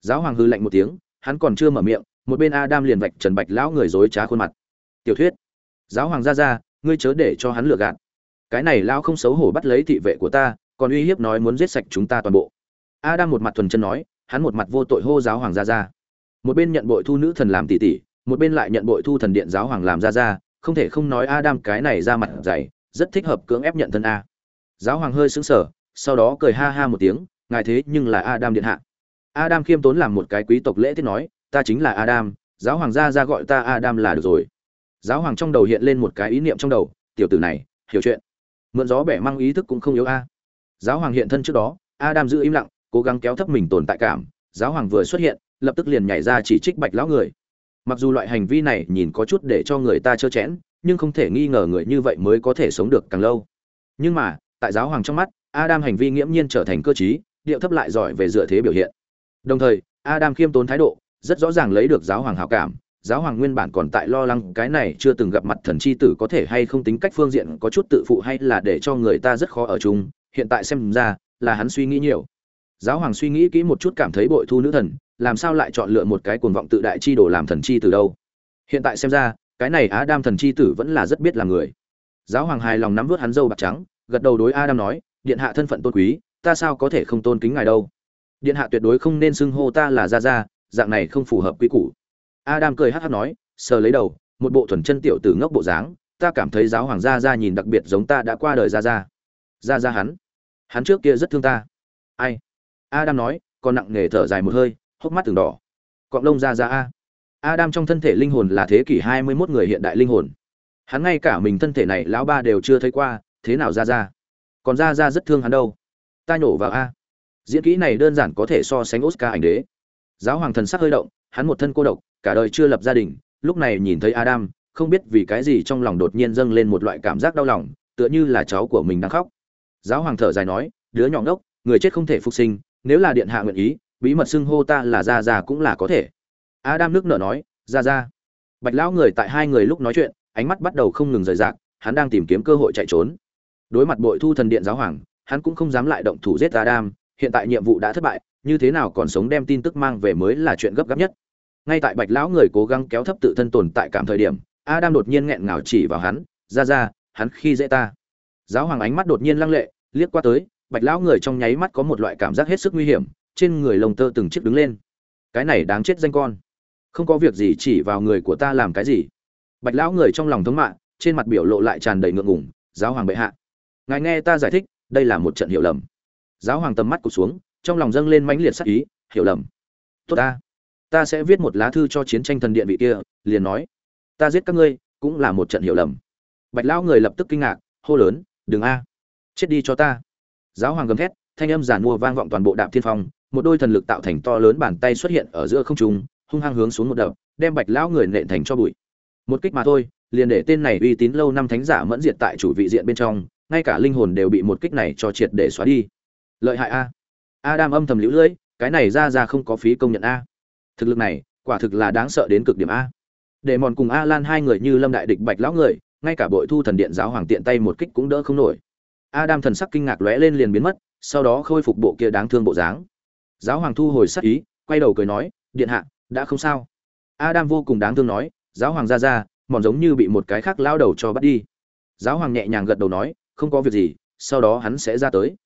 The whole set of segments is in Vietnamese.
giáo hoàng hư lạnh một tiếng, hắn còn chưa mở miệng, một bên adam liền vạch trần bạch lão người dối trá khuôn mặt. Tiểu thuyết, giáo hoàng ra ra, ngươi chớ để cho hắn lừa gạt. Cái này lão không xấu hổ bắt lấy thị vệ của ta, còn uy hiếp nói muốn giết sạch chúng ta toàn bộ. Adam một mặt thuần chân nói, hắn một mặt vô tội hô giáo hoàng ra ra. Một bên nhận bội thu nữ thần làm tỷ tỷ, một bên lại nhận bội thu thần điện giáo hoàng làm ra ra, không thể không nói adam cái này ra mặt dày, rất thích hợp cưỡng ép nhận thân a. Giáo hoàng hơi sững sờ, sau đó cười ha ha một tiếng, ngài thế nhưng là adam điện hạ adam khiêm tốn làm một cái quý tộc lễ tiết nói ta chính là adam giáo hoàng gia ra gọi ta adam là được rồi. Giáo hoàng trong đầu hiện lên một cái ý niệm trong đầu tiểu tử này hiểu chuyện. Mượn gió bẻ mang ý thức cũng không yếu a. Giáo hoàng hiện thân trước đó adam giữ im lặng cố gắng kéo thấp mình tồn tại cảm. Giáo hoàng vừa xuất hiện lập tức liền nhảy ra chỉ trích bạch lão người. Mặc dù loại hành vi này nhìn có chút để cho người ta trơ chẽn nhưng không thể nghi ngờ người như vậy mới có thể sống được càng lâu. Nhưng mà tại giáo hoàng trong mắt adam hành vi nghiễm nhiên trở thành cơ trí, điệu thấp lại giỏi về dựa thế biểu hiện đồng thời, adam khiêm tốn thái độ, rất rõ ràng lấy được giáo hoàng hảo cảm. Giáo hoàng nguyên bản còn tại lo lắng cái này chưa từng gặp mặt thần chi tử có thể hay không tính cách phương diện có chút tự phụ hay là để cho người ta rất khó ở chung. Hiện tại xem ra là hắn suy nghĩ nhiều. Giáo hoàng suy nghĩ kỹ một chút cảm thấy bội thu nữ thần, làm sao lại chọn lựa một cái cuồng vọng tự đại chi đồ làm thần chi từ đâu? Hiện tại xem ra, cái này adam thần chi tử vẫn là rất biết là người. Giáo hoàng hài lòng nắm vuốt hắn râu bạc trắng, gật đầu đối adam nói, điện hạ thân phận tôn quý, ta sao có thể không tôn kính ngài đâu? Điện hạ tuyệt đối không nên xưng hô ta là gia gia, dạng này không phù hợp quy củ. Adam cười hắc hắc nói, sờ lấy đầu, một bộ thuần chân tiểu tử ngốc bộ dáng, ta cảm thấy giáo hoàng gia gia nhìn đặc biệt giống ta đã qua đời gia gia. Gia gia hắn hắn trước kia rất thương ta. Ai? Adam nói, còn nặng nề thở dài một hơi, hốc mắt từng đỏ. Cọng lông gia gia a. Adam trong thân thể linh hồn là thế kỷ hai mươi 21 người hiện đại linh hồn. Hắn ngay cả mình thân thể này lão ba đều chưa thấy qua, thế nào gia gia? Còn gia gia rất thương hắn đâu? Ta nhổ vào a diễn kỹ này đơn giản có thể so sánh oscar ảnh đế. Giáo hoàng thần sắc hơi động, hắn một thân cô độc, cả đời chưa lập gia đình, lúc này nhìn thấy adam, không biết vì cái gì trong lòng đột nhiên dâng lên một loại cảm giác đau lòng, tựa như là cháu của mình đang khóc. Giáo hoàng thở dài nói, đứa nhỏ ngốc, người chết không thể phục sinh, nếu là điện hạ nguyện ý, bí mật xưng hô ta là ra ra cũng là có thể. Adam nước nở nói ra ra bạch lão người tại hai người lúc nói chuyện, ánh mắt bắt đầu không ngừng rời rạc, hắn đang tìm kiếm cơ hội chạy trốn. Đối mặt bội thu thần điện giáo hoàng, hắn cũng không dám lại động thủ giết adam hiện tại nhiệm vụ đã thất bại, như thế nào còn sống đem tin tức mang về mới là chuyện gấp gáp nhất. Ngay tại bạch lão người cố gắng kéo thấp tự thân tồn tại cảm thời điểm, adam đột nhiên nghẹn ngào chỉ vào hắn, ra ra, hắn khi dễ ta. Giáo hoàng ánh mắt đột nhiên lăng lệ, liếc qua tới, bạch lão người trong nháy mắt có một loại cảm giác hết sức nguy hiểm, trên người lồng tơ từng chiếc đứng lên. Cái này đáng chết danh con. Không có việc gì chỉ vào người của ta làm cái gì. Bạch lão người trong lòng thống mạ, trên mặt biểu lộ lại tràn đầy ngượng ngùng, giáo hoàng bệ hạ, ngài nghe ta giải thích, đây là một trận hiểu lầm giáo hoàng tầm mắt cụt xuống, trong lòng dâng lên mãnh liệt sắc ý, hiểu lầm. Tốt ta ta sẽ viết một lá thư cho chiến tranh thần điện vị kia, liền nói, ta giết các ngươi, cũng là một trận hiểu lầm. Bạch lão người lập tức kinh ngạc, hô lớn, đừng a, chết đi cho ta. Giáo hoàng gầm thét, thanh âm giản mua vang vọng toàn bộ đạp thiên phong, một đôi thần lực tạo thành to lớn bàn tay xuất hiện ở giữa không trung, hung hăng hướng xuống một đập, đem bạch lão người nện thành cho bụi. Một kích mà thôi, liền để tên này uy tín lâu năm thánh giả mẫn diệt tại chủ vị diện bên trong, ngay cả linh hồn đều bị một kích này cho triệt để xóa đi lợi hại a. Adam âm thầm liễu lưỡi, cái này ra ra không có phí công nhận a. Thực lực này, quả thực là đáng sợ đến cực điểm a. Để mòn cùng a lan hai người như lâm đại địch bạch lão người, ngay cả bội thu thần điện giáo hoàng tiện tay một kích cũng đỡ không nổi. Adam thần sắc kinh ngạc lóe lên liền biến mất, sau đó khôi phục bộ kia đáng thương bộ dáng. Giáo hoàng thu hồi sắc ý, quay đầu cười nói, điện hạ, đã không sao. Adam vô cùng đáng thương nói, giáo hoàng ra ra, mòn giống như bị một cái khác lao đầu cho bắt đi. Giáo hoàng nhẹ nhàng gật đầu nói, không có việc gì, sau đó hắn sẽ ra tới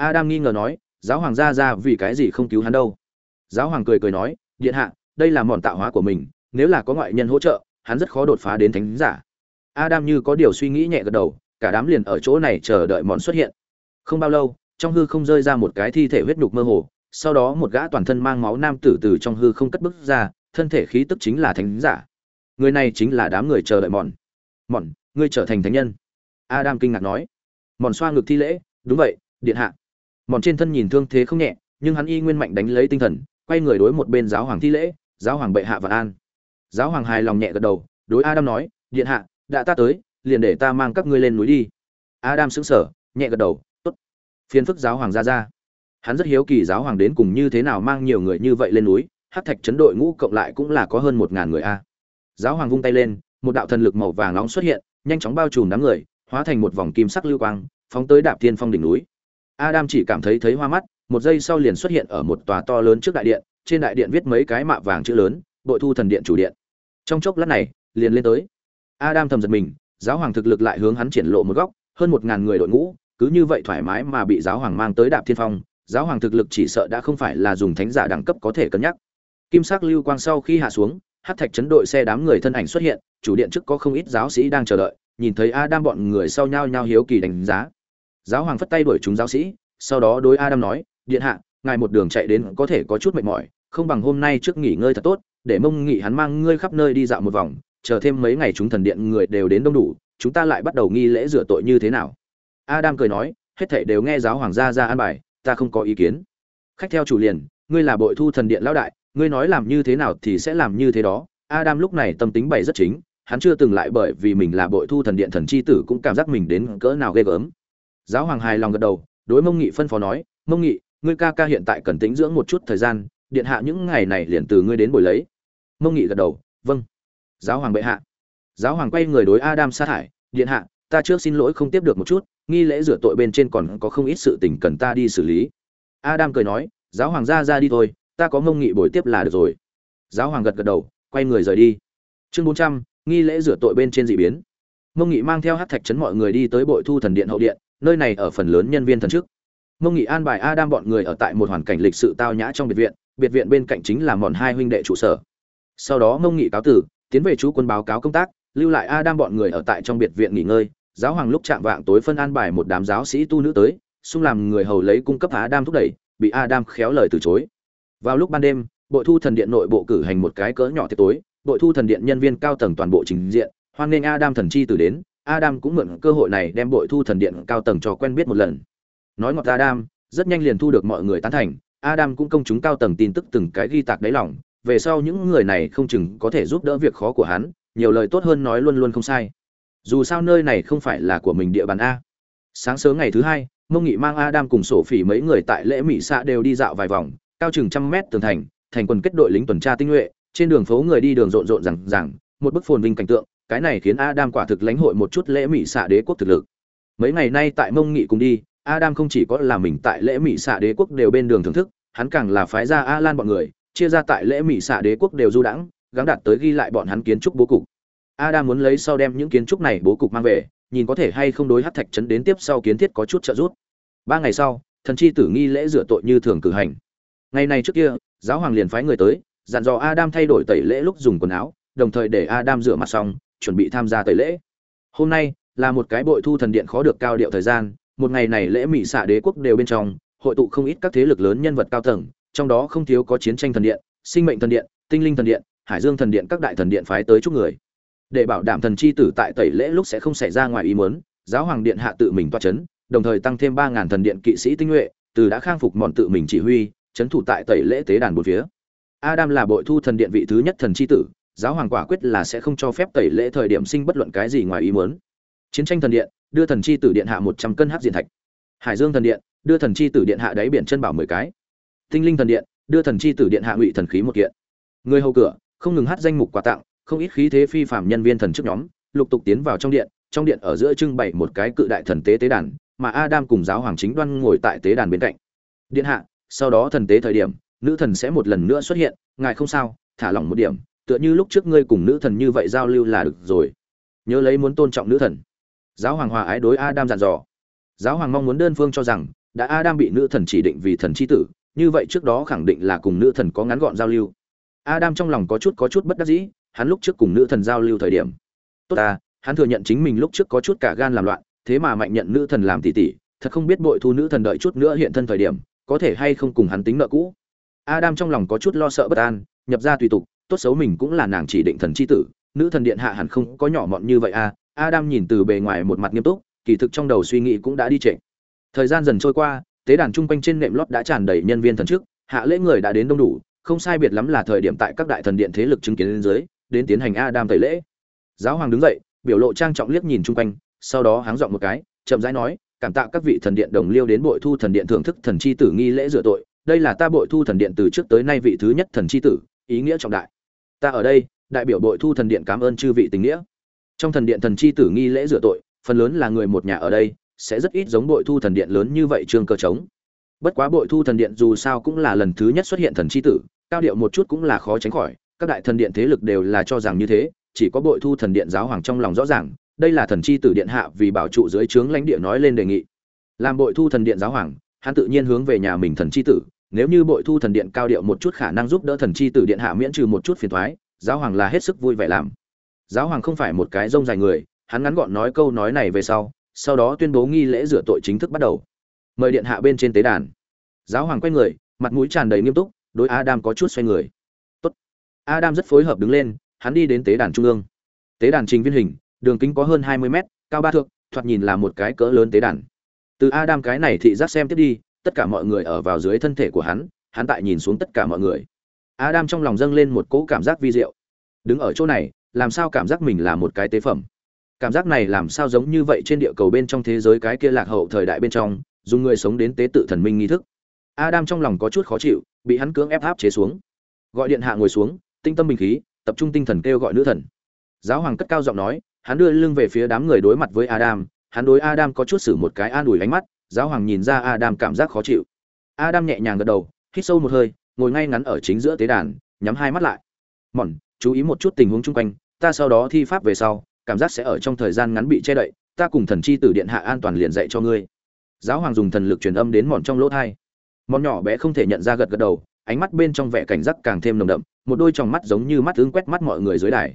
adam nghi ngờ nói, giáo hoàng ra ra vì cái gì không cứu hắn đâu? Giáo hoàng cười cười nói, điện hạ, đây là mòn tạo hóa của mình, nếu là có ngoại nhân hỗ trợ, hắn rất khó đột phá đến thánh giả. Adam như có điều suy nghĩ nhẹ gật đầu, cả đám liền ở chỗ này chờ đợi mòn xuất hiện. Không bao lâu, trong hư không rơi ra một cái thi thể huyết nhục mơ hồ, sau đó một gã toàn thân mang máu nam tử từ trong hư không cất bước ra, thân thể khí tức chính là thánh giả. Người này chính là đám người chờ đợi mòn. Mòn, ngươi trở thành thánh nhân. Adam kinh ngạc nói. Mòn xoa ngực thi lễ, đúng vậy, điện hạ mòn trên thân nhìn thương thế không nhẹ, nhưng hắn y nguyên mạnh đánh lấy tinh thần, quay người đối một bên giáo hoàng thi lễ, giáo hoàng bệ hạ vạn an. Giáo hoàng hài lòng nhẹ gật đầu, đối adam nói, điện hạ, đã ta tới, liền để ta mang các ngươi lên núi đi. Adam sững sờ, nhẹ gật đầu, tốt. Phiền phức giáo hoàng ra ra. Hắn rất hiếu kỳ giáo hoàng đến cùng như thế nào mang nhiều người như vậy lên núi hát thạch chấn đội ngũ cộng lại cũng là có hơn một ngàn người a. Giáo hoàng vung tay lên, một đạo thần lực màu vàng nóng xuất hiện, nhanh chóng bao trùm đám người, hóa thành một vòng kim sắc lưu quang, phóng tới đạp thiên phong đỉnh núi adam chỉ cảm thấy thấy hoa mắt, một giây sau liền xuất hiện ở một tòa to lớn trước đại điện, trên đại điện viết mấy cái mạ vàng chữ lớn bội thu thần điện chủ điện. Trong chốc lát này, liền lên tới. Adam thầm giật mình, giáo hoàng thực lực lại hướng hắn triển lộ một góc, hơn một ngàn người đội ngũ, cứ như vậy thoải mái mà bị giáo hoàng mang tới đạp thiên phong, giáo hoàng thực lực chỉ sợ đã không phải là dùng thánh giả đẳng cấp có thể cân nhắc. Kim sắc lưu quang sau khi hạ xuống, hắc thạch chấn đội xe đám người thân ảnh xuất hiện, chủ điện trước có không ít giáo sĩ đang chờ đợi, nhìn thấy adam bọn người sau nhau nhau hiếu kỳ đánh giá giáo hoàng phất tay đuổi chúng giáo sĩ, sau đó đối adam nói, điện hạ, ngài một đường chạy đến có thể có chút mệt mỏi, không bằng hôm nay trước nghỉ ngơi thật tốt, để mông nghị hắn mang ngươi khắp nơi đi dạo một vòng, chờ thêm mấy ngày chúng thần điện người đều đến đông đủ, chúng ta lại bắt đầu nghi lễ rửa tội như thế nào? Adam cười nói, hết thảy đều nghe giáo hoàng gia ra an bài, ta không có ý kiến. Khách theo chủ liền, ngươi là bội thu thần điện lão đại, ngươi nói làm như thế nào thì sẽ làm như thế đó. Adam lúc này tâm tính bày rất chính, hắn chưa từng lại bởi vì mình là bội thu thần điện thần chi tử cũng cảm giác mình đến cỡ nào ghê gớm giáo hoàng hài lòng gật đầu, đối mông nghị phân phó nói, mông nghị, ngươi ca ca hiện tại cần tính dưỡng một chút thời gian, điện hạ những ngày này liền từ ngươi đến buổi lấy. Mông nghị gật đầu vâng. Giáo hoàng bệ hạ. Giáo hoàng quay người đối adam sa thải, điện hạ, ta trước xin lỗi không tiếp được một chút, nghi lễ rửa tội bên trên còn có không ít sự tình cần ta đi xử lý. Adam cười nói, giáo hoàng ra ra đi thôi, ta có mông nghị buổi tiếp là được rồi. Giáo hoàng gật gật đầu, quay người rời đi. Chương bốn trăm, nghi lễ rửa tội bên trên dị biến. Mông nghị mang theo hát thạch chấn mọi người đi tới bội thu thần điện hậu điện nơi này ở phần lớn nhân viên thần chức. Mông nghị an bài adam bọn người ở tại một hoàn cảnh lịch sự tao nhã trong biệt viện biệt viện bên cạnh chính là mòn hai huynh đệ trụ sở. Sau đó mông nghị cáo tử, tiến về chú quân báo cáo công tác, lưu lại adam bọn người ở tại trong biệt viện nghỉ ngơi. Giáo hoàng lúc chạm vạng tối phân an bài một đám giáo sĩ tu nữ tới, xung làm người hầu lấy cung cấp adam thúc đẩy, bị adam khéo lời từ chối. Vào lúc ban đêm, bội thu thần điện nội bộ cử hành một cái cỡ nhỏ tiệc tối. Bội thu thần điện nhân viên cao tầng toàn bộ trình diện, hoan nghênh adam thần chi từ đến adam cũng mượn cơ hội này đem bội thu thần điện cao tầng cho quen biết một lần. Nói ngọt adam, rất nhanh liền thu được mọi người tán thành, adam cũng công chúng cao tầng tin tức từng cái ghi tạc đáy lòng, về sau những người này không chừng có thể giúp đỡ việc khó của hắn, nhiều lời tốt hơn nói luôn luôn không sai. Dù sao nơi này không phải là của mình địa bàn a. Sáng sớm ngày thứ hai, mông nghị mang adam cùng sổ phỉ mấy người tại lễ mỹ xạ đều đi dạo vài vòng, cao chừng trăm mét tường thành thành quần kết đội lính tuần tra tinh nhuệ, trên đường phố người đi đường rộn rộn rằng rằng một bức phồn vinh cảnh tượng cái này khiến adam quả thực lãnh hội một chút lễ mỹ xạ đế quốc thực lực mấy ngày nay tại mông nghị cùng đi adam không chỉ có là mình tại lễ mỹ xạ đế quốc đều bên đường thưởng thức hắn càng là phái ra Alan bọn người chia ra tại lễ mỹ xạ đế quốc đều du đãng gắng đạt tới ghi lại bọn hắn kiến trúc bố cục Adam muốn lấy sau đem những kiến trúc này bố cục mang về, nhìn có thể hay không đối hắc thạch trấn đến tiếp sau kiến thiết có chút trợ giúp. Ba ngày sau, thần chi tử nghi lễ rửa tội như thường cử hành. Ngày này trước kia, giáo hoàng liền phái người tới, dặn dò Adam thay đổi tẩy lễ lúc dùng quần áo, đồng thời để Adam rửa mặt xong, chuẩn bị tham gia tẩy lễ. Hôm nay là một cái bội thu thần điện khó được cao điệu thời gian, một ngày này lễ mỹ xạ đế quốc đều bên trong, hội tụ không ít các thế lực lớn nhân vật cao tầng, trong đó không thiếu có chiến tranh thần điện, sinh mệnh thần điện, tinh linh thần điện, hải dương thần điện các đại thần điện phái tới chúc người để bảo đảm thần chi tử tại tẩy lễ lúc sẽ không xảy ra ngoài ý muốn giáo hoàng điện hạ tự mình toa chấn đồng thời tăng thêm ba ngàn thần điện kỵ sĩ tinh nhuệ từ đã khang phục mòn tự mình chỉ huy chấn thủ tại tẩy lễ tế đàn bốn phía adam là bội thu thần điện vị thứ nhất thần chi tử giáo hoàng quả quyết là sẽ không cho phép tẩy lễ thời điểm sinh bất luận cái gì ngoài ý muốn. Chiến tranh thần điện, đưa thần chi tử điện hạ một trăm cân hắc diện thạch. Hải dương thần điện, đưa thần chi tử điện hạ đáy biển chân bảo mười cái. Tinh linh thần điện, đưa thần chi tử điện hạ ngụy thần khí một kiện. Người hầu cửa, không ngừng hát danh mục quà tặng, không ít khí thế phi phàm nhân viên thần chức nhóm, lục tục tiến vào trong điện trong điện ở giữa trưng bày một cái cự đại thần tế tế đàn, mà adam cùng giáo hoàng chính đoan ngồi tại tế đàn bên cạnh. Điện hạ, sau đó thần tế thời điểm, nữ thần sẽ một lần nữa xuất hiện, ngài không sao, thả lỏng một điểm tựa như lúc trước ngươi cùng nữ thần như vậy giao lưu là được rồi. Nhớ lấy muốn tôn trọng nữ thần. Giáo hoàng hòa ái đối adam dặn dò. Giáo hoàng mong muốn đơn phương cho rằng, đã adam bị nữ thần chỉ định vì thần c h i tử, như vậy trước đó khẳng định là cùng nữ thần có ngắn gọn giao lưu. Adam trong lòng có chút có chút bất đắc dĩ, hắn lúc trước cùng nữ thần giao lưu thời điểm. Tốt ta, hắn thừa nhận chính mình lúc trước có chút cả gan làm loạn, thế mà mạnh nhận nữ thần làm tỷ tỷ, thật không biết bội thu nữ thần đợi chút nữa hiện thân thời điểm, có thể hay không cùng hắn tính nợ cũ. Adam trong lòng có chút lo sợ bất an, nhập ra tùy tục tốt xấu mình cũng là nàng chỉ định thần chi tử nữ thần điện hạ hẳn không có nhỏ mọn như vậy à adam nhìn từ bề ngoài một mặt nghiêm túc kỳ thực trong đầu suy nghĩ cũng đã đi trệ thời gian dần trôi qua tế đàn trung quanh trên nệm lót đã tràn đầy nhân viên thần trước hạ lễ người đã đến đông đủ không sai biệt lắm là thời điểm tại các đại thần điện thế lực chứng kiến lên dưới đến tiến hành Adam tẩy lễ. Giáo hoàng đứng dậy, biểu lộ trang trọng liếc nhìn chung quanh, sau đó háng giọng một cái, chậm rãi nói, cảm tạ các vị thần điện đồng liêu đến bội thu thần điện thưởng thức thần chi tử nghi lễ rửa tội, đây là ta bội thu thần điện từ trước tới nay vị thứ nhất thần chi tử, ý nghĩa trọng đại. Ta ở đây, đại biểu bội thu thần điện cảm ơn chư vị tình nghĩa. Trong thần điện thần chi tử nghi lễ rửa tội, phần lớn là người một nhà ở đây, sẽ rất ít giống bội thu thần điện lớn như vậy trương cơ trống. Bất quá bội thu thần điện dù sao cũng là lần thứ nhất xuất hiện thần chi tử, cao điệu một chút cũng là khó tránh khỏi các đại thần điện thế lực đều là cho rằng như thế chỉ có bội thu thần điện giáo hoàng trong lòng rõ ràng đây là thần chi tử điện hạ vì bảo trụ dưới trướng lãnh địa nói lên đề nghị làm bội thu thần điện giáo hoàng hắn tự nhiên hướng về nhà mình thần chi tử nếu như bội thu thần điện cao điệu một chút khả năng giúp đỡ thần chi tử điện hạ miễn trừ một chút phiền thoái, giáo hoàng là hết sức vui vẻ làm. Giáo hoàng không phải một cái rông dài người, hắn ngắn gọn nói câu nói này về sau sau đó tuyên bố nghi lễ rửa tội chính thức bắt đầu. Mời điện hạ bên trên tế đàn. Giáo hoàng quay người, mặt mũi tràn đầy nghiêm túc, đối adam có chút xoay người. Tốt. adam rất phối hợp đứng lên, hắn đi đến tế đàn trung ương. Tế đàn trình viên hình, đường kính có hơn hai mươi mét, cao ba thước, thoạt nhìn là một cái cỡ lớn tế đàn. Từ adam cái này thị giác xem tiếp đi tất cả mọi người ở vào dưới thân thể của hắn hắn tại nhìn xuống tất cả mọi người. Adam trong lòng dâng lên một cỗ cảm giác vi diệu. Đứng ở chỗ này, làm sao cảm giác mình là một cái tế phẩm? Cảm giác này làm sao giống như vậy trên địa cầu bên trong thế giới cái kia lạc hậu thời đại bên trong, dùng người sống đến tế tự thần minh nghi thức. Adam trong lòng có chút khó chịu, bị hắn cưỡng ép áp chế xuống. Gọi điện hạ ngồi xuống, tinh tâm bình khí, tập trung tinh thần kêu gọi nữ thần. Giáo hoàng cất cao giọng nói, hắn đưa lưng về phía đám người đối mặt với adam, hắn đối adam có chút xử một cái an ủi ánh mắt giáo hoàng nhìn ra adam cảm giác khó chịu. Adam nhẹ nhàng gật đầu, hít sâu một hơi, ngồi ngay ngắn ở chính giữa tế đàn, nhắm hai mắt lại. Mòn chú ý một chút tình huống chung quanh, ta sau đó thi pháp về sau, cảm giác sẽ ở trong thời gian ngắn bị che đậy, ta cùng thần chi tử điện hạ an toàn liền dạy cho ngươi. Giáo hoàng dùng thần lực truyền âm đến mòn trong lỗ tai. mòn nhỏ bé không thể nhận ra gật gật đầu, ánh mắt bên trong vẻ cảnh giác càng thêm nồng đậm, một đôi tròng mắt giống như mắt hướng quét mắt mọi người dưới đài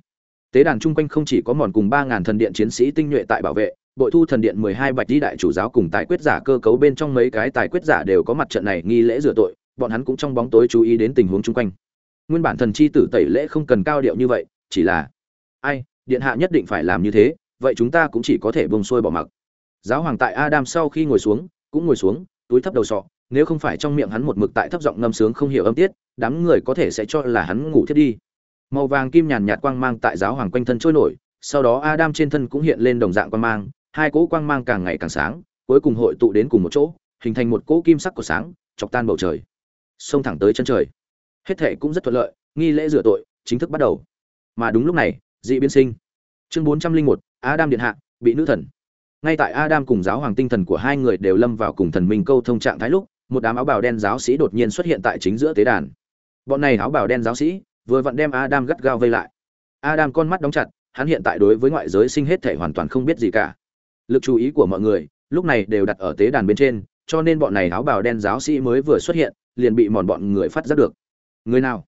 tế đàn chung quanh không chỉ có mòn cùng ba ngàn thần điện chiến sĩ tinh nhuệ tại bảo vệ, bội thu thần điện mười hai bạch đi đại chủ giáo cùng tài quyết giả cơ cấu bên trong mấy cái tài quyết giả đều có mặt trận này nghi lễ rửa tội, bọn hắn cũng trong bóng tối chú ý đến tình huống chung quanh. Nguyên bản thần chi tử tẩy lễ không cần cao điệu như vậy, chỉ là, ai, điện hạ nhất định phải làm như thế, vậy chúng ta cũng chỉ có thể bông xuôi bỏ mặc. Giáo hoàng tại adam sau khi ngồi xuống, cũng ngồi xuống, túi thấp đầu sọ, nếu không phải trong miệng hắn một mực tại thấp giọng ngâm sướng không hiểu âm tiết, đám người có thể sẽ cho là hắn ngủ thiết đi màu vàng kim nhàn nhạt quang mang tại giáo hoàng quanh thân trôi nổi, sau đó adam trên thân cũng hiện lên đồng dạng quang mang, hai cỗ quang mang càng ngày càng sáng, cuối cùng hội tụ đến cùng một chỗ, hình thành một cỗ kim sắc của sáng, chọc tan bầu trời. Xông thẳng tới chân trời. Hết thệ cũng rất thuận lợi, nghi lễ rửa tội chính thức bắt đầu. Mà đúng lúc này, dị biến sinh. Chương bốn trăm linh một, adam điện hạ, bị nữ thần. Ngay tại adam cùng giáo hoàng tinh thần của hai người đều lâm vào cùng thần minh câu thông trạng thái lúc, một đám áo bào đen giáo sĩ đột nhiên xuất hiện tại chính giữa tế đàn. Bọn này áo bào đen giáo sĩ vừa vặn đem adam gắt gao vây lại. Adam con mắt đóng chặt, hắn hiện tại đối với ngoại giới sinh hết thể hoàn toàn không biết gì cả. Lực chú ý của mọi người, lúc này đều đặt ở tế đàn bên trên, cho nên bọn này áo bào đen giáo sĩ mới vừa xuất hiện, liền bị mòn bọn người phát giác được. Người nào?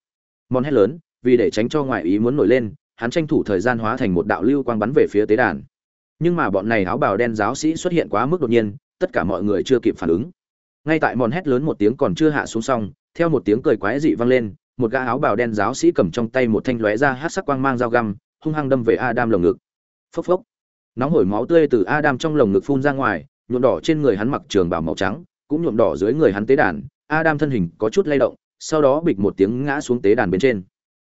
Mòn hét lớn, vì để tránh cho ngoại ý muốn nổi lên, hắn tranh thủ thời gian hóa thành một đạo lưu quang bắn về phía tế đàn. Nhưng mà bọn này áo bào đen giáo sĩ xuất hiện quá mức đột nhiên, tất cả mọi người chưa kịp phản ứng. Ngay tại mòn hét lớn một tiếng còn chưa hạ xuống xong, theo một tiếng cười quái dị vang lên một gã áo bào đen giáo sĩ cầm trong tay một thanh lóe ra hát sắc quang mang dao găm, hung hăng đâm về adam lồng ngực. Phốc phốc. Nóng hổi máu tươi từ adam trong lồng ngực phun ra ngoài, nhuộm đỏ trên người hắn mặc trường bào màu trắng, cũng nhuộm đỏ dưới người hắn tế đàn. Adam thân hình có chút lay động, sau đó bịch một tiếng ngã xuống tế đàn bên trên.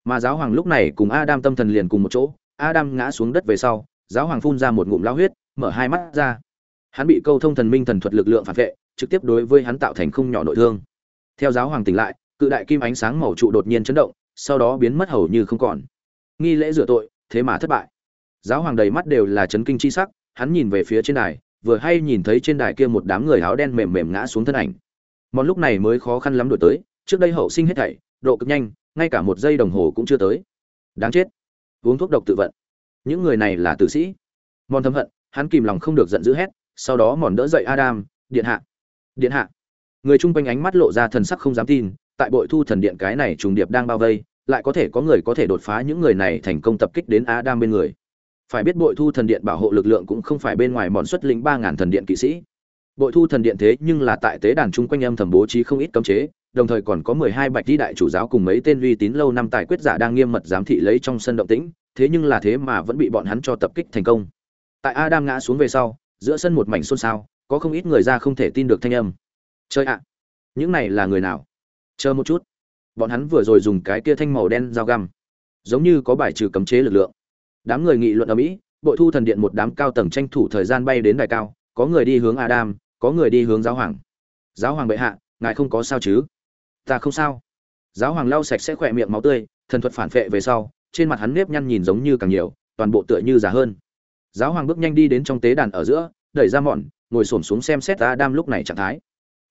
Mà giáo hoàng lúc này cùng adam tâm thần liền cùng một chỗ, adam ngã xuống đất về sau, giáo hoàng phun ra một ngụm lao huyết, mở hai mắt ra. Hắn bị câu thông thần minh thần thuật lực lượng phản vệ, trực tiếp đối với hắn tạo thành không nhỏ nội thương. Theo giáo hoàng tỉnh lại cự đại kim ánh sáng màu trụ đột nhiên chấn động, sau đó biến mất hầu như không còn. Nghi lễ rửa tội, thế mà thất bại. Giáo hoàng đầy mắt đều là chấn kinh chi sắc, hắn nhìn về phía trên đài, vừa hay nhìn thấy trên đài kia một đám người áo đen mềm mềm ngã xuống thân ảnh. Món lúc này mới khó khăn lắm đổi tới, trước đây hậu sinh hết thảy, độ cực nhanh, ngay cả một giây đồng hồ cũng chưa tới. Đáng chết. Uống thuốc độc tự vận. Những người này là tử sĩ. Mòn thâm hận, hắn kìm lòng không được giận dữ hét, sau đó mòn đỡ dậy adam, điện hạ. Điện hạ. Người chung quanh ánh mắt lộ ra thần sắc không dám tin tại bội thu thần điện cái này trùng điệp đang bao vây, lại có thể có người có thể đột phá những người này thành công tập kích đến adam bên người. Phải biết bội thu thần điện bảo hộ lực lượng cũng không phải bên ngoài mòn xuất lĩnh ba ngàn thần điện kỵ sĩ. Bội thu thần điện thế nhưng là tại tế đàn chung quanh âm thầm bố trí không ít cấm chế, đồng thời còn có mười hai bạch đi đại chủ giáo cùng mấy tên uy tín lâu năm tài quyết giả đang nghiêm mật giám thị lấy trong sân động tĩnh, thế nhưng là thế mà vẫn bị bọn hắn cho tập kích thành công. Tại adam ngã xuống về sau, giữa sân một mảnh xôn xao, có không ít người ra không thể tin được thanh âm. Chơi ạ, những này là người nào? Chờ một chút. Bọn hắn vừa rồi dùng cái kia thanh màu đen dao găm. Giống như có bài trừ cấm chế lực lượng. Đám người nghị luận ở mỹ, bội thu thần điện một đám cao tầng tranh thủ thời gian bay đến đài cao, có người đi hướng adam, có người đi hướng giáo hoàng. Giáo hoàng bệ hạ, ngài không có sao chứ? Ta không sao. Giáo hoàng lau sạch sẽ khỏe miệng máu tươi, thần thuật phản vệ về sau, trên mặt hắn nếp nhăn nhìn giống như càng nhiều, toàn bộ tựa như già hơn. Giáo hoàng bước nhanh đi đến trong tế đàn ở giữa, đẩy ra mòn ngồi xổm xuống xem xét adam lúc này trạng thái.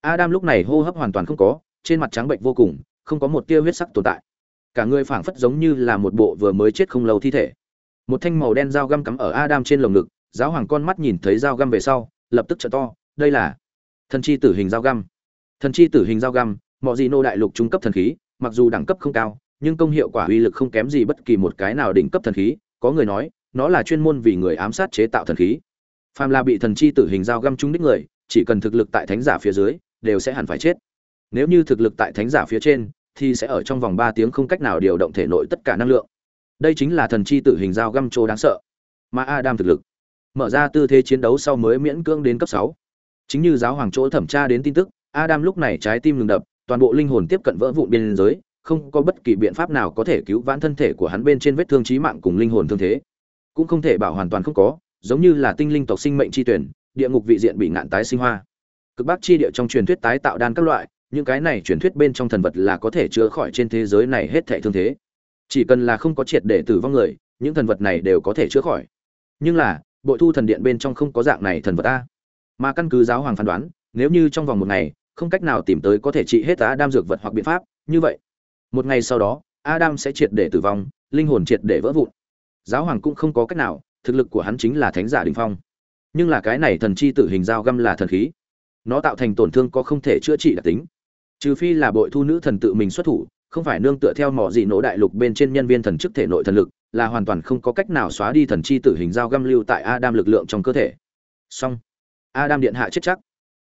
Adam lúc này hô hấp hoàn toàn không có trên mặt trắng bệnh vô cùng, không có một tia huyết sắc tồn tại. Cả người phảng phất giống như là một bộ vừa mới chết không lâu thi thể. Một thanh màu đen dao găm cắm ở adam trên lồng ngực, giáo hoàng con mắt nhìn thấy dao găm về sau, lập tức trợ to, đây là thần chi tử hình dao găm. Thần chi tử hình dao găm mọi gì nô đại lục trung cấp thần khí, mặc dù đẳng cấp không cao, nhưng công hiệu quả uy lực không kém gì bất kỳ một cái nào đỉnh cấp thần khí, có người nói, nó là chuyên môn vì người ám sát chế tạo thần khí. Phàm là bị thần chi tử hình dao găm trúng đích người, chỉ cần thực lực tại thánh giả phía dưới, đều sẽ hẳn phải chết nếu như thực lực tại thánh giả phía trên, thì sẽ ở trong vòng ba tiếng không cách nào điều động thể nội tất cả năng lượng. Đây chính là thần chi tử hình dao găm trô đáng sợ. Mà adam thực lực. Mở ra tư thế chiến đấu sau mới miễn cưỡng đến cấp sáu. Chính như giáo hoàng chỗ thẩm tra đến tin tức, adam lúc này trái tim ngừng đập, toàn bộ linh hồn tiếp cận vỡ vụn biên giới, không có bất kỳ biện pháp nào có thể cứu vãn thân thể của hắn bên trên vết thương chí mạng cùng linh hồn thương thế. Cũng không thể bảo hoàn toàn không có, giống như là tinh linh tộc sinh mệnh chi tuyển, địa ngục vị diện bị ngạn tái sinh hoa. Cực bắc chi địa trong truyền thuyết tái tạo đan các loại những cái này truyền thuyết bên trong thần vật là có thể chữa khỏi trên thế giới này hết thảy thương thế chỉ cần là không có triệt để tử vong người những thần vật này đều có thể chữa khỏi nhưng là bội thu thần điện bên trong không có dạng này thần vật ta mà căn cứ giáo hoàng phán đoán nếu như trong vòng một ngày không cách nào tìm tới có thể trị hết Adam dược vật hoặc biện pháp, như vậy, một ngày sau đó, Adam sẽ triệt để tử vong, linh hồn triệt để vỡ vụn. Giáo hoàng cũng không có cách nào, thực lực của hắn chính là thánh giả đỉnh phong. Nhưng là cái này thần chi tử hình dao găm là thần khí. Nó tạo thành tổn thương có không thể chữa trị đặc tính. Trừ phi là bội thu nữ thần tự mình xuất thủ, không phải nương tựa theo mỏ gì nổ đại lục bên trên nhân viên thần chức thể nội thần lực, là hoàn toàn không có cách nào xóa đi thần chi tử hình dao găm lưu tại Adam lực lượng trong cơ thể. Song Adam điện hạ chết chắc.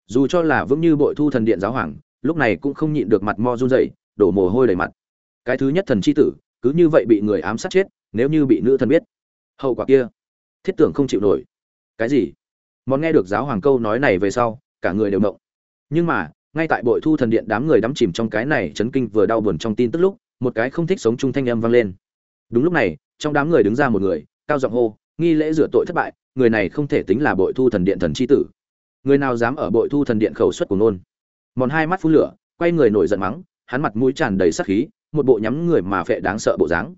Dù cho là vững như bội thu thần điện giáo hoàng lúc này cũng không nhịn được mặt mo run rẩy đổ mồ hôi đầy mặt. Cái thứ nhất thần chi tử cứ như vậy bị người ám sát chết nếu như bị nữ thần biết hậu quả kia thiết tưởng không chịu nổi. Cái gì? Món nghe được giáo hoàng câu nói này về sau cả người đều động. Nhưng mà ngay tại bội thu thần điện đám người đắm chìm trong cái này chấn kinh vừa đau buồn trong tin tức lúc, một cái không thích sống chung thanh âm vang lên. Đúng lúc này, trong đám người đứng ra một người, cao giọng hô, nghi lễ rửa tội thất bại, người này không thể tính là bội thu thần điện thần chi tử. Người nào dám ở bội thu thần điện khẩu suất của nôn mòn hai mắt phun lửa, quay người nổi giận mắng, hắn mặt mũi tràn đầy sắc khí, một bộ nhắm người mà phệ đáng sợ bộ dáng.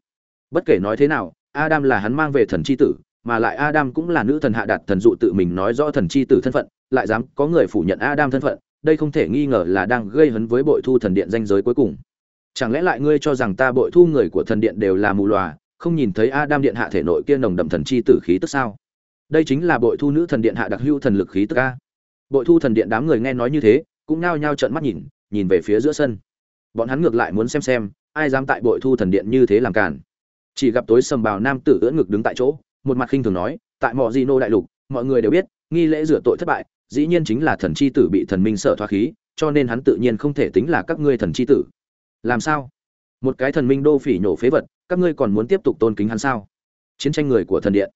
Bất kể nói thế nào, adam là hắn mang về thần chi tử, mà lại adam cũng là nữ thần hạ đạt thần dụ tự mình nói rõ thần chi tử thân phận, lại dám có người phủ nhận adam thân phận đây không thể nghi ngờ là đang gây hấn với bội thu thần điện danh giới cuối cùng. Chẳng lẽ lại ngươi cho rằng ta bội thu người của thần điện đều là mù lòa không nhìn thấy adam điện hạ thể nội kia nồng đậm thần chi tử khí tức sao? Đây chính là bội thu nữ thần điện hạ đặc hữu thần lực khí tức a. Bội thu thần điện đám người nghe nói như thế, cũng nao nhao trợn mắt nhìn nhìn về phía giữa sân. Bọn hắn ngược lại muốn xem xem, ai dám tại bội thu thần điện như thế làm cản chỉ gặp tối sầm bào nam tử ưỡn ngực đứng tại chỗ, một mặt khinh thường nói, tại mọi di nô đại lục, mọi người đều biết, nghi lễ rửa tội thất bại dĩ nhiên chính là thần chi tử bị thần minh sợ thoát khí, cho nên hắn tự nhiên không thể tính là các ngươi thần chi tử. Làm sao? Một cái thần minh đô phỉ nhổ phế vật, các ngươi còn muốn tiếp tục tôn kính hắn sao? Chiến tranh người của thần điện.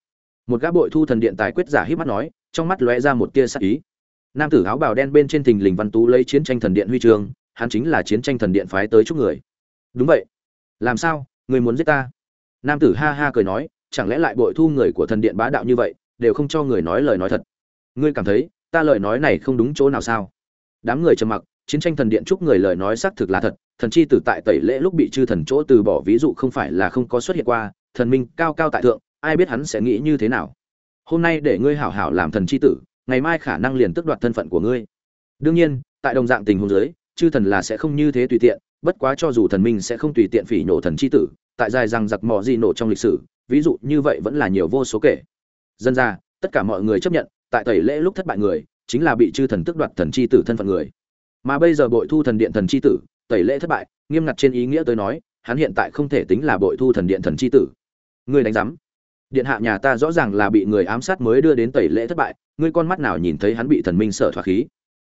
Một gã bội thu thần điện tài quyết giả hít mắt nói, trong mắt lóe ra một tia sắc ý. Nam tử áo bào đen bên trên thình lình văn tú lấy chiến tranh thần điện huy chương, hắn chính là chiến tranh thần điện phái tới chúc người. Đúng vậy. Làm sao? Người muốn giết ta? Nam tử ha ha cười nói, chẳng lẽ lại bội thu người của thần điện bá đạo như vậy, đều không cho người nói lời nói thật. Ngươi cảm thấy ta lời nói này không đúng chỗ nào sao? Đám người trầm mặc, chiến tranh thần điện chúc người lời nói xác thực là thật, thần chi tử tại tẩy lễ lúc bị chư thần chỗ từ bỏ ví dụ không phải là không có xuất hiện qua, thần minh cao cao tại thượng, ai biết hắn sẽ nghĩ như thế nào? Hôm nay để ngươi hảo hảo làm thần chi tử, ngày mai khả năng liền tước đoạt thân phận của ngươi. Đương nhiên, tại đồng dạng tình huống giới chư thần là sẽ không như thế tùy tiện, bất quá cho dù thần minh sẽ không tùy tiện phỉ nổ thần chi tử, tại dài rằng giặc mò gì nổ trong lịch sử, ví dụ như vậy vẫn là nhiều vô số kể. Dân ra, tất cả mọi người chấp nhận tại tẩy lễ lúc thất bại người, chính là bị chư thần tước đoạt thần chi tử thân phận người. Mà bây giờ bội thu thần điện thần chi tử, tẩy lễ thất bại, nghiêm ngặt trên ý nghĩa tới nói, hắn hiện tại không thể tính là bội thu thần điện thần chi tử. Ngươi đánh giám. Điện hạ nhà ta rõ ràng là bị người ám sát mới đưa đến tẩy lễ thất bại, ngươi con mắt nào nhìn thấy hắn bị thần minh sợ thoát khí?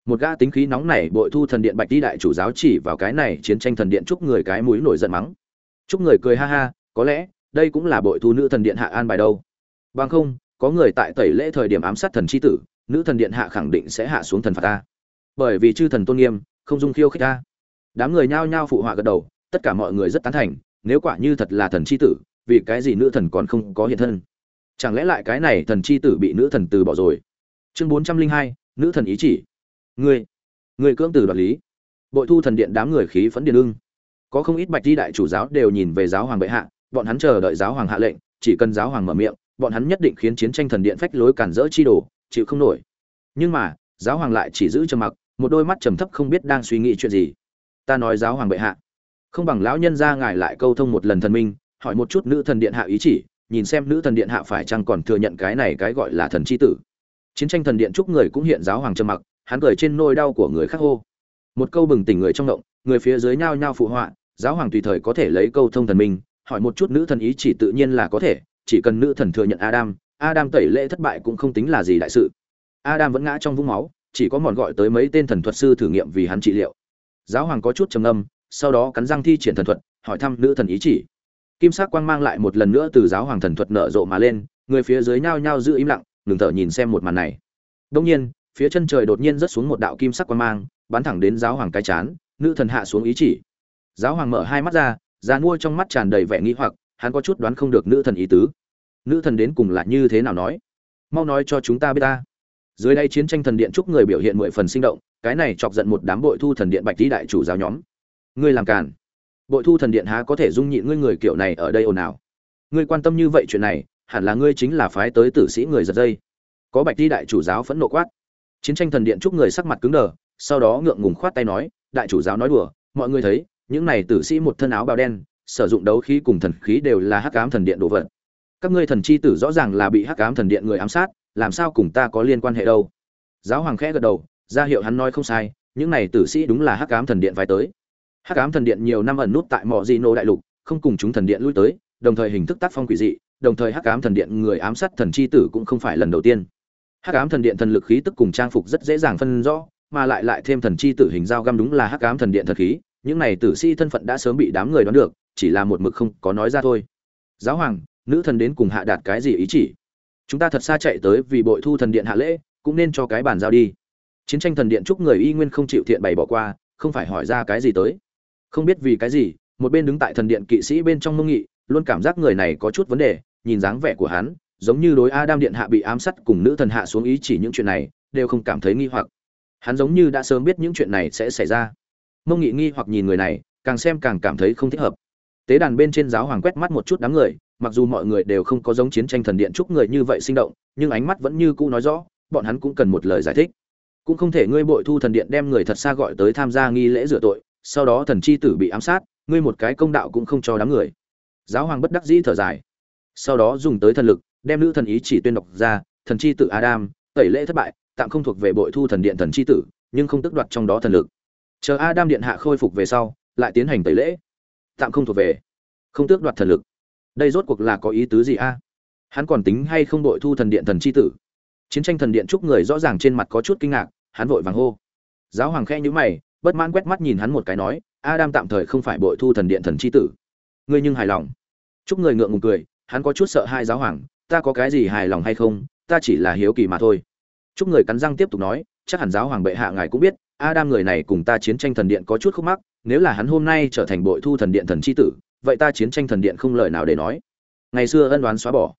Một gã tính khí nóng này bội thu thần điện bạch đi đại chủ giáo chỉ vào cái này chiến tranh thần điện chúc người cái mũi nổi giận mắng. Chúc người cười ha ha, có lẽ, đây cũng là bội thu nữ thần điện hạ an bài đâu. Bằng không có người tại tẩy lễ thời điểm ám sát thần chi tử, nữ thần điện hạ khẳng định sẽ hạ xuống thần phạt ta. Bởi vì chư thần tôn nghiêm, không dung khiêu khích ta. Đám người nhao nhao phụ họa gật đầu, tất cả mọi người rất tán thành, nếu quả như thật là thần chi tử, vì cái gì nữ thần còn không có hiện thân? Chẳng lẽ lại cái này thần chi tử bị nữ thần từ bỏ rồi? Chương bốn trăm linh hai, nữ thần ý chỉ. Ngươi ngươi cưỡng từ đoạt lý. Bội thu thần điện đám người khí phấn điện ưng. Có không ít bạch di đại chủ giáo đều nhìn về giáo hoàng bệ hạ, bọn hắn chờ đợi giáo hoàng hạ lệnh, chỉ cần giáo hoàng mở miệng bọn hắn nhất định khiến chiến tranh thần điện phách lối cản rỡ chi đổ chịu không nổi. Nhưng mà, giáo hoàng lại chỉ giữ trầm mặc, một đôi mắt trầm thấp không biết đang suy nghĩ chuyện gì. Ta nói giáo hoàng bệ hạ. Không bằng lão nhân ra ngài lại câu thông một lần thần minh, hỏi một chút nữ thần điện hạ ý chỉ, nhìn xem nữ thần điện hạ phải chăng còn thừa nhận cái này cái gọi là thần c h i tử. Chiến tranh thần điện chúc người cũng hiện giáo hoàng trầm mặc, hắn cười trên nôi đau của người khác hô. Một câu bừng tỉnh người trong động, người phía dưới nhao nhao phụ họa, giáo hoàng tùy thời có thể lấy câu thông thần minh, hỏi một chút nữ thần ý chỉ tự nhiên là có thể chỉ cần nữ thần thừa nhận adam adam tẩy lễ thất bại cũng không tính là gì đại sự. Adam vẫn ngã trong vũng máu chỉ có mòn gọi tới mấy tên thần thuật sư thử nghiệm vì hắn trị liệu. Giáo hoàng có chút trầm ngâm, sau đó cắn răng thi triển thần thuật hỏi thăm nữ thần ý chỉ. Kim sắc quang mang lại một lần nữa từ giáo hoàng thần thuật nở rộ mà lên người phía dưới nhao nhao giữ im lặng ngừng thở nhìn xem một màn này. Đông nhiên phía chân trời đột nhiên rớt xuống một đạo kim sắc quang mang bắn thẳng đến giáo hoàng cái chán nữ thần hạ xuống ý chỉ. Giáo hoàng mở hai mắt ra giàn mua trong mắt tràn đầy vẻ nghi hoặc hắn có chút đoán không được nữ thần ý tứ. Nữ thần đến cùng là như thế nào nói? Mau nói cho chúng ta biết ta. Dưới đây chiến tranh thần điện chúc người biểu hiện mười phần sinh động, cái này chọc giận một đám bội thu thần điện bạch lý đại chủ giáo nhóm. Ngươi làm càn. Bội thu thần điện há có thể dung nhịn ngươi người kiểu này ở đây ồn ào? Ngươi quan tâm như vậy chuyện này, hẳn là ngươi chính là phái tới tử sĩ người giật dây. Có bạch lý đại chủ giáo phẫn nộ quát. Chiến tranh thần điện chúc người sắc mặt cứng đờ, sau đó ngượng ngùng khoát tay nói, đại chủ giáo nói đùa, mọi người thấy, những này tử sĩ một thân áo bào đen sử dụng đấu khí cùng thần khí đều là hắc ám thần điện đồ vật. Các ngươi thần chi tử rõ ràng là bị hắc ám thần điện người ám sát, làm sao cùng ta có liên quan hệ đâu? Giáo hoàng khẽ gật đầu, ra hiệu hắn nói không sai, những này tử sĩ đúng là hắc ám thần điện phải tới. Hắc ám thần điện nhiều năm ẩn nút tại mỏ di nô đại lục, không cùng chúng thần điện lui tới, đồng thời hình thức tác phong quỷ dị, đồng thời hắc ám thần điện người ám sát thần chi tử cũng không phải lần đầu tiên. Hắc ám thần điện thần lực khí tức cùng trang phục rất dễ dàng phân rõ, mà lại lại thêm thần chi tử hình dao găm đúng là hắc ám thần điện thần khí, những này tử sĩ thân phận đã sớm bị đám người đoán được chỉ là một mực không có nói ra thôi. Giáo hoàng, nữ thần đến cùng hạ đạt cái gì ý chỉ? Chúng ta thật xa chạy tới vì bội thu thần điện hạ lễ, cũng nên cho cái bàn giao đi. Chiến tranh thần điện chúc người y nguyên không chịu thiện bày bỏ qua, không phải hỏi ra cái gì tới. Không biết vì cái gì, một bên đứng tại thần điện kỵ sĩ bên trong mông nghị, luôn cảm giác người này có chút vấn đề, nhìn dáng vẻ của hắn, giống như đối adam điện hạ bị ám sát cùng nữ thần hạ xuống ý chỉ những chuyện này, đều không cảm thấy nghi hoặc. Hắn giống như đã sớm biết những chuyện này sẽ xảy ra. Mông nghị nghi hoặc nhìn người này, càng xem càng cảm thấy không thích hợp tế đàn bên trên giáo hoàng quét mắt một chút đám người, mặc dù mọi người đều không có giống chiến tranh thần điện chúc người như vậy sinh động, nhưng ánh mắt vẫn như cũ nói rõ, bọn hắn cũng cần một lời giải thích. Cũng không thể ngươi bội thu thần điện đem người thật xa gọi tới tham gia nghi lễ rửa tội, sau đó thần chi tử bị ám sát, ngươi một cái công đạo cũng không cho đám người. Giáo hoàng bất đắc dĩ thở dài. Sau đó dùng tới thần lực, đem nữ thần ý chỉ tuyên đọc ra, thần chi tử adam, tẩy lễ thất bại, tạm không thuộc về bội thu thần điện thần chi tử, nhưng không tức đoạt trong đó thần lực. Chờ adam điện hạ khôi phục về sau, lại tiến hành tẩy lễ tạm không thuộc về. Không tước đoạt thần lực. Đây rốt cuộc là có ý tứ gì a? Hắn còn tính hay không đội thu thần điện thần c h i tử? Chiến tranh thần điện chúc người rõ ràng trên mặt có chút kinh ngạc, hắn vội vàng hô. Giáo hoàng khe nhữ mày, bất mãn quét mắt nhìn hắn một cái nói, adam tạm thời không phải bội thu thần điện thần c h i tử. Ngươi nhưng hài lòng. Chúc người ngượng ngùng cười, hắn có chút sợ hai giáo hoàng, ta có cái gì hài lòng hay không? Ta chỉ là hiếu kỳ mà thôi. Chúc người cắn răng tiếp tục nói, chắc hẳn giáo hoàng bệ hạ ngài cũng biết, adam người này cùng ta chiến tranh thần điện có chút khúc mắc nếu là hắn hôm nay trở thành bội thu thần điện thần c h i tử, vậy ta chiến tranh thần điện không lời nào để nói. Ngày xưa ân đoán xóa bỏ,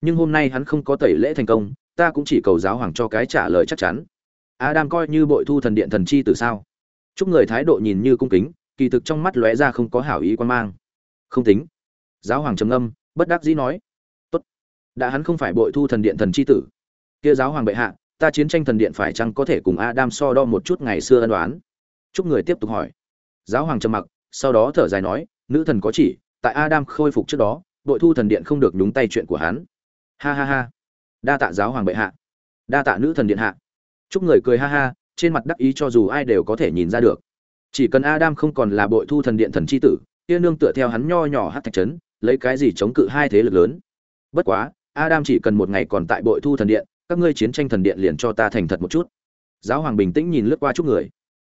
nhưng hôm nay hắn không có tẩy lễ thành công, ta cũng chỉ cầu giáo hoàng cho cái trả lời chắc chắn. Adam coi như bội thu thần điện thần chi tử sao? Chúc người thái độ nhìn như cung kính, kỳ thực trong mắt lóe ra không có hảo ý quan mang. Không tính. Giáo hoàng trầm ngâm, bất đắc dĩ nói. Tốt. Đã hắn không phải bội thu thần điện thần chi tử. Kia giáo hoàng bệ hạ, ta chiến tranh thần điện phải chăng có thể cùng adam so đo một chút ngày xưa ân đoán chúc người tiếp tục hỏi giáo hoàng trầm mặc, sau đó thở dài nói, nữ thần có chỉ, tại adam khôi phục trước đó, đội thu thần điện không được nhúng tay chuyện của hắn. Ha ha ha. Đa tạ giáo hoàng bệ hạ. Đa tạ nữ thần điện hạ. Chúc người cười ha ha, trên mặt đắc ý cho dù ai đều có thể nhìn ra được. Chỉ cần adam không còn là bội thu thần điện thần c h i tử, kia nương tựa theo hắn nho nhỏ hát thạch trấn, lấy cái gì chống cự hai thế lực lớn? Bất quá, adam chỉ cần một ngày còn tại bội thu thần điện, các ngươi chiến tranh thần điện liền cho ta thành thật một chút. Giáo hoàng bình tĩnh nhìn lướt qua chúc người.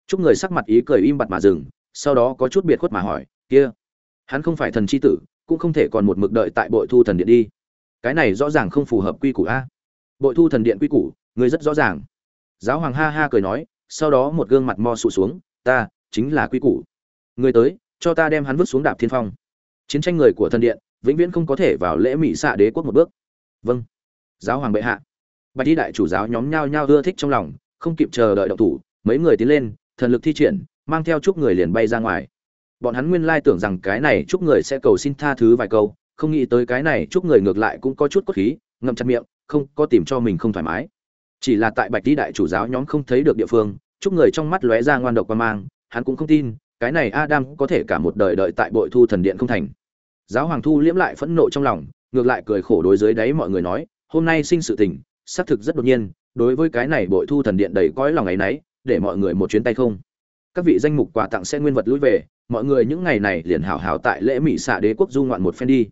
Chúc người sắc mặt ý cười im bặt mà dừng sau đó có chút biệt khuất mà hỏi, kia, hắn không phải thần c h i tử, cũng không thể còn một mực đợi tại bội thu thần điện đi. Cái này rõ ràng không phù hợp quy củ a. Bội thu thần điện quy củ người rất rõ ràng. Giáo hoàng ha ha cười nói, sau đó một gương mặt mo sụ xuống, ta, chính là quy củ. Người tới, cho ta đem hắn vứt xuống đạp thiên phong. Chiến tranh người của thần điện, vĩnh viễn không có thể vào lễ mỹ xạ đế quốc một bước. Vâng. Giáo hoàng bệ hạ. Bạch đi đại chủ giáo nhóm nhao nhao ưa thích trong lòng, không kịp chờ đợi động thủ, mấy người tiến lên, thần lực thi triển mang theo chúc người liền bay ra ngoài. Bọn hắn nguyên lai tưởng rằng cái này chúc người sẽ cầu xin tha thứ vài câu, không nghĩ tới cái này chúc người ngược lại cũng có chút cốt khí, ngậm chặt miệng, không có tìm cho mình không thoải mái. Chỉ là tại bạch đi đại chủ giáo nhóm không thấy được địa phương, chúc người trong mắt lóe ra ngoan độc qua mang, hắn cũng không tin, cái này adam có thể cả một đời đợi tại bội thu thần điện không thành. Giáo hoàng thu liễm lại phẫn nộ trong lòng, ngược lại cười khổ đối dưới đáy mọi người nói, hôm nay sinh sự tình, xác thực rất đột nhiên, đối với cái này bội thu thần điện đầy cõi lòng ấy nấy, để mọi người một chuyến tay không các vị danh mục quà tặng sẽ nguyên vật lui về, mọi người những ngày này liền hảo hảo tại lễ mỹ xạ đế quốc du ngoạn một phen đi.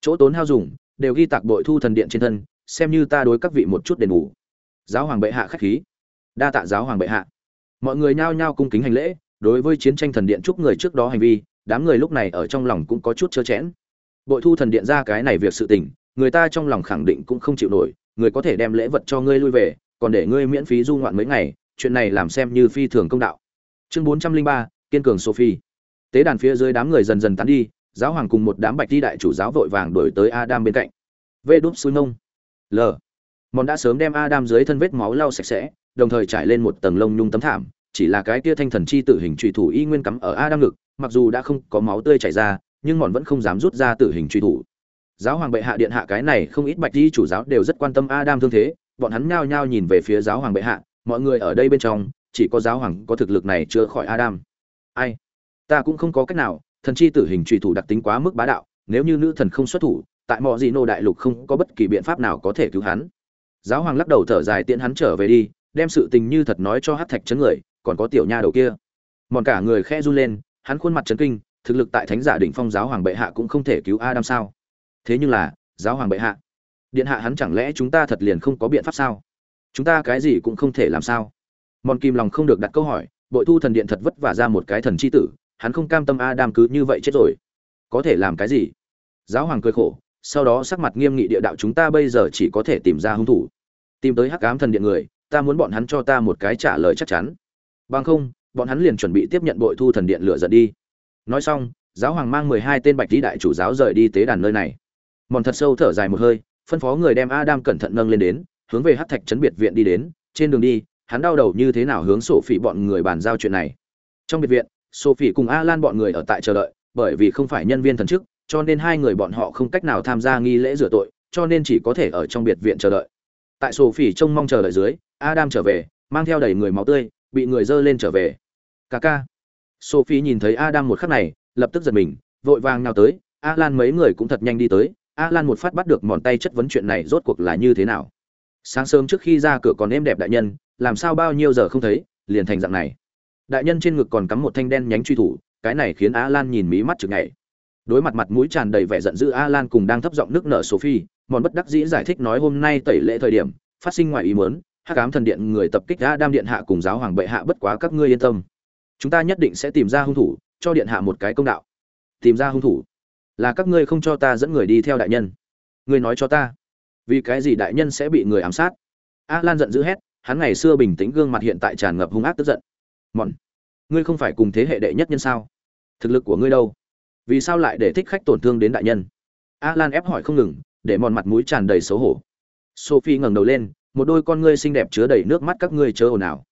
Chỗ tốn hao dùng, đều ghi tạc bội thu thần điện trên thân, xem như ta đối các vị một chút đền bù. Giáo hoàng bệ hạ khách khí. Đa tạ giáo hoàng bệ hạ. Mọi người nhao nhao cung kính hành lễ, đối với chiến tranh thần điện chúc người trước đó hành vi, đám người lúc này ở trong lòng cũng có chút chơ chẽn. Bội thu thần điện ra cái này việc sự tình, người ta trong lòng khẳng định cũng không chịu nổi, người có thể đem lễ vật cho ngươi lui về, còn để ngươi miễn phí du ngoạn mấy ngày, chuyện này làm xem như phi thường công đạo chương bốn trăm linh ba, kiên cường sophie. Tế đàn phía dưới đám người dần dần tán đi, giáo hoàng cùng một đám bạch đi đại chủ giáo vội vàng đuổi tới adam bên cạnh. Vê đúp xui nông l. Mòn đã sớm đem adam dưới thân vết máu lau sạch sẽ, đồng thời trải lên một tầng lông nhung tấm thảm, chỉ là cái kia thanh thần chi tử hình trùy thủ y nguyên cắm ở adam ngực, mặc dù đã không có máu tươi chảy ra, nhưng mòn vẫn không dám rút ra tử hình truy thủ. Giáo hoàng bệ hạ điện hạ cái này, không ít bạch di chủ giáo đều rất quan tâm adam thương thế, bọn hắn nhao nhao nhìn về phía giáo hoàng bệ hạ, mọi người ở đây bên trong chỉ có giáo hoàng có thực lực này chữa khỏi adam. Ai? Ta cũng không có cách nào, thần chi tử hình truy thủ đặc tính quá mức bá đạo, nếu như nữ thần không xuất thủ, tại mọ gì nô đại lục không có bất kỳ biện pháp nào có thể cứu hắn. Giáo hoàng lắc đầu thở dài tiễn hắn trở về đi, đem sự tình như thật nói cho Hắc thạch chấn người, còn có tiểu nha đầu kia. Mòn cả người khẽ run lên, hắn khuôn mặt chấn kinh, thực lực tại thánh giả đỉnh phong giáo hoàng bệ hạ cũng không thể cứu adam sao? Thế nhưng là, giáo hoàng bệ hạ, điện hạ hắn chẳng lẽ chúng ta thật liền không có biện pháp sao? Chúng ta cái gì cũng không thể làm sao? Mòn kim lòng không được đặt câu hỏi, bội thu thần điện thật vất vả ra một cái thần chi tử, hắn không cam tâm adam cứ như vậy chết rồi. Có thể làm cái gì? Giáo hoàng cười khổ, sau đó sắc mặt nghiêm nghị địa đạo chúng ta bây giờ chỉ có thể tìm ra hung thủ. Tìm tới hắc ám thần điện người, ta muốn bọn hắn cho ta một cái trả lời chắc chắn. Bằng không, bọn hắn liền chuẩn bị tiếp nhận bội thu thần điện lửa giận đi. Nói xong, giáo hoàng mang mười hai tên bạch lý đại chủ giáo rời đi tế đàn nơi này. Mòn thật sâu thở dài một hơi, phân phó người đem adam cẩn thận nâng lên đến, hướng về hát thạch trấn biệt viện đi đến. Trên đường đi hắn đau đầu như thế nào hướng sổ phỉ bọn người bàn giao chuyện này. Trong biệt viện, sophie cùng a lan bọn người ở tại chờ đợi, bởi vì không phải nhân viên thần chức, cho nên hai người bọn họ không cách nào tham gia nghi lễ rửa tội, cho nên chỉ có thể ở trong biệt viện chờ đợi. Tại sophie trông mong chờ đợi dưới, adam trở về, mang theo đầy người máu tươi, bị người dơ lên trở về. Ca ca. Sophie nhìn thấy adam một khắc này, lập tức giật mình, vội vàng nào tới, alan mấy người cũng thật nhanh đi tới, alan một phát bắt được mòn tay chất vấn chuyện này rốt cuộc là như thế nào. Sáng sớm trước khi ra cửa còn êm đẹp đại nhân làm sao bao nhiêu giờ không thấy, liền thành dạng này. Đại nhân trên ngực còn cắm một thanh đen nhánh truy thủ, cái này khiến a lan nhìn mí mắt chực ngày. Đối mặt mặt mũi tràn đầy vẻ giận dữ a lan cùng đang thấp giọng nước nở sophie, mòn bất đắc dĩ giải thích nói hôm nay tẩy lễ thời điểm, phát sinh ngoài ý muốn, hắc ám thần điện người tập kích đã đam điện hạ cùng giáo hoàng bệ hạ bất quá các ngươi yên tâm. Chúng ta nhất định sẽ tìm ra hung thủ, cho điện hạ một cái công đạo. Tìm ra hung thủ? Là các ngươi không cho ta dẫn người đi theo đại nhân. Ngươi nói cho ta. Vì cái gì đại nhân sẽ bị người ám sát? A lan giận dữ hét hắn ngày xưa bình tĩnh gương mặt hiện tại tràn ngập hung ác tức giận. Mọn, ngươi không phải cùng thế hệ đệ nhất nhân sao? Thực lực của ngươi đâu? Vì sao lại để thích khách tổn thương đến đại nhân? A lan ép hỏi không ngừng, để mòn mặt mũi tràn đầy xấu hổ. Sophie ngẩng đầu lên, một đôi con ngươi xinh đẹp chứa đầy nước mắt các ngươi chớ ồn ào.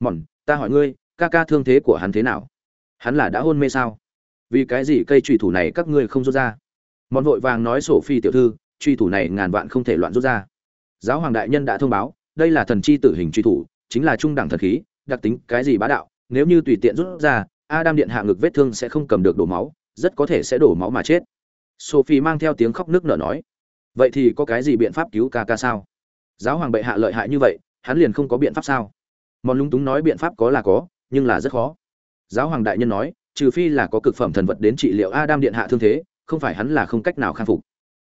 Mòn ta hỏi ngươi, ca ca thương thế của hắn thế nào? Hắn là đã hôn mê sao? Vì cái gì cây trùy thủ này các ngươi không rút ra? Mòn vội vàng nói sổ phi tiểu thư truy thủ này ngàn vạn không thể loạn rút ra. Giáo hoàng đại nhân đã thông báo đây là thần chi tử hình truy thủ, chính là trung đẳng thần khí, đặc tính cái gì bá đạo, nếu như tùy tiện rút ra, adam điện hạ ngực vết thương sẽ không cầm được đổ máu, rất có thể sẽ đổ máu mà chết. Sophie mang theo tiếng khóc nước nở nói, vậy thì có cái gì biện pháp cứu ca ca sao? Giáo hoàng bệ hạ lợi hại như vậy, hắn liền không có biện pháp sao? Mòn lúng túng nói biện pháp có là có, nhưng là rất khó. Giáo hoàng đại nhân nói, trừ phi là có cực phẩm thần vật đến trị liệu adam điện hạ thương thế, không phải hắn là không cách nào khắc phục.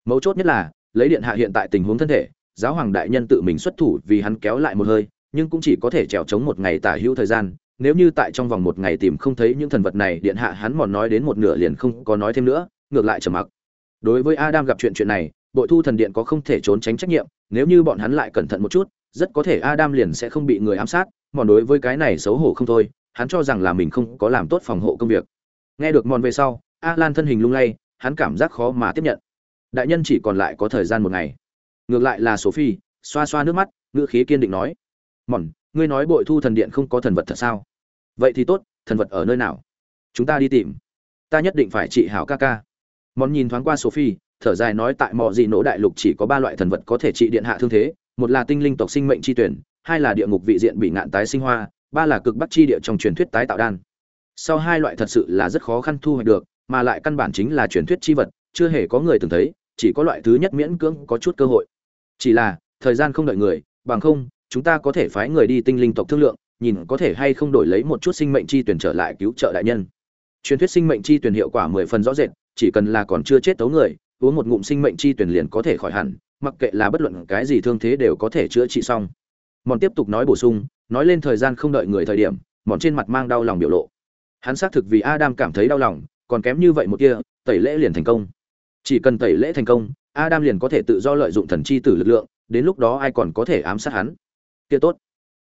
Mấu chốt nhất là, lấy điện hạ hiện tại tình huống thân thể giáo hoàng đại nhân tự mình xuất thủ vì hắn kéo lại một hơi, nhưng cũng chỉ có thể trèo chống một ngày tả hữu thời gian. Nếu như tại trong vòng một ngày tìm không thấy những thần vật này, điện hạ hắn mòn nói đến một nửa liền không có nói thêm nữa, ngược lại trầm mặc. Đối với adam gặp chuyện chuyện này, bội thu thần điện có không thể trốn tránh trách nhiệm, nếu như bọn hắn lại cẩn thận một chút, rất có thể adam liền sẽ không bị người ám sát, mòn đối với cái này xấu hổ không thôi, hắn cho rằng là mình không có làm tốt phòng hộ công việc. Nghe được mòn về sau, alan thân hình lung lay, hắn cảm giác khó mà tiếp nhận. Đại nhân chỉ còn lại có thời gian một ngày ngược lại là sophie, xoa xoa nước mắt, ngữ khí kiên định nói. Mòn, ngươi nói bội thu thần điện không có thần vật thật sao? Vậy thì tốt, thần vật ở nơi nào? Chúng ta đi tìm. Ta nhất định phải trị hảo ca ca. Mòn nhìn thoáng qua sophie, thở dài nói tại mọi gì nỗ đại lục chỉ có ba loại thần vật có thể trị điện hạ thương thế, một là tinh linh tộc sinh mệnh chi tuyển, hai là địa ngục vị diện bị ngạn tái sinh hoa, ba là cực bắc chi địa trong truyền thuyết tái tạo đan. Sau hai loại thật sự là rất khó khăn thu hoạch được, mà lại căn bản chính là truyền thuyết chi vật, chưa hề có người từng thấy, chỉ có loại thứ nhất miễn cưỡng có chút cơ hội chỉ là, thời gian không đợi người, bằng không, chúng ta có thể phái người đi tinh linh tộc thương lượng, nhìn có thể hay không đổi lấy một chút sinh mệnh chi tuyển trở lại cứu trợ đại nhân. Truyền thuyết sinh mệnh chi tuyển hiệu quả mười phần rõ rệt, chỉ cần là còn chưa chết tấu người, uống một ngụm sinh mệnh chi tuyển liền có thể khỏi hẳn, mặc kệ là bất luận cái gì thương thế đều có thể chữa trị xong. Mòn tiếp tục nói bổ sung, nói lên thời gian không đợi người thời điểm, mòn trên mặt mang đau lòng biểu lộ. Hắn xác thực vì adam cảm thấy đau lòng, còn kém như vậy một kia, tẩy lễ liền thành công. Chỉ cần tẩy lễ thành công adam liền có thể tự do lợi dụng thần chi tử lực lượng, đến lúc đó ai còn có thể ám sát hắn? Kia tốt,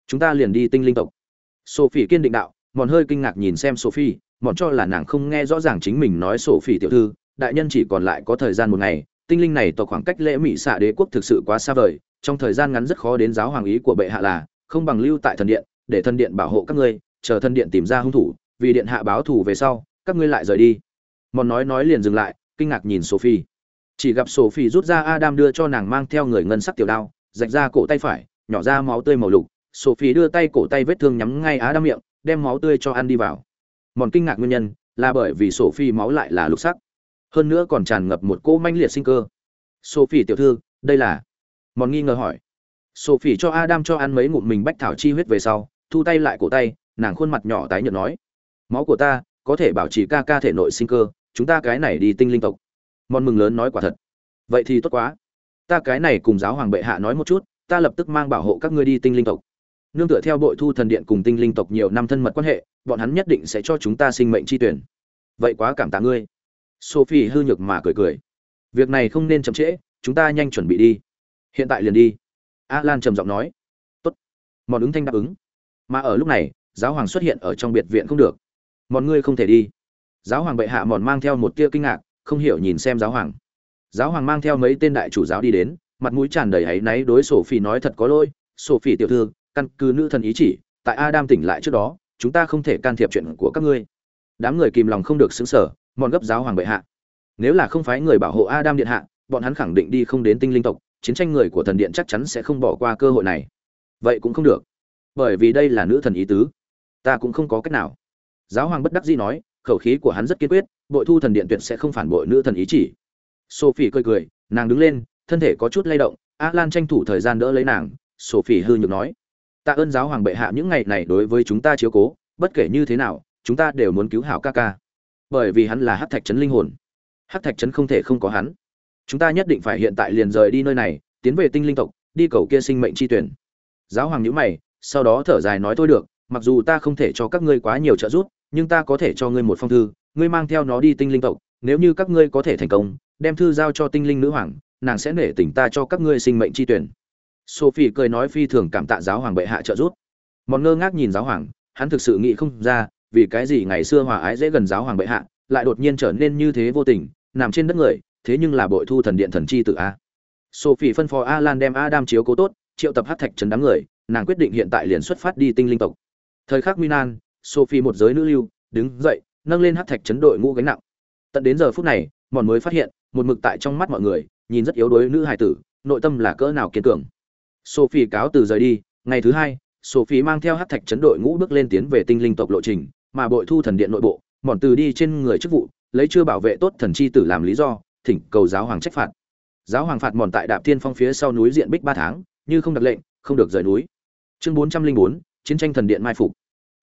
chúng ta liền đi tinh linh tộc. Sophie kiên định đạo, mòn hơi kinh ngạc nhìn xem sophie, mòn cho là nàng không nghe rõ ràng chính mình nói sophie tiểu thư, đại nhân chỉ còn lại có thời gian một ngày, tinh linh này tộc khoảng cách lễ mỹ xạ đế quốc thực sự quá xa vời, trong thời gian ngắn rất khó đến giáo hoàng ý của bệ hạ là, không bằng lưu tại thần điện, để thần điện bảo hộ các ngươi, chờ thần điện tìm ra hung thủ, vì điện hạ báo thù về sau, các ngươi lại rời đi. Mòn nói nói liền dừng lại, kinh ngạc nhìn sophie chỉ gặp sophie rút ra adam đưa cho nàng mang theo người ngân sắc tiểu đao, rạch ra cổ tay phải, nhỏ ra máu tươi màu lục. Sophie đưa tay cổ tay vết thương nhắm ngay adam miệng, đem máu tươi cho ăn đi vào. Mòn kinh ngạc nguyên nhân là bởi vì sophie máu lại là lục sắc. Hơn nữa còn tràn ngập một cỗ manh liệt sinh cơ. Sophie tiểu thư, đây là? Mòn nghi ngờ hỏi. Sophie cho adam cho ăn mấy ngụm mình bách thảo chi huyết về sau, thu tay lại cổ tay, nàng khuôn mặt nhỏ tái nhợt nói. Máu của ta có thể bảo trì ca ca thể nội sinh cơ, chúng ta cái này đi tinh linh tộc mòn mừng lớn nói quả thật. Vậy thì tốt quá. Ta cái này cùng giáo hoàng bệ hạ nói một chút, ta lập tức mang bảo hộ các ngươi đi tinh linh tộc. Nương tựa theo bội thu thần điện cùng tinh linh tộc nhiều năm thân mật quan hệ, bọn hắn nhất định sẽ cho chúng ta sinh mệnh tri tuyển. Vậy quá cảm tạ ngươi. Sophie hư nhược mà cười cười. Việc này không nên chậm trễ, chúng ta nhanh chuẩn bị đi. Hiện tại liền đi. A lan trầm giọng nói. Tốt. Mòn ứng thanh đáp ứng. Mà ở lúc này, giáo hoàng xuất hiện ở trong biệt viện không được. Mòn ngươi không thể đi. Giáo hoàng bệ hạ mòn mang theo một tia kinh ngạc không hiểu nhìn xem giáo hoàng. Giáo hoàng mang theo mấy tên đại chủ giáo đi đến, mặt mũi tràn đầy áy náy đối sổ phi nói thật có lỗi, sổ phi tiểu thư, căn cứ nữ thần ý chỉ, tại adam tỉnh lại trước đó, chúng ta không thể can thiệp chuyện của các ngươi. Đám người kìm lòng không được xứng sở mòn gấp giáo hoàng bệ hạ. Nếu là không phái người bảo hộ adam điện hạ, bọn hắn khẳng định đi không đến tinh linh tộc, chiến tranh người của thần điện chắc chắn sẽ không bỏ qua cơ hội này. Vậy cũng không được. Bởi vì đây là nữ thần ý tứ. Ta cũng không có cách nào. Giáo hoàng bất đắc dĩ nói, khẩu khí của hắn rất kiên quyết bội thu thần điện tuyệt sẽ không phản bội nữ thần ý chỉ. Sophie cười cười, nàng đứng lên, thân thể có chút lay động a lan tranh thủ thời gian đỡ lấy nàng, sophie hư nhược nói. Tạ ơn giáo hoàng bệ hạ những ngày này đối với chúng ta chiếu cố, bất kể như thế nào, chúng ta đều muốn cứu hảo ca ca. Bởi vì hắn là hát thạch trấn linh hồn. Hát thạch trấn không thể không có hắn. Chúng ta nhất định phải hiện tại liền rời đi nơi này, tiến về tinh linh tộc, đi cầu kia sinh mệnh chi tuyển. Giáo hoàng nhữ mày, sau đó thở dài nói thôi được, mặc dù ta không thể cho các ngươi quá nhiều trợ giúp, nhưng ta có thể cho ngươi một phong thư ngươi mang theo nó đi tinh linh tộc, nếu như các ngươi có thể thành công, đem thư giao cho tinh linh nữ hoàng, nàng sẽ nể tình ta cho các ngươi sinh mệnh chi tuyển. Sophie cười nói phi thường cảm tạ giáo hoàng bệ hạ trợ giúp. Mòn ngơ ngác nhìn giáo hoàng, hắn thực sự nghĩ không ra, vì cái gì ngày xưa hòa ái dễ gần giáo hoàng bệ hạ, lại đột nhiên trở nên như thế vô tình, nằm trên đất người, thế nhưng là bội thu thần điện thần chi tự a. Sophie phân phó alan đem a đam chiếu cố tốt, triệu tập hát thạch trấn đám người, nàng quyết định hiện tại liền xuất phát đi tinh linh tộc. Thời khắc minan sophie một giới nữ lưu, đứng dậy nâng lên hắc thạch chấn đội ngũ gánh nặng. Tận đến giờ phút này, mòn mới phát hiện, một mực tại trong mắt mọi người, nhìn rất yếu đuối nữ hài tử, nội tâm là cỡ nào kiên cường. Sophie cáo từ rời đi, ngày thứ hai, sophie mang theo hắc thạch chấn đội ngũ bước lên tiến về tinh linh tộc lộ trình, mà bội thu thần điện nội bộ, mòn từ đi trên người chức vụ, lấy chưa bảo vệ tốt thần chi tử làm lý do, thỉnh cầu giáo hoàng trách phạt. Giáo hoàng phạt mòn tại đạp thiên phong phía sau núi diện bích ba tháng, như không đặt lệnh, không được rời núi. Chương bốn trăm linh bốn, chiến tranh thần điện mai phục.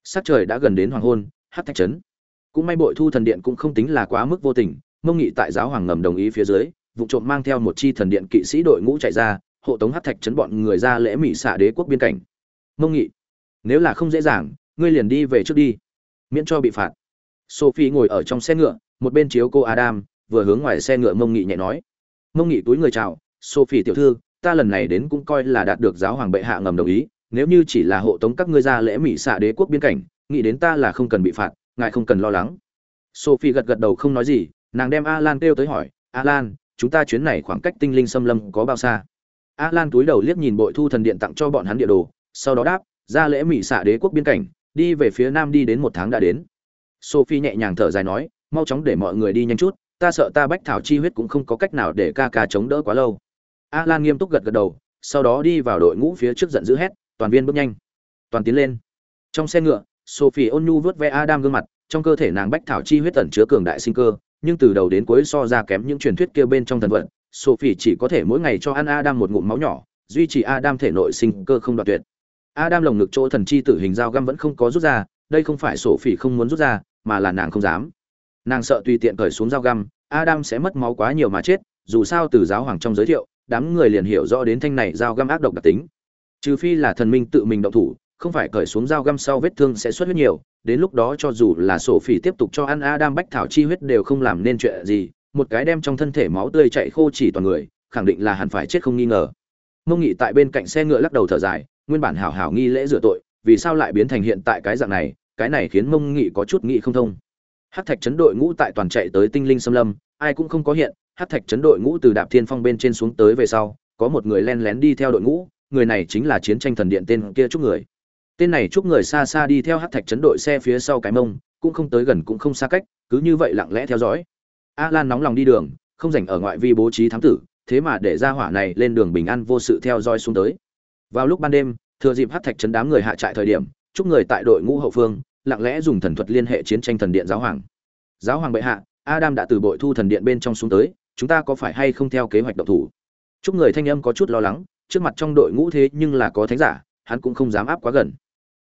Sát trời đã gần đến hoàng hôn hắc thạch chấn cũng may bội thu thần điện cũng không tính là quá mức vô tình, mông nghị tại giáo hoàng ngầm đồng ý phía dưới, vụ trộm mang theo một chi thần điện kỵ sĩ đội ngũ chạy ra, hộ tống hát thạch chấn bọn người ra lễ mỹ xạ đế quốc biên cảnh. Mông nghị, nếu là không dễ dàng, ngươi liền đi về trước đi, miễn cho bị phạt. Sophie ngồi ở trong xe ngựa, một bên chiếu cô adam, vừa hướng ngoài xe ngựa mông nghị nhẹ nói. Mông nghị túi người chào, sophie tiểu thư, ta lần này đến cũng coi là đạt được giáo hoàng bệ hạ ngầm đồng ý, nếu như chỉ là hộ tống các ngươi ra lễ mỹ xạ đế quốc biên cảnh, nghĩ đến ta là không cần bị phạt ngài không cần lo lắng. Sophie gật gật đầu không nói gì, nàng đem alan kêu tới hỏi, alan, chúng ta chuyến này khoảng cách tinh linh xâm lâm có bao xa? Alan túi đầu liếc nhìn bội thu thần điện tặng cho bọn hắn địa đồ, sau đó đáp, ra lễ mỹ xạ đế quốc biên cảnh, đi về phía nam đi đến một tháng đã đến. Sophie nhẹ nhàng thở dài nói, mau chóng để mọi người đi nhanh chút, ta sợ ta bách thảo chi huyết cũng không có cách nào để ca ca chống đỡ quá lâu. Alan nghiêm túc gật gật đầu, sau đó đi vào đội ngũ phía trước giận dữ hét, toàn viên bước nhanh, toàn tiến lên. Trong xe ngựa sophie ôn nhu vớt ve adam gương mặt, trong cơ thể nàng bách thảo chi huyết ẩn chứa cường đại sinh cơ, nhưng từ đầu đến cuối so ra kém những truyền thuyết kia bên trong thần vận sophie chỉ có thể mỗi ngày cho ăn adam một ngụm máu nhỏ, duy trì adam thể nội sinh cơ không đoạt tuyệt. Adam lồng ngực chỗ thần chi tử hình dao găm vẫn không có rút ra, đây không phải sophie không muốn rút ra, mà là nàng không dám. Nàng sợ tùy tiện cởi xuống dao găm, adam sẽ mất máu quá nhiều mà chết, dù sao từ giáo hoàng trong giới thiệu, đám người liền hiểu rõ đến thanh này dao găm ác độc đặc tính. Trừ phi là thần minh tự mình động thủ không phải cởi xuống dao găm sau vết thương sẽ xuất huyết nhiều, đến lúc đó cho dù là sổ phỉ tiếp tục cho ăn, adam bách thảo chi huyết đều không làm nên chuyện gì, một cái đem trong thân thể máu tươi chạy khô chỉ toàn người, khẳng định là hẳn phải chết không nghi ngờ. Mông nghị tại bên cạnh xe ngựa lắc đầu thở dài, nguyên bản hảo hảo nghi lễ rửa tội, vì sao lại biến thành hiện tại cái dạng này, cái này khiến mông nghị có chút nghị không thông. Hát thạch chấn đội ngũ tại toàn chạy tới tinh linh xâm lâm, ai cũng không có hiện, hát thạch chấn đội ngũ từ đạp thiên phong bên trên xuống tới về sau, có một người len lén đi theo đội ngũ, người này chính là chiến tranh thần điện tên kia chúc người tên này chúc người xa xa đi theo hát thạch chấn đội xe phía sau cái mông, cũng không tới gần cũng không xa cách, cứ như vậy lặng lẽ theo dõi. A lan nóng lòng đi đường, không dành ở ngoại vi bố trí thám tử, thế mà để ra hỏa này lên đường bình an vô sự theo dõi xuống tới. Vào lúc ban đêm, thừa dịp hát thạch chấn đám người hạ trại thời điểm, chúc người tại đội ngũ hậu phương, lặng lẽ dùng thần thuật liên hệ chiến tranh thần điện giáo hoàng. Giáo hoàng bệ hạ, adam đã từ bội thu thần điện bên trong xuống tới, chúng ta có phải hay không theo kế hoạch độc thủ? Chúc người thanh âm có chút lo lắng, trước mặt trong đội ngũ thế nhưng là có thánh giả, hắn cũng không dám áp quá gần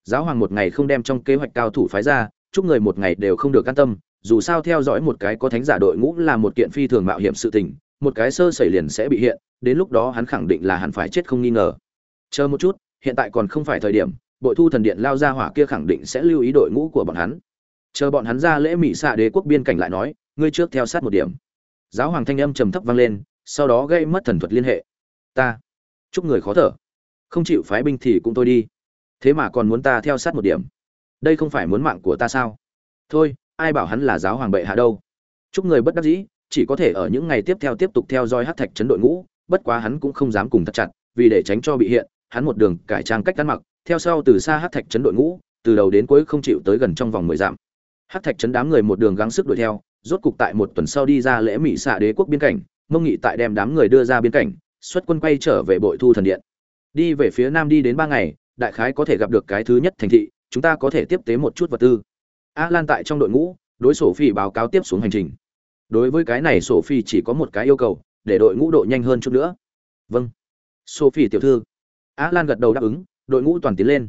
giáo hoàng một ngày không đem trong kế hoạch cao thủ phái ra, chúc người một ngày đều không được an tâm, dù sao theo dõi một cái có thánh giả đội ngũ là một kiện phi thường mạo hiểm sự tình, một cái sơ sẩy liền sẽ bị hiện, đến lúc đó hắn khẳng định là hắn phải chết không nghi ngờ. Chờ một chút, hiện tại còn không phải thời điểm, bội thu thần điện lao ra hỏa kia khẳng định sẽ lưu ý đội ngũ của bọn hắn. Chờ bọn hắn ra lễ mỹ xạ đế quốc biên cảnh lại nói, ngươi trước theo sát một điểm. Giáo hoàng thanh âm trầm thấp vang lên, sau đó gây mất thần thuật liên hệ. Ta, chúc người khó thở. Không chịu phái binh thì cũng tôi đi thế mà còn muốn ta theo sát một điểm. Đây không phải muốn mạng của ta sao? Thôi, ai bảo hắn là giáo hoàng bệ hạ đâu. Chúc người bất đắc dĩ, chỉ có thể ở những ngày tiếp theo tiếp tục theo dõi hát thạch chấn đội ngũ, bất quá hắn cũng không dám cùng thật chặt, vì để tránh cho bị hiện, hắn một đường cải trang cách cắn mặc, theo sau từ xa hát thạch chấn đội ngũ, từ đầu đến cuối không chịu tới gần trong vòng mười dặm. Hát thạch chấn đám người một đường gắng sức đuổi theo, rốt cục tại một tuần sau đi ra lễ mỹ xạ đế quốc biên cảnh, mông nghị tại đem đám người đưa ra biên cảnh, xuất quân quay trở về bội thu thần điện. Đi về phía nam đi đến ba ngày đại khái có thể gặp được cái thứ nhất thành thị, chúng ta có thể tiếp tế một chút vật tư. A lan tại trong đội ngũ, đối sổ phi báo cáo tiếp xuống hành trình. Đối với cái này sổ phi chỉ có một cái yêu cầu, để đội ngũ độ nhanh hơn chút nữa. Vâng. Sophie tiểu thư. A lan gật đầu đáp ứng, đội ngũ toàn tiến lên.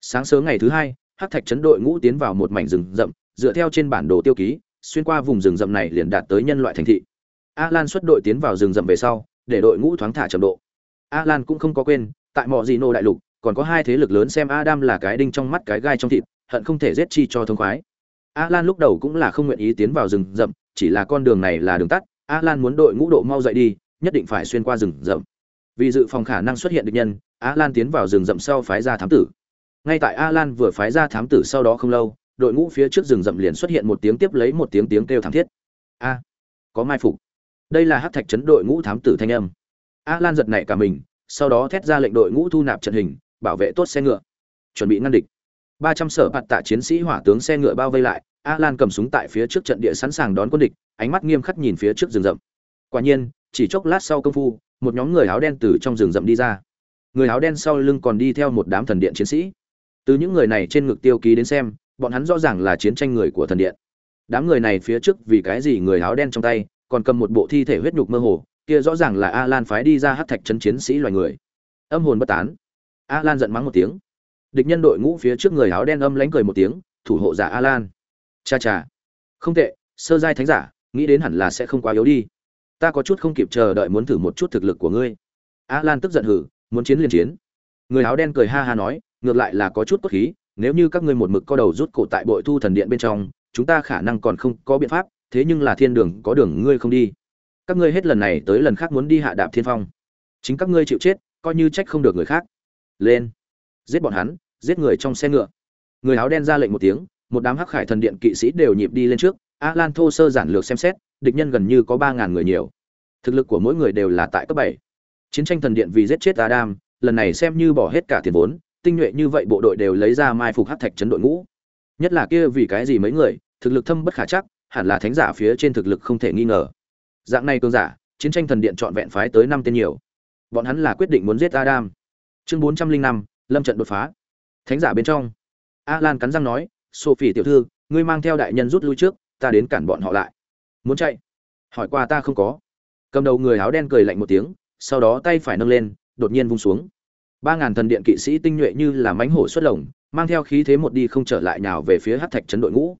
Sáng sớm ngày thứ hai, hắc thạch chấn đội ngũ tiến vào một mảnh rừng rậm, dựa theo trên bản đồ tiêu ký, xuyên qua vùng rừng rậm này liền đạt tới nhân loại thành thị. A lan xuất đội tiến vào rừng rậm về sau, để đội ngũ thoáng thả chậm độ. A lan cũng không có quên, tại mọi gì nô đại lục còn có hai thế lực lớn xem adam là cái đinh trong mắt cái gai trong thịt, hận không thể giết chi cho thông khoái. Alan lúc đầu cũng là không nguyện ý tiến vào rừng rậm, chỉ là con đường này là đường tắt, Alan muốn đội ngũ độ mau dậy đi, nhất định phải xuyên qua rừng rậm. Vì dự phòng khả năng xuất hiện địch nhân, Alan tiến vào rừng rậm sau phái ra thám tử. Ngay tại Alan vừa phái ra thám tử sau đó không lâu, đội ngũ phía trước rừng rậm liền xuất hiện một tiếng tiếp lấy một tiếng tiếng kêu thảm thiết. A, có mai phục. Đây là hắc thạch chấn đội ngũ thám tử thanh âm. Alan giật nảy cả mình, sau đó thét ra lệnh đội ngũ thu nạp trận hình bảo vệ tốt xe ngựa. Chuẩn bị ngăn địch. Ba trăm sở bạt tạ chiến sĩ hỏa tướng xe ngựa bao vây lại a lan cầm súng tại phía trước trận địa sẵn sàng đón quân địch, ánh mắt nghiêm khắc nhìn phía trước rừng rậm. Quả nhiên, chỉ chốc lát sau công phu, một nhóm người áo đen từ trong rừng rậm đi ra. Người áo đen sau lưng còn đi theo một đám thần điện chiến sĩ. Từ những người này trên ngực tiêu ký đến xem, bọn hắn rõ ràng là chiến tranh người của thần điện. Đám người này phía trước vì cái gì người áo đen trong tay, còn cầm một bộ thi thể huyết nhục mơ hồ, kia rõ ràng là a lan phái đi ra hát thạch chân chiến sĩ loài người. Âm hồn bất tán a lan giận mắng một tiếng. Địch nhân đội ngũ phía trước người áo đen âm lánh cười một tiếng, thủ hộ giả a lan cha cha. Không tệ, sơ giai thánh giả, nghĩ đến hẳn là sẽ không quá yếu đi. Ta có chút không kịp chờ đợi muốn thử một chút thực lực của ngươi. A lan tức giận hử, muốn chiến liền chiến. Người áo đen cười ha ha nói, ngược lại là có chút cốt khí, nếu như các ngươi một mực co đầu rút cổ tại bội thu thần điện bên trong, chúng ta khả năng còn không có biện pháp, thế nhưng là thiên đường có đường ngươi không đi. Các ngươi hết lần này tới lần khác muốn đi hạ đạp thiên phong. Chính các ngươi chịu chết, coi như trách không được người khác lên. Giết bọn hắn, giết người trong xe ngựa. Người áo đen ra lệnh một tiếng, một đám hắc khải thần điện kỵ sĩ đều nhịp đi lên trước a lan thô sơ giản lược xem xét, địch nhân gần như có ba ngàn người nhiều. Thực lực của mỗi người đều là tại cấp bảy. Chiến tranh thần điện vì giết chết adam, lần này xem như bỏ hết cả tiền vốn, tinh nhuệ như vậy bộ đội đều lấy ra mai phục hắc thạch chấn đội ngũ. Nhất là kia vì cái gì mấy người, thực lực thâm bất khả chắc, hẳn là thánh giả phía trên thực lực không thể nghi ngờ. Dạng này cường giả, chiến tranh thần điện chọn vẹn phái tới năm tên nhiều. Bọn hắn là quyết định muốn giết adam chương bốn trăm linh năm, lâm trận đột phá. Thánh giả bên trong. A lan cắn răng nói, sophie tiểu thư, ngươi mang theo đại nhân rút lui trước, ta đến cản bọn họ lại. Muốn chạy? Hỏi qua ta không có. Cầm đầu người áo đen cười lạnh một tiếng, sau đó tay phải nâng lên, đột nhiên vung xuống. Ba ngàn thần điện kỵ sĩ tinh nhuệ như là mánh hổ xuất lồng, mang theo khí thế một đi không trở lại nào về phía hát thạch trấn đội ngũ.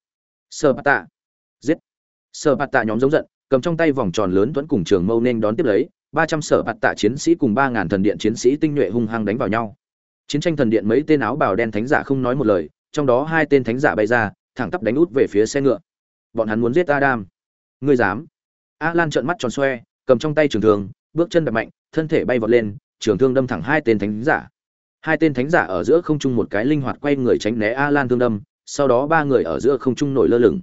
Sơ bát tạ. Giết. Sơ bát tạ nhóm giống giận, cầm trong tay vòng tròn lớn tuấn cùng trường mâu nên đón tiếp lấy ba trăm sở bạt tạ chiến sĩ cùng ba ngàn thần điện chiến sĩ tinh nhuệ hung hăng đánh vào nhau. Chiến tranh thần điện mấy tên áo bào đen thánh giả không nói một lời, trong đó hai tên thánh giả bay ra, thẳng tắp đánh út về phía xe ngựa. Bọn hắn muốn giết adam. Ngươi dám? A lan trợn mắt tròn xoe, cầm trong tay trường thương, bước chân đập mạnh, thân thể bay vọt lên, trường thương đâm thẳng hai tên thánh giả. Hai tên thánh giả ở giữa không trung một cái linh hoạt quay người tránh né a lan thương đâm, sau đó ba người ở giữa không trung nổi lơ lửng.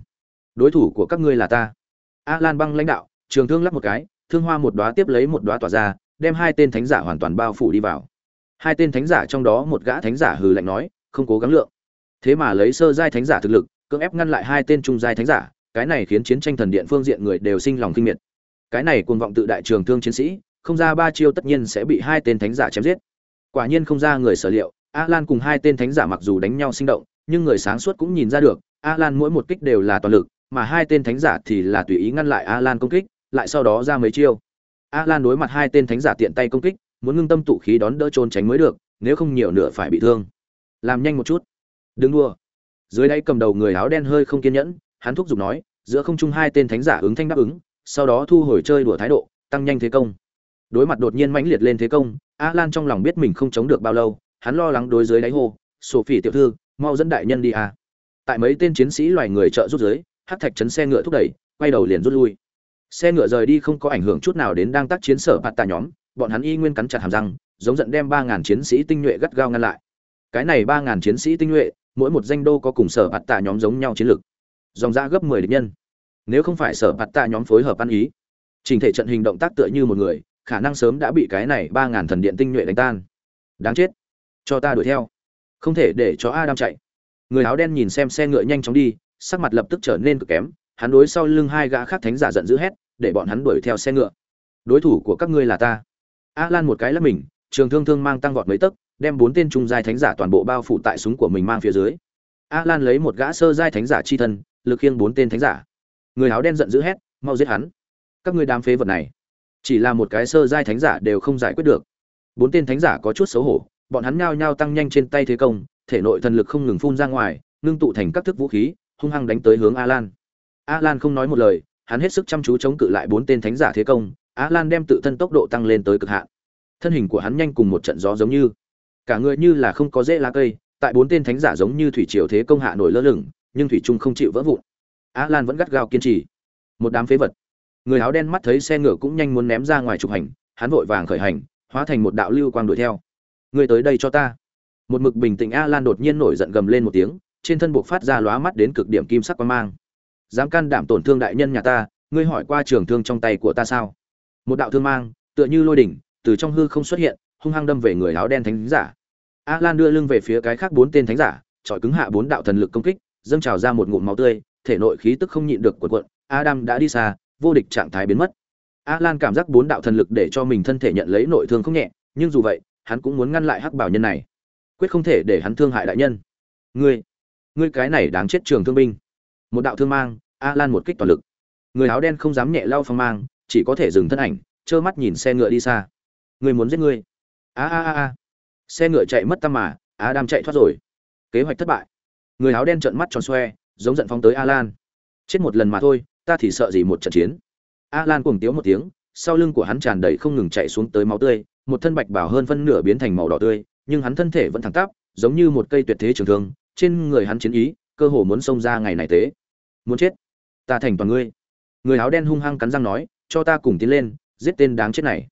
Đối thủ của các ngươi là ta. A lan băng lãnh đạo, trường thương lắp một cái thương hoa một đóa tiếp lấy một đóa tỏa ra, đem hai tên thánh giả hoàn toàn bao phủ đi vào. Hai tên thánh giả trong đó một gã thánh giả hừ lạnh nói, không cố gắng lượng. Thế mà lấy sơ giai thánh giả thực lực, cưỡng ép ngăn lại hai tên trung giai thánh giả, cái này khiến chiến tranh thần điện phương diện người đều sinh lòng kinh miệt. Cái này cuồng vọng tự đại trường thương chiến sĩ, không ra ba chiêu tất nhiên sẽ bị hai tên thánh giả chém giết. Quả nhiên không ra người sở liệu, a lan cùng hai tên thánh giả mặc dù đánh nhau sinh động, nhưng người sáng suốt cũng nhìn ra được, a lan mỗi một kích đều là toàn lực, mà hai tên thánh giả thì là tùy ý ngăn lại a lan công kích lại sau đó ra mấy chiêu. A lan đối mặt hai tên thánh giả tiện tay công kích, muốn ngưng tâm tụ khí đón đỡ trôn tránh mới được, nếu không nhiều nửa phải bị thương. Làm nhanh một chút. Đừng đua dưới đây cầm đầu người áo đen hơi không kiên nhẫn, hắn thúc giục nói, giữa không trung hai tên thánh giả ứng thanh đáp ứng, sau đó thu hồi chơi đùa thái độ, tăng nhanh thế công. Đối mặt đột nhiên mãnh liệt lên thế công a lan trong lòng biết mình không chống được bao lâu, hắn lo lắng đối dưới đáy hồ, sophie tiểu thư, mau dẫn đại nhân đi à. tại mấy tên chiến sĩ loài người trợ rút dưới, hát thạch chấn xe ngựa thúc đẩy, quay đầu liền rút lui xe ngựa rời đi không có ảnh hưởng chút nào đến đang tác chiến sở bạt tà nhóm, bọn hắn y nguyên cắn chặt hàm răng, giống giận đem ba ngàn chiến sĩ tinh nhuệ gắt gao ngăn lại. Cái này ba ngàn chiến sĩ tinh nhuệ, mỗi một danh đô có cùng sở bạt tà nhóm giống nhau chiến lược dòng ra gấp mười địch nhân. Nếu không phải sở bạt tà nhóm phối hợp ăn ý, trình thể trận hình động tác tựa như một người, khả năng sớm đã bị cái này ba ngàn thần điện tinh nhuệ đánh tan. Đáng chết. Cho ta đuổi theo. Không thể để cho adam chạy. Người áo đen nhìn xem xe ngựa nhanh chóng đi, sắc mặt lập tức trở nên cực kém hắn đối sau lưng hai gã khác thánh giả giận dữ hét, để bọn hắn đuổi theo xe ngựa. Đối thủ của các ngươi là ta. A lan một cái lắp mình, trường thương thương mang tăng vọt mấy tấc, đem bốn tên trung giai thánh giả toàn bộ bao phủ tại súng của mình mang phía dưới. A lan lấy một gã sơ giai thánh giả chi thân, lực khiêng bốn tên thánh giả. Người áo đen giận dữ hét, mau giết hắn. Các ngươi đám phế vật này, chỉ là một cái sơ giai thánh giả đều không giải quyết được. Bốn tên thánh giả có chút xấu hổ, bọn hắn nhao nhao tăng nhanh trên tay thế công, thể nội thần lực không ngừng phun ra ngoài, ngưng tụ thành các thức vũ khí, hung hăng đánh tới hướng a lan a lan không nói một lời, hắn hết sức chăm chú chống cự lại bốn tên thánh giả thế công a lan đem tự thân tốc độ tăng lên tới cực hạn. Thân hình của hắn nhanh cùng một trận gió giống như, cả người như là không có rễ lá cây, tại bốn tên thánh giả giống như thủy triều thế công hạ nổi lơ lửng, nhưng thủy trung không chịu vỡ vụn. A lan vẫn gắt gao kiên trì. Một đám phế vật. Người áo đen mắt thấy xe ngựa cũng nhanh muốn ném ra ngoài trục hành, hắn vội vàng khởi hành, hóa thành một đạo lưu quang đuổi theo. Người tới đây cho ta. Một mực bình tĩnh a lan đột nhiên nổi giận gầm lên một tiếng, trên thân buộc phát ra lóa mắt đến cực điểm kim sắc quang mang dám can đảm tổn thương đại nhân nhà ta, ngươi hỏi qua trường thương trong tay của ta sao? Một đạo thương mang, tựa như lôi đỉnh, từ trong hư không xuất hiện, hung hăng đâm về người áo đen thánh giả. A lan đưa lưng về phía cái khác bốn tên thánh giả trọi cứng hạ bốn đạo thần lực công kích, dâng trào ra một ngụm máu tươi, thể nội khí tức không nhịn được cuộn cuộn, adam đã đi xa, vô địch trạng thái biến mất. A lan cảm giác bốn đạo thần lực để cho mình thân thể nhận lấy nội thương không nhẹ, nhưng dù vậy, hắn cũng muốn ngăn lại hắc bảo nhân này. Quyết không thể để hắn thương hại đại nhân. Ngươi ngươi cái này đáng chết trường thương binh một đạo thương mang a lan một kích toàn lực. Người áo đen không dám nhẹ lao phong mang, chỉ có thể dừng thân ảnh, trơ mắt nhìn xe ngựa đi xa. Người muốn giết ngươi. A a a a. Xe ngựa chạy mất tăm mà a đam chạy thoát rồi. Kế hoạch thất bại. Người áo đen trợn mắt tròn xoe, giống giận phóng tới a lan chết một lần mà thôi, ta thì sợ gì một trận chiến. A lan cuồng tiếu một tiếng, sau lưng của hắn tràn đầy không ngừng chạy xuống tới máu tươi, một thân bạch bảo hơn phân nửa biến thành màu đỏ tươi, nhưng hắn thân thể vẫn thẳng tắp, giống như một cây tuyệt thế trường thương, trên người hắn chiến ý, cơ hồ muốn xông ra ngày này tế muốn chết. Ta thành toàn ngươi. Người áo đen hung hăng cắn răng nói, cho ta cùng tiến lên, giết tên đáng chết này.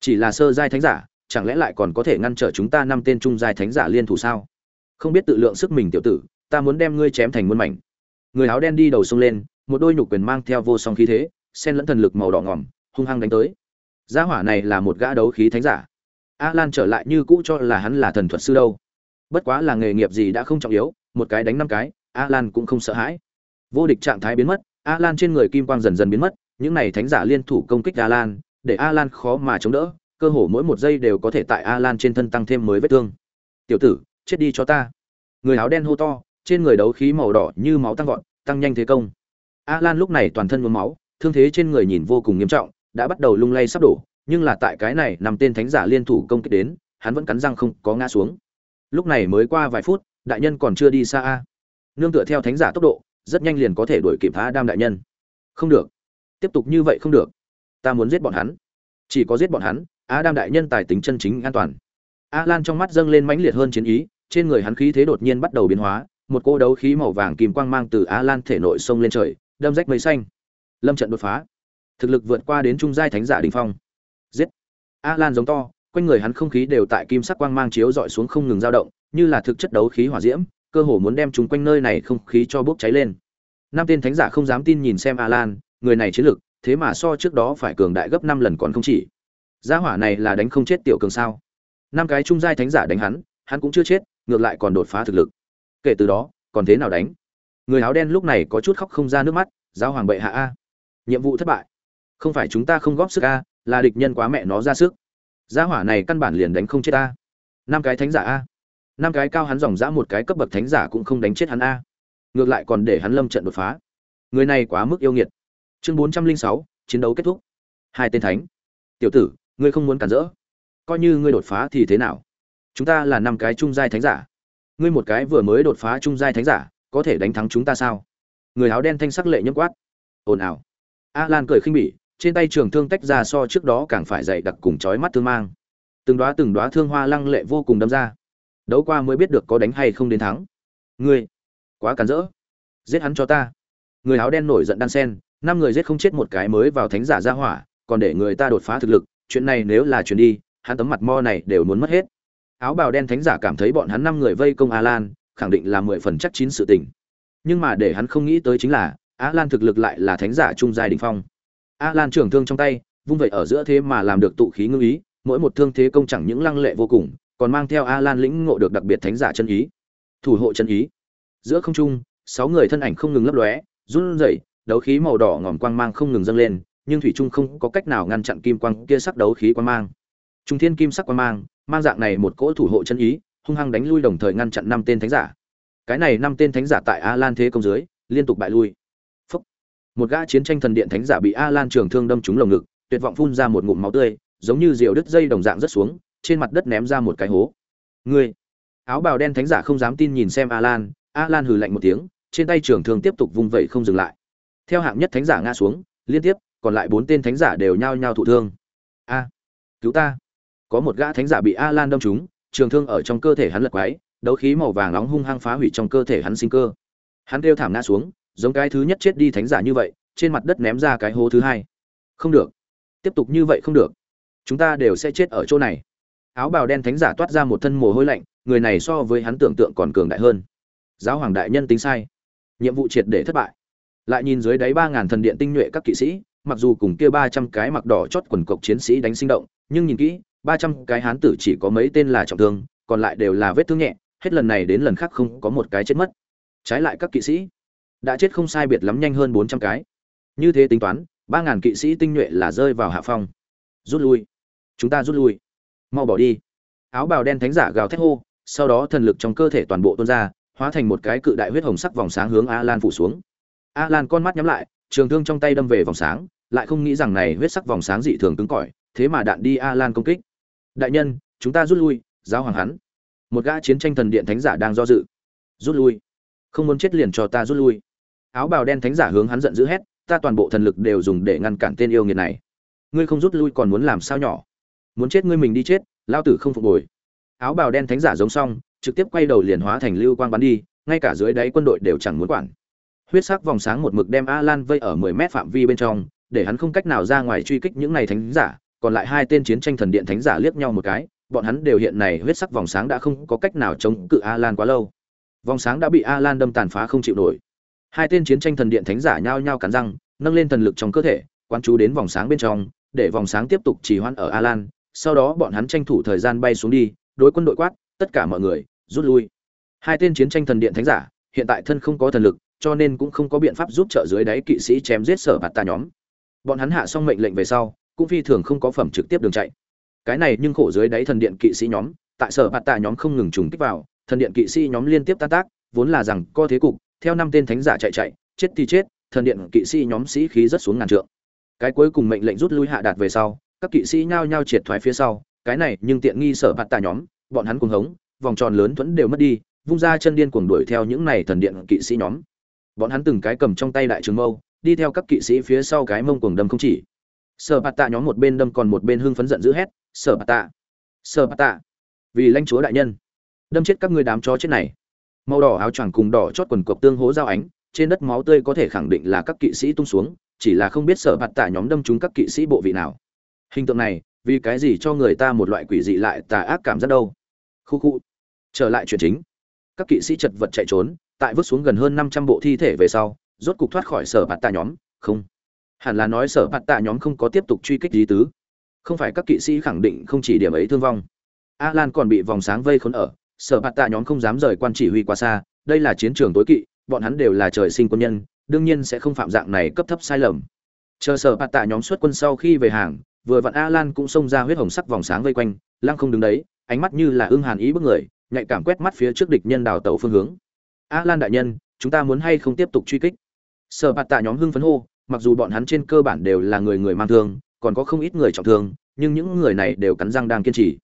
Chỉ là sơ giai thánh giả, chẳng lẽ lại còn có thể ngăn trở chúng ta năm tên trung giai thánh giả liên thủ sao? Không biết tự lượng sức mình tiểu tử, ta muốn đem ngươi chém thành muôn mảnh. Người áo đen đi đầu sông lên, một đôi nhục quyền mang theo vô song khí thế xen lẫn thần lực màu đỏ ngỏm hung hăng đánh tới. Gia hỏa này là một gã đấu khí thánh giả. A lan trở lại như cũ cho là hắn là thần thuật sư đâu. Bất quá là nghề nghiệp gì đã không trọng yếu, một cái đánh năm cái a lan cũng không sợ hãi vô địch trạng thái biến mất a lan trên người kim quang dần dần biến mất, những này thánh giả liên thủ công kích a lan để a lan khó mà chống đỡ, cơ hồ mỗi một giây đều có thể tại a lan trên thân tăng thêm mới vết thương. Tiểu tử, chết đi cho ta. Người áo đen hô to, trên người đấu khí màu đỏ như máu tăng vọt, tăng nhanh thế công. A lan lúc này toàn thân nhuốm máu, thương thế trên người nhìn vô cùng nghiêm trọng, đã bắt đầu lung lay sắp đổ, nhưng là tại cái này nằm tên thánh giả liên thủ công kích đến, hắn vẫn cắn răng không có ngã xuống. Lúc này mới qua vài phút, đại nhân còn chưa đi xa a. Nương tựa theo thánh giả tốc độ rất nhanh liền có thể đuổi kịp Á đam đại nhân. Không được. Tiếp tục như vậy không được. Ta muốn giết bọn hắn. Chỉ có giết bọn hắn Á đam đại nhân tài tính chân chính an toàn. A lan trong mắt dâng lên mãnh liệt hơn chiến ý, trên người hắn khí thế đột nhiên bắt đầu biến hóa, một cô đấu khí màu vàng kim quang mang từ a lan thể nội sông lên trời, đâm rách mây xanh. Lâm trận đột phá. Thực lực vượt qua đến trung giai thánh giả đỉnh phong. Giết. A lan giống to, quanh người hắn không khí đều tại kim sắc quang mang chiếu rọi xuống không ngừng dao động, như là thực chất đấu khí hỏa diễm cơ hồ muốn đem chúng quanh nơi này không khí cho bốc cháy lên. Năm tên thánh giả không dám tin nhìn xem a lan người này chiến lực, thế mà so trước đó phải cường đại gấp năm lần còn không chỉ. Gia hỏa này là đánh không chết tiểu cường sao? Năm cái trung giai thánh giả đánh hắn hắn cũng chưa chết, ngược lại còn đột phá thực lực. Kể từ đó, còn thế nào đánh? Người áo đen lúc này có chút khóc không ra nước mắt giáo hoàng bệ hạ a, nhiệm vụ thất bại. Không phải chúng ta không góp sức a, là địch nhân quá mẹ nó ra sức. Gia hỏa này căn bản liền đánh không chết a. Năm cái thánh giả a năm cái cao hắn dòng dã một cái cấp bậc thánh giả cũng không đánh chết hắn a. Ngược lại còn để hắn lâm trận đột phá. Người này quá mức yêu nghiệt. Chương bốn trăm linh sáu, chiến đấu kết thúc. Hai tên thánh. Tiểu tử, ngươi không muốn cản rỡ. Coi như ngươi đột phá thì thế nào? Chúng ta là năm cái trung giai thánh giả. Ngươi một cái vừa mới đột phá trung giai thánh giả, có thể đánh thắng chúng ta sao? Người áo đen thanh sắc lệ nhấm quát. Ồn ào. A lan cười khinh bỉ, trên tay trường thương tách ra so trước đó càng phải dày đặc cùng chói mắt thương mang. Từng đóa từng đóa thương hoa lăng lệ vô cùng đâm ra đấu qua mới biết được có đánh hay không đến thắng. Ngươi, quá cản rỡ. Giết hắn cho ta. Người áo đen nổi giận đan sen, năm người giết không chết một cái mới vào thánh giả ra hỏa, còn để người ta đột phá thực lực, chuyện này nếu là chuyện đi, hắn tấm mặt mo này đều muốn mất hết. Áo bào đen thánh giả cảm thấy bọn hắn năm người vây công a lan khẳng định là mười phần chắc chín sự tình. Nhưng mà để hắn không nghĩ tới chính là a lan thực lực lại là thánh giả trung giai đình phong. A lan trưởng thương trong tay, vung vậy ở giữa thế mà làm được tụ khí ngưng ý, mỗi một thương thế công chẳng những lăng lệ vô cùng còn mang theo a lan lĩnh ngộ được đặc biệt thánh giả chân ý, thủ hộ chân ý. Giữa không trung, sáu người thân ảnh không ngừng lấp lóe, run rẩy, đấu khí màu đỏ ngòm quang mang không ngừng dâng lên, nhưng thủy trung không có cách nào ngăn chặn kim quang kia sắc đấu khí quang mang. Trung thiên kim sắc quang mang mang dạng này một cỗ thủ hộ chân ý, hung hăng đánh lui đồng thời ngăn chặn năm tên thánh giả. Cái này năm tên thánh giả tại a lan thế công dưới, liên tục bại lui. Phúc. một gã chiến tranh thần điện thánh giả bị a lan trường thương đâm trúng lồng ngực, tuyệt vọng phun ra một ngụm máu tươi, giống như diều đứt dây đồng dạng rất xuống trên mặt đất ném ra một cái hố. Ngươi, áo bào đen thánh giả không dám tin nhìn xem Alan. Alan hừ lạnh một tiếng, trên tay trường thương tiếp tục vung vẩy không dừng lại. Theo hạng nhất thánh giả ngã xuống, liên tiếp, còn lại bốn tên thánh giả đều nhao nhao thụ thương. A, cứu ta. Có một gã thánh giả bị Alan đâm trúng, trường thương ở trong cơ thể hắn lật quái, đấu khí màu vàng nóng hung hăng phá hủy trong cơ thể hắn sinh cơ. Hắn kêu thảm ngã xuống, giống cái thứ nhất chết đi thánh giả như vậy, trên mặt đất ném ra cái hố thứ hai. Không được. Tiếp tục như vậy không được. Chúng ta đều sẽ chết ở chỗ này áo bào đen thánh giả toát ra một thân mồ hôi lạnh, người này so với hắn tưởng tượng còn cường đại hơn. Giáo hoàng đại nhân tính sai. Nhiệm vụ triệt để thất bại. Lại nhìn dưới đáy ba ngàn thần điện tinh nhuệ các kỵ sĩ, mặc dù cùng kia ba trăm cái mặc đỏ chót quần cộc chiến sĩ đánh sinh động, nhưng nhìn kỹ, ba trăm cái hán tử chỉ có mấy tên là trọng thương, còn lại đều là vết thương nhẹ, hết lần này đến lần khác không có một cái chết mất. Trái lại các kỵ sĩ đã chết không sai biệt lắm nhanh hơn bốn trăm cái. Như thế tính toán, ba ngàn kỵ sĩ tinh nhuệ là rơi vào hạ phong. Rút lui. Chúng ta rút lui mau bỏ đi. Áo bào đen thánh giả gào thét hô, sau đó thần lực trong cơ thể toàn bộ tuôn ra, hóa thành một cái cự đại huyết hồng sắc vòng sáng hướng a lan phủ xuống. A lan con mắt nhắm lại, trường thương trong tay đâm về vòng sáng, lại không nghĩ rằng này huyết sắc vòng sáng dị thường cứng cỏi, thế mà đạn đi a lan công kích. Đại nhân, chúng ta rút lui, giáo hoàng hắn. Một gã chiến tranh thần điện thánh giả đang do dự. Rút lui. Không muốn chết liền cho ta rút lui. Áo bào đen thánh giả hướng hắn giận dữ hét, ta toàn bộ thần lực đều dùng để ngăn cản tên yêu nghiệt này. Ngươi không rút lui còn muốn làm sao nhỏ? Muốn chết ngươi mình đi chết, lao tử không phục hồi. Áo bào đen thánh giả giống xong, trực tiếp quay đầu liền hóa thành lưu quang bắn đi, ngay cả dưới đáy quân đội đều chẳng muốn quản. Huyết sắc vòng sáng một mực đem a lan vây ở mười mét phạm vi bên trong, để hắn không cách nào ra ngoài truy kích những này thánh giả, còn lại hai tên chiến tranh thần điện thánh giả liếc nhau một cái, bọn hắn đều hiện này huyết sắc vòng sáng đã không có cách nào chống cự a lan quá lâu. Vòng sáng đã bị a lan đâm tàn phá không chịu nổi. Hai tên chiến tranh thần điện thánh giả nhao nhao cắn răng, nâng lên thần lực trong cơ thể quan chú đến vòng sáng bên trong, để vòng sáng tiếp tục trì hoãn ở a lan sau đó bọn hắn tranh thủ thời gian bay xuống đi, đối quân đội quát, tất cả mọi người, rút lui. Hai tên chiến tranh thần điện thánh giả, hiện tại thân không có thần lực, cho nên cũng không có biện pháp giúp trợ dưới đáy kỵ sĩ chém giết sở bạt tà nhóm. Bọn hắn hạ xong mệnh lệnh về sau, cũng phi thường không có phẩm trực tiếp đường chạy. Cái này nhưng khổ dưới đáy thần điện kỵ sĩ nhóm, tại sở bạt tà nhóm không ngừng trùng kích vào, thần điện kỵ sĩ nhóm liên tiếp tan tác, vốn là rằng co thế cục, theo năm tên thánh giả chạy chạy, chết thì chết, thần điện kỵ sĩ nhóm sĩ khí rất xuống ngàn trượng. Cái cuối cùng mệnh lệnh rút lui hạ đạt về sau các kỵ sĩ nhao nhao triệt thoái phía sau, cái này nhưng tiện nghi sở bạt tà nhóm, bọn hắn cuồng hống, vòng tròn lớn thuẫn đều mất đi, vung ra chân điên cuồng đuổi theo những này thần điện kỵ sĩ nhóm. Bọn hắn từng cái cầm trong tay đại trường mâu, đi theo các kỵ sĩ phía sau cái mông cuồng đâm không chỉ. Sở bạt tạ nhóm một bên đâm còn một bên hưng phấn giận dữ hét, sở bạt tạ sở bạt tạ vì lãnh chúa đại nhân, đâm chết các ngươi đám chó chết này. Màu đỏ áo choàng cùng đỏ chót quần cộc tương hố giao ánh, trên đất máu tươi có thể khẳng định là các kỵ sĩ tung xuống, chỉ là không biết sở bạt tạ nhóm đâm chúng các kỵ sĩ bộ vị nào hình tượng này, vì cái gì cho người ta một loại quỷ dị lại tà ác cảm giác đâu? Khu khu. Trở lại chuyện chính. Các kỵ sĩ chật vật chạy trốn, tại vứt xuống gần hơn năm trăm bộ thi thể về sau, rốt cục thoát khỏi sở bạt tạ nhóm. Không. Hẳn là nói sở bạt tạ nhóm không có tiếp tục truy kích lý tứ. Không phải các kỵ sĩ khẳng định không chỉ điểm ấy thương vong. A lan còn bị vòng sáng vây khốn ở, sở bạt tạ nhóm không dám rời quan chỉ huy quá xa, đây là chiến trường tối kỵ, bọn hắn đều là trời sinh quân nhân, đương nhiên sẽ không phạm dạng này cấp thấp sai lầm. Chờ sở bạt tạ nhóm xuất quân sau khi về hàng vừa vặn a lan cũng xông ra huyết hồng sắc vòng sáng vây quanh, lăng không đứng đấy, ánh mắt như là ưng hàn ý bức người, nhạy cảm quét mắt phía trước địch nhân đào tẩu phương hướng. A lan đại nhân, chúng ta muốn hay không tiếp tục truy kích? Sở bạt tạ nhóm hưng phấn hô, mặc dù bọn hắn trên cơ bản đều là người người mang thương, còn có không ít người trọng thương, nhưng những người này đều cắn răng đang kiên trì.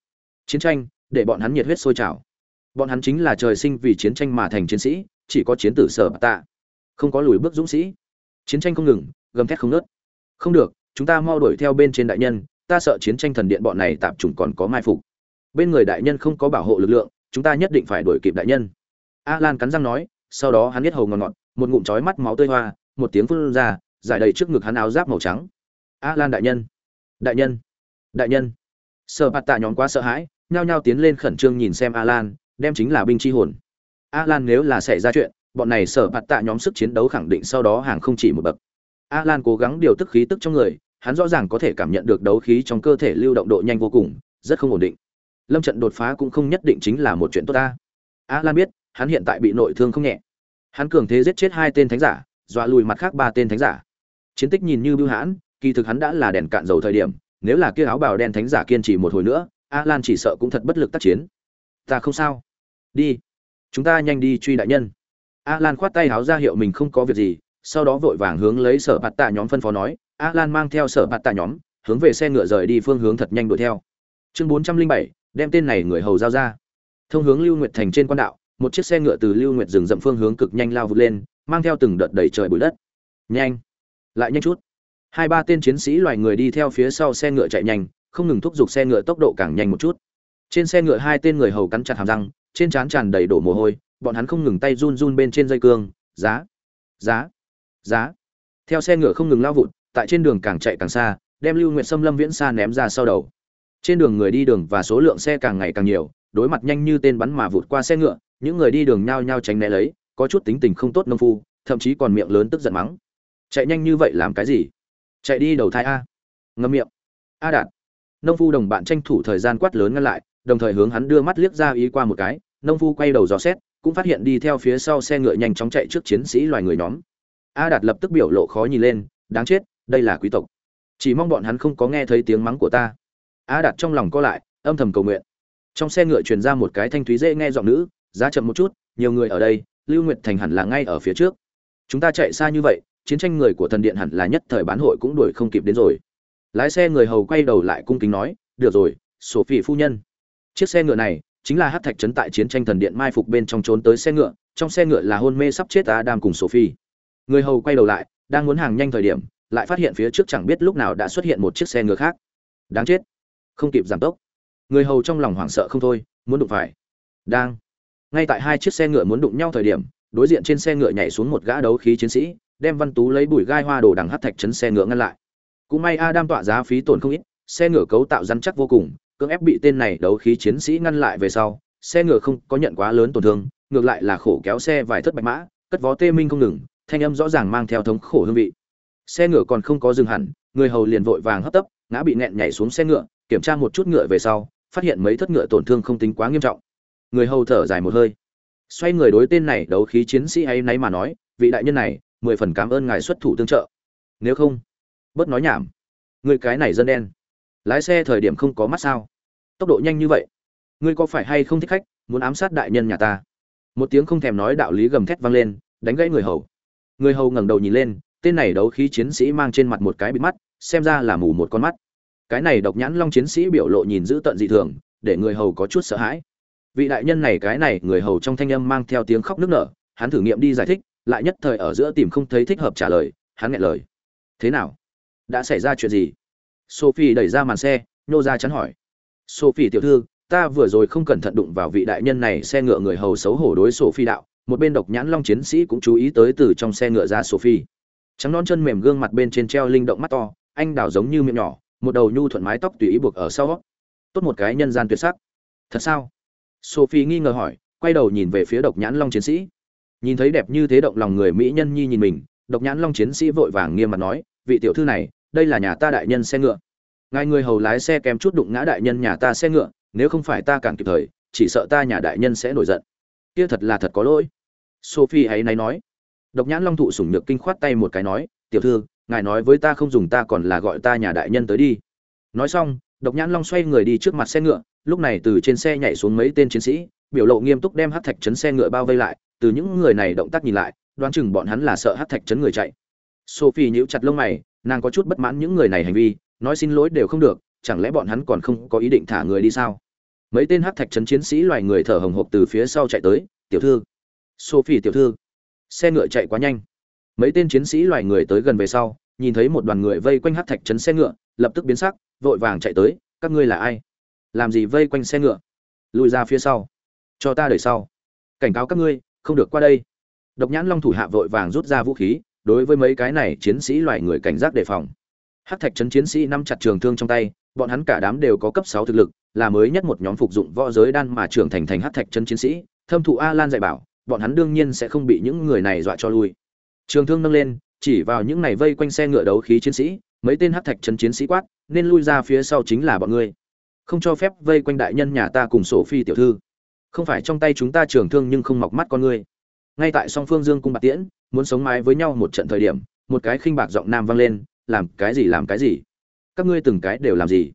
Chiến tranh, để bọn hắn nhiệt huyết sôi trào. Bọn hắn chính là trời sinh vì chiến tranh mà thành chiến sĩ, chỉ có chiến tử sở bạt tạ. Không có lùi bước dũng sĩ. Chiến tranh không ngừng, gầm thét không nớt không được chúng ta mau đuổi theo bên trên đại nhân, ta sợ chiến tranh thần điện bọn này tạp chủng còn có mai phục. Bên người đại nhân không có bảo hộ lực lượng, chúng ta nhất định phải đuổi kịp đại nhân. A lan cắn răng nói, sau đó hắn biết hầu ngọt ngọt, một ngụm chói mắt máu tươi hoa, một tiếng phun ra, giải đầy trước ngực hắn áo giáp màu trắng. A lan đại nhân đại nhân đại nhân. Sợ bạt tạ nhóm quá sợ hãi, nhao nhao tiến lên khẩn trương nhìn xem a lan đem chính là binh chi hồn. A lan nếu là xảy ra chuyện, bọn này sợ bạt tạ nhóm sức chiến đấu khẳng định sau đó hàng không chỉ một bậc. A lan cố gắng điều tức khí tức trong người hắn rõ ràng có thể cảm nhận được đấu khí trong cơ thể lưu động độ nhanh vô cùng, rất không ổn định. Lâm trận đột phá cũng không nhất định chính là một chuyện tốt ta. A lan biết, hắn hiện tại bị nội thương không nhẹ. Hắn cường thế giết chết hai tên thánh giả, dọa lùi mặt khác ba tên thánh giả. Chiến tích nhìn như bưu hãn, kỳ thực hắn đã là đèn cạn dầu thời điểm, nếu là kia áo bào đen thánh giả kiên trì một hồi nữa a lan chỉ sợ cũng thật bất lực tác chiến. Ta không sao. Đi. Chúng ta nhanh đi truy đại nhân. A lan khoát tay áo ra hiệu mình không có việc gì, sau đó vội vàng hướng lấy sở bạt tạ nhóm phân phó nói a lan mang theo sở bạt tạ nhóm, hướng về xe ngựa rời đi phương hướng thật nhanh đuổi theo. Chương bốn trăm linh bảy, đem tên này người hầu giao ra. Thông hướng lưu nguyệt thành trên quan đạo, một chiếc xe ngựa từ lưu nguyệt rừng rậm phương hướng cực nhanh lao vụt lên, mang theo từng đợt đầy trời bụi đất. Nhanh! Lại nhanh chút! Hai ba tên chiến sĩ loài người đi theo phía sau xe ngựa chạy nhanh, không ngừng thúc giục xe ngựa tốc độ càng nhanh một chút. Trên xe ngựa hai tên người hầu cắn chặt hàm răng, trên trán tràn đầy đổ mồ hôi, bọn hắn không ngừng tay run run bên trên dây cương. Giá! Giá! Giá! Theo xe ngựa không ngừng lao vụt tại trên đường càng chạy càng xa, đem lưu nguyệt xâm lâm viễn xa ném ra sau đầu. Trên đường người đi đường và số lượng xe càng ngày càng nhiều, đối mặt nhanh như tên bắn mà vụt qua xe ngựa, những người đi đường nhao nhao tránh né lấy, có chút tính tình không tốt nông phu, thậm chí còn miệng lớn tức giận mắng. Chạy nhanh như vậy làm cái gì? Chạy đi đầu thai a. Ngâm miệng. A đạt. Nông phu đồng bạn tranh thủ thời gian quát lớn ngăn lại, đồng thời hướng hắn đưa mắt liếc ra ý qua một cái. Nông phu quay đầu dò xét, cũng phát hiện đi theo phía sau xe ngựa nhanh chóng chạy trước chiến sĩ loài người nhóm. A đạt lập tức biểu lộ khó nhìn lên, đáng chết đây là quý tộc. Chỉ mong bọn hắn không có nghe thấy tiếng mắng của ta. A đặt trong lòng co lại, âm thầm cầu nguyện. Trong xe ngựa truyền ra một cái thanh thúy dễ nghe giọng nữ, giá chậm một chút, nhiều người ở đây, lưu nguyệt thành hẳn là ngay ở phía trước. Chúng ta chạy xa như vậy, chiến tranh người của thần điện hẳn là nhất thời bán hội cũng đuổi không kịp đến rồi. Lái xe người hầu quay đầu lại cung kính nói, được rồi sổ phỉ phu nhân. Chiếc xe ngựa này chính là hát thạch trấn tại chiến tranh thần điện mai phục bên trong trốn tới xe ngựa, trong xe ngựa là hôn mê sắp chết ta adam cùng sophie. Người hầu quay đầu lại, đang muốn hàng nhanh thời điểm lại phát hiện phía trước chẳng biết lúc nào đã xuất hiện một chiếc xe ngựa khác. Đáng chết. Không kịp giảm tốc. Người hầu trong lòng hoảng sợ không thôi, muốn đụng phải. Đang. Ngay tại hai chiếc xe ngựa muốn đụng nhau thời điểm, đối diện trên xe ngựa nhảy xuống một gã đấu khí chiến sĩ, đem văn tú lấy bụi gai hoa đồ đằng hát thạch chấn xe ngựa ngăn lại. Cũng may adam tọa giá phí tổn không ít, xe ngựa cấu tạo rắn chắc vô cùng, cưỡng ép bị tên này đấu khí chiến sĩ ngăn lại về sau, xe ngựa không có nhận quá lớn tổn thương, ngược lại là khổ kéo xe vài thất bạch mã, cất vó tê minh không ngừng, thanh âm rõ ràng mang theo thống khổ hương vị xe ngựa còn không có dừng hẳn, người hầu liền vội vàng hấp tấp, ngã bị nẹn nhảy xuống xe ngựa, kiểm tra một chút ngựa về sau, phát hiện mấy thất ngựa tổn thương không tính quá nghiêm trọng. Người hầu thở dài một hơi. Xoay người đối tên này đấu khí chiến sĩ ấy nấy mà nói, vị đại nhân này, mười phần cảm ơn ngài xuất thủ tương trợ. Nếu không, bớt nói nhảm. Người cái này dân đen. Lái xe thời điểm không có mắt sao? Tốc độ nhanh như vậy. Ngươi có phải hay không thích khách, muốn ám sát đại nhân nhà ta? Một tiếng không thèm nói đạo lý gầm thét vang lên, đánh gãy người hầu. Người hầu ngẩng đầu nhìn lên tên này đấu khí chiến sĩ mang trên mặt một cái bịt mắt, xem ra là mù một con mắt. Cái này độc nhãn long chiến sĩ biểu lộ nhìn dữ tận dị thường, để người hầu có chút sợ hãi. Vị đại nhân này cái này, người hầu trong thanh âm mang theo tiếng khóc nức nở, hắn thử nghiệm đi giải thích, lại nhất thời ở giữa tìm không thấy thích hợp trả lời, hắn nghẹn lời. Thế nào? Đã xảy ra chuyện gì? Sophie đẩy ra màn xe, nhô ra chắn hỏi. Sophie tiểu thư, ta vừa rồi không cẩn thận đụng vào vị đại nhân này, xe ngựa người hầu xấu hổ đối sophie đạo, một bên độc nhãn long chiến sĩ cũng chú ý tới từ trong xe ngựa ra sophie trắng non chân mềm gương mặt bên trên treo linh động mắt to, anh đào giống như miệng nhỏ, một đầu nhu thuận mái tóc tùy ý buộc ở sau tốt một cái nhân gian tuyệt sắc. Thật sao? Sophie nghi ngờ hỏi, quay đầu nhìn về phía độc nhãn long chiến sĩ. Nhìn thấy đẹp như thế động lòng người mỹ nhân nhi nhìn mình, độc nhãn long chiến sĩ vội vàng nghiêm mặt nói, vị tiểu thư này, đây là nhà ta đại nhân xe ngựa. Ngài người hầu lái xe kém chút đụng ngã đại nhân nhà ta xe ngựa, nếu không phải ta cản kịp thời, chỉ sợ ta nhà đại nhân sẽ nổi giận. Kia thật là thật có lỗi. Sophie ấy nay nói độc nhãn long thụ sủng nhược kinh khoát tay một cái nói, tiểu thư, ngài nói với ta không dùng ta còn là gọi ta nhà đại nhân tới đi. Nói xong, độc nhãn long xoay người đi trước mặt xe ngựa, lúc này từ trên xe nhảy xuống mấy tên chiến sĩ, biểu lộ nghiêm túc đem hắc thạch chấn xe ngựa bao vây lại, từ những người này động tác nhìn lại, đoán chừng bọn hắn là sợ hắc thạch chấn người chạy. Sophie nhíu chặt lông mày, nàng có chút bất mãn những người này hành vi, nói xin lỗi đều không được, chẳng lẽ bọn hắn còn không có ý định thả người đi sao? Mấy tên hắc thạch chấn chiến sĩ loài người thở hồng hộc từ phía sau chạy tới, tiểu thư. Sophie tiểu thư xe ngựa chạy quá nhanh. Mấy tên chiến sĩ loài người tới gần về sau, nhìn thấy một đoàn người vây quanh hát thạch chấn xe ngựa, lập tức biến sắc, vội vàng chạy tới, các ngươi là ai? Làm gì vây quanh xe ngựa? Lùi ra phía sau. Cho ta đời sau. Cảnh cáo các ngươi, không được qua đây. Độc nhãn long thủ hạ vội vàng rút ra vũ khí, đối với mấy cái này chiến sĩ loài người cảnh giác đề phòng. Hát thạch trấn chiến sĩ nắm chặt trường thương trong tay, bọn hắn cả đám đều có cấp sáu thực lực, là mới nhất một nhóm phục dụng võ giới đan mà trưởng thành thành hát thạch trấn chiến sĩ, thâm thụ a lan dạy bảo bọn hắn đương nhiên sẽ không bị những người này dọa cho lui. Trường thương nâng lên, chỉ vào những này vây quanh xe ngựa đấu khí chiến sĩ, mấy tên hát thạch trấn chiến sĩ quát, nên lui ra phía sau chính là bọn ngươi. Không cho phép vây quanh đại nhân nhà ta cùng sổ phi tiểu thư. Không phải trong tay chúng ta trường thương nhưng không mọc mắt con ngươi. Ngay tại song phương dương cung bạc tiễn, muốn sống mái với nhau một trận thời điểm, một cái khinh bạc giọng nam vang lên, làm cái gì, làm cái gì? Các ngươi từng cái đều làm gì?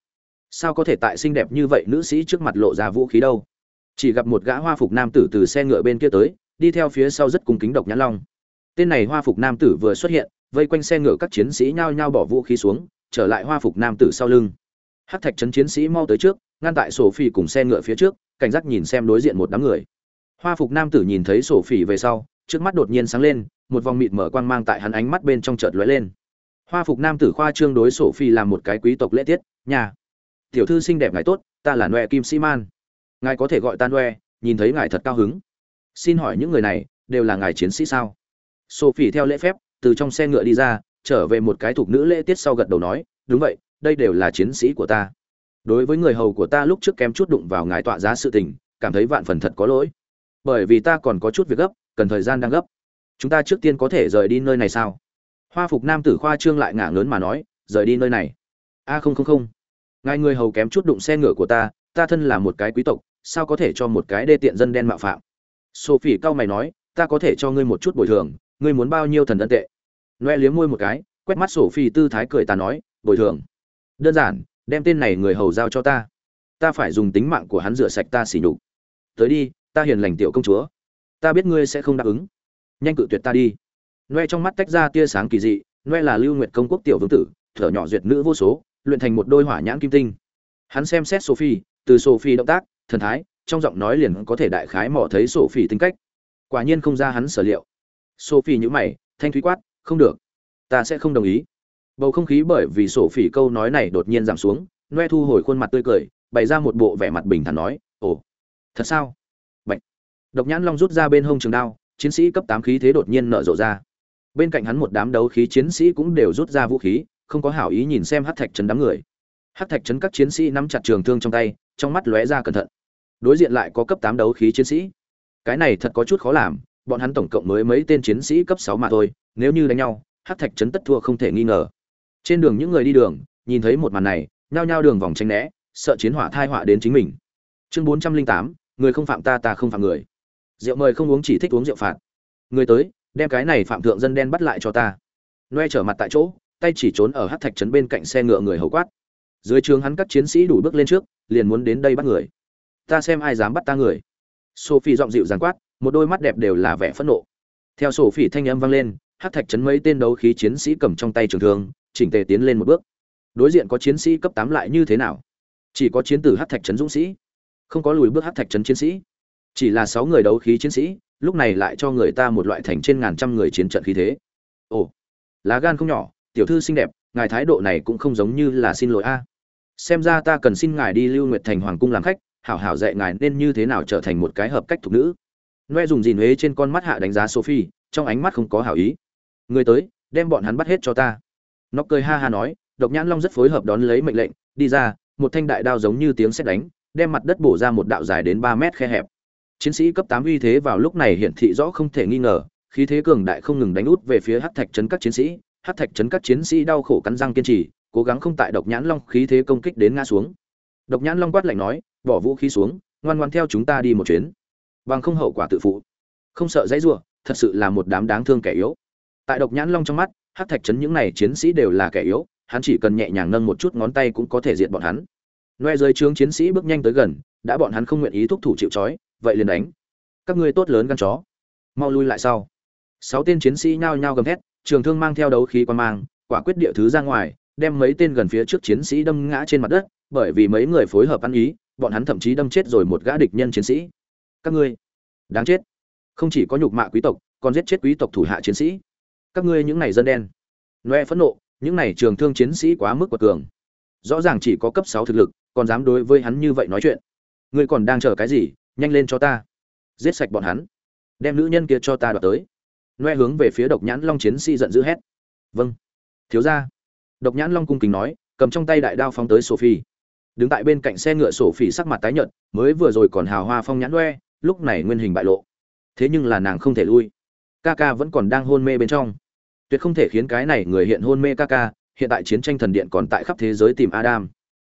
Sao có thể tại xinh đẹp như vậy nữ sĩ trước mặt lộ ra vũ khí đâu? Chỉ gặp một gã hoa phục nam tử từ xe ngựa bên kia tới, đi theo phía sau rất cung kính độc nhãn long. Tên này hoa phục nam tử vừa xuất hiện, vây quanh xe ngựa các chiến sĩ nhao nhao bỏ vũ khí xuống, trở lại hoa phục nam tử sau lưng. Hắc thạch trấn chiến sĩ mau tới trước, ngăn tại sổ phi cùng xe ngựa phía trước, cảnh giác nhìn xem đối diện một đám người. Hoa phục nam tử nhìn thấy sổ phỉ về sau, trước mắt đột nhiên sáng lên, một vòng mịt mở quang mang tại hắn ánh mắt bên trong chợt lóe lên. Hoa phục nam tử khoa trương đối sổ phi làm một cái quý tộc lễ tiết, nhà, tiểu thư xinh đẹp ngài tốt, ta là noe kim sĩ man ngài có thể gọi tan noe nhìn thấy ngài thật cao hứng. Xin hỏi những người này đều là ngài chiến sĩ sao? Sophie theo lễ phép, từ trong xe ngựa đi ra, trở về một cái thuộc nữ lễ tiết sau gật đầu nói, đúng vậy, đây đều là chiến sĩ của ta. Đối với người hầu của ta lúc trước kém chút đụng vào ngài tọa giá sự tình, cảm thấy vạn phần thật có lỗi. Bởi vì ta còn có chút việc gấp, cần thời gian đang gấp. Chúng ta trước tiên có thể rời đi nơi này sao? Hoa phục nam tử khoa trương lại ngả lớn mà nói, rời đi nơi này. A, không không không. Ngài người hầu kém chút đụng xe ngựa của ta ta thân là một cái quý tộc sao có thể cho một cái đê tiện dân đen mạo phạm? Sophie cao mày nói, ta có thể cho ngươi một chút bồi thường, ngươi muốn bao nhiêu thần ân tệ? Noe liếm môi một cái, quét mắt sophie tư thái cười ta nói, bồi thường. Đơn giản, đem tên này người hầu giao cho ta. Ta phải dùng tính mạng của hắn rửa sạch ta xỉ nhục. Tới đi, ta hiền lành tiểu công chúa. Ta biết ngươi sẽ không đáp ứng. Nhanh cự tuyệt ta đi. Noe trong mắt tách ra tia sáng kỳ dị, noe là lưu nguyệt công quốc tiểu vương tử, thở nhỏ duyệt nữ vô số, luyện thành một đôi hỏa nhãn kim tinh. Hắn xem xét sophie, từ sophie động tác thần thái trong giọng nói liền có thể đại khái mò thấy sổ phỉ tính cách quả nhiên không ra hắn sở liệu sổ phỉ nhữ mày thanh thúy quát không được ta sẽ không đồng ý bầu không khí bởi vì sổ phỉ câu nói này đột nhiên giảm xuống noe thu hồi khuôn mặt tươi cười bày ra một bộ vẻ mặt bình thản nói ồ thật sao bệnh Độc Nhãn Long rút ra bên hông trường đao, chiến sĩ cấp tám khí thế đột nhiên nở rộ ra. Bên cạnh hắn một đám đấu khí chiến sĩ cũng đều rút ra vũ khí, không có hảo ý nhìn xem hát Thạch trấn đám người. hát Thạch trấn các chiến sĩ nắm chặt trường thương trong tay, trong mắt lóe ra cẩn thận. Đối diện lại có cấp tám đấu khí chiến sĩ. Cái này thật có chút khó làm, bọn hắn tổng cộng mới mấy tên chiến sĩ cấp sáu mà thôi, nếu như đánh nhau, Hắc Thạch trấn tất thua không thể nghi ngờ. Trên đường những người đi đường, nhìn thấy một màn này, nhao nhao đường vòng tranh né, sợ chiến hỏa thai họa đến chính mình. Chương bốn trăm linh tám, người không phạm ta ta không phạm người rượu mời không uống chỉ thích uống rượu phạt người tới đem cái này phạm thượng dân đen bắt lại cho ta noe trở mặt tại chỗ tay chỉ trốn ở hát thạch trấn bên cạnh xe ngựa người hầu quát dưới trường hắn các chiến sĩ đủ bước lên trước liền muốn đến đây bắt người ta xem ai dám bắt ta người. Sophie giọng dịu dàng quát, một đôi mắt đẹp đều là vẻ phẫn nộ. Theo sophie thanh âm vang lên, hát thạch chấn mấy tên đấu khí chiến sĩ cầm trong tay trường thương, chỉnh tề tiến lên một bước. Đối diện có chiến sĩ cấp tám lại như thế nào? Chỉ có chiến tử hát thạch trấn dũng sĩ, không có lùi bước hát thạch trấn chiến sĩ. Chỉ là sáu người đấu khí chiến sĩ, lúc này lại cho người ta một loại thành trên ngàn trăm người chiến trận khí thế. Ồ, lá gan không nhỏ, tiểu thư xinh đẹp, ngài thái độ này cũng không giống như là xin lỗi a. Xem ra ta cần xin ngài đi lưu nguyệt thành hoàng cung làm khách hảo hảo dạy ngài nên như thế nào trở thành một cái hợp cách thục nữ. Noe dùng dìn huế trên con mắt hạ đánh giá sophie, trong ánh mắt không có hảo ý. Người tới, đem bọn hắn bắt hết cho ta. Nó cười ha ha nói, độc nhãn long rất phối hợp đón lấy mệnh lệnh, đi ra, một thanh đại đao giống như tiếng sét đánh, đem mặt đất bổ ra một đạo dài đến ba mét khe hẹp. Chiến sĩ cấp tám uy thế vào lúc này hiển thị rõ không thể nghi ngờ, khí thế cường đại không ngừng đánh út về phía hát thạch trấn các chiến sĩ. Hát thạch trấn các chiến sĩ đau khổ cắn răng kiên trì, cố gắng không tại độc nhãn long khí thế công kích đến ngã xuống. Độc nhãn long quát lạnh nói bỏ vũ khí xuống, ngoan ngoan theo chúng ta đi một chuyến. Bằng không hậu quả tự phụ. Không sợ dãy rủa, thật sự là một đám đáng thương kẻ yếu. Tại độc nhãn long trong mắt, hắc thạch trấn những này chiến sĩ đều là kẻ yếu, hắn chỉ cần nhẹ nhàng nâng một chút ngón tay cũng có thể diệt bọn hắn. Noe dưới trướng chiến sĩ bước nhanh tới gần, đã bọn hắn không nguyện ý thúc thủ chịu trói, vậy liền đánh. Các ngươi tốt lớn gan chó. Mau lui lại sau. Sáu tên chiến sĩ nhao nhao gầm thét, trường thương mang theo đấu khí quan mang, quả quyết địa thứ ra ngoài, đem mấy tên gần phía trước chiến sĩ đâm ngã trên mặt đất, bởi vì mấy người phối hợp ăn ý bọn hắn thậm chí đâm chết rồi một gã địch nhân chiến sĩ. Các ngươi, đáng chết. Không chỉ có nhục mạ quý tộc, còn giết chết quý tộc thủ hạ chiến sĩ. Các ngươi những này dân đen. Noe phẫn nộ, những này trường thương chiến sĩ quá mức quật cường. Rõ ràng chỉ có cấp sáu thực lực, còn dám đối với hắn như vậy nói chuyện. Ngươi còn đang chờ cái gì? Nhanh lên cho ta. Giết sạch bọn hắn. Đem nữ nhân kia cho ta đoạt tới. Noe hướng về phía độc nhãn long chiến sĩ giận dữ hét. Vâng. Thiếu ra độc nhãn long cung kính nói, cầm trong tay đại đao phóng tới sophie đứng tại bên cạnh xe ngựa sổ phỉ sắc mặt tái nhợt, mới vừa rồi còn hào hoa phong nhãn noe lúc này nguyên hình bại lộ. Thế nhưng là nàng không thể lui. Ca ca vẫn còn đang hôn mê bên trong. Tuyệt không thể khiến cái này người hiện hôn mê ca ca hiện tại chiến tranh thần điện còn tại khắp thế giới tìm adam.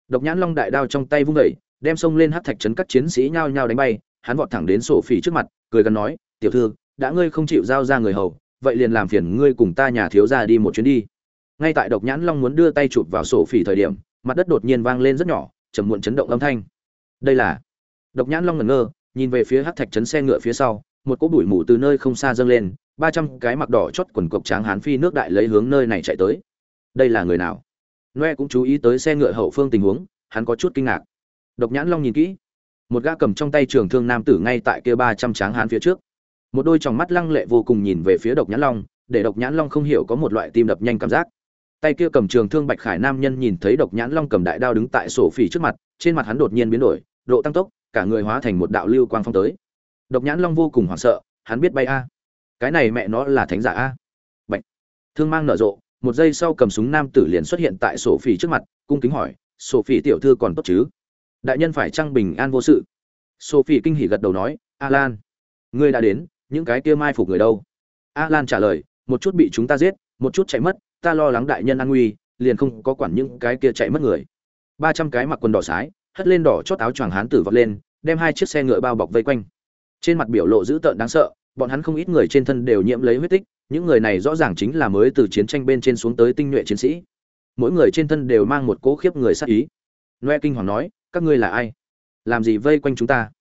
Độc nhãn long đại đao trong tay vung đẩy đem xông lên hát thạch trấn các chiến sĩ nhao nhao đánh bay, hắn vọt thẳng đến sổ phỉ trước mặt, cười gần nói, tiểu thư, đã ngươi không chịu giao ra người hầu, vậy liền làm phiền ngươi cùng ta nhà thiếu ra đi một chuyến đi. Ngay tại độc nhãn long muốn đưa tay chụp vào sổ phỉ thời điểm mặt đất đột nhiên vang lên rất nhỏ chầm muộn chấn động âm thanh. Đây là, độc nhãn long ngẩn ngơ, nhìn về phía hát thạch trấn xe ngựa phía sau, một cỗ bụi mù từ nơi không xa dâng lên, ba trăm cái mặc đỏ chót quần cộc tráng hán phi nước đại lấy hướng nơi này chạy tới. Đây là người nào? Noe cũng chú ý tới xe ngựa hậu phương tình huống, hắn có chút kinh ngạc. Độc nhãn long nhìn kỹ, một gã cầm trong tay trường thương nam tử ngay tại kia ba trăm tráng hán phía trước. Một đôi tròng mắt lăng lệ vô cùng nhìn về phía độc nhãn long, để độc nhãn long không hiểu có một loại tim đập nhanh cảm giác tay kia cầm trường thương bạch khải nam nhân nhìn thấy độc nhãn long cầm đại đao đứng tại sổ phỉ trước mặt, trên mặt hắn đột nhiên biến đổi, độ tăng tốc, cả người hóa thành một đạo lưu quang phong tới. Độc nhãn long vô cùng hoảng sợ, hắn biết bay a. Cái này mẹ nó là thánh giả a. Bệnh thương mang nở rộ, một giây sau cầm súng nam tử liền xuất hiện tại sổ phỉ trước mặt, cung kính hỏi, sổ phỉ tiểu thư còn tốt chứ? Đại nhân phải trăng bình an vô sự? Sổ phỉ kinh hỉ gật đầu nói, alan, ngươi đã đến, những cái kia mai phục người đâu? Alan trả lời, một chút bị chúng ta giết, một chút chạy mất ta lo lắng đại nhân an nguy, liền không có quản những cái kia chạy mất người. Ba trăm cái mặc quần đỏ sái, hất lên đỏ chót áo choàng hán tử vọt lên, đem hai chiếc xe ngựa bao bọc vây quanh. Trên mặt biểu lộ dữ tợn đáng sợ, bọn hắn không ít người trên thân đều nhiễm lấy huyết tích, những người này rõ ràng chính là mới từ chiến tranh bên trên xuống tới tinh nhuệ chiến sĩ. Mỗi người trên thân đều mang một cố khiếp người sát ý. Noe kinh hoàng nói, các ngươi là ai? Làm gì vây quanh chúng ta?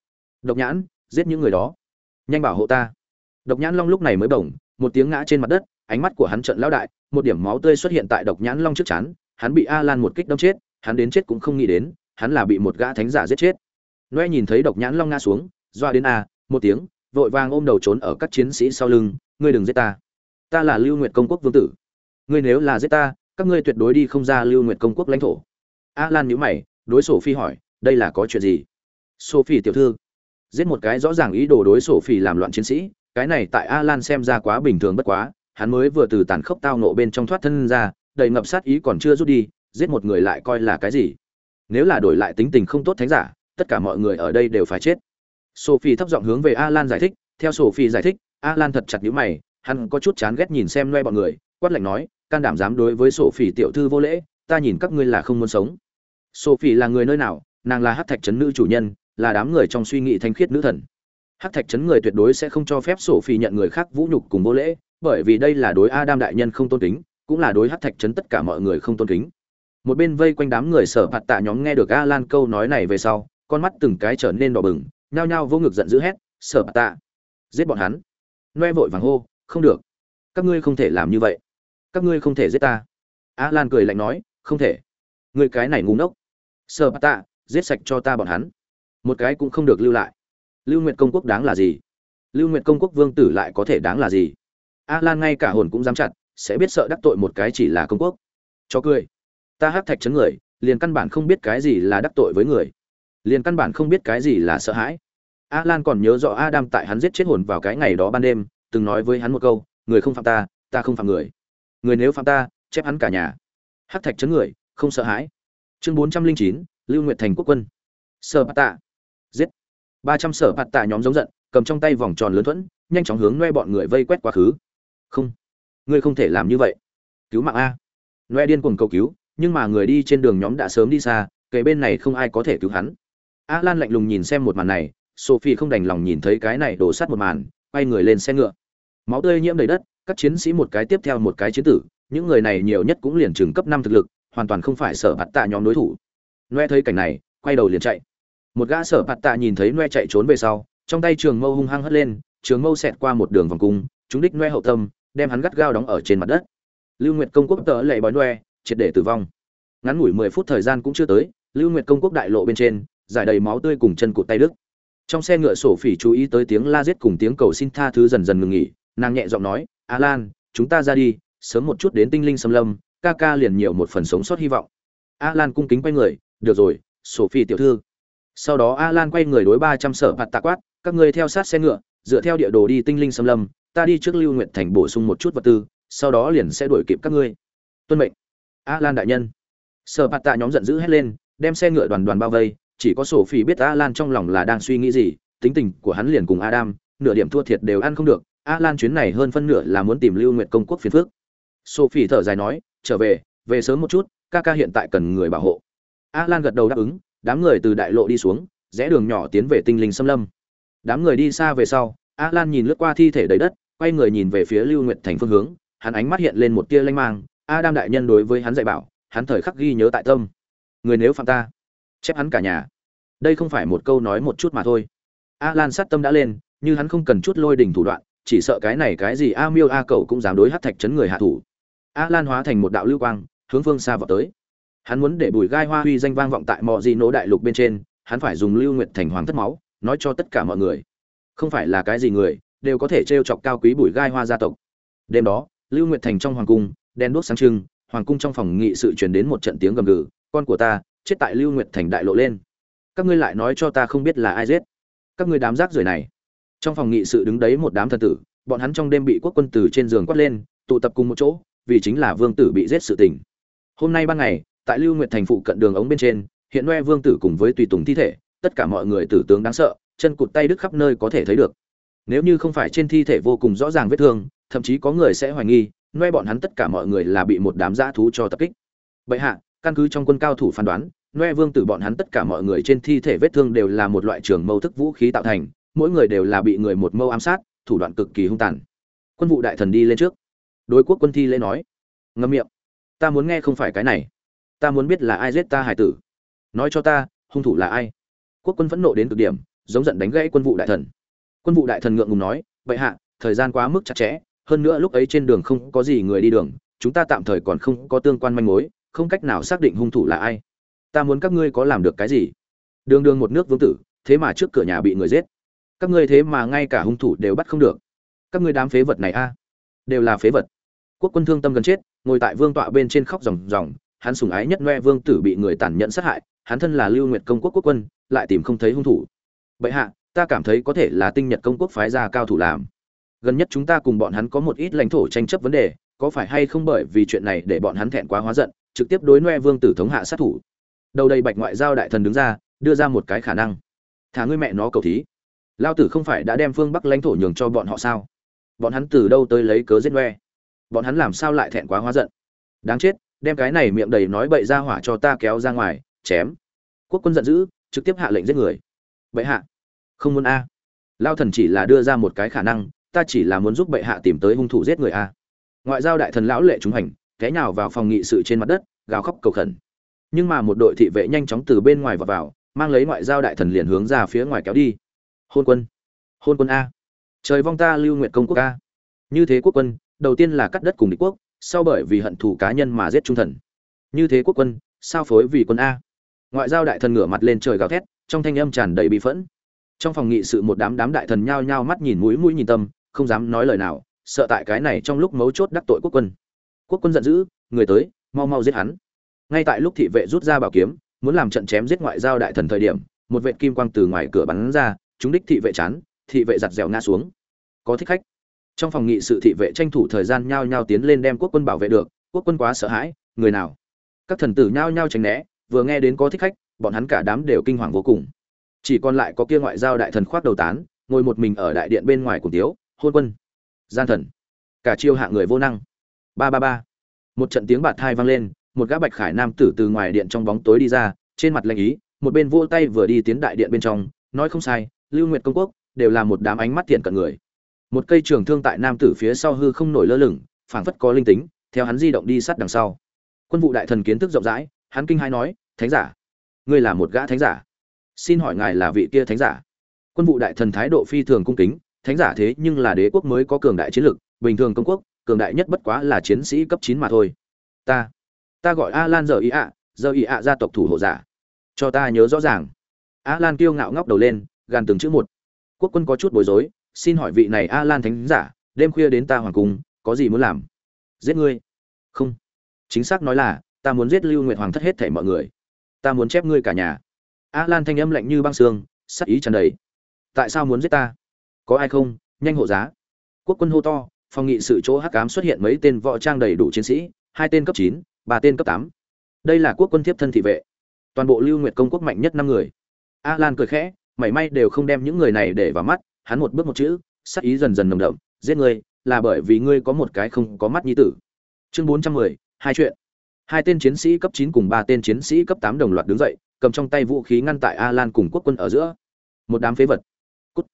Độc nhãn, giết những người đó. Nhanh bảo hộ ta. Độc nhãn long lúc này mới bổng, một tiếng ngã trên mặt đất ánh mắt của hắn trợn lão đại một điểm máu tươi xuất hiện tại độc nhãn long trước chán, hắn bị a lan một kích đâm chết hắn đến chết cũng không nghĩ đến hắn là bị một gã thánh giả giết chết. Noe nhìn thấy độc nhãn long ngã xuống doa đến a một tiếng vội vàng ôm đầu trốn ở các chiến sĩ sau lưng ngươi đừng giết ta. Ta là lưu nguyệt công quốc vương tử. Ngươi nếu là giết ta các ngươi tuyệt đối đi không ra lưu nguyệt công quốc lãnh thổ. A lan nhíu mày đối sổ phi hỏi đây là có chuyện gì? Sophie tiểu thư. Giết một cái rõ ràng ý đồ đối sophie làm loạn chiến sĩ cái này tại alan xem ra quá bình thường bất quá hắn mới vừa từ tàn khốc tao nộ bên trong thoát thân ra, đầy ngập sát ý còn chưa rút đi, giết một người lại coi là cái gì? Nếu là đổi lại tính tình không tốt thánh giả, tất cả mọi người ở đây đều phải chết. Sophie thấp giọng hướng về alan giải thích, theo sophie giải thích, alan thật chặt nhíu mày, hắn có chút chán ghét nhìn xem loe bọn người, quát lạnh nói, can đảm dám đối với sophie tiểu thư vô lễ, ta nhìn các ngươi là không muốn sống. Sophie là người nơi nào? Nàng là hát thạch trấn nữ chủ nhân, là đám người trong suy nghĩ thanh khiết nữ thần. Hát thạch trấn người tuyệt đối sẽ không cho phép sophie nhận người khác vũ nhục cùng vô lễ bởi vì đây là đối adam đại nhân không tôn kính, cũng là đối Hắc thạch trấn tất cả mọi người không tôn kính. Một bên vây quanh đám người sở phạt tạ nhóm nghe được Alan câu nói này về sau, con mắt từng cái trở nên đỏ bừng, nhao nhao vô ngực giận dữ hét, sở phạt tạ, giết bọn hắn. Noe vội vàng hô, không được. Các ngươi không thể làm như vậy. Các ngươi không thể giết ta. A lan cười lạnh nói, không thể. Ngươi cái này ngu ngốc. Sở phạt tạ, giết sạch cho ta bọn hắn. Một cái cũng không được lưu lại. Lưu nguyệt công quốc đáng là gì? Lưu nguyệt công quốc vương tử lại có thể đáng là gì? A lan ngay cả hồn cũng dám chặt, sẽ biết sợ đắc tội một cái chỉ là công quốc. Cho cười. Ta hát thạch chấn người, liền căn bản không biết cái gì là đắc tội với người. Liền căn bản không biết cái gì là sợ hãi. A lan còn nhớ rõ adam tại hắn giết chết hồn vào cái ngày đó ban đêm, từng nói với hắn một câu, người không phạm ta ta không phạm người. Người nếu phạm ta, chép hắn cả nhà. Hát thạch chấn người, không sợ hãi. Chương bốn trăm linh chín, lưu nguyệt thành quốc quân. Sợ bạt tạ. Giết. Ba trăm sở bạt tạ nhóm giống giận, cầm trong tay vòng tròn lớn thuẫn, nhanh chóng hướng noe bọn người vây quét quá khứ không. Ngươi không thể làm như vậy. Cứu mạng a. Noe điên cuồng cầu cứu, nhưng mà người đi trên đường nhóm đã sớm đi xa kề bên này không ai có thể cứu hắn. A lan lạnh lùng nhìn xem một màn này, sophie không đành lòng nhìn thấy cái này đổ sát một màn, quay người lên xe ngựa. Máu tươi nhiễm đầy đất, các chiến sĩ một cái tiếp theo một cái chiến tử, những người này nhiều nhất cũng liền chừng cấp năm thực lực, hoàn toàn không phải sở bạt tạ nhóm đối thủ. Noe thấy cảnh này, quay đầu liền chạy. Một gã sở bạt tạ nhìn thấy noe chạy trốn về sau, trong tay trường mâu hung hăng hất lên, trường mâu xẹt qua một đường vòng cung, chúng đích noe hậu tâm đem hắn gắt gao đóng ở trên mặt đất. Lưu nguyệt công quốc tớ lệ bói noe triệt để tử vong. Ngắn ngủi mười phút thời gian cũng chưa tới, lưu nguyệt công quốc đại lộ bên trên, giải đầy máu tươi cùng chân cụt tay đức trong xe ngựa sổ phỉ chú ý tới tiếng la giết cùng tiếng cầu xin tha thứ dần dần ngừng nghỉ, nàng nhẹ giọng nói, a lan, chúng ta ra đi, sớm một chút đến tinh linh xâm lâm, ca ca liền nhiều một phần sống sót hy vọng. A lan cung kính quay người, được rồi, sổ phi tiểu thư. Sau đó a lan quay người đối ba trăm sở bạt tạ quát, các ngươi theo sát xe ngựa, dựa theo địa đồ đi tinh linh xâm lâm ta đi trước lưu nguyện thành bổ sung một chút vật tư, sau đó liền sẽ đuổi kịp các ngươi. Tuân mệnh. A lan đại nhân. Sở bạt tạ nhóm giận dữ hét lên, đem xe ngựa đoàn đoàn bao vây, chỉ có sổ phi biết a lan trong lòng là đang suy nghĩ gì, tính tình của hắn liền cùng adam, nửa điểm thua thiệt đều ăn không được, a lan chuyến này hơn phân nửa là muốn tìm lưu nguyện công quốc phiền phước sophie thở dài nói, trở về về sớm một chút, ca ca hiện tại cần người bảo hộ. A lan gật đầu đáp ứng, đám người từ đại lộ đi xuống, rẽ đường nhỏ tiến về tinh linh xâm lâm. Đám người đi xa về sau, a lan nhìn lướt qua thi thể đầy đất quay người nhìn về phía lưu Nguyệt thành phương hướng, hắn ánh mắt hiện lên một tia lanh mang, adam đại nhân đối với hắn dạy bảo, hắn thời khắc ghi nhớ tại tâm. Người nếu phạm ta, chép hắn cả nhà. Đây không phải một câu nói một chút mà thôi. A lan sát tâm đã lên, như hắn không cần chút lôi đình thủ đoạn, chỉ sợ cái này cái gì a miêu a cậu cũng dám đối hát thạch chấn người hạ thủ. A lan hóa thành một đạo lưu quang, hướng phương xa vào tới. Hắn muốn để bùi gai hoa huy danh vang vọng tại mọi di nỗ đại lục bên trên, hắn phải dùng lưu nguyện thành hoàng thất máu, nói cho tất cả mọi người. Không phải là cái gì người đều có thể trêu chọc cao quý bùi gai hoa gia tộc đêm đó lưu Nguyệt thành trong hoàng cung đèn đuốc sáng trưng hoàng cung trong phòng nghị sự truyền đến một trận tiếng gầm gừ con của ta chết tại lưu Nguyệt thành đại lộ lên các ngươi lại nói cho ta không biết là ai giết các ngươi đám rác rưởi này trong phòng nghị sự đứng đấy một đám thần tử bọn hắn trong đêm bị quốc quân tử trên giường quát lên tụ tập cùng một chỗ vì chính là vương tử bị giết sự tình. Hôm nay ban ngày, tại Lưu Nguyệt thành phụ cận đường ống bên trên, hiện loe vương tử cùng với tùy tùng thi thể, tất cả mọi người tử tướng đáng sợ, chân cụt tay đứt khắp nơi có thể thấy được. Nếu như không phải trên thi thể vô cùng rõ ràng vết thương, thậm chí có người sẽ hoài nghi, loe bọn hắn tất cả mọi người là bị một đám dã thú cho tập kích. Bệ hạ, căn cứ trong quân cao thủ phán đoán, loe vương tử bọn hắn tất cả mọi người trên thi thể vết thương đều là một loại trường mâu thức vũ khí tạo thành, mỗi người đều là bị người một mâu ám sát, thủ đoạn cực kỳ hung tàn. Quân vụ đại thần đi lên trước. Đối quốc quân thi lễ nói ngâm miệng. Ta muốn nghe không phải cái này. Ta muốn biết là ai giết ta hải tử. Nói cho ta hung thủ là ai. Quốc quân phẫn nộ đến cực điểm giống giận đánh gãy quân vụ đại thần quân vụ đại thần ngượng ngùng nói vậy hạ, thời gian quá mức chặt chẽ, hơn nữa lúc ấy trên đường không có gì người đi đường, chúng ta tạm thời còn không có tương quan manh mối, không cách nào xác định hung thủ là ai. Ta muốn các ngươi có làm được cái gì? Đường đường một nước vương tử, thế mà trước cửa nhà bị người giết. Các ngươi thế mà ngay cả hung thủ đều bắt không được. Các ngươi đám phế vật này a, đều là phế vật. Quốc quân thương tâm gần chết, ngồi tại vương tọa bên trên khóc ròng ròng, hắn sùng ái nhất noe vương tử bị người tàn nhẫn sát hại, hắn thân là lưu nguyệt công quốc quốc quân, lại tìm không thấy hung thủ. Bệ hạ ta cảm thấy có thể là tinh nhật công quốc phái ra cao thủ làm. Gần nhất chúng ta cùng bọn hắn có một ít lãnh thổ tranh chấp vấn đề, có phải hay không bởi vì chuyện này để bọn hắn thẹn quá hóa giận, trực tiếp đối noe vương tử thống hạ sát thủ. Đầu đây bạch ngoại giao đại thần đứng ra, đưa ra một cái khả năng. Thả ngươi mẹ nó cầu thí. Lao tử không phải đã đem phương bắc lãnh thổ nhường cho bọn họ sao? Bọn hắn từ đâu tới lấy cớ giết noe bọn hắn làm sao lại thẹn quá hóa giận? Đáng chết, đem cái này miệng đầy nói bậy ra hỏa cho ta kéo ra ngoài, chém. Quốc quân giận dữ, trực tiếp hạ lệnh giết người. Bệ hạ không muốn a. Lao thần chỉ là đưa ra một cái khả năng ta chỉ là muốn giúp bệ hạ tìm tới hung thủ giết người a. Ngoại giao đại thần lão lệ trúng hành té nhào vào phòng nghị sự trên mặt đất gào khóc cầu khẩn. Nhưng mà một đội thị vệ nhanh chóng từ bên ngoài vào, vào mang lấy ngoại giao đại thần liền hướng ra phía ngoài kéo đi. Hôn quân hôn quân a. Trời vong ta lưu nguyện công quốc a, như thế quốc quân đầu tiên là cắt đất cùng địch quốc sau bởi vì hận thù cá nhân mà giết trung thần. Như thế quốc quân sao phối vì quân a? Ngoại giao đại thần ngửa mặt lên trời gào thét trong thanh âm tràn đầy bị phẫn trong phòng nghị sự một đám đám đại thần nhao nhao mắt nhìn mũi mũi nhìn tâm, không dám nói lời nào, sợ tại cái này trong lúc mấu chốt đắc tội quốc quân. Quốc quân giận dữ, người tới, mau mau giết hắn. Ngay tại lúc thị vệ rút ra bảo kiếm, muốn làm trận chém giết ngoại giao đại thần thời điểm, một vệ kim quang từ ngoài cửa bắn ra, chúng đích thị vệ chán, thị vệ giặt dẻo ngã xuống. Có thích khách. Trong phòng nghị sự thị vệ tranh thủ thời gian nhao nhao tiến lên đem quốc quân bảo vệ được, quốc quân quá sợ hãi, người nào? Các thần tử nhao nhao tránh né, vừa nghe đến có thích khách, bọn hắn cả đám đều kinh hoàng vô cùng chỉ còn lại có kia ngoại giao đại thần khoác đầu tán, ngồi một mình ở đại điện bên ngoài cùng tiếu, hôn quân, gian thần. Cả chiêu hạ người vô năng. Ba ba ba. Một trận tiếng bạt thai vang lên, một gã bạch khải nam tử từ ngoài điện trong bóng tối đi ra, trên mặt lệnh ý, một bên vỗ tay vừa đi tiến đại điện bên trong, nói không sai, lưu nguyệt công quốc đều là một đám ánh mắt thiện cận người. Một cây trường thương tại nam tử phía sau hư không nổi lơ lửng, phảng phất có linh tính, theo hắn di động đi sát đằng sau. Quân vụ đại thần kiến thức rộng rãi, hắn kinh hai nói, thánh giả, ngươi là một gã thánh giả xin hỏi ngài là vị kia thánh giả? Quân vụ đại thần thái độ phi thường cung kính, thánh giả thế nhưng là đế quốc mới có cường đại chiến lực, bình thường công quốc, cường đại nhất bất quá là chiến sĩ cấp chín mà thôi. Ta ta gọi a lan giờ ý ạ giờ ý ạ gia tộc thủ hộ giả. Cho ta nhớ rõ ràng. A lan kiêu ngạo ngóc đầu lên, gàn từng chữ một. Quốc quân có chút bối rối, xin hỏi vị này a lan thánh giả, đêm khuya đến ta hoàng cung, có gì muốn làm? Giết ngươi. Không. Chính xác nói là, ta muốn giết lưu nguyệt hoàng thất hết thảy mọi người. Ta muốn chép ngươi cả nhà a lan thanh âm lạnh như băng xương, sắc ý tràn đầy. Tại sao muốn giết ta? Có ai không? Nhanh hộ giá. Quốc quân hô to, phòng nghị sự chỗ hắc cám xuất hiện mấy tên võ trang đầy đủ chiến sĩ, hai tên cấp chín, ba tên cấp tám. Đây là quốc quân tiếp thân thị vệ. Toàn bộ lưu nguyệt công quốc mạnh nhất năm người. A lan cười khẽ, mảy may đều không đem những người này để vào mắt, hắn một bước một chữ, sắc ý dần dần nồng đậm. Giết ngươi là bởi vì ngươi có một cái không có mắt nhi tử. Chương bốn trăm mười, hai chuyện. Hai tên chiến sĩ cấp chín cùng ba tên chiến sĩ cấp tám đồng loạt đứng dậy cầm trong tay vũ khí ngăn tại Alan cùng quốc quân ở giữa. Một đám phế vật. Cút.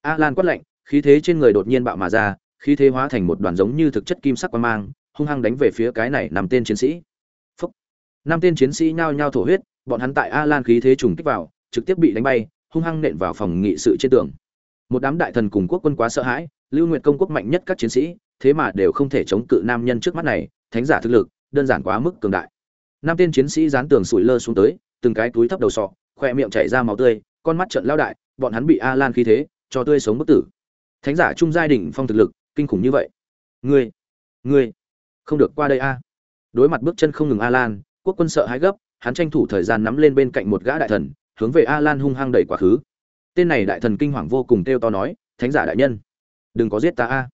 Alan quát lạnh, khí thế trên người đột nhiên bạo mà ra, khí thế hóa thành một đoàn giống như thực chất kim sắc quang mang, hung hăng đánh về phía cái này năm tên chiến sĩ. Phúc. năm tên chiến sĩ nhao nhao thổ huyết, bọn hắn tại Alan khí thế trùng kích vào, trực tiếp bị đánh bay, hung hăng nện vào phòng nghị sự trên tường. Một đám đại thần cùng quốc quân quá sợ hãi, lưu nguyệt công quốc mạnh nhất các chiến sĩ, thế mà đều không thể chống cự nam nhân trước mắt này, thánh giả thực lực, đơn giản quá mức cường đại. Năm tên chiến sĩ dán tường sủi lơ xuống tới từng cái túi thấp đầu sọ khoe miệng chảy ra máu tươi, con mắt trận lao đại, bọn hắn bị a lan khí thế, cho tươi sống bất tử. Thánh giả trung giai đỉnh phong thực lực, kinh khủng như vậy. Ngươi ngươi, không được qua đây a. Đối mặt bước chân không ngừng a lan quốc quân sợ hãi gấp, hắn tranh thủ thời gian nắm lên bên cạnh một gã đại thần, hướng về a lan hung hăng đẩy quá khứ. Tên này đại thần kinh hoàng vô cùng kêu to nói, thánh giả đại nhân, đừng có giết ta a.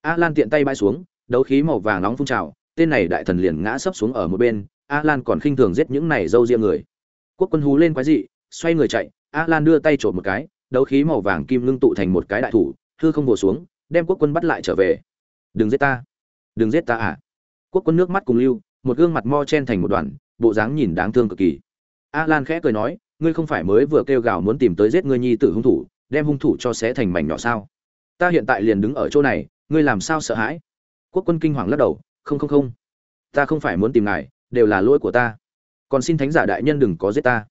A lan tiện tay bãi xuống, đấu khí màu vàng nóng phun trào, tên này đại thần liền ngã sấp xuống ở một bên a lan còn khinh thường giết những này dâu riêng người quốc quân hú lên quái dị, xoay người chạy a lan đưa tay trộm một cái, đấu khí màu vàng kim ngưng tụ thành một cái đại thủ, hư không bổ xuống, đem quốc quân bắt lại trở về. Đừng giết ta, đừng giết ta à? Quốc quân nước mắt cùng lưu, một gương mặt mo chen thành một đoàn, bộ dáng nhìn đáng thương cực kỳ. A lan khẽ cười nói, ngươi không phải mới vừa kêu gào muốn tìm tới giết ngươi nhi tử hung thủ, đem hung thủ cho xé thành mảnh nhỏ sao? Ta hiện tại liền đứng ở chỗ này, ngươi làm sao sợ hãi? Quốc quân kinh hoàng lắc đầu, không không không. Ta không phải muốn tìm ngài, đều là lỗi của ta còn xin thánh giả đại nhân đừng có giết ta.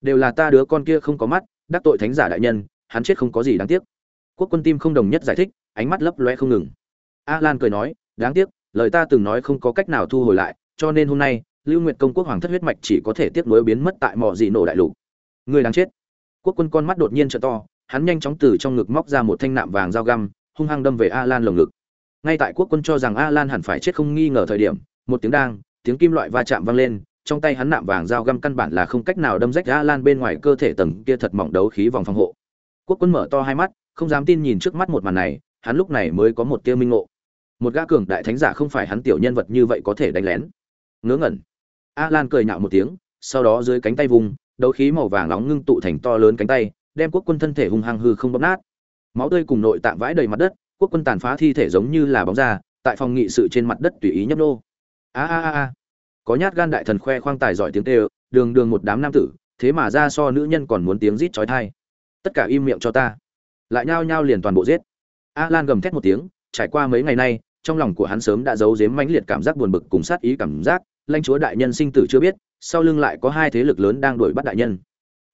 Đều là ta đứa con kia không có mắt, đắc tội thánh giả đại nhân, hắn chết không có gì đáng tiếc. Quốc quân tim không đồng nhất giải thích, ánh mắt lấp loe không ngừng. A lan cười nói, đáng tiếc, lời ta từng nói không có cách nào thu hồi lại, cho nên hôm nay, lưu nguyệt công quốc hoàng thất huyết mạch chỉ có thể tiếp nối biến mất tại mọi dị nổ đại lục. Người đáng chết. Quốc quân con mắt đột nhiên trợ to, hắn nhanh chóng từ trong ngực móc ra một thanh nạm vàng dao găm, hung hăng đâm về a lan lồng ngực. Ngay tại quốc quân cho rằng a lan hẳn phải chết không nghi ngờ thời điểm, một tiếng đang, tiếng kim loại va chạm vang lên trong tay hắn nạm vàng dao găm căn bản là không cách nào đâm rách a lan bên ngoài cơ thể tầng kia thật mỏng đấu khí vòng phòng hộ. Quốc quân mở to hai mắt, không dám tin nhìn trước mắt một màn này, hắn lúc này mới có một tia minh ngộ. Một gã cường đại thánh giả không phải hắn tiểu nhân vật như vậy có thể đánh lén. Ngớ ngẩn. A lan cười nhạo một tiếng, sau đó dưới cánh tay vùng, đấu khí màu vàng nóng ngưng tụ thành to lớn cánh tay, đem quốc quân thân thể hung hăng hư không bóp nát. Máu tươi cùng nội tạng vãi đầy mặt đất, quốc quân tàn phá thi thể giống như là bóng ra tại phòng nghị sự trên mặt đất tùy ý nhấp nô. A a a a có nhát gan đại thần khoe khoang tài giỏi tiếng tê đường đường một đám nam tử, thế mà ra so nữ nhân còn muốn tiếng rít chói tai. Tất cả im miệng cho ta. Lại nhao nhao liền toàn bộ giết. A lan gầm thét một tiếng, trải qua mấy ngày nay, trong lòng của hắn sớm đã giấu giếm mãnh liệt cảm giác buồn bực cùng sát ý cảm giác, lãnh chúa đại nhân sinh tử chưa biết, sau lưng lại có hai thế lực lớn đang đuổi bắt đại nhân.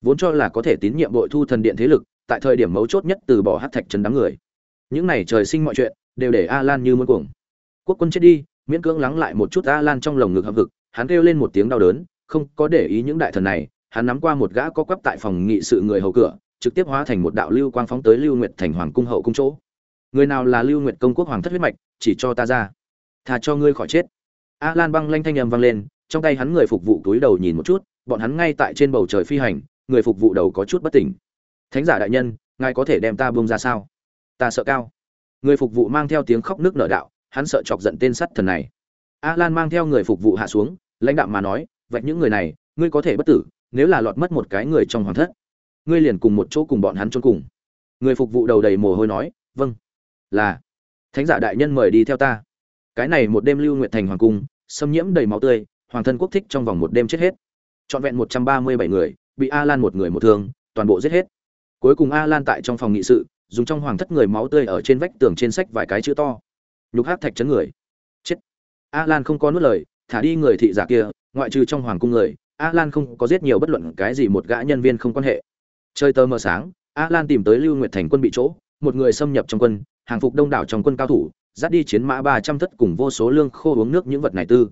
Vốn cho là có thể tín nhiệm đội thu thần điện thế lực, tại thời điểm mấu chốt nhất từ bỏ hát thạch trấn đám người. Những này trời sinh mọi chuyện, đều để a lan như muốn cuồng. Quốc quân chết đi, miễn cưỡng lắng lại một chút a lan trong lồng ngực hậm vực hắn kêu lên một tiếng đau đớn, không có để ý những đại thần này, hắn nắm qua một gã có quắp tại phòng nghị sự người hầu cửa, trực tiếp hóa thành một đạo lưu quang phóng tới lưu nguyệt thành hoàng cung hậu cung chỗ. Người nào là lưu nguyệt công quốc hoàng thất huyết mạch, chỉ cho ta ra. Thà cho ngươi khỏi chết. A lan băng lanh thanh âm vang lên, trong tay hắn người phục vụ túi đầu nhìn một chút, bọn hắn ngay tại trên bầu trời phi hành, người phục vụ đầu có chút bất tỉnh. Thánh giả đại nhân, ngài có thể đem ta buông ra sao? Ta sợ cao. Người phục vụ mang theo tiếng khóc nước nở đạo, hắn sợ chọc giận tên sắt thần này a lan mang theo người phục vụ hạ xuống, lãnh đạo mà nói vậy những người này, ngươi có thể bất tử, nếu là lọt mất một cái người trong hoàng thất, ngươi liền cùng một chỗ cùng bọn hắn trốn cùng. Người phục vụ đầu đầy mồ hôi nói vâng. Là, thánh giả đại nhân mời đi theo ta. Cái này một đêm lưu nguyện thành hoàng cung, xâm nhiễm đầy máu tươi, hoàng thân quốc thích trong vòng một đêm chết hết. Trọn vẹn một trăm ba mươi bảy người, bị a lan một người một thương, toàn bộ giết hết. Cuối cùng a lan tại trong phòng nghị sự, dùng trong hoàng thất người máu tươi ở trên vách tường trên sách vài cái chữ to. Nhục hát thạch chấn người a lan không có nuốt lời, thả đi người thị giả kia, ngoại trừ trong hoàng cung người a lan không có giết nhiều bất luận cái gì một gã nhân viên không quan hệ. Chơi tơ mờ sáng a lan tìm tới lưu nguyệt thành quân bị chỗ, một người xâm nhập trong quân, hàng phục đông đảo trong quân cao thủ, dắt đi chiến mã ba trăm thất cùng vô số lương khô uống nước những vật này tư.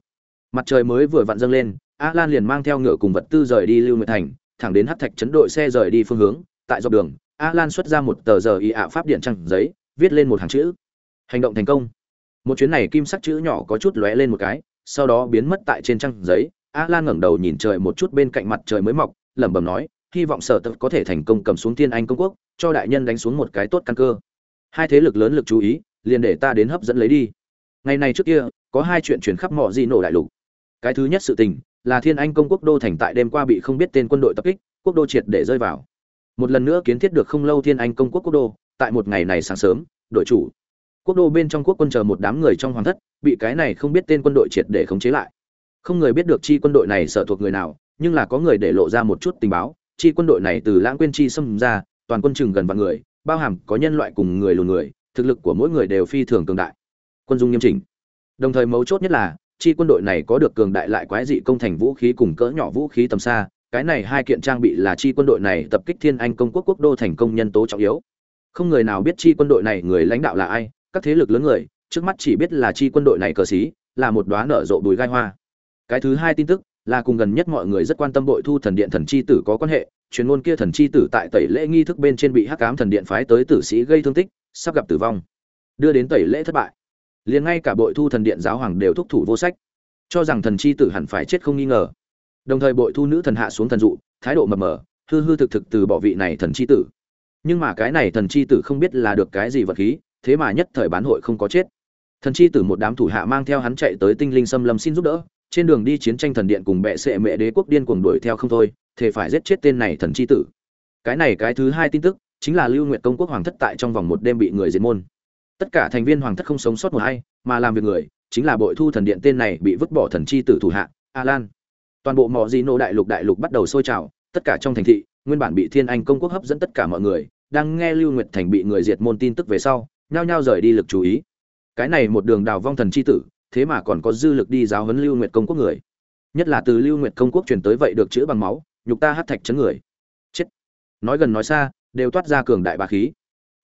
Mặt trời mới vừa vặn dâng lên a lan liền mang theo ngựa cùng vật tư rời đi lưu nguyệt thành, thẳng đến hát thạch chấn đội xe rời đi phương hướng, tại dọc đường a lan xuất ra một tờ giờ y ạ pháp điện trăng giấy, viết lên một hàng chữ. Hành động thành công một chuyến này kim sắc chữ nhỏ có chút lóe lên một cái, sau đó biến mất tại trên trang giấy. A lan ngẩng đầu nhìn trời một chút bên cạnh mặt trời mới mọc, lẩm bẩm nói, hy vọng sở tật có thể thành công cầm xuống thiên anh công quốc, cho đại nhân đánh xuống một cái tốt căn cơ. Hai thế lực lớn lực chú ý, liền để ta đến hấp dẫn lấy đi. Ngày này trước kia, có hai chuyện chuyển khắp mọi di nổ đại lục. Cái thứ nhất sự tình, là thiên anh công quốc đô thành tại đêm qua bị không biết tên quân đội tập kích, quốc đô triệt để rơi vào. Một lần nữa kiến thiết được không lâu thiên anh công quốc quốc đô, tại một ngày này sáng sớm, đội chủ quốc đô bên trong quốc quân chờ một đám người trong hoàng thất, bị cái này không biết tên quân đội triệt để khống chế lại. Không người biết được chi quân đội này sợ thuộc người nào, nhưng là có người để lộ ra một chút tình báo, chi quân đội này từ lãng quên chi xâm ra, toàn quân chừng gần vạn người, bao hàm có nhân loại cùng người lùn người, thực lực của mỗi người đều phi thường cường đại. Quân dung nghiêm chỉnh. Đồng thời mấu chốt nhất là, chi quân đội này có được cường đại lại quái dị công thành vũ khí cùng cỡ nhỏ vũ khí tầm xa, cái này hai kiện trang bị là chi quân đội này tập kích thiên anh công quốc quốc đô thành công nhân tố trọng yếu. Không người nào biết chi quân đội này người lãnh đạo là ai các thế lực lớn người, trước mắt chỉ biết là chi quân đội này cờ xí, là một đoá nở rộ bùi gai hoa. Cái thứ hai tin tức, là cùng gần nhất mọi người rất quan tâm bội thu thần điện thần chi tử có quan hệ, chuyên môn kia thần chi tử tại tẩy lễ nghi thức bên trên bị hắc cám thần điện phái tới tử sĩ gây thương tích, sắp gặp tử vong. Đưa đến tẩy lễ thất bại. Liền ngay cả bội thu thần điện giáo hoàng đều thúc thủ vô sách. Cho rằng thần chi tử hẳn phải chết không nghi ngờ. Đồng thời bội thu nữ thần hạ xuống thần dụ, thái độ mập mờ, hư hư thực thực từ bỏ vị này thần chi tử. Nhưng mà cái này thần chi tử không biết là được cái gì vật khí thế mà nhất thời bán hội không có chết. Thần chi tử một đám thủ hạ mang theo hắn chạy tới tinh linh xâm lâm xin giúp đỡ, trên đường đi chiến tranh thần điện cùng bệ sệ mẹ đế quốc điên cuồng đuổi theo không thôi thế phải giết chết tên này thần chi tử. Cái này cái thứ hai tin tức, chính là lưu nguyện công quốc hoàng thất tại trong vòng một đêm bị người diệt môn. Tất cả thành viên hoàng thất không sống sót một hay mà làm việc người, chính là bội thu thần điện tên này bị vứt bỏ thần chi tử thủ hạ, alan. Toàn bộ mỏ di nô đại lục đại lục bắt đầu sôi trào, tất cả trong thành thị, nguyên bản bị thiên anh công quốc hấp dẫn tất cả mọi người, đang nghe lưu nguyệt thành bị người diệt môn tin tức về sau nhao nhao rời đi lực chú ý. Cái này một đường đào vong thần chi tử, thế mà còn có dư lực đi giáo huấn lưu nguyệt công quốc người. Nhất là từ lưu nguyệt công quốc truyền tới vậy được chữa bằng máu, nhục ta hát thạch chấn người. Chết. Nói gần nói xa, đều toát ra cường đại bà khí.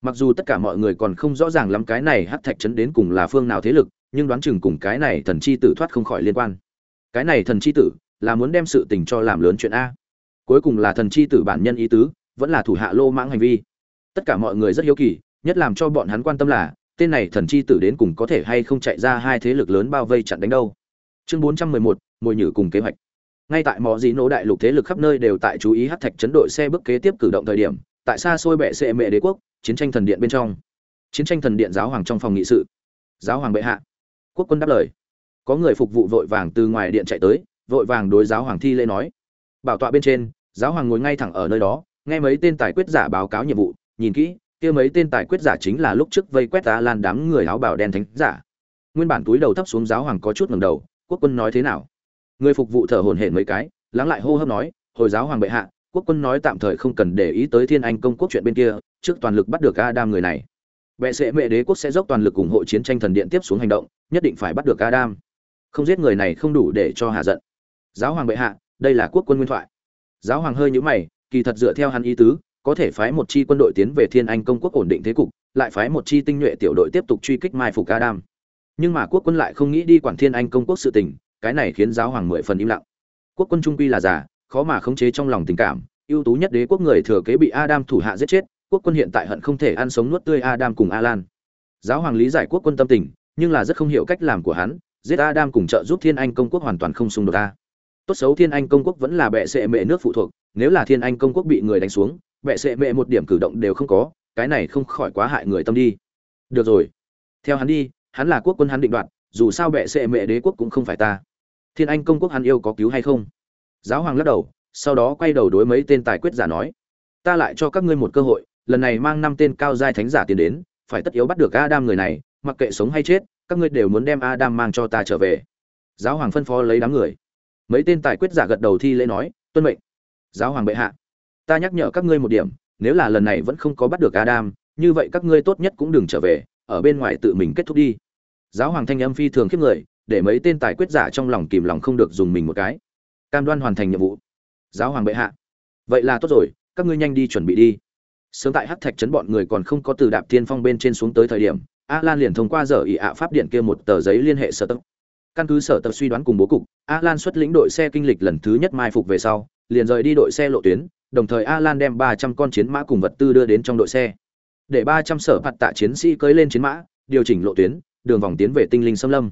Mặc dù tất cả mọi người còn không rõ ràng lắm cái này hát thạch chấn đến cùng là phương nào thế lực, nhưng đoán chừng cùng cái này thần chi tử thoát không khỏi liên quan. Cái này thần chi tử là muốn đem sự tình cho làm lớn chuyện a. Cuối cùng là thần chi tử bản nhân ý tứ, vẫn là thủ hạ lô mãng hành vi. Tất cả mọi người rất hiếu kỳ nhất làm cho bọn hắn quan tâm là, tên này thần chi tử đến cùng có thể hay không chạy ra hai thế lực lớn bao vây chặn đánh đâu. Chương bốn trăm mười một, mồi nhử cùng kế hoạch. Ngay tại mỏ dị nổ đại lục thế lực khắp nơi đều tại chú ý hát thạch chấn đội xe bước kế tiếp cử động thời điểm, tại xa xôi bệ sệ mệ đế quốc, chiến tranh thần điện bên trong. Chiến tranh thần điện giáo hoàng trong phòng nghị sự. Giáo hoàng bệ hạ. Quốc quân đáp lời. Có người phục vụ vội vàng từ ngoài điện chạy tới, vội vàng đối giáo hoàng thi lễ nói. Bảo tọa bên trên, giáo hoàng ngồi ngay thẳng ở nơi đó, nghe mấy tên tài quyết giả báo cáo nhiệm vụ, nhìn kỹ kia mấy tên tài quyết giả chính là lúc trước vây quét ta lan đám người áo bào đen thánh giả. Nguyên bản túi đầu thấp xuống giáo hoàng có chút ngẩng đầu, quốc quân nói thế nào? Người phục vụ thở hổn hển mấy cái, lắng lại hô hấp nói, hồi giáo hoàng bệ hạ, quốc quân nói tạm thời không cần để ý tới thiên anh công quốc chuyện bên kia, trước toàn lực bắt được adam người này. Bệ sẽ mẹ đế quốc sẽ dốc toàn lực ủng hộ chiến tranh thần điện tiếp xuống hành động, nhất định phải bắt được adam. Không giết người này không đủ để cho hạ giận. Giáo hoàng bệ hạ, đây là quốc quân nguyên thoại. Giáo hoàng hơi nhíu mày, kỳ thật dựa theo hắn ý tứ có thể phái một chi quân đội tiến về thiên anh công quốc ổn định thế cục, lại phái một chi tinh nhuệ tiểu đội tiếp tục truy kích mai phục adam. Nhưng mà quốc quân lại không nghĩ đi quản thiên anh công quốc sự tình, cái này khiến giáo hoàng mười phần im lặng. Quốc quân trung quy là già, khó mà khống chế trong lòng tình cảm, ưu tú nhất đế quốc người thừa kế bị adam thủ hạ giết chết, quốc quân hiện tại hận không thể ăn sống nuốt tươi adam cùng alan. Giáo hoàng lý giải quốc quân tâm tình, nhưng là rất không hiểu cách làm của hắn, giết adam cùng trợ giúp thiên anh công quốc hoàn toàn không xung đột ta. Tốt xấu thiên anh công quốc vẫn là bệ sệ mệ nước phụ thuộc, nếu là thiên anh công quốc bị người đánh xuống bệ sệ mệ một điểm cử động đều không có, cái này không khỏi quá hại người tâm đi. Được rồi. Theo hắn đi, hắn là quốc quân hắn định đoạt, dù sao bệ sệ mệ đế quốc cũng không phải ta. Thiên anh công quốc hắn yêu có cứu hay không? Giáo hoàng lắc đầu, sau đó quay đầu đối mấy tên tài quyết giả nói. Ta lại cho các ngươi một cơ hội, lần này mang năm tên cao giai thánh giả tiến đến, phải tất yếu bắt được adam người này, mặc kệ sống hay chết, các ngươi đều muốn đem adam mang cho ta trở về. Giáo hoàng phân phó lấy đám người. Mấy tên tài quyết giả gật đầu thi lễ nói, tuân mệnh. Giáo hoàng bệ hạ ta nhắc nhở các ngươi một điểm, nếu là lần này vẫn không có bắt được adam, như vậy các ngươi tốt nhất cũng đừng trở về, ở bên ngoài tự mình kết thúc đi. Giáo hoàng thanh âm phi thường khiếp người, để mấy tên tài quyết giả trong lòng kìm lòng không được dùng mình một cái. Cam đoan hoàn thành nhiệm vụ. Giáo hoàng bệ hạ. Vậy là tốt rồi, các ngươi nhanh đi chuẩn bị đi. Sớm tại hắc thạch trấn bọn người còn không có từ đạp tiên phong bên trên xuống tới thời điểm a lan liền thông qua giờ ỉ ạ pháp điện kia một tờ giấy liên hệ sở tập căn cứ sở tập suy đoán cùng bố cục a lan xuất lĩnh đội xe kinh lịch lần thứ nhất mai phục về sau, liền rời đi đội xe lộ tuyến đồng thời Alan đem ba trăm con chiến mã cùng vật tư đưa đến trong đội xe. Để ba trăm sở phạt tạ chiến sĩ cưỡi lên chiến mã, điều chỉnh lộ tuyến, đường vòng tiến về tinh linh xâm lâm.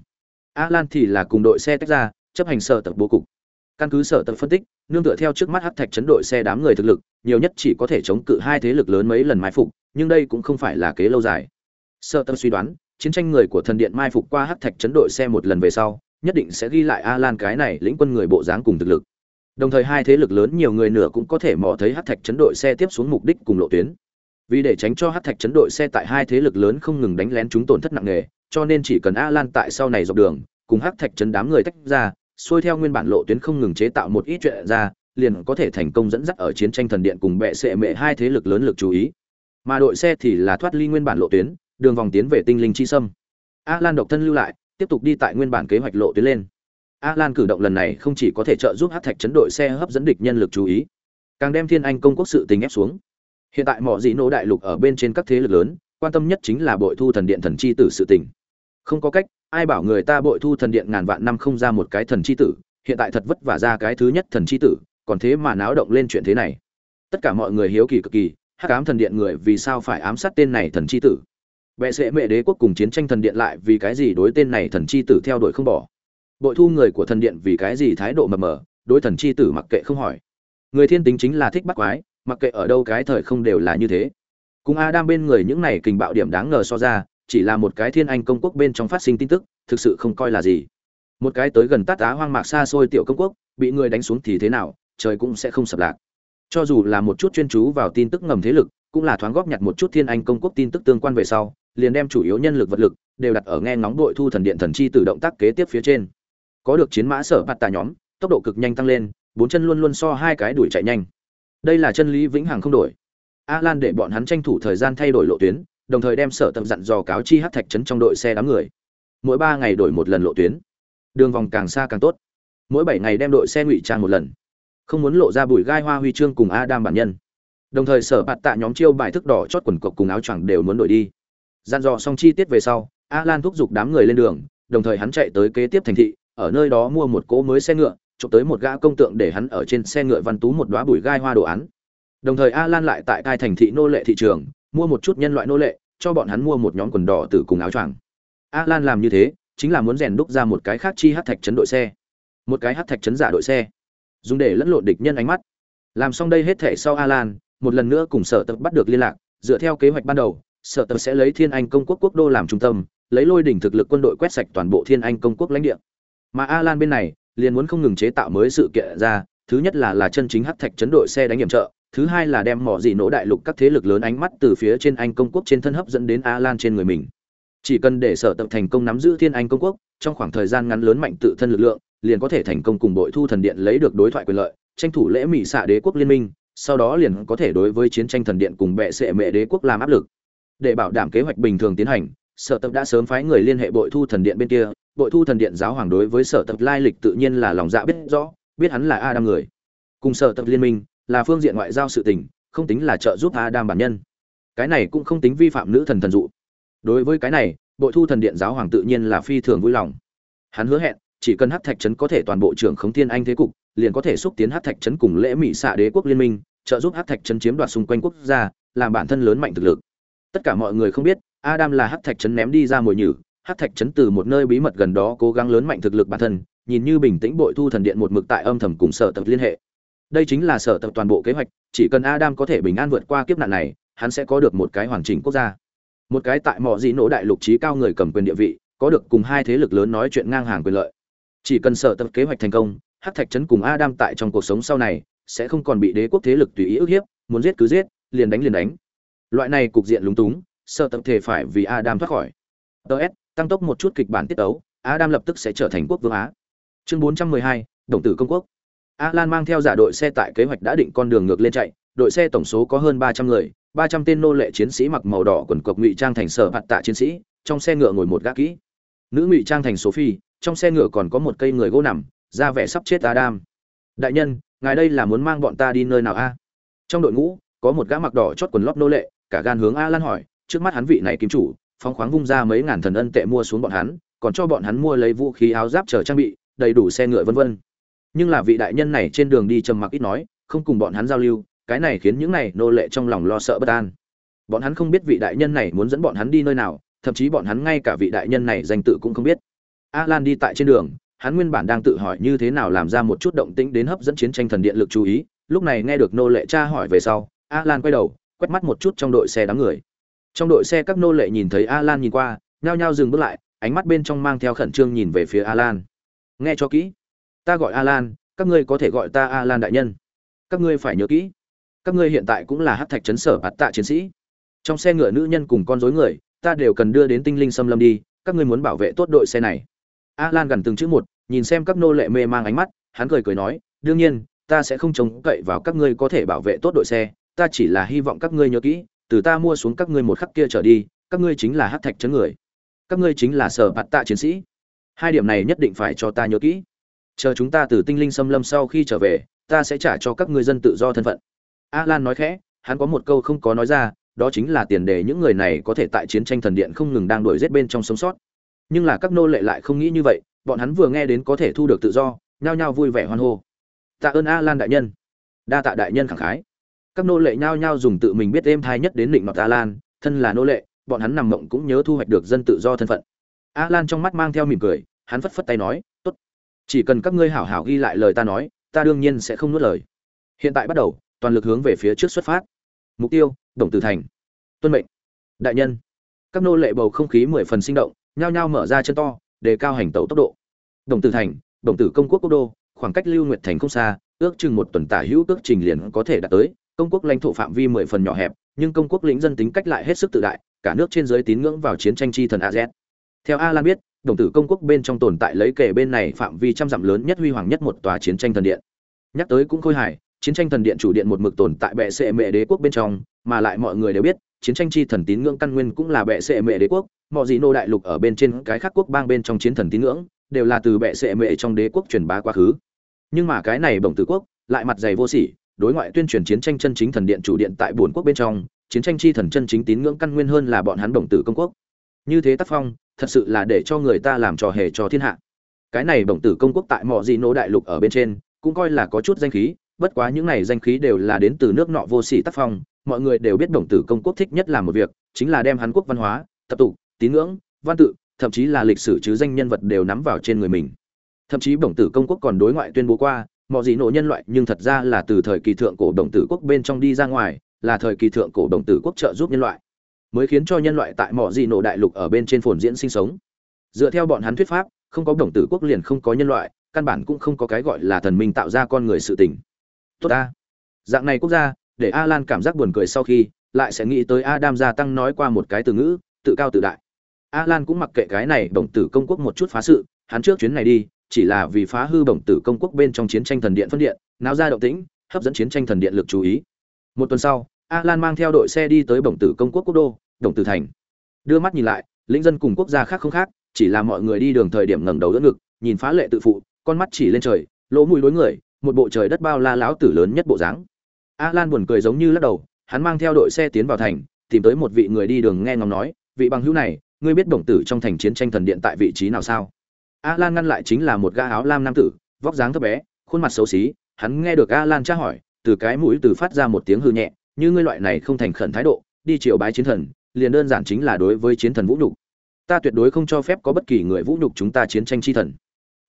Alan thì là cùng đội xe tách ra, chấp hành sở tập bố cục. Căn cứ sở tập phân tích, nương tựa theo trước mắt hắc thạch chấn đội xe đám người thực lực, nhiều nhất chỉ có thể chống cự hai thế lực lớn mấy lần mai phục, nhưng đây cũng không phải là kế lâu dài. Sở tập suy đoán, chiến tranh người của thần điện mai phục qua hắc thạch chấn đội xe một lần về sau, nhất định sẽ ghi lại Alan cái này lĩnh quân người bộ dáng cùng thực lực đồng thời hai thế lực lớn nhiều người nửa cũng có thể mò thấy hắc thạch chấn đội xe tiếp xuống mục đích cùng lộ tuyến vì để tránh cho hắc thạch chấn đội xe tại hai thế lực lớn không ngừng đánh lén chúng tổn thất nặng nề cho nên chỉ cần a lan tại sau này dọc đường cùng hắc thạch chấn đám người tách ra xuôi theo nguyên bản lộ tuyến không ngừng chế tạo một ít chuyện ra, liền có thể thành công dẫn dắt ở chiến tranh thần điện cùng bệ sệ mệ hai thế lực lớn lực chú ý. Mà đội xe thì là thoát ly nguyên bản lộ tuyến, đường vòng tiến về tinh linh chi sâm. A Lan độc thân lưu lại, tiếp tục đi tại nguyên bản kế hoạch lộ tuyến lên. A Lan cử động lần này không chỉ có thể trợ giúp Hắc Thạch chấn đội xe hấp dẫn địch nhân lực chú ý, càng đem Thiên Anh công quốc sự tình ép xuống. Hiện tại mỏ dị nổ đại lục ở bên trên các thế lực lớn, quan tâm nhất chính là bội thu thần điện thần chi tử sự tình. Không có cách, ai bảo người ta bội thu thần điện ngàn vạn năm không ra một cái thần chi tử, hiện tại thật vất vả ra cái thứ nhất thần chi tử, còn thế mà náo động lên chuyện thế này. Tất cả mọi người hiếu kỳ cực kỳ, Hắc ám thần điện người vì sao phải ám sát tên này thần chi tử? Bệ sẽ mẹ đế quốc cùng chiến tranh thần điện lại vì cái gì đối tên này thần chi tử theo đuổi không bỏ? Bội thu người của thần điện vì cái gì thái độ mờ mờ, đối thần chi tử mặc kệ không hỏi. Người thiên tính chính là thích bắt quái, mặc kệ ở đâu cái thời không đều là như thế. Cùng Adam bên người những này kình bạo điểm đáng ngờ so ra, chỉ là một cái thiên anh công quốc bên trong phát sinh tin tức thực sự không coi là gì một cái tới gần tát á hoang mạc xa xôi tiểu công quốc bị người đánh xuống thì thế nào trời cũng sẽ không sập lạc cho dù là một chút chuyên chú vào tin tức ngầm thế lực cũng là thoáng góp nhặt một chút thiên anh công quốc tin tức tương quan về sau liền đem chủ yếu nhân lực vật lực đều đặt ở nghe ngóng đội thu thần điện thần chi tự động tác kế tiếp phía trên có được chiến mã sở bạt tà nhóm, tốc độ cực nhanh tăng lên, bốn chân luôn luôn so hai cái đuổi chạy nhanh. Đây là chân lý vĩnh hằng không đổi. A lan để bọn hắn tranh thủ thời gian thay đổi lộ tuyến, đồng thời đem sở tập dặn dò cáo chi hát thạch trấn trong đội xe đám người. Mỗi ba ngày đổi một lần lộ tuyến. Đường vòng càng xa càng tốt. Mỗi bảy ngày đem đội xe ngụy trang một lần. Không muốn lộ ra bụi gai hoa huy chương cùng adam bản nhân. Đồng thời sở bạt tạ nhóm chiêu bài thức đỏ chót quần cộc cùng áo choàng đều muốn đổi đi. Dặn dò xong chi tiết về sau a lan thúc giục đám người lên đường, đồng thời hắn chạy tới kế tiếp thành thị ở nơi đó mua một cỗ mới xe ngựa, chụp tới một gã công tượng để hắn ở trên xe ngựa văn tú một đoá bụi gai hoa đồ án. Đồng thời a lan lại tại cai thành thị nô lệ thị trường, mua một chút nhân loại nô lệ, cho bọn hắn mua một nhóm quần đỏ từ cùng áo choàng. A lan làm như thế, chính là muốn rèn đúc ra một cái khác chi hát thạch chấn đội xe. Một cái hát thạch chấn giả đội xe. Dùng để lẫn lộn địch nhân ánh mắt. Làm xong đây hết thể sau a lan một lần nữa cùng sở tập bắt được liên lạc, dựa theo kế hoạch ban đầu, sở tập sẽ lấy thiên anh công quốc quốc đô làm trung tâm, lấy lôi đỉnh thực lực quân đội quét sạch toàn bộ thiên anh công quốc lãnh địa mà a lan bên này, liền muốn không ngừng chế tạo mới sự kiện ra, thứ nhất là là chân chính hắc thạch chấn đội xe đánh nhiệm trợ, thứ hai là đem mỏ dị nổ đại lục các thế lực lớn ánh mắt từ phía trên anh công quốc trên thân hấp dẫn đến a lan trên người mình. Chỉ cần để sở tập thành công nắm giữ thiên anh công quốc, trong khoảng thời gian ngắn lớn mạnh tự thân lực lượng, liền có thể thành công cùng đội thu thần điện lấy được đối thoại quyền lợi, tranh thủ lễ mỹ xạ đế quốc liên minh, sau đó liền có thể đối với chiến tranh thần điện cùng bệ sệ mệ đế quốc làm áp lực. Để bảo đảm kế hoạch bình thường tiến hành, sở tập đã sớm phái người liên hệ bội thu thần điện bên kia bội thu thần điện giáo hoàng đối với sở tập lai lịch tự nhiên là lòng dạ biết rõ, biết hắn là a đam người. Cùng sở tập liên minh là phương diện ngoại giao sự tình, không tính là trợ giúp adam bản nhân. Cái này cũng không tính vi phạm nữ thần thần dụ. Đối với cái này, bội thu thần điện giáo hoàng tự nhiên là phi thường vui lòng. Hắn hứa hẹn, chỉ cần hát thạch trấn có thể toàn bộ trưởng khống thiên anh thế cục, liền có thể xúc tiến hát thạch trấn cùng lễ mỹ xạ đế quốc liên minh, trợ giúp hát thạch trấn chiếm đoạt xung quanh quốc gia, làm bản thân lớn mạnh thực lực. Tất cả mọi người không biết, adam là hát thạch trấn ném đi ra mồi nhử hát thạch chấn từ một nơi bí mật gần đó cố gắng lớn mạnh thực lực bản thân, nhìn như bình tĩnh bội thu thần điện một mực tại âm thầm cùng sở tập liên hệ. Đây chính là sở tập toàn bộ kế hoạch, chỉ cần adam có thể bình an vượt qua kiếp nạn này, hắn sẽ có được một cái hoàn chỉnh quốc gia. Một cái tại mọi dị nỗ đại lục trí cao người cầm quyền địa vị, có được cùng hai thế lực lớn nói chuyện ngang hàng quyền lợi. Chỉ cần sở tập kế hoạch thành công, hát thạch trấn cùng adam tại trong cuộc sống sau này, sẽ không còn bị đế quốc thế lực tùy ý ức hiếp, muốn giết cứ giết, liền đánh liền đánh. Loại này cục diện lúng túng, sở tập thể phải vì adam thoát khỏi. Ts tăng tốc một chút kịch bản tiết tấu adam lập tức sẽ trở thành quốc vương á. Chương 412, đồng tử công quốc. Alan mang theo giả đội xe tại kế hoạch đã định con đường ngược lên chạy đội xe tổng số có hơn 300 người 300 tên nô lệ chiến sĩ mặc màu đỏ quần cộc ngụy trang thành sở hạt tạ chiến sĩ trong xe ngựa ngồi một gác kỹ. Nữ ngụy trang thành số phi trong xe ngựa còn có một cây người gỗ nằm ra vẻ sắp chết adam. Đại nhân ngài đây là muốn mang bọn ta đi nơi nào a? Trong đội ngũ có một gã mặc đỏ chót quần lót nô lệ cả gan hướng Alan hỏi trước mắt hắn vị này kim chủ phóng khoáng vung ra mấy ngàn thần ân tệ mua xuống bọn hắn, còn cho bọn hắn mua lấy vũ khí áo giáp chờ trang bị, đầy đủ xe ngựa vân vân. Nhưng là vị đại nhân này trên đường đi trầm mặc ít nói, không cùng bọn hắn giao lưu, cái này khiến những này nô lệ trong lòng lo sợ bất an. Bọn hắn không biết vị đại nhân này muốn dẫn bọn hắn đi nơi nào, thậm chí bọn hắn ngay cả vị đại nhân này danh tự cũng không biết. Alan đi tại trên đường, hắn nguyên bản đang tự hỏi như thế nào làm ra một chút động tĩnh đến hấp dẫn chiến tranh thần điện lực chú ý, lúc này nghe được nô lệ cha hỏi về sau, alan quay đầu, quét mắt một chút trong đội xe đám người trong đội xe các nô lệ nhìn thấy alan nhìn qua, nhao nhao dừng bước lại, ánh mắt bên trong mang theo khẩn trương nhìn về phía alan. Nghe cho kỹ. Ta gọi alan, các ngươi có thể gọi ta alan đại nhân. Các ngươi phải nhớ kỹ. Các ngươi hiện tại cũng là hát thạch chấn sở bạt tạ chiến sĩ. Trong xe ngựa nữ nhân cùng con dối người, ta đều cần đưa đến tinh linh xâm lâm đi, các ngươi muốn bảo vệ tốt đội xe này. Alan gần từng chữ một, nhìn xem các nô lệ mê mang ánh mắt, hắn cười cười nói, đương nhiên, ta sẽ không trông cậy vào các ngươi có thể bảo vệ tốt đội xe, ta chỉ là hy vọng các ngươi nhớ kỹ từ ta mua xuống các ngươi một khắc kia trở đi, các ngươi chính là hát thạch chấn người. Các ngươi chính là sở bạt tạ chiến sĩ. Hai điểm này nhất định phải cho ta nhớ kỹ. Chờ chúng ta từ tinh linh xâm lâm sau khi trở về, ta sẽ trả cho các ngươi dân tự do thân phận. Alan nói khẽ, hắn có một câu không có nói ra, đó chính là tiền đề những người này có thể tại chiến tranh thần điện không ngừng đang đuổi giết bên trong sống sót. Nhưng là các nô lệ lại không nghĩ như vậy, bọn hắn vừa nghe đến có thể thu được tự do, nhao nhao vui vẻ hoan hô. Tạ ơn alan đại nhân. Đa tạ đại nhân khẳng khái các nô lệ nhao nhao dùng tự mình biết êm thai nhất đến định mặt lan thân là nô lệ, bọn hắn nằm mộng cũng nhớ thu hoạch được dân tự do thân phận. A lan trong mắt mang theo mỉm cười, hắn phất phất tay nói, tốt, chỉ cần các ngươi hảo hảo ghi lại lời ta nói, ta đương nhiên sẽ không nuốt lời. Hiện tại bắt đầu, toàn lực hướng về phía trước xuất phát. Mục tiêu, đồng tử thành. Tuân mệnh. Đại nhân. Các nô lệ bầu không khí mười phần sinh động, nhao nhao mở ra chân to để cao hành tẩu tốc độ. Đồng tử thành, đồng tử công quốc quốc đô, khoảng cách lưu nguyệt thành không xa, ước chừng một tuần tả hữu ước trình liền có thể đạt tới công quốc lãnh thổ phạm vi mười phần nhỏ hẹp, nhưng công quốc lĩnh dân tính cách lại hết sức tự đại, cả nước trên giới tín ngưỡng vào chiến tranh chi thần az theo a lan biết, đồng tử công quốc bên trong tồn tại lấy kể bên này phạm vi trăm dặm lớn nhất huy hoàng nhất một tòa chiến tranh thần điện. Nhắc tới cũng khôi hài, chiến tranh thần điện chủ điện một mực tồn tại bệ sệ mệ đế quốc bên trong, mà lại mọi người đều biết, chiến tranh chi thần tín ngưỡng căn nguyên cũng là bệ sệ mệ đế quốc mọi gì nô đại lục ở bên trên cái khác quốc bang bên trong chiến thần tín ngưỡng, đều là từ bệ sệ mệ trong đế quốc truyền bá quá khứ. Nhưng mà cái này bổng tử quốc, lại mặt dày vô sỉ đối ngoại tuyên truyền chiến tranh chân chính thần điện chủ điện tại bốn quốc bên trong, chiến tranh chi thần chân chính tín ngưỡng căn nguyên hơn là bọn hắn đồng tử công quốc. Như thế tác phong, thật sự là để cho người ta làm trò hề cho thiên hạ. Cái này bổng tử công quốc tại mọi gì nô đại lục ở bên trên, cũng coi là có chút danh khí, bất quá những này danh khí đều là đến từ nước nọ vô sỉ tác phong, mọi người đều biết đồng tử công quốc thích nhất làm một việc, chính là đem hàn quốc văn hóa, tập tục, tín ngưỡng, văn tự, thậm chí là lịch sử chứ danh nhân vật đều nắm vào trên người mình. Thậm chí đồng tử công quốc còn đối ngoại tuyên bố qua mọi gì nổ nhân loại, nhưng thật ra là từ thời kỳ thượng cổ đồng tử quốc bên trong đi ra ngoài, là thời kỳ thượng cổ đồng tử quốc trợ giúp nhân loại, mới khiến cho nhân loại tại mọi gì nổ đại lục ở bên trên phồn diễn sinh sống. Dựa theo bọn hắn thuyết pháp, không có đồng tử quốc liền không có nhân loại, căn bản cũng không có cái gọi là thần minh tạo ra con người sự tình. Tốt ta. Dạng này quốc gia, để a lan cảm giác buồn cười sau khi, lại sẽ nghĩ tới adam gia tăng nói qua một cái từ ngữ, tự cao tự đại. A lan cũng mặc kệ cái này đồng tử công quốc một chút phá sự, hắn trước chuyến này đi chỉ là vì phá hư bổng tử công quốc bên trong chiến tranh thần điện phân điện, náo ra động tĩnh, hấp dẫn chiến tranh thần điện lực chú ý. Một tuần sau, alan mang theo đội xe đi tới bổng tử công quốc quốc đô đồng tử thành. Đưa mắt nhìn lại, lĩnh dân cùng quốc gia khác không khác, chỉ là mọi người đi đường thời điểm ngẩng đầu đỡ ngực, nhìn phá lệ tự phụ, con mắt chỉ lên trời, lỗ mũi đối người, một bộ trời đất bao la lão tử lớn nhất bộ dáng. Alan buồn cười giống như lắc đầu, hắn mang theo đội xe tiến vào thành, tìm tới một vị người đi đường nghe ngóng nói, vị bằng hữu này, ngươi biết đồng tử trong thành chiến tranh thần điện tại vị trí nào sao? A lan ngăn lại chính là một gã áo lam nam tử, vóc dáng thấp bé, khuôn mặt xấu xí. Hắn nghe được a lan tra hỏi, từ cái mũi từ phát ra một tiếng hư nhẹ, như ngươi loại này không thành khẩn thái độ, đi triều bái chiến thần, liền đơn giản chính là đối với chiến thần vũ nhục. Ta tuyệt đối không cho phép có bất kỳ người vũ nhục chúng ta chiến tranh chi thần,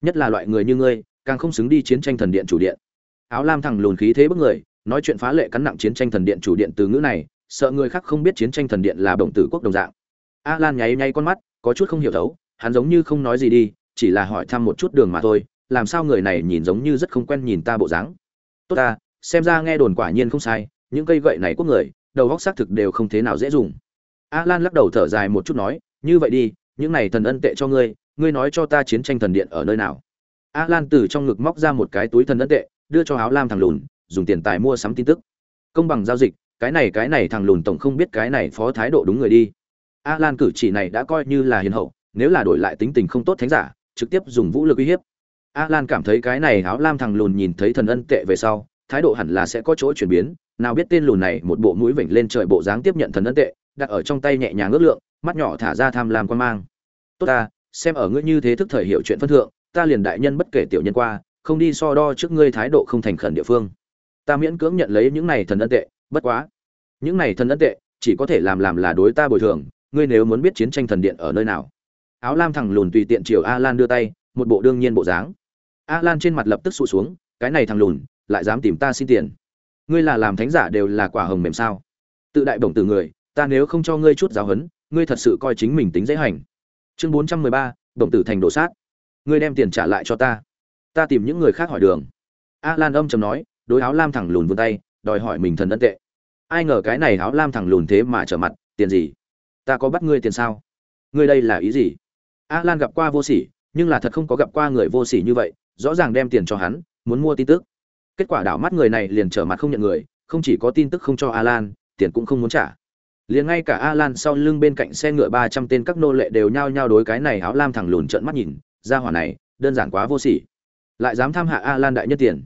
nhất là loại người như ngươi, càng không xứng đi chiến tranh thần điện chủ điện. Áo lam thẳng lùn khí thế bức người, nói chuyện phá lệ cắn nặng chiến tranh thần điện chủ điện từ ngữ này, sợ người khác không biết chiến tranh thần điện là bổng tử quốc đồng dạng. A lan nháy nháy con mắt, có chút không hiểu thấu, hắn giống như không nói gì đi chỉ là hỏi thăm một chút đường mà thôi, làm sao người này nhìn giống như rất không quen nhìn ta bộ dáng. Tốt ta, xem ra nghe đồn quả nhiên không sai, những cây gậy này của người, đầu góc xác thực đều không thế nào dễ dùng. A lan lắc đầu thở dài một chút nói, như vậy đi, những này thần ân tệ cho ngươi ngươi nói cho ta chiến tranh thần điện ở nơi nào? A lan từ trong ngực móc ra một cái túi thần ân tệ, đưa cho áo lam thằng lùn, dùng tiền tài mua sắm tin tức. Công bằng giao dịch, cái này cái này thằng lùn tổng không biết cái này phó thái độ đúng người đi. A lan cử chỉ này đã coi như là hiền hậu, nếu là đổi lại tính tình không tốt thánh giả trực tiếp dùng vũ lực uy hiếp. A lan cảm thấy cái này áo lam thằng lùn nhìn thấy thần ân tệ về sau, thái độ hẳn là sẽ có chỗ chuyển biến. Nào biết tên lùn này một bộ mũi vểnh lên trời bộ dáng tiếp nhận thần ân tệ, đặt ở trong tay nhẹ nhàng ước lượng, mắt nhỏ thả ra tham lam quan mang. Tốt ta, xem ở ngươi như thế thức thời hiệu chuyện phân thượng, ta liền đại nhân bất kể tiểu nhân qua, không đi so đo trước ngươi thái độ không thành khẩn địa phương. Ta miễn cưỡng nhận lấy những này thần ân tệ, bất quá. Những này thần ân tệ, chỉ có thể làm làm là đối ta bồi thường, ngươi nếu muốn biết chiến tranh thần điện ở nơi nào áo lam thằng lùn tùy tiện chiều a lan đưa tay, một bộ đương nhiên bộ dáng. A lan trên mặt lập tức sụt xuống, cái này thằng lùn, lại dám tìm ta xin tiền. Ngươi là làm thánh giả đều là quả hồng mềm sao? Tự đại bổng từ người, ta nếu không cho ngươi chút giáo huấn, ngươi thật sự coi chính mình tính dễ hành. Chương bốn trăm mười ba, bổng tử thành đồ sát. Ngươi đem tiền trả lại cho ta. Ta tìm những người khác hỏi đường. A lan âm chầm nói, đối áo lam thẳng lùn vươn tay, đòi hỏi mình thần ân tệ. Ai ngờ cái này áo lam thẳng lùn thế mà trở mặt, tiền gì? Ta có bắt ngươi tiền sao? Ngươi đây là ý gì? A lan gặp qua vô sỉ, nhưng là thật không có gặp qua người vô sỉ như vậy, rõ ràng đem tiền cho hắn, muốn mua tin tức. Kết quả đảo mắt người này liền trở mặt không nhận người, không chỉ có tin tức không cho a lan tiền cũng không muốn trả. Liền ngay cả a lan sau lưng bên cạnh xe ngựa ba trăm tên các nô lệ đều nhao nhao đối cái này áo lam thẳng lùn trợn mắt nhìn, ra hỏa này, đơn giản quá vô sỉ. Lại dám tham hạ a lan đại nhất tiền.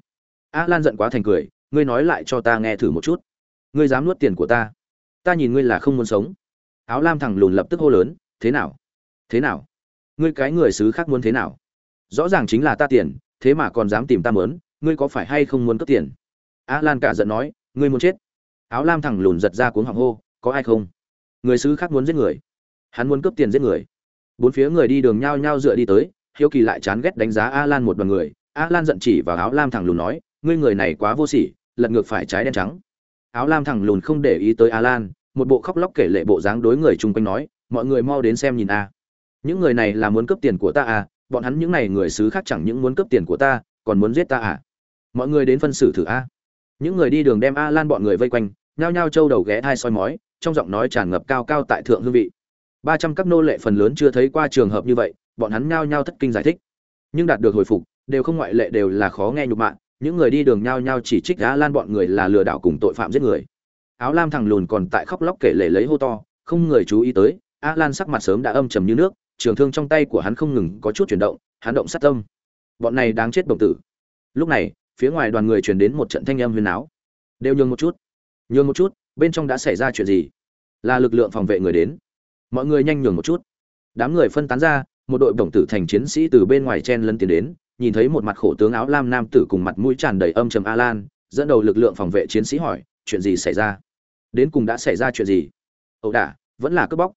A lan giận quá thành cười, ngươi nói lại cho ta nghe thử một chút. Ngươi dám nuốt tiền của ta. Ta nhìn ngươi là không muốn sống. Áo lam thẳng lùn lập tức hô lớn, thế nào? Thế nào? Ngươi cái người xứ khác muốn thế nào? Rõ ràng chính là ta tiền, thế mà còn dám tìm ta mớn, ngươi có phải hay không muốn cướp tiền? A lan cả giận nói, ngươi muốn chết. Áo lam thẳng lùn giật ra cuống họng hô, có ai không? Người xứ khác muốn giết người. Hắn muốn cướp tiền giết người. Bốn phía người đi đường nhao nhao dựa đi tới, hiếu kỳ lại chán ghét đánh giá a lan một đoàn người. A lan giận chỉ vào áo lam thẳng lùn nói, ngươi người này quá vô sỉ, lật ngược phải trái đen trắng. Áo lam thẳng lùn không để ý tới a lan một bộ khóc lóc kể lệ bộ dáng đối người chung quanh nói, mọi người mau đến xem nhìn a những người này là muốn cướp tiền của ta à? Bọn hắn những này người xứ khác chẳng những muốn cướp tiền của ta, còn muốn giết ta à? Mọi người đến phân xử thử a. Những người đi đường đem a lan bọn người vây quanh, nhao nhao trâu đầu ghé thai soi mói, trong giọng nói tràn ngập cao cao tại thượng hương vị. Ba trăm các nô lệ phần lớn chưa thấy qua trường hợp như vậy, bọn hắn nhao nhao thất kinh giải thích. Nhưng đạt được hồi phục, đều không ngoại lệ đều là khó nghe nhục mạ, những người đi đường nhao nhao chỉ trích a lan bọn người là lừa đảo cùng tội phạm giết người. Áo lam thằng lùn còn tại khóc lóc kể lể lấy hô to, không người chú ý tới a lan sắc mặt sớm đã âm trầm như nước trường thương trong tay của hắn không ngừng có chút chuyển động hắn động sát tâm. Bọn này đáng chết đồng tử. Lúc này phía ngoài đoàn người truyền đến một trận thanh âm huyên náo, đều nhường một chút. Nhường một chút bên trong đã xảy ra chuyện gì? Là lực lượng phòng vệ người đến. Mọi người nhanh nhường một chút. Đám người phân tán ra một đội đồng tử thành chiến sĩ từ bên ngoài chen lấn tiến đến nhìn thấy một mặt khổ tướng áo lam nam tử cùng mặt mũi tràn đầy âm trầm a lan dẫn đầu lực lượng phòng vệ chiến sĩ hỏi chuyện gì xảy ra? Đến cùng đã xảy ra chuyện gì? Ẩu đả vẫn là cướp bóc.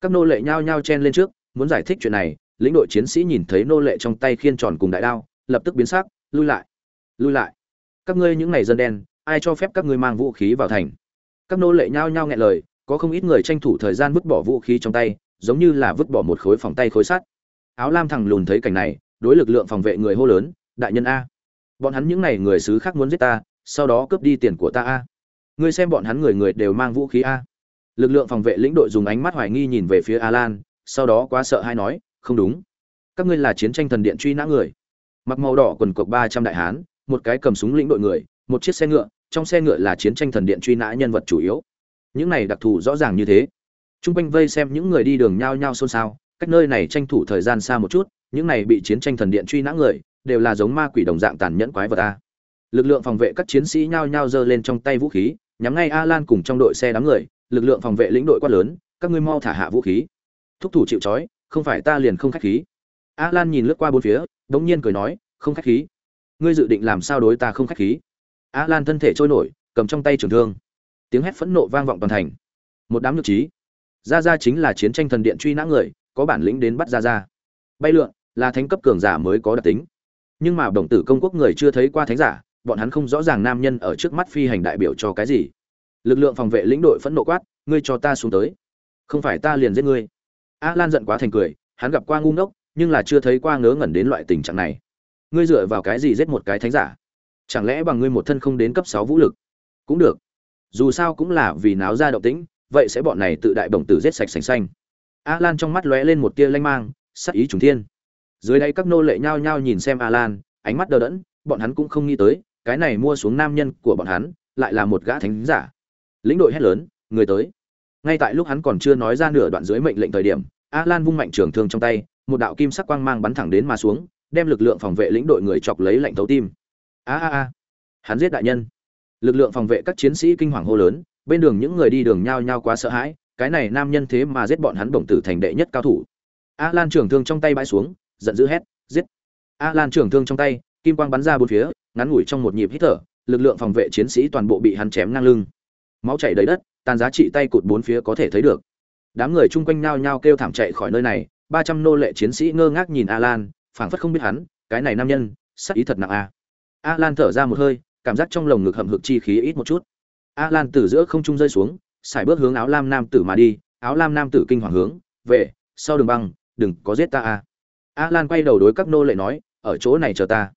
Các nô lệ nhao nhao chen lên trước muốn giải thích chuyện này, lĩnh đội chiến sĩ nhìn thấy nô lệ trong tay khiên tròn cùng đại đao, lập tức biến sắc, lui lại lui lại. Các ngươi những này dân đen, ai cho phép các ngươi mang vũ khí vào thành? Các nô lệ nhao nhao nghẹn lời, có không ít người tranh thủ thời gian vứt bỏ vũ khí trong tay, giống như là vứt bỏ một khối phòng tay khối sắt. Áo lam thằng lùn thấy cảnh này, đối lực lượng phòng vệ người hô lớn, đại nhân a, bọn hắn những này người xứ khác muốn giết ta, sau đó cướp đi tiền của ta a. Ngươi xem bọn hắn người người đều mang vũ khí a. Lực lượng phòng vệ lĩnh đội dùng ánh mắt hoài nghi nhìn về phía a lan sau đó quá sợ hay nói, không đúng. Các ngươi là chiến tranh thần điện truy nã người. Mặc màu đỏ quần cộc ba trăm đại hán, một cái cầm súng lĩnh đội người, một chiếc xe ngựa, trong xe ngựa là chiến tranh thần điện truy nã nhân vật chủ yếu. Những này đặc thù rõ ràng như thế. T r u n g quanh vây xem những người đi đường nhao nhao xôn xao, cách nơi này tranh thủ thời gian xa một chút, những này bị chiến tranh thần điện truy nã người, đều là giống ma quỷ đồng dạng tàn nhẫn quái vật a. Lực lượng phòng vệ các chiến sĩ nhao nhao giơ lên trong tay vũ khí, nhắm ngay a lan cùng trong đội xe đám người, lực lượng phòng vệ lĩnh đội quát lớn, các ngươi mau thả hạ vũ khí thúc thủ chịu trói, không phải ta liền không khách khí. A lan nhìn lướt qua bốn phía đ ỗ n g nhiên cười nói, không khách khí. Ngươi dự định làm sao đối ta không khách khí? A lan thân thể trôi nổi, cầm trong tay trường thương. Tiếng hét phẫn nộ vang vọng toàn thành. Một đám nhược trí. Ra ra chính là chiến tranh thần điện truy nã người, có bản lĩnh đến bắt ra ra bay lượn, là thánh cấp cường giả mới có đặc tính. Nhưng mà đồng tử công quốc người chưa thấy qua thánh giả, bọn hắn không rõ ràng nam nhân ở trước mắt phi hành đại biểu cho cái gì. Lực lượng phòng vệ lĩnh đội phẫn nộ quát, ngươi cho ta xuống tới. Không phải ta liền giết ngươi a lan giận quá thành cười, hắn gặp qua ngu ngốc, nhưng là chưa thấy qua ngớ ngẩn đến loại tình trạng này. Ngươi dựa vào cái gì giết một cái thánh giả? Chẳng lẽ bằng ngươi một thân không đến cấp sáu vũ lực? Cũng được. Dù sao cũng là vì náo ra động tĩnh, vậy sẽ bọn này tự đại bổng tử giết sạch sành xanh. A lan trong mắt lóe lên một tia lanh mang, sắc ý trùng thiên. Dưới đây các nô lệ nhao nhao nhìn xem a lan ánh mắt đờ đẫn, bọn hắn cũng không nghĩ tới, cái này mua xuống nam nhân của bọn hắn, lại là một gã thánh giả. Lĩnh đội hét lớn, người tới. Ngay tại lúc hắn còn chưa nói ra nửa đoạn dưới mệnh lệnh thời điểm a lan vung mạnh trường thương trong tay, một đạo kim sắc quang mang bắn thẳng đến mà xuống, đem lực lượng phòng vệ lĩnh đội người chọc lấy lạnh thấu tim. A a a. Hắn giết đại nhân. Lực lượng phòng vệ các chiến sĩ kinh hoàng hô lớn, bên đường những người đi đường nhao nhao quá sợ hãi, cái này nam nhân thế mà giết bọn hắn bổng tử thành đệ nhất cao thủ. A lan trường thương trong tay bãi xuống, giận dữ hét, giết. A lan trường thương trong tay, kim quang bắn ra bốn phía, ngắn ngủi trong một nhịp hít thở, lực lượng phòng vệ chiến sĩ toàn bộ bị hắn chém ngang lưng. Máu chảy đầy đất, tàn giá trị tay cụt bốn phía có thể thấy được đám người chung quanh nhao nhao kêu thảm chạy khỏi nơi này, ba trăm nô lệ chiến sĩ ngơ ngác nhìn alan, phảng phất không biết hắn, cái này nam nhân, sắc ý thật nặng a à. alan thở ra một hơi, cảm giác trong lồng ngực hầm hực chi khí ít một chút. Alan từ giữa không trung rơi xuống xài bước hướng áo lam nam tử mà đi, áo lam nam tử kinh hoàng hướng, về, sau đường băng, đừng có giết ta a alan quay đầu đối các nô lệ nói, ở chỗ này chờ ta.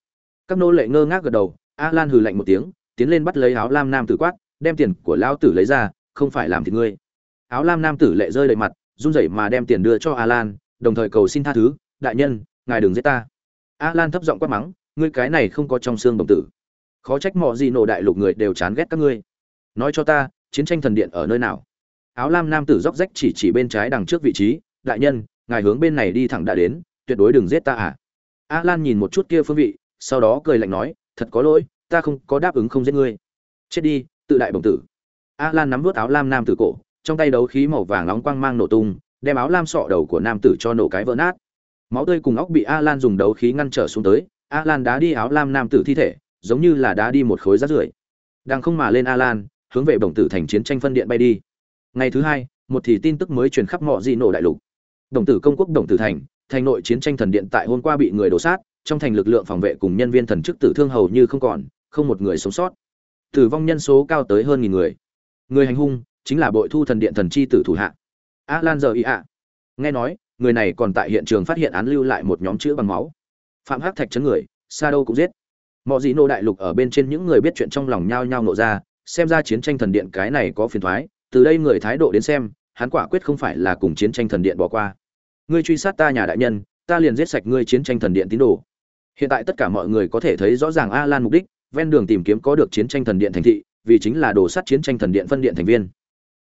Các nô lệ ngơ ngác gật đầu, alan hừ lạnh một tiếng, tiến lên bắt lấy áo lam nam tử quát, đem tiền của lão tử lấy ra, không phải làm thì ngươi áo lam nam tử lệ rơi đầy mặt, run rẩy mà đem tiền đưa cho alan, đồng thời cầu xin tha thứ, đại nhân, ngài đừng giết ta. Alan thấp giọng quát mắng, ngươi cái này không có trong xương đồng tử. Khó trách mọi gì nổ đại lục người đều chán ghét các ngươi. Nói cho ta, chiến tranh thần điện ở nơi nào? Áo lam nam tử róc rách chỉ chỉ bên trái đằng trước vị trí, đại nhân, ngài hướng bên này đi thẳng đã đến, tuyệt đối đừng giết ta à. Lan nhìn một chút kia phương vị, sau đó cười lạnh nói, thật có lỗi, ta không có đáp ứng không giết ngươi. Chết đi, tự đại bổng tử. A lan nắm vớt áo lam nam tử cổ trong tay đấu khí màu vàng nóng quang mang nổ tung, đem áo lam sọ đầu của nam tử cho nổ cái vỡ nát. Máu tươi cùng óc bị a lan dùng đấu khí ngăn trở xuống tới a lan đá đi áo lam nam tử thi thể, giống như là đá đi một khối rác rưởi. Đang không mà lên a lan hướng về bổng tử thành chiến tranh phân điện bay đi. Ngày thứ hai, một thì tin tức mới truyền khắp mọi di nổ đại lục. Đồng tử công quốc đồng tử thành thành nội chiến tranh thần điện tại hôm qua bị người đổ sát, trong thành lực lượng phòng vệ cùng nhân viên thần chức tử thương hầu như không còn, không một người sống sót. Tử vong nhân số cao tới hơn nghìn người. Người hành hung chính là bội thu thần điện thần chi tử thủ hạ. A lan giờ ý ạ. Nghe nói, người này còn tại hiện trường phát hiện án lưu lại một nhóm chữ bằng máu. Phạm hắc thạch chấn người, sa đâu cũng giết. Mọi gì nô đại lục ở bên trên những người biết chuyện trong lòng nhao nhao nộ ra, xem ra chiến tranh thần điện cái này có phiền thoái, từ đây người thái độ đến xem, hắn quả quyết không phải là cùng chiến tranh thần điện bỏ qua. Ngươi truy sát ta nhà đại nhân, ta liền giết sạch ngươi chiến tranh thần điện tín đồ. Hiện tại tất cả mọi người có thể thấy rõ ràng a lan mục đích, ven đường tìm kiếm có được chiến tranh thần điện thành thị, vì chính là đồ sắt chiến tranh thần điện phân điện thành viên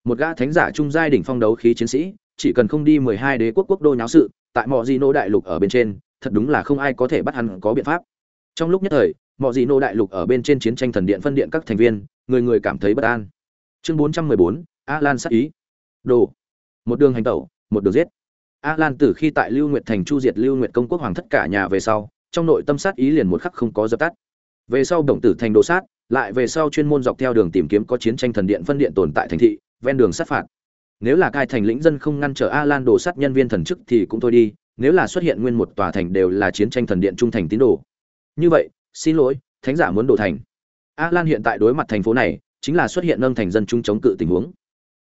một gã thánh giả trung giai đỉnh phong đấu khí chiến sĩ, chỉ cần không đi mười hai đế quốc quốc đô nháo sự, tại mọi di nô đại lục ở bên trên, thật đúng là không ai có thể bắt hắn có biện pháp. Trong lúc nhất thời mọi di nô đại lục ở bên trên chiến tranh thần điện phân điện các thành viên, người người cảm thấy bất an. Chương bốn trăm mười bốn a lan sắc ý. Đồ. Một đường hành tẩu, một đường giết. A lan từ khi tại lưu nguyệt thành chu diệt lưu nguyệt công quốc hoàng thất cả nhà về sau, trong nội tâm sát ý liền một khắc không có dập tắt. Về sau đồng tử thành đồ sát, lại về sau chuyên môn dọc theo đường tìm kiếm có chiến tranh thần điện phân điện tồn tại thành thị ven đường sát phạt. Nếu là cai thành lĩnh dân không ngăn trở a lan sát nhân viên thần chức thì cũng thôi đi, nếu là xuất hiện nguyên một tòa thành đều là chiến tranh thần điện trung thành tín đồ. Như vậy, xin lỗi, thánh giả muốn đổ thành. A lan hiện tại đối mặt thành phố này, chính là xuất hiện nâng thành dân trung chống cự tình huống.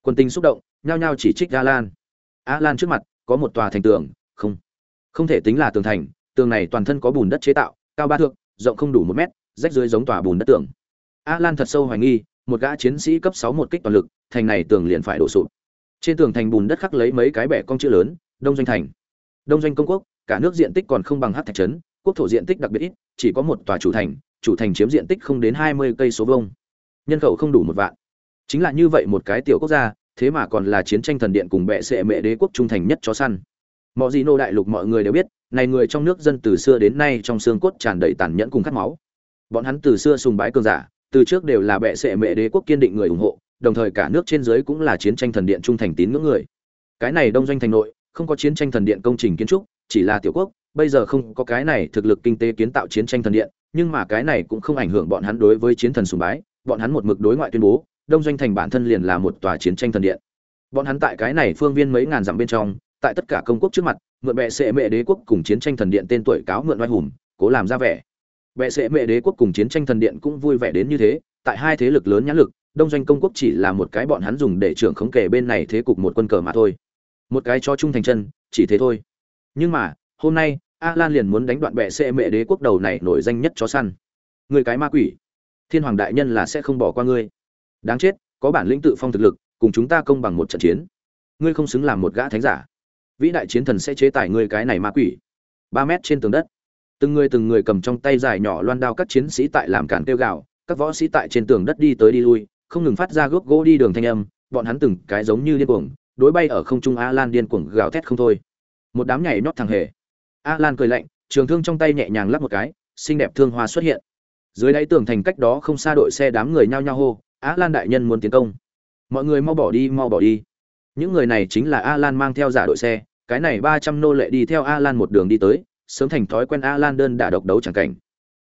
Quân tình xúc động, nhao nhao chỉ trích a lan a lan trước mặt, có một tòa thành tường, không. Không thể tính là tường thành, tường này toàn thân có bùn đất chế tạo, cao ba thước, rộng không đủ một mét, rách dưới giống tòa bùn đất tường. A lan thật sâu hoài nghi một gã chiến sĩ cấp sáu một kích toàn lực, thành này tường liền phải đổ sụp. Trên tường thành bùn đất khắc lấy mấy cái bẻ cong chữ lớn, đông doanh thành. Đông doanh công quốc, cả nước diện tích còn không bằng hắc thạch trấn, quốc thổ diện tích đặc biệt ít, chỉ có một tòa chủ thành chủ thành chiếm diện tích không đến hai mươi cây số vuông. nhân khẩu không đủ một vạn. Chính là như vậy một cái tiểu quốc gia, thế mà còn là chiến tranh thần điện cùng bệ sệ mẹ đế quốc trung thành nhất chó săn. Mọi gì nô đại lục mọi người đều biết, này người trong nước dân từ xưa đến nay trong xương cốt tràn đầy tàn nhẫn cùng khát máu. Bọn hắn từ xưa sùng bái cường giả từ trước đều là bệ sệ mẹ đế quốc kiên định người ủng hộ, đồng thời cả nước trên dưới cũng là chiến tranh thần điện trung thành tín ngưỡng người. Cái này đông doanh thành nội, không có chiến tranh thần điện công trình kiến trúc, chỉ là tiểu quốc, bây giờ không có cái này thực lực kinh tế kiến tạo chiến tranh thần điện, nhưng mà cái này cũng không ảnh hưởng bọn hắn đối với chiến thần sùng bái, bọn hắn một mực đối ngoại tuyên bố, đông doanh thành bản thân liền là một tòa chiến tranh thần điện. Bọn hắn tại cái này phương viên mấy ngàn dặm bên trong, tại tất cả công quốc trước mặt, mượn bệ sệ mệ đế quốc cùng chiến tranh thần điện tên tuổi cáo mượn oai hùng, cố làm ra vẻ bệ sẽ mẹ đế quốc cùng chiến tranh thần điện cũng vui vẻ đến như thế, tại hai thế lực lớn nhãn lực, đông doanh công quốc chỉ là một cái bọn hắn dùng để trưởng khống kể bên này thế cục một quân cờ mà thôi. Một cái cho trung thành chân, chỉ thế thôi. Nhưng mà, hôm nay a lan liền muốn đánh đoạn bệ sẽ mẹ đế quốc đầu này nổi danh nhất chó săn. Người cái ma quỷ. Thiên hoàng đại nhân là sẽ không bỏ qua ngươi. Đáng chết, có bản lĩnh tự phong thực lực, cùng chúng ta công bằng một trận chiến. Ngươi không xứng làm một gã thánh giả. Vĩ đại chiến thần sẽ chế tài ngươi cái này ma quỷ. Ba mét trên tường đất từng người từng người cầm trong tay dài nhỏ loan đao các chiến sĩ tại làm cản kêu gạo các võ sĩ tại trên tường đất đi tới đi lui, không ngừng phát ra gốc gỗ đi đường thanh âm, bọn hắn từng cái giống như điên cuồng, đối bay ở không trung a lan điên cuồng gào thét không thôi. Một đám nhảy nhót thằng hề. A lan cười lạnh, trường thương trong tay nhẹ nhàng lắp một cái, xinh đẹp thương hoa xuất hiện. Dưới đáy tường thành cách đó không xa đội xe đám người nhao nhao hô a lan đại nhân muốn tiến công. Mọi người mau bỏ đi, mau bỏ đi. Những người này chính là a lan mang theo giả đội xe, cái này ba trăm nô lệ đi theo a lan một đường đi tới sớm thành thói quen Alan đơn đả độc đấu chẳng cảnh.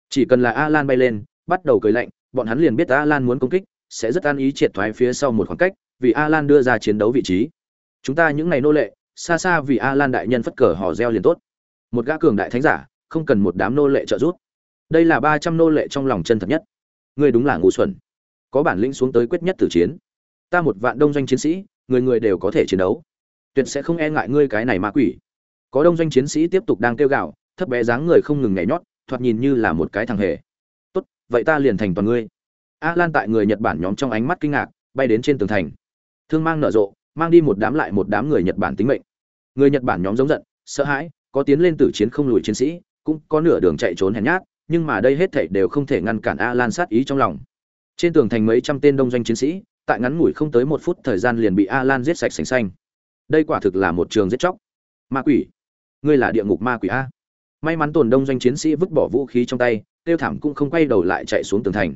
Chỉ cần là Alan bay lên, bắt đầu cười lạnh, bọn hắn liền biết Alan lan muốn công kích, sẽ rất an ý triệt thoái phía sau một khoảng cách, vì Alan đưa ra chiến đấu vị trí. Chúng ta những này nô lệ, xa xa vì Alan đại nhân phất cờ hò reo liền tốt. Một gã cường đại thánh giả, không cần một đám nô lệ trợ giúp. Đây là ba trăm nô lệ trong lòng chân thật nhất. Ngươi đúng là ngu xuẩn. Có bản lĩnh xuống tới quyết nhất tử chiến. Ta một vạn đông doanh chiến sĩ, người người đều có thể chiến đấu. Tuyệt sẽ không e ngại ngươi cái này ma quỷ. Có đông doanh chiến sĩ tiếp tục đang kêu gào thấp bé dáng người không ngừng nhảy nhót, thoạt nhìn như là một cái thằng hề. Tốt, vậy ta liền thành toàn ngươi. A lan tại người nhật bản nhóm trong ánh mắt kinh ngạc, bay đến trên tường thành. Thương mang nở rộ, mang đi một đám lại một đám người nhật bản tính mệnh. Người nhật bản nhóm giống giận, sợ hãi, có tiến lên tử chiến không lùi chiến sĩ, cũng có nửa đường chạy trốn hèn nhát, nhưng mà đây hết thảy đều không thể ngăn cản a lan sát ý trong lòng. Trên tường thành mấy trăm tên đông doanh chiến sĩ, tại ngắn ngủi không tới một phút thời gian liền bị a lan giết sạch sành xanh. Đây quả thực là một trường giết chóc. Ma quỷ. Ngươi là địa ngục ma quỷ a may mắn tồn đông doanh chiến sĩ vứt bỏ vũ khí trong tay, tiêu thảm cũng không quay đầu lại chạy xuống tường thành.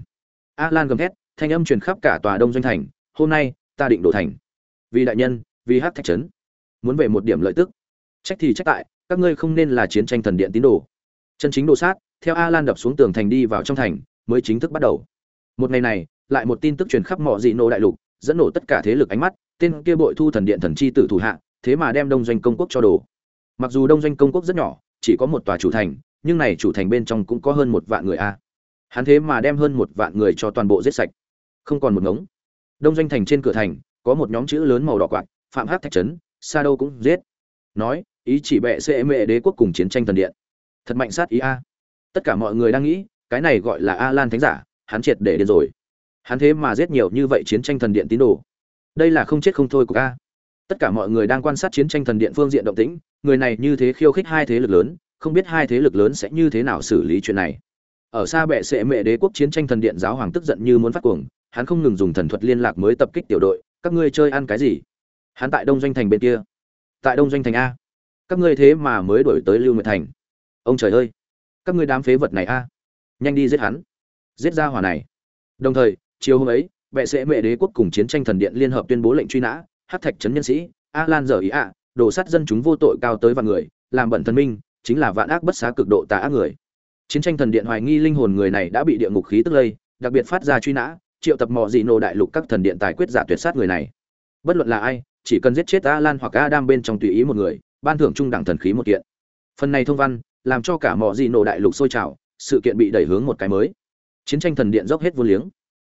A lan gầm thét, thanh âm truyền khắp cả tòa đông doanh thành, hôm nay, ta định đổ thành. Vì đại nhân, vì hát thạch trấn. Muốn về một điểm lợi tức. Trách thì trách tại, các ngươi không nên là chiến tranh thần điện tín đồ. Chân chính đồ sát, theo a lan đập xuống tường thành đi vào trong thành, mới chính thức bắt đầu. Một ngày này, lại một tin tức truyền khắp mọi dị nộ đại lục, dẫn nổ tất cả thế lực ánh mắt, tên kia bội thu thần điện thần chi tử thủ hạ, thế mà đem đông doanh công quốc cho đồ. Mặc dù đông doanh công quốc rất nhỏ chỉ có một tòa chủ thành, nhưng này chủ thành bên trong cũng có hơn một vạn người a. Hắn thế mà đem hơn một vạn người cho toàn bộ giết sạch. Không còn một ngống. Đông doanh thành trên cửa thành, có một nhóm chữ lớn màu đỏ quạt, phạm hát thạch trấn, sa đâu cũng giết. Nói, ý chỉ bệ sẽ mệ đế quốc cùng chiến tranh thần điện. Thật mạnh sát ý a. Tất cả mọi người đang nghĩ, cái này gọi là a lan thánh giả, hắn triệt để điên rồi. Hắn thế mà giết nhiều như vậy chiến tranh thần điện tín đồ. Đây là không chết không thôi của a tất cả mọi người đang quan sát chiến tranh thần điện phương diện động tĩnh, người này như thế khiêu khích hai thế lực lớn, không biết hai thế lực lớn sẽ như thế nào xử lý chuyện này. Ở xa bệ sệ mệ đế quốc chiến tranh thần điện giáo hoàng tức giận như muốn phát cuồng, hắn không ngừng dùng thần thuật liên lạc mới tập kích tiểu đội, các ngươi chơi ăn cái gì? Hắn tại đông doanh thành bên kia. Tại đông doanh thành a. Các ngươi thế mà mới đổi tới lưu nguyệt thành. Ông trời ơi, các ngươi đám phế vật này a. Nhanh đi giết hắn. Giết ra hỏa này. Đồng thời, chiều hôm ấy vệ sẽ mệ đế quốc cùng chiến tranh thần điện liên hợp tuyên bố lệnh truy nã hát thạch trấn nhân sĩ a lan dở ý ạ đổ sát dân chúng vô tội cao tới vạn người, làm bẩn thần minh, chính là vạn ác bất xá cực độ tà ác người. Chiến tranh thần điện hoài nghi linh hồn người này đã bị địa ngục khí tức lây, đặc biệt phát ra truy nã, triệu tập mọi dị nổ đại lục các thần điện tài quyết giả tuyệt sát người này. Bất luận là ai, chỉ cần giết chết a lan hoặc a đam bên trong tùy ý một người, ban thưởng trung đẳng thần khí một kiện. Phần này thông văn, làm cho cả mọi dị nổ đại lục sôi trào, sự kiện bị đẩy hướng một cái mới. Chiến tranh thần điện dốc hết vô liếng.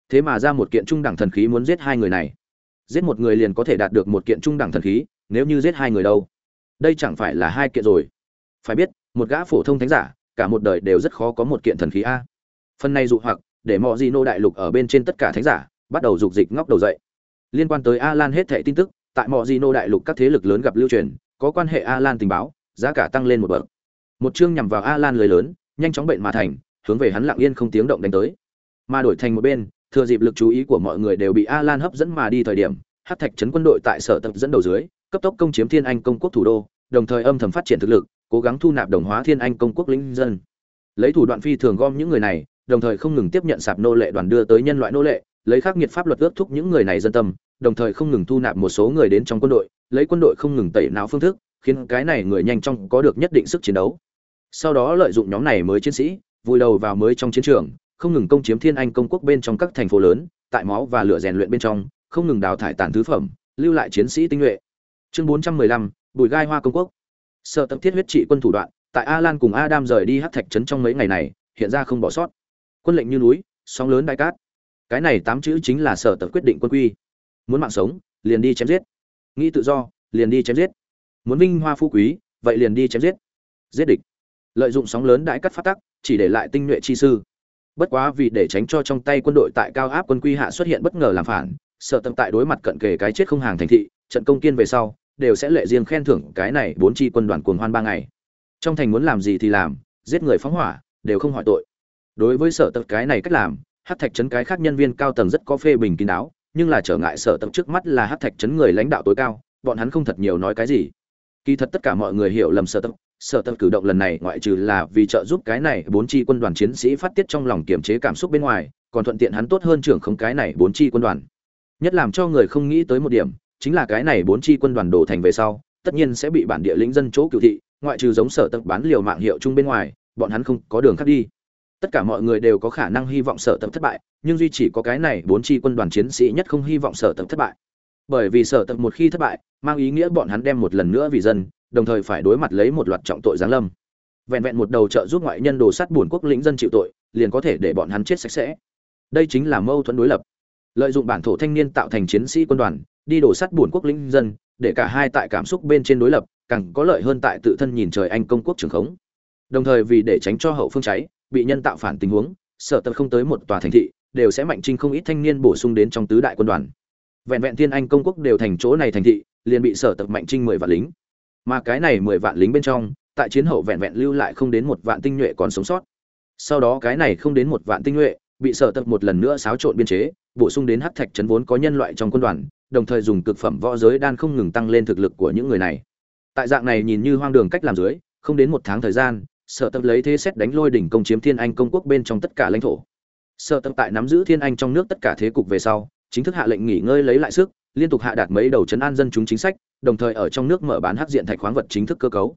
Thế mà ra một kiện trung đẳng thần khí muốn giết hai người này giết một người liền có thể đạt được một kiện trung đẳng thần khí, nếu như giết hai người đâu? Đây chẳng phải là hai kiện rồi. Phải biết, một gã phổ thông thánh giả, cả một đời đều rất khó có một kiện thần khí a. Phần này dụ hoặc, để mọi di nô đại lục ở bên trên tất cả thánh giả, bắt đầu dục dịch ngóc đầu dậy. Liên quan tới a lan hết thệ tin tức, tại mọi di nô đại lục các thế lực lớn gặp lưu truyền, có quan hệ a lan tình báo, giá cả tăng lên một bậc. Một chương nhằm vào a lan lời lớn, nhanh chóng bệnh mà thành, hướng về hắn lặng yên không tiếng động đánh tới. Mà đổi thành một bên thừa dịp lực chú ý của mọi người đều bị a lan hấp dẫn mà đi thời điểm hát thạch trấn quân đội tại sở tập dẫn đầu dưới, cấp tốc công chiếm thiên anh công quốc thủ đô, đồng thời âm thầm phát triển thực lực, cố gắng thu nạp đồng hóa thiên anh công quốc lĩnh dân. Lấy thủ đoạn phi thường gom những người này, đồng thời không ngừng tiếp nhận sạp nô lệ đoàn đưa tới nhân loại nô lệ, lấy khắc nghiệt pháp luật ước thúc những người này dân tâm, đồng thời không ngừng thu nạp một số người đến trong quân đội, lấy quân đội không ngừng tẩy não phương thức, khiến cái này người nhanh chóng có được nhất định sức chiến đấu. Sau đó lợi dụng nhóm này mới chiến sĩ, vùi đầu vào mới trong chiến trường không ngừng công chiếm thiên anh công quốc bên trong các thành phố lớn tại máu và lửa rèn luyện bên trong không ngừng đào thải tàn thứ phẩm lưu lại chiến sĩ tinh nhuệ. Chương 415, bùi gai hoa công quốc. Sở tập thiết huyết trị quân thủ đoạn tại a lan cùng A Đam rời đi hát thạch trấn trong mấy ngày này hiện ra không bỏ sót. Quân lệnh như núi sóng lớn đại cát. Cái này tám chữ chính là sở tập quyết định quân quy. Muốn mạng sống liền đi chém giết. Nghĩ tự do liền đi chém giết. Muốn vinh hoa phú quý vậy liền đi chém giết. Giết địch. Lợi dụng sóng lớn đại cắt phát tắc chỉ để lại tinh nhuệ chi sư bất quá vì để tránh cho trong tay quân đội tại cao áp quân quy hạ xuất hiện bất ngờ làm phản, sợ tâm tại đối mặt cận kề cái chết không hàng thành thị, trận công kiên về sau, đều sẽ lệ riêng khen thưởng cái này bốn chi quân đoàn cuồng hoan ba ngày. Trong thành muốn làm gì thì làm, giết người phóng hỏa, đều không hỏi tội. Đối với sở tập cái này cách làm hát thạch trấn cái khác nhân viên cao tầng rất có phê bình kín đáo, nhưng là trở ngại sở tập trước mắt là hát thạch trấn người lãnh đạo tối cao, bọn hắn không thật nhiều nói cái gì. Kỳ thật tất cả mọi người hiểu lầm sở tập sở tập cử động lần này ngoại trừ là vì trợ giúp cái này bốn chi quân đoàn chiến sĩ phát tiết trong lòng kiềm chế cảm xúc bên ngoài, còn thuận tiện hắn tốt hơn trưởng không cái này bốn chi quân đoàn. Nhất làm cho người không nghĩ tới một điểm, chính là cái này bốn chi quân đoàn đổ thành về sau, tất nhiên sẽ bị bản địa lĩnh dân chỗ cựu thị, ngoại trừ giống sở tập bán liều mạng hiệu chung bên ngoài, bọn hắn không có đường khác đi. Tất cả mọi người đều có khả năng hy vọng sở tập thất bại, nhưng duy chỉ có cái này bốn chi quân đoàn chiến sĩ nhất không hy vọng sở tập thất bại. Bởi vì sở tập một khi thất bại, mang ý nghĩa bọn hắn đem một lần nữa vì dân đồng thời phải đối mặt lấy một loạt trọng tội giáng lâm. Vẹn vẹn một đầu trợ giúp ngoại nhân đồ sát buồn quốc lĩnh dân chịu tội, liền có thể để bọn hắn chết sạch sẽ. Đây chính là mâu thuẫn đối lập. Lợi dụng bản thổ thanh niên tạo thành chiến sĩ quân đoàn, đi đổ sát buồn quốc lĩnh dân, để cả hai tại cảm xúc bên trên đối lập, càng có lợi hơn tại tự thân nhìn trời anh công quốc trường khống. Đồng thời vì để tránh cho hậu phương cháy, bị nhân tạo phản tình huống sở tập không tới một tòa thành thị, đều sẽ mạnh trinh không ít thanh niên bổ sung đến trong tứ đại quân đoàn. Vẹn vẹn thiên anh công quốc đều thành chỗ này thành thị, liền bị sở tập mạnh trinh mười vạn lính mà cái này mười vạn lính bên trong, tại chiến hậu vẹn vẹn lưu lại không đến một vạn tinh nhuệ còn sống sót. Sau đó cái này không đến một vạn tinh nhuệ, bị sở tập một lần nữa xáo trộn biên chế, bổ sung đến hắc thạch trấn vốn có nhân loại trong quân đoàn, đồng thời dùng cực phẩm võ giới đan không ngừng tăng lên thực lực của những người này. Tại dạng này nhìn như hoang đường cách làm dưới, không đến một tháng thời gian, sở tập lấy thế xét đánh lôi đỉnh công chiếm thiên anh công quốc bên trong tất cả lãnh thổ. Sở tập tại nắm giữ thiên anh trong nước tất cả thế cục về sau, chính thức hạ lệnh nghỉ ngơi lấy lại sức, liên tục hạ đạt mấy đầu chấn an dân chúng chính sách đồng thời ở trong nước mở bán hắc diện thạch khoáng vật chính thức cơ cấu.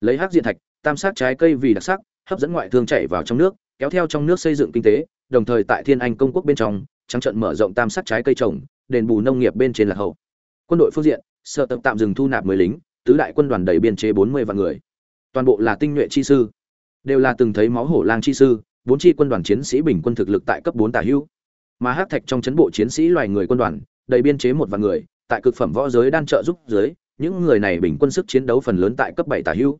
Lấy hắc diện thạch, tam sắc trái cây vì đặc sắc, hấp dẫn ngoại thương chảy vào trong nước, kéo theo trong nước xây dựng kinh tế, đồng thời tại thiên anh công quốc bên trong, trắng trận mở rộng tam sắc trái cây trồng, đền bù nông nghiệp bên trên là hậu. Quân đội phương diện sở tập tạm dừng thu nạp mười lính, tứ đại quân đoàn đầy biên chế bốn mươi vạn người. Toàn bộ là tinh nhuệ chi sư. Đều là từng thấy máu hổ lang chi sư, bốn chi quân đoàn chiến sĩ bình quân thực lực tại cấp bốn tả hữu mà hắc thạch trong chấn bộ chiến sĩ loài người quân đoàn, đầy biên chế một vạn người tại cực phẩm võ giới đan trợ giúp giới, những người này bình quân sức chiến đấu phần lớn tại cấp bảy tả hữu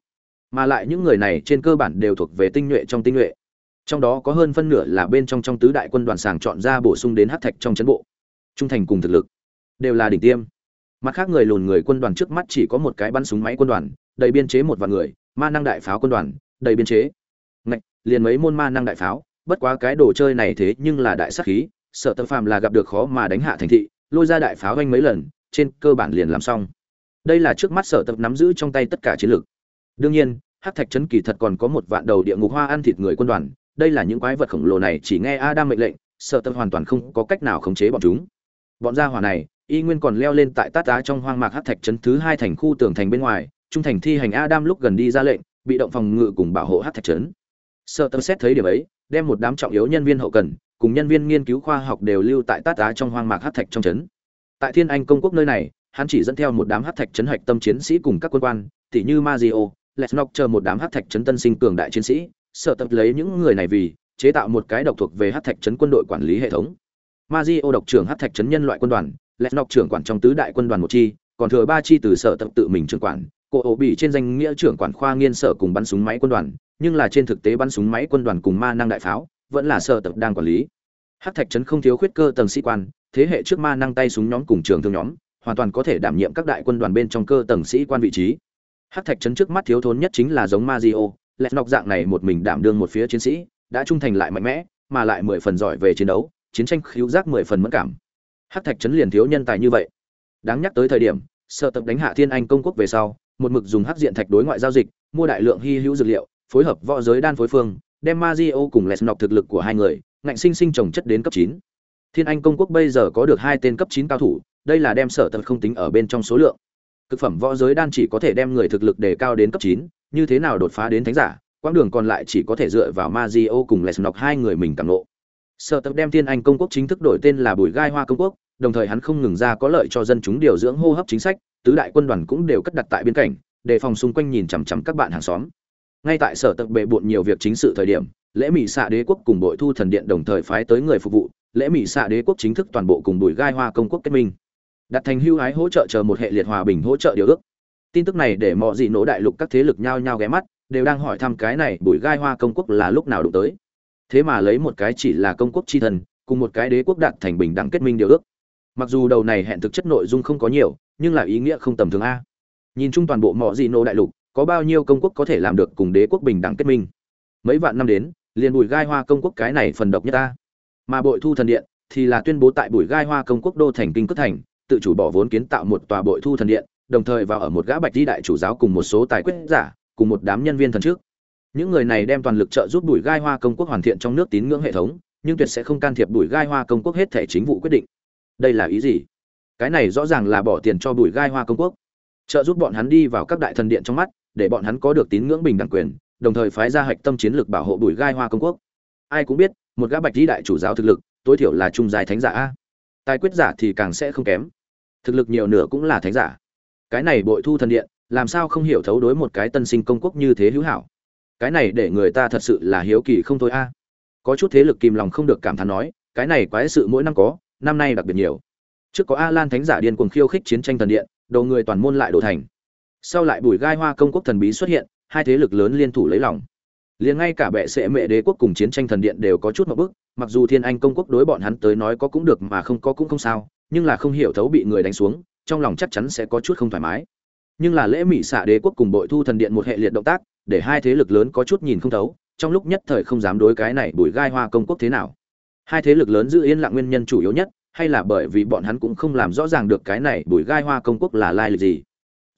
mà lại những người này trên cơ bản đều thuộc về tinh nhuệ trong tinh nhuệ. Trong đó có hơn phân nửa là bên trong trong tứ đại quân đoàn sàng chọn ra bổ sung đến hát thạch trong chấn bộ, trung thành cùng thực lực, đều là đỉnh tiêm. Mặt khác người lùn người quân đoàn trước mắt chỉ có một cái bắn súng máy quân đoàn, đầy biên chế một vạn người, ma năng đại pháo quân đoàn, đầy biên chế. Ngạch, liền mấy môn ma năng đại pháo, bất quá cái đồ chơi này thế nhưng là đại sắc khí, sợ tâm phàm là gặp được khó mà đánh hạ thành thị, lôi ra đại pháo anh mấy lần trên cơ bản liền làm xong. Đây là trước mắt sở tập nắm giữ trong tay tất cả chiến lược. Đương nhiên, hắc thạch trấn kỳ thật còn có một vạn đầu địa ngục hoa ăn thịt người quân đoàn, đây là những quái vật khổng lồ này chỉ nghe adam mệnh lệnh, sở tập hoàn toàn không có cách nào khống chế bọn chúng. Bọn gia hỏa này, y nguyên còn leo lên tại tát đá trong hoang mạc hắc thạch trấn thứ hai thành khu tường thành bên ngoài, trung thành thi hành adam lúc gần đi ra lệnh, bị động phòng ngự cùng bảo hộ hắc thạch trấn sở tập xét thấy điểm ấy, đem một đám trọng yếu nhân viên hậu cần, cùng nhân viên nghiên cứu khoa học đều lưu tại tát đá trong hoang mạc hắc thạch trong trấn tại thiên anh công quốc nơi này hắn chỉ dẫn theo một đám hắc thạch trấn hạch tâm chiến sĩ cùng các quân quan tỷ như Mazio, Lesnok chờ một đám hắc thạch trấn tân sinh cường đại chiến sĩ sở tập lấy những người này vì chế tạo một cái độc thuộc về hắc thạch trấn quân đội quản lý hệ thống. Mazio độc trưởng hắc thạch trấn nhân loại quân đoàn Lesnok trưởng quản trong tứ đại quân đoàn một chi còn thừa ba chi từ sở tập tự mình trưởng quản. Cổ ổ bị trên danh nghĩa trưởng quản khoa nghiên sở cùng bắn súng máy quân đoàn nhưng là trên thực tế bắn súng máy quân đoàn cùng ma năng đại pháo vẫn là sở tập đang quản lý. Hắc thạch trấn không thiếu khuyết cơ tầng sĩ quan thế hệ trước ma năng tay súng nhóm cùng trường thương nhóm hoàn toàn có thể đảm nhiệm các đại quân đoàn bên trong cơ tầng sĩ quan vị trí. Hắc thạch trấn trước mắt thiếu thốn nhất chính là giống Mazio, lẹt nọc dạng này một mình đảm đương một phía chiến sĩ đã trung thành lại mạnh mẽ mà lại mười phần giỏi về chiến đấu chiến tranh khiếu giác mười phần mất cảm. Hắc thạch trấn liền thiếu nhân tài như vậy. Đáng nhắc tới thời điểm sợ tập đánh hạ thiên anh công quốc về sau một mực dùng hắc diện thạch đối ngoại giao dịch mua đại lượng hy hữu dược liệu phối hợp võ giới đan phối phương đem Mazio cùng lẹt nọc thực lực của hai người ngạnh sinh sinh trồng chất đến cấp chín thiên anh công quốc bây giờ có được hai tên cấp chín cao thủ đây là đem sở tật không tính ở bên trong số lượng cực phẩm võ giới đan chỉ có thể đem người thực lực đề cao đến cấp chín như thế nào đột phá đến thánh giả quãng đường còn lại chỉ có thể dựa vào Mazio cùng Lesnok hai người mình cảm nộ. Sở Tập đem Thiên Anh công quốc chính thức đổi tên là Bùi Gai Hoa công quốc, đồng thời hắn không ngừng ra có lợi cho dân chúng điều dưỡng hô hấp chính sách, tứ đại quân đoàn cũng đều cất đặt tại biên cảnh, đề phòng xung quanh nhìn chằm chằm các bạn hàng xóm. Ngay tại Sở Tập bệ Bộn nhiều việc chính sự thời điểm, lễ mỹ xạ đế quốc cùng bội thu thần điện đồng thời phái tới người phục vụ, lễ mỹ xạ đế quốc chính thức toàn bộ cùng Bùi Gai Hoa công quốc kết minh. Đặt thành hưu hái hỗ trợ chờ một hệ liệt hòa bình hỗ trợ điều ước. Tin tức này để mọi gì nổ đại lục các thế lực nhao nhao ghé mắt, đều đang hỏi thăm cái này bùi gai hoa công quốc là lúc nào đụng tới thế mà lấy một cái chỉ là công quốc chi thần cùng một cái đế quốc đạt thành bình đẳng kết minh điều ước mặc dù đầu này hẹn thực chất nội dung không có nhiều nhưng là ý nghĩa không tầm thường a nhìn chung toàn bộ mọi gì Nỗ đại lục có bao nhiêu công quốc có thể làm được cùng đế quốc bình đẳng kết minh? Mấy vạn năm đến, liền bùi gai hoa công quốc cái này phần độc nhất ta. Mà bội thu thần điện thì là tuyên bố tại bùi gai hoa công quốc đô thành kinh cất thành, tự chủ bỏ vốn kiến tạo một tòa bội thu thần điện, đồng thời vào ở một gã bạch di đại chủ giáo cùng một số tài quyết giả, cùng một đám nhân viên thần trước. Những người này đem toàn lực trợ giúp bùi gai hoa công quốc hoàn thiện trong nước tín ngưỡng hệ thống, nhưng tuyệt sẽ không can thiệp bùi gai hoa công quốc hết thể chính vụ quyết định. Đây là ý gì? Cái này rõ ràng là bỏ tiền cho bùi gai hoa công quốc. Trợ giúp bọn hắn đi vào các đại thần điện trong mắt để bọn hắn có được tín ngưỡng bình đẳng quyền, đồng thời phái ra hạch tâm chiến lược bảo hộ bùi gai hoa công quốc. Ai cũng biết, một gã bạch lý đại chủ giáo thực lực, tối thiểu là trung giai thánh giả a. Tài quyết giả thì càng sẽ không kém. Thực lực nhiều nửa cũng là thánh giả. Cái này bội thu thần điện, làm sao không hiểu thấu đối một cái tân sinh công quốc như thế hữu hảo? Cái này để người ta thật sự là hiếu kỳ không thôi a. Có chút thế lực kìm lòng không được cảm thán nói, cái này quái sự mỗi năm có, năm nay đặc biệt nhiều. Trước có a lan thánh giả điên cuồng khiêu khích chiến tranh thần điện, đầu người toàn môn lại đổ thành sau lại bùi gai hoa công quốc thần bí xuất hiện, hai thế lực lớn liên thủ lấy lòng. Liền ngay cả bệ sệ mẹ đế quốc cùng chiến tranh thần điện đều có chút một bức, mặc dù thiên anh công quốc đối bọn hắn tới nói có cũng được mà không có cũng không sao, nhưng là không hiểu thấu bị người đánh xuống, trong lòng chắc chắn sẽ có chút không thoải mái. Nhưng là lễ mỹ xạ đế quốc cùng bội thu thần điện một hệ liệt động tác, để hai thế lực lớn có chút nhìn không thấu, trong lúc nhất thời không dám đối cái này bùi gai hoa công quốc thế nào. Hai thế lực lớn giữ yên lặng nguyên nhân chủ yếu nhất, hay là bởi vì bọn hắn cũng không làm rõ ràng được cái này bùi gai hoa công quốc là lai lịch gì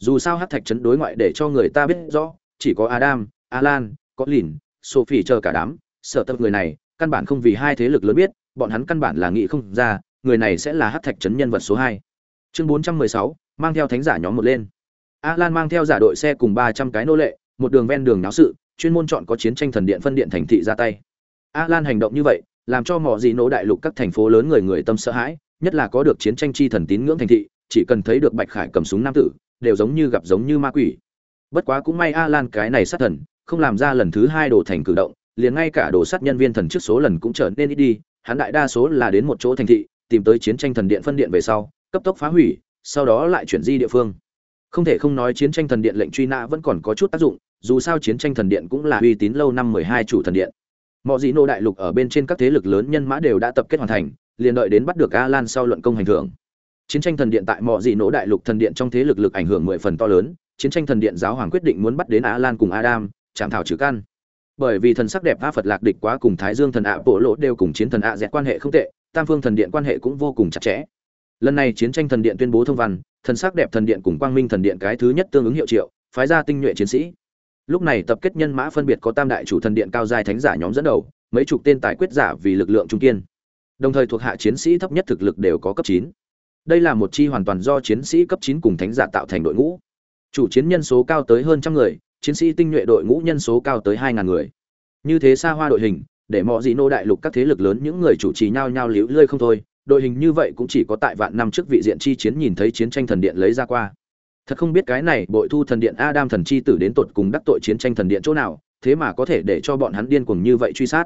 dù sao hát thạch chấn đối ngoại để cho người ta biết rõ chỉ có adam alan có lìn sophie chờ cả đám sợ tập người này căn bản không vì hai thế lực lớn biết bọn hắn căn bản là nghĩ không ra người này sẽ là hát thạch chấn nhân vật số hai chương bốn trăm mười sáu mang theo thánh giả nhóm một lên Alan mang theo giả đội xe cùng 300 cái nô lệ, một đường ven đường náo sự, chuyên môn chọn có chiến tranh thần điện phân điện thành thị ra tay. Alan hành động như vậy, làm cho mọi gì nỗ đại lục các thành phố lớn người người tâm sợ hãi, nhất là có được chiến tranh chi thần tín ngưỡng thành thị, chỉ cần thấy được Bạch Khải cầm súng nam tử, đều giống như gặp giống như ma quỷ. Bất quá cũng may Alan cái này sát thần, không làm ra lần thứ hai đồ thành cử động, liền ngay cả đồ sát nhân viên thần trước số lần cũng trở nên ít đi, hắn đại đa số là đến một chỗ thành thị, tìm tới chiến tranh thần điện phân điện về sau, cấp tốc phá hủy, sau đó lại chuyển di địa phương. Không thể không nói chiến tranh thần điện lệnh truy nã vẫn còn có chút tác dụng dù sao chiến tranh thần điện cũng là uy tín lâu năm mười hai chủ thần điện. Mọi dị nô đại lục ở bên trên các thế lực lớn nhân mã đều đã tập kết hoàn thành liền đợi đến bắt được a lan sau luận công hành thưởng chiến tranh thần điện tại mọi dị nỗ đại lục thần điện trong thế lực lực ảnh hưởng mười phần to lớn. Chiến tranh thần điện giáo hoàng quyết định muốn bắt đến á lan cùng adam chạm thảo trừ căn. Bởi vì thần sắc đẹp a phật lạc địch quá cùng thái dương thần ạ bộ lỗ đều cùng chiến thần ạ dẹt quan hệ không tệ, tam phương thần điện quan hệ cũng vô cùng chặt chẽ. Lần này chiến tranh thần điện tuyên bố thông văn, thần sắc đẹp thần điện cùng quang minh thần điện cái thứ nhất tương ứng hiệu triệu, phái ra tinh nhuệ chiến sĩ. Lúc này tập kết nhân mã phân biệt có tam đại chủ thần điện cao giai thánh giả nhóm dẫn đầu, mấy chục tên tài quyết giả vì lực lượng trung kiên. Đồng thời thuộc hạ chiến sĩ thấp nhất thực lực đều có cấp chín đây là một chi hoàn toàn do chiến sĩ cấp chín cùng thánh giả tạo thành đội ngũ. Chủ chiến nhân số cao tới hơn trăm người, chiến sĩ tinh nhuệ đội ngũ nhân số cao tới hai ngàn người. Như thế xa hoa đội hình, để mọi gì nô đại lục các thế lực lớn những người chủ trì nhau nhau liễu lơi không thôi, đội hình như vậy cũng chỉ có tại vạn năm trước vị diện chi chiến nhìn thấy chiến tranh thần điện lấy ra qua. Thật không biết cái này bội thu thần điện adam thần chi tử đến tột cùng đắc tội chiến tranh thần điện chỗ nào, thế mà có thể để cho bọn hắn điên cuồng như vậy truy sát.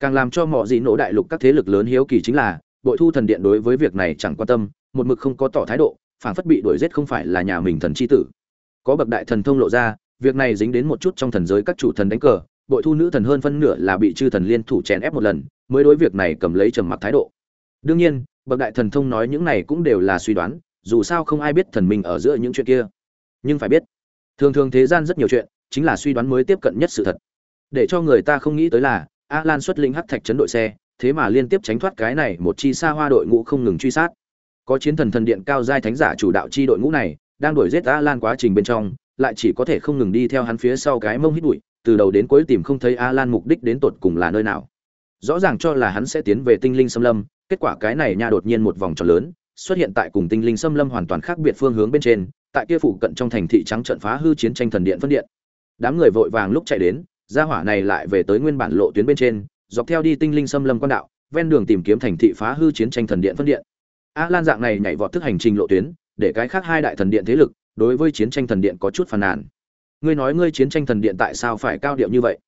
Càng làm cho mọi gì nổ đại lục các thế lực lớn hiếu kỳ chính là, bội thu thần điện đối với việc này chẳng quan tâm một mực không có tỏ thái độ phản phất bị đuổi giết không phải là nhà mình thần chi tử. Có bậc đại thần thông lộ ra, việc này dính đến một chút trong thần giới các chủ thần đánh cờ, bội thu nữ thần hơn phân nửa là bị chư thần liên thủ chèn ép một lần, mới đối việc này cầm lấy trầm mặc thái độ. Đương nhiên, bậc đại thần thông nói những này cũng đều là suy đoán, dù sao không ai biết thần mình ở giữa những chuyện kia. Nhưng phải biết, thường thường thế gian rất nhiều chuyện, chính là suy đoán mới tiếp cận nhất sự thật. Để cho người ta không nghĩ tới là a lan xuất linh hắc thạch chấn đội xe, thế mà liên tiếp tránh thoát cái này một chi xa hoa đội ngũ không ngừng truy sát có chiến thần thần điện cao giai thánh giả chủ đạo chi đội ngũ này, đang đuổi giết a lan quá trình bên trong, lại chỉ có thể không ngừng đi theo hắn phía sau cái mông hít bụi, từ đầu đến cuối tìm không thấy a lan mục đích đến tột cùng là nơi nào. Rõ ràng cho là hắn sẽ tiến về tinh linh xâm lâm, kết quả cái này nha đột nhiên một vòng tròn lớn, xuất hiện tại cùng tinh linh xâm lâm hoàn toàn khác biệt phương hướng bên trên, tại kia phụ cận trong thành thị trắng trận phá hư chiến tranh thần điện phân điện. Đám người vội vàng lúc chạy đến, gia hỏa này lại về tới nguyên bản lộ tuyến bên trên, dọc theo đi tinh linh xâm lâm quan đạo, ven đường tìm kiếm thành thị phá hư chiến tranh thần điện phân điện a lan dạng này nhảy vọt thức hành trình lộ tuyến, để cái khác hai đại thần điện thế lực, đối với chiến tranh thần điện có chút phàn nàn. Ngươi nói ngươi chiến tranh thần điện tại sao phải cao điệu như vậy?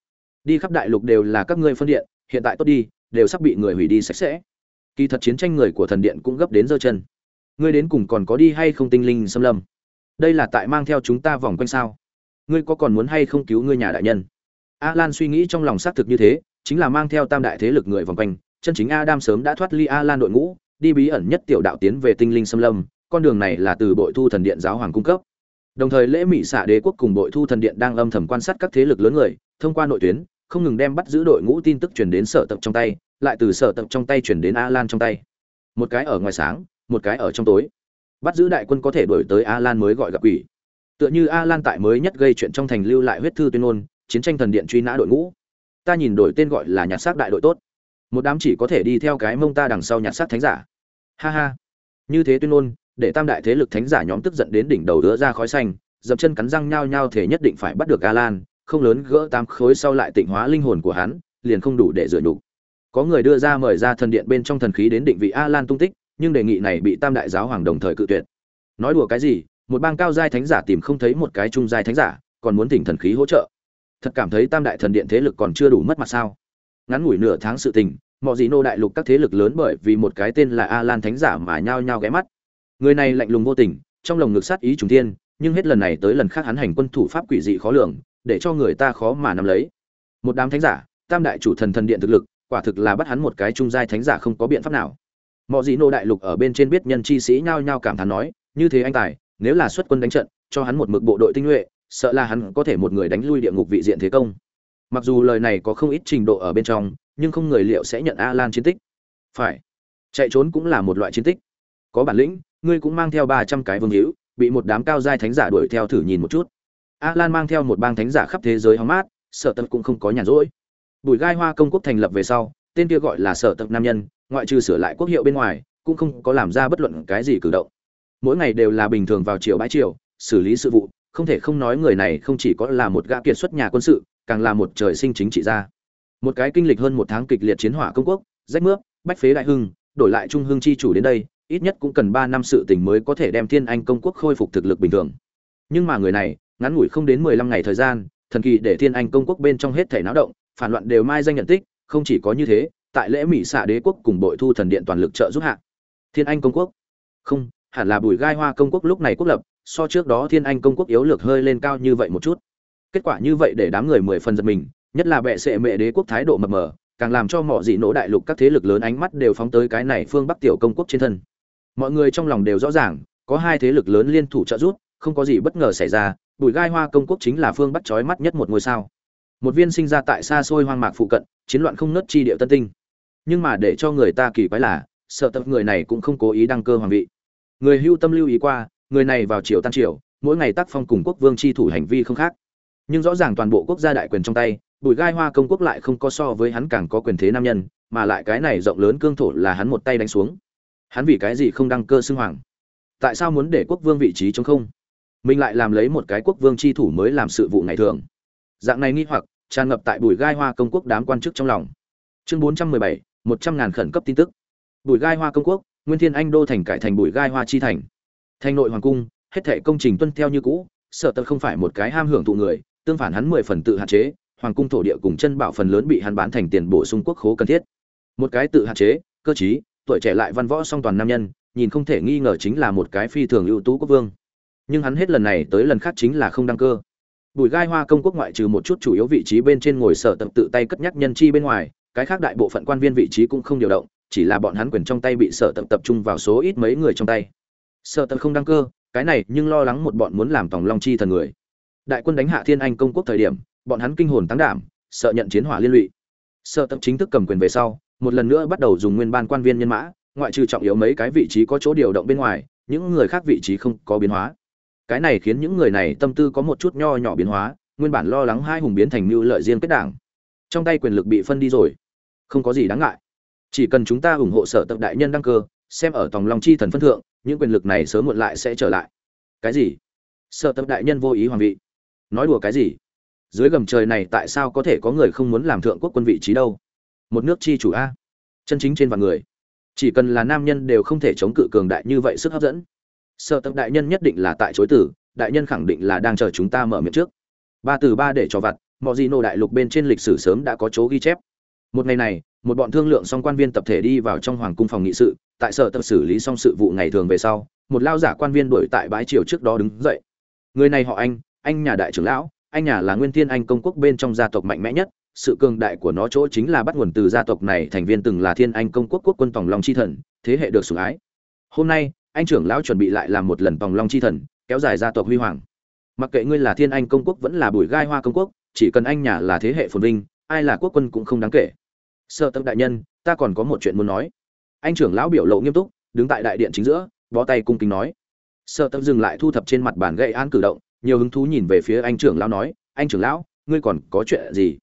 Đi khắp đại lục đều là các ngươi phân điện, hiện tại tốt đi, đều sắp bị người hủy đi sạch sẽ. Kỳ thật chiến tranh người của thần điện cũng gấp đến giơ chân. Ngươi đến cùng còn có đi hay không tinh linh xâm lâm? Đây là tại mang theo chúng ta vòng quanh sao? Ngươi có còn muốn hay không cứu ngươi nhà đại nhân? A lan suy nghĩ trong lòng xác thực như thế, chính là mang theo tam đại thế lực người vòng quanh, chân chính adam sớm đã thoát ly a lan đội ngũ đi bí ẩn nhất tiểu đạo tiến về tinh linh xâm lâm, con đường này là từ bội thu thần điện giáo hoàng cung cấp. Đồng thời lễ mỹ xạ đế quốc cùng bội thu thần điện đang âm thầm quan sát các thế lực lớn người, thông qua nội tuyến, không ngừng đem bắt giữ đội ngũ tin tức truyền đến sở tập trong tay, lại từ sở tập trong tay chuyển đến a lan trong tay. Một cái ở ngoài sáng, một cái ở trong tối. Bắt giữ đại quân có thể đổi tới a lan mới gọi gặp quỷ. Tựa như a lan tại mới nhất gây chuyện trong thành lưu lại huyết thư tuyên ngôn, chiến tranh thần điện truy nã đội ngũ. Ta nhìn đổi tên gọi là nhặt xác đại đội tốt. Một đám chỉ có thể đi theo cái mông ta đằng sau nhặt xác thánh giả ha ha. Như thế tuyên ngôn, để tam đại thế lực thánh giả nhóm tức giận đến đỉnh đầu đứa ra khói xanh dậm chân cắn răng nhao nhao thể nhất định phải bắt được Alan. lan không lớn gỡ tam khối sau lại tịnh hóa linh hồn của hắn, liền không đủ để dựa nhục. Có người đưa ra mời ra thần điện bên trong thần khí đến định vị a lan tung tích, nhưng đề nghị này bị tam đại giáo hoàng đồng thời cự tuyệt. Nói đùa cái gì, một bang cao giai thánh giả tìm không thấy một cái trung giai thánh giả, còn muốn thỉnh thần khí hỗ trợ. Thật cảm thấy tam đại thần điện thế lực còn chưa đủ mất mặt sao. Ngắn ngủi nửa tháng sự tình mọi gì nô đại lục các thế lực lớn bởi vì một cái tên là a lan thánh giả mà nhao nhao ghé mắt. Người này lạnh lùng vô tình, trong lồng ngực sát ý trùng thiên, nhưng hết lần này tới lần khác hắn hành quân thủ pháp quỷ dị khó lường, để cho người ta khó mà nắm lấy. Một đám thánh giả, tam đại chủ thần thần điện thực lực, quả thực là bắt hắn một cái trung giai thánh giả không có biện pháp nào. Mọi gì nô đại lục ở bên trên biết nhân chi sĩ nhao nhao cảm thán nói, như thế anh tài, nếu là xuất quân đánh trận, cho hắn một mực bộ đội tinh nhuệ, sợ là hắn có thể một người đánh lui địa ngục vị diện thế công. Mặc dù lời này có không ít trình độ ở bên trong nhưng không người liệu sẽ nhận a lan chiến tích. Phải. Chạy trốn cũng là một loại chiến tích. Có bản lĩnh, ngươi cũng mang theo ba trăm cái vương hữu, bị một đám cao giai thánh giả đuổi theo thử nhìn một chút. A lan mang theo một bang thánh giả khắp thế giới hóng mát sở tật cũng không có nhàn rỗi. Bùi gai hoa công quốc thành lập về sau, tên kia gọi là sở tật nam nhân, ngoại trừ sửa lại quốc hiệu bên ngoài, cũng không có làm ra bất luận cái gì cử động. Mỗi ngày đều là bình thường vào chiều bãi chiều xử lý sự vụ, không thể không nói người này không chỉ có là một gã kiệt xuất nhà quân sự, càng là một trời sinh chính trị gia một cái kinh lịch hơn một tháng kịch liệt chiến hỏa công quốc, rách mướp, bách phế đại hưng, đổi lại trung hưng chi chủ đến đây, ít nhất cũng cần ba năm sự tình mới có thể đem thiên anh công quốc khôi phục thực lực bình thường. Nhưng mà người này, ngắn ngủi không đến mười lăm ngày thời gian, thần kỳ để thiên anh công quốc bên trong hết thể náo động, phản loạn đều mai danh nhận tích, không chỉ có như thế, tại lễ mỹ xạ đế quốc cùng bội thu thần điện toàn lực trợ giúp hạ. Thiên anh công quốc? Không, hẳn là bùi gai hoa công quốc lúc này quốc lập, so trước đó thiên anh công quốc yếu lược hơi lên cao như vậy một chút. Kết quả như vậy để đám người mười phần giật mình nhất là bệ sệ mệ đế quốc thái độ mập mờ, càng làm cho mọi dị nỗ đại lục các thế lực lớn ánh mắt đều phóng tới cái này phương bắc tiểu công quốc trên thân. Mọi người trong lòng đều rõ ràng, có hai thế lực lớn liên thủ trợ giúp, không có gì bất ngờ xảy ra, bùi gai hoa công quốc chính là phương bắc trói mắt nhất một ngôi sao. Một viên sinh ra tại xa xôi hoang mạc phụ cận, chiến loạn không nớt chi địa tân tinh. Nhưng mà để cho người ta kỳ quái là, sợ tập người này cũng không cố ý đăng cơ hoàng vị. Người hưu tâm lưu ý qua, người này vào triều tan triều, mỗi ngày tác phong cùng quốc vương chi thủ hành vi không khác. Nhưng rõ ràng toàn bộ quốc gia đại quyền trong tay bùi gai hoa công quốc lại không có so với hắn càng có quyền thế nam nhân, mà lại cái này rộng lớn cương thổ là hắn một tay đánh xuống. Hắn vì cái gì không đăng cơ xưng hoàng? Tại sao muốn để quốc vương vị trí chống không? Mình lại làm lấy một cái quốc vương chi thủ mới làm sự vụ ngày thường. Dạng này nghi hoặc, tràn ngập tại bùi gai hoa công quốc đám quan chức trong lòng. Chương bốn trăm mười bảy, một trăm ngàn khẩn cấp tin tức. Bùi gai hoa công quốc, nguyên thiên anh đô thành cải thành bùi gai hoa chi thành. Thành nội hoàng cung, hết thệ công trình tuân theo như cũ, sợ tật không phải một cái ham hưởng thụ người, tương phản hắn mười phần tự hạn chế hoàng cung thổ địa cùng chân bảo phần lớn bị hắn bán thành tiền bổ sung quốc khố cần thiết. Một cái tự hạn chế, cơ chí tuổi trẻ lại văn võ song toàn nam nhân, nhìn không thể nghi ngờ chính là một cái phi thường ưu tú quốc vương. Nhưng hắn hết lần này tới lần khác chính là không đăng cơ. Bùi gai hoa công quốc ngoại trừ một chút chủ yếu vị trí bên trên ngồi sở tập tự tay cất nhắc nhân chi bên ngoài, cái khác đại bộ phận quan viên vị trí cũng không điều động, chỉ là bọn hắn quyền trong tay bị sở tập tập trung vào số ít mấy người trong tay. Sở tập không đăng cơ, cái này nhưng lo lắng một bọn muốn làm tòng long chi thần người. Đại quân đánh hạ thiên anh công quốc thời điểm bọn hắn kinh hồn tăng đảm, sợ nhận chiến hỏa liên lụy. Sở tập chính thức cầm quyền về sau, một lần nữa bắt đầu dùng nguyên ban quan viên nhân mã, ngoại trừ trọng yếu mấy cái vị trí có chỗ điều động bên ngoài, những người khác vị trí không có biến hóa. Cái này khiến những người này tâm tư có một chút nho nhỏ biến hóa, nguyên bản lo lắng hai hùng biến thành mưu lợi riêng kết đảng. Trong tay quyền lực bị phân đi rồi. Không có gì đáng ngại. Chỉ cần chúng ta ủng hộ sở tập đại nhân đăng cơ, xem ở tòng long chi thần phân thượng, những quyền lực này sớm muộn lại sẽ trở lại. Cái gì? Sở tập đại nhân vô ý hoàng vị. Nói đùa cái gì? Dưới gầm trời này tại sao có thể có người không muốn làm thượng quốc quân vị trí đâu? Một nước chi chủ a. Chân chính trên vạn người. Chỉ cần là nam nhân đều không thể chống cự cường đại như vậy sức hấp dẫn. Sở tập đại nhân nhất định là tại chối tử, đại nhân khẳng định là đang chờ chúng ta mở miệng trước. Ba từ ba để cho vặt mọi gì nô đại lục bên trên lịch sử sớm đã có chỗ ghi chép. Một ngày này, một bọn thương lượng xong quan viên tập thể đi vào trong hoàng cung phòng nghị sự, tại sở tập xử lý xong sự vụ ngày thường về sau, một lao giả quan viên đuổi tại bãi triều trước đó đứng dậy. Người này họ anh anh nhà đại trưởng lão anh nhà là nguyên thiên anh công quốc bên trong gia tộc mạnh mẽ nhất, sự cường đại của nó chỗ chính là bắt nguồn từ gia tộc này, thành viên từng là thiên anh công quốc quốc quân tòng long chi thần, thế hệ được sủng ái. Hôm nay, anh trưởng lão chuẩn bị lại làm một lần tòng long chi thần, kéo dài gia tộc huy hoàng. Mặc kệ ngươi là thiên anh công quốc vẫn là bùi gai hoa công quốc, chỉ cần anh nhà là thế hệ phồn vinh, ai là quốc quân cũng không đáng kể. Sợ tâm đại nhân, ta còn có một chuyện muốn nói. Anh trưởng lão biểu lộ nghiêm túc, đứng tại đại điện chính giữa, bó tay cung kính nói. Sợ tâm dừng lại thu thập trên mặt bàn gậy án cử động nhiều hứng thú nhìn về phía anh trưởng lão nói, anh trưởng lão, ngươi còn có chuyện gì?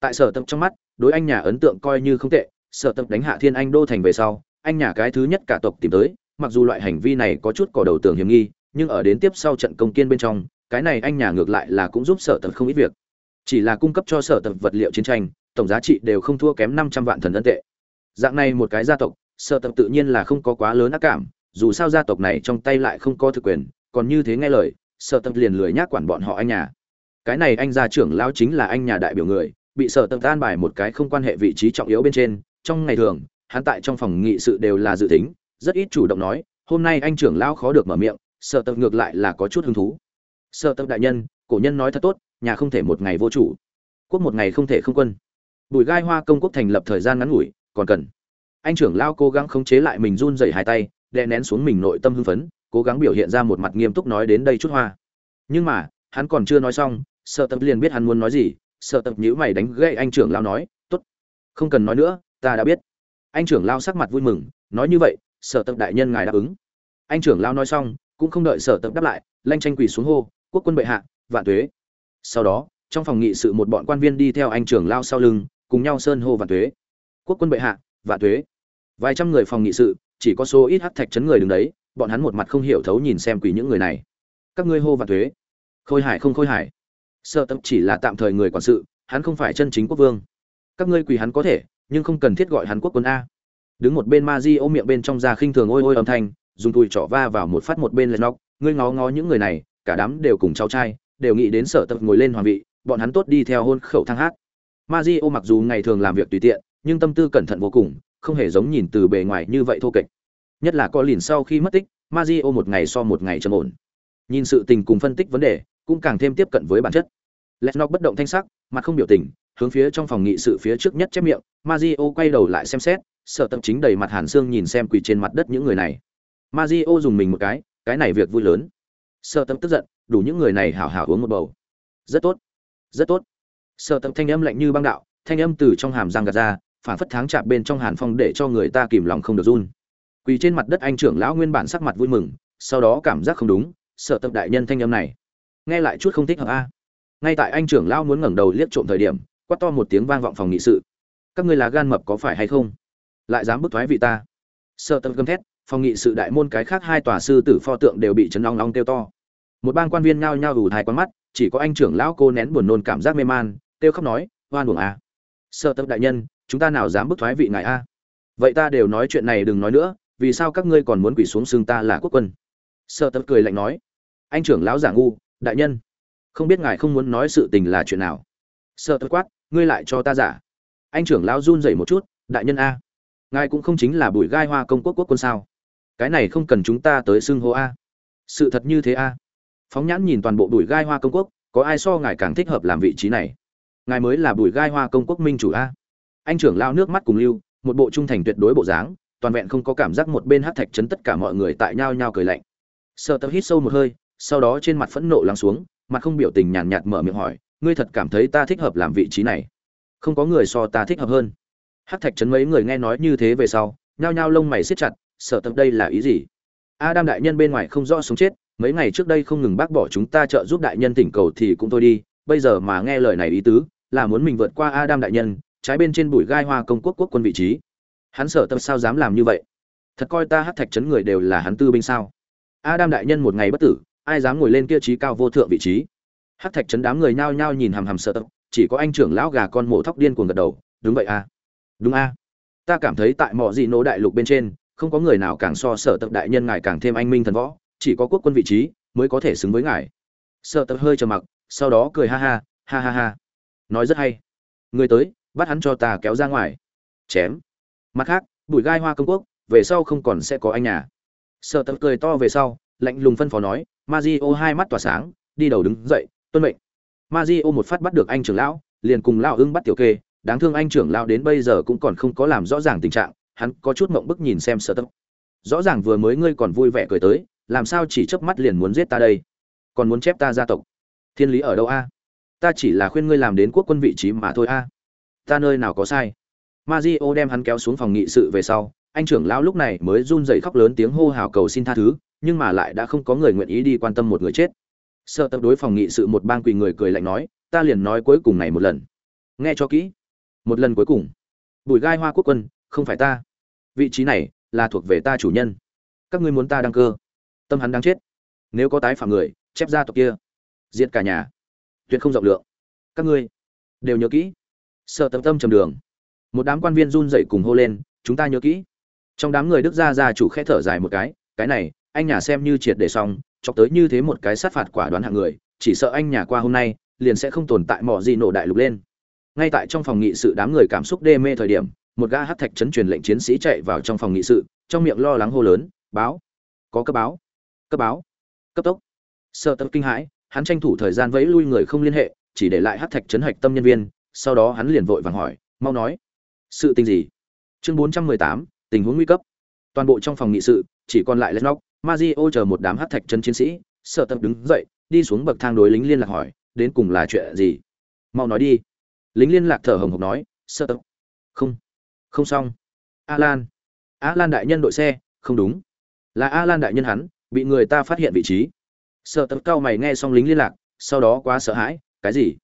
Tại sở tập trong mắt, đối anh nhà ấn tượng coi như không tệ, sở tập đánh hạ thiên anh đô thành về sau, anh nhà cái thứ nhất cả tộc tìm tới, mặc dù loại hành vi này có chút cỏ đầu tường hiểm nghi, nhưng ở đến tiếp sau trận công kiên bên trong, cái này anh nhà ngược lại là cũng giúp sở tập không ít việc. Chỉ là cung cấp cho sở tập vật liệu chiến tranh, tổng giá trị đều không thua kém năm trăm vạn thần ân tệ. Dạng này một cái gia tộc, sở tập tự nhiên là không có quá lớn ác cảm, dù sao gia tộc này trong tay lại không có thực quyền, còn như thế nghe lời sở Tâm liền lười nhác quản bọn họ anh nhà. Cái này anh gia trưởng lão chính là anh nhà đại biểu người, bị sở Tâm tan bài một cái không quan hệ vị trí trọng yếu bên trên. Trong ngày thường, hắn tại trong phòng nghị sự đều là dự tính, rất ít chủ động nói, hôm nay anh trưởng lão khó được mở miệng, sở Tâm ngược lại là có chút hứng thú. Sở Tâm đại nhân, cổ nhân nói thật tốt, nhà không thể một ngày vô chủ, quốc một ngày không thể không quân. Bùi gai hoa công quốc thành lập thời gian ngắn ngủi, còn cần. Anh trưởng lao cố gắng khống chế lại mình run rẩy hai tay, đè nén xuống mình nội tâm hưng phấn cố gắng biểu hiện ra một mặt nghiêm túc nói đến đây chút hoa. Nhưng mà, hắn còn chưa nói xong, sợ tập liền biết hắn muốn nói gì, sợ tập nhíu mày đánh gậy anh trưởng lao nói, tốt, không cần nói nữa, ta đã biết. Anh trưởng lao sắc mặt vui mừng, nói như vậy, sợ tập đại nhân ngài đáp ứng. Anh trưởng lao nói xong, cũng không đợi sở tập đáp lại, lanh tranh quỳ xuống hô, quốc quân bệ hạ, vạn tuế. Sau đó, trong phòng nghị sự một bọn quan viên đi theo anh trưởng lao sau lưng, cùng nhau sơn hô vạn tuế. Quốc quân bệ hạ, vạn tuế. Vài trăm người phòng nghị sự, chỉ có số ít hắc thạch chấn người đứng đấy bọn hắn một mặt không hiểu thấu nhìn xem quỳ những người này. Các ngươi hô và thuế. Khôi hải không khôi hải. Sợ tập chỉ là tạm thời người quản sự, hắn không phải chân chính quốc vương. Các ngươi quỳ hắn có thể, nhưng không cần thiết gọi hắn quốc quân a. Đứng một bên ma di ôm miệng bên trong ra khinh thường ôi ôi âm thanh, dùng tùi trỏ va vào một phát một bên lên nóc. Ngươi ngó ngó những người này, cả đám đều cùng cháu trai, đều nghĩ đến sở tập ngồi lên hoàng vị, bọn hắn tốt đi theo hôn khẩu thang hát. Ma di ô mặc dù ngày thường làm việc tùy tiện, nhưng tâm tư cẩn thận vô cùng, không hề giống nhìn từ bề ngoài như vậy thô kệch nhất là có lìn sau khi mất tích ma di ô một ngày so một ngày trầm ổn nhìn sự tình cùng phân tích vấn đề cũng càng thêm tiếp cận với bản chất lesnok bất động thanh sắc mặt không biểu tình hướng phía trong phòng nghị sự phía trước nhất chép miệng ma di ô quay đầu lại xem xét sợ tâm chính đầy mặt hàn xương nhìn xem quỳ trên mặt đất những người này Mario dùng mình một cái, cái này việc vui lớn. Sợ Tâm tức giận, đủ những người này hảo hảo uống một bầu. Rất tốt, rất tốt. Sợ Tâm thanh âm lạnh như băng đạo, thanh âm từ trong hàm răng gạt ra, phản phất tháng chạm bên trong hàn phong để cho người ta kìm lòng không được run. Quỳ trên mặt đất anh trưởng lão nguyên bản sắc mặt vui mừng, sau đó cảm giác không đúng, sợ tập đại nhân thanh âm này, nghe lại chút không thích hợp a. Ngay tại anh trưởng lão muốn ngẩng đầu liếc trộm thời điểm, quát to một tiếng vang vọng phòng nghị sự. Các ngươi là gan mập có phải hay không? Lại dám bức thoái vị ta? sợ tập gầm thét, phòng nghị sự đại môn cái khác hai tòa sư tử pho tượng đều bị chấn long long tiêu to một bang quan viên nhao nhao ủ thai quán mắt chỉ có anh trưởng lão cô nén buồn nôn cảm giác mê man tiêu khóc nói oan uổng a à. sợ tập đại nhân chúng ta nào dám bức thoái vị ngài a vậy ta đều nói chuyện này đừng nói nữa vì sao các ngươi còn muốn quỳ xuống xương ta là quốc quân? Sợ tập cười lạnh nói, anh trưởng lão giả ngu, đại nhân, không biết ngài không muốn nói sự tình là chuyện nào. Sợ tập quát, ngươi lại cho ta giả. Anh trưởng lão run rẩy một chút, đại nhân a, ngài cũng không chính là bùi gai hoa công quốc quốc quân sao? Cái này không cần chúng ta tới xưng hô a. Sự thật như thế a. Phóng nhãn nhìn toàn bộ bùi gai hoa công quốc, có ai so ngài càng thích hợp làm vị trí này? Ngài mới là bùi gai hoa công quốc minh chủ a. Anh trưởng lao nước mắt cùng lưu, một bộ trung thành tuyệt đối bộ dáng toàn vẹn không có cảm giác một bên hát thạch chấn tất cả mọi người tại nhao nhao cười lạnh. Sợ tập hít sâu một hơi, sau đó trên mặt phẫn nộ lắng xuống, mặt không biểu tình nhàn nhạt mở miệng hỏi, ngươi thật cảm thấy ta thích hợp làm vị trí này? Không có người so ta thích hợp hơn. Hát thạch chấn mấy người nghe nói như thế về sau, nhao nhao lông mày siết chặt, sợ tập đây là ý gì? Adam đại nhân bên ngoài không rõ sống chết, mấy ngày trước đây không ngừng bác bỏ chúng ta trợ giúp đại nhân tỉnh cầu thì cũng thôi đi, bây giờ mà nghe lời này ý tứ, là muốn mình vượt qua adam đại nhân, trái bên trên bụi gai hoa công quốc quốc quân vị trí hắn sợ tâm sao dám làm như vậy? Thật coi ta hát thạch chấn người đều là hắn tư binh sao? Adam đại nhân một ngày bất tử, ai dám ngồi lên kia trí cao vô thượng vị trí? Hát thạch chấn đám người nhao nhao nhìn hằm hằm sợ tâm, chỉ có anh trưởng lão gà con mổ thóc điên cuồng gật đầu, đúng vậy à đúng a. Ta cảm thấy tại mọi gì nỗ đại lục bên trên, không có người nào càng so sở tập đại nhân ngài càng thêm anh minh thần võ, chỉ có quốc quân vị trí mới có thể xứng với ngài. Sợ tập hơi trầm mặc, sau đó cười ha ha ha ha ha. Nói rất hay. Người tới, bắt hắn cho ta kéo ra ngoài. Chém mặt khác, bụi gai hoa công quốc, về sau không còn sẽ có anh nhà. Sợ tập cười to về sau, lạnh lùng phân phó nói ma di ô hai mắt tỏa sáng, đi đầu đứng dậy, tuân mệnh. Ma di ô một phát bắt được anh trưởng lão, liền cùng lão ưng bắt tiểu kê, đáng thương anh trưởng lão đến bây giờ cũng còn không có làm rõ ràng tình trạng, hắn có chút mộng bức nhìn xem sợ tập. Rõ ràng vừa mới ngươi còn vui vẻ cười tới, làm sao chỉ chớp mắt liền muốn giết ta đây? Còn muốn chép ta gia tộc? Thiên lý ở đâu a? Ta chỉ là khuyên ngươi làm đến quốc quân vị trí mà thôi a. Ta nơi nào có sai? Mario đem hắn kéo xuống phòng nghị sự về sau, anh trưởng lão lúc này mới run rẩy khóc lớn tiếng hô hào cầu xin tha thứ, nhưng mà lại đã không có người nguyện ý đi quan tâm một người chết. Sợ tập đối phòng nghị sự một bang quỳ người cười lạnh nói, ta liền nói cuối cùng này một lần. Nghe cho kỹ. Một lần cuối cùng. Bùi gai hoa quốc quân, không phải ta. Vị trí này là thuộc về ta chủ nhân. Các ngươi muốn ta đăng cơ. Tâm hắn đang chết. Nếu có tái phạm người, chép ra tộc kia. Diệt cả nhà. Tuyệt không rộng lượng. Các ngươi đều nhớ kỹ. Sợ tâm tâm trầm đường một đám quan viên run dậy cùng hô lên, chúng ta nhớ kỹ. Trong đám người đức gia gia chủ khẽ thở dài một cái cái này, anh nhà xem như triệt để xong, chọc tới như thế một cái sát phạt quả đoán hạng người, chỉ sợ anh nhà qua hôm nay, liền sẽ không tồn tại mỏ gì nổ đại lục lên. Ngay tại trong phòng nghị sự đám người cảm xúc đê mê thời điểm, một gã hát thạch chấn truyền lệnh chiến sĩ chạy vào trong phòng nghị sự, trong miệng lo lắng hô lớn, báo, có cấp báo cấp báo, cấp tốc. Sợ tâm kinh hãi, hắn tranh thủ thời gian vẫy lui người không liên hệ, chỉ để lại hát thạch chấn hạch tâm nhân viên, sau đó hắn liền vội vàng hỏi, mau nói sự tình gì? Chương bốn trăm mười tám, tình huống nguy cấp. Toàn bộ trong phòng nghị sự, chỉ còn lại lennox mazio chờ một đám hát thạch chân chiến sĩ, sợ tập đứng dậy, đi xuống bậc thang đối lính liên lạc hỏi, đến cùng là chuyện gì? Mau nói đi. Lính liên lạc thở hồng hộc nói, sợ tập. Không. Không xong. Alan. Alan đại nhân đội xe. Không đúng. Là alan đại nhân hắn, bị người ta phát hiện vị trí. Sợ tập cao mày nghe xong lính liên lạc, sau đó quá sợ hãi, cái gì?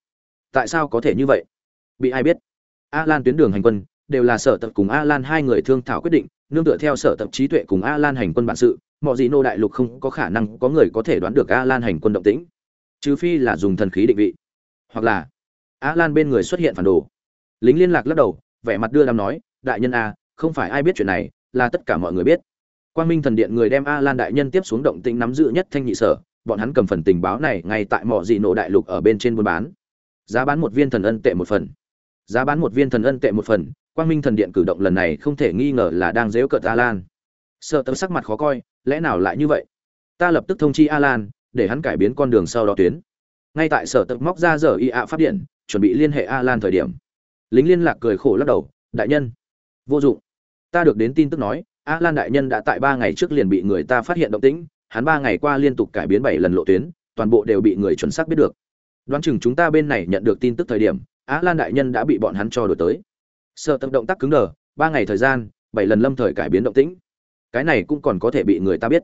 Tại sao có thể như vậy? Bị ai biết? A lan tuyến đường hành quân đều là sở tập cùng a lan hai người thương thảo quyết định, nương tựa theo sở tập trí tuệ cùng a lan hành quân bản sự, mọi gì nô đại lục không có khả năng có người có thể đoán được a lan hành quân động tĩnh. Trừ phi là dùng thần khí định vị. Hoặc là a lan bên người xuất hiện phản đồ. Lính liên lạc lắc đầu, vẻ mặt đưa đàm nói, đại nhân a, không phải ai biết chuyện này, là tất cả mọi người biết. Quang minh thần điện người đem a lan đại nhân tiếp xuống động tĩnh nắm giữ nhất thanh nhị sở, bọn hắn cầm phần tình báo này ngay tại mọi dị nổ đại lục ở bên trên buôn bán. Giá bán một viên thần ân tệ một phần giá bán một viên thần ân tệ một phần, quang minh thần điện cử động lần này không thể nghi ngờ là đang dếu cợt a lan sợ tấm sắc mặt khó coi, lẽ nào lại như vậy? Ta lập tức thông chi a lan để hắn cải biến con đường sau đó tuyến. Ngay tại sở tập móc ra giờ y ạ phát điện, chuẩn bị liên hệ a lan thời điểm. Lính liên lạc cười khổ lắc đầu, đại nhân. Vô dụng. Ta được đến tin tức nói a lan đại nhân đã tại ba ngày trước liền bị người ta phát hiện động tĩnh, hắn ba ngày qua liên tục cải biến bảy lần lộ tuyến, toàn bộ đều bị người chuẩn xác biết được. Đoán chừng chúng ta bên này nhận được tin tức thời điểm á lan đại nhân đã bị bọn hắn cho đổi tới. Sợ tập động tác cứng đờ, ba ngày thời gian, bảy lần lâm thời cải biến động tĩnh. Cái này cũng còn có thể bị người ta biết.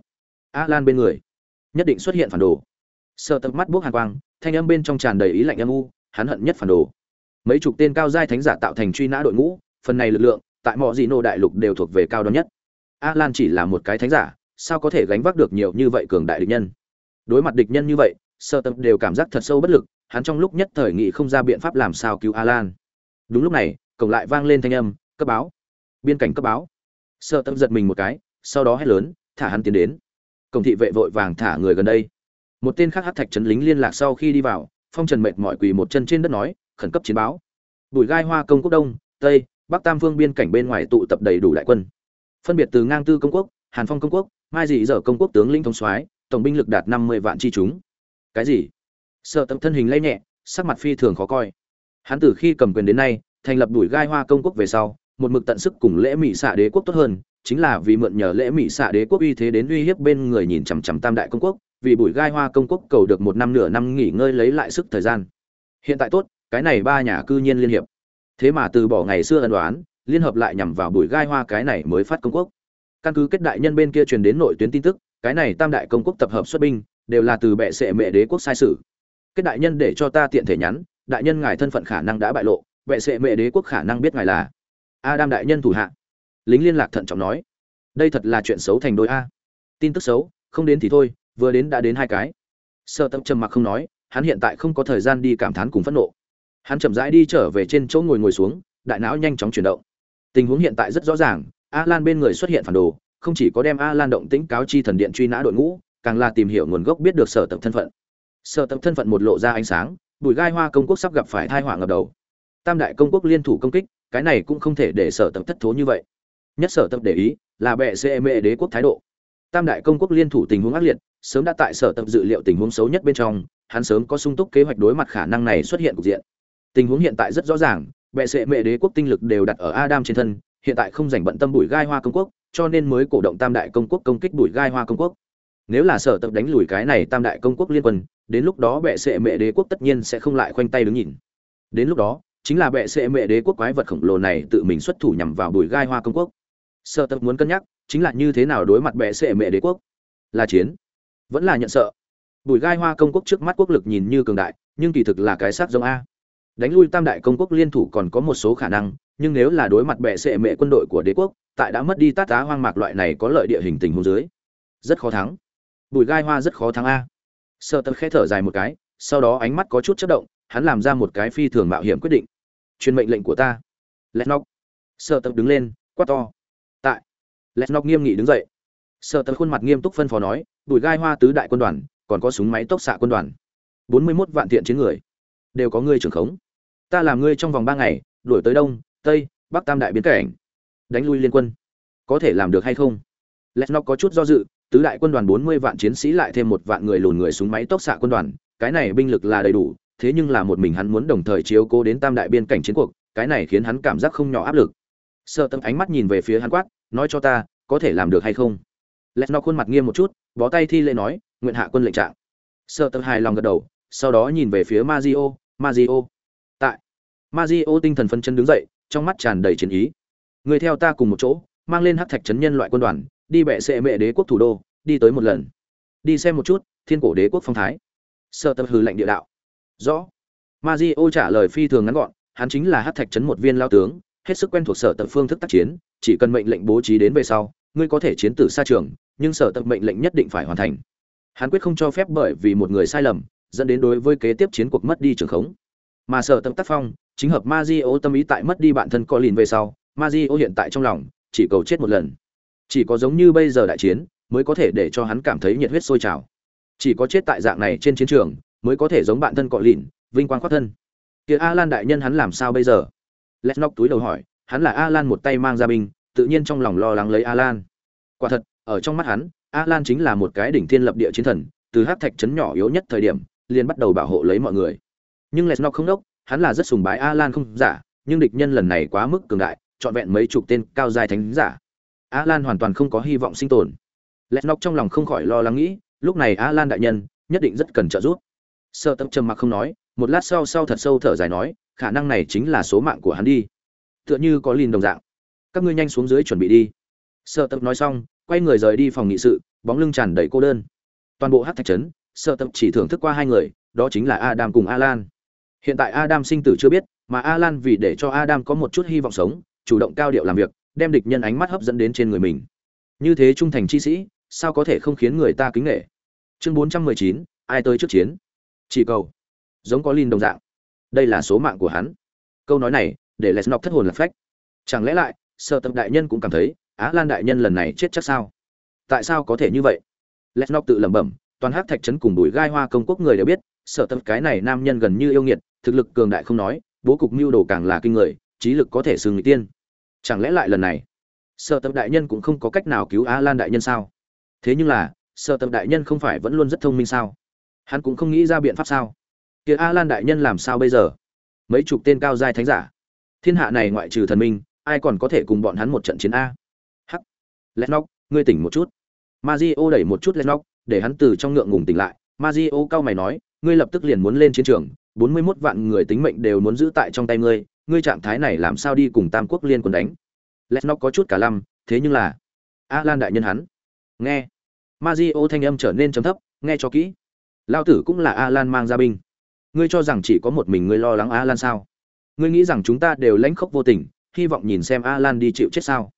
Á lan bên người, nhất định xuất hiện phản đồ. Sợ tập mắt buốc hàn quang, thanh âm bên trong tràn đầy ý lạnh âm u, hắn hận nhất phản đồ. Mấy chục tên cao giai thánh giả tạo thành truy nã đội ngũ, phần này lực lượng, tại mọi dị nô đại lục đều thuộc về cao đó nhất. A lan chỉ là một cái thánh giả, sao có thể gánh vác được nhiều như vậy cường đại địch nhân? Đối mặt địch nhân như vậy sợ tập đều cảm giác thật sâu bất lực hắn trong lúc nhất thời nghị không ra biện pháp làm sao cứu alan. Đúng lúc này, cổng lại vang lên thanh âm, cấp báo. Biên cảnh cấp báo. Sợ tâm giật mình một cái, sau đó hét lớn, thả hắn tiến đến. Cổng thị vệ vội vàng thả người gần đây. Một tên khác hắc thạch trấn lính liên lạc sau khi đi vào, phong trần mệt mỏi quỳ một chân trên đất nói, khẩn cấp chiến báo. Bùi gai hoa công quốc đông, tây, bắc tam phương biên cảnh bên ngoài tụ tập đầy đủ đại quân. Phân biệt từ ngang tư công quốc, hàn phong công quốc, mai dị dở công quốc tướng lĩnh thống soái, tổng binh lực đạt năm mươi vạn chi chúng. Cái gì? Sợ tâm thân hình lây nhẹ, sắc mặt phi thường khó coi. Hắn từ khi cầm quyền đến nay, thành lập đuổi gai hoa công quốc về sau, một mực tận sức cùng lễ mỹ xạ đế quốc tốt hơn, chính là vì mượn nhờ lễ mỹ xạ đế quốc uy thế đến uy hiếp bên người nhìn chằm chằm tam đại công quốc, vì bùi gai hoa công quốc cầu được một năm nửa năm nghỉ ngơi lấy lại sức thời gian. Hiện tại tốt, cái này ba nhà cư nhiên liên hiệp. Thế mà từ bỏ ngày xưa ân đoán liên hợp lại nhằm vào bùi gai hoa cái này mới phát công quốc. Căn cứ kết đại nhân bên kia truyền đến nội tuyến tin tức, cái này tam đại công quốc tập hợp xuất binh, đều là từ bệ sệ mẹ đế quốc sai sử kết đại nhân để cho ta tiện thể nhắn, đại nhân ngài thân phận khả năng đã bại lộ, vệ sệ mẹ đế quốc khả năng biết ngài là adam đại nhân thủ hạ. Lính liên lạc thận trọng nói. Đây thật là chuyện xấu thành đôi a. Tin tức xấu, không đến thì thôi, vừa đến đã đến hai cái. Sợ tâm trầm mặc không nói, hắn hiện tại không có thời gian đi cảm thán cùng phẫn nộ. Hắn chậm rãi đi trở về trên chỗ ngồi ngồi xuống, đại não nhanh chóng chuyển động. Tình huống hiện tại rất rõ ràng a lan bên người xuất hiện phản đồ, không chỉ có đem a lan động tĩnh cáo chi thần điện truy nã đội ngũ, càng là tìm hiểu nguồn gốc biết được sở tập thân phận sở tập thân phận một lộ ra ánh sáng, bùi gai hoa công quốc sắp gặp phải thai họa ngập đầu. Tam đại công quốc liên thủ công kích, cái này cũng không thể để sở tập thất thố như vậy. Nhất sở tập để ý là bệ cme đế quốc thái độ. Tam đại công quốc liên thủ tình huống ác liệt, sớm đã tại sở tập dự liệu tình huống xấu nhất bên trong, hắn sớm có sung túc kế hoạch đối mặt khả năng này xuất hiện cục diện. Tình huống hiện tại rất rõ ràng, bệ cme đế quốc tinh lực đều đặt ở adam trên thân, hiện tại không dành bận tâm bùi gai hoa công quốc, cho nên mới cổ động tam đại công quốc công kích bùi gai hoa công quốc. Nếu là sở tập đánh lùi cái này tam đại công quốc liên quân đến lúc đó bệ sệ mẹ đế quốc tất nhiên sẽ không lại khoanh tay đứng nhìn. Đến lúc đó, chính là bệ sệ mẹ đế quốc quái vật khổng lồ này tự mình xuất thủ nhằm vào bùi gai hoa công quốc. Sở tập muốn cân nhắc, chính là như thế nào đối mặt bệ sệ mẹ đế quốc? Là chiến. Vẫn là nhận sợ. Bùi gai hoa công quốc trước mắt quốc lực nhìn như cường đại, nhưng kỳ thực là cái xác giống a. Đánh lui tam đại công quốc liên thủ còn có một số khả năng, nhưng nếu là đối mặt bệ sệ mẹ quân đội của đế quốc, tại đã mất đi tát tá hoang mạc loại này có lợi địa hình tình huống dưới, rất khó thắng. Bùi gai hoa rất khó thắng a sợ tật khẽ thở dài một cái, sau đó ánh mắt có chút chất động, hắn làm ra một cái phi thường mạo hiểm quyết định. Truyền mệnh lệnh của ta. Lét nóc sợ tật đứng lên, quát to. Tại. Lét nóc nghiêm nghị đứng dậy. Sợ tật khuôn mặt nghiêm túc phân phó nói đùi gai hoa tứ đại quân đoàn, còn có súng máy tốc xạ quân đoàn. Bốn mươi 41 vạn thiện chiến người, đều có ngươi trưởng khống. Ta làm ngươi trong vòng ba ngày, đuổi tới đông, tây, bắc tam đại biến cảnh. Đánh lui liên quân, có thể làm được hay không? Lét nóc có chút do dự tứ đại quân đoàn 40 vạn chiến sĩ lại thêm một vạn người lùn người súng máy tốc xạ quân đoàn, cái này binh lực là đầy đủ, thế nhưng là một mình hắn muốn đồng thời chiếu cố đến tam đại biên cảnh chiến cuộc, cái này khiến hắn cảm giác không nhỏ áp lực. Sợ Tâm ánh mắt nhìn về phía hắn quát, nói cho ta, có thể làm được hay không? Lesno khuôn mặt nghiêm một chút, bó tay thi lễ nói, nguyện hạ quân lệnh trạng. Sợ Tâm hài lòng gật đầu, sau đó nhìn về phía Mazio, Mazio. Tại. Mazio tinh thần phấn chấn đứng dậy, trong mắt tràn đầy chiến ý. Người theo ta cùng một chỗ, mang lên hắc thạch trấn nhân loại quân đoàn, đi bệ sệ mẹ đế quốc thủ đô, đi tới một lần. Đi xem một chút, thiên cổ đế quốc phong thái. Sợ tập hư lệnh địa đạo. Rõ. Ma di ô trả lời phi thường ngắn gọn, hắn chính là hát thạch trấn một viên lao tướng, hết sức quen thuộc sở tập phương thức tác chiến, chỉ cần mệnh lệnh bố trí đến về sau, ngươi có thể chiến tử xa trường, nhưng sở tập mệnh lệnh nhất định phải hoàn thành. Hắn quyết không cho phép bởi vì một người sai lầm, dẫn đến đối với kế tiếp chiến cuộc mất đi trường khống. Mà sở tập tác phong, chính hợp ma di ô tâm ý tại mất đi bản thân co lìn về sau ma di ô hiện tại trong lòng, chỉ cầu chết một lần chỉ có giống như bây giờ đại chiến, mới có thể để cho hắn cảm thấy nhiệt huyết sôi trào. Chỉ có chết tại dạng này trên chiến trường, mới có thể giống bạn thân cọ lìn vinh quang khoác thân. Kia a lan đại nhân hắn làm sao bây giờ? Lét nóc túi đầu hỏi, hắn là a lan một tay mang ra binh, tự nhiên trong lòng lo lắng lấy a lan quả thật, ở trong mắt hắn a lan chính là một cái đỉnh thiên lập địa chiến thần, từ hát thạch trấn nhỏ yếu nhất thời điểm, liền bắt đầu bảo hộ lấy mọi người. Nhưng lét nóc không đốc, hắn là rất sùng bái a lan không giả, nhưng địch nhân lần này quá mức cường đại, trọn vẹn mấy chục tên cao dài thánh giả a lan hoàn toàn không có hy vọng sinh tồn. Lẹt nóc trong lòng không khỏi lo lắng nghĩ, lúc này a lan đại nhân, nhất định rất cần trợ giúp. Sợ tập trầm mặc không nói, một lát sau sau thật sâu thở dài nói, khả năng này chính là số mạng của hắn đi. Tựa như có lìn đồng dạng. Các ngươi nhanh xuống dưới chuẩn bị đi. Sợ tập nói xong, quay người rời đi phòng nghị sự, bóng lưng tràn đầy cô đơn. Toàn bộ hát thạch trấn sợ tập chỉ thưởng thức qua hai người, đó chính là adam cùng alan. Hiện tại adam sinh tử chưa biết, mà alan vì để cho adam có một chút hy vọng sống, chủ động cao điệu làm việc đem địch nhân ánh mắt hấp dẫn đến trên người mình. Như thế trung thành chi sĩ, sao có thể không khiến người ta kính nể? Chương bốn trăm mười chín, ai tới trước chiến? Chỉ cầu. Giống có linh đồng dạng. Đây là số mạng của hắn. Câu nói này, để lẹt nọc thất hồn lạc phách. Chẳng lẽ lại, sợ tập đại nhân cũng cảm thấy, á lan đại nhân lần này chết chắc sao? Tại sao có thể như vậy? Lẹt nọc tự lẩm bẩm, toàn hát thạch trấn cùng đùi gai hoa công quốc người đều biết, sợ tập cái này nam nhân gần như yêu nghiệt, thực lực cường đại không nói, bố cục mưu đồ càng là kinh người, trí lực có thể sừng người tiên chẳng lẽ lại lần này? Sợ tập đại nhân cũng không có cách nào cứu a lan đại nhân sao? Thế nhưng là sợ tập đại nhân không phải vẫn luôn rất thông minh sao? Hắn cũng không nghĩ ra biện pháp sao? Kia a lan đại nhân làm sao bây giờ? Mấy chục tên cao giai thánh giả. Thiên hạ này ngoại trừ thần minh, ai còn có thể cùng bọn hắn một trận chiến a? Hắc! Lét nóc ngươi tỉnh một chút. Ma di o đẩy một chút lét nóc để hắn từ trong ngượng ngùng tỉnh lại. Ma di o cao mày nói, ngươi lập tức liền muốn lên chiến trường, bốn mươi mốt vạn người tính mệnh đều muốn giữ tại trong tay ngươi ngươi trạng thái này làm sao đi cùng tam quốc liên quân đánh? Lesnok có chút cả lăm thế nhưng là a lan đại nhân hắn. Nghe. Mazio thanh âm trở nên trầm thấp nghe cho kỹ. Lao tử cũng là a lan mang ra binh. Ngươi cho rằng chỉ có một mình ngươi lo lắng a lan sao? Ngươi nghĩ rằng chúng ta đều lãnh khốc vô tình hy vọng nhìn xem a lan đi chịu chết sao?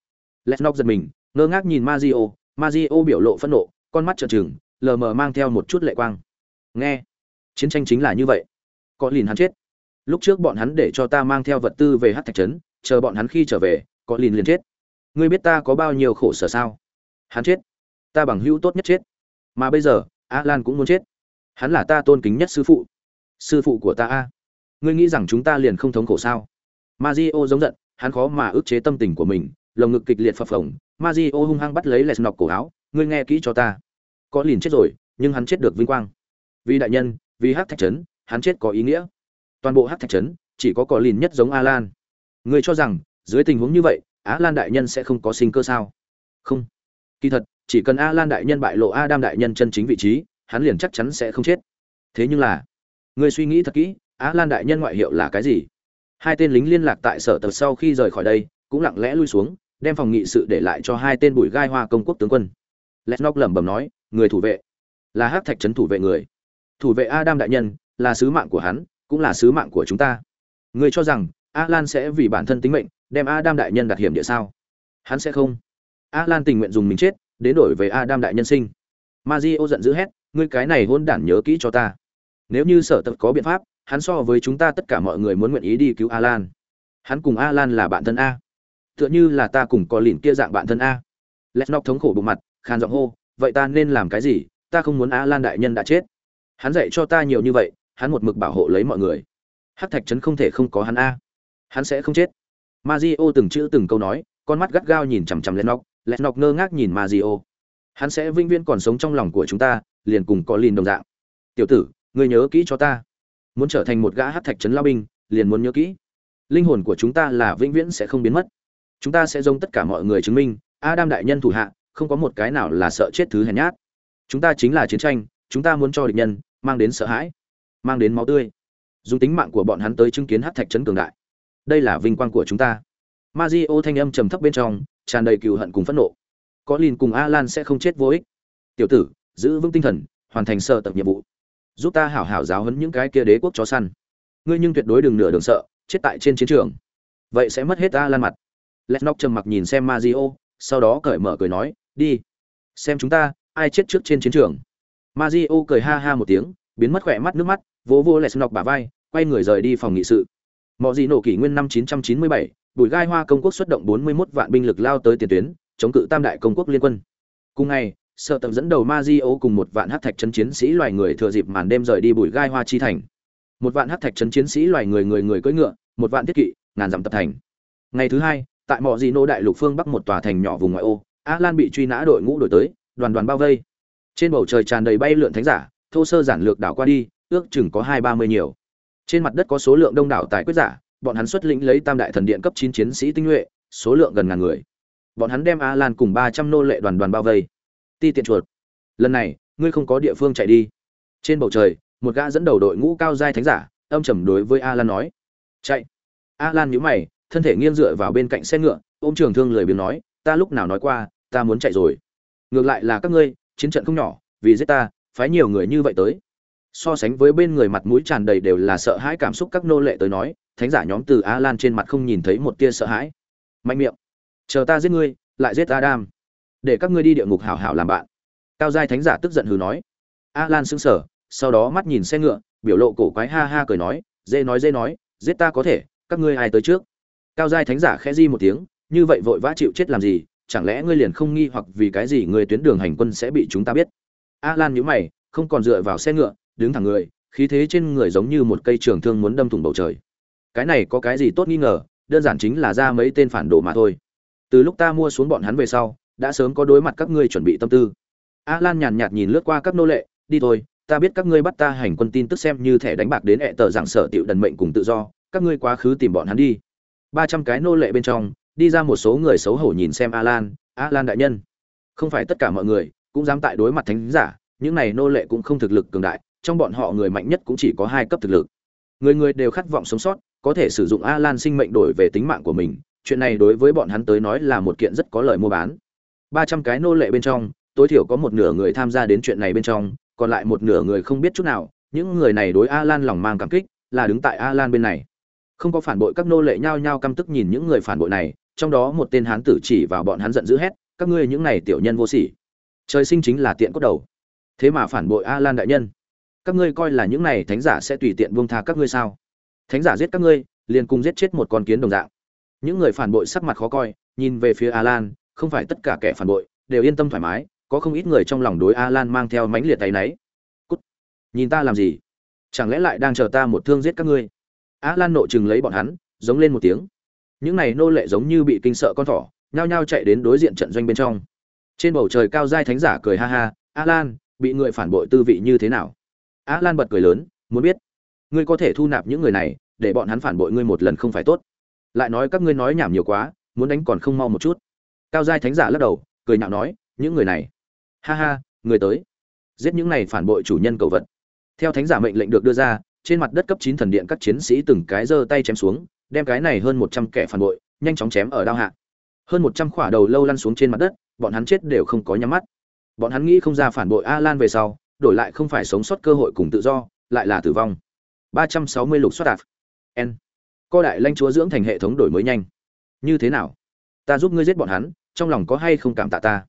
Lesnok giật mình, ngơ ngác nhìn Mazio, Mazio biểu lộ phẫn nộ, con mắt trợn trừng, lờ mờ mang theo một chút lệ quang. Nghe, chiến tranh chính là như vậy. Có lìn hắn chết. Lúc trước bọn hắn để cho ta mang theo vật tư về Hắc Thạch trấn, chờ bọn hắn khi trở về, có lìn liền chết. Ngươi biết ta có bao nhiêu khổ sở sao? Hắn chết, ta bằng hữu tốt nhất chết. Mà bây giờ, Alan cũng muốn chết. Hắn là ta tôn kính nhất sư phụ. Sư phụ của ta a. Ngươi nghĩ rằng chúng ta liền không thống khổ sao? Mazio giống giận, hắn khó mà ức chế tâm tình của mình, lồng ngực kịch liệt phập phồng, Mazio hung hăng bắt lấy Lesnok cổ áo, ngươi nghe kỹ cho ta. Có liền chết rồi, nhưng hắn chết được vinh quang. Vì đại nhân, vì Hắc Thạch trấn, hắn chết có ý nghĩa. Toàn bộ Hắc Thạch trấn, chỉ có cỏ lìn nhất giống Alan. Ngươi cho rằng, dưới tình huống như vậy, Á Lan đại nhân sẽ không có sinh cơ sao? Không. Kỳ thật, chỉ cần A Lan đại nhân bại lộ a đam đại nhân chân chính vị trí, hắn liền chắc chắn sẽ không chết. Thế nhưng là, ngươi suy nghĩ thật kỹ, Á Lan đại nhân ngoại hiệu là cái gì? Hai tên lính liên lạc tại sở tập sau khi rời khỏi đây, cũng lặng lẽ lui xuống, đem phòng nghị sự để lại cho hai tên bùi gai hoa công quốc tướng quân. Lesnok lẩm bẩm nói, người thủ vệ là Hắc Thạch trấn thủ vệ người. Thủ vệ Adam đại nhân là sứ mạng của hắn, cũng là sứ mạng của chúng ta. Ngươi cho rằng Alan sẽ vì bản thân tính mệnh đem Adam đại nhân đặt hiểm địa sao? Hắn sẽ không. Alan tình nguyện dùng mình chết, đến đổi về Adam đại nhân sinh. Mazio giận dữ hét, ngươi cái này hôn đản nhớ kỹ cho ta. Nếu như sở tập có biện pháp, hắn so với chúng ta tất cả mọi người muốn nguyện ý đi cứu Alan. Hắn cùng Alan là bạn thân a. Tựa như là ta cùng có lìn kia dạng bạn thân a. Lesnok thống khổ bụng mặt, khan giọng hô, vậy ta nên làm cái gì? Ta không muốn Alan đại nhân đã chết. Hắn dạy cho ta nhiều như vậy, hắn một mực bảo hộ lấy mọi người. Hắc Thạch trấn không thể không có hắn a. Hắn sẽ không chết. Mazio từng chữ từng câu nói, con mắt gắt gao nhìn chằm chằm Lennox, Lennox ngơ ngác nhìn Mazio. Hắn sẽ vĩnh viễn còn sống trong lòng của chúng ta, liền cùng có Lin đồng dạng. Tiểu tử, ngươi nhớ kỹ cho ta. Muốn trở thành một gã hắc thạch trấn lao binh, liền muốn nhớ kỹ. Linh hồn của chúng ta là vĩnh viễn sẽ không biến mất. Chúng ta sẽ giống tất cả mọi người chứng minh, Adam đại nhân thủ hạ, không có một cái nào là sợ chết thứ hèn nhát. Chúng ta chính là chiến tranh, chúng ta muốn cho địch nhân mang đến sợ hãi, mang đến máu tươi. Dùng tính mạng của bọn hắn tới chứng kiến hát thạch trấn cường đại. Đây là vinh quang của chúng ta. Mazio thanh âm trầm thấp bên trong, tràn đầy cừu hận cùng phẫn nộ. Có lìn cùng Alan sẽ không chết vô ích. Tiểu tử, giữ vững tinh thần, hoàn thành sợ tập nhiệm vụ. Giúp ta hảo hảo giáo huấn những cái kia đế quốc chó săn. Ngươi nhưng tuyệt đối đừng nửa đường sợ, chết tại trên chiến trường. Vậy sẽ mất hết Alan mặt. Lesnok trầm mặc nhìn xem Mazio, sau đó cởi mở cười nói, đi, xem chúng ta ai chết trước trên chiến trường. Mazio cười ha ha một tiếng, biến mất khỏe mắt nước mắt, vỗ vỗ nọc bả vai, quay người rời đi phòng nghị sự. mọi gì nổ kỷ nguyên năm 997, Bùi Gai Hoa công quốc xuất động 41 vạn binh lực lao tới tiền tuyến, chống cự Tam đại công quốc liên quân. Cùng ngày, Sở Tập dẫn đầu ma di ô cùng một vạn hắc thạch chấn chiến sĩ loài người thừa dịp màn đêm rời đi Bùi Gai Hoa chi thành. Một vạn hắc thạch chấn chiến sĩ loài người người người cưỡi ngựa, một vạn thiết kỵ, ngàn dặm tập thành. Ngày thứ hai, tại mọi gì nổ đại lục phương bắc một tòa thành nhỏ vùng ngoại ô, A-Lan bị truy nã đội ngũ đổi tới, đoàn đoàn bao vây. Trên bầu trời tràn đầy bay lượn thánh giả, thô sơ giản lược đảo qua đi, ước chừng có hai ba mươi nhiều. Trên mặt đất có số lượng đông đảo tài quyết giả, bọn hắn xuất lĩnh lấy Tam đại thần điện cấp chín chiến sĩ tinh nhuệ, số lượng gần ngàn người. Bọn hắn đem A Lan cùng ba trăm nô lệ đoàn đoàn bao vây. Ti tiện chuột, lần này, ngươi không có địa phương chạy đi. Trên bầu trời, một gã dẫn đầu đội ngũ cao giai thánh giả, âm trầm đối với A Lan nói: "Chạy." A Lan nhíu mày, thân thể nghiêng dựa vào bên cạnh xe ngựa, ôm trường thương lười biếng nói: "Ta lúc nào nói qua, ta muốn chạy rồi. Ngược lại là các ngươi, chiến trận không nhỏ, vì giết ta, phái nhiều người như vậy tới." So sánh với bên người mặt mũi tràn đầy đều là sợ hãi cảm xúc các nô lệ tới nói, thánh giả nhóm từ a lan trên mặt không nhìn thấy một tia sợ hãi. Mạnh miệng. Chờ ta giết ngươi, lại giết adam. Để các ngươi đi địa ngục hảo hảo làm bạn. Cao giai thánh giả tức giận hừ nói. A lan sững sờ, sau đó mắt nhìn xe ngựa, biểu lộ cổ quái ha ha cười nói, dê nói dê nói, giết ta có thể, các ngươi ai tới trước? Cao giai thánh giả khẽ di một tiếng, như vậy vội vã chịu chết làm gì? Chẳng lẽ ngươi liền không nghi hoặc vì cái gì người tuyến đường hành quân sẽ bị chúng ta biết? A lan nhíu mày, không còn dựa vào xe ngựa đứng thẳng người, khí thế trên người giống như một cây trường thương muốn đâm thủng bầu trời. Cái này có cái gì tốt nghi ngờ, đơn giản chính là ra mấy tên phản đồ mà thôi. Từ lúc ta mua xuống bọn hắn về sau, đã sớm có đối mặt các ngươi chuẩn bị tâm tư. A lan nhàn nhạt nhìn lướt qua các nô lệ, đi thôi, ta biết các ngươi bắt ta hành quân tin tức xem như thẻ đánh bạc đến ẹ tờ giảng sở tiểu đần mệnh cùng tự do, các ngươi quá khứ tìm bọn hắn đi. Ba trăm cái nô lệ bên trong, đi ra một số người xấu hổ nhìn xem a lan a lan đại nhân. Không phải tất cả mọi người cũng dám tại đối mặt thánh giả, những này nô lệ cũng không thực lực cường đại trong bọn họ người mạnh nhất cũng chỉ có hai cấp thực lực. Người người đều khát vọng sống sót, có thể sử dụng a lan sinh mệnh đổi về tính mạng của mình, chuyện này đối với bọn hắn tới nói là một kiện rất có lợi mua bán. Ba trăm cái nô lệ bên trong, tối thiểu có một nửa người tham gia đến chuyện này bên trong, còn lại một nửa người không biết chút nào, những người này đối a lan lòng mang cảm kích, là đứng tại a lan bên này. Không có phản bội các nô lệ nhao nhao căm tức nhìn những người phản bội này, trong đó một tên hán tử chỉ vào bọn hắn giận dữ hét, các ngươi những này tiểu nhân vô sỉ. Trời sinh chính là tiện cốt đầu. Thế mà phản bội a lan đại nhân các ngươi coi là những này thánh giả sẽ tùy tiện buông tha các ngươi sao? Thánh giả giết các ngươi, liền cùng giết chết một con kiến đồng dạng. Những người phản bội sắc mặt khó coi, nhìn về phía a lan không phải tất cả kẻ phản bội, đều yên tâm thoải mái, có không ít người trong lòng đối a lan mang theo mãnh liệt tay náy. Cút! Nhìn ta làm gì? Chẳng lẽ lại đang chờ ta một thương giết các ngươi? A lan nộ chừng lấy bọn hắn, giống lên một tiếng. Những này nô lệ giống như bị kinh sợ con thỏ, nhao nhao chạy đến đối diện trận doanh bên trong. Trên bầu trời cao giai thánh giả cười ha ha a lan bị người phản bội tư vị như thế nào? A lan bật cười lớn, muốn biết, ngươi có thể thu nạp những người này, để bọn hắn phản bội ngươi một lần không phải tốt. Lại nói các ngươi nói nhảm nhiều quá, muốn đánh còn không mau một chút. Cao giai thánh giả lắc đầu, cười nhạo nói, những người này, ha ha, người tới, giết những này phản bội chủ nhân cầu vật. Theo thánh giả mệnh lệnh được đưa ra, trên mặt đất cấp chín thần điện các chiến sĩ từng cái giơ tay chém xuống, đem cái này hơn một trăm kẻ phản bội, nhanh chóng chém ở đao hạ. Hơn một trăm khỏa đầu lâu lăn xuống trên mặt đất, bọn hắn chết đều không có nhắm mắt. Bọn hắn nghĩ không ra phản bội a lan về sau đổi lại không phải sống sót cơ hội cùng tự do, lại là tử vong. ba trăm sáu mươi lục soát đạp n. Co đại lãnh chúa dưỡng thành hệ thống đổi mới nhanh. Như thế nào? Ta giúp ngươi giết bọn hắn, trong lòng có hay không cảm tạ ta?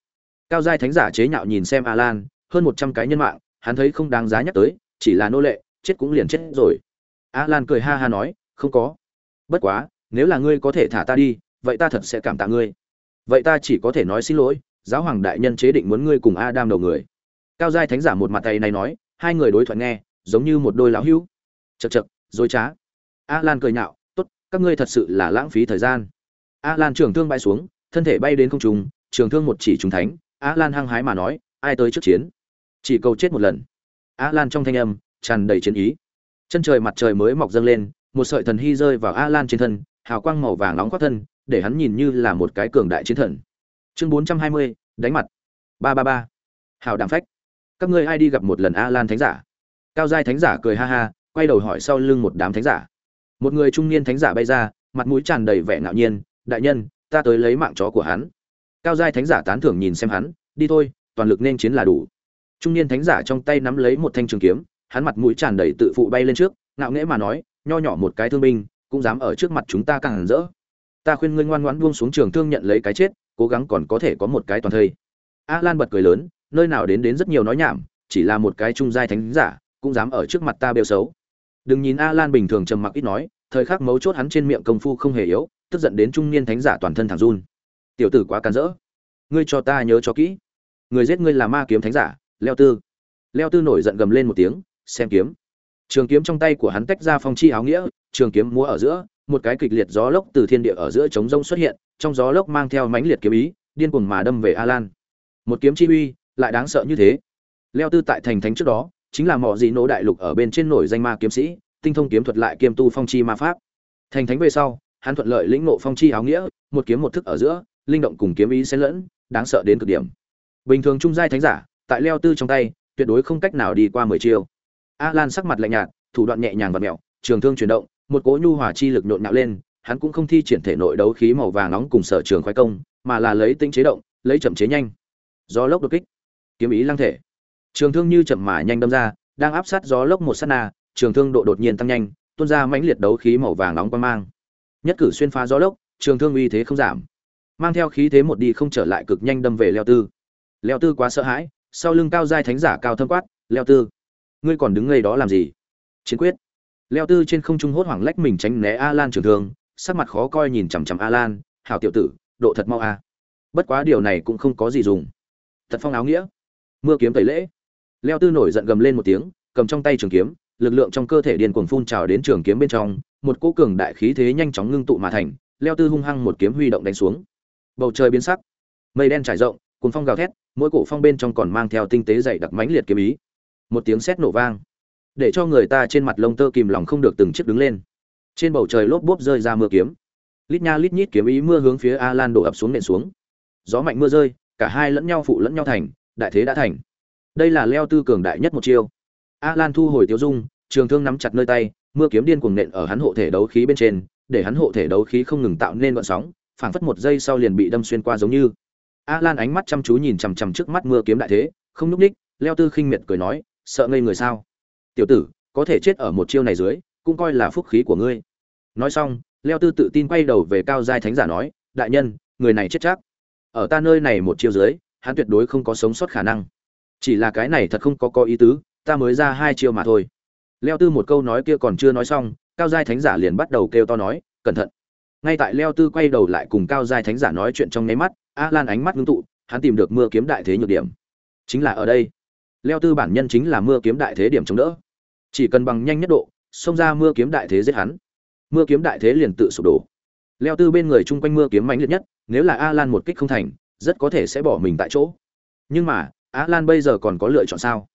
Cao giai thánh giả chế nhạo nhìn xem a lan hơn một trăm cái nhân mạng, hắn thấy không đáng giá nhắc tới, chỉ là nô lệ, chết cũng liền chết rồi. A lan cười ha ha nói, không có. Bất quá, nếu là ngươi có thể thả ta đi, vậy ta thật sẽ cảm tạ ngươi. Vậy ta chỉ có thể nói xin lỗi, giáo hoàng đại nhân chế định muốn ngươi cùng adam đầu người cao giai thánh giả một mặt tay này nói, hai người đối thoại nghe, giống như một đôi lão hữu. Chật chật dối trá. A lan cười nhạo, tốt, các ngươi thật sự là lãng phí thời gian. A lan trường thương bay xuống, thân thể bay đến không trung, trường thương một chỉ trúng thánh. A lan hăng hái mà nói, ai tới trước chiến? Chỉ cầu chết một lần. A lan trong thanh âm tràn đầy chiến ý. Chân trời mặt trời mới mọc dâng lên, một sợi thần hy rơi vào a lan trên thân, hào quang màu vàng nóng khoác thân, để hắn nhìn như là một cái cường đại chiến thần. Chương bốn trăm hai mươi, đánh mặt. Ba ba ba. Hào đàm phách các ngươi ai đi gặp một lần a lan thánh giả? Cao giai thánh giả cười ha ha, quay đầu hỏi sau lưng một đám thánh giả. Một người trung niên thánh giả bay ra, mặt mũi tràn đầy vẻ ngạo nhiên, đại nhân, ta tới lấy mạng chó của hắn. Cao giai thánh giả tán thưởng nhìn xem hắn, đi thôi, toàn lực nên chiến là đủ. Trung niên thánh giả trong tay nắm lấy một thanh trường kiếm, hắn mặt mũi tràn đầy tự phụ bay lên trước, ngạo nghễ mà nói, nho nhỏ một cái thương binh, cũng dám ở trước mặt chúng ta càng hẳn rỡ. Ta khuyên ngươi ngoan ngoãn buông xuống trường thương nhận lấy cái chết, cố gắng còn có thể có một cái toàn thây. A lan bật cười lớn nơi nào đến đến rất nhiều nói nhảm, chỉ là một cái trung giai thánh giả, cũng dám ở trước mặt ta bêu xấu. Đừng nhìn a lan bình thường trầm mặc ít nói, thời khắc mấu chốt hắn trên miệng công phu không hề yếu, tức giận đến trung niên thánh giả toàn thân thẳng run. Tiểu tử quá can rỡ. Ngươi cho ta nhớ cho kỹ. Người giết ngươi là ma kiếm thánh giả, leo tư. Leo tư nổi giận gầm lên một tiếng, xem kiếm. Trường kiếm trong tay của hắn tách ra phong chi áo nghĩa, trường kiếm múa ở giữa, một cái kịch liệt gió lốc từ thiên địa ở giữa trống rông xuất hiện, trong gió lốc mang theo mãnh liệt kiếm ý, điên cuồng mà đâm về a lan một kiếm chi uy lại đáng sợ như thế. Leo tư tại thành thánh trước đó, chính là mỏ dị nổ đại lục ở bên trên nổi danh ma kiếm sĩ, tinh thông kiếm thuật lại kiêm tu phong chi ma pháp. Thành thánh về sau, hắn thuận lợi lĩnh ngộ phong chi áo nghĩa, một kiếm một thức ở giữa, linh động cùng kiếm ý xen lẫn, đáng sợ đến cực điểm. Bình thường trung giai thánh giả, tại leo tư trong tay, tuyệt đối không cách nào đi qua mười chiêu. A lan sắc mặt lạnh nhạt, thủ đoạn nhẹ nhàng và mẹo, trường thương chuyển động, một cỗ nhu hòa chi lực nhộn nhạo lên, hắn cũng không thi triển thể nội đấu khí màu vàng nóng cùng sở trường khoái công, mà là lấy tinh chế động, lấy chậm chế nhanh. Gió lốc đột kích kiếm ý lăng thể. Trường thương như chậm mà nhanh đâm ra, đang áp sát gió lốc một sát na, trường thương độ đột nhiên tăng nhanh, tuôn ra mãnh liệt đấu khí màu vàng nóng quang mang. Nhất cử xuyên phá gió lốc, trường thương uy thế không giảm. Mang theo khí thế một đi không trở lại cực nhanh đâm về leo tư. Leo tư quá sợ hãi, sau lưng cao giai thánh giả cao thâm quát, leo tư, ngươi còn đứng ngay đó làm gì? Chiến quyết. Leo tư trên không trung hốt hoảng lách mình tránh né a lan trường thương, sắc mặt khó coi nhìn chằm chằm a lan hảo tiểu tử, độ thật mau a. Bất quá điều này cũng không có gì dùng. Thật phong áo nghĩa mưa kiếm tẩy lễ. Leo tư nổi giận gầm lên một tiếng, cầm trong tay trường kiếm, lực lượng trong cơ thể điên cuồng phun trào đến trường kiếm bên trong, một cỗ cường đại khí thế nhanh chóng ngưng tụ mà thành, leo tư hung hăng một kiếm huy động đánh xuống. Bầu trời biến sắc, mây đen trải rộng, cuồng phong gào thét, mỗi cổ phong bên trong còn mang theo tinh tế dày đặc mãnh liệt kiếm ý. Một tiếng sét nổ vang, để cho người ta trên mặt lông tơ kìm lòng không được từng chiếc đứng lên. Trên bầu trời lốp bốp rơi ra mưa kiếm. Lít nha lít nhít kiếm ý mưa hướng phía a lan đổ ập xuống nện xuống. Gió mạnh mưa rơi, cả hai lẫn nhau phụ lẫn nhau thành đại thế đã thành. Đây là leo tư cường đại nhất một chiêu. A lan thu hồi tiêu dung, trường thương nắm chặt nơi tay, mưa kiếm điên cuồng nện ở hắn hộ thể đấu khí bên trên, để hắn hộ thể đấu khí không ngừng tạo nên vận sóng, phảng phất một giây sau liền bị đâm xuyên qua giống như. A lan ánh mắt chăm chú nhìn chằm chằm trước mắt mưa kiếm đại thế, không núp ních, leo tư khinh miệt cười nói, sợ ngây người sao? Tiểu tử, có thể chết ở một chiêu này dưới, cũng coi là phúc khí của ngươi. Nói xong, leo tư tự tin quay đầu về cao giai thánh giả nói, đại nhân, người này chết chắc. Ở ta nơi này một chiêu dưới hắn tuyệt đối không có sống sót khả năng. Chỉ là cái này thật không có có ý tứ, ta mới ra hai chiêu mà thôi. Leo tư một câu nói kia còn chưa nói xong, cao giai thánh giả liền bắt đầu kêu to nói, cẩn thận. Ngay tại leo tư quay đầu lại cùng cao giai thánh giả nói chuyện trong nháy mắt, a lan ánh mắt ngưng tụ, hắn tìm được mưa kiếm đại thế nhược điểm. Chính là ở đây. Leo tư bản nhân chính là mưa kiếm đại thế điểm chống đỡ. Chỉ cần bằng nhanh nhất độ, xông ra mưa kiếm đại thế giết hắn. Mưa kiếm đại thế liền tự sụp đổ. Leo tư bên người chung quanh mưa kiếm mạnh liệt nhất, nếu là a lan một kích không thành rất có thể sẽ bỏ mình tại chỗ. Nhưng mà a lan bây giờ còn có lựa chọn sao?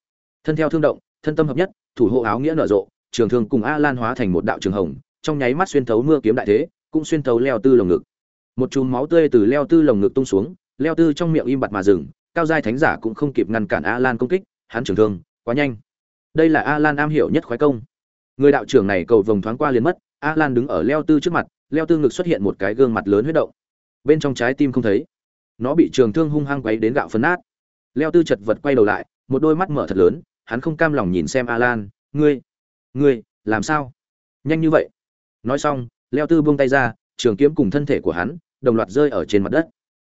Thân theo thương động, thân tâm hợp nhất, thủ hộ áo nghĩa nở rộ, trường thương cùng a lan hóa thành một đạo trường hồng, trong nháy mắt xuyên thấu mưa kiếm đại thế, cũng xuyên thấu leo tư lồng ngực. Một chùm máu tươi từ leo tư lồng ngực tung xuống, leo tư trong miệng im bặt mà dừng, cao giai thánh giả cũng không kịp ngăn cản a lan công kích, hắn trường thương, quá nhanh. Đây là a lan am hiểu nhất khoái công. Người đạo trưởng này cầu vồng thoáng qua liền mất a lan đứng ở leo tư trước mặt, leo tư ngực xuất hiện một cái gương mặt lớn huyết động. Bên trong trái tim không thấy nó bị trường thương hung hăng quấy đến gạo phân nát. Leo tư chật vật quay đầu lại một đôi mắt mở thật lớn hắn không cam lòng nhìn xem Alan, ngươi ngươi làm sao? Nhanh như vậy. Nói xong leo tư buông tay ra trường kiếm cùng thân thể của hắn đồng loạt rơi ở trên mặt đất.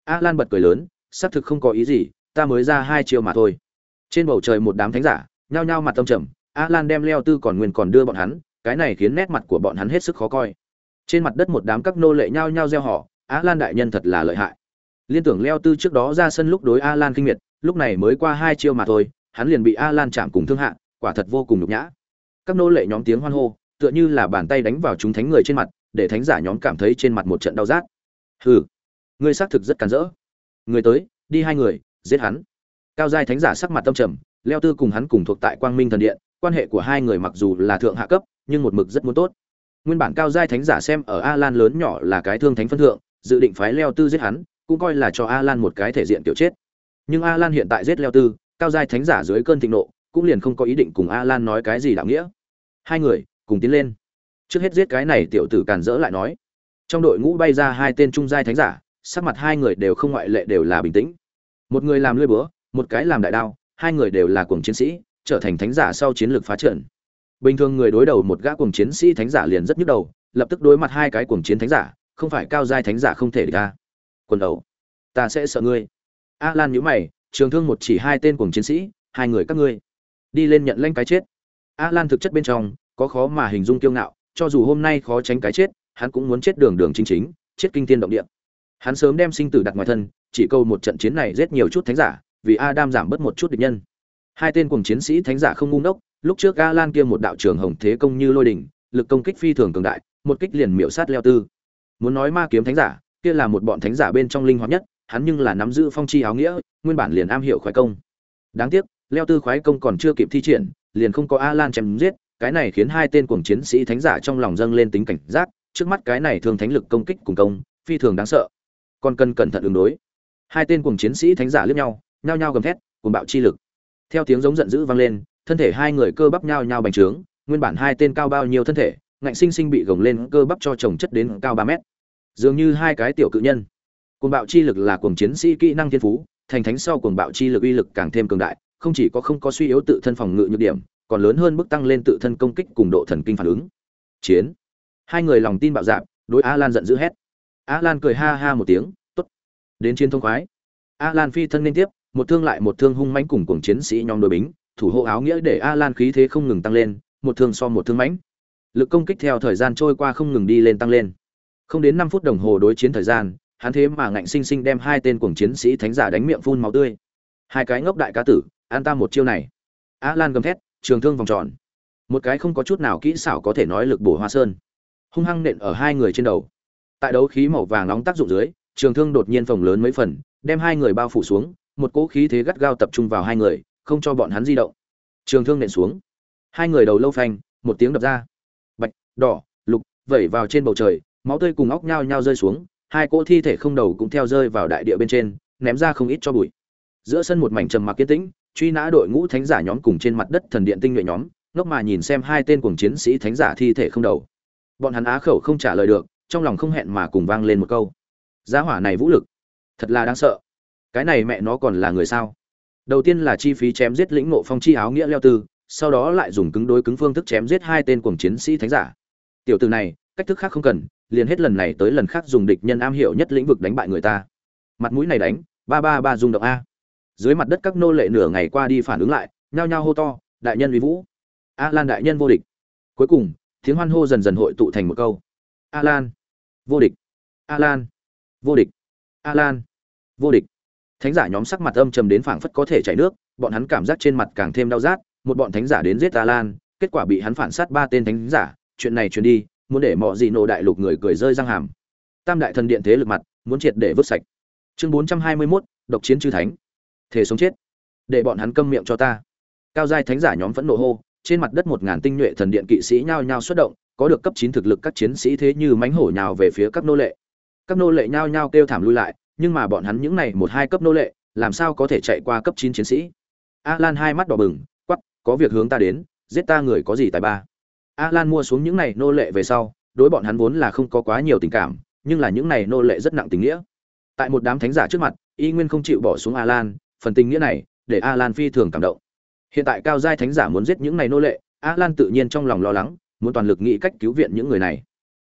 Alan bật cười lớn xác thực không có ý gì ta mới ra hai chiều mà thôi. Trên bầu trời một đám thánh giả nhao nhao mặt tâm trầm Alan đem leo tư còn nguyên còn đưa bọn hắn cái này khiến nét mặt của bọn hắn hết sức khó coi. Trên mặt đất một đám các nô lệ nhao nhao gieo họ Alan lan đại nhân thật là lợi hại liên tưởng leo tư trước đó ra sân lúc đối a lan kinh miệt, lúc này mới qua hai chiêu mà thôi, hắn liền bị a lan chạm cùng thương hạ, quả thật vô cùng nhục nhã. Các nô lệ nhóm tiếng hoan hô, tựa như là bàn tay đánh vào chúng thánh người trên mặt, để thánh giả nhóm cảm thấy trên mặt một trận đau rát. Hừ, ngươi xác thực rất cản rỡ. Người tới, đi hai người, giết hắn. Cao giai thánh giả sắc mặt tâm trầm, leo tư cùng hắn cùng thuộc tại quang minh thần điện, quan hệ của hai người mặc dù là thượng hạ cấp, nhưng một mực rất muốn tốt. Nguyên bản cao giai thánh giả xem ở a lan lớn nhỏ là cái thương thánh phân thượng, dự định phái leo tư giết hắn cũng coi là cho Alan một cái thể diện tiểu chết. Nhưng Alan hiện tại giết leo tư, cao giai thánh giả dưới cơn thịnh nộ, cũng liền không có ý định cùng Alan nói cái gì đạo nghĩa. Hai người cùng tiến lên. Trước hết giết cái này tiểu tử càn rỡ lại nói. Trong đội ngũ bay ra hai tên trung giai thánh giả, sắc mặt hai người đều không ngoại lệ đều là bình tĩnh. Một người làm lưỡi búa, một cái làm đại đao, hai người đều là cuồng chiến sĩ, trở thành thánh giả sau chiến lược phá trận. Bình thường người đối đầu một gã cuồng chiến sĩ thánh giả liền rất nhức đầu, lập tức đối mặt hai cái cuồng chiến thánh giả, không phải cao giai thánh giả không thể địch quần đầu. Ta sẽ sợ ngươi. A lan nhíu mày, trường thương một chỉ hai tên cuồng chiến sĩ, hai người các ngươi. Đi lên nhận lanh cái chết. A lan thực chất bên trong, có khó mà hình dung kiêu ngạo, cho dù hôm nay khó tránh cái chết, hắn cũng muốn chết đường đường chính chính, chết kinh thiên động địa. Hắn sớm đem sinh tử đặt ngoài thân, chỉ câu một trận chiến này giết nhiều chút thánh giả, vì adam giảm bớt một chút địch nhân. Hai tên cùng chiến sĩ thánh giả không ngu ngốc, lúc trước a lan kia một đạo trường hồng thế công như lôi đỉnh, lực công kích phi thường cường đại, một kích liền miểu sát leo tư. Muốn nói ma kiếm thánh giả kia là một bọn thánh giả bên trong linh hoạt nhất, hắn nhưng là nắm giữ phong chi áo nghĩa, nguyên bản liền am hiểu khoái công. Đáng tiếc, leo tư khoái công còn chưa kịp thi triển, liền không có a lan chém giết, cái này khiến hai tên cuồng chiến sĩ thánh giả trong lòng dâng lên tính cảnh giác, trước mắt cái này thường thánh lực công kích cùng công, phi thường đáng sợ. Còn cần cẩn thận ứng đối. Hai tên cuồng chiến sĩ thánh giả liếc nhau, nhao nhao gầm thét cùng bạo chi lực. Theo tiếng giống giận dữ vang lên, thân thể hai người cơ bắp nhao nhao bành trướng, nguyên bản hai tên cao bao nhiêu thân thể, ngạnh sinh sinh bị gồng lên cơ bắp cho chồng chất đến cao ba mét dường như hai cái tiểu cự nhân. Cuồng bạo chi lực là cuồng chiến sĩ kỹ năng thiên phú, thành thánh sau cuồng bạo chi lực uy lực càng thêm cường đại, không chỉ có không có suy yếu tự thân phòng ngự nhược điểm, còn lớn hơn mức tăng lên tự thân công kích cùng độ thần kinh phản ứng. Chiến. Hai người lòng tin bạo dạn, đối a lan giận dữ hét. A lan cười ha ha một tiếng, tốt. Đến chiến thông khoái. A lan phi thân liên tiếp, một thương lại một thương hung mãnh cùng cuồng chiến sĩ nhóm đối bính, thủ hộ áo nghĩa để a lan khí thế không ngừng tăng lên, một thương so một thương mãnh. Lực công kích theo thời gian trôi qua không ngừng đi lên tăng lên không đến năm phút đồng hồ đối chiến thời gian, hắn thế mà ngạnh sinh sinh đem hai tên cuồng chiến sĩ thánh giả đánh miệng phun máu tươi. Hai cái ngốc đại cá tử, an ta một chiêu này. A lan gầm thét, trường thương vòng tròn. Một cái không có chút nào kỹ xảo có thể nói lực bổ hoa sơn. Hung hăng nện ở hai người trên đầu. Tại đấu khí màu vàng nóng tác dụng dưới, trường thương đột nhiên phồng lớn mấy phần, đem hai người bao phủ xuống, một cỗ khí thế gắt gao tập trung vào hai người, không cho bọn hắn di động. Trường thương nện xuống. Hai người đầu lâu phanh, một tiếng đập ra. Bạch, đỏ, lục, vẩy vào trên bầu trời máu tươi cùng óc nhao nhao rơi xuống, hai cỗ thi thể không đầu cũng theo rơi vào đại địa bên trên, ném ra không ít cho bụi. Giữa sân một mảnh trầm mặc kiên tĩnh, truy nã đội ngũ thánh giả nhóm cùng trên mặt đất thần điện tinh nhuệ nhóm, ngốc mà nhìn xem hai tên cuồng chiến sĩ thánh giả thi thể không đầu. Bọn hắn á khẩu không trả lời được, trong lòng không hẹn mà cùng vang lên một câu. Giá hỏa này vũ lực, thật là đáng sợ. Cái này mẹ nó còn là người sao? Đầu tiên là chi phí chém giết lĩnh ngộ phong chi áo nghĩa leo tư, sau đó lại dùng cứng đối cứng phương thức chém giết hai tên cuồng chiến sĩ thánh giả. Tiểu từ này, cách thức khác không cần liền hết lần này tới lần khác dùng địch nhân am hiểu nhất lĩnh vực đánh bại người ta. Mặt mũi này đánh, ba ba ba dùng động a. Dưới mặt đất các nô lệ nửa ngày qua đi phản ứng lại, nhao nhao hô to, đại nhân uy vũ. A lan đại nhân vô địch. Cuối cùng, tiếng hoan hô dần dần hội tụ thành một câu. A lan vô địch. A lan vô địch. A lan vô địch. Thánh giả nhóm sắc mặt âm trầm đến phảng phất có thể chảy nước, bọn hắn cảm giác trên mặt càng thêm đau rát, một bọn thánh giả đến giết a lan kết quả bị hắn phản sát ba tên thánh giả, chuyện này truyền đi muốn để mọi gì nổ đại lục người cười rơi răng hàm. Tam đại thần điện thế lực mặt muốn triệt để vứt sạch. Chương bốn trăm hai mươi 421, độc chiến chư thánh. Thể sống chết. Để bọn hắn câm miệng cho ta. Cao giai thánh giả nhóm vẫn nộ hô trên mặt đất một ngàn tinh nhuệ thần điện kỵ sĩ nhao nhao xuất động có được cấp chín thực lực các chiến sĩ thế như mánh hổ nhào về phía các nô lệ. Các nô lệ nhao nhao kêu thảm lui lại nhưng mà bọn hắn những này một hai cấp nô lệ làm sao có thể chạy qua cấp chín chiến sĩ? A lan hai mắt đỏ bừng quắp có việc hướng ta đến giết ta người có gì tài ba? A lan mua xuống những này nô lệ về sau, đối bọn hắn vốn là không có quá nhiều tình cảm, nhưng là những này nô lệ rất nặng tình nghĩa. Tại một đám thánh giả trước mặt, y nguyên không chịu bỏ xuống a lan phần tình nghĩa này để a lan phi thường cảm động. Hiện tại cao giai thánh giả muốn giết những này nô lệ a lan tự nhiên trong lòng lo lắng, muốn toàn lực nghĩ cách cứu viện những người này.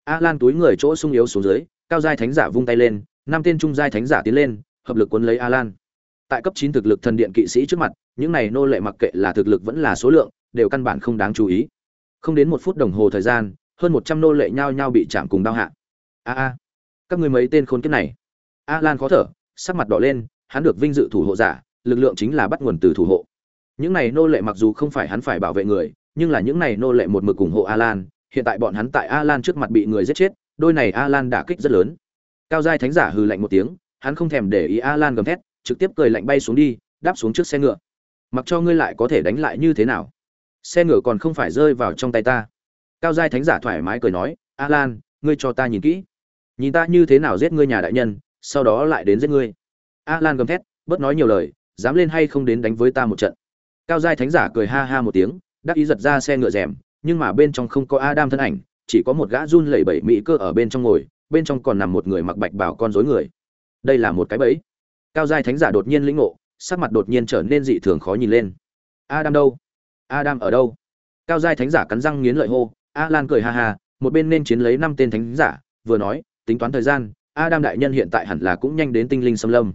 A lan túi người chỗ sung yếu xuống dưới, cao giai thánh giả vung tay lên, năm tên trung giai thánh giả tiến lên, hợp lực cuốn lấy a lan tại cấp chín thực lực thần điện kỵ sĩ trước mặt, những này nô lệ mặc kệ là thực lực vẫn là số lượng, đều căn bản không đáng chú ý không đến một phút đồng hồ thời gian, hơn một trăm nô lệ nhao nhao bị chạm cùng đau hạ. A a, các người mấy tên khốn kiếp này. A lan khó thở, sắc mặt đỏ lên, hắn được vinh dự thủ hộ giả, lực lượng chính là bắt nguồn từ thủ hộ. Những này nô lệ mặc dù không phải hắn phải bảo vệ người, nhưng là những này nô lệ một mực ủng hộ a lan hiện tại bọn hắn tại a lan trước mặt bị người giết chết, đôi này a lan đả kích rất lớn. Cao giai thánh giả hừ lạnh một tiếng, hắn không thèm để ý a lan gầm thét, trực tiếp cười lạnh bay xuống đi, đáp xuống trước xe ngựa. Mặc cho ngươi lại có thể đánh lại như thế nào? Xe ngựa còn không phải rơi vào trong tay ta. Cao giai thánh giả thoải mái cười nói a lan ngươi cho ta nhìn kỹ. Nhìn ta như thế nào giết ngươi nhà đại nhân, sau đó lại đến giết ngươi. A lan gầm thét, bớt nói nhiều lời, dám lên hay không đến đánh với ta một trận. Cao giai thánh giả cười ha ha một tiếng, đắc ý giật ra xe ngựa rèm, nhưng mà bên trong không có adam thân ảnh, chỉ có một gã run lẩy bẩy mỹ cơ ở bên trong ngồi, bên trong còn nằm một người mặc bạch bảo con rối người. Đây là một cái bẫy. Cao giai thánh giả đột nhiên lĩnh ngộ, sắc mặt đột nhiên trở nên dị thường khó nhìn lên. Adam đâu? Adam ở đâu? Cao giai thánh giả cắn răng nghiến lợi hô a lan cười ha ha, một bên nên chiến lấy năm tên thánh giả, vừa nói, tính toán thời gian, adam đại nhân hiện tại hẳn là cũng nhanh đến tinh linh xâm lâm.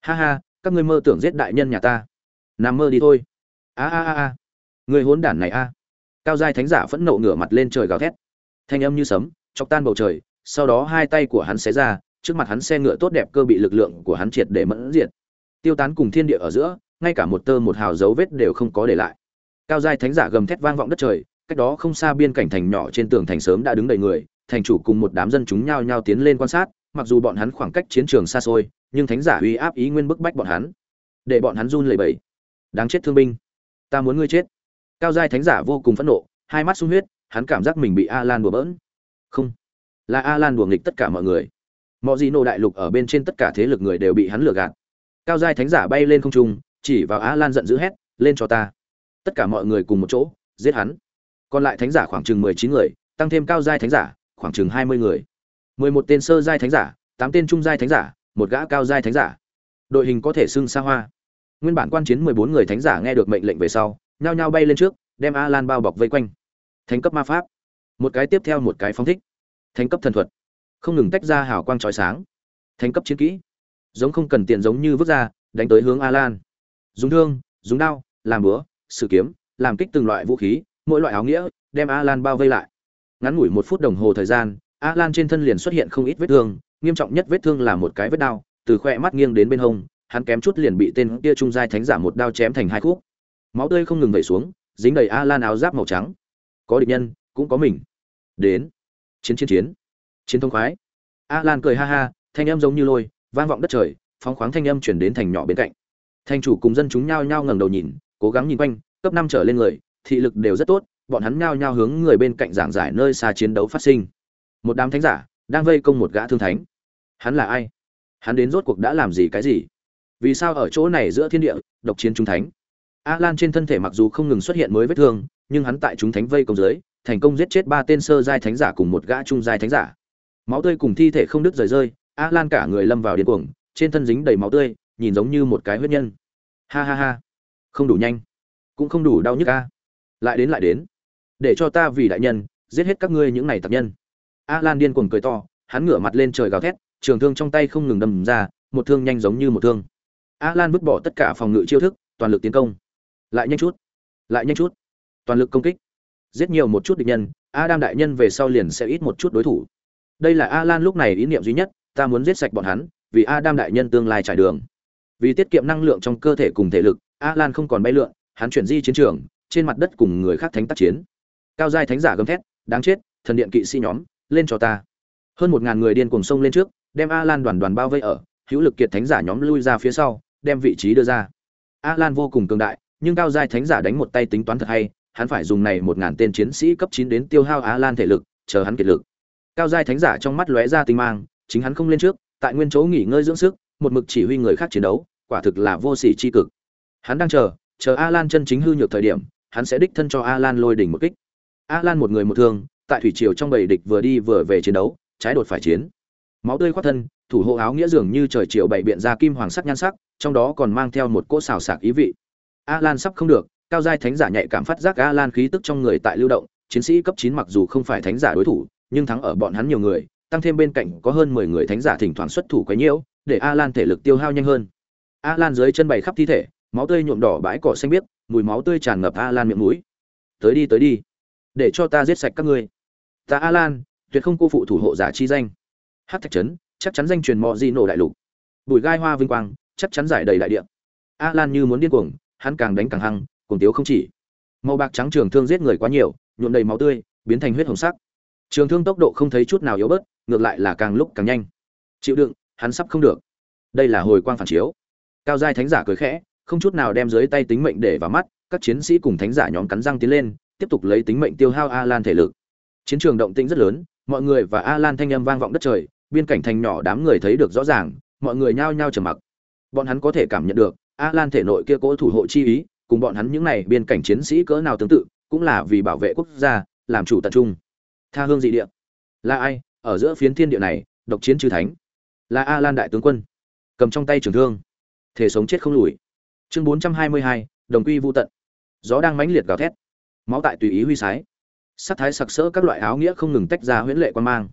Ha ha, các ngươi mơ tưởng giết đại nhân nhà ta. Nằm mơ đi thôi. A a a a. Người hốn đản này a. Cao giai thánh giả phẫn nộ ngửa mặt lên trời gào thét. Thanh âm như sấm, chọc tan bầu trời, sau đó hai tay của hắn xé ra, trước mặt hắn xe ngựa tốt đẹp cơ bị lực lượng của hắn triệt để mẫn diệt. Tiêu tán cùng thiên địa ở giữa, ngay cả một tơ một hào dấu vết đều không có để lại cao giai thánh giả gầm thét vang vọng đất trời, cách đó không xa biên cảnh thành nhỏ trên tường thành sớm đã đứng đầy người, thành chủ cùng một đám dân chúng nhao nhao tiến lên quan sát, mặc dù bọn hắn khoảng cách chiến trường xa xôi, nhưng thánh giả uy áp ý nguyên bức bách bọn hắn. Để bọn hắn run lẩy bẩy. Đáng chết thương binh. Ta muốn ngươi chết. Cao giai thánh giả vô cùng phẫn nộ, hai mắt sung huyết, hắn cảm giác mình bị a lan đùa bỡn. Không. Là a lan đùa nghịch tất cả mọi người. Mọi gì nô đại lục ở bên trên tất cả thế lực người đều bị hắn lừa gạt. Cao giai thánh giả bay lên không trung, chỉ vào a lan giận dữ hét, lên cho ta tất cả mọi người cùng một chỗ, giết hắn. Còn lại thánh giả khoảng chừng mười chín người, tăng thêm cao giai thánh giả, khoảng chừng hai mươi người. mười một tên sơ giai thánh giả, tám tên trung giai thánh giả, một gã cao giai thánh giả. Đội hình có thể xưng xa hoa. Nguyên bản quan chiến mười bốn người thánh giả nghe được mệnh lệnh về sau, nhao nhao bay lên trước, đem a lan bao bọc vây quanh. Thánh cấp ma pháp. Một cái tiếp theo một cái phóng thích. Thánh cấp thần thuật. Không ngừng tách ra hào quang trói sáng. Thánh cấp chiến kỹ. Giống không cần tiền giống như vứt ra, đánh tới hướng a lan dùng thương, dùng đao, làm búa sử kiếm, làm kích từng loại vũ khí, mỗi loại áo nghĩa, đem a lan bao vây lại. Ngắn ngủi một phút đồng hồ thời gian a lan trên thân liền xuất hiện không ít vết thương, nghiêm trọng nhất vết thương là một cái vết đao, từ khoe mắt nghiêng đến bên hông, hắn kém chút liền bị tên kia trung giai thánh giả một đao chém thành hai khúc. Máu tươi không ngừng vẩy xuống, dính đầy a lan áo giáp màu trắng. Có địch nhân, cũng có mình. Đến. Chiến chiến chiến. Chiến thông khoái. A lan cười ha ha, thanh âm giống như lôi, vang vọng đất trời, phóng khoáng thanh âm chuyển đến thành nhỏ bên cạnh. Thành chủ cùng dân chúng nhao nhao ngẩng đầu nhìn cố gắng nhìn quanh, cấp năm trở lên người, thị lực đều rất tốt, bọn hắn nhao nhao hướng người bên cạnh giảng giải nơi xa chiến đấu phát sinh. Một đám thánh giả đang vây công một gã thương thánh. Hắn là ai? Hắn đến rốt cuộc đã làm gì cái gì? Vì sao ở chỗ này giữa thiên địa, độc chiến trung thánh? A lan trên thân thể mặc dù không ngừng xuất hiện mới vết thương, nhưng hắn tại chúng thánh vây công dưới, thành công giết chết ba tên sơ giai thánh giả cùng một gã trung giai thánh giả. Máu tươi cùng thi thể không đứt rời rơi a lan cả người lâm vào điên cuồng, trên thân dính đầy máu tươi, nhìn giống như một cái huyết nhân. Ha ha ha không đủ nhanh, cũng không đủ đau nhức a. Lại đến lại đến, để cho ta vì đại nhân, giết hết các ngươi những này tập nhân. A lan điên cuồng cười to, hắn ngửa mặt lên trời gào thét, trường thương trong tay không ngừng đâm ra, một thương nhanh giống như một thương. A lan vứt bỏ tất cả phòng ngự chiêu thức, toàn lực tiến công. Lại nhanh chút, lại nhanh chút. Toàn lực công kích. Giết nhiều một chút địch nhân A Đam đại nhân về sau liền sẽ ít một chút đối thủ. Đây là a lan lúc này ý niệm duy nhất, ta muốn giết sạch bọn hắn, vì A Đam đại nhân tương lai trải đường. Vì tiết kiệm năng lượng trong cơ thể cùng thể lực a lan không còn bay lượn, hắn chuyển di chiến trường, trên mặt đất cùng người khác thánh tác chiến. Cao giai thánh giả gầm thét, đáng chết, thần điện kỵ sĩ nhóm, lên cho ta. Hơn một ngàn người điên cuồng sông lên trước, đem a lan đoàn đoàn bao vây ở, hữu lực kiệt thánh giả nhóm lui ra phía sau, đem vị trí đưa ra. A lan vô cùng cường đại, nhưng cao giai thánh giả đánh một tay tính toán thật hay, hắn phải dùng này một ngàn tên chiến sĩ cấp chín đến tiêu hao a lan thể lực, chờ hắn kiệt lực. Cao giai thánh giả trong mắt lóe ra tinh mang, chính hắn không lên trước, tại nguyên chỗ nghỉ ngơi dưỡng sức, một mực chỉ huy người khác chiến đấu, quả thực là vô sỉ chi cực hắn đang chờ chờ a lan chân chính hư nhược thời điểm, hắn sẽ đích thân cho a lan lôi đỉnh một kích. A lan một người một thương, tại thủy triều trong bầy địch vừa đi vừa về chiến đấu, trái đột phải chiến. Máu tươi khoát thân, thủ hộ áo nghĩa dường như trời chiều bảy biện ra kim hoàng sắc nhan sắc, trong đó còn mang theo một cỗ xào sạc ý vị. A lan sắp không được, cao giai thánh giả nhạy cảm phát giác a lan khí tức trong người tại lưu động, chiến sĩ cấp chín mặc dù không phải thánh giả đối thủ, nhưng thắng ở bọn hắn nhiều người, tăng thêm bên cạnh có hơn mười người thánh giả thỉnh thoảng xuất thủ quấy nhiễu, để a lan thể lực tiêu hao nhanh hơn. A lan dưới chân bày khắp thi thể máu tươi nhuộm đỏ bãi cỏ xanh biếc, mùi máu tươi tràn ngập a lan miệng mũi. Tới đi tới đi. Để cho ta giết sạch các ngươi. Ta a lan tuyệt không cô phụ thủ hộ giả chi danh. Hát thạch trấn, chắc chắn danh truyền mò di nổ đại lục. Bùi gai hoa vinh quang, chắc chắn giải đầy đại địa. A lan như muốn điên cuồng, hắn càng đánh càng hăng, cuồng tiếu không chỉ. Màu bạc trắng trường thương giết người quá nhiều, nhuộm đầy máu tươi, biến thành huyết hồng sắc. Trường thương tốc độ không thấy chút nào yếu bớt, ngược lại là càng lúc càng nhanh. Chịu đựng, hắn sắp không được. Đây là hồi quang phản chiếu. Cao giai thánh giả cười khẽ không chút nào đem dưới tay tính mệnh để vào mắt, các chiến sĩ cùng thánh giả nhóm cắn răng tiến lên, tiếp tục lấy tính mệnh tiêu hao a lan thể lực. Chiến trường động tĩnh rất lớn, mọi người và a lan thanh âm vang vọng đất trời, biên cảnh thành nhỏ đám người thấy được rõ ràng, mọi người nhao nhao trầm mặc. Bọn hắn có thể cảm nhận được a lan thể nội kia cố thủ hộ chi ý, cùng bọn hắn những này biên cảnh chiến sĩ cỡ nào tương tự, cũng là vì bảo vệ quốc gia, làm chủ tập trung. Tha hương dị địa. Là ai, ở giữa phiến thiên địa này, độc chiến chư thánh? Là a lan đại tướng quân. Cầm trong tay trường thương. Thể sống chết không lùi chương bốn trăm hai mươi hai, đồng quy vô tận. Gió đang mãnh liệt gào thét. Máu tại tùy ý huy sái. Sắc thái sặc sỡ các loại áo nghĩa không ngừng tách ra huyễn lệ quan mang.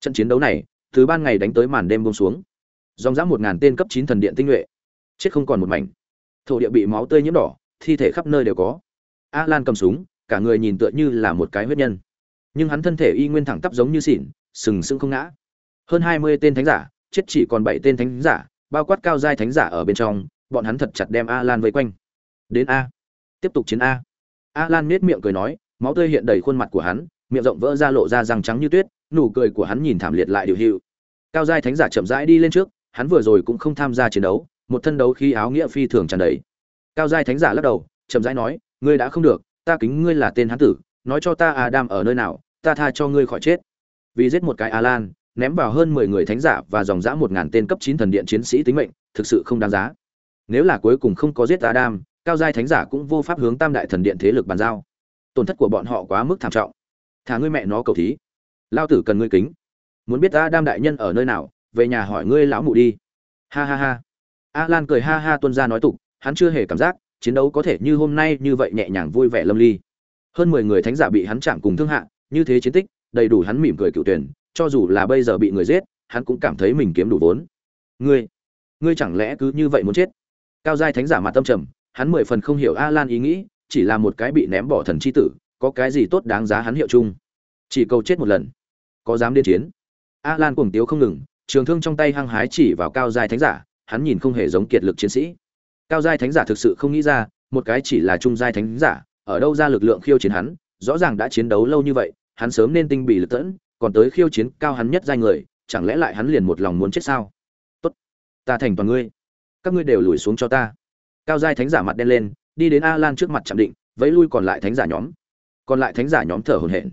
Trận chiến đấu này từ ban ngày đánh tới màn đêm buông xuống. Dòng dã một ngàn tên cấp chín thần điện tinh nhuệ. Chết không còn một mảnh. Thổ địa bị máu tươi nhiễm đỏ, thi thể khắp nơi đều có. A lan cầm súng, cả người nhìn tựa như là một cái huyết nhân. Nhưng hắn thân thể y nguyên thẳng tắp giống như xỉn, sừng sững không ngã. Hơn hai mươi tên thánh giả, chết chỉ còn bảy tên thánh giả, bao quát cao giai thánh giả ở bên trong bọn hắn thật chặt đem a lan vây quanh. Đến a. Tiếp tục chiến a. A lan nết miệng cười nói, máu tươi hiện đầy khuôn mặt của hắn, miệng rộng vỡ ra lộ ra răng trắng như tuyết, nụ cười của hắn nhìn thảm liệt lại điều hiệu cao giai thánh giả chậm rãi đi lên trước, hắn vừa rồi cũng không tham gia chiến đấu, một thân đấu khi áo nghĩa phi thường tràn đầy. Cao giai thánh giả lắc đầu, chậm rãi nói, ngươi đã không được, ta kính ngươi là tên hán tử, nói cho ta adam ở nơi nào, ta tha cho ngươi khỏi chết. Vì giết một cái alan, ném vào hơn mười người thánh giả và dòng dã một ngàn tên cấp chín thần điện chiến sĩ tính mệnh, thực sự không đáng giá nếu là cuối cùng không có giết adam, cao giai thánh giả cũng vô pháp hướng tam đại thần điện thế lực bàn giao. Tổn thất của bọn họ quá mức thảm trọng. Thả ngươi mẹ nó cầu thí. Lao tử cần ngươi kính. Muốn biết adam đại nhân ở nơi nào, về nhà hỏi ngươi lão mụ đi. Ha ha ha. A lan cười ha ha tuân ra nói tục, hắn chưa hề cảm giác, chiến đấu có thể như hôm nay như vậy nhẹ nhàng vui vẻ lâm ly. Hơn mười người thánh giả bị hắn chạm cùng thương hạ, như thế chiến tích, đầy đủ hắn mỉm cười cựu tuyển, cho dù là bây giờ bị người giết, hắn cũng cảm thấy mình kiếm đủ vốn. Ngươi ngươi chẳng lẽ cứ như vậy muốn chết? Cao giai thánh giả mặt tâm trầm, hắn mười phần không hiểu a lan ý nghĩ, chỉ là một cái bị ném bỏ thần chi tử, có cái gì tốt đáng giá hắn hiệu chung? Chỉ cầu chết một lần, có dám điên chiến? A lan cuồng tiếu không ngừng, trường thương trong tay hăng hái chỉ vào cao giai thánh giả, hắn nhìn không hề giống kiệt lực chiến sĩ. Cao giai thánh giả thực sự không nghĩ ra, một cái chỉ là trung giai thánh giả, ở đâu ra lực lượng khiêu chiến hắn, rõ ràng đã chiến đấu lâu như vậy, hắn sớm nên tinh bị lực tẫn, còn tới khiêu chiến cao hắn nhất giai người, chẳng lẽ lại hắn liền một lòng muốn chết sao? Tốt, ta thành toàn ngươi các ngươi đều lùi xuống cho ta. Cao giai thánh giả mặt đen lên đi đến a lan trước mặt chạm định vẫy lui còn lại thánh giả nhóm. Còn lại thánh giả nhóm thở hổn hển.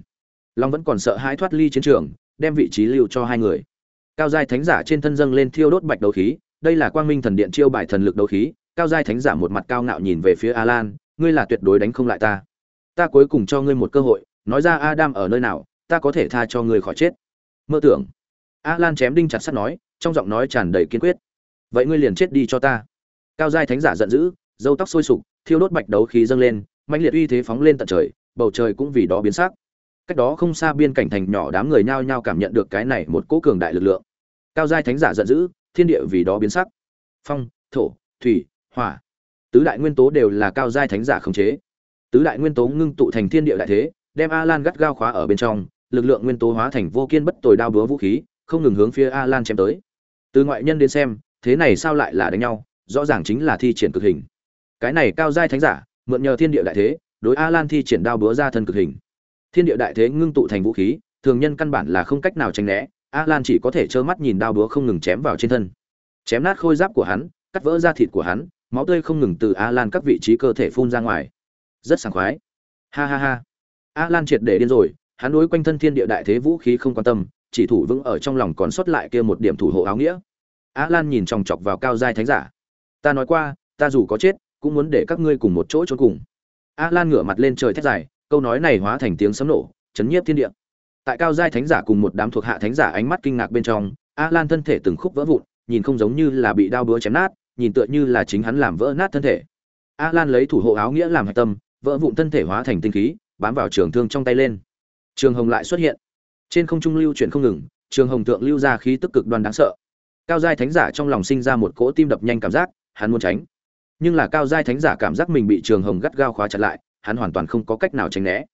Long vẫn còn sợ hãi thoát ly chiến trường đem vị trí lưu cho hai người. Cao giai thánh giả trên thân dâng lên thiêu đốt bạch đấu khí đây là quang minh thần điện chiêu bài thần lực đấu khí. Cao giai thánh giả một mặt cao ngạo nhìn về phía A lan, ngươi là tuyệt đối đánh không lại ta. Ta cuối cùng cho ngươi một cơ hội nói ra adam ở nơi nào ta có thể tha cho ngươi khỏi chết. Mơ tưởng. A lan chém đinh chặt sắt nói trong giọng nói tràn đầy kiên quyết vậy ngươi liền chết đi cho ta. Cao giai thánh giả giận dữ dâu tóc sôi sục, thiêu đốt bạch đấu khí dâng lên mạnh liệt uy thế phóng lên tận trời, bầu trời cũng vì đó biến sắc. Cách đó không xa biên cảnh thành nhỏ đám người nhao nhao cảm nhận được cái này một cỗ cường đại lực lượng. Cao giai thánh giả giận dữ, thiên địa vì đó biến sắc. Phong, thổ, thủy, hỏa, tứ đại nguyên tố đều là cao giai thánh giả khống chế. Tứ đại nguyên tố ngưng tụ thành thiên địa đại thế, đem a lan gắt gao khóa ở bên trong, lực lượng nguyên tố hóa thành vô kiên bất tồi đao búa vũ khí, không ngừng hướng phía a lan chém tới. Từ ngoại nhân đến xem thế này sao lại là đánh nhau? Rõ ràng chính là thi triển cực hình. Cái này cao giai thánh giả, mượn nhờ thiên địa đại thế, đối a lan thi triển đao búa ra thân cực hình. Thiên địa đại thế ngưng tụ thành vũ khí, thường nhân căn bản là không cách nào tránh né a lan chỉ có thể trơ mắt nhìn đao búa không ngừng chém vào trên thân. Chém nát khôi giáp của hắn, cắt vỡ da thịt của hắn, máu tươi không ngừng từ a lan các vị trí cơ thể phun ra ngoài. Rất sảng khoái. Ha ha ha. A lan triệt để điên rồi, hắn đối quanh thân thiên địa đại thế vũ khí không quan tâm, chỉ thủ vững ở trong lòng còn sót lại kia một điểm thủ hộ áo nghĩa á lan nhìn chòng chọc vào cao giai thánh giả. Ta nói qua, ta dù có chết, cũng muốn để các ngươi cùng một chỗ trốn cùng. Á lan ngửa mặt lên trời thét dài, câu nói này hóa thành tiếng sấm nổ, chấn nhiếp thiên địa. Tại cao giai thánh giả cùng một đám thuộc hạ thánh giả ánh mắt kinh ngạc bên trong, á lan thân thể từng khúc vỡ vụn, nhìn không giống như là bị đao búa chém nát, nhìn tựa như là chính hắn làm vỡ nát thân thể. Á lan lấy thủ hộ áo nghĩa làm hạch tâm, vỡ vụn thân thể hóa thành tinh khí, bám vào trường thương trong tay lên. Trường hồng lại xuất hiện. Trên không trung lưu chuyển không ngừng, trường hồng tượng lưu ra khí tức cực đoan đáng sợ cao giai thánh giả trong lòng sinh ra một cỗ tim đập nhanh cảm giác, hắn muốn tránh. Nhưng là cao giai thánh giả cảm giác mình bị trường hồng gắt gao khóa chặt lại, hắn hoàn toàn không có cách nào tránh né.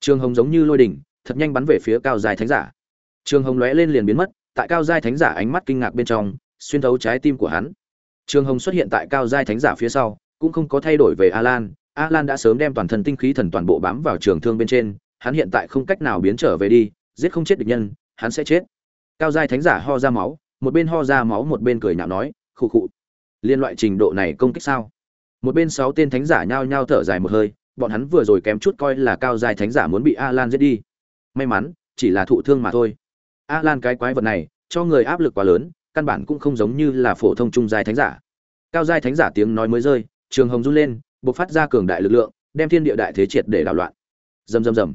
Trường hồng giống như lôi đỉnh, thật nhanh bắn về phía cao giai thánh giả. Trường hồng lóe lên liền biến mất, tại cao giai thánh giả ánh mắt kinh ngạc bên trong, xuyên thấu trái tim của hắn. Trường hồng xuất hiện tại cao giai thánh giả phía sau, cũng không có thay đổi về a lan a lan đã sớm đem toàn thân tinh khí thần toàn bộ bám vào trường thương bên trên, hắn hiện tại không cách nào biến trở về đi, giết không chết địch nhân, hắn sẽ chết. Cao giai thánh giả ho ra máu một bên ho ra máu, một bên cười nhạo nói, khụ khụ, liên loại trình độ này công kích sao? Một bên sáu tên thánh giả nhao nhao thở dài một hơi, bọn hắn vừa rồi kém chút coi là cao giai thánh giả muốn bị a lan giết đi. May mắn, chỉ là thụ thương mà thôi. A lan cái quái vật này, cho người áp lực quá lớn, căn bản cũng không giống như là phổ thông trung giai thánh giả. Cao giai thánh giả tiếng nói mới rơi, trường hồng run lên, bộc phát ra cường đại lực lượng, đem thiên địa đại thế triệt để đảo loạn. Rầm rầm rầm.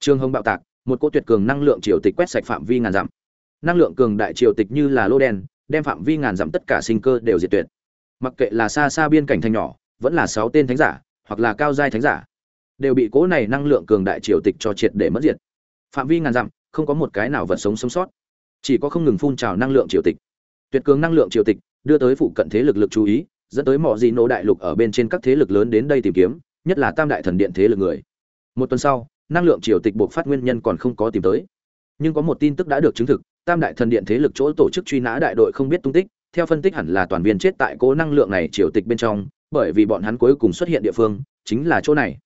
Trường hồng bạo tạc, một cỗ tuyệt cường năng lượng triều tịch quét sạch phạm vi ngàn dặm năng lượng cường đại triều tịch như là lô đen, đem phạm vi ngàn dặm tất cả sinh cơ đều diệt tuyệt. Mặc kệ là xa xa biên cảnh thành nhỏ, vẫn là sáu tên thánh giả, hoặc là cao giai thánh giả, đều bị cố này năng lượng cường đại triều tịch cho triệt để mất diệt. Phạm vi ngàn dặm, không có một cái nào vật sống sống sót, chỉ có không ngừng phun trào năng lượng triều tịch. Tuyệt cường năng lượng triều tịch đưa tới phụ cận thế lực lực chú ý, dẫn tới mọi gì nổ đại lục ở bên trên các thế lực lớn đến đây tìm kiếm, nhất là tam đại thần điện thế lực người. Một tuần sau, năng lượng triều tịch buộc phát nguyên nhân còn không có tìm tới. Nhưng có một tin tức đã được chứng thực tam đại thần điện thế lực chỗ tổ chức truy nã đại đội không biết tung tích, theo phân tích hẳn là toàn viên chết tại cố năng lượng này triều tịch bên trong, bởi vì bọn hắn cuối cùng xuất hiện địa phương, chính là chỗ này.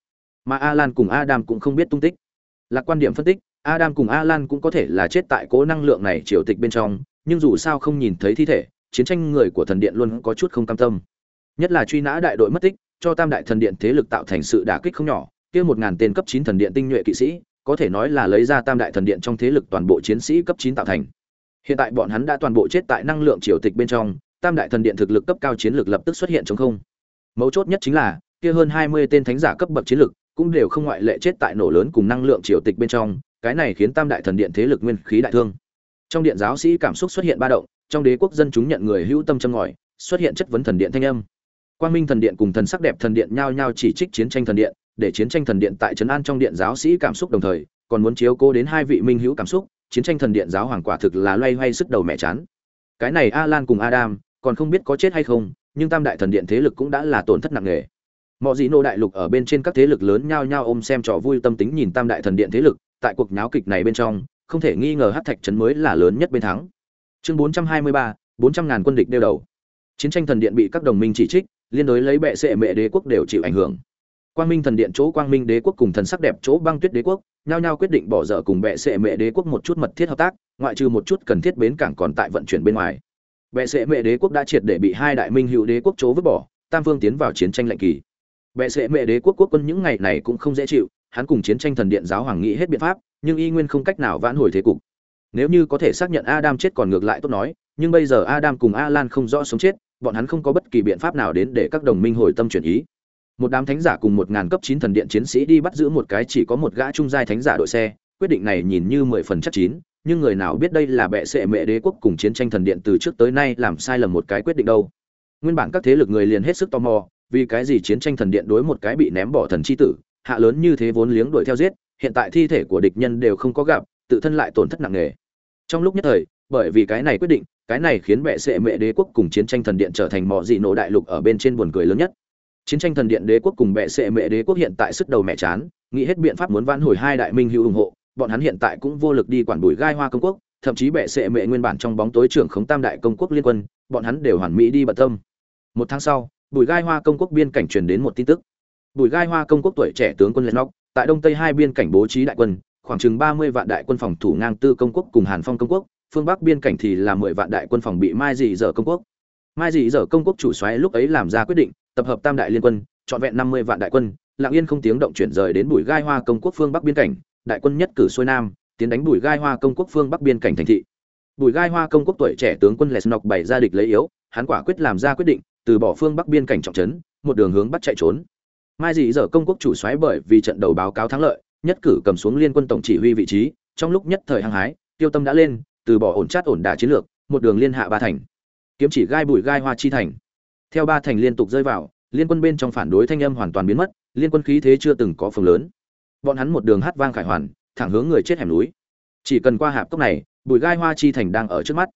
Mà alan cùng adam cũng không biết tung tích. Là quan điểm phân tích, adam cùng alan cũng có thể là chết tại cố năng lượng này triều tịch bên trong, nhưng dù sao không nhìn thấy thi thể, chiến tranh người của thần điện luôn có chút không cam tâm. Nhất là truy nã đại đội mất tích, cho tam đại thần điện thế lực tạo thành sự đả kích không nhỏ, kia một ngàn tên cấp chín thần điện tinh nhuệ kỵ sĩ có thể nói là lấy ra tam đại thần điện trong thế lực toàn bộ chiến sĩ cấp chín tạo thành. Hiện tại bọn hắn đã toàn bộ chết tại năng lượng triều tịch bên trong, tam đại thần điện thực lực cấp cao chiến lược lập tức xuất hiện chống không. Mấu chốt nhất chính là, kia hơn hai mươi tên thánh giả cấp bậc chiến lược cũng đều không ngoại lệ chết tại nổ lớn cùng năng lượng triều tịch bên trong, cái này khiến tam đại thần điện thế lực nguyên khí đại thương. Trong điện giáo sĩ cảm xúc xuất hiện ba động, trong đế quốc dân chúng nhận người hữu tâm châm ngòi, xuất hiện chất vấn thần điện thanh âm. Quang minh thần điện cùng thần sắc đẹp thần điện nhao nhao chỉ trích chiến tranh thần điện để chiến tranh thần điện tại trấn an trong điện giáo sĩ cảm xúc đồng thời, còn muốn chiếu cố đến hai vị minh hữu cảm xúc, chiến tranh thần điện giáo hoàng quả thực là loay hoay sức đầu mẹ chán. Cái này alan cùng adam, còn không biết có chết hay không, nhưng tam đại thần điện thế lực cũng đã là tổn thất nặng nề. Mọi dị nô đại lục ở bên trên các thế lực lớn nhao nhao ôm xem trò vui tâm tính nhìn tam đại thần điện thế lực, tại cuộc nháo kịch này bên trong, không thể nghi ngờ hát thạch trấn mới là lớn nhất bên thắng. Chương bốn trăm hai mươi ba, bốn trăm ngàn quân địch đeo đầu. Chiến tranh thần điện bị các đồng minh chỉ trích, liên đối lấy bệ sệ mệ đế quốc đều chịu ảnh hưởng quang minh thần điện chỗ quang minh đế quốc cùng thần sắc đẹp chỗ băng tuyết đế quốc, nhao nhao quyết định bỏ dở cùng bệ sệ Mẹ đế quốc một chút mật thiết hợp tác, ngoại trừ một chút cần thiết bến cảng còn tại vận chuyển bên ngoài. Bệ sệ Mẹ đế quốc đã triệt để bị hai đại minh hữu đế quốc chỗ vứt bỏ, tam phương tiến vào chiến tranh lệnh kỳ. Bệ sệ Mẹ đế quốc quốc quân những ngày này cũng không dễ chịu, hắn cùng chiến tranh thần điện giáo hoàng nghĩ hết biện pháp, nhưng y nguyên không cách nào vãn hồi thế cục. Nếu như có thể xác nhận adam chết còn ngược lại tốt nói, nhưng bây giờ adam cùng alan không rõ sống chết, bọn hắn không có bất kỳ biện pháp nào đến để các đồng minh hồi tâm chuyển ý một đám thánh giả cùng một ngàn cấp chín thần điện chiến sĩ đi bắt giữ một cái chỉ có một gã trung giai thánh giả đội xe, quyết định này nhìn như mười phần chắc chín, nhưng người nào biết đây là bệ sệ mệ đế quốc cùng chiến tranh thần điện từ trước tới nay làm sai lầm một cái quyết định đâu. Nguyên bản các thế lực người liền hết sức tò mò, vì cái gì chiến tranh thần điện đối một cái bị ném bỏ thần chi tử, hạ lớn như thế vốn liếng đuổi theo giết, hiện tại thi thể của địch nhân đều không có gặp, tự thân lại tổn thất nặng nề. Trong lúc nhất thời, bởi vì cái này quyết định, cái này khiến bệ sệ mẹ đế quốc cùng chiến tranh thần điện trở thành mọi dị nổ đại lục ở bên trên buồn cười lớn nhất chiến tranh thần điện đế quốc cùng bệ sệ mẹ đế quốc hiện tại sức đầu mẹ chán, nghĩ hết biện pháp muốn vãn hồi hai đại minh hữu ủng hộ, bọn hắn hiện tại cũng vô lực đi quản bùi gai hoa công quốc, thậm chí bệ sệ mẹ nguyên bản trong bóng tối trưởng khống tam đại công quốc liên quân, bọn hắn đều hoàn mỹ đi bận tâm. Một tháng sau, bùi gai hoa công quốc biên cảnh truyền đến một tin tức. Bùi gai hoa công quốc tuổi trẻ tướng quân lennox tại đông tây hai biên cảnh bố trí đại quân, khoảng chừng ba mươi vạn đại quân phòng thủ ngang tư công quốc cùng hàn phong công quốc, phương bắc biên cảnh thì là mười vạn đại quân phòng bị mai dị dở công quốc. Mai dị dở công quốc chủ xoáy lúc ấy làm ra quyết định tập hợp tam đại liên quân, trọn vẹn năm mươi vạn đại quân lạng yên không tiếng động chuyển rời đến bùi gai hoa công quốc phương bắc biên cảnh, đại quân nhất cử xuôi nam, tiến đánh bùi gai hoa công quốc phương bắc biên cảnh thành thị. Bùi gai hoa công quốc tuổi trẻ tướng quân lesnok bày ra địch lấy yếu, hắn quả quyết làm ra quyết định, từ bỏ phương bắc biên cảnh trọng trấn, một đường hướng bắt chạy trốn. Mai dị dở công quốc chủ xoáy bởi vì trận đầu báo cáo thắng lợi, nhất cử cầm xuống liên quân tổng chỉ huy vị trí, trong lúc nhất thời hăng hái, tiêu tâm đã lên, từ bỏ ổn chát ổn đả chiến lược, một đường liên hạ ba thành. Kiếm chỉ gai bùi gai hoa chi thành theo ba thành liên tục rơi vào, liên quân bên trong phản đối thanh âm hoàn toàn biến mất, liên quân khí thế chưa từng có phần lớn. Bọn hắn một đường hát vang khải hoàn, thẳng hướng người chết hẻm núi. Chỉ cần qua hạp cốc này, bùi gai hoa chi thành đang ở trước mắt.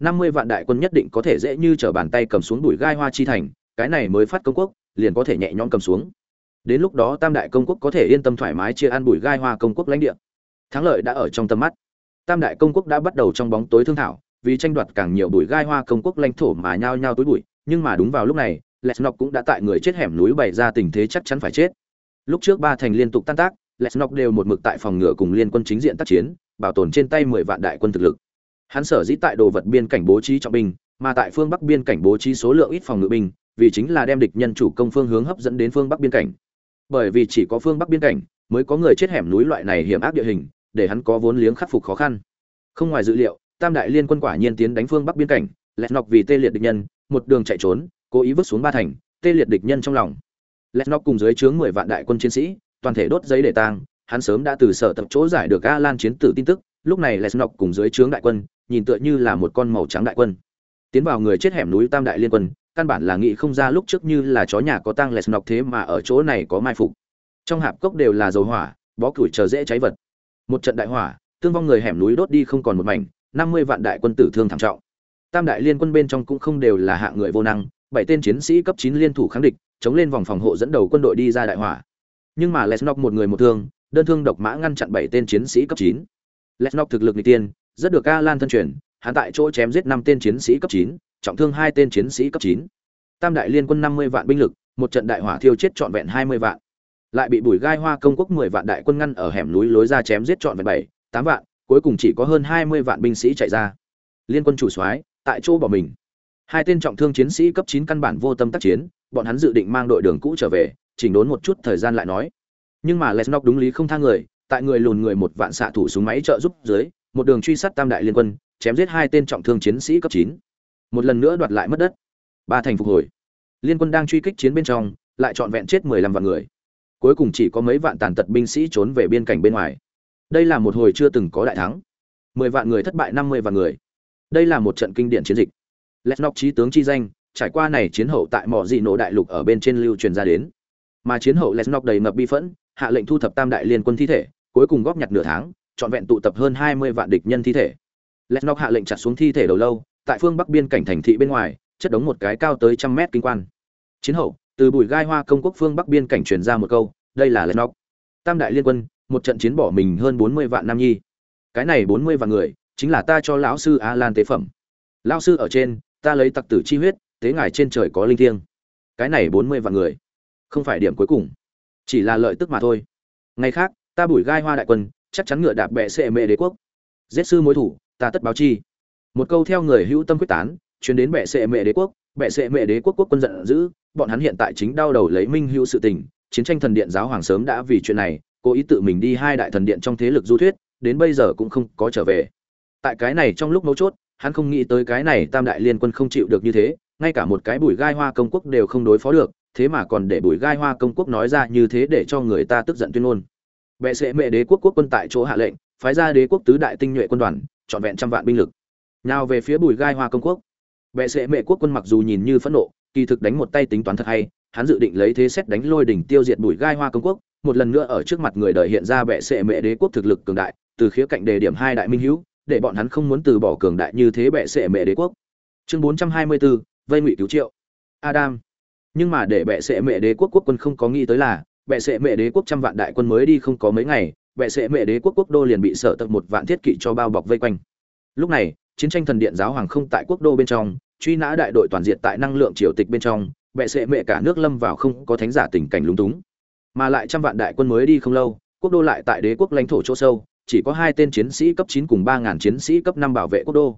Năm mươi vạn đại quân nhất định có thể dễ như t r ở bàn tay cầm xuống bùi gai hoa chi thành, cái này mới phát công quốc, liền có thể nhẹ nhõm cầm xuống. Đến lúc đó tam đại công quốc có thể yên tâm thoải mái chia ăn bùi gai hoa công quốc lãnh địa. Thắng lợi đã ở trong tầm mắt. Tam đại công quốc đã bắt đầu trong bóng tối thương thảo, vì tranh đoạt càng nhiều bùi gai hoa công quốc lãnh thổ mà nhao nhao túi bụi nhưng mà đúng vào lúc này, lesnok cũng đã tại người chết hẻm núi bày ra tình thế chắc chắn phải chết. Lúc trước ba thành liên tục tan tác, lesnok đều một mực tại phòng ngựa cùng liên quân chính diện tác chiến, bảo tồn trên tay mười vạn đại quân thực lực. Hắn sở dĩ tại đồ vật biên cảnh bố trí trọng binh, mà tại phương bắc biên cảnh bố trí số lượng ít phòng ngự binh, vì chính là đem địch nhân chủ công phương hướng hấp dẫn đến phương bắc biên cảnh. Bởi vì chỉ có phương bắc biên cảnh, mới có người chết hẻm núi loại này hiểm ác địa hình, để hắn có vốn liếng khắc phục khó khăn. Không ngoài dự liệu, tam đại liên quân quả nhiên tiến đánh phương bắc biên cảnh lẹt nọc vì tê liệt địch nhân một đường chạy trốn, cố ý vứt xuống ba thành, tê liệt địch nhân trong lòng. Lẹt nọc cùng dưới chướng mười vạn đại quân chiến sĩ, toàn thể đốt giấy để tang, hắn sớm đã từ sở tập chỗ giải được a lan chiến tử tin tức, lúc này lẹt nọc cùng dưới trướng đại quân, nhìn tựa như là một con màu trắng đại quân. Tiến vào người chết hẻm núi tam đại liên quân, căn bản là nghĩ không ra lúc trước như là chó nhà có tang lẹt nọc thế mà ở chỗ này có mai phục. Trong hạp cốc đều là dầu hỏa, bó củi chờ dễ cháy vật. Một trận đại hỏa tương vong người hẻm núi đốt đi không còn một mảnh, năm mươi vạn đại quân tử thương thảm trọng tam đại liên quân bên trong cũng không đều là hạng người vô năng, bảy tên chiến sĩ cấp chín liên thủ kháng địch, chống lên vòng phòng hộ dẫn đầu quân đội đi ra đại hỏa. Nhưng mà lesnok một người một thương, đơn thương độc mã ngăn chặn bảy tên chiến sĩ cấp chín. Lesnok thực lực n tiên, rất được a lan thân truyền, hắn tại chỗ chém giết năm tên chiến sĩ cấp chín, trọng thương hai tên chiến sĩ cấp chín. Tam đại liên quân năm mươi vạn binh lực, một trận đại hỏa thiêu chết trọn vẹn hai mươi vạn. Lại bị bùi gai hoa công quốc mười vạn đại quân ngăn ở hẻm núi lối ra chém giết trọn vẹn bảy, tám vạn, cuối cùng chỉ có hơn hai mươi vạn binh sĩ chạy ra. Liên quân chủ soái tại chỗ bỏ mình. Hai tên trọng thương chiến sĩ cấp chín căn bản vô tâm tác chiến, bọn hắn dự định mang đội đường cũ trở về, chỉnh đốn một chút thời gian lại nói. Nhưng mà lesnock đúng lý không tha người, tại người lùn người một vạn xạ thủ súng máy trợ giúp dưới, một đường truy sát tam đại liên quân, chém giết hai tên trọng thương chiến sĩ cấp chín. Một lần nữa đoạt lại mất đất. Ba thành phục hồi. Liên quân đang truy kích chiến bên trong, lại trọn vẹn chết mười lăm vạn người. Cuối cùng chỉ có mấy vạn tàn tật binh sĩ trốn về biên cảnh bên ngoài. Đây là một hồi chưa từng có đại thắng. Mười vạn người thất bại, năm mươi vạn người đây là một trận kinh điển chiến dịch. Lesnok trí tướng chi danh, trải qua này chiến hậu tại mỏ dị nổ đại lục ở bên trên lưu truyền ra đến. Mà chiến hậu lesnok đầy ngập bi phẫn, hạ lệnh thu thập tam đại liên quân thi thể, cuối cùng góp nhặt nửa tháng, trọn vẹn tụ tập hơn hai mươi vạn địch nhân thi thể. Lesnok hạ lệnh chặt xuống thi thể đầu lâu, tại phương bắc biên cảnh thành thị bên ngoài, chất đống một cái cao tới trăm mét kinh quan. Chiến hậu, từ bùi gai hoa công quốc phương bắc biên cảnh truyền ra một câu, đây là lesnok tam đại liên quân, một trận chiến bỏ mình hơn bốn mươi vạn nam nhi. Cái này bốn mươi vạn người chính là ta cho lão sư a lan tế phẩm. Lão sư ở trên, ta lấy tặc tử chi huyết, tế ngài trên trời có linh thiêng. Cái này bốn mươi vạn người. Không phải điểm cuối cùng. Chỉ là lợi tức mà thôi. Ngày khác, ta bùi gai hoa đại quân, chắc chắn ngựa đạp bệ sệ mệ đế quốc. Giết sư mối thủ, ta tất báo chi. Một câu theo người hữu tâm quyết tán chuyến đến bệ sệ mệ đế quốc. Bệ sệ mệ đế quốc quốc quân giận dữ, bọn hắn hiện tại chính đau đầu lấy minh hữu sự tình. Chiến tranh thần điện giáo hoàng sớm đã vì chuyện này, cố ý tự mình đi hai đại thần điện trong thế lực du thuyết, đến bây giờ cũng không có trở về tại cái này trong lúc mấu chốt, hắn không nghĩ tới cái này tam đại liên quân không chịu được như thế, ngay cả một cái bùi gai hoa công quốc đều không đối phó được, thế mà còn để bùi gai hoa công quốc nói ra như thế để cho người ta tức giận tuyên ngôn. Bệ sệ mệ đế quốc quốc quân tại chỗ hạ lệnh, phái ra đế quốc tứ đại tinh nhuệ quân đoàn, trọn vẹn trăm vạn binh lực. Nào về phía bùi gai hoa công quốc, bệ sệ mệ quốc quân mặc dù nhìn như phẫn nộ, kỳ thực đánh một tay tính toán thật hay, hắn dự định lấy thế xét đánh lôi đỉnh tiêu diệt bùi gai hoa công quốc, một lần nữa ở trước mặt người đời hiện ra bệ sệ mẹ đế quốc thực lực cường đại, từ khía cạnh đề điểm hai đại minh hữu để bọn hắn không muốn từ bỏ cường đại như thế bệ sệ mẹ đế quốc. Chương 424, vây ngụy cứu triệu. Adam. Nhưng mà để bệ sệ mẹ đế quốc quốc quân không có nghĩ tới là bệ sệ mẹ đế quốc trăm vạn đại quân mới đi không có mấy ngày bệ sệ mẹ đế quốc quốc đô liền bị sở tập một vạn thiết kỵ cho bao bọc vây quanh. Lúc này chiến tranh thần điện giáo hoàng không tại quốc đô bên trong truy nã đại đội toàn diện tại năng lượng triều tịch bên trong bệ sệ mẹ cả nước lâm vào không có thánh giả tình cảnh lúng túng. Mà lại trăm vạn đại quân mới đi không lâu quốc đô lại tại đế quốc lãnh thổ chỗ sâu chỉ có hai tên chiến sĩ cấp chín cùng ba ngàn chiến sĩ cấp năm bảo vệ quốc đô.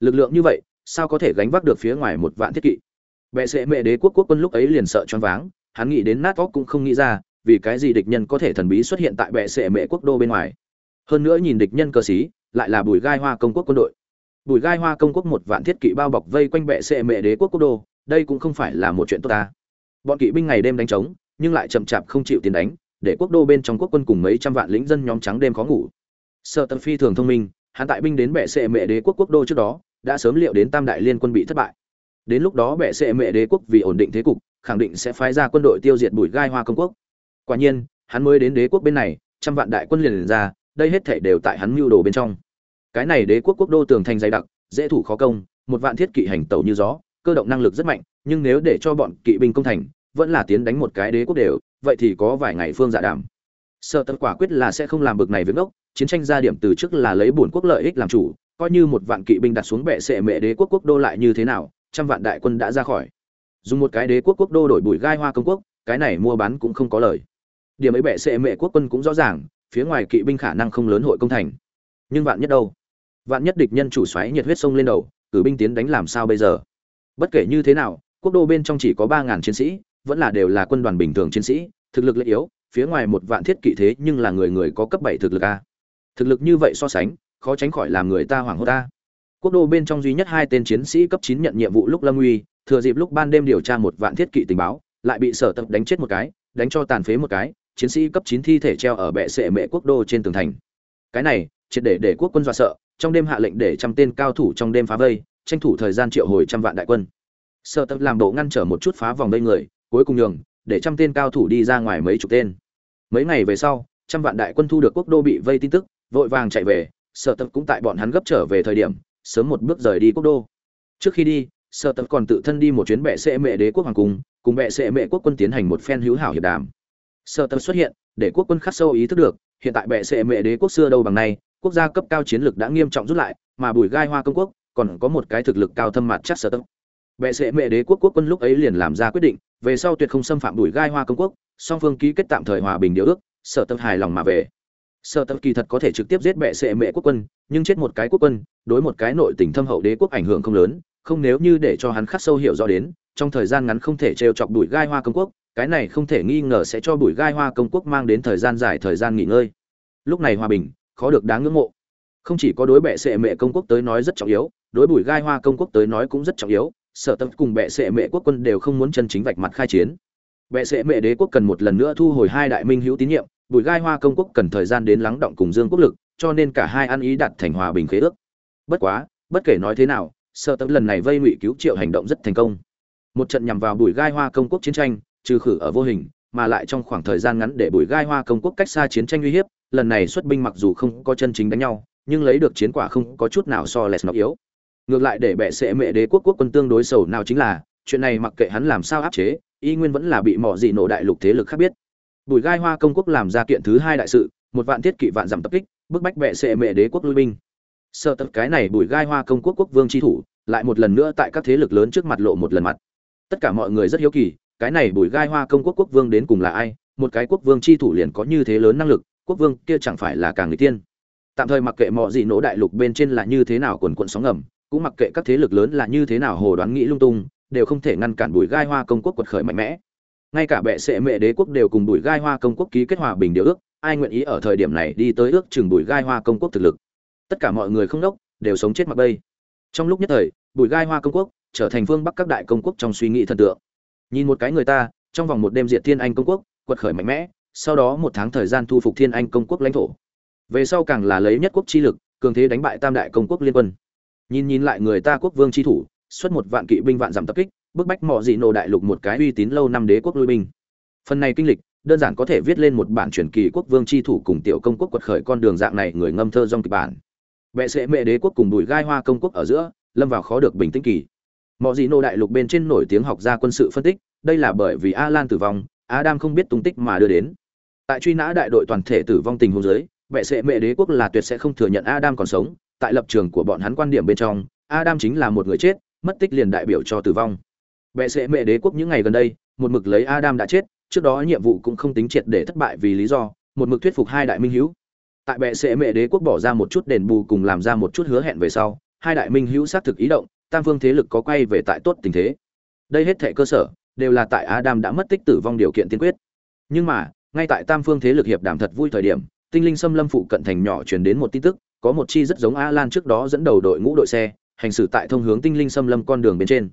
Lực lượng như vậy, sao có thể gánh vác được phía ngoài một vạn thiết kỵ? Bệ sệ mẹ đế quốc quốc quân lúc ấy liền sợ choáng váng, hắn nghĩ đến nát óc cũng không nghĩ ra, vì cái gì địch nhân có thể thần bí xuất hiện tại bệ sệ mẹ quốc đô bên ngoài. Hơn nữa nhìn địch nhân cờ xí, lại là bùi gai hoa công quốc quân đội. Bùi gai hoa công quốc một vạn thiết kỵ bao bọc vây quanh bệ sệ mẹ đế quốc quốc đô, đây cũng không phải là một chuyện tốt ta. Bọn kỵ binh ngày đêm đánh trống, nhưng lại chậm chạp không chịu tiền đánh, để quốc đô bên trong quốc quân cùng mấy trăm vạn lính dân nhóm trắng đêm khó ngủ sợ tầm phi thường thông minh hắn tại binh đến bệ sệ mẹ đế quốc quốc đô trước đó đã sớm liệu đến tam đại liên quân bị thất bại. Đến lúc đó bệ sệ mẹ đế quốc vì ổn định thế cục khẳng định sẽ phái ra quân đội tiêu diệt bùi gai hoa công quốc. Quả nhiên hắn mới đến đế quốc bên này trăm vạn đại quân liền, liền ra đây hết thể đều tại hắn mưu đồ bên trong. Cái này đế quốc quốc đô tường thành dày đặc dễ thủ khó công một vạn thiết kỵ hành tẩu như gió cơ động năng lực rất mạnh nhưng nếu để cho bọn kỵ binh công thành vẫn là tiến đánh một cái đế quốc đều vậy thì có vài ngày phương dạ đảm sợ tật quả quyết là sẽ không làm bực này với ngốc chiến tranh gia điểm từ trước là lấy bổn quốc lợi ích làm chủ, coi như một vạn kỵ binh đặt xuống bệ sệ mẹ đế quốc quốc đô lại như thế nào, trăm vạn đại quân đã ra khỏi. Dùng một cái đế quốc quốc đô đổi bụi gai hoa công quốc, cái này mua bán cũng không có lời. Điểm ấy bệ sệ mẹ quốc quân cũng rõ ràng, phía ngoài kỵ binh khả năng không lớn hội công thành. Nhưng vạn nhất đâu? Vạn nhất địch nhân chủ xoáy nhiệt huyết sông lên đầu cử binh tiến đánh làm sao bây giờ? Bất kể như thế nào, quốc đô bên trong chỉ có ba ngàn chiến sĩ, vẫn là đều là quân đoàn bình thường chiến sĩ, thực lực lại yếu, phía ngoài một vạn thiết kỵ thế nhưng là người người có cấp bảy thực lực a thực lực như vậy so sánh, khó tránh khỏi làm người ta hoảng hốt ta. Quốc đô bên trong duy nhất hai tên chiến sĩ cấp chín nhận nhiệm vụ lúc lâm uy, thừa dịp lúc ban đêm điều tra một vạn thiết kỵ tình báo, lại bị sở tập đánh chết một cái, đánh cho tàn phế một cái, chiến sĩ cấp chín thi thể treo ở bệ sệ mệ quốc đô trên tường thành. Cái này, triệt để để quốc quân dọa sợ, trong đêm hạ lệnh để trăm tên cao thủ trong đêm phá vây, tranh thủ thời gian triệu hồi trăm vạn đại quân. Sở tập làm độ ngăn trở một chút phá vòng đây người, cuối cùng nhường, để trăm tên cao thủ đi ra ngoài mấy chục tên. Mấy ngày về sau, trăm vạn đại quân thu được quốc đô bị vây tin tức vội vàng chạy về, sở tập cũng tại bọn hắn gấp trở về thời điểm, sớm một bước rời đi quốc đô. Trước khi đi, sở tập còn tự thân đi một chuyến bệ sệ mệ đế quốc hoàng cung, cùng bệ sệ mệ quốc quân tiến hành một phen hữu hảo hiệp đàm. Sở tập xuất hiện, để quốc quân khắc sâu ý thức được, hiện tại bệ sệ mệ đế quốc xưa đâu bằng nay, quốc gia cấp cao chiến lược đã nghiêm trọng rút lại, mà bùi gai hoa công quốc còn có một cái thực lực cao thâm mặt chắc sở tập. Bệ sệ mệ đế quốc quốc quân lúc ấy liền làm ra quyết định, về sau tuyệt không xâm phạm bùi gai hoa công quốc, song phương ký kết tạm thời hòa bình điều ước, sở tập hài lòng mà về sở tập kỳ thật có thể trực tiếp giết bệ sệ mệ quốc quân, nhưng chết một cái quốc quân, đối một cái nội tình thâm hậu đế quốc ảnh hưởng không lớn, không nếu như để cho hắn khắc sâu hiểu rõ đến, trong thời gian ngắn không thể trêu chọc đuổi gai hoa công quốc, cái này không thể nghi ngờ sẽ cho bùi gai hoa công quốc mang đến thời gian dài thời gian nghỉ ngơi. Lúc này hòa bình, khó được đáng ngưỡng mộ. Không chỉ có đối bệ sệ mệ công quốc tới nói rất trọng yếu, đối bùi gai hoa công quốc tới nói cũng rất trọng yếu, sở tập cùng bệ sệ mệ quốc quân đều không muốn chân chính vạch mặt khai chiến. Bệ sệ mệ đế quốc cần một lần nữa thu hồi hai đại minh hữu tín nhiệm bùi gai hoa công quốc cần thời gian đến lắng động cùng dương quốc lực, cho nên cả hai ăn ý đặt thành hòa bình khế ước. Bất quá, bất kể nói thế nào, sợ tấm lần này vây ngụy cứu triệu hành động rất thành công. Một trận nhằm vào bùi gai hoa công quốc chiến tranh, trừ khử ở vô hình, mà lại trong khoảng thời gian ngắn để bùi gai hoa công quốc cách xa chiến tranh uy hiếp, lần này xuất binh mặc dù không có chân chính đánh nhau, nhưng lấy được chiến quả không có chút nào so lẹt nó yếu. Ngược lại để bệ sệ mệ đế quốc quốc quân tương đối sầu nào chính là, chuyện này mặc kệ hắn làm sao áp chế, y nguyên vẫn là bị mỏ dị nổ đại lục thế lực khác biết bùi gai hoa công quốc làm ra kiện thứ hai đại sự, một vạn thiết kỵ vạn giảm tập kích, bức bách bệ sệ mệ đế quốc lui binh. Sợ tập cái này bùi gai hoa công quốc quốc vương tri thủ, lại một lần nữa tại các thế lực lớn trước mặt lộ một lần mặt. Tất cả mọi người rất hiếu kỳ, cái này bùi gai hoa công quốc quốc vương đến cùng là ai? Một cái quốc vương tri thủ liền có như thế lớn năng lực, quốc vương kia chẳng phải là càng người tiên? Tạm thời mặc kệ mọi gì nỗ đại lục bên trên là như thế nào quần quận sóng ngầm, cũng mặc kệ các thế lực lớn là như thế nào hồ đoán nghĩ lung tung, đều không thể ngăn cản bùi gai hoa công quốc quật khởi mạnh mẽ ngay cả bệ sệ mệ đế quốc đều cùng bùi gai hoa công quốc ký kết hòa bình điều ước, ai nguyện ý ở thời điểm này đi tới ước chừng bùi gai hoa công quốc thực lực? Tất cả mọi người không đốc, đều sống chết mặc bây trong lúc nhất thời, bùi gai hoa công quốc trở thành phương bắc các đại công quốc trong suy nghĩ thần tượng. Nhìn một cái người ta, trong vòng một đêm diệt thiên anh công quốc, quật khởi mạnh mẽ, sau đó một tháng thời gian thu phục thiên anh công quốc lãnh thổ. Về sau càng là lấy nhất quốc chi lực, cường thế đánh bại tam đại công quốc liên quân. Nhìn nhìn lại người ta quốc vương chi thủ, xuất một vạn kỵ binh vạn giảm tập kích bức bách mọi dị nổ đại lục một cái uy tín lâu năm đế quốc lui binh. Phần này kinh lịch, đơn giản có thể viết lên một bản truyền kỳ quốc vương chi thủ cùng tiểu công quốc quật khởi con đường dạng này người ngâm thơ dòng kịch bản. Vệ sẽ mẹ đế quốc cùng bùi gai hoa công quốc ở giữa, lâm vào khó được bình tĩnh kỳ. Mọi dị nô đại lục bên trên nổi tiếng học gia quân sự phân tích, đây là bởi vì a lan tử vong, adam không biết tung tích mà đưa đến. Tại truy nã đại đội toàn thể tử vong tình huống giới vệ sẽ mẹ đế quốc là tuyệt sẽ không thừa nhận adam còn sống, tại lập trường của bọn hắn quan điểm bên trong, adam chính là một người chết, mất tích liền đại biểu cho tử vong. Bệ sẽ mẹ đế quốc những ngày gần đây, một mực lấy adam đã chết, trước đó nhiệm vụ cũng không tính triệt để thất bại vì lý do, một mực thuyết phục hai đại minh hữu. Tại bệ sệ mẹ đế quốc bỏ ra một chút đền bù cùng làm ra một chút hứa hẹn về sau, hai đại minh hữu xác thực ý động, tam phương thế lực có quay về tại tốt tình thế. Đây hết thệ cơ sở, đều là tại adam đã mất tích tử vong điều kiện tiên quyết. Nhưng mà, ngay tại tam phương thế lực hiệp đàm thật vui thời điểm, tinh linh xâm lâm phụ cận thành nhỏ truyền đến một tin tức, có một chi rất giống a lan trước đó dẫn đầu đội ngũ đội xe, hành xử tại thông hướng tinh linh xâm lâm con đường bên trên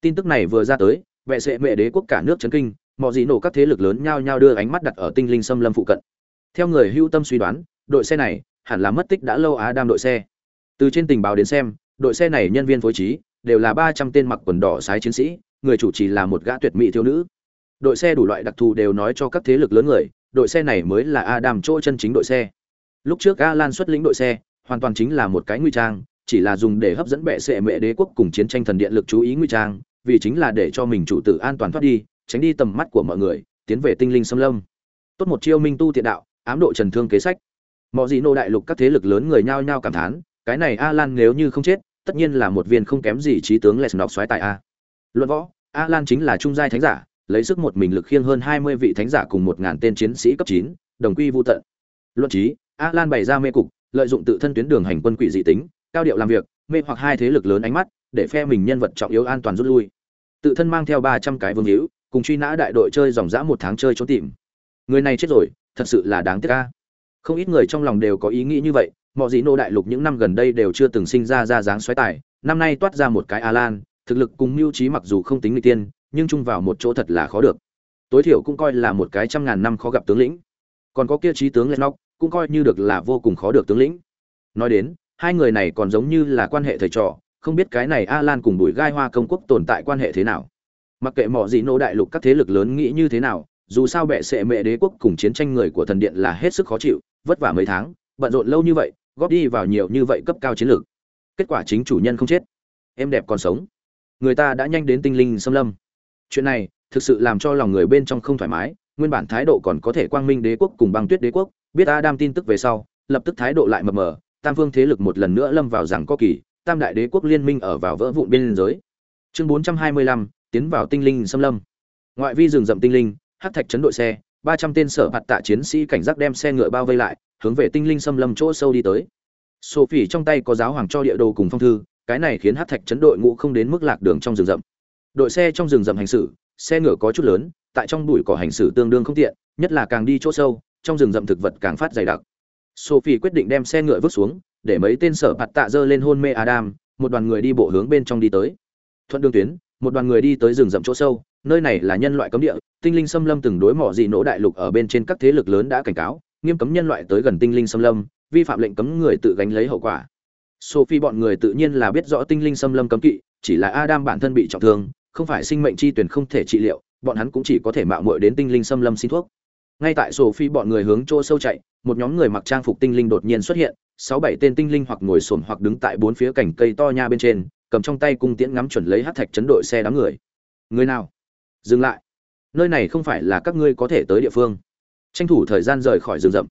tin tức này vừa ra tới vệ sệ mẹ đế quốc cả nước chấn kinh, mọi gì nổ các thế lực lớn nhao nhao đưa ánh mắt đặt ở tinh linh xâm lâm phụ cận. Theo người hưu tâm suy đoán, đội xe này hẳn là mất tích đã lâu á đam đội xe. Từ trên tình báo đến xem, đội xe này nhân viên phối trí đều là ba trăm tên mặc quần đỏ sái chiến sĩ, người chủ trì là một gã tuyệt mỹ thiếu nữ. Đội xe đủ loại đặc thù đều nói cho các thế lực lớn người, đội xe này mới là adam chỗ chân chính đội xe. Lúc trước a lan xuất lĩnh đội xe, hoàn toàn chính là một cái nguy trang chỉ là dùng để hấp dẫn bệ sệ mẹ đế quốc cùng chiến tranh thần điện lực chú ý nguy trang, vì chính là để cho mình chủ tử an toàn thoát đi, tránh đi tầm mắt của mọi người, tiến về tinh linh xâm lâm. Tốt một chiêu minh tu tiện đạo, ám độ trần thương kế sách. Mọi gì nô đại lục các thế lực lớn người nhao nhao cảm thán, cái này a lan nếu như không chết, tất nhiên là một viên không kém gì trí tướng lệ nọc xoáy tại a. Luận võ a lan chính là trung giai thánh giả, lấy sức một mình lực khiêng hơn hai mươi vị thánh giả cùng một ngàn tên chiến sĩ cấp chín, đồng quy vô tận. Luận trí a lan bày ra mê cục, lợi dụng tự thân tuyến đường hành quân quỷ dị tính cao điệu làm việc, mê hoặc hai thế lực lớn ánh mắt, để phe mình nhân vật trọng yếu an toàn rút lui. Tự thân mang theo ba trăm cái vương hữu, cùng truy nã đại đội chơi dòng dã một tháng chơi trốn tìm. Người này chết rồi, thật sự là đáng tiếc ca không ít người trong lòng đều có ý nghĩ như vậy mọi gì nô đại lục những năm gần đây đều chưa từng sinh ra ra dáng xoáy tài, năm nay toát ra một cái a lan, thực lực cùng mưu trí mặc dù không tính người tiên, nhưng chung vào một chỗ thật là khó được. Tối thiểu cũng coi là một cái trăm ngàn năm khó gặp tướng lĩnh. Còn có kia trí tướng lên nóc cũng coi như được là vô cùng khó được tướng lĩnh. Nói đến hai người này còn giống như là quan hệ thầy trò không biết cái này a lan cùng bùi gai hoa công quốc tồn tại quan hệ thế nào. Mặc kệ mọi gì nô đại lục các thế lực lớn nghĩ như thế nào, dù sao bệ sệ mẹ đế quốc cùng chiến tranh người của thần điện là hết sức khó chịu, vất vả mấy tháng, bận rộn lâu như vậy, góp đi vào nhiều như vậy cấp cao chiến lược. Kết quả chính chủ nhân không chết. Em đẹp còn sống. Người ta đã nhanh đến tinh linh xâm lâm. Chuyện này thực sự làm cho lòng người bên trong không thoải mái, nguyên bản thái độ còn có thể quang minh đế quốc cùng băng tuyết đế quốc, biết adam tin tức về sau, lập tức thái độ lại mập mờ tam vương thế lực một lần nữa lâm vào rằng có kỳ, tam đại đế quốc liên minh ở vào vỡ vụn biên giới. Chương bốn trăm hai mươi lăm, tiến vào tinh linh xâm lâm. Ngoại vi rừng rậm tinh linh, hắc thạch chấn đội xe, ba trăm tên sở hạt tạ chiến sĩ cảnh giác đem xe ngựa bao vây lại, hướng về tinh linh xâm lâm chỗ sâu đi tới. Sophie trong tay có giáo hoàng cho địa đồ cùng phong thư, cái này khiến hắc thạch chấn đội ngũ không đến mức lạc đường trong rừng rậm. Đội xe trong rừng rậm hành xử, xe ngựa có chút lớn, tại trong bụi cỏ hành xử tương đương không tiện, nhất là càng đi chỗ sâu, trong rừng rậm thực vật càng phát dày đặc sophie quyết định đem xe ngựa vứt xuống, để mấy tên sở phạt tạ dơ lên hôn mê adam, một đoàn người đi bộ hướng bên trong đi tới. Thuận đường tuyến, một đoàn người đi tới rừng rậm chỗ sâu, nơi này là nhân loại cấm địa, tinh linh xâm lâm từng đối mỏ dị nỗ đại lục ở bên trên các thế lực lớn đã cảnh cáo, nghiêm cấm nhân loại tới gần tinh linh xâm lâm, vi phạm lệnh cấm người tự gánh lấy hậu quả. Sophie bọn người tự nhiên là biết rõ tinh linh xâm lâm cấm kỵ, chỉ là adam bản thân bị trọng thương, không phải sinh mệnh chi tuyển không thể trị liệu, bọn hắn cũng chỉ có thể mạo muội đến tinh linh xâm lâm xin thuốc ngay tại sổ phi bọn người hướng chỗ sâu chạy, một nhóm người mặc trang phục tinh linh đột nhiên xuất hiện, sáu bảy tên tinh linh hoặc ngồi xổm hoặc đứng tại bốn phía cành cây to nha bên trên, cầm trong tay cung tiễn ngắm chuẩn lấy hát thạch chấn đội xe đám người. Người nào? Dừng lại. Nơi này không phải là các ngươi có thể tới địa phương. Tranh thủ thời gian rời khỏi rừng rậm.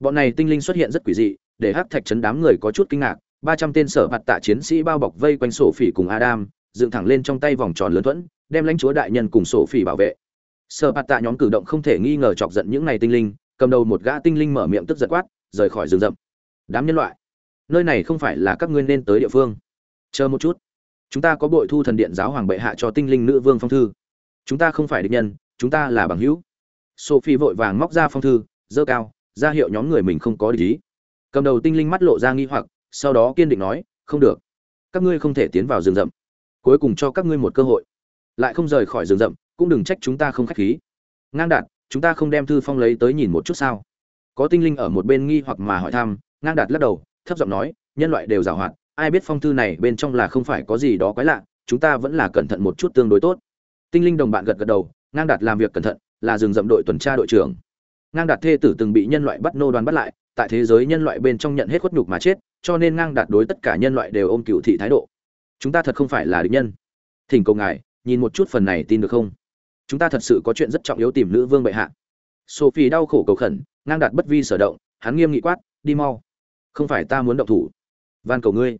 Bọn này tinh linh xuất hiện rất quỷ dị, để hát thạch chấn đám người có chút kinh ngạc. Ba trăm tên sở mặt tạ chiến sĩ bao bọc vây quanh sổ phỉ cùng adam, dựng thẳng lên trong tay vòng tròn lớn thuẫn, đem lãnh chúa đại nhân cùng sổ phỉ bảo vệ sở bạt tạ nhóm cử động không thể nghi ngờ chọc giận những này tinh linh, cầm đầu một gã tinh linh mở miệng tức giật quát, rời khỏi rừng rậm. Đám nhân loại, nơi này không phải là các ngươi nên tới địa phương. Chờ một chút. Chúng ta có bội thu thần điện giáo hoàng bệ hạ cho tinh linh nữ vương phong thư. Chúng ta không phải địch nhân, chúng ta là bằng hữu. Sophie vội vàng móc ra phong thư dơ cao, ra hiệu nhóm người mình không có địch ý. Cầm đầu tinh linh mắt lộ ra nghi hoặc, sau đó kiên định nói, không được. Các ngươi không thể tiến vào rừng rậm. Cuối cùng cho các ngươi một cơ hội. Lại không rời khỏi rừng rậm cũng đừng trách chúng ta không khách khí. Ngang đạt, chúng ta không đem thư phong lấy tới nhìn một chút sao? Có tinh linh ở một bên nghi hoặc mà hỏi thăm, ngang đạt lắc đầu, thấp giọng nói, nhân loại đều giàu hoạt ai biết phong thư này bên trong là không phải có gì đó quái lạ, chúng ta vẫn là cẩn thận một chút tương đối tốt. Tinh linh đồng bạn gật gật đầu, ngang đạt làm việc cẩn thận, là rừng rậm đội tuần tra đội trưởng. Ngang đạt thê tử từng bị nhân loại bắt nô đoàn bắt lại, tại thế giới nhân loại bên trong nhận hết khuất nhục mà chết, cho nên ngang đạt đối tất cả nhân loại đều ôm cựu thị thái độ. Chúng ta thật không phải là địch nhân. Thỉnh cầu ngài, nhìn một chút phần này tin được không? Chúng ta thật sự có chuyện rất trọng yếu tìm nữ vương bệ hạ. Sophie đau khổ cầu khẩn, ngang đạt bất vi sở động, hắn nghiêm nghị quát, đi mau. Không phải ta muốn động thủ. Van cầu ngươi.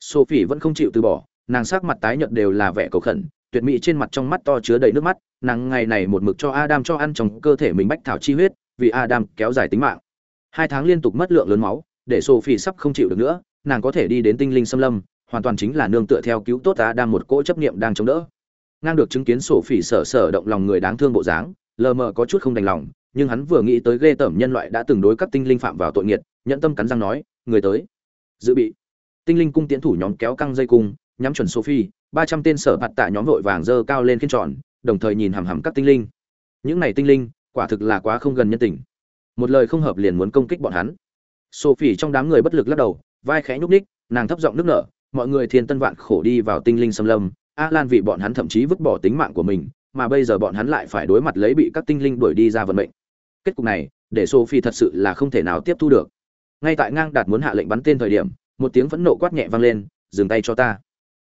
Sophie vẫn không chịu từ bỏ, nàng sắc mặt tái nhợt đều là vẻ cầu khẩn, tuyệt mỹ trên mặt trong mắt to chứa đầy nước mắt, nàng ngày này một mực cho adam cho ăn trong cơ thể mình bách thảo chi huyết, vì adam kéo dài tính mạng. Hai tháng liên tục mất lượng lớn máu, để sophie sắp không chịu được nữa, nàng có thể đi đến tinh linh xâm lâm, hoàn toàn chính là nương tựa theo cứu tốt adam một cỗ chấp niệm đang chống đỡ ngang được chứng kiến sophie sở sở động lòng người đáng thương bộ dáng, lờ mờ có chút không đành lòng, nhưng hắn vừa nghĩ tới ghê tởm nhân loại đã từng đối các tinh linh phạm vào tội nghiệt, nhẫn tâm cắn răng nói, người tới. Dự bị, tinh linh cung tiến thủ nhóm kéo căng dây cung, nhắm chuẩn sophie, ba trăm tên sở mặt tạ nhóm vội vàng dơ cao lên khiên tròn, đồng thời nhìn hằm hằm các tinh linh. Những này tinh linh, quả thực là quá không gần nhân tình. Một lời không hợp liền muốn công kích bọn hắn. Sophie trong đám người bất lực lắc đầu, vai khẽ nhúc ních nàng thấp giọng nước nở, mọi người thiên tân vạn khổ đi vào tinh linh xâm lâm a lan vì bọn hắn thậm chí vứt bỏ tính mạng của mình, mà bây giờ bọn hắn lại phải đối mặt lấy bị các tinh linh đuổi đi ra vận mệnh. Kết cục này, để sophie thật sự là không thể nào tiếp thu được. Ngay tại ngang đạt muốn hạ lệnh bắn tên thời điểm, một tiếng phẫn nộ quát nhẹ vang lên, dừng tay cho ta.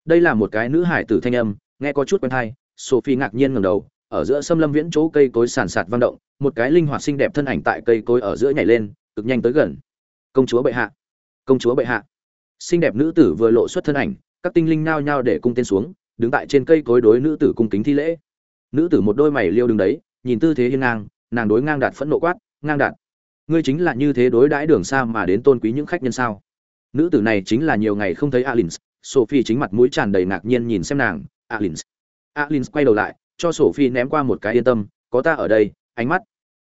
Đây là một cái nữ hải tử thanh âm, nghe có chút quen thai sophie ngạc nhiên ngẩng đầu, ở giữa sâm lâm viễn chỗ cây cối sàn sạt vang động, một cái linh hoạt xinh đẹp thân ảnh tại cây cối ở giữa nhảy lên, cực nhanh tới gần. Công chúa bệ hạ, công chúa bệ hạ. Xinh đẹp nữ tử vừa lộ xuất thân ảnh, các tinh linh nao nhao để cung tên xuống đứng tại trên cây cối đối nữ tử cung kính thi lễ. Nữ tử một đôi mày liêu đứng đấy, nhìn tư thế hiên ngang, nàng đối ngang đạt phẫn nộ quát, ngang đạt, ngươi chính là như thế đối đãi đường xa mà đến tôn quý những khách nhân sao? Nữ tử này chính là nhiều ngày không thấy alins, sophie chính mặt mũi tràn đầy ngạc nhiên nhìn xem nàng, alins. Alins quay đầu lại, cho sophie ném qua một cái yên tâm, có ta ở đây, ánh mắt.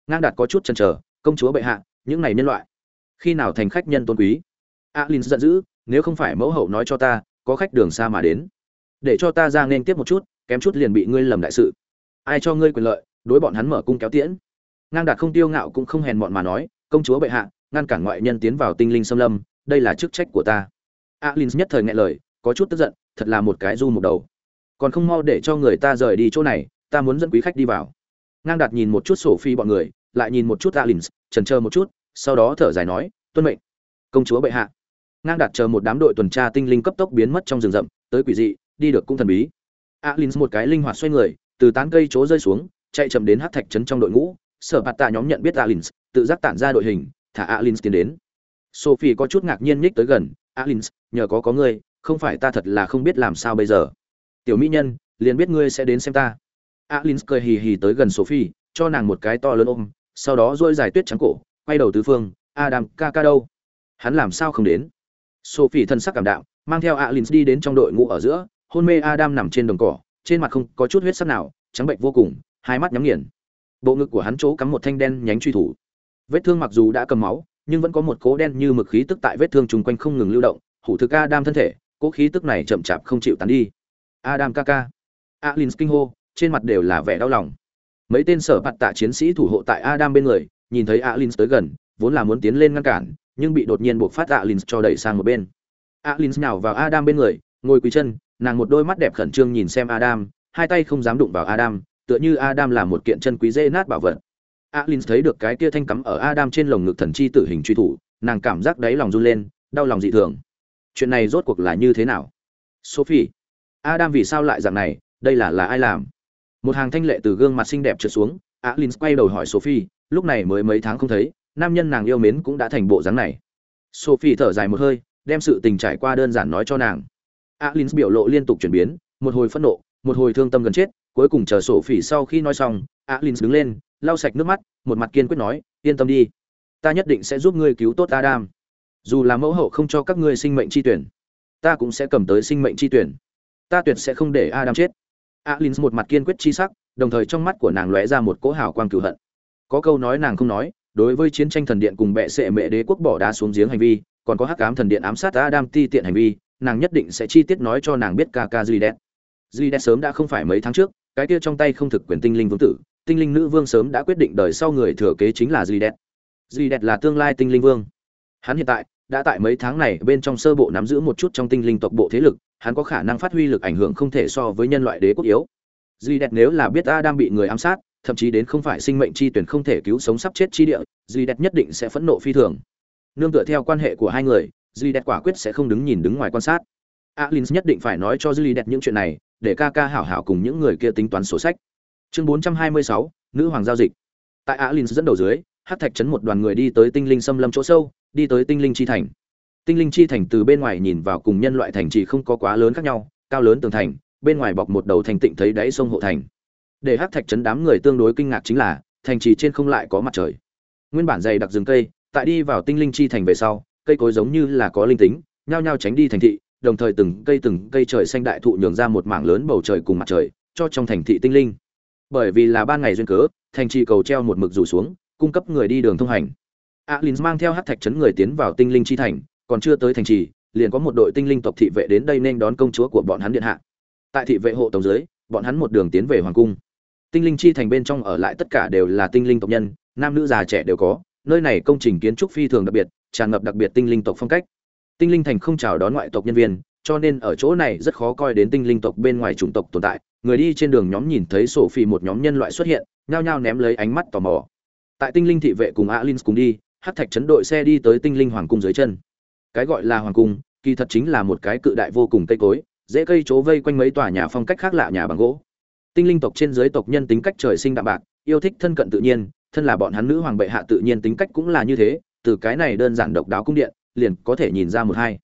Ngang đạt có chút chần chờ, công chúa bệ hạ, những này nhân loại, khi nào thành khách nhân tôn quý? Alins giận dữ, nếu không phải mẫu hậu nói cho ta, có khách đường xa mà đến để cho ta ra nên tiếp một chút, kém chút liền bị ngươi lầm đại sự. Ai cho ngươi quyền lợi, đối bọn hắn mở cung kéo tiễn. Ngang đạt không tiêu ngạo cũng không hèn bọn mà nói, công chúa bệ hạ, ngăn cản ngoại nhân tiến vào tinh linh xâm lâm, đây là chức trách của ta. Alin nhất thời nghe lời, có chút tức giận, thật là một cái du một đầu. Còn không mau để cho người ta rời đi chỗ này, ta muốn dẫn quý khách đi vào. Ngang đạt nhìn một chút sổ phi bọn người, lại nhìn một chút alin, trần chờ một chút, sau đó thở dài nói, tuân mệnh, công chúa bệ hạ. Ngang đạt chờ một đám đội tuần tra tinh linh cấp tốc biến mất trong rừng rậm, tới quỷ dị đi được cũng thần bí. Alin một cái linh hoạt xoay người, từ tán cây chỗ rơi xuống, chạy chậm đến hát thạch trấn trong đội ngũ. Sở bạt tạ nhóm nhận biết alin, tự giác tản ra đội hình, thả alin tiến đến. Sophie có chút ngạc nhiên nhích tới gần. Alin, nhờ có có ngươi, không phải ta thật là không biết làm sao bây giờ. Tiểu mỹ nhân, liền biết ngươi sẽ đến xem ta. Alin cười hì hì tới gần sophie, cho nàng một cái to lớn ôm, sau đó dôi dài tuyết trắng cổ, quay đầu tứ phương. Adam, ca ca đâu? Hắn làm sao không đến? Sophie thân sắc cảm đạo, mang theo alin đi đến trong đội ngũ ở giữa hôn mê adam nằm trên đồng cỏ trên mặt không có chút huyết sắc nào trắng bệnh vô cùng hai mắt nhắm nghiền. Bộ ngực của hắn chỗ cắm một thanh đen nhánh truy thủ. Vết thương mặc dù đã cầm máu nhưng vẫn có một cố đen như mực khí tức tại vết thương chung quanh không ngừng lưu động hủ thực adam thân thể cố khí tức này chậm chạp không chịu tán đi. Adam Kaka, Alins kinh hô trên mặt đều là vẻ đau lòng. Mấy tên sở bạt tạ chiến sĩ thủ hộ tại adam bên người nhìn thấy Alins tới gần vốn là muốn tiến lên ngăn cản nhưng bị đột nhiên buộc phát Alins cho đẩy sang một bên. Alins nhào vào adam bên người ngồi quỳ chân nàng một đôi mắt đẹp khẩn trương nhìn xem adam, hai tay không dám đụng vào adam, tựa như adam là một kiện chân quý dễ nát bảo vật. Alin thấy được cái kia thanh cắm ở adam trên lồng ngực thần chi tử hình truy thủ, nàng cảm giác đáy lòng run lên, đau lòng dị thường. Chuyện này rốt cuộc là như thế nào? Sophie, adam vì sao lại dạng này? Đây là là ai làm? Một hàng thanh lệ từ gương mặt xinh đẹp trượt xuống, alin quay đầu hỏi sophie, lúc này mới mấy tháng không thấy, nam nhân nàng yêu mến cũng đã thành bộ dáng này. Sophie thở dài một hơi, đem sự tình trải qua đơn giản nói cho nàng. Alins biểu lộ liên tục chuyển biến, một hồi phẫn nộ, một hồi thương tâm gần chết, cuối cùng chờ sổ phỉ sau khi nói xong, Alins đứng lên, lau sạch nước mắt, một mặt kiên quyết nói, yên tâm đi, ta nhất định sẽ giúp ngươi cứu tốt adam. Dù là mẫu hậu không cho các ngươi sinh mệnh chi tuyển, ta cũng sẽ cầm tới sinh mệnh chi tuyển. Ta tuyệt sẽ không để adam chết. Alins một mặt kiên quyết chi sắc, đồng thời trong mắt của nàng lóe ra một cỗ hào quang cừu hận. Có câu nói nàng không nói, đối với chiến tranh thần điện cùng bệ sệ mẹ đế quốc bỏ đá xuống giếng hành vi, còn có hắc ám thần điện ám sát adam ti tiện hành vi nàng nhất định sẽ chi tiết nói cho nàng biết ca ca duy đen duy đen sớm đã không phải mấy tháng trước, cái kia trong tay không thực quyền tinh linh vương tử, tinh linh nữ vương sớm đã quyết định đời sau người thừa kế chính là duy đen duy đen là tương lai tinh linh vương. Hắn hiện tại, đã tại mấy tháng này bên trong sơ bộ nắm giữ một chút trong tinh linh tộc bộ thế lực, hắn có khả năng phát huy lực ảnh hưởng không thể so với nhân loại đế quốc yếu. Duy đẹp nếu là biết a đang bị người ám sát, thậm chí đến không phải sinh mệnh chi tuyển không thể cứu sống sắp chết chi địa, duy đẹp nhất định sẽ phẫn nộ phi thường. Nương tựa theo quan hệ của hai người duy đẹp quả quyết sẽ không đứng nhìn đứng ngoài quan sát. Alin nhất định phải nói cho duy đẹp những chuyện này để ca ca hảo hảo cùng những người kia tính toán sổ sách. Chương 426, nữ hoàng giao dịch. Tại alin dẫn đầu dưới hát thạch chấn một đoàn người đi tới tinh linh xâm lâm chỗ sâu đi tới tinh linh chi thành. Tinh linh chi thành từ bên ngoài nhìn vào cùng nhân loại thành chỉ không có quá lớn khác nhau cao lớn tường thành bên ngoài bọc một đầu thành tịnh thấy đáy sông hộ thành. Để hát thạch chấn đám người tương đối kinh ngạc chính là thành trì trên không lại có mặt trời. Nguyên bản dày đặc rừng cây tại đi vào tinh linh chi thành về sau cây cối giống như là có linh tính, nhao nhao tránh đi thành thị, đồng thời từng cây từng cây trời xanh đại thụ nhường ra một mảng lớn bầu trời cùng mặt trời, cho trong thành thị tinh linh. Bởi vì là ban ngày duyên cớ, thành trì cầu treo một mực rủ xuống, cung cấp người đi đường thông hành. Alin mang theo hát thạch chấn người tiến vào tinh linh chi thành, còn chưa tới thành trì, liền có một đội tinh linh tộc thị vệ đến đây nên đón công chúa của bọn hắn điện hạ. Tại thị vệ hộ tổng dưới, bọn hắn một đường tiến về hoàng cung. Tinh linh chi thành bên trong ở lại tất cả đều là tinh linh tộc nhân, nam nữ già trẻ đều có nơi này công trình kiến trúc phi thường đặc biệt, tràn ngập đặc biệt tinh linh tộc phong cách. Tinh linh thành không chào đón ngoại tộc nhân viên, cho nên ở chỗ này rất khó coi đến tinh linh tộc bên ngoài chủng tộc tồn tại. Người đi trên đường nhóm nhìn thấy sổ phi một nhóm nhân loại xuất hiện, nhao nhao ném lấy ánh mắt tò mò. Tại tinh linh thị vệ cùng alin cùng đi hát thạch chấn đội xe đi tới tinh linh hoàng cung dưới chân. Cái gọi là hoàng cung, kỳ thật chính là một cái cự đại vô cùng cây cối, dễ cây chỗ vây quanh mấy tòa nhà phong cách khác lạ nhà bằng gỗ. Tinh linh tộc trên dưới tộc nhân tính cách trời sinh đạm bạc, yêu thích thân cận tự nhiên thân là bọn hắn nữ hoàng bệ hạ tự nhiên tính cách cũng là như thế, từ cái này đơn giản độc đáo cung điện, liền có thể nhìn ra một hai.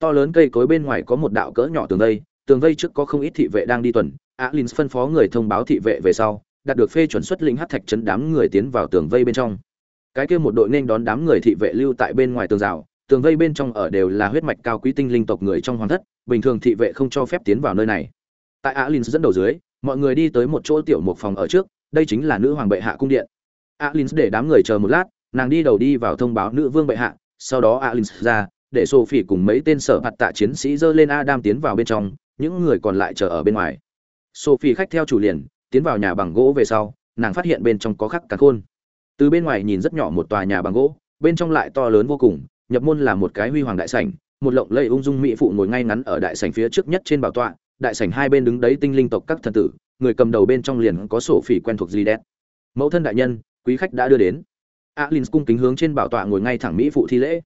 To lớn cây cối bên ngoài có một đạo cỡ nhỏ tường vây tường vây trước có không ít thị vệ đang đi tuần. Alin phân phó người thông báo thị vệ về sau, đạt được phê chuẩn xuất lĩnh hát thạch chấn đám người tiến vào tường vây bên trong. Cái kia một đội nên đón đám người thị vệ lưu tại bên ngoài tường rào, tường vây bên trong ở đều là huyết mạch cao quý tinh linh tộc người trong hoàng thất, bình thường thị vệ không cho phép tiến vào nơi này. Tại alin dẫn đầu dưới, mọi người đi tới một chỗ tiểu một phòng ở trước, đây chính là nữ hoàng bệ hạ cung điện alin để đám người chờ một lát, nàng đi đầu đi vào thông báo nữ vương bệ hạ, sau đó alin ra, để sophie cùng mấy tên sở hạt tạ chiến sĩ dơ lên adam tiến vào bên trong, những người còn lại chờ ở bên ngoài. Sophie khách theo chủ liền, tiến vào nhà bằng gỗ về sau, nàng phát hiện bên trong có khắc cả khôn. Từ bên ngoài nhìn rất nhỏ một tòa nhà bằng gỗ, bên trong lại to lớn vô cùng, nhập môn là một cái huy hoàng đại sảnh, một lộng lẫy ung dung mỹ phụ ngồi ngay ngắn ở đại sảnh phía trước nhất trên bảo tọa, đại sảnh hai bên đứng đấy tinh linh tộc các thần tử, người cầm đầu bên trong liền có sổ phỉ quen thuộc gì đét mẫu thân đại nhân quý khách đã đưa đến. Alin cung kính hướng trên bảo tọa ngồi ngay thẳng mỹ phụ thi lễ.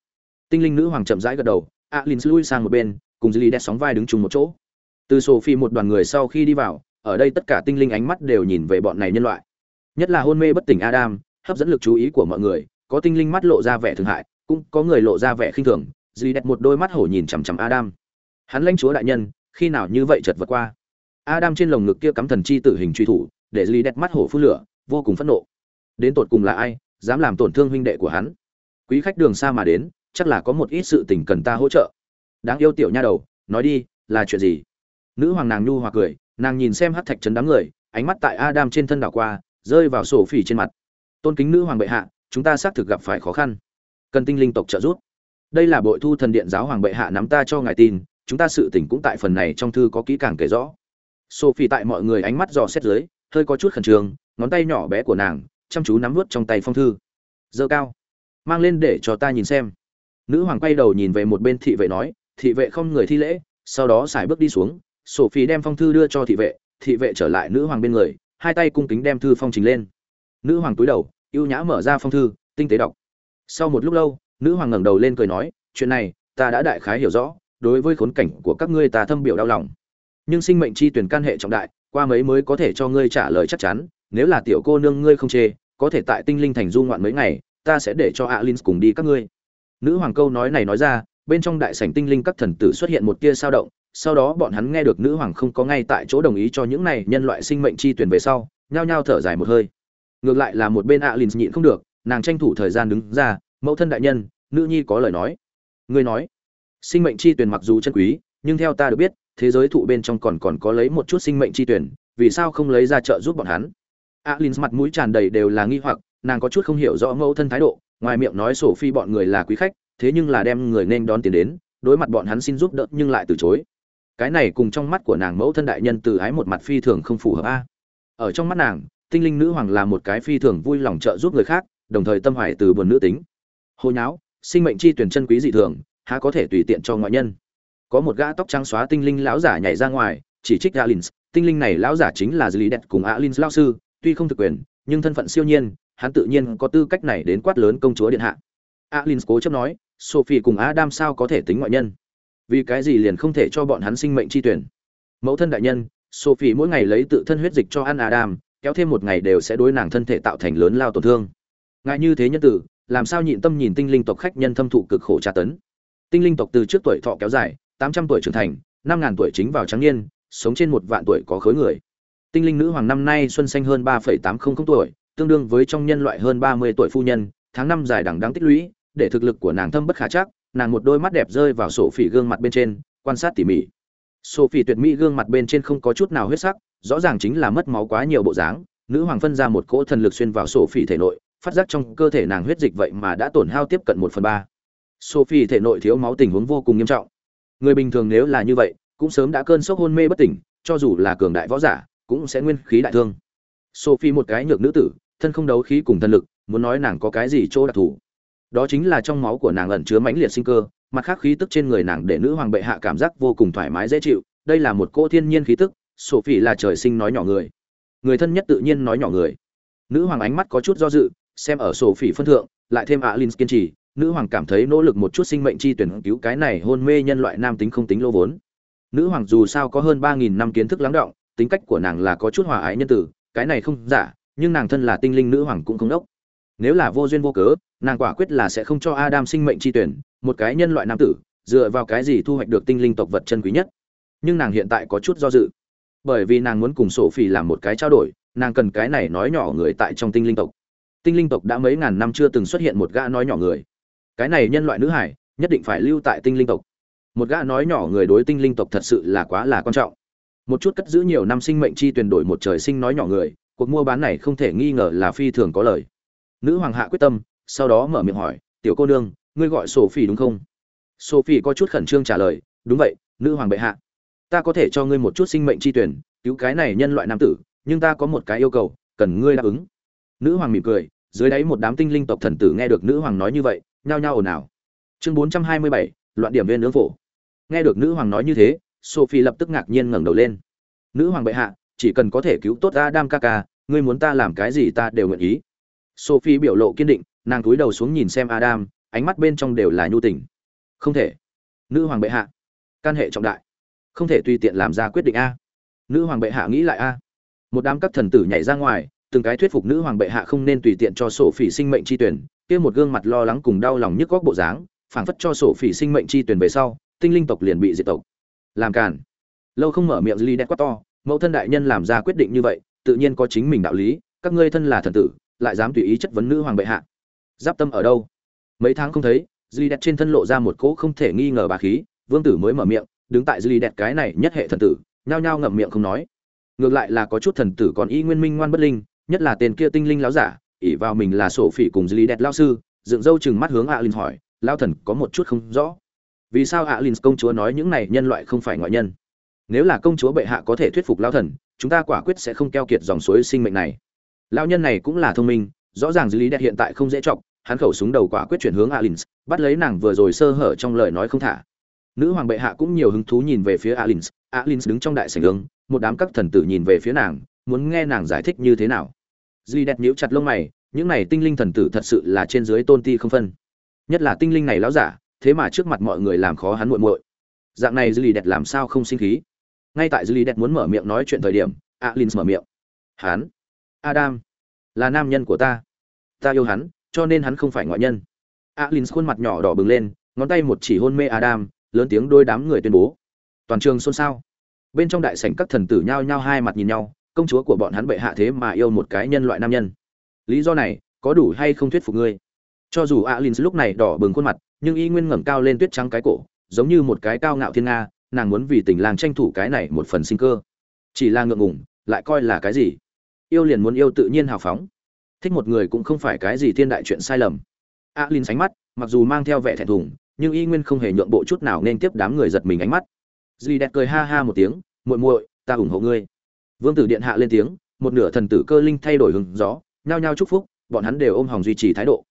Tinh linh nữ hoàng chậm rãi gật đầu alin lui sang một bên, cùng dì đẹp sóng vai đứng chung một chỗ. Từ sophie một đoàn người sau khi đi vào, ở đây tất cả tinh linh ánh mắt đều nhìn về bọn này nhân loại. Nhất là hôn mê bất tỉnh adam, hấp dẫn lực chú ý của mọi người, có tinh linh mắt lộ ra vẻ thương hại, cũng có người lộ ra vẻ khinh thường dì đẹp một đôi mắt hổ nhìn chằm chằm adam. Hắn lãnh chúa đại nhân, khi nào như vậy chợt vượt qua? Adam trên lồng ngực kia cắm thần chi tử hình truy thủ, để dì đẹp mắt hổ phun lửa, vô cùng phẫn nộ đến tột cùng là ai, dám làm tổn thương huynh đệ của hắn. Quý khách đường xa mà đến, chắc là có một ít sự tình cần ta hỗ trợ. Đáng yêu tiểu nha đầu, nói đi, là chuyện gì? Nữ hoàng nàng nhu hòa cười, nàng nhìn xem hát thạch trấn đám người, ánh mắt tại adam trên thân đảo qua, rơi vào sổ phỉ trên mặt. Tôn kính nữ hoàng bệ hạ, chúng ta xác thực gặp phải khó khăn. Cần tinh linh tộc trợ giúp. Đây là bội thu thần điện giáo hoàng bệ hạ nắm ta cho ngài tin, chúng ta sự tỉnh cũng tại phần này trong thư có kỹ càng kể rõ. Sophie tại mọi người ánh mắt dò xét dưới, hơi có chút khẩn trương, ngón tay nhỏ bé của nàng chăm chú nắm vút trong tay phong thư. Dơ cao. Mang lên để cho ta nhìn xem. Nữ hoàng quay đầu nhìn về một bên thị vệ nói, thị vệ không người thi lễ, sau đó xài bước đi xuống. Sophie đem phong thư đưa cho thị vệ thị vệ trở lại nữ hoàng bên người, hai tay cung kính đem thư phong trình lên. Nữ hoàng túi đầu, ưu nhã mở ra phong thư, tinh tế đọc. Sau một lúc lâu, nữ hoàng ngẩng đầu lên cười nói, chuyện này, ta đã đại khái hiểu rõ, đối với khốn cảnh của các ngươi ta thâm biểu đau lòng. Nhưng sinh mệnh chi tuyển can hệ trọng đại, qua mấy mới có thể cho ngươi trả lời chắc chắn, nếu là tiểu cô nương ngươi không chê có thể tại tinh linh thành du ngoạn mấy ngày, ta sẽ để cho alin cùng đi các ngươi. Nữ hoàng câu nói này nói ra, bên trong đại sảnh tinh linh các thần tử xuất hiện một tia sao động, sau đó bọn hắn nghe được nữ hoàng không có ngay tại chỗ đồng ý cho những này nhân loại sinh mệnh chi tuyển về sau, nhao nhao thở dài một hơi. Ngược lại là một bên alin nhịn không được, nàng tranh thủ thời gian đứng ra, mẫu thân đại nhân, nữ nhi có lời nói. Ngươi nói. Sinh mệnh chi tuyển mặc dù chân quý, nhưng theo ta được biết, thế giới thụ bên trong còn còn có lấy một chút sinh mệnh chi tuyển, vì sao không lấy ra trợ giúp bọn hắn? Alin mặt mũi tràn đầy đều là nghi hoặc, nàng có chút không hiểu rõ mẫu thân thái độ, ngoài miệng nói sổ phi bọn người là quý khách, thế nhưng là đem người nên đón tiền đến, đối mặt bọn hắn xin giúp đỡ nhưng lại từ chối. Cái này cùng trong mắt của nàng mẫu thân đại nhân từ ái một mặt phi thường không phù hợp a. Ở trong mắt nàng, tinh linh nữ hoàng là một cái phi thường vui lòng trợ giúp người khác, đồng thời tâm hoài từ buồn nữ tính. Hồi nháo, sinh mệnh chi tuyển chân quý dị thường, há có thể tùy tiện cho ngoại nhân. Có một gã tóc trắng xóa tinh linh lão giả nhảy ra ngoài, chỉ trích alin, tinh linh này lão giả chính là lý đẹp cùng alin lão sư tuy không thực quyền, nhưng thân phận siêu nhiên, hắn tự nhiên có tư cách này đến quát lớn công chúa điện hạ. Alin cố chấp nói, sophie cùng adam sao có thể tính ngoại nhân? Vì cái gì liền không thể cho bọn hắn sinh mệnh chi tuyển? Mẫu thân đại nhân, sophie mỗi ngày lấy tự thân huyết dịch cho ăn adam, kéo thêm một ngày đều sẽ đối nàng thân thể tạo thành lớn lao tổn thương. Ngại như thế nhân tử, làm sao nhịn tâm nhìn tinh linh tộc khách nhân thâm thụ cực khổ tra tấn? Tinh linh tộc từ trước tuổi thọ kéo dài, tám trăm tuổi trưởng thành, năm ngàn tuổi chính vào trắng niên, sống trên một vạn tuổi có khối người tinh linh nữ hoàng năm nay xuân xanh hơn ba tám trăm linh tuổi, tương đương với trong nhân loại hơn ba mươi tuổi phu nhân, tháng năm dài đẳng đáng tích lũy, để thực lực của nàng thâm bất khả chắc, nàng một đôi mắt đẹp rơi vào sổ phỉ gương mặt bên trên, quan sát tỉ mỉ. Sổ phỉ tuyệt mỹ gương mặt bên trên không có chút nào huyết sắc, rõ ràng chính là mất máu quá nhiều bộ dáng, nữ hoàng phân ra một cỗ thần lực xuyên vào sổ phỉ thể nội, phát giác trong cơ thể nàng huyết dịch vậy mà đã tổn hao tiếp cận một phần ba. Sophie thể nội thiếu máu tình huống vô cùng nghiêm trọng. Người bình thường nếu là như vậy, cũng sớm đã cơn sốc hôn mê bất tỉnh, cho dù là cường đại võ giả cũng sẽ nguyên khí đại thương. Sophie một cái nhược nữ tử, thân không đấu khí cùng thân lực, muốn nói nàng có cái gì chỗ đặc thù. Đó chính là trong máu của nàng ẩn chứa mãnh liệt sinh cơ, mặt khác khí tức trên người nàng để nữ hoàng bệ hạ cảm giác vô cùng thoải mái dễ chịu, đây là một cô thiên nhiên khí tức, sophie là trời sinh nói nhỏ người. Người thân nhất tự nhiên nói nhỏ người. Nữ hoàng ánh mắt có chút do dự, xem ở sophie phân thượng, lại thêm alin kiên trì, nữ hoàng cảm thấy nỗ lực một chút sinh mệnh chi tuyển cứu cái này hôn mê nhân loại nam tính không tính lô vốn. Nữ hoàng dù sao có hơn ba nghìn năm kiến thức lắng động tính cách của nàng là có chút hòa ái nhân tử cái này không giả, nhưng nàng thân là tinh linh nữ hoàng cũng không đốc. Nếu là vô duyên vô cớ, nàng quả quyết là sẽ không cho adam sinh mệnh chi tuyển, một cái nhân loại nam tử, dựa vào cái gì thu hoạch được tinh linh tộc vật chân quý nhất. Nhưng nàng hiện tại có chút do dự. Bởi vì nàng muốn cùng sổ phỉ làm một cái trao đổi, nàng cần cái này nói nhỏ người tại trong tinh linh tộc. Tinh linh tộc đã mấy ngàn năm chưa từng xuất hiện một gã nói nhỏ người. Cái này nhân loại nữ hải, nhất định phải lưu tại tinh linh tộc. Một gã nói nhỏ người đối tinh linh tộc thật sự là quá là quan trọng một chút cất giữ nhiều năm sinh mệnh chi tuyển đổi một trời sinh nói nhỏ người, cuộc mua bán này không thể nghi ngờ là phi thường có lời. Nữ hoàng hạ quyết tâm, sau đó mở miệng hỏi, tiểu cô nương, ngươi gọi sophie đúng không? Sophie có chút khẩn trương trả lời, đúng vậy, nữ hoàng bệ hạ. Ta có thể cho ngươi một chút sinh mệnh chi tuyển, cứu cái này nhân loại nam tử, nhưng ta có một cái yêu cầu, cần ngươi đáp ứng. Nữ hoàng mỉm cười, dưới đáy một đám tinh linh tộc thần tử nghe được nữ hoàng nói như vậy, nhao nhao ồn ào. Chương bốn trăm hai mươi bảy, loạn điểm viên nướng phổ. Nghe được nữ hoàng nói như thế sophie lập tức ngạc nhiên ngẩng đầu lên. Nữ hoàng bệ hạ chỉ cần có thể cứu tốt adam Kaka, ngươi muốn ta làm cái gì ta đều nguyện ý. Sophie biểu lộ kiên định nàng cúi đầu xuống nhìn xem adam ánh mắt bên trong đều là nhu tình. Không thể. Nữ hoàng bệ hạ can hệ trọng đại. Không thể tùy tiện làm ra quyết định a. Nữ hoàng bệ hạ nghĩ lại a. Một đám các thần tử nhảy ra ngoài từng cái thuyết phục nữ hoàng bệ hạ không nên tùy tiện cho Sophie sinh mệnh chi tuyển kia một gương mặt lo lắng cùng đau lòng nhức góc bộ dáng phảng phất cho Sophie sinh mệnh chi tuyển về sau tinh linh tộc liền bị diệt tộc làm cản lâu không mở miệng ly đẹp quá to, mẫu thân đại nhân làm ra quyết định như vậy, tự nhiên có chính mình đạo lý, các ngươi thân là thần tử, lại dám tùy ý chất vấn nữ hoàng bệ hạ. Giáp tâm ở đâu? Mấy tháng không thấy duy đẹp trên thân lộ ra một cỗ không thể nghi ngờ bà khí, vương tử mới mở miệng, đứng tại duy đẹp cái này nhất hệ thần tử, nhao nhao ngậm miệng không nói. Ngược lại là có chút thần tử còn y nguyên minh ngoan bất linh, nhất là tên kia tinh linh láo giả ỉ vào mình là sổ phỉ cùng duy đẹp lao sư, dựng râu chừng mắt hướng alin hỏi lao thần có một chút không rõ? Vì sao alin công chúa nói những này nhân loại không phải ngoại nhân? Nếu là công chúa bệ hạ có thể thuyết phục lao thần, chúng ta quả quyết sẽ không keo kiệt dòng suối sinh mệnh này. Lao nhân này cũng là thông minh, rõ ràng dư lý đẹp hiện tại không dễ chọc, hắn khẩu súng đầu quả quyết chuyển hướng alin bắt lấy nàng vừa rồi sơ hở trong lời nói không thả. Nữ hoàng bệ hạ cũng nhiều hứng thú nhìn về phía alin alin đứng trong đại sảnh hướng, một đám các thần tử nhìn về phía nàng, muốn nghe nàng giải thích như thế nào. Duy đẹp nhíu chặt lông mày, những này tinh linh thần tử thật sự là trên dưới tôn ti không phân. Nhất là tinh linh này lão giả thế mà trước mặt mọi người làm khó hắn muội muội. Dạng này dư Lý Đẹt làm sao không sinh khí? Ngay tại dư Lý Đẹt muốn mở miệng nói chuyện thời điểm alin mở miệng. Hắn, adam, là nam nhân của ta. Ta yêu hắn, cho nên hắn không phải ngoại nhân. Alin khuôn mặt nhỏ đỏ bừng lên, ngón tay một chỉ hôn mê adam, lớn tiếng đôi đám người tuyên bố. Toàn trường xôn xao. Bên trong đại sảnh các thần tử nhao nhao hai mặt nhìn nhau, công chúa của bọn hắn bệ hạ thế mà yêu một cái nhân loại nam nhân. Lý do này, có đủ hay không thuyết phục ngươi? Cho dù alin lúc này đỏ bừng khuôn mặt nhưng y nguyên ngẩng cao lên tuyết trắng cái cổ, giống như một cái cao ngạo thiên nga, nàng muốn vì tình làng tranh thủ cái này một phần sinh cơ. Chỉ là ngượng ngùng, lại coi là cái gì? Yêu liền muốn yêu tự nhiên hào phóng. Thích một người cũng không phải cái gì thiên đại chuyện sai lầm. Alin sánh mắt, mặc dù mang theo vẻ thẹn thùng, nhưng y nguyên không hề nhượng bộ chút nào nên tiếp đám người giật mình ánh mắt. Duy đẹp cười ha ha một tiếng, muội muội, ta ủng hộ ngươi. Vương tử điện hạ lên tiếng, một nửa thần tử cơ linh thay đổi hứng gió, nhao nhao chúc phúc, bọn hắn đều ôm hòng duy trì thái độ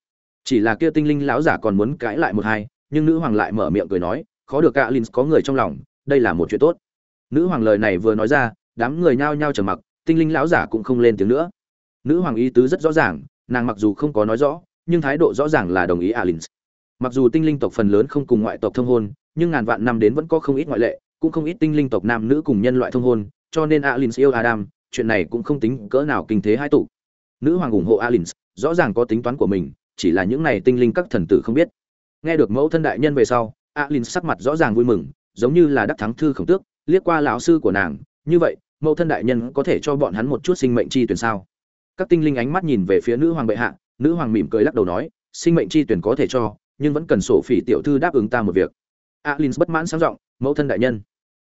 chỉ là kia tinh linh lão giả còn muốn cãi lại một hai, nhưng nữ hoàng lại mở miệng cười nói, khó được cả linh có người trong lòng, đây là một chuyện tốt. Nữ hoàng lời này vừa nói ra, đám người nhao nhao trầm mặc, tinh linh lão giả cũng không lên tiếng nữa. Nữ hoàng ý tứ rất rõ ràng, nàng mặc dù không có nói rõ, nhưng thái độ rõ ràng là đồng ý alins mặc dù tinh linh tộc phần lớn không cùng ngoại tộc thông hôn, nhưng ngàn vạn năm đến vẫn có không ít ngoại lệ, cũng không ít tinh linh tộc nam nữ cùng nhân loại thông hôn, cho nên alins yêu adam, chuyện này cũng không tính cỡ nào kinh thế hai tụ. Nữ hoàng ủng hộ alins rõ ràng có tính toán của mình chỉ là những này tinh linh các thần tử không biết. Nghe được mẫu thân đại nhân về sau, alin sắc mặt rõ ràng vui mừng, giống như là đắc thắng thư khổng tước, liếc qua lão sư của nàng, như vậy, mẫu thân đại nhân có thể cho bọn hắn một chút sinh mệnh chi tuyển sao? Các tinh linh ánh mắt nhìn về phía nữ hoàng bệ hạ, nữ hoàng mỉm cười lắc đầu nói, sinh mệnh chi tuyển có thể cho, nhưng vẫn cần sổ phỉ tiểu thư đáp ứng ta một việc. Alin bất mãn sáng giọng, mẫu thân đại nhân.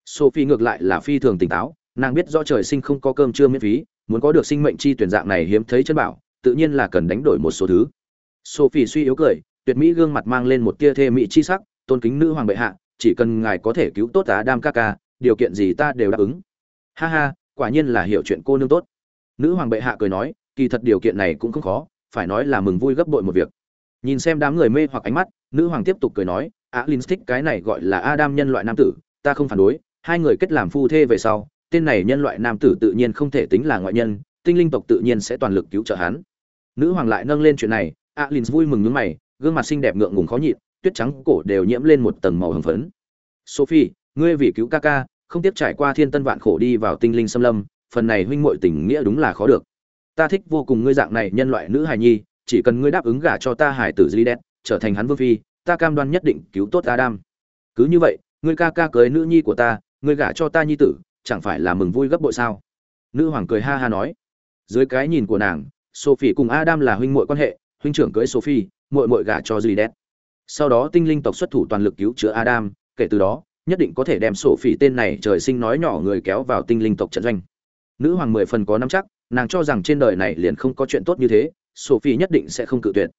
Sophie ngược lại là phi thường tỉnh táo, nàng biết do trời sinh không có cơm trưa miễn phí, muốn có được sinh mệnh chi tuyển dạng này hiếm thấy chân bảo, tự nhiên là cần đánh đổi một số thứ sophie suy yếu cười, tuyệt mỹ gương mặt mang lên một tia thê mỹ chi sắc, tôn kính nữ hoàng bệ hạ, chỉ cần ngài có thể cứu tốt Adam đam ca ca điều kiện gì ta đều đáp ứng. Ha ha, quả nhiên là hiểu chuyện cô nương tốt. Nữ hoàng bệ hạ cười nói, kỳ thật điều kiện này cũng không khó, phải nói là mừng vui gấp bội một việc. Nhìn xem đám người mê hoặc ánh mắt, nữ hoàng tiếp tục cười nói á linh thích cái này gọi là adam nhân loại nam tử, ta không phản đối, hai người kết làm phu thê về sau, tên này nhân loại nam tử tự nhiên không thể tính là ngoại nhân, tinh linh tộc tự nhiên sẽ toàn lực cứu trợ hắn. Nữ hoàng lại nâng lên chuyện này alin vui mừng nhướng mày gương mặt xinh đẹp ngượng ngùng khó nhịn tuyết trắng cổ đều nhiễm lên một tầng màu hồng phấn sophie ngươi vì cứu ca ca không tiếp trải qua thiên tân vạn khổ đi vào tinh linh xâm lâm phần này huynh muội tình nghĩa đúng là khó được ta thích vô cùng ngươi dạng này nhân loại nữ hài nhi chỉ cần ngươi đáp ứng gả cho ta hải tử Zidet, trở thành hắn vương phi, ta cam đoan nhất định cứu tốt Adam. Cứ như vậy, ngươi ca ca cưới nữ nhi của ta, ngươi gả cho ta nhi tử, chẳng phải là mừng vui gấp bội sao? Nữ hoàng cười ha ha nói. Dưới cái nhìn của nàng, Sophie cùng Adam là huynh muội quan hệ, huynh trưởng cưới Sophie, muội muội gả cho juliet Sau đó tinh linh tộc xuất thủ toàn lực cứu chữa Adam, kể từ đó, nhất định có thể đem Sophie tên này trời sinh nói nhỏ người kéo vào tinh linh tộc trận doanh. Nữ hoàng mười phần có nắm chắc, nàng cho rằng trên đời này liền không có chuyện tốt như thế, Sophie nhất định sẽ không cự tuyệt.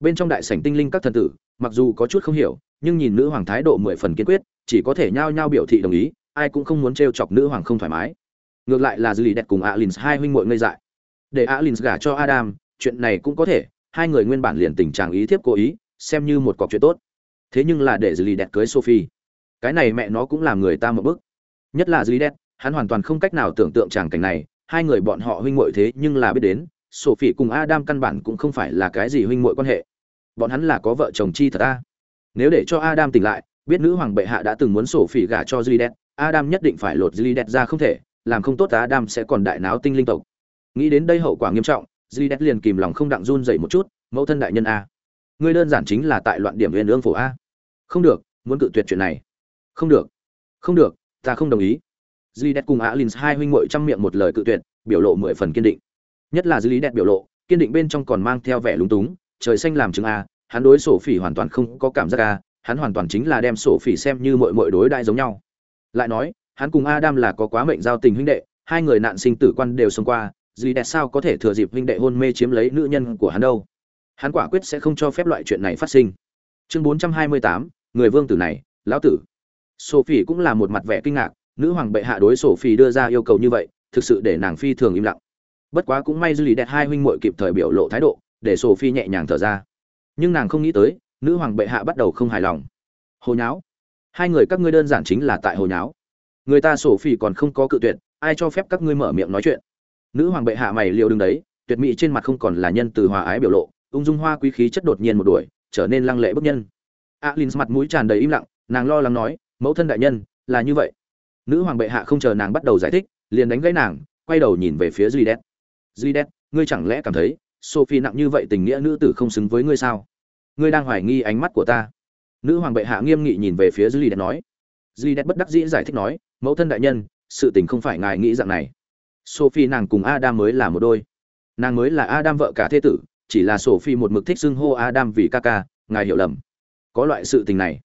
Bên trong đại sảnh tinh linh các thần tử, mặc dù có chút không hiểu, nhưng nhìn nữ hoàng thái độ mười phần kiên quyết, chỉ có thể nhao nhao biểu thị đồng ý, ai cũng không muốn trêu chọc nữ hoàng không thoải mái. Ngược lại là Dư Lý Đẹp cùng Alins hai huynh muội ngây dại. Để Alins gả cho Adam, chuyện này cũng có thể, hai người nguyên bản liền tình trạng ý thiếp cố ý, xem như một cọc chuyện tốt. Thế nhưng là để Dư Lý Đẹp cưới Sophie, cái này mẹ nó cũng làm người ta một bức. Nhất là Dư Đẹp, hắn hoàn toàn không cách nào tưởng tượng tràng cảnh này, hai người bọn họ huynh muội thế nhưng là biết đến, Sophie cùng Adam căn bản cũng không phải là cái gì huynh muội quan hệ. Bọn hắn là có vợ chồng chi thật a. Nếu để cho Adam tỉnh lại, biết nữ hoàng bệ hạ đã từng muốn Sophie gả cho Juliet, Adam nhất định phải lột Juliet ra không thể, làm không tốt Adam sẽ còn đại náo tinh linh tộc. Nghĩ đến đây hậu quả nghiêm trọng, Juliet liền kìm lòng không đặng run dậy một chút, mẫu thân đại nhân a. Ngươi đơn giản chính là tại loạn điểm nguyên ương phủ a. Không được, muốn cự tuyệt chuyện này. Không được. Không được, ta không đồng ý. Juliet cùng Alins hai huynh muội trăm miệng một lời cự tuyệt, biểu lộ mười phần kiên định nhất là dư lý biểu lộ kiên định bên trong còn mang theo vẻ lúng túng trời xanh làm chứng a hắn đối sổ phỉ hoàn toàn không có cảm giác a hắn hoàn toàn chính là đem sổ phỉ xem như mọi mọi đối đại giống nhau lại nói hắn cùng adam là có quá mệnh giao tình huynh đệ hai người nạn sinh tử quan đều xông qua dì đẹp sao có thể thừa dịp huynh đệ hôn mê chiếm lấy nữ nhân của hắn đâu? Hắn quả quyết sẽ không cho phép loại chuyện này phát sinh. Chương bốn trăm hai mươi tám, người vương tử này, lão tử. Sophie cũng là một mặt vẻ kinh ngạc, nữ hoàng bệ hạ đối sophie đưa ra yêu cầu như vậy, thực sự để nàng phi thường im lặng. Bất quá cũng may dư lý đẹp hai huynh muội kịp thời biểu lộ thái độ, để sophie nhẹ nhàng thở ra. Nhưng nàng không nghĩ tới, nữ hoàng bệ hạ bắt đầu không hài lòng. Hồ nháo. Hai người các ngươi đơn giản chính là tại hồ nháo. Người ta sophie còn không có cự tuyệt, ai cho phép các ngươi mở miệng nói chuyện? Nữ hoàng bệ hạ mày liều đứng đấy, tuyệt mỹ trên mặt không còn là nhân từ hòa ái biểu lộ, ung dung hoa quý khí chất đột nhiên một đuổi, trở nên lăng lệ bức nhân. Alin mặt mũi tràn đầy im lặng, nàng lo lắng nói, mẫu thân đại nhân, là như vậy. Nữ hoàng bệ hạ không chờ nàng bắt đầu giải thích, liền đánh gãy nàng, quay đầu nhìn về phía duy đét duy đét ngươi chẳng lẽ cảm thấy sophie nặng như vậy tình nghĩa nữ tử không xứng với ngươi sao? Ngươi đang hoài nghi ánh mắt của ta. Nữ hoàng bệ hạ nghiêm nghị nhìn về phía duy đét nói. Duy đét bất đắc dĩ giải thích nói, mẫu thân đại nhân, sự tình không phải ngài nghĩ dạng này sophie nàng cùng adam mới là một đôi. Nàng mới là adam vợ cả thế tử, chỉ là sophie một mực thích xưng hô adam vì ca ca, ngài hiểu lầm. Có loại sự tình này.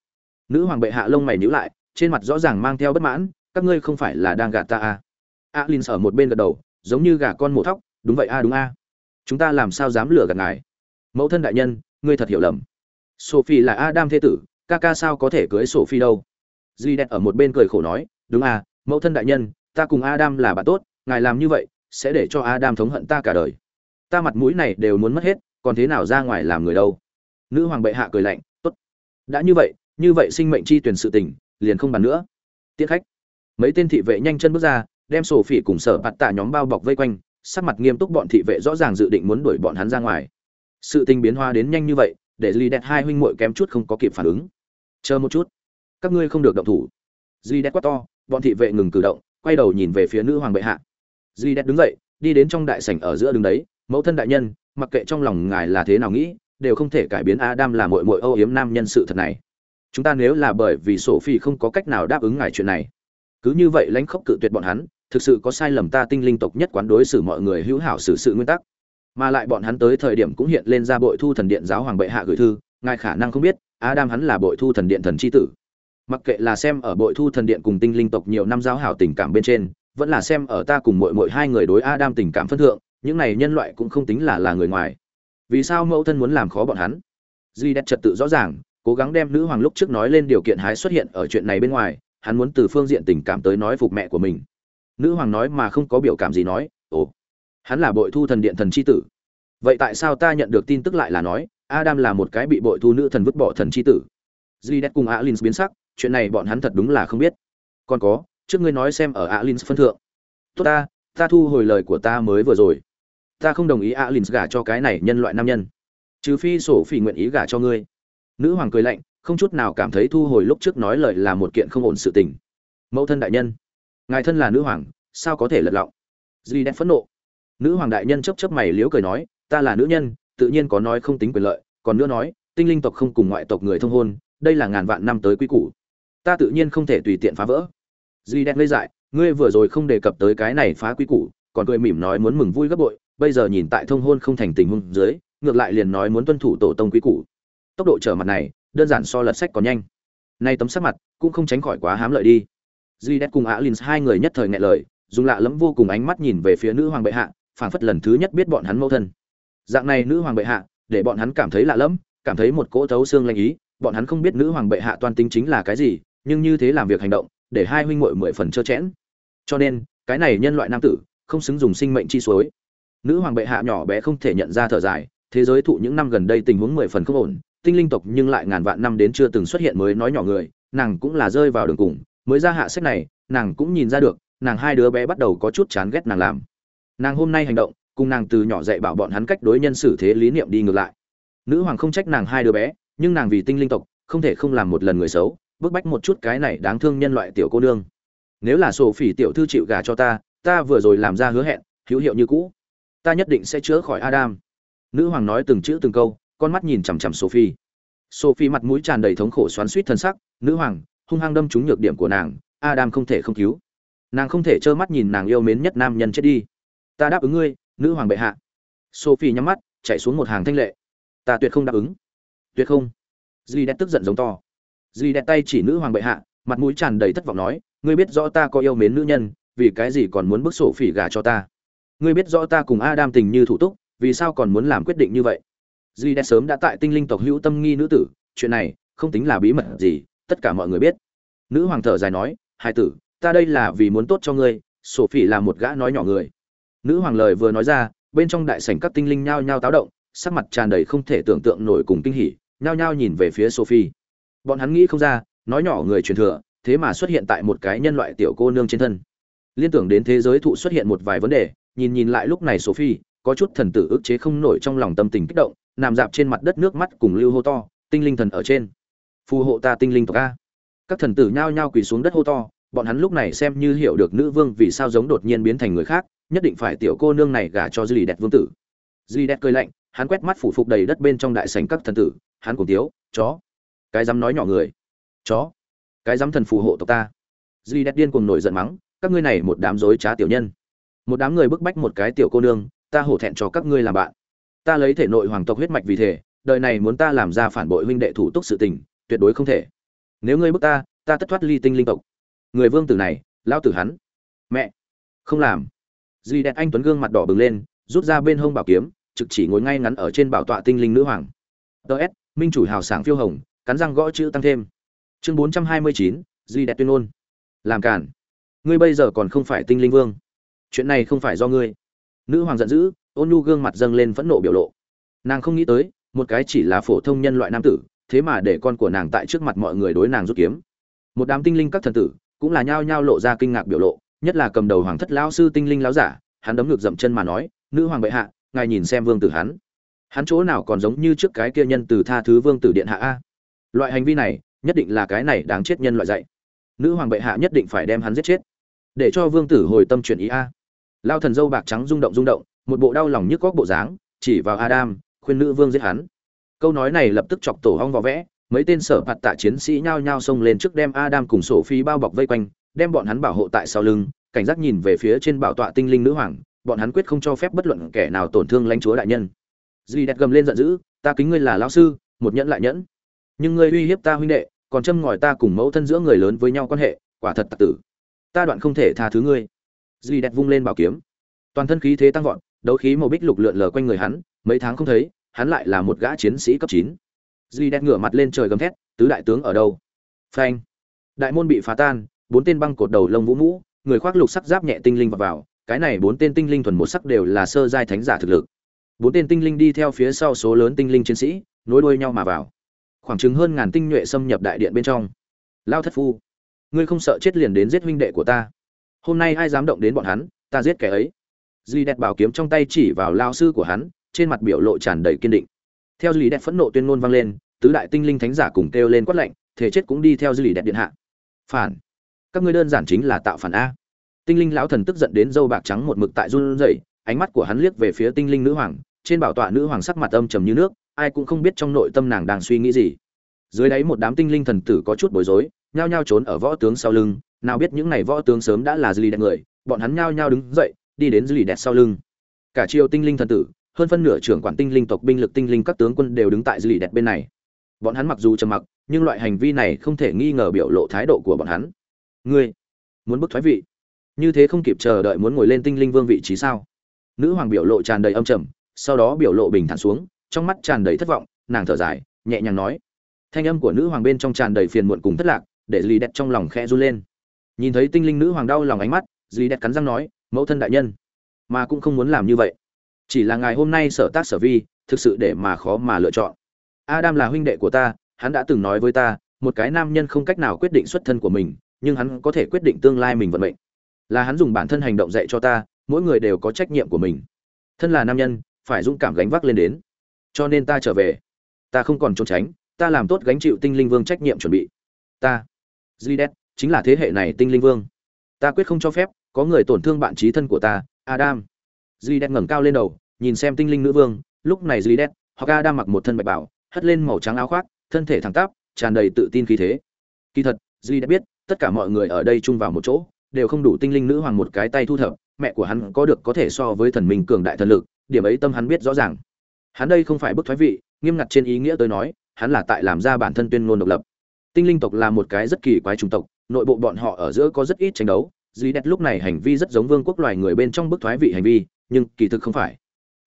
Nữ hoàng bệ hạ lông mày nhíu lại, trên mặt rõ ràng mang theo bất mãn, các ngươi không phải là đang gạt ta à. alin ở một bên gật đầu, giống như gà con mổ thóc, đúng vậy a đúng a chúng ta làm sao dám lừa gạt ngài? Mẫu thân đại nhân, ngươi thật hiểu lầm. Sophie là adam thế tử, ca ca sao có thể cưới sophie đâu? Duy đẹp ở một bên cười khổ nói, đúng a mẫu thân đại nhân, ta cùng adam là bạn tốt ngài làm như vậy, sẽ để cho adam thống hận ta cả đời. Ta mặt mũi này đều muốn mất hết, còn thế nào ra ngoài làm người đâu? Nữ hoàng bệ hạ cười lạnh, tốt. Đã như vậy như vậy sinh mệnh chi tuyển sự tình, liền không bàn nữa. Tiết khách. Mấy tên thị vệ nhanh chân bước ra, đem sổ phỉ cùng sở bạt tạ nhóm bao bọc vây quanh, sắc mặt nghiêm túc bọn thị vệ rõ ràng dự định muốn đuổi bọn hắn ra ngoài. Sự tình biến hóa đến nhanh như vậy, để dì đẹp hai huynh muội kém chút không có kịp phản ứng. Chờ một chút, các ngươi không được động thủ. Dì đẹp quát to, bọn thị vệ ngừng cử động, quay đầu nhìn về phía nữ hoàng bệ hạ. Di Đẹt đứng dậy, đi đến trong đại sảnh ở giữa đứng đấy, mẫu thân đại nhân, mặc kệ trong lòng ngài là thế nào nghĩ, đều không thể cải biến adam là muội muội âu yếm nam nhân sự thật này. Chúng ta nếu là bởi vì sophie không có cách nào đáp ứng ngài chuyện này, cứ như vậy lãnh khốc cự tuyệt bọn hắn, thực sự có sai lầm ta tinh linh tộc nhất quán đối xử mọi người hữu hảo xử sự nguyên tắc. Mà lại bọn hắn tới thời điểm cũng hiện lên ra bội thu thần điện giáo hoàng bệ hạ gửi thư, ngài khả năng không biết, adam hắn là bội thu thần điện thần chi tử. Mặc kệ là xem ở bội thu thần điện cùng tinh linh tộc nhiều năm giáo hảo tình cảm bên trên vẫn là xem ở ta cùng mội mội hai người đối adam tình cảm phân thượng, những này nhân loại cũng không tính là là người ngoài. Vì sao mẫu thân muốn làm khó bọn hắn? Duy đẹp trật tự rõ ràng, cố gắng đem nữ hoàng lúc trước nói lên điều kiện hái xuất hiện ở chuyện này bên ngoài, hắn muốn từ phương diện tình cảm tới nói phục mẹ của mình. Nữ hoàng nói mà không có biểu cảm gì nói, ồ, hắn là bội thu thần điện thần c h i tử. Vậy tại sao ta nhận được tin tức lại là nói, adam là một cái bị bội thu nữ thần vứt bỏ thần c h i tử? Duy đẹp cùng alin biến sắc, chuyện này bọn hắn thật đúng là không biết. Còn có trước ngươi nói xem ở Alins phân thượng. Tốt ta ta thu hồi lời của ta mới vừa rồi. Ta không đồng ý Alins gả cho cái này nhân loại nam nhân. Trừ phi sổ phỉ nguyện ý gả cho ngươi. Nữ hoàng cười lạnh, không chút nào cảm thấy thu hồi lúc trước nói lời là một kiện không ổn sự tình. Mẫu thân đại nhân, ngài thân là nữ hoàng, sao có thể lật lọng? Duy đen phẫn nộ. Nữ hoàng đại nhân chớp chớp mày liếu cười nói, ta là nữ nhân, tự nhiên có nói không tính quyền lợi, còn nữa nói, tinh linh tộc không cùng ngoại tộc người thông hôn, đây là ngàn vạn năm tới quy củ. Ta tự nhiên không thể tùy tiện phá vỡ duy đẹp ngây dại, ngươi vừa rồi không đề cập tới cái này phá quy củ, còn cười mỉm nói muốn mừng vui gấp bội, bây giờ nhìn tại thông hôn không thành tình huống dưới, ngược lại liền nói muốn tuân thủ tổ tông quy củ. Tốc độ trở mặt này, đơn giản so lật sách còn nhanh. Nay tấm sắc mặt cũng không tránh khỏi quá hám lợi đi. Duy đẹp cùng Alins hai người nhất thời nghẹn lời, dùng lạ lẫm vô cùng ánh mắt nhìn về phía nữ hoàng bệ hạ, phảng phất lần thứ nhất biết bọn hắn mâu thân. Dạng này nữ hoàng bệ hạ, để bọn hắn cảm thấy lạ lẫm, cảm thấy một cỗ thấu xương lanh ý, bọn hắn không biết nữ hoàng bệ hạ toan tính chính là cái gì, nhưng như thế làm việc hành động để hai huynh muội mười phần trơ chẽn. Cho nên, cái này nhân loại nam tử, không xứng dùng sinh mệnh chi suối. Nữ hoàng bệ hạ nhỏ bé không thể nhận ra thở dài, thế giới thụ những năm gần đây tình huống mười phần không ổn, tinh linh tộc nhưng lại ngàn vạn năm đến chưa từng xuất hiện mới nói nhỏ người, nàng cũng là rơi vào đường cùng, mới ra hạ sách này, nàng cũng nhìn ra được, nàng hai đứa bé bắt đầu có chút chán ghét nàng làm. Nàng hôm nay hành động, cùng nàng từ nhỏ dạy bảo bọn hắn cách đối nhân xử thế lý niệm đi ngược lại. Nữ hoàng không trách nàng hai đứa bé, nhưng nàng vì tinh linh tộc, không thể không làm một lần người xấu bức bách một chút cái này đáng thương nhân loại tiểu cô nương. Nếu là sổ phỉ tiểu thư chịu gà cho ta ta vừa rồi làm ra hứa hẹn, hữu hiệu như cũ. Ta nhất định sẽ chữa khỏi adam. Nữ hoàng nói từng chữ từng câu, con mắt nhìn chằm chằm sophie. Sophie mặt mũi tràn đầy thống khổ xoắn suýt thân sắc, nữ hoàng, hung hăng đâm trúng nhược điểm của nàng, adam không thể không cứu. Nàng không thể trơ mắt nhìn nàng yêu mến nhất nam nhân chết đi. Ta đáp ứng ngươi, nữ hoàng bệ hạ. Sophie nhắm mắt, chạy xuống một hàng thanh lệ. Ta tuyệt không đáp ứng. Tuyệt không. Duy đét tức giận giống to dì đẹp tay chỉ nữ hoàng bệ hạ, mặt mũi tràn đầy thất vọng nói, ngươi biết rõ ta có yêu mến nữ nhân, vì cái gì còn muốn bức sổ phỉ gà cho ta? Ngươi biết rõ ta cùng adam tình như thủ túc, vì sao còn muốn làm quyết định như vậy? Dì đẹp sớm đã tại tinh linh tộc hữu tâm nghi nữ tử, chuyện này không tính là bí mật gì, tất cả mọi người biết. Nữ hoàng thở dài nói, hai tử, ta đây là vì muốn tốt cho ngươi, sổ phỉ là một gã nói nhỏ người. Nữ hoàng lời vừa nói ra, bên trong đại sảnh các tinh linh nhao nhao táo động, sắc mặt tràn đầy không thể tưởng tượng nổi cùng kinh hỉ, nhao nhao nhìn về phía sophie bọn hắn nghĩ không ra, nói nhỏ người truyền thừa, thế mà xuất hiện tại một cái nhân loại tiểu cô nương trên thân. Liên tưởng đến thế giới thụ xuất hiện một vài vấn đề, nhìn nhìn lại lúc này sophie, có chút thần tử ức chế không nổi trong lòng tâm tình kích động, nằm dạp trên mặt đất nước mắt cùng lưu hô to, tinh linh thần ở trên. Phù hộ ta tinh linh tộc a. Các thần tử nhao nhao quỳ xuống đất hô to, bọn hắn lúc này xem như hiểu được nữ vương vì sao giống đột nhiên biến thành người khác, nhất định phải tiểu cô nương này gả cho dì đẹp vương tử. Dì đẹp cười lạnh, hắn quét mắt phủ phục đầy đất bên trong đại sảnh các thần tử, hắn cùng tiếu, chó cái dám nói nhỏ người. Chó. Cái dám thần phù hộ tộc ta. Duy đẹp điên cùng nổi giận mắng, các ngươi này một đám dối trá tiểu nhân. Một đám người bức bách một cái tiểu cô nương, ta hổ thẹn cho các ngươi làm bạn. Ta lấy thể nội hoàng tộc huyết mạch vì thể, đời này muốn ta làm ra phản bội huynh đệ thủ túc sự tình, tuyệt đối không thể. Nếu ngươi bức ta ta tất thoát ly tinh linh tộc. Người vương tử này lao tử hắn. Mẹ. Không làm. Duy đẹp anh tuấn gương mặt đỏ bừng lên, rút ra bên hông bảo kiếm, trực chỉ ngồi ngay ngắn ở trên bảo tọa tinh linh nữ hoàng. Ts minh chủ hào sảng phiêu hồng cắn răng gõ chữ tăng thêm. Chương bốn trăm hai mươi chín, duy đẹp tuyên ngôn. Làm cản ngươi bây giờ còn không phải tinh linh vương. Chuyện này không phải do ngươi. Nữ hoàng giận dữ, ôn nhu gương mặt dâng lên phẫn nộ biểu lộ. Nàng không nghĩ tới, một cái chỉ là phổ thông nhân loại nam tử, thế mà để con của nàng tại trước mặt mọi người đối nàng rút kiếm. Một đám tinh linh các thần tử cũng là nhao nhao lộ ra kinh ngạc biểu lộ, nhất là cầm đầu hoàng thất lão sư tinh linh lão giả, hắn đấm ngược dậm chân mà nói, nữ hoàng bệ hạ, ngài nhìn xem vương tử hắn. Hắn chỗ nào còn giống như trước cái kia nhân từ tha thứ vương tử điện hạ a? Loại hành vi này nhất định là cái này đáng chết nhân loại dạy. Nữ hoàng bệ hạ nhất định phải đem hắn giết chết. Để cho vương tử hồi tâm chuyển ý a. Lao thần dâu bạc trắng rung động rung động, một bộ đau lòng nhức góc bộ dáng, chỉ vào adam, khuyên nữ vương giết hắn. Câu nói này lập tức chọc tổ hong vào vẽ, mấy tên sở phạt tạ chiến sĩ nhao nhao xông lên trước đem adam cùng sổ phi bao bọc vây quanh, đem bọn hắn bảo hộ tại sau lưng, cảnh giác nhìn về phía trên bảo tọa tinh linh nữ hoàng, bọn hắn quyết không cho phép bất luận kẻ nào tổn thương lãnh chúa đại nhân. Duy đẹp gầm lên giận dữ, ta kính ngươi là lão sư, một nhẫn lại nhẫn nhưng ngươi uy hiếp ta huynh đệ còn châm ngòi ta cùng mẫu thân giữa người lớn với nhau quan hệ quả thật tặc tử. Ta đoạn không thể tha thứ ngươi. Duy đẹp vung lên bảo kiếm. Toàn thân khí thế tăng vọt đấu khí màu bích lục lượn lờ quanh người hắn mấy tháng không thấy hắn lại là một gã chiến sĩ cấp chín. Duy đẹp ngửa mặt lên trời gầm thét tứ đại tướng ở đâu? Phanh. Đại môn bị phá tan bốn tên băng cột đầu lông vũ mũ người khoác lục sắc giáp nhẹ tinh linh vào, vào cái này bốn tên tinh linh thuần một sắc đều là sơ giai thánh giả thực lực. Bốn tên tinh linh đi theo phía sau số lớn tinh linh chiến sĩ nối đuôi nhau mà vào khoảng chừng hơn ngàn tinh nhuệ xâm nhập đại điện bên trong. Lao thất phu, ngươi không sợ chết liền đến giết huynh đệ của ta? Hôm nay ai dám động đến bọn hắn, ta giết kẻ ấy. Duy đẹp bảo kiếm trong tay chỉ vào lao sư của hắn, trên mặt biểu lộ tràn đầy kiên định. Theo duy đẹp phẫn nộ tuyên ngôn vang lên, tứ đại tinh linh thánh giả cùng kêu lên quát lệnh thể chết cũng đi theo duy đẹp điện hạ. Phản. Các ngươi đơn giản chính là tạo phản a. Tinh linh lão thần tức giận đến dâu bạc trắng một mực tại run rẩy, ánh mắt của hắn liếc về phía tinh linh nữ hoàng, trên bảo tọa nữ hoàng sắc mặt âm trầm như nước ai cũng không biết trong nội tâm nàng đang suy nghĩ gì. Dưới đáy một đám tinh linh thần tử có chút bối rối, nhao nhao trốn ở võ tướng sau lưng. Nào biết những này võ tướng sớm đã là dư lì đẹp người, bọn hắn nhao nhao đứng dậy, đi đến dư lì đẹp sau lưng. Cả triều tinh linh thần tử, hơn phân nửa trưởng quản tinh linh tộc, binh lực tinh linh các tướng quân đều đứng tại dư lì đẹp bên này. Bọn hắn mặc dù trầm mặc, nhưng loại hành vi này không thể nghi ngờ biểu lộ thái độ của bọn hắn. Ngươi muốn bức thoái vị? Như thế không kịp chờ đợi muốn ngồi lên tinh linh vương vị trí sao? Nữ hoàng biểu lộ tràn đầy âm trầm, sau đó biểu lộ bình thản xuống trong mắt tràn đầy thất vọng, nàng thở dài, nhẹ nhàng nói. Thanh âm của nữ hoàng bên trong tràn đầy phiền muộn cùng thất lạc, để dì đẹp trong lòng khẽ run lên. Nhìn thấy tinh linh nữ hoàng đau lòng ánh mắt dì đẹp cắn răng nói, mẫu thân đại nhân, mà cũng không muốn làm như vậy. Chỉ là ngày hôm nay sở tác sở vi, thực sự để mà khó mà lựa chọn. Adam là huynh đệ của ta, hắn đã từng nói với ta, một cái nam nhân không cách nào quyết định xuất thân của mình, nhưng hắn có thể quyết định tương lai mình vận mệnh. Là hắn dùng bản thân hành động dạy cho ta, mỗi người đều có trách nhiệm của mình. Thân là nam nhân, phải dũng cảm gánh vác lên đến cho nên ta trở về. Ta không còn trốn tránh ta làm tốt gánh chịu tinh linh vương trách nhiệm chuẩn bị. Ta Zidet, chính là thế hệ này tinh linh vương. Ta quyết không cho phép có người tổn thương bạn trí thân của ta adam. Zidet ngẩng cao lên đầu nhìn xem tinh linh nữ vương. Lúc này Zidet, hoặc adam mặc một thân bạch bảo hất lên màu trắng áo khoác thân thể thẳng tắp tràn đầy tự tin khí thế. Kỳ thật Zidet biết tất cả mọi người ở đây chung vào một chỗ đều không đủ tinh linh nữ hoàng một cái tay thu thập. Mẹ của hắn có được có thể so với thần minh cường đại thần lực điểm ấy tâm hắn biết rõ ràng hắn đây không phải bức thoái vị, nghiêm ngặt trên ý nghĩa tôi nói, hắn là tại làm ra bản thân tuyên ngôn độc lập. Tinh linh tộc là một cái rất kỳ quái chủng tộc, nội bộ bọn họ ở giữa có rất ít tranh đấu dì đẹp lúc này hành vi rất giống vương quốc loài người bên trong bức thoái vị hành vi, nhưng kỳ thực không phải.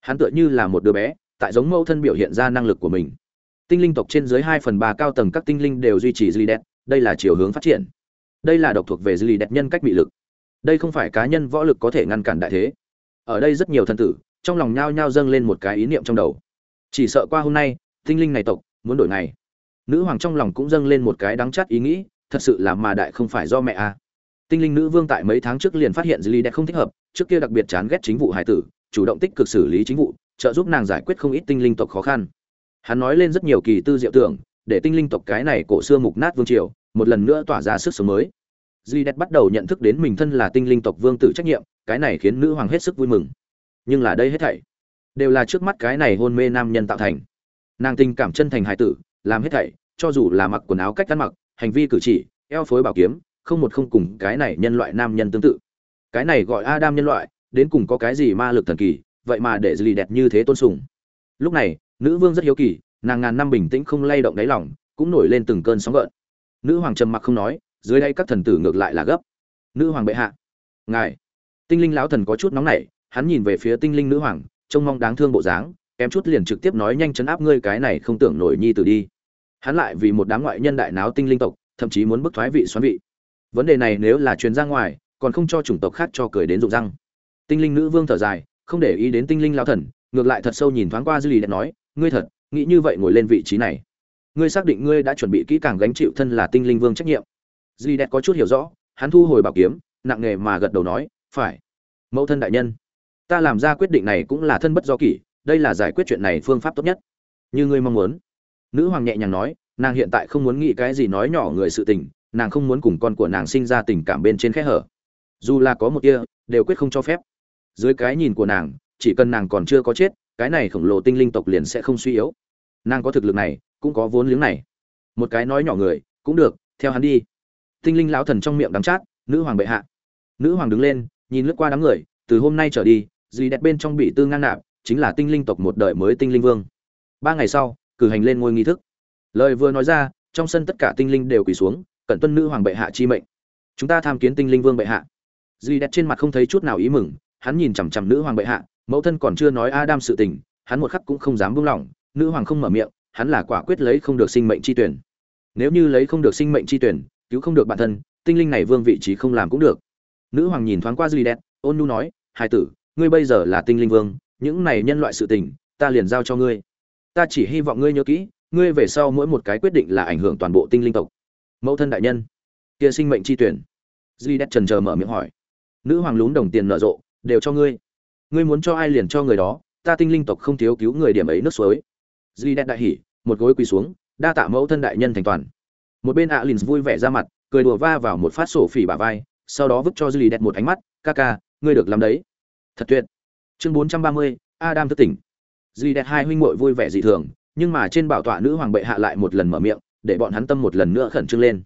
Hắn tựa như là một đứa bé, tại giống mẫu thân biểu hiện ra năng lực của mình. Tinh linh tộc trên dưới hai phần ba cao tầng các tinh linh đều duy trì dì đẹp đây là chiều hướng phát triển. Đây là độc thuộc về dì đẹp nhân cách bị lực. Đây không phải cá nhân võ lực có thể ngăn cản đại thế. Ở đây rất nhiều thân tử trong lòng nhao nhao dâng lên một cái ý niệm trong đầu. Chỉ sợ qua hôm nay, tinh linh này tộc, muốn đổi ngày. Nữ hoàng trong lòng cũng dâng lên một cái đắng chắt ý nghĩ, thật sự là mà đại không phải do mẹ à. tinh linh nữ vương tại mấy tháng trước liền phát hiện dư ly đẹp không thích hợp, trước kia đặc biệt chán ghét chính vụ hải tử, chủ động tích cực xử lý chính vụ, trợ giúp nàng giải quyết không ít tinh linh tộc khó khăn. Hắn nói lên rất nhiều kỳ tư diệu tưởng, để tinh linh tộc cái này cổ xưa mục nát vương triều, một lần nữa tỏa ra sức sống mới. Dư đẹp bắt đầu nhận thức đến mình thân là tinh linh tộc vương tử trách nhiệm, cái này khiến nữ hoàng hết sức vui mừng nhưng là đây hết thảy đều là trước mắt cái này hôn mê nam nhân tạo thành. Nàng tình cảm chân thành hải tử, làm hết thảy, cho dù là mặc quần áo cách ăn mặc, hành vi cử chỉ, eo phối bảo kiếm, không một không cùng cái này nhân loại nam nhân tương tự. Cái này gọi adam nhân loại, đến cùng có cái gì ma lực thần kỳ, vậy mà để dì đẹp như thế tôn sùng. Lúc này, nữ vương rất hiếu kỳ, nàng ngàn năm bình tĩnh không lay động đáy lòng, cũng nổi lên từng cơn sóng gợn. Nữ hoàng trầm mặc không nói, dưới đây các thần tử ngược lại là gấp. Nữ hoàng bệ hạ, ngài, tinh linh lão thần có chút nóng nảy hắn nhìn về phía tinh linh nữ hoàng, trông mong đáng thương bộ dáng, kém chút liền trực tiếp nói nhanh chấn áp ngươi cái này không tưởng nổi nhi tử đi. Hắn lại vì một đám ngoại nhân đại náo tinh linh tộc, thậm chí muốn bức thoái vị xoắn vị. Vấn đề này nếu là truyền ra ngoài, còn không cho chủng tộc khác cho cười đến rụng răng. Tinh linh nữ vương thở dài, không để ý đến tinh linh lao thần, ngược lại thật sâu nhìn thoáng qua dư lì đã nói, ngươi thật, nghĩ như vậy ngồi lên vị trí này. Ngươi xác định ngươi đã chuẩn bị kỹ càng gánh chịu thân là tinh linh vương trách nhiệm. Dư lì đẹp có chút hiểu rõ, hắn thu hồi bảo kiếm, nặng nề mà gật đầu nói, phải. Mẫu thân đại nhân ta làm ra quyết định này cũng là thân bất do kỷ, đây là giải quyết chuyện này phương pháp tốt nhất. Như ngươi mong muốn. Nữ hoàng nhẹ nhàng nói, nàng hiện tại không muốn nghĩ cái gì nói nhỏ người sự tình, nàng không muốn cùng con của nàng sinh ra tình cảm bên trên khe hở. Dù là có một kia đều quyết không cho phép. Dưới cái nhìn của nàng, chỉ cần nàng còn chưa có chết, cái này khổng lồ tinh linh tộc liền sẽ không suy yếu. Nàng có thực lực này, cũng có vốn liếng này. Một cái nói nhỏ người, cũng được, theo hắn đi. Tinh linh lão thần trong miệng đắng chát, nữ hoàng bệ hạ. Nữ hoàng đứng lên, nhìn lướt qua đám người, từ hôm nay trở đi dì đẹp bên trong bị tư ngang nạp, chính là tinh linh tộc một đời mới tinh linh vương. Ba ngày sau, cử hành lên ngôi nghi thức. Lời vừa nói ra, trong sân tất cả tinh linh đều quỳ xuống, cẩn tuân nữ hoàng bệ hạ chi mệnh. Chúng ta tham kiến tinh linh vương bệ hạ. Dì đẹp trên mặt không thấy chút nào ý mừng, hắn nhìn chằm chằm nữ hoàng bệ hạ, mẫu thân còn chưa nói adam sự tình, hắn một khắc cũng không dám buông lỏng, nữ hoàng không mở miệng, hắn là quả quyết lấy không được sinh mệnh chi tuyển. Nếu như lấy không được sinh mệnh chi tuyển, cứu không được bản thân, tinh linh này vương vị trí không làm cũng được. Nữ hoàng nhìn thoáng qua dì đẹp ôn nu nói hai tử ngươi bây giờ là tinh linh vương, những này nhân loại sự tình, ta liền giao cho ngươi. Ta chỉ hy vọng ngươi nhớ kỹ, ngươi về sau mỗi một cái quyết định là ảnh hưởng toàn bộ tinh linh tộc. Mẫu thân đại nhân. Kia sinh mệnh chi tuyển. Duy đét trần chờ mở miệng hỏi. Nữ hoàng lún đồng tiền nở rộ, đều cho ngươi. Ngươi muốn cho ai liền cho người đó, ta tinh linh tộc không thiếu cứu người điểm ấy nước suối. Duy đét đại hỉ, một gối quỳ xuống, đa tạ mẫu thân đại nhân thành toàn. Một bên alin vui vẻ ra mặt, cười đùa va vào một phát sổ phỉ bả vai, sau đó vứt cho duy đét một ánh mắt, ca ca, ngươi được làm đấy thật tuyệt. Chương bốn trăm ba mươi, adam thức tỉnh. Duy đẹp hai huynh muội vui vẻ dị thường, nhưng mà trên bảo tọa nữ hoàng bệ hạ lại một lần mở miệng, để bọn hắn tâm một lần nữa khẩn trương lên.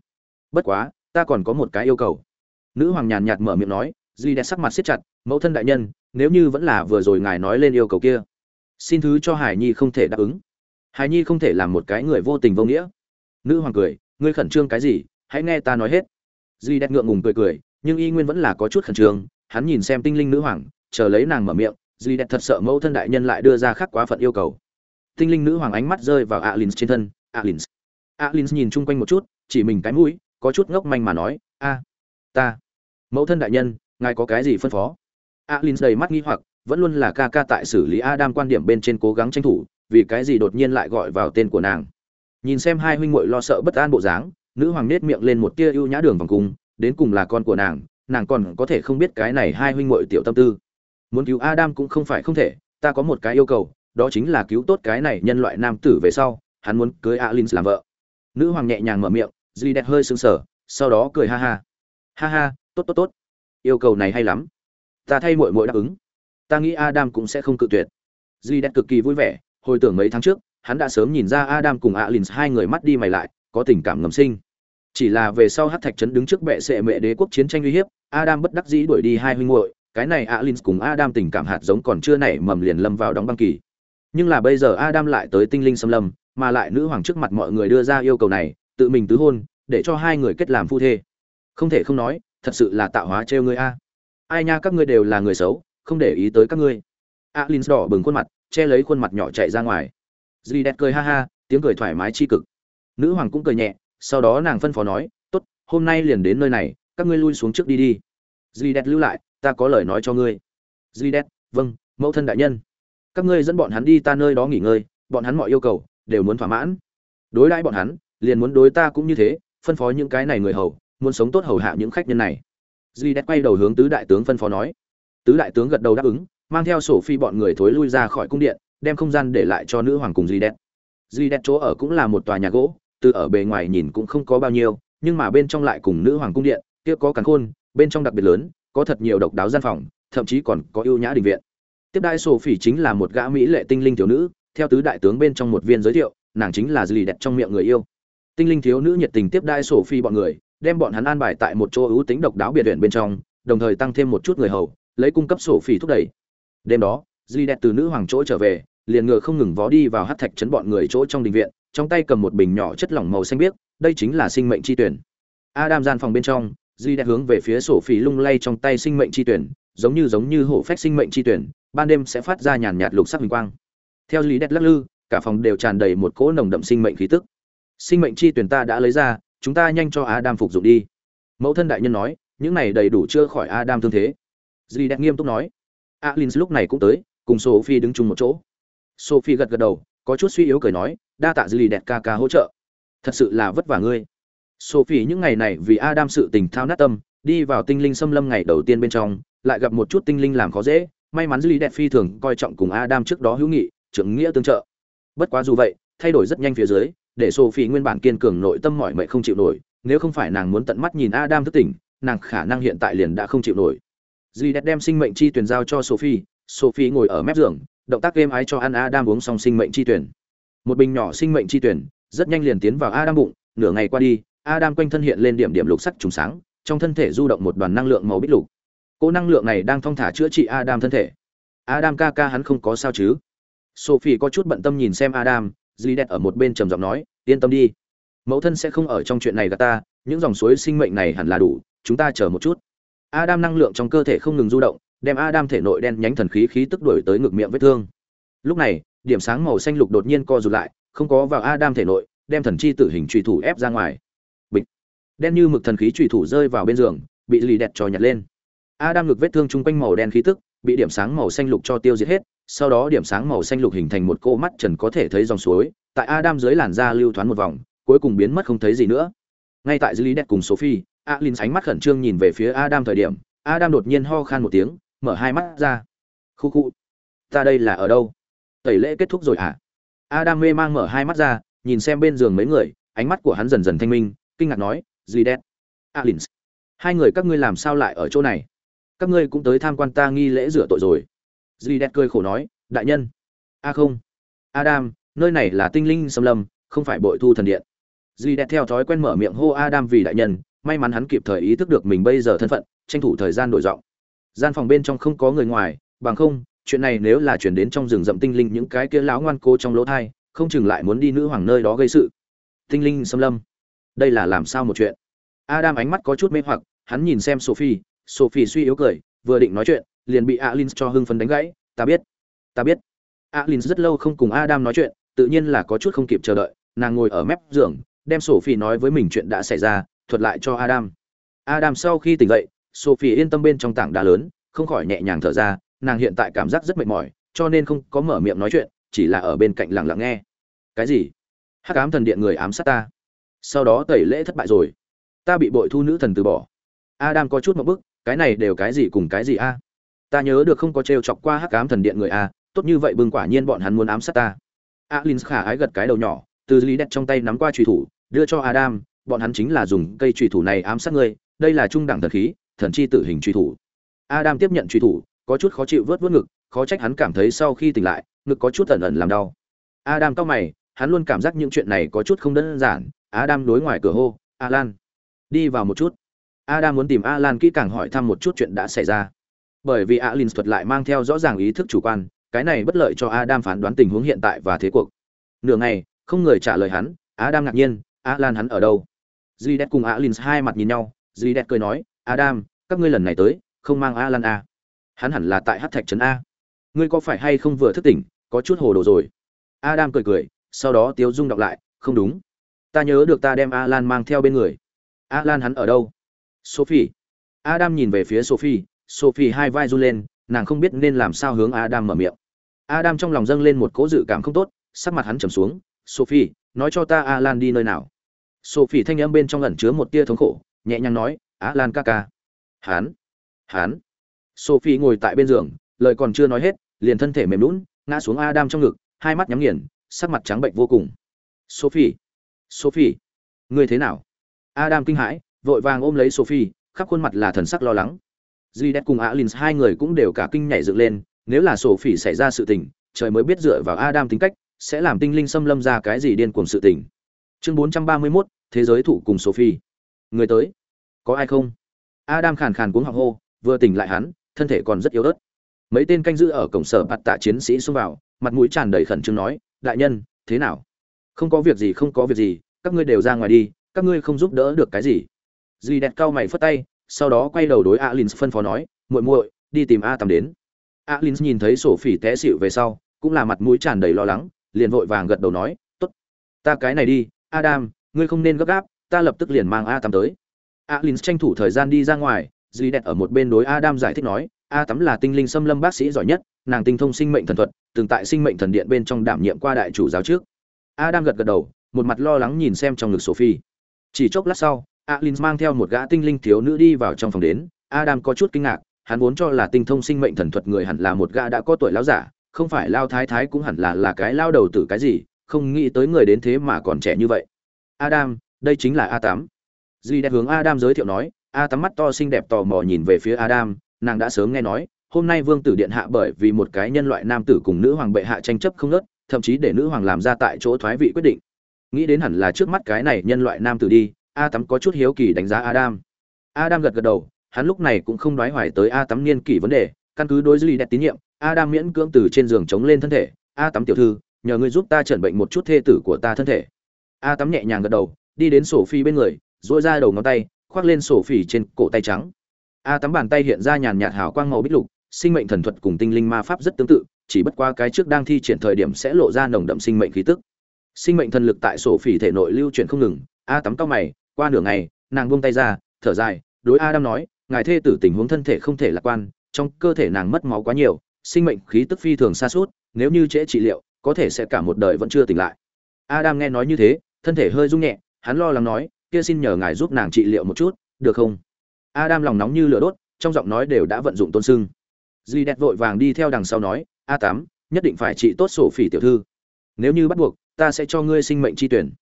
Bất quá, ta còn có một cái yêu cầu. Nữ hoàng nhàn nhạt mở miệng nói, duy đẹp sắc mặt siết chặt, mẫu thân đại nhân, nếu như vẫn là vừa rồi ngài nói lên yêu cầu kia, xin thứ cho hải nhi không thể đáp ứng. Hải nhi không thể làm một cái người vô tình vô nghĩa. Nữ hoàng cười, ngươi khẩn trương cái gì? Hãy nghe ta nói hết. Duy đẹp ngượng ngùng cười cười, nhưng y nguyên vẫn là có chút khẩn trương, hắn nhìn xem tinh linh nữ hoàng chờ lấy nàng mở miệng dì đẹp thật sợ mẫu thân đại nhân lại đưa ra khác quá phận yêu cầu. Tinh linh nữ hoàng ánh mắt rơi vào alin trên thân alin alin nhìn chung quanh một chút, chỉ mình cái mũi, có chút ngốc manh mà nói, a, ta, mẫu thân đại nhân, ngài có cái gì phân phó? Alin đầy mắt nghi hoặc, vẫn luôn là ca ca tại xử lý adam quan điểm bên trên cố gắng tranh thủ, vì cái gì đột nhiên lại gọi vào tên của nàng. Nhìn xem hai huynh muội lo sợ bất an bộ dáng, nữ hoàng nết miệng lên một tia ưu nhã đường vòng cung, đến cùng là con của nàng nàng còn có thể không biết cái này hai huynh muội tiểu tâm tư muốn cứu adam cũng không phải không thể, ta có một cái yêu cầu, đó chính là cứu tốt cái này nhân loại nam tử về sau, hắn muốn cưới alin làm vợ. Nữ hoàng nhẹ nhàng mở miệng, duy đẹp hơi sững sờ, sau đó cười ha ha. Ha ha, tốt tốt tốt. Yêu cầu này hay lắm. Ta thay muội muội đáp ứng. Ta nghĩ adam cũng sẽ không cự tuyệt. Duy đẹp cực kỳ vui vẻ, hồi tưởng mấy tháng trước, hắn đã sớm nhìn ra adam cùng alin hai người mắt đi mày lại, có tình cảm ngầm sinh. Chỉ là về sau hát thạch trấn đứng trước bệ sệ mẹ đế quốc chiến tranh uy hiếp, adam bất đắc dĩ đuổi đi hai huynh muội cái này alin cùng adam tình cảm hạt giống còn chưa nảy mầm liền lâm vào đóng băng kỳ. Nhưng là bây giờ adam lại tới tinh linh xâm lâm, mà lại nữ hoàng trước mặt mọi người đưa ra yêu cầu này, tự mình tứ hôn, để cho hai người kết làm phu thê. Không thể không nói, thật sự là tạo hóa trêu ngươi a. Ai nha, các ngươi đều là người xấu, không để ý tới các ngươi. Alin đỏ bừng khuôn mặt, che lấy khuôn mặt nhỏ chạy ra ngoài. Dì đẹp cười ha ha, tiếng cười thoải mái chi cực. Nữ hoàng cũng cười nhẹ, sau đó nàng phân phó nói, tốt, hôm nay liền đến nơi này, các ngươi lui xuống trước đi đi. Dì đẹp lưu lại ta có lời nói cho ngươi. Duy đét vâng mẫu thân đại nhân. Các ngươi dẫn bọn hắn đi ta nơi đó nghỉ ngơi, bọn hắn mọi yêu cầu đều muốn thỏa mãn. Đối đãi bọn hắn, liền muốn đối ta cũng như thế, phân phó những cái này người hầu, muốn sống tốt hầu hạ những khách nhân này. Duy đét quay đầu hướng tứ đại tướng phân phó nói. Tứ đại tướng gật đầu đáp ứng, mang theo sổ phi bọn người thối lui ra khỏi cung điện, đem không gian để lại cho nữ hoàng cùng duy đét duy đét chỗ ở cũng là một tòa nhà gỗ, từ ở bề ngoài nhìn cũng không có bao nhiêu, nhưng mà bên trong lại cùng nữ hoàng cung điện, kia có cắn khôn, bên trong đặc biệt lớn có thật nhiều độc đáo gian phòng, thậm chí còn có ưu nhã đình viện. Tiếp đại sổ phỉ chính là một gã mỹ lệ tinh linh thiếu nữ, theo tứ đại tướng bên trong một viên giới thiệu, nàng chính là Julie đẹp trong miệng người yêu. Tinh linh thiếu nữ nhiệt tình tiếp đại sổ phi bọn người, đem bọn hắn an bài tại một chỗ ưu tính độc đáo biệt viện bên trong, đồng thời tăng thêm một chút người hầu, lấy cung cấp sổ phỉ thúc đẩy. Đêm đó Julie đẹp từ nữ hoàng chỗ trở về, liền ngựa không ngừng vó đi vào hắc thạch chấn bọn người chỗ trong đình viện, trong tay cầm một bình nhỏ chất lỏng màu xanh biếc, đây chính là sinh mệnh chi tuyển. Adam gian phòng bên trong duy đẹp hướng về phía sổ phỉ lung lay trong tay sinh mệnh chi tuyển, giống như giống như hổ phách sinh mệnh chi tuyển, ban đêm sẽ phát ra nhàn nhạt lục sắc huỳnh quang. Theo lý đẹp lắc lư, cả phòng đều tràn đầy một cỗ nồng đậm sinh mệnh khí tức. Sinh mệnh chi tuyển ta đã lấy ra, chúng ta nhanh cho adam phục dụng đi. Mẫu thân đại nhân nói, những này đầy đủ chưa khỏi adam thương thế. Duy đẹp nghiêm túc nói. Alin lúc này cũng tới, cùng sophie đứng chung một chỗ. Sophie gật gật đầu, có chút suy yếu cười nói, đa tạ duy đẹp ca ca hỗ trợ. Thật sự là vất vả ngươi sophie những ngày này vì adam sự tình thao nát tâm, đi vào tinh linh xâm lâm ngày đầu tiên bên trong, lại gặp một chút tinh linh làm khó dễ. May mắn lý đẹp phi thường coi trọng cùng adam trước đó hữu nghị, trưởng nghĩa tương trợ. Bất quá dù vậy, thay đổi rất nhanh phía dưới, để sophie nguyên bản kiên cường nội tâm mỏi mệt không chịu nổi, nếu không phải nàng muốn tận mắt nhìn adam thức tỉnh, nàng khả năng hiện tại liền đã không chịu nổi. Julie đẹp đem sinh mệnh chi tuyển giao cho sophie sophie ngồi ở mép giường, động tác êm ái cho ăn adam uống xong sinh mệnh chi tuyển. Một bình nhỏ sinh mệnh chi tuyển, rất nhanh liền tiến vào adam bụng, nửa ngày qua đi adam quanh thân hiện lên điểm điểm lục sắc trùng sáng, trong thân thể du động một đoàn năng lượng màu bích lục. Cỗ năng lượng này đang thong thả chữa trị adam thân thể. Adam ca ca hắn không có sao chứ? Sophie có chút bận tâm nhìn xem adam dì đẹp ở một bên trầm giọng nói, yên tâm đi. Mẫu thân sẽ không ở trong chuyện này gạt ta, những dòng suối sinh mệnh này hẳn là đủ, chúng ta chờ một chút. Adam năng lượng trong cơ thể không ngừng du động, đem adam thể nội đen nhánh thần khí khí tức đuổi tới ngực miệng vết thương. Lúc này, điểm sáng màu xanh lục đột nhiên co rụt lại, không có vào adam thể nội, đem thần chi tử hình truy thủ ép ra ngoài đen như mực thần khí trùy thủ rơi vào bên giường, bị lì đẹp trò nhặt lên. Adam ngực vết thương chung quanh màu đen khí tức, bị điểm sáng màu xanh lục cho tiêu diệt hết, sau đó điểm sáng màu xanh lục hình thành một cô mắt trần có thể thấy dòng suối, tại adam dưới làn da lưu thoáng một vòng, cuối cùng biến mất không thấy gì nữa. Ngay tại dưới lý đẹp cùng sophie, alin sánh mắt khẩn trương nhìn về phía adam thời điểm, adam đột nhiên ho khan một tiếng, mở hai mắt ra. Khu khu, ta đây là ở đâu? Tẩy lễ kết thúc rồi hả? Adam mê mang mở hai mắt ra, nhìn xem bên giường mấy người, ánh mắt của hắn dần dần thanh minh, kinh ngạc nói gì đét? Alin hai người các ngươi làm sao lại ở chỗ này? Các ngươi cũng tới tham quan ta nghi lễ rửa tội rồi. Dì đẹp cười khổ nói, đại nhân. A không. Adam, nơi này là tinh linh xâm lâm, không phải bội thu thần điện. Dì theo thói quen mở miệng hô adam vì đại nhân, may mắn hắn kịp thời ý thức được mình bây giờ thân phận, tranh thủ thời gian đổi giọng. Gian phòng bên trong không có người ngoài, bằng không, chuyện này nếu là chuyển đến trong rừng rậm tinh linh những cái kia láo ngoan cô trong lỗ thai, không chừng lại muốn đi nữ hoàng nơi đó gây sự. Tinh linh xâm lâm đây là làm sao một chuyện? Adam ánh mắt có chút mê hoặc, hắn nhìn xem sophie sophie suy yếu cười, vừa định nói chuyện, liền bị alin cho hưng phấn đánh gãy, ta biết ta biết. Alin rất lâu không cùng adam nói chuyện, tự nhiên là có chút không kịp chờ đợi, nàng ngồi ở mép giường, đem sophie nói với mình chuyện đã xảy ra, thuật lại cho adam. Adam sau khi tỉnh dậy, sophie yên tâm bên trong tảng đá lớn, không khỏi nhẹ nhàng thở ra, nàng hiện tại cảm giác rất mệt mỏi, cho nên không có mở miệng nói chuyện, chỉ là ở bên cạnh lặng lặng nghe. Cái gì? Hắc ám thần điện người ám sát ta? Sau đó tẩy lễ thất bại rồi. Ta bị bội thu nữ thần từ bỏ. Adam có chút một bức, cái này đều cái gì cùng cái gì a? Ta nhớ được không có t chọc qua hắc ám thần điện người a, tốt như vậy bưng quả nhiên bọn hắn muốn ám sát ta. Alin khả ái gật cái đầu nhỏ, từ lý đẹp trong tay nắm qua trùy thủ, đưa cho adam, bọn hắn chính là dùng cây trùy thủ này ám sát ngươi, đây là trung đẳng thần khí, thần chi tử hình trùy thủ. Adam tiếp nhận trùy thủ, có chút khó chịu vớt vớt ngực, khó trách hắn cảm thấy sau khi tỉnh lại, ngực có chút ẩn ẩn làm đau. Adam cao mày, hắn luôn cảm giác những chuyện này có chút không đơn giản adam đối ngoài cửa hô, alan, đi vào một chút. Adam muốn tìm alan kỹ càng hỏi thăm một chút chuyện đã xảy ra. Bởi vì alin thuật lại mang theo rõ ràng ý thức chủ quan, cái này bất lợi cho adam phán đoán tình huống hiện tại và thế cuộc. Nửa ngày, không người trả lời hắn, adam ngạc nhiên, alan hắn ở đâu? Duy cùng alin hai mặt nhìn nhau duy cười nói, adam, các ngươi lần này tới, không mang alan a hắn hẳn là tại hát thạch trấn a. Ngươi có phải hay không vừa thức tỉnh, có chút hồ đồ rồi? Adam cười cười, sau đó tiếu dung đọc lại, không đúng ta nhớ được ta đem alan mang theo bên người. Alan hắn ở đâu? Sophie. Adam nhìn về phía sophie. Sophie hai vai run lên, nàng không biết nên làm sao hướng adam mở miệng. Adam trong lòng dâng lên một cố dự cảm không tốt, sắc mặt hắn trầm xuống. Sophie, nói cho ta alan đi nơi nào? Sophie thanh âm bên trong ẩn chứa một tia thống khổ, nhẹ nhàng nói, alan ca ca. Hắn? Hắn? Sophie ngồi tại bên giường, lời còn chưa nói hết, liền thân thể mềm lún ngã xuống adam trong ngực, hai mắt nhắm nghiền, sắc mặt trắng bệnh vô cùng. Sophie sophie ngươi thế nào? Adam kinh hãi vội vàng ôm lấy sophie khắp khuôn mặt là thần sắc lo lắng. Duy đét cùng alin hai người cũng đều cả kinh nhảy dựng lên nếu là sophie xảy ra sự tình trời mới biết dựa vào adam tính cách sẽ làm tinh linh xâm lâm ra cái gì điên cuồng sự tình. Chương 431, thế giới thụ cùng sophie. Người tới. Có ai không? Adam khàn khàn cuống họng hô vừa tỉnh lại hắn thân thể còn rất yếu ớt. Mấy tên canh giữ ở cổng sở bạt tạ chiến sĩ xông vào mặt mũi tràn đầy khẩn trương nói đại nhân thế nào? Không có việc gì, không có việc gì, các ngươi đều ra ngoài đi, các ngươi không giúp đỡ được cái gì. Dì đẹp cao mày phất tay, sau đó quay đầu đối alin phân phó nói, muội muội, đi tìm a tầm đến. Alin nhìn thấy sổ phỉ té xịu về sau, cũng là mặt mũi tràn đầy lo lắng, liền vội vàng gật đầu nói, tốt, ta cái này đi, adam, ngươi không nên gấp gáp, ta lập tức liền mang a tắm tới. Alin tranh thủ thời gian đi ra ngoài dì đẹp ở một bên đối adam giải thích nói, a tắm là tinh linh xâm lâm bác sĩ giỏi nhất, nàng tinh thông sinh mệnh thần thuật, từng tại sinh mệnh thần điện bên trong đảm nhiệm qua đại chủ giáo trước adam gật gật đầu, một mặt lo lắng nhìn xem trong ngực sophie. Chỉ chốc lát sau alin mang theo một gã tinh linh thiếu nữ đi vào trong phòng đến. Adam có chút kinh ngạc, hắn vốn cho là tinh thông sinh mệnh thần thuật người hẳn là một gã đã có tuổi lão giả, không phải lao thái thái cũng hẳn là là cái lao đầu tử cái gì, không nghĩ tới người đến thế mà còn trẻ như vậy. Adam, đây chính là a tám. Duy đẹp hướng adam giới thiệu nói, a tám mắt to xinh đẹp tò mò nhìn về phía adam, nàng đã sớm nghe nói, hôm nay vương tử điện hạ bởi vì một cái nhân loại nam tử cùng nữ hoàng bệ hạ tranh chấp không ngớt thậm chí để nữ hoàng làm ra tại chỗ thoái vị quyết định. Nghĩ đến hẳn là trước mắt cái này nhân loại nam tử đi, a tắm có chút hiếu kỳ đánh giá adam. Adam gật gật đầu, hắn lúc này cũng không đoái hoài tới a tắm niên kỷ vấn đề, căn cứ đối duy đẹp tín nhiệm, adam miễn cưỡng từ trên giường chống lên thân thể. A tắm tiểu thư, nhờ ngươi giúp ta chẩn bệnh một chút thê tử của ta thân thể. A tắm nhẹ nhàng gật đầu, đi đến sổ phi bên người dỗi ra đầu ngón tay, khoác lên sổ phỉ trên cổ tay trắng. A tắm bàn tay hiện ra nhàn nhạt hào quang màu bích lục, sinh mệnh thần thuật cùng tinh linh ma pháp rất tương tự chỉ bất qua cái trước đang thi triển thời điểm sẽ lộ ra nồng đậm sinh mệnh khí tức. Sinh mệnh thần lực tại sổ phỉ thể nội lưu chuyển không ngừng. A tắm tóc mày, qua nửa ngày, nàng buông tay ra, thở dài, đối a đam nói, ngài thê tử tình huống thân thể không thể lạc quan, trong cơ thể nàng mất máu quá nhiều, sinh mệnh khí tức phi thường xa suốt, nếu như trễ trị liệu, có thể sẽ cả một đời vẫn chưa tỉnh lại. Adam nghe nói như thế, thân thể hơi rung nhẹ, hắn lo lắng nói, kia xin nhờ ngài giúp nàng trị liệu một chút, được không? Adam lòng nóng như lửa đốt, trong giọng nói đều đã vận dụng tôn sưng. Duy đẹp vội vàng đi theo đằng sau nói a tám, nhất định phải trị tốt sổ phỉ tiểu thư. Nếu như bắt buộc, ta sẽ cho ngươi sinh mệnh chi tuyển.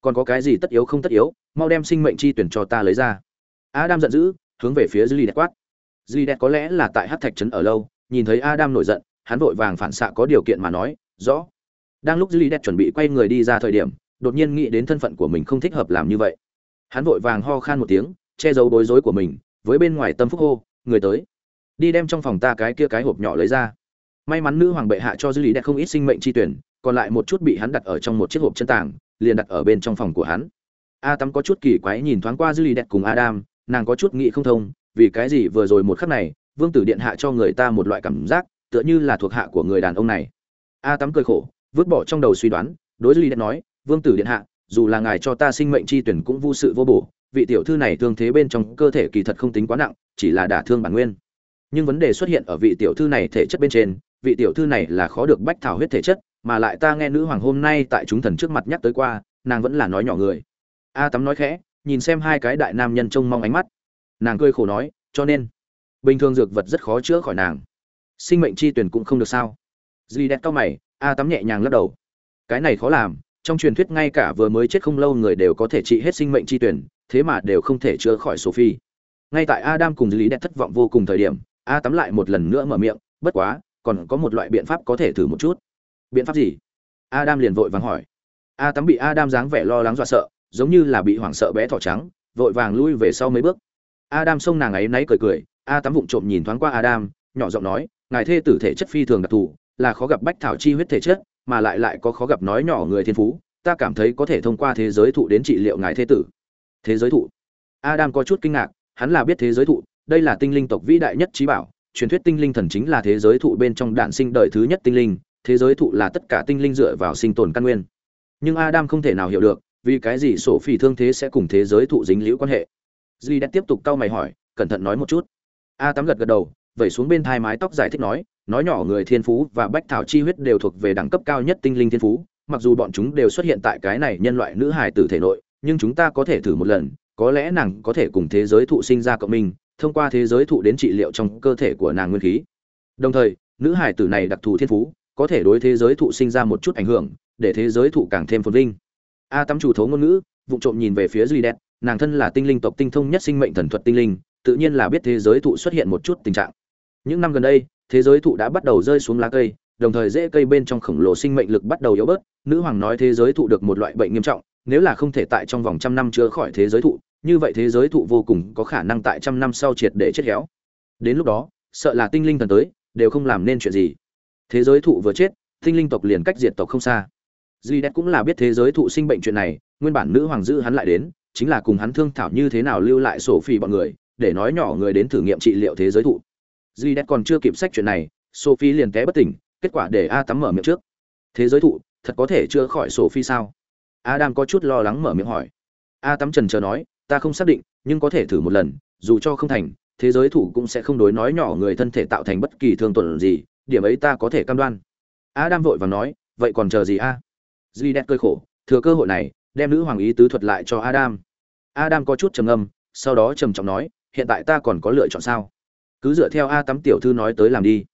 Còn có cái gì tất yếu không tất yếu, mau đem sinh mệnh chi tuyển cho ta lấy ra. Adam giận dữ, hướng về phía duy đẹp quát. Duy đẹp có lẽ là tại hát thạch trấn ở lâu, nhìn thấy adam nổi giận, hắn vội vàng phản xạ có điều kiện mà nói, rõ. Đang lúc duy đẹp chuẩn bị quay người đi ra thời điểm, đột nhiên nghĩ đến thân phận của mình không thích hợp làm như vậy. Hắn vội vàng ho khan một tiếng, che giấu bối rối của mình, với bên ngoài tâm phúc hô, người tới, đi đem trong phòng ta cái kia cái hộp nhỏ lấy ra may mắn nữ hoàng bệ hạ cho dư lý đẹp không ít sinh mệnh chi tuyển, còn lại một chút bị hắn đặt ở trong một chiếc hộp chân tảng liền đặt ở bên trong phòng của hắn. A tắm có chút kỳ quái nhìn thoáng qua dư lý đẹp cùng adam, nàng có chút nghĩ không thông, vì cái gì vừa rồi một khắc này, vương tử điện hạ cho người ta một loại cảm giác, tựa như là thuộc hạ của người đàn ông này. A tắm cười khổ, vứt bỏ trong đầu suy đoán, đối dư lý đẹp nói, vương tử điện hạ, dù là ngài cho ta sinh mệnh chi tuyển cũng vô sự vô bổ, vị tiểu thư này thương thế bên trong cơ thể kỳ thật không tính quá nặng, chỉ là đả thương bản nguyên nhưng vấn đề xuất hiện ở vị tiểu thư này thể chất bên trên, vị tiểu thư này là khó được bách thảo huyết thể chất, mà lại ta nghe nữ hoàng hôm nay tại chúng thần trước mặt nhắc tới qua, nàng vẫn là nói nhỏ người. A tắm nói khẽ, nhìn xem hai cái đại nam nhân trông mong ánh mắt. Nàng cười khổ nói, cho nên, bình thường dược vật rất khó chữa khỏi nàng. Sinh mệnh chi tuyển cũng không được sao. Duy đẹp cao mày, a tắm nhẹ nhàng lắc đầu. Cái này khó làm, trong truyền thuyết ngay cả vừa mới chết không lâu người đều có thể trị hết sinh mệnh chi tuyển, thế mà đều không thể chữa khỏi sophie. Ngay tại adam cùng lý đẹp thất vọng vô cùng thời điểm a tắm lại một lần nữa mở miệng, bất quá, còn có một loại biện pháp có thể thử một chút. Biện pháp gì? Adam liền vội vàng hỏi. A tắm bị adam dáng vẻ lo lắng dọa sợ, giống như là bị hoảng sợ bé thỏ trắng, vội vàng lui về sau mấy bước. Adam xông nàng ấy náy cười cười, a tắm vụng trộm nhìn thoáng qua adam, nhỏ giọng nói, ngài thê tử thể chất phi thường đặc thù, là khó gặp bách thảo chi huyết thể chất, mà lại lại có khó gặp nói nhỏ người thiên phú, ta cảm thấy có thể thông qua thế giới thụ đến trị liệu ngài thế tử. Thế giới thụ? Adam có chút kinh ngạc, hắn là biết thế giới thụ đây là tinh linh tộc vĩ đại nhất trí bảo, truyền thuyết tinh linh thần chính là thế giới thụ bên trong đạn sinh đời thứ nhất tinh linh, thế giới thụ là tất cả tinh linh dựa vào sinh tồn căn nguyên. Nhưng adam không thể nào hiểu được, vì cái gì sổ phi thương thế sẽ cùng thế giới thụ dính liễu quan hệ. Duy đã tiếp tục cau mày hỏi, cẩn thận nói một chút. A tám gật gật đầu, vẩy xuống bên thai mái tóc giải thích nói nói nhỏ người thiên phú và bách thảo chi huyết đều thuộc về đẳng cấp cao nhất tinh linh thiên phú, mặc dù bọn chúng đều xuất hiện tại cái này nhân loại nữ hài tử thể nội, nhưng chúng ta có thể thử một lần, có lẽ nàng có thể cùng thế giới thụ sinh ra cộng minh thông qua thế giới thụ đến trị liệu trong cơ thể của nàng nguyên khí. Đồng thời, nữ hải tử này đặc thù thiên phú, có thể đối thế giới thụ sinh ra một chút ảnh hưởng, để thế giới thụ càng thêm phồn vinh. A tắm chủ thấu ngôn ngữ vụ trộm nhìn về phía duy đẹp nàng thân là tinh linh tộc tinh thông nhất sinh mệnh thần thuật tinh linh, tự nhiên là biết thế giới thụ xuất hiện một chút tình trạng. Những năm gần đây, thế giới thụ đã bắt đầu rơi xuống lá cây, đồng thời rễ cây bên trong khổng lồ sinh mệnh lực bắt đầu yếu bớt. Nữ hoàng nói thế giới thụ được một loại bệnh nghiêm trọng, nếu là không thể tại trong vòng trăm năm chữa khỏi thế giới thụ như vậy thế giới thụ vô cùng có khả năng tại trăm năm sau triệt để chết héo. Đến lúc đó, sợ là tinh linh thần tới, đều không làm nên chuyện gì. Thế giới thụ vừa chết, tinh linh tộc liền cách diệt tộc không xa. Duy đẹp cũng là biết thế giới thụ sinh bệnh chuyện này, nguyên bản nữ hoàng giữ hắn lại đến, chính là cùng hắn thương thảo như thế nào lưu lại sổ phi bọn người, để nói nhỏ người đến thử nghiệm trị liệu thế giới thụ. Duy đẹp còn chưa kịp sách chuyện này, sophie liền té bất tỉnh, kết quả để a tắm mở miệng trước. Thế giới thụ, thật có thể chữa khỏi sophie sao? Adam có chút lo lắng mở miệng hỏi. A tắm trần chờ nói ta không xác định, nhưng có thể thử một lần, dù cho không thành, thế giới thủ cũng sẽ không đối nói nhỏ người thân thể tạo thành bất kỳ thương tổn gì, điểm ấy ta có thể cam đoan. Adam vội và nói, vậy còn chờ gì a? À? duy đẹp cơi khổ, thừa cơ hội này, đem nữ hoàng ý tứ thuật lại cho adam. Adam có chút trầm ngâm, sau đó trầm trọng nói, hiện tại ta còn có lựa chọn sao? Cứ dựa theo a tắm tiểu thư nói tới làm đi.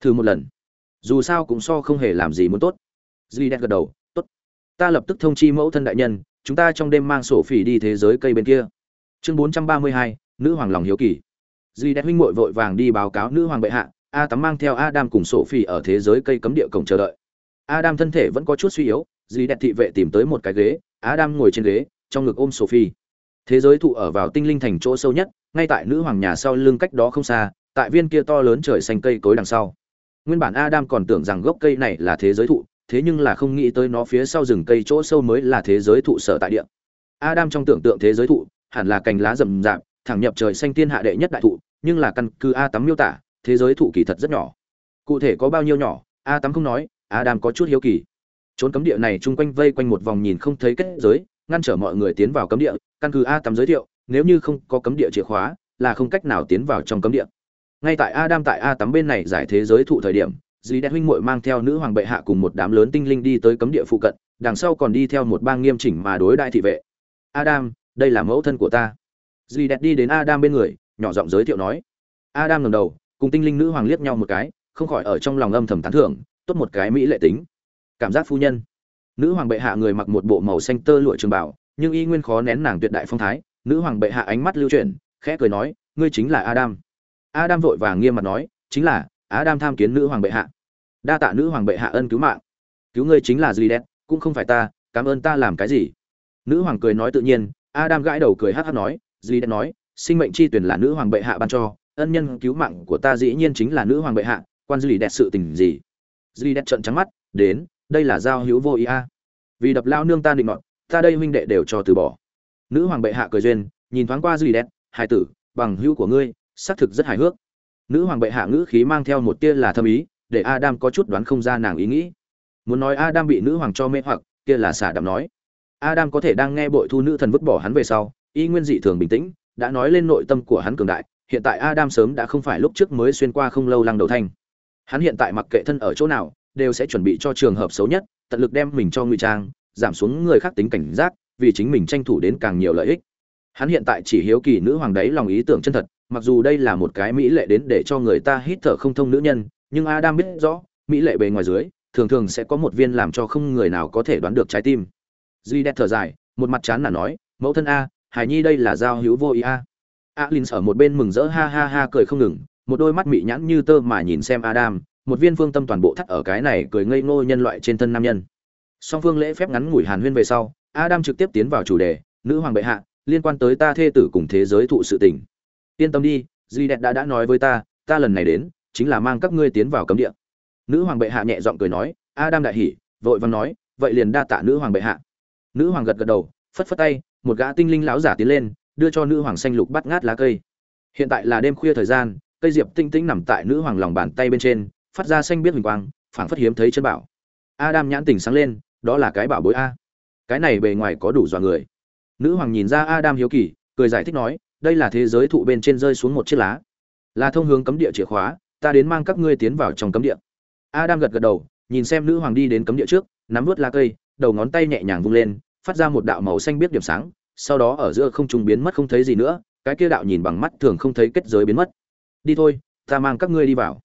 Thử một lần. Dù sao cũng so không hề làm gì muốn tốt. Duy đẹp gật đầu, tốt. Ta lập tức thông chi mẫu thân đại nhân chúng ta trong đêm mang sổ phỉ đi thế giới cây bên kia. Chương bốn trăm ba mươi hai, nữ hoàng lòng hiếu kỳ. Duy đẹp huynh muội vội vàng đi báo cáo nữ hoàng bệ hạ, a tắm mang theo adam cùng sổ phỉ ở thế giới cây cấm địa cổng chờ đợi. Adam thân thể vẫn có chút suy yếu, duy đẹp thị vệ tìm tới một cái ghế, adam ngồi trên ghế, trong ngực ôm sophie thế giới thụ ở vào tinh linh thành chỗ sâu nhất, ngay tại nữ hoàng nhà sau lưng cách đó không xa, tại viên kia to lớn trời xanh cây cối đằng sau. Nguyên bản adam còn tưởng rằng gốc cây này là thế giới thụ thế nhưng là không nghĩ tới nó phía sau rừng cây chỗ sâu mới là thế giới thụ sở tại địa. Adam trong tưởng tượng thế giới thụ, hẳn là cành lá rậm rạp, thẳng nhập trời xanh tiên hạ đệ nhất đại thụ, nhưng là căn cứ a tắm miêu tả, thế giới thụ kỳ thật rất nhỏ. Cụ thể có bao nhiêu nhỏ, a tắm không nói, adam có chút hiếu kỳ. Trốn cấm địa này chung quanh vây quanh một vòng nhìn không thấy kết giới, ngăn trở mọi người tiến vào cấm địa, căn cứ a tắm giới thiệu, nếu như không có cấm địa chìa khóa, là không cách nào tiến vào trong cấm địa. Ngay tại adam tại a tắm bên này giải thế giới thụ thời điểm dì đẹp huynh muội mang theo nữ hoàng bệ hạ cùng một đám lớn tinh linh đi tới cấm địa phụ cận, đằng sau còn đi theo một bang nghiêm chỉnh mà đối đại thị vệ. Adam, đây là mẫu thân của ta. Dì đẹp đi đến adam bên người, nhỏ giọng giới thiệu nói. Adam ngầm đầu, cùng tinh linh nữ hoàng liếc nhau một cái, không khỏi ở trong lòng âm thầm tán thưởng, tốt một cái mỹ lệ tính. Cảm giác phu nhân. Nữ hoàng bệ hạ người mặc một bộ màu xanh tơ lụa trường bảo, nhưng y nguyên khó nén nàng tuyệt đại phong thái. Nữ hoàng bệ hạ ánh mắt lưu chuyển, khẽ cười nói, ngươi chính là adam. Adam vội vàng nghiêm mặt nói, chính là adam tham kiến nữ hoàng bệ hạ. Đa tạ nữ hoàng bệ hạ ân cứu mạng. Cứu ngươi chính là gì đen cũng không phải ta, cảm ơn ta làm cái gì? Nữ hoàng cười nói tự nhiên A Đam gãi đầu cười hát hát nói gì đen nói, sinh mệnh chi tuyển là nữ hoàng bệ hạ ban cho, ân nhân cứu mạng của ta dĩ nhiên chính là nữ hoàng bệ hạ, quan dư đẹp sự tình gì? Dư đẹp trận trắng mắt, đến, đây là giao hữu vô ý a. Vì đập lao nương ta định nọt, ta đây huynh đệ đều cho từ bỏ. Nữ hoàng bệ hạ cười duyên, nhìn thoáng qua dư đẹp hai tử, bằng hữu của ngươi, xác thực rất hài hước nữ hoàng bệ hạ ngữ khí mang theo một tia là thâm ý, để adam có chút đoán không ra nàng ý nghĩ. Muốn nói adam bị nữ hoàng cho mê hoặc, kia là xả đạm nói. Adam có thể đang nghe bội thu nữ thần vứt bỏ hắn về sau, y nguyên dị thường bình tĩnh, đã nói lên nội tâm của hắn cường đại, hiện tại adam sớm đã không phải lúc trước mới xuyên qua không lâu lăng đầu thanh hắn hiện tại mặc kệ thân ở chỗ nào, đều sẽ chuẩn bị cho trường hợp xấu nhất, tận lực đem mình cho ngụy trang, giảm xuống người khác tính cảnh giác, vì chính mình tranh thủ đến càng nhiều lợi ích. Hắn hiện tại chỉ hiếu kỳ nữ hoàng đấy lòng ý tưởng chân thật mặc dù đây là một cái mỹ lệ đến để cho người ta hít thở không thông nữ nhân, nhưng adam biết rõ, mỹ lệ bề ngoài dưới, thường thường sẽ có một viên làm cho không người nào có thể đoán được trái tim. Duy đẹp thở dài, một mặt chán là nói, mẫu thân a hải nhi đây là giao hữu vô ý a. Alin ở một bên mừng rỡ ha ha ha cười không ngừng, một đôi mắt mị nhãn như tơ mà nhìn xem adam, một viên phương tâm toàn bộ thắt ở cái này cười ngây ngô nhân loại trên thân nam nhân. Song phương lễ phép ngắn ngủi hàn huyên về sau, adam trực tiếp tiến vào chủ đề, nữ hoàng bệ hạ, liên quan tới ta thê tử cùng thế giới thụ sự tình yên tâm đi, duy đẹp đã đã nói với ta ta lần này đến, chính là mang các ngươi tiến vào cấm địa. Nữ hoàng bệ hạ nhẹ giọng cười nói, adam đại hỉ, vội vàng nói, vậy liền đa tạ nữ hoàng bệ hạ. Nữ hoàng gật gật đầu, phất phất tay, một gã tinh linh lão giả tiến lên, đưa cho nữ hoàng xanh lục bắt ngát lá cây. Hiện tại là đêm khuya thời gian, cây diệp tinh tĩnh nằm tại nữ hoàng lòng bàn tay bên trên, phát ra xanh biết huỳnh quang, phảng phất hiếm thấy chân bảo. Adam nhãn tỉnh sáng lên, đó là cái bảo bối a. Cái này bề ngoài có đủ dọa người. Nữ hoàng nhìn ra adam hiếu kỳ, cười giải thích nói đây là thế giới thụ bên trên rơi xuống một chiếc lá. Là thông hướng cấm địa chìa khóa, ta đến mang các ngươi tiến vào trong cấm địa. Adam gật gật đầu, nhìn xem nữ hoàng đi đến cấm địa trước, nắm vớt lá cây, đầu ngón tay nhẹ nhàng vung lên, phát ra một đạo màu xanh biết điểm sáng, sau đó ở giữa không trung biến mất không thấy gì nữa, cái kia đạo nhìn bằng mắt thường không thấy kết giới biến mất. Đi thôi, ta mang các ngươi đi vào.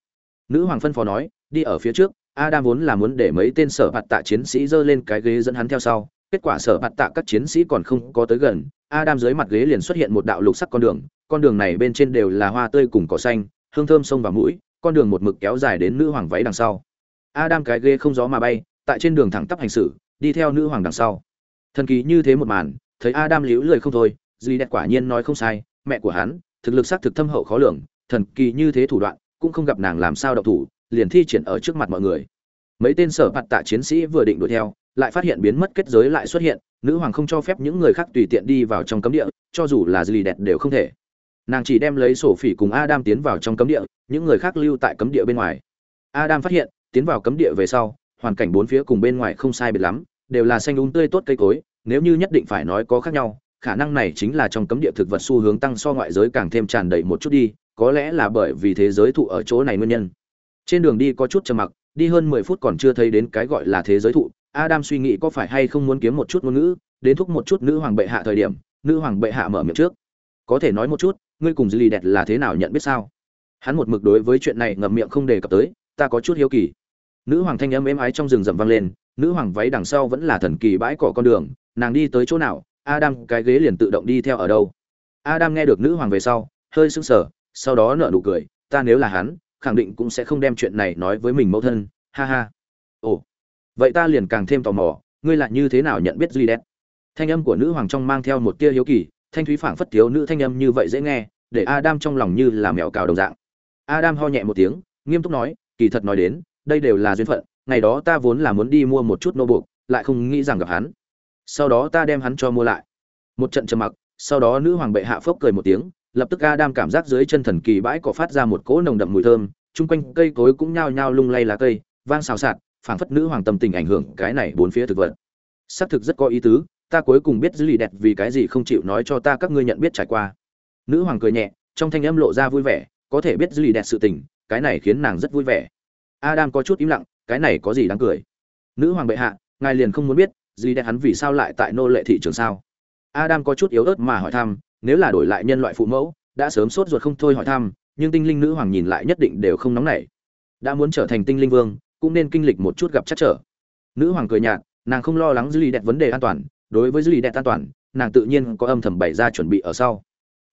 Nữ hoàng phân phó nói, đi ở phía trước, adam vốn là muốn để mấy tên sở bạt tạ chiến sĩ giơ lên cái ghế dẫn hắn theo sau, kết quả sở bạt tạ các chiến sĩ còn không có tới gần adam dưới mặt ghế liền xuất hiện một đạo lục sắc con đường con đường này bên trên đều là hoa tươi cùng cỏ xanh, hương thơm sông vào mũi, con đường một mực kéo dài đến nữ hoàng váy đằng sau. Adam cái ghế không gió mà bay, tại trên đường thẳng tắp hành xử, đi theo nữ hoàng đằng sau. Thần kỳ như thế một màn, thấy adam liễu lời không thôi, duy đẹp quả nhiên nói không sai, mẹ của hắn, thực lực xác thực thâm hậu khó lường, thần kỳ như thế thủ đoạn, cũng không gặp nàng làm sao động thủ, liền thi triển ở trước mặt mọi người. Mấy tên sở phạt tạ chiến sĩ vừa định đuổi theo, lại phát hiện biến mất kết giới lại xuất hiện nữ hoàng không cho phép những người khác tùy tiện đi vào trong cấm địa, cho dù là gì đẹp đều không thể. Nàng chỉ đem lấy sổ phỉ cùng adam tiến vào trong cấm địa, những người khác lưu tại cấm địa bên ngoài. Adam phát hiện, tiến vào cấm địa về sau, hoàn cảnh bốn phía cùng bên ngoài không sai biệt lắm, đều là xanh úng tươi tốt cây cối, nếu như nhất định phải nói có khác nhau, khả năng này chính là trong cấm địa thực vật xu hướng tăng so ngoại giới càng thêm tràn đầy một chút đi, có lẽ là bởi vì thế giới thụ ở chỗ này nguyên nhân. Trên đường đi có chút trầm mặc, đi hơn mười phút còn chưa thấy đến cái gọi là thế giới thụ adam suy nghĩ có phải hay không muốn kiếm một chút ngôn ngữ, đến thúc một chút nữ hoàng bệ hạ thời điểm, nữ hoàng bệ hạ mở miệng trước. Có thể nói một chút, ngươi cùng dư đẹp là thế nào nhận biết sao? Hắn một mực đối với chuyện này ngậm miệng không đề cập tới, ta có chút hiếu kỳ. Nữ hoàng thanh âm êm ái trong rừng rậm vang lên, nữ hoàng váy đằng sau vẫn là thần kỳ bãi cỏ con đường, nàng đi tới chỗ nào, adam, cái ghế liền tự động đi theo ở đâu. Adam nghe được nữ hoàng về sau, hơi sững sờ, sau đó nở nụ cười, ta nếu là hắn, khẳng định cũng sẽ không đem chuyện này nói với mình mẫu thân, ha ha. Ồ vậy ta liền càng thêm tò mò, ngươi lại như thế nào nhận biết duy đen thanh âm của nữ hoàng trong mang theo một tia hiếu kỳ, thanh thúy phảng phất thiếu nữ thanh âm như vậy dễ nghe, để adam trong lòng như là mèo cào đồng dạng. Adam ho nhẹ một tiếng, nghiêm túc nói, kỳ thật nói đến, đây đều là duyên phận, ngày đó ta vốn là muốn đi mua một chút nô buộc, lại không nghĩ rằng gặp hắn. Sau đó ta đem hắn cho mua lại. Một trận trầm mặc, sau đó nữ hoàng bệ hạ phốc cười một tiếng, lập tức adam cảm giác dưới chân thần kỳ bãi cỏ phát ra một cỗ nồng đậm mùi thơm, chung quanh cây cối cũng nhao nhao lung lay lá cây, vang xào xạc phảng phất nữ hoàng tâm tình ảnh hưởng cái này bốn phía thực vật. Xác thực rất có ý tứ, ta cuối cùng biết dữ lì đẹp vì cái gì không chịu nói cho ta các ngươi nhận biết trải qua. Nữ hoàng cười nhẹ, trong thanh âm lộ ra vui vẻ, có thể biết dữ lì đẹp sự tình, cái này khiến nàng rất vui vẻ. Adam có chút im lặng, cái này có gì đáng cười? Nữ hoàng bệ hạ, ngài liền không muốn biết dữ lì đẹp hắn vì sao lại tại nô lệ thị trường sao? Adam có chút yếu ớt mà hỏi thăm, nếu là đổi lại nhân loại phụ mẫu, đã sớm sốt ruột không thôi hỏi thăm, nhưng tinh linh nữ hoàng nhìn lại nhất định đều không nóng nảy. Đã muốn trở thành tinh linh vương cũng nên kinh lịch một chút gặp chắc trở. Nữ hoàng cười nhạt, nàng không lo lắng dữ lì đẹp vấn đề an toàn, đối với dữ lì đẹp an toàn, nàng tự nhiên có âm thầm bày ra chuẩn bị ở sau.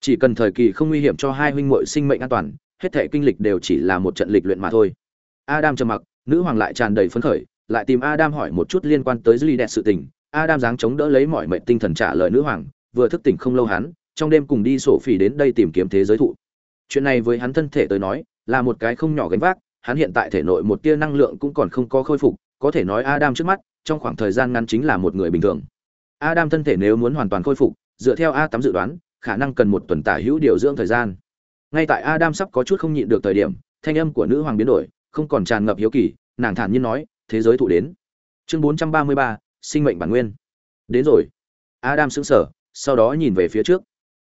Chỉ cần thời kỳ không nguy hiểm cho hai huynh muội sinh mệnh an toàn, hết thể kinh lịch đều chỉ là một trận lịch luyện mà thôi. Adam trầm mặc, nữ hoàng lại tràn đầy phấn khởi, lại tìm adam hỏi một chút liên quan tới dữ lì đẹp sự tình. Adam dáng chống đỡ lấy mọi mệnh tinh thần trả lời nữ hoàng, vừa thức tỉnh không lâu hắn, trong đêm cùng đi sổ phỉ đến đây tìm kiếm thế giới thụ. Chuyện này với hắn thân thể tới nói, là một cái không nhỏ gánh vác hắn hiện tại thể nội một tia năng lượng cũng còn không có khôi phục, có thể nói adam trước mắt, trong khoảng thời gian ngắn chính là một người bình thường. Adam thân thể nếu muốn hoàn toàn khôi phục, dựa theo a tám dự đoán, khả năng cần một tuần tả hữu điều dưỡng thời gian. Ngay tại adam sắp có chút không nhịn được thời điểm, thanh âm của nữ hoàng biến đổi, không còn tràn ngập hiếu kỳ, nàng thản nhiên nói, thế giới thụ đến. Chương bốn trăm ba mươi ba, sinh mệnh bản nguyên. Đến rồi. Adam sững sờ, sau đó nhìn về phía trước.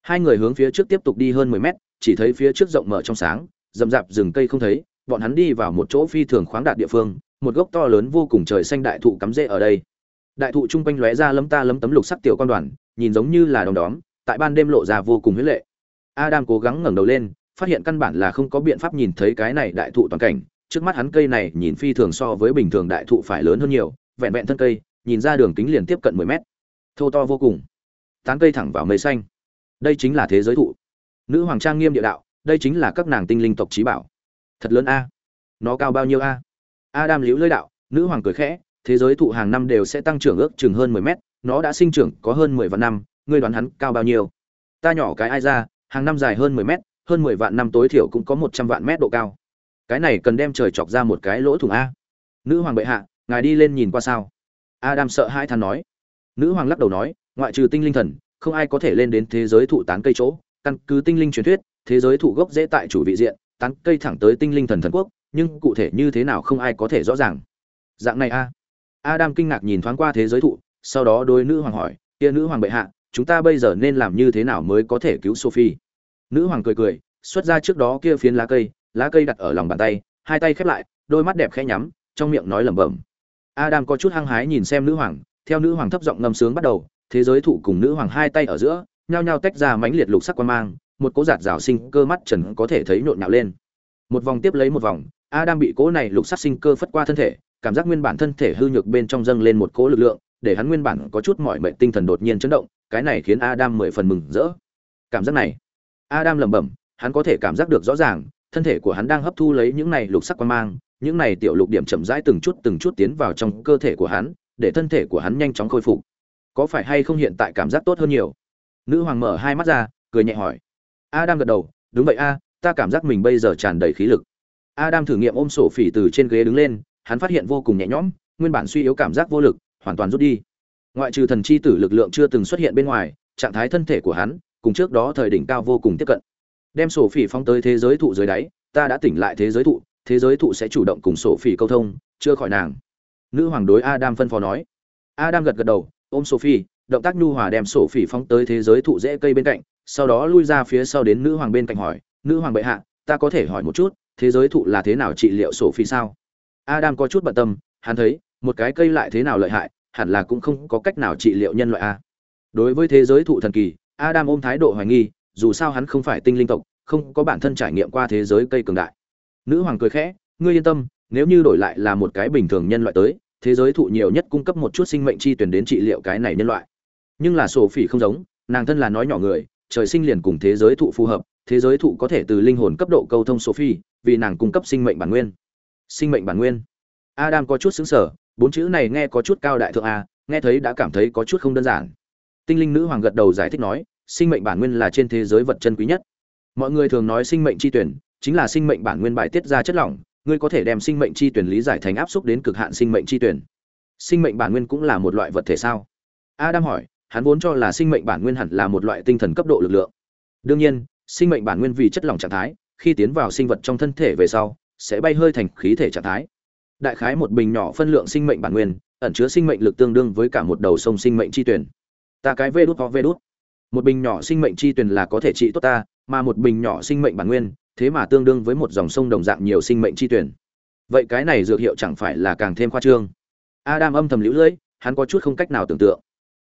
Hai người hướng phía trước tiếp tục đi hơn mười mét, chỉ thấy phía trước rộng mở trong sáng, rậm rạp rừng cây không thấy bọn hắn đi vào một chỗ phi thường khoáng đạt địa phương, một gốc to lớn vô cùng trời xanh đại thụ cắm rễ ở đây. Đại thụ trung quanh lóe ra lấm ta lấm tấm lục sắc tiểu quan đoàn, nhìn giống như là đom đóm, tại ban đêm lộ ra vô cùng huyết lệ. Adam cố gắng ngẩng đầu lên, phát hiện căn bản là không có biện pháp nhìn thấy cái này đại thụ toàn cảnh, trước mắt hắn cây này nhìn phi thường so với bình thường đại thụ phải lớn hơn nhiều, vẹn vẹn thân cây, nhìn ra đường kính liền tiếp cận mười mét. Thô to vô cùng. Tán cây thẳng vào mây xanh. Đây chính là thế giới thụ. Nữ hoàng trang nghiêm địa đạo, đây chính là các nàng tinh linh tộc trí bảo thật lớn a. Nó cao bao nhiêu a? Adam liễu lưỡi đạo, nữ hoàng cười khẽ, thế giới thụ hàng năm đều sẽ tăng trưởng ước chừng hơn mười mét, nó đã sinh trưởng có hơn mười vạn năm, ngươi đoán hắn cao bao nhiêu? Ta nhỏ cái ai ra, hàng năm dài hơn mười mét, hơn mười vạn năm tối thiểu cũng có một trăm vạn mét độ cao. Cái này cần đem trời chọc ra một cái lỗ thủng a. Nữ hoàng bệ hạ, ngài đi lên nhìn qua sao? Adam sợ hai than nói. Nữ hoàng lắc đầu nói, ngoại trừ tinh linh thần, không ai có thể lên đến thế giới thụ tán cây chỗ. Căn cứ tinh linh truyền thuyết, thế giới thụ gốc dễ tại chủ vị diện tán cây thẳng tới tinh linh thần thần quốc, nhưng cụ thể như thế nào không ai có thể rõ ràng. Dạng này a. Adam kinh ngạc nhìn thoáng qua thế giới thụ, sau đó đôi nữ hoàng hỏi, kia nữ hoàng bệ hạ, chúng ta bây giờ nên làm như thế nào mới có thể cứu sophie? Nữ hoàng cười cười, xuất ra trước đó kia phiến lá cây lá cây đặt ở lòng bàn tay, hai tay khép lại, đôi mắt đẹp khẽ nhắm, trong miệng nói lẩm bẩm. Adam có chút hăng hái nhìn xem nữ hoàng, theo nữ hoàng thấp giọng ngâm sướng bắt đầu, thế giới thụ cùng nữ hoàng hai tay ở giữa, nhao nhao tách ra mãnh liệt lục sắc quan mang một cỗ giạt rào sinh cơ mắt trần có thể thấy nhộn nhạo lên. Một vòng tiếp lấy một vòng a đang bị cỗ này lục sắc sinh cơ phất qua thân thể, cảm giác nguyên bản thân thể hư nhược bên trong dâng lên một cỗ lực lượng, để hắn nguyên bản có chút mỏi mệt tinh thần đột nhiên chấn động, cái này khiến adam mười phần mừng rỡ. Cảm giác này, adam lẩm bẩm, hắn có thể cảm giác được rõ ràng, thân thể của hắn đang hấp thu lấy những này lục sắc quan mang, những này tiểu lục điểm chậm rãi từng chút từng chút tiến vào trong cơ thể của hắn, để thân thể của hắn nhanh chóng khôi phục. Có phải hay không hiện tại cảm giác tốt hơn nhiều? Nữ hoàng mở hai mắt ra, cười nhẹ hỏi adam gật đầu, đúng vậy a, ta cảm giác mình bây giờ tràn đầy khí lực. Adam thử nghiệm ôm sổ phỉ từ trên ghế đứng lên, hắn phát hiện vô cùng nhẹ nhõm, nguyên bản suy yếu cảm giác vô lực, hoàn toàn rút đi. Ngoại trừ thần chi tử lực lượng chưa từng xuất hiện bên ngoài, trạng thái thân thể của hắn, cùng trước đó thời đỉnh cao vô cùng tiếp cận. Đem sổ phỉ phóng tới thế giới thụ dưới đáy, ta đã tỉnh lại thế giới thụ, thế giới thụ sẽ chủ động cùng sổ phỉ câu thông, chưa khỏi nàng. Nữ hoàng đối adam phân phó nói. Adam gật gật đầu, ôm sophie động tác nhu hòa đem sophie phóng tới thế giới thụ rễ cây bên cạnh sau đó lui ra phía sau đến nữ hoàng bên cạnh hỏi, nữ hoàng bệ hạ, ta có thể hỏi một chút, thế giới thụ là thế nào trị liệu sổ phi sao? Adam có chút bận tâm, hắn thấy, một cái cây lại thế nào lợi hại, hẳn là cũng không có cách nào trị liệu nhân loại a. Đối với thế giới thụ thần kỳ, adam ôm thái độ hoài nghi, dù sao hắn không phải tinh linh tộc, không có bản thân trải nghiệm qua thế giới cây cường đại. Nữ hoàng cười khẽ, ngươi yên tâm, nếu như đổi lại là một cái bình thường nhân loại tới, thế giới thụ nhiều nhất cung cấp một chút sinh mệnh chi tuyển đến trị liệu cái này nhân loại. Nhưng là sổ phỉ không giống, nàng thân là nói nhỏ người trời sinh liền cùng thế giới thụ phù hợp thế giới thụ có thể từ linh hồn cấp độ câu thông sophie vì nàng cung cấp sinh mệnh bản nguyên. Sinh mệnh bản nguyên. Adam có chút sững sờ, bốn chữ này nghe có chút cao đại thượng a nghe thấy đã cảm thấy có chút không đơn giản. Tinh linh nữ hoàng gật đầu giải thích nói sinh mệnh bản nguyên là trên thế giới vật chân quý nhất. Mọi người thường nói sinh mệnh chi tuyển chính là sinh mệnh bản nguyên bài tiết ra chất lỏng ngươi có thể đem sinh mệnh chi tuyển lý giải thành áp xúc đến cực hạn sinh mệnh chi tuyển. Sinh mệnh bản nguyên cũng là một loại vật thể sao? Adam hỏi hắn vốn cho là sinh mệnh bản nguyên hẳn là một loại tinh thần cấp độ lực lượng. Đương nhiên, sinh mệnh bản nguyên vì chất lỏng trạng thái, khi tiến vào sinh vật trong thân thể về sau, sẽ bay hơi thành khí thể trạng thái. Đại khái một bình nhỏ phân lượng sinh mệnh bản nguyên, ẩn chứa sinh mệnh lực tương đương với cả một đầu sông sinh mệnh chi tuyển ta cái vê đút ho vê đút. Một bình nhỏ sinh mệnh chi tuyển là có thể trị tốt ta, mà một bình nhỏ sinh mệnh bản nguyên, thế mà tương đương với một dòng sông đồng dạng nhiều sinh mệnh chi tuyển vậy cái này dược hiệu chẳng phải là càng thêm khoa trương. Adam âm thầm lũ lưỡi, hắn có chút không cách nào tưởng tượng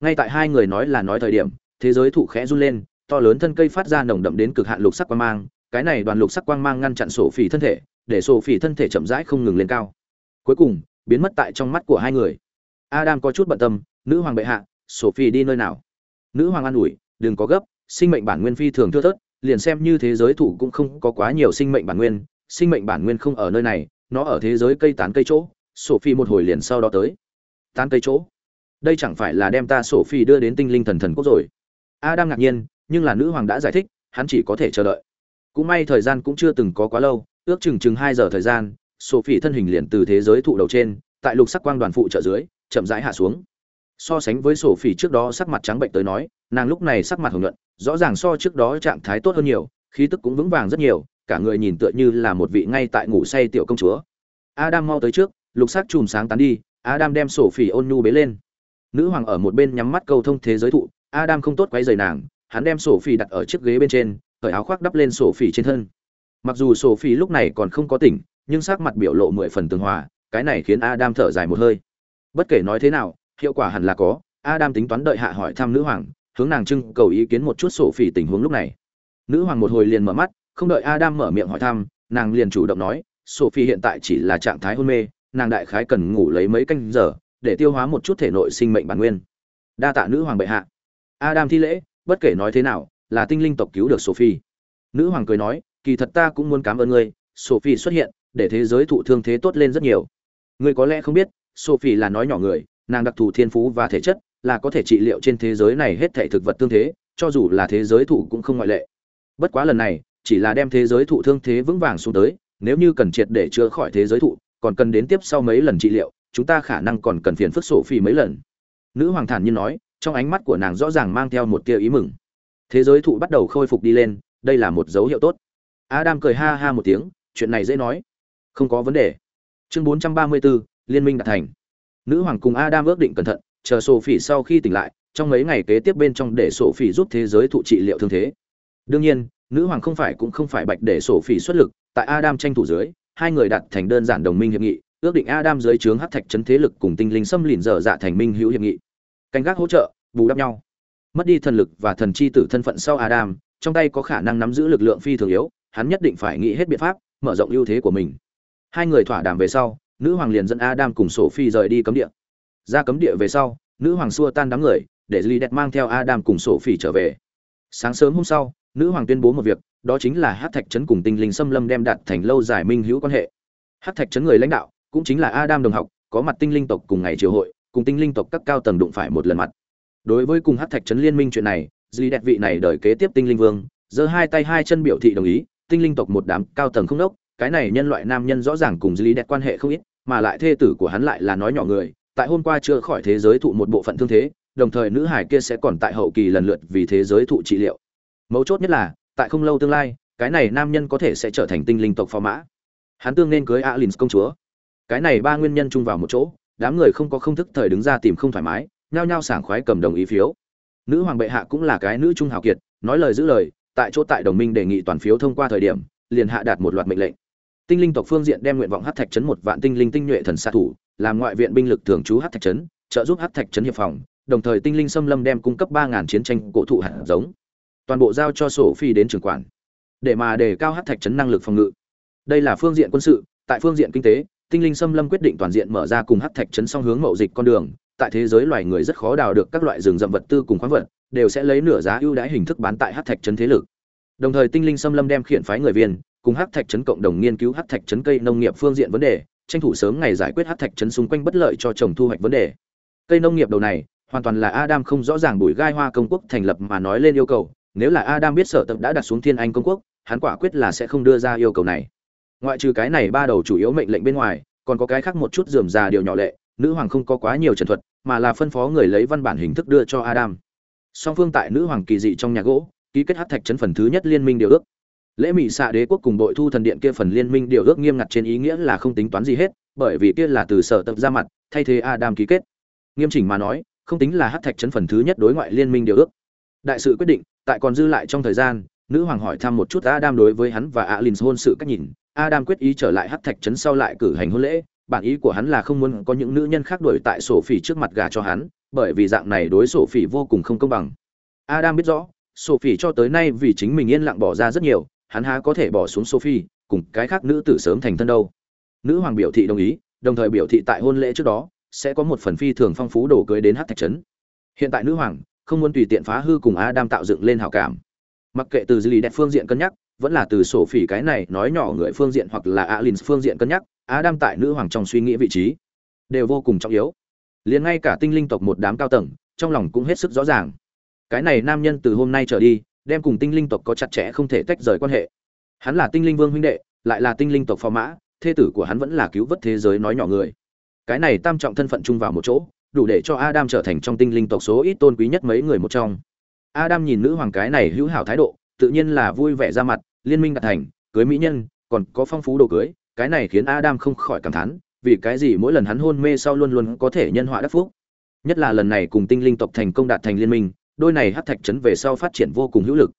ngay tại hai người nói là nói thời điểm, thế giới thụ khẽ run lên, to lớn thân cây phát ra nồng đậm đến cực hạn lục sắc quang mang, cái này đoàn lục sắc quang mang ngăn chặn sổ phỉ thân thể, để sổ phỉ thân thể chậm rãi không ngừng lên cao. Cuối cùng, biến mất tại trong mắt của hai người. Adam có chút bận tâm, nữ hoàng bệ hạ sophie đi nơi nào? Nữ hoàng an ủi, đừng có gấp, sinh mệnh bản nguyên phi thường thưa thớt, liền xem như thế giới thủ cũng không có quá nhiều sinh mệnh bản nguyên, sinh mệnh bản nguyên không ở nơi này, nó ở thế giới cây tán cây chỗ sophie một hồi liền sau đó tới. Tán cây chỗ? Đây chẳng phải là đem ta sổ phi đưa đến tinh linh thần thần quốc rồi. Adam ngạc nhiên, nhưng là nữ hoàng đã giải thích, hắn chỉ có thể chờ đợi. Cũng may thời gian cũng chưa từng có quá lâu, ước chừng chừng hai giờ thời gian sổ phi thân hình liền từ thế giới thụ đầu trên, tại lục sắc quang đoàn phụ trợ dưới, chậm rãi hạ xuống. So sánh với sổ phỉ trước đó sắc mặt trắng bệnh tới nói, nàng lúc này sắc mặt hồng nhuận, rõ ràng so trước đó trạng thái tốt hơn nhiều, khí tức cũng vững vàng rất nhiều, cả người nhìn tựa như là một vị ngay tại ngủ say tiểu công chúa. Adam mau tới trước, lục sắc chùm sáng tán đi, adam đem sổ phỉ ôn nhu bế lên nữ hoàng ở một bên nhắm mắt câu thông thế giới thụ, adam không tốt quay rời nàng, hắn đem sổ phi đặt ở chiếc ghế bên trên, cởi áo khoác đắp lên sổ phi trên thân. Mặc dù sổ phi lúc này còn không có tỉnh, nhưng sắc mặt biểu lộ mười phần tường hòa, cái này khiến adam thở dài một hơi. Bất kể nói thế nào, hiệu quả hẳn là có, adam tính toán đợi hạ hỏi thăm nữ hoàng, hướng nàng trưng cầu ý kiến một chút sổ phi tình huống lúc này. Nữ hoàng một hồi liền mở mắt, không đợi adam mở miệng hỏi thăm, nàng liền chủ động nói sophie hiện tại chỉ là trạng thái hôn mê, nàng đại khái cần ngủ lấy mấy canh giờ để tiêu hóa một chút thể nội sinh mệnh bản nguyên. Đa tạ nữ hoàng bệ hạ. Adam thi lễ, bất kể nói thế nào, là tinh linh tộc cứu được sophie. Nữ hoàng cười nói, kỳ thật ta cũng muốn cảm ơn ngươi, sophie xuất hiện, để thế giới thụ thương thế tốt lên rất nhiều. Ngươi có lẽ không biết, sophie là nói nhỏ người, nàng đặc thù thiên phú và thể chất, là có thể trị liệu trên thế giới này hết thảy thực vật tương thế, cho dù là thế giới thụ cũng không ngoại lệ. Bất quá lần này, chỉ là đem thế giới thụ thương thế vững vàng xuống tới, nếu như cần triệt để chữa khỏi thế giới thụ, còn cần đến tiếp sau mấy lần trị liệu chúng ta khả năng còn cần phiền phức sổ phi mấy lần. Nữ hoàng thản nhiên nói trong ánh mắt của nàng rõ ràng mang theo một tia ý mừng. Thế giới thụ bắt đầu khôi phục đi lên đây là một dấu hiệu tốt. Adam cười ha ha một tiếng chuyện này dễ nói. Không có vấn đề. Chương 434, liên minh đạt thành. Nữ hoàng cùng adam ước định cẩn thận chờ sổ phi sau khi tỉnh lại trong mấy ngày kế tiếp bên trong để sổ phi giúp thế giới thụ trị liệu thương thế. Đương nhiên nữ hoàng không phải cũng không phải bạch để sổ phi xuất lực tại adam tranh thủ dưới hai người đặt thành đơn giản đồng minh hiệp nghị ước định adam dưới trướng hắc thạch chấn thế lực cùng tinh linh xâm lìn dở dạ thành minh hữu hiệp nghị canh gác hỗ trợ bù đắp nhau mất đi thần lực và thần chi tử thân phận sau adam trong tay có khả năng nắm giữ lực lượng phi thường yếu hắn nhất định phải nghĩ hết biện pháp mở rộng ưu thế của mình hai người thỏa đàm về sau nữ hoàng liền dẫn Adam cùng Sophie rời đi cấm địa. Ra cấm địa về sau, nữ hoàng xua tan đám người, để Lý Đẹp mang theo Adam cùng Sophie trở về. Sáng sớm hôm sau, nữ hoàng tuyên bố một việc, đó chính là Hắc Thạch trấn cùng Tinh Linh Xâm Lâm đem đạt thành lâu dài minh hữu quan hệ. Hắc Thạch trấn người lãnh đạo, cũng chính là Adam đồng học, có mặt Tinh Linh tộc cùng ngày triều hội, cùng Tinh Linh tộc các cao tầng đụng phải một lần mặt. Đối với cùng Hắc Thạch trấn liên minh chuyện này, Lý Đẹp vị này đời kế tiếp Tinh Linh Vương, giơ hai tay hai chân biểu thị đồng ý, Tinh Linh tộc một đám cao tầng không đốc, cái này nhân loại nam nhân rõ ràng cùng Lý Đẹp quan hệ không ít, mà lại thê tử của hắn lại là nói nhỏ người tại hôm qua chưa khỏi thế giới thụ một bộ phận thương thế đồng thời nữ hải kia sẽ còn tại hậu kỳ lần lượt vì thế giới thụ trị liệu. Mấu chốt nhất là tại không lâu tương lai cái này nam nhân có thể sẽ trở thành tinh linh tộc phò mã. Hắn tương nên cưới Alins công chúa cái này ba nguyên nhân chung vào một chỗ, đám người không có không thức thời đứng ra tìm không thoải mái, nhao nhao sảng khoái cầm đồng ý phiếu. Nữ hoàng bệ hạ cũng là cái nữ trung hào kiệt, nói lời giữ lời, tại chỗ tại đồng minh đề nghị toàn phiếu thông qua thời điểm, liền hạ đạt một loạt mệnh lệnh. Tinh linh tộc phương diện đem nguyện vọng hát thạch trấn một vạn tinh linh tinh nhuệ thần xạ thủ, làm ngoại viện binh lực thường trú hát thạch trấn trợ giúp hát thạch trấn hiệp phòng, đồng thời tinh linh xâm lâm đem cung cấp ba ngàn chiến tranh cổ thụ hạt giống. Toàn bộ giao cho sổ phi đến trường quản, để mà đề cao hát thạch trấn năng lực phòng ngự. Đây là phương diện quân sự, tại phương diện kinh tế tinh linh xâm lâm quyết định toàn diện mở ra cùng hắc thạch trấn song hướng mậu dịch con đường. Tại thế giới loài người rất khó đào được các loại rừng rậm vật tư cùng khoáng vật, đều sẽ lấy nửa giá ưu đãi hình thức bán tại hắc thạch trấn thế lực. Đồng thời tinh linh xâm lâm đem khiển phái người viên, cùng hắc thạch trấn cộng đồng nghiên cứu hắc thạch trấn cây nông nghiệp phương diện vấn đề, tranh thủ sớm ngày giải quyết hắc thạch trấn xung quanh bất lợi cho trồng thu hoạch vấn đề. Cây nông nghiệp đầu này, hoàn toàn là adam không rõ ràng bùi gai hoa công quốc thành lập mà nói lên yêu cầu. Nếu là adam biết sở tập đã đặt xuống thiên anh công quốc, hắn quả quyết là sẽ không đưa ra yêu cầu này ngoại trừ cái này ba đầu chủ yếu mệnh lệnh bên ngoài, còn có cái khác một chút dườm già điều nhỏ lệ, nữ hoàng không có quá nhiều trần thuật, mà là phân phó người lấy văn bản hình thức đưa cho adam. Song phương tại nữ hoàng kỳ dị trong nhà gỗ, ký kết hát thạch chấn phần thứ nhất liên minh điều ước. Lễ mỹ xạ đế quốc cùng đội thu thần điện kia phần liên minh điều ước nghiêm ngặt trên ý nghĩa là không tính toán gì hết, bởi vì kia là từ sở tập ra mặt, thay thế adam ký kết. Nghiêm chỉnh mà nói, không tính là hát thạch chấn phần thứ nhất đối ngoại liên minh điều ước. Đại sự quyết định, tại còn dư lại trong thời gian, nữ hoàng hỏi thăm một chút adam đối với hắn và alin hôn sự cách nhìn adam quyết ý trở lại Hắc thạch trấn sau lại cử hành hôn lễ. Bản ý của hắn là không muốn có những nữ nhân khác đuổi tại sổ phỉ trước mặt gà cho hắn, bởi vì dạng này đối sổ phỉ vô cùng không công bằng. Adam biết rõ sophie cho tới nay vì chính mình yên lặng bỏ ra rất nhiều, hắn há có thể bỏ xuống sophie, cùng cái khác nữ tử sớm thành thân đâu. Nữ hoàng biểu thị đồng ý, đồng thời biểu thị tại hôn lễ trước đó, sẽ có một phần phi thường phong phú đồ cưới đến Hắc thạch trấn. Hiện tại nữ hoàng không muốn tùy tiện phá hư cùng adam tạo dựng lên hảo cảm. Mặc kệ từ dư lý đẹp phương diện cân nhắc vẫn là từ sổ phỉ cái này nói nhỏ người phương diện hoặc là alin phương diện cân nhắc, adam tại nữ hoàng trong suy nghĩ vị trí đều vô cùng trọng yếu. Liền ngay cả tinh linh tộc một đám cao tầng, trong lòng cũng hết sức rõ ràng. Cái này nam nhân từ hôm nay trở đi, đem cùng tinh linh tộc có chặt chẽ không thể tách rời quan hệ. Hắn là tinh linh vương huynh đệ, lại là tinh linh tộc phò mã, thê tử của hắn vẫn là cứu vớt thế giới nói nhỏ người. Cái này tam trọng thân phận chung vào một chỗ, đủ để cho adam trở thành trong tinh linh tộc số ít tôn quý nhất mấy người một trong. Adam nhìn nữ hoàng cái này hữu hảo thái độ, tự nhiên là vui vẻ ra mặt liên minh đạt thành, cưới mỹ nhân, còn có phong phú đồ cưới, cái này khiến adam không khỏi cảm thán, vì cái gì mỗi lần hắn hôn mê sau luôn luôn có thể nhân họa đắc phúc. Nhất là lần này cùng tinh linh tộc thành công đạt thành liên minh, đôi này hắc thạch trấn về sau phát triển vô cùng hữu lực.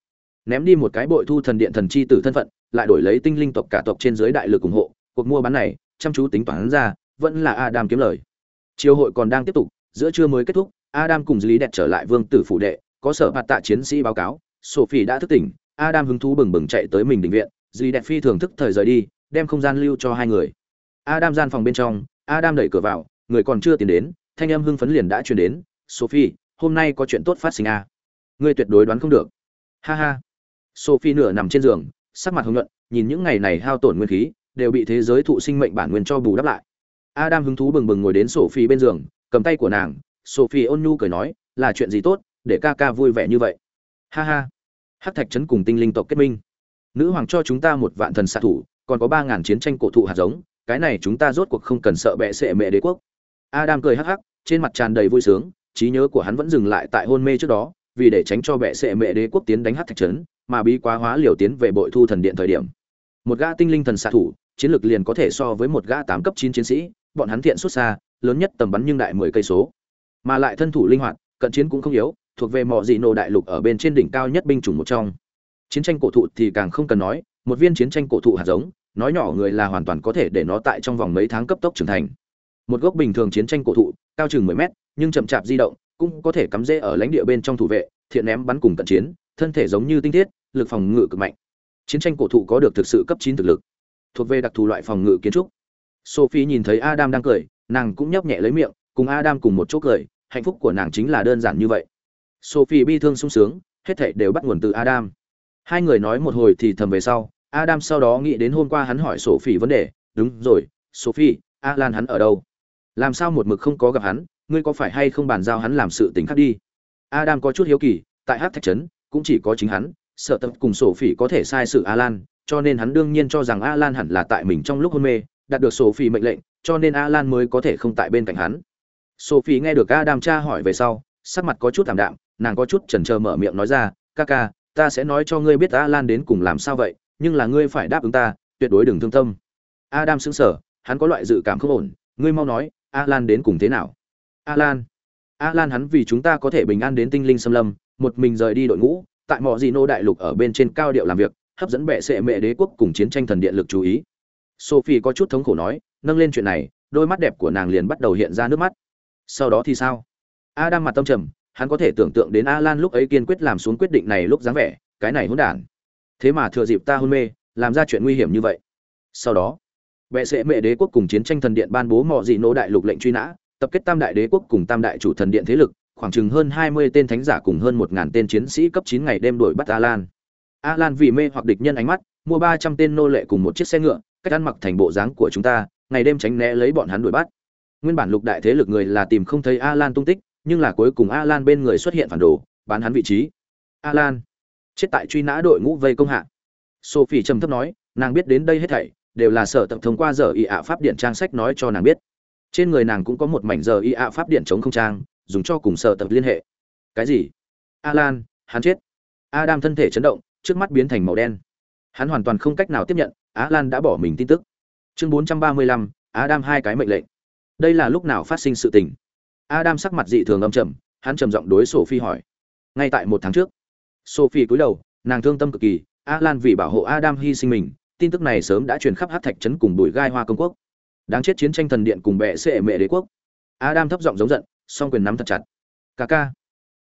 Ném đi một cái bội thu thần điện thần chi tử thân phận, lại đổi lấy tinh linh tộc cả tộc trên dưới đại lực ủng hộ, cuộc mua bán này, chăm chú tính toán ra, vẫn là adam kiếm lời. Chiều hội còn đang tiếp tục, giữa trưa mới kết thúc, adam cùng lý đẹp trở lại vương tử phủ đệ, có sở hạt tạ chiến sĩ báo cáo, sophie đã thức tỉnh adam hứng thú bừng bừng chạy tới mình định viện lý đẹp phi thường thức thời rời đi đem không gian lưu cho hai người. Adam gian phòng bên trong adam đẩy cửa vào người còn chưa tiến đến thanh âm hưng phấn liền đã truyền đến sophie hôm nay có chuyện tốt phát sinh à? ngươi tuyệt đối đoán không được. Ha ha. Sophie nửa nằm trên giường sắc mặt hồng nhuận, nhìn những ngày này hao tổn nguyên khí đều bị thế giới thụ sinh mệnh bản nguyên cho bù đắp lại. Adam hứng thú bừng bừng ngồi đến sophie bên giường cầm tay của nàng sophie ôn nhu cười nói là chuyện gì tốt để ca ca vui vẻ như vậy? Ha ha hắc thạch trấn cùng tinh linh tộc kết minh. Nữ hoàng cho chúng ta một vạn thần xạ thủ, còn có ba ngàn chiến tranh cổ thụ hạt giống, cái này chúng ta rốt cuộc không cần sợ bệ sệ mẹ đế quốc. Adam cười hắc hắc, trên mặt tràn đầy vui sướng, trí nhớ của hắn vẫn dừng lại tại hôn mê trước đó, vì để tránh cho bệ sệ mẹ đế quốc tiến đánh Hắc thạch trấn, mà bí quá hóa liều tiến về bội thu thần điện thời điểm. Một gã tinh linh thần xạ thủ, chiến lược liền có thể so với một gã tám cấp chín chiến sĩ, bọn hắn thiện xuất xa, lớn nhất tầm bắn nhưng đại mười cây số. Mà lại thân thủ linh hoạt, cận chiến cũng không yếu thuộc về mọi dị nổ đại lục ở bên trên đỉnh cao nhất binh chủng một trong. Chiến tranh cổ thụ thì càng không cần nói, một viên chiến tranh cổ thụ hạt giống, nói nhỏ người là hoàn toàn có thể để nó tại trong vòng mấy tháng cấp tốc trưởng thành. Một gốc bình thường chiến tranh cổ thụ, cao chừng mười mét, nhưng chậm chạp di động, cũng có thể cắm rễ ở lãnh địa bên trong thủ vệ, thiện ném bắn cùng cận chiến, thân thể giống như tinh thiết, lực phòng ngự cực mạnh. Chiến tranh cổ thụ có được thực sự cấp chín thực lực, thuộc về đặc thù loại phòng ngự kiến trúc. Sophie nhìn thấy adam đang cười, nàng cũng nhấp nhẹ lấy miệng, cùng adam cùng một chỗ cười, hạnh phúc của nàng chính là đơn giản như vậy sophie bi thương sung sướng, hết thảy đều bắt nguồn từ adam. Hai người nói một hồi thì thầm về sau, adam sau đó nghĩ đến hôm qua hắn hỏi sophie vấn đề, đúng rồi, sophie, alan hắn ở đâu? Làm sao một mực không có gặp hắn? Ngươi có phải hay không bàn giao hắn làm sự tình khác đi? Adam có chút hiếu kỳ, tại hát thạch trấn, cũng chỉ có chính hắn, sợ tập cùng Sophie có thể sai sự alan, cho nên hắn đương nhiên cho rằng alan hẳn là tại mình trong lúc hôn mê, đạt được Sophie mệnh lệnh, cho nên alan mới có thể không tại bên cạnh hắn. Sophie nghe được adam tra hỏi về sau, sắc mặt có chút thảm đạm nàng có chút chần chờ mở miệng nói ra, ca ca, ta sẽ nói cho ngươi biết alan đến cùng làm sao vậy, nhưng là ngươi phải đáp ứng ta, tuyệt đối đừng thương tâm. Adam sững sờ, hắn có loại dự cảm không ổn, ngươi mau nói, alan đến cùng thế nào? Alan alan hắn vì chúng ta có thể bình an đến tinh linh xâm lâm, một mình rời đi đội ngũ, tại mọi gì nô đại lục ở bên trên cao điệu làm việc, hấp dẫn bệ sệ mẹ đế quốc cùng chiến tranh thần điện lực chú ý. Sophie có chút thống khổ nói, nâng lên chuyện này, đôi mắt đẹp của nàng liền bắt đầu hiện ra nước mắt. Sau đó thì sao? Adam mặt tâm trầm hắn có thể tưởng tượng đến alan lúc ấy kiên quyết làm xuống quyết định này lúc dáng vẻ cái này hỗn đản thế mà thừa dịp ta hôn mê làm ra chuyện nguy hiểm như vậy sau đó vệ sệ mệ đế quốc cùng chiến tranh thần điện ban bố mọ dị nô đại lục lệnh truy nã tập kết tam đại đế quốc cùng tam đại chủ thần điện thế lực khoảng chừng hơn hai mươi tên thánh giả cùng hơn một ngàn tên chiến sĩ cấp chín ngày đêm đuổi bắt Alan. Alan vì mê hoặc địch nhân ánh mắt, mua ba trăm tên nô lệ cùng một chiếc xe ngựa, cách ăn mặc thành bộ dáng của chúng ta, ngày đêm tránh né lấy bọn hắn đuổi bắt. Nguyên bản lục đại thế lực người là tìm không thấy Alan tung tích, nhưng là cuối cùng Alan bên người xuất hiện phản đồ, bán hắn vị trí. Alan chết tại truy nã đội ngũ vây công hạ. Sophie trầm thấp nói, nàng biết đến đây hết thảy đều là sở tập thông qua giờ y ạ pháp điện trang sách nói cho nàng biết. Trên người nàng cũng có một mảnh giờ y ạ pháp điện chống không trang, dùng cho cùng sở tập liên hệ. Cái gì? Alan, hắn chết. Adam thân thể chấn động, trước mắt biến thành màu đen. Hắn hoàn toàn không cách nào tiếp nhận, Alan đã bỏ mình tin tức. Chương 435, Adam hai cái mệnh lệnh. Đây là lúc nào phát sinh sự tình? Adam sắc mặt dị thường âm trầm, hắn trầm giọng đối Sophie hỏi. Ngay tại một tháng trước. Sophie cúi đầu, nàng thương tâm cực kỳ, Alan vì bảo hộ Adam hy sinh mình, tin tức này sớm đã truyền khắp Hắc Thạch trấn cùng Bùi Gai Hoa công quốc. Đáng chết chiến tranh thần điện cùng bệ sẽ mẹ đế quốc. Adam thấp giọng giống giận, song quyền nắm thật chặt. Kaka.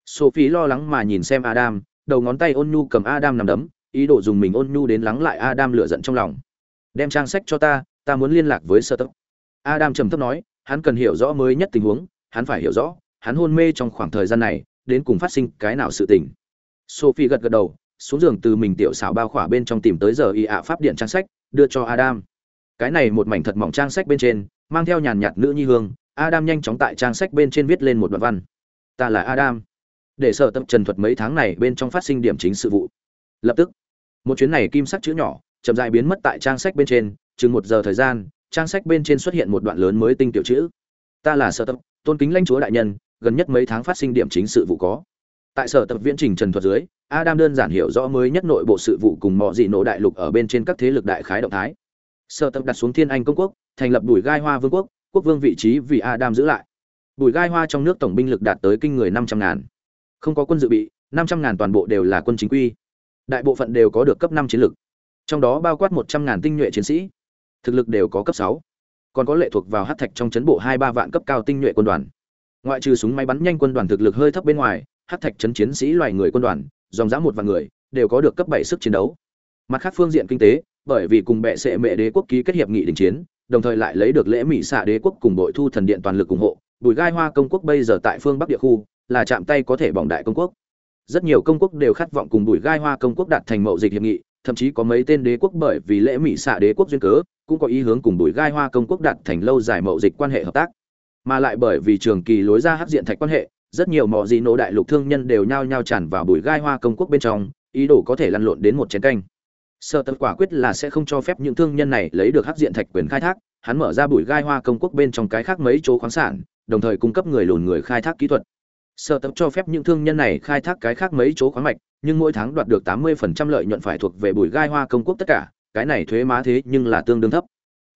Sophie lo lắng mà nhìn xem Adam, đầu ngón tay ôn nhu cầm Adam nằm đấm, ý đồ dùng mình ôn nhu đến lắng lại Adam lửa giận trong lòng. Đem trang sách cho ta, ta muốn liên lạc với Sơ Tấp. Adam trầm thấp nói, hắn cần hiểu rõ mới nhất tình huống, hắn phải hiểu rõ, hắn hôn mê trong khoảng thời gian này, đến cùng phát sinh cái nào sự tình. Sophie gật gật đầu, xuống giường từ mình tiểu xảo bao khỏa bên trong tìm tới giờ y ạ pháp điện trang sách, đưa cho Adam. Cái này một mảnh thật mỏng trang sách bên trên, mang theo nhàn nhạt nữ nhi hương, Adam nhanh chóng tại trang sách bên trên viết lên một đoạn văn. Ta là Adam. Để sở tập trần thuật mấy tháng này bên trong phát sinh điểm chính sự vụ. Lập tức, một chuyến này kim sắc chữ nhỏ, chậm rãi biến mất tại trang sách bên trên, chừng một giờ thời gian, trang sách bên trên xuất hiện một đoạn lớn mới tinh tiểu chữ. Ta là sở tập, tôn kính lãnh chúa đại nhân, gần nhất mấy tháng phát sinh điểm chính sự vụ có. Tại sở tập viễn trình trần thuật dưới, Adam đơn giản hiểu rõ mới nhất nội bộ sự vụ cùng mọi dị nổ đại lục ở bên trên các thế lực đại khái động thái. Sở tập đặt xuống Thiên Anh công quốc, thành lập đùi Gai Hoa Vương quốc, quốc vương vị trí vì Adam giữ lại. đùi Gai Hoa trong nước tổng binh lực đạt tới kinh người năm trăm ngàn. Không có quân dự bị, năm trăm ngàn toàn bộ đều là quân chính quy. Đại bộ phận đều có được cấp năm chiến lực. Trong đó bao quát một trăm ngàn tinh nhuệ chiến sĩ. Thực lực đều có cấp sáu. Còn có lệ thuộc vào hắc thạch trong trấn bộ hai ba vạn cấp cao tinh nhuệ quân đoàn. Ngoại trừ súng máy bắn nhanh quân đoàn thực lực hơi thấp bên ngoài, hắc thạch chấn chiến sĩ loài người quân đoàn, dòng dã một vạn người, đều có được cấp bảy sức chiến đấu. Mặt khác phương diện kinh tế, bởi vì cùng bệ sẽ mẹ đế quốc ký kết hiệp nghị đình chiến, đồng thời lại lấy được lễ mỹ xạ đế quốc cùng đội thu thần điện toàn lực ủng hộ bùi gai hoa công quốc bây giờ tại phương bắc địa khu là chạm tay có thể bỏng đại công quốc rất nhiều công quốc đều khát vọng cùng bùi gai hoa công quốc đạt thành mậu dịch hiệp nghị thậm chí có mấy tên đế quốc bởi vì lễ mỹ xạ đế quốc duyên cớ cũng có ý hướng cùng bùi gai hoa công quốc đạt thành lâu dài mậu dịch quan hệ hợp tác mà lại bởi vì trường kỳ lối ra hắc diện thạch quan hệ rất nhiều mỏ dị nổ đại lục thương nhân đều nhao nhao tràn vào bùi gai hoa công quốc bên trong ý đồ có thể lăn lộn đến một chén canh Sở tật quả quyết là sẽ không cho phép những thương nhân này lấy được hắc diện thạch quyền khai thác, hắn mở ra bụi gai hoa công quốc bên trong cái khác mấy chỗ khoáng sản, đồng thời cung cấp người lùn người khai thác kỹ thuật. Sở Tập cho phép những thương nhân này khai thác cái khác mấy chỗ khoáng mạch, nhưng mỗi tháng đoạt được 80% lợi nhuận phải thuộc về bùi gai hoa công quốc tất cả, cái này thuế má thế nhưng là tương đương thấp.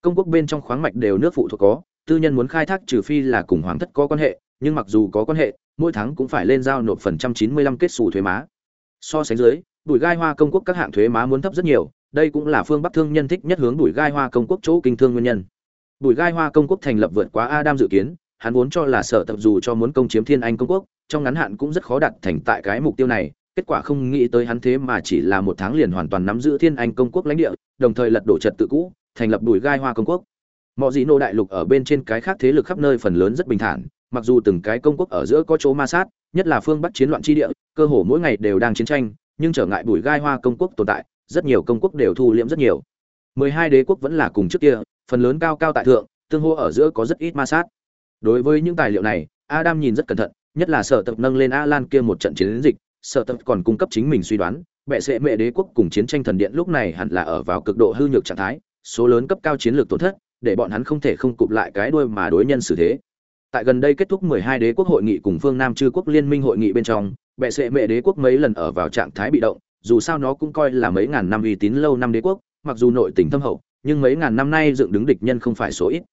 Công quốc bên trong khoáng mạch đều nước phụ thuộc có, tư nhân muốn khai thác trừ phi là cùng hoàng thất có quan hệ, nhưng mặc dù có quan hệ, mỗi tháng cũng phải lên giao nộp phần trăm 95 kết sủ thuế má. So sánh dưới, bùi gai hoa công quốc các hạng thuế má muốn thấp rất nhiều đây cũng là phương bắc thương nhân thích nhất hướng bùi gai hoa công quốc chỗ kinh thương nguyên nhân bùi gai hoa công quốc thành lập vượt quá adam dự kiến hắn vốn cho là sở tập dù cho muốn công chiếm thiên anh công quốc trong ngắn hạn cũng rất khó đạt thành tại cái mục tiêu này kết quả không nghĩ tới hắn thế mà chỉ là một tháng liền hoàn toàn nắm giữ thiên anh công quốc lãnh địa, đồng thời lật đổ trật tự cũ, thành lập đùi gai hoa công quốc. Mọi gì nô đại lục ở bên trên cái khác thế lực khắp nơi phần lớn rất bình thản, mặc dù từng cái công quốc ở giữa có chỗ ma sát, nhất là phương bắc chiến loạn chi địa, cơ hồ mỗi ngày đều đang chiến tranh, nhưng trở ngại bùi gai hoa công quốc tồn tại, rất nhiều công quốc đều thu liễm rất nhiều. Mười hai đế quốc vẫn là cùng trước kia, phần lớn cao cao tại thượng, tương hô ở giữa có rất ít ma sát. Đối với những tài liệu này, adam nhìn rất cẩn thận, nhất là sở tập nâng lên a lan kia một trận chiến dịch sở tập còn cung cấp chính mình suy đoán bệ sệ mẹ đế quốc cùng chiến tranh thần điện lúc này hẳn là ở vào cực độ hư nhược trạng thái số lớn cấp cao chiến lược tổn thất để bọn hắn không thể không cụp lại cái đuôi mà đối nhân xử thế tại gần đây kết thúc 12 đế quốc hội nghị cùng phương Nam chư quốc liên minh hội nghị bên trong, bệ sệ mẹ đế quốc mấy lần ở vào trạng thái bị động, dù sao nó cũng coi là mấy ngàn năm uy tín lâu năm đế quốc, mặc dù nội tình thâm hậu, nhưng mấy ngàn năm nay dựng đứng địch nhân không phải số ít.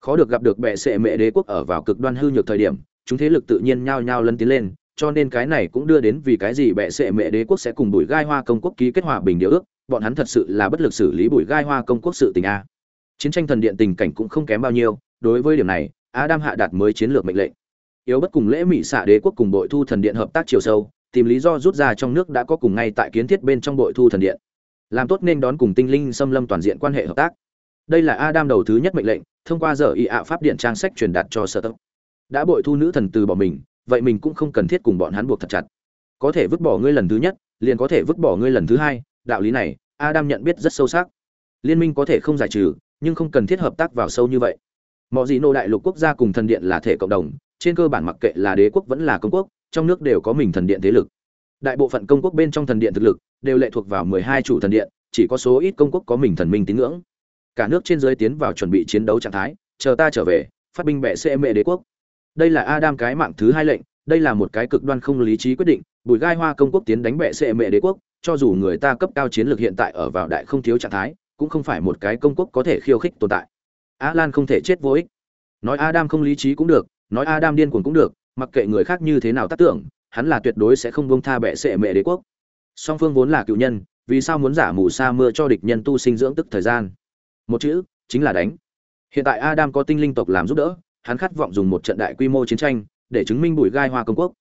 Khó được gặp được bệ sệ mẹ đế quốc ở vào cực đoan hư nhược thời điểm, chúng thế lực tự nhiên nhao nhao lấn tiến lên, cho nên cái này cũng đưa đến vì cái gì bệ sệ mẹ đế quốc sẽ cùng Bùi Gai Hoa công quốc ký kết hòa bình điều ước, bọn hắn thật sự là bất lực xử lý Bùi Gai Hoa công quốc sự tình a. Chiến tranh thần điện tình cảnh cũng không kém bao nhiêu, đối với điểm này, Adam hạ đạt mới chiến lược mệnh lệnh. Yếu bất cùng lễ mỹ xạ đế quốc cùng đội thu thần điện hợp tác chiều sâu, tìm lý do rút ra trong nước đã có cùng ngay tại kiến thiết bên trong đội thu thần điện. làm tốt nên đón cùng tinh linh xâm lâm toàn diện quan hệ hợp tác đây là adam đầu thứ nhất mệnh lệnh thông qua giờ y ạ pháp điện trang sách truyền đạt cho sở tộc đã bội thu nữ thần từ bỏ mình vậy mình cũng không cần thiết cùng bọn hắn buộc thật chặt. Có thể vứt bỏ ngươi lần thứ nhất, liền có thể vứt bỏ ngươi lần thứ hai, đạo lý này, adam nhận biết rất sâu sắc. Liên minh có thể không giải trừ, nhưng không cần thiết hợp tác vào sâu như vậy. Mọi gì nô đại lục quốc gia cùng thần điện là thể cộng đồng, trên cơ bản mặc kệ là đế quốc vẫn là công quốc, trong nước đều có mình thần điện thế lực. Đại bộ phận công quốc bên trong thần điện thực lực đều lệ thuộc vào mười hai chủ thần điện, chỉ có số ít công quốc có mình thần minh tín ngưỡng. Cả nước trên dưới tiến vào chuẩn bị chiến đấu trạng thái, chờ ta trở về, phát binh bệ sẽ mẹ đế quốc đây là adam cái mạng thứ hai lệnh, đây là một cái cực đoan không lý trí quyết định, bùi gai hoa công quốc tiến đánh bệ sệ mệ đế quốc, cho dù người ta cấp cao chiến lược hiện tại ở vào đại không thiếu trạng thái, cũng không phải một cái công quốc có thể khiêu khích tồn tại. A lan không thể chết vô ích. Nói adam không lý trí cũng được, nói adam điên cuồng cũng được, mặc kệ người khác như thế nào tác tưởng, hắn là tuyệt đối sẽ không buông tha bệ sệ mẹ đế quốc. Song phương vốn là cựu nhân, vì sao muốn giả mù sa mưa cho địch nhân tu sinh dưỡng tức thời gian? Một chữ, chính là đánh. Hiện tại adam có tinh linh tộc làm giúp đỡ hắn khát vọng dùng một trận đại quy mô chiến tranh để chứng minh bùi gai hoa công quốc.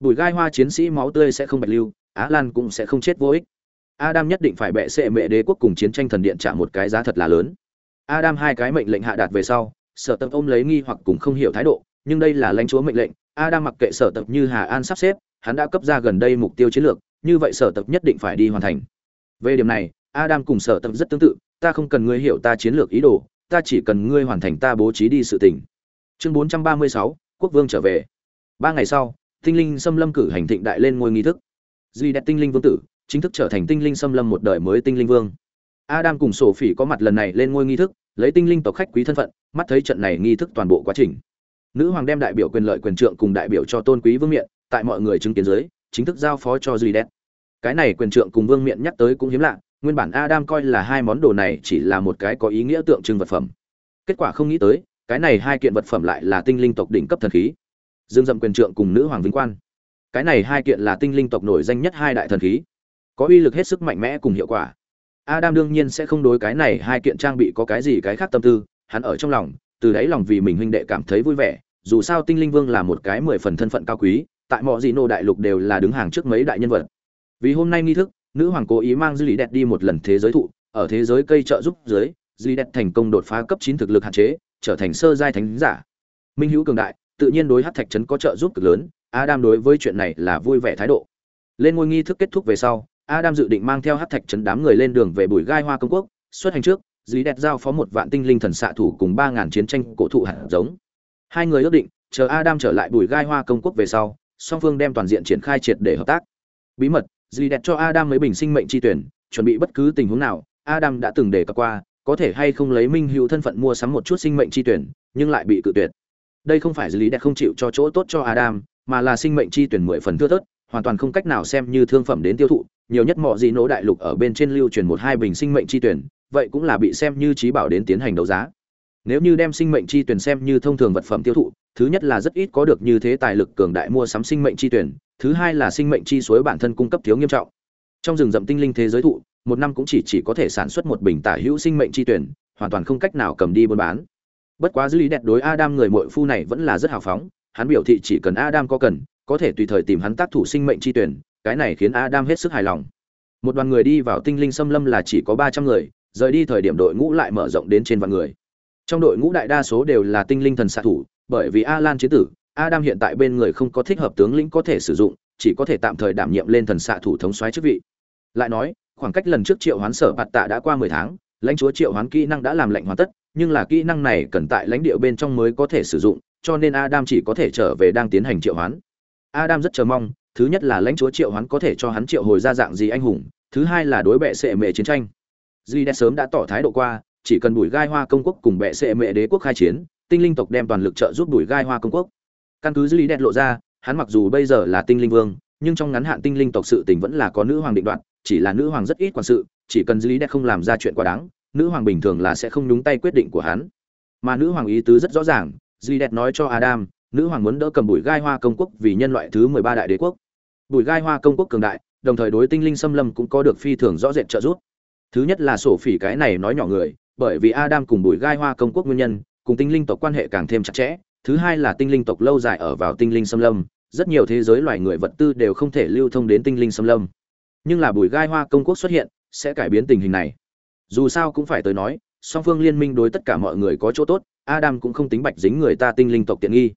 Bùi gai hoa chiến sĩ máu tươi sẽ không bạch lưu, á lan cũng sẽ không chết vô ích. Adam nhất định phải bệ sệ mẹ đế quốc cùng chiến tranh thần điện trả một cái giá thật là lớn. Adam hai cái mệnh lệnh hạ đạt về sau, sở tập ôm lấy nghi hoặc cùng không hiểu thái độ, nhưng đây là lãnh chúa mệnh lệnh, adam mặc kệ sở tập như hà an sắp xếp, hắn đã cấp ra gần đây mục tiêu chiến lược, như vậy sở tập nhất định phải đi hoàn thành. Về điểm này, adam cùng sở tập rất tương tự, ta không cần ngươi hiểu ta chiến lược ý đồ, ta chỉ cần ngươi hoàn thành ta bố trí đi sự tình chương 436, quốc vương trở về. Ba ngày sau tinh linh xâm lâm cử hành thịnh đại lên ngôi nghi thức. Duy đẹp tinh linh vương tử chính thức trở thành tinh linh xâm lâm một đời mới tinh linh vương. Adam cùng sổ phỉ có mặt lần này lên ngôi nghi thức lấy tinh linh tộc khách quý thân phận mắt thấy trận này nghi thức toàn bộ quá trình. Nữ hoàng đem đại biểu quyền lợi quyền trượng cùng đại biểu cho tôn quý vương miện tại mọi người chứng kiến dưới chính thức giao phó cho duy đẹp. Cái này quyền trượng cùng vương miện nhắc tới cũng hiếm lạ nguyên bản adam coi là hai món đồ này chỉ là một cái có ý nghĩa tượng trưng vật phẩm. Kết quả không nghĩ tới cái này hai kiện vật phẩm lại là tinh linh tộc đỉnh cấp thần khí. Dương dậm quyền trượng cùng nữ hoàng vinh quan. Cái này hai kiện là tinh linh tộc nổi danh nhất hai đại thần khí. Có uy lực hết sức mạnh mẽ cùng hiệu quả. Adam đương nhiên sẽ không đối cái này hai kiện trang bị có cái gì cái khác tâm tư, hắn ở trong lòng, từ đáy lòng vì mình huynh đệ cảm thấy vui vẻ, dù sao tinh linh vương là một cái mười phần thân phận cao quý, tại mọi gì nô đại lục đều là đứng hàng trước mấy đại nhân vật. Vì hôm nay nghi thức, nữ hoàng cố ý mang dư lý đẹp đi một lần thế giới thụ, ở thế giới cây trợ giúp dưới, dư lý đẹp thành công đột phá cấp chín thực lực hạn chế trở thành sơ giai thánh giả. Minh hữu cường đại, tự nhiên đối hát thạch trấn có trợ giúp cực lớn, adam đối với chuyện này là vui vẻ thái độ. Lên ngôi nghi thức kết thúc về sau, adam dự định mang theo hát thạch trấn đám người lên đường về bùi gai hoa công quốc, xuất hành trước dì đẹp giao phó một vạn tinh linh thần xạ thủ cùng ba ngàn chiến tranh cổ thụ hạt giống. Hai người ước định, chờ adam trở lại bùi gai hoa công quốc về sau, song phương đem toàn diện triển khai triệt để hợp tác. Bí mật dì đẹp cho adam mấy bình sinh mệnh chi tuyển, chuẩn bị bất cứ tình huống nào, adam đã từng đề cập qua có thể hay không lấy minh hữu thân phận mua sắm một chút sinh mệnh chi tuyển, nhưng lại bị cự tuyệt. Đây không phải lý đẹp không chịu cho chỗ tốt cho adam, mà là sinh mệnh chi tuyển mười phần thưa thớt, hoàn toàn không cách nào xem như thương phẩm đến tiêu thụ, nhiều nhất mọi gì nỗ đại lục ở bên trên lưu truyền một hai bình sinh mệnh chi tuyển, vậy cũng là bị xem như trí bảo đến tiến hành đấu giá. Nếu như đem sinh mệnh chi tuyển xem như thông thường vật phẩm tiêu thụ, thứ nhất là rất ít có được như thế tài lực cường đại mua sắm sinh mệnh chi tuyển, thứ hai là sinh mệnh chi suối bản thân cung cấp thiếu nghiêm trọng. Trong rừng rậm tinh linh thế giới thụ một năm cũng chỉ chỉ có thể sản xuất một bình tả hữu sinh mệnh chi tuyển, hoàn toàn không cách nào cầm đi buôn bán. Bất quá dư lý đẹp đối adam người mội phu này vẫn là rất hào phóng, hắn biểu thị chỉ cần adam có cần, có thể tùy thời tìm hắn tác thủ sinh mệnh chi tuyển, cái này khiến adam hết sức hài lòng. Một đoàn người đi vào tinh linh xâm lâm là chỉ có ba trăm người, rời đi thời điểm đội ngũ lại mở rộng đến trên vạn người. Trong đội ngũ đại đa số đều là tinh linh thần xạ thủ, bởi vì alan chiến tử, adam hiện tại bên người không có thích hợp tướng lĩnh có thể sử dụng, chỉ có thể tạm thời đảm nhiệm lên thần xạ thủ thống soái chức vị. Lại nói khoảng cách lần trước triệu hoán sở bạt tạ đã qua mười tháng, lãnh chúa triệu hoán kỹ năng đã làm lệnh hoàn tất, nhưng là kỹ năng này cần tại lãnh địa bên trong mới có thể sử dụng, cho nên adam chỉ có thể trở về đang tiến hành triệu hoán. Adam rất chờ mong, thứ nhất là lãnh chúa triệu hoán có thể cho hắn triệu hồi ra dạng gì anh hùng, thứ hai là đối bệ sệ mệ chiến tranh. Duy đã sớm đã tỏ thái độ qua, chỉ cần bùi gai hoa công quốc cùng bệ sệ mệ đế quốc khai chiến, tinh linh tộc đem toàn lực trợ giúp bùi gai hoa công quốc. Căn cứ duy đẹp lộ ra, hắn mặc dù bây giờ là tinh linh vương, nhưng trong ngắn hạn tinh linh tộc sự tình vẫn là có nữ hoàng định đoạt chỉ là nữ hoàng rất ít quản sự, chỉ cần lý đẹp không làm ra chuyện quá đáng, nữ hoàng bình thường là sẽ không nhúng tay quyết định của hắn. Mà nữ hoàng ý tứ rất rõ ràng, lý đẹp nói cho adam, nữ hoàng muốn đỡ cầm bùi gai hoa công quốc vì nhân loại thứ mười ba đại đế quốc. Bùi gai hoa công quốc cường đại, đồng thời đối tinh linh xâm lâm cũng có được phi thường rõ rệt trợ giúp. Thứ nhất là sổ phỉ cái này nói nhỏ người, bởi vì adam cùng bùi gai hoa công quốc nguyên nhân, cùng tinh linh tộc quan hệ càng thêm chặt chẽ. Thứ hai là tinh linh tộc lâu dài ở vào tinh linh xâm lâm, rất nhiều thế giới loài người vật tư đều không thể lưu thông đến tinh linh xâm lâm nhưng là bùi gai hoa công quốc xuất hiện, sẽ cải biến tình hình này. Dù sao cũng phải tới nói, song phương liên minh đối tất cả mọi người có chỗ tốt, adam cũng không tính bạch dính người ta tinh linh tộc tiện nghi.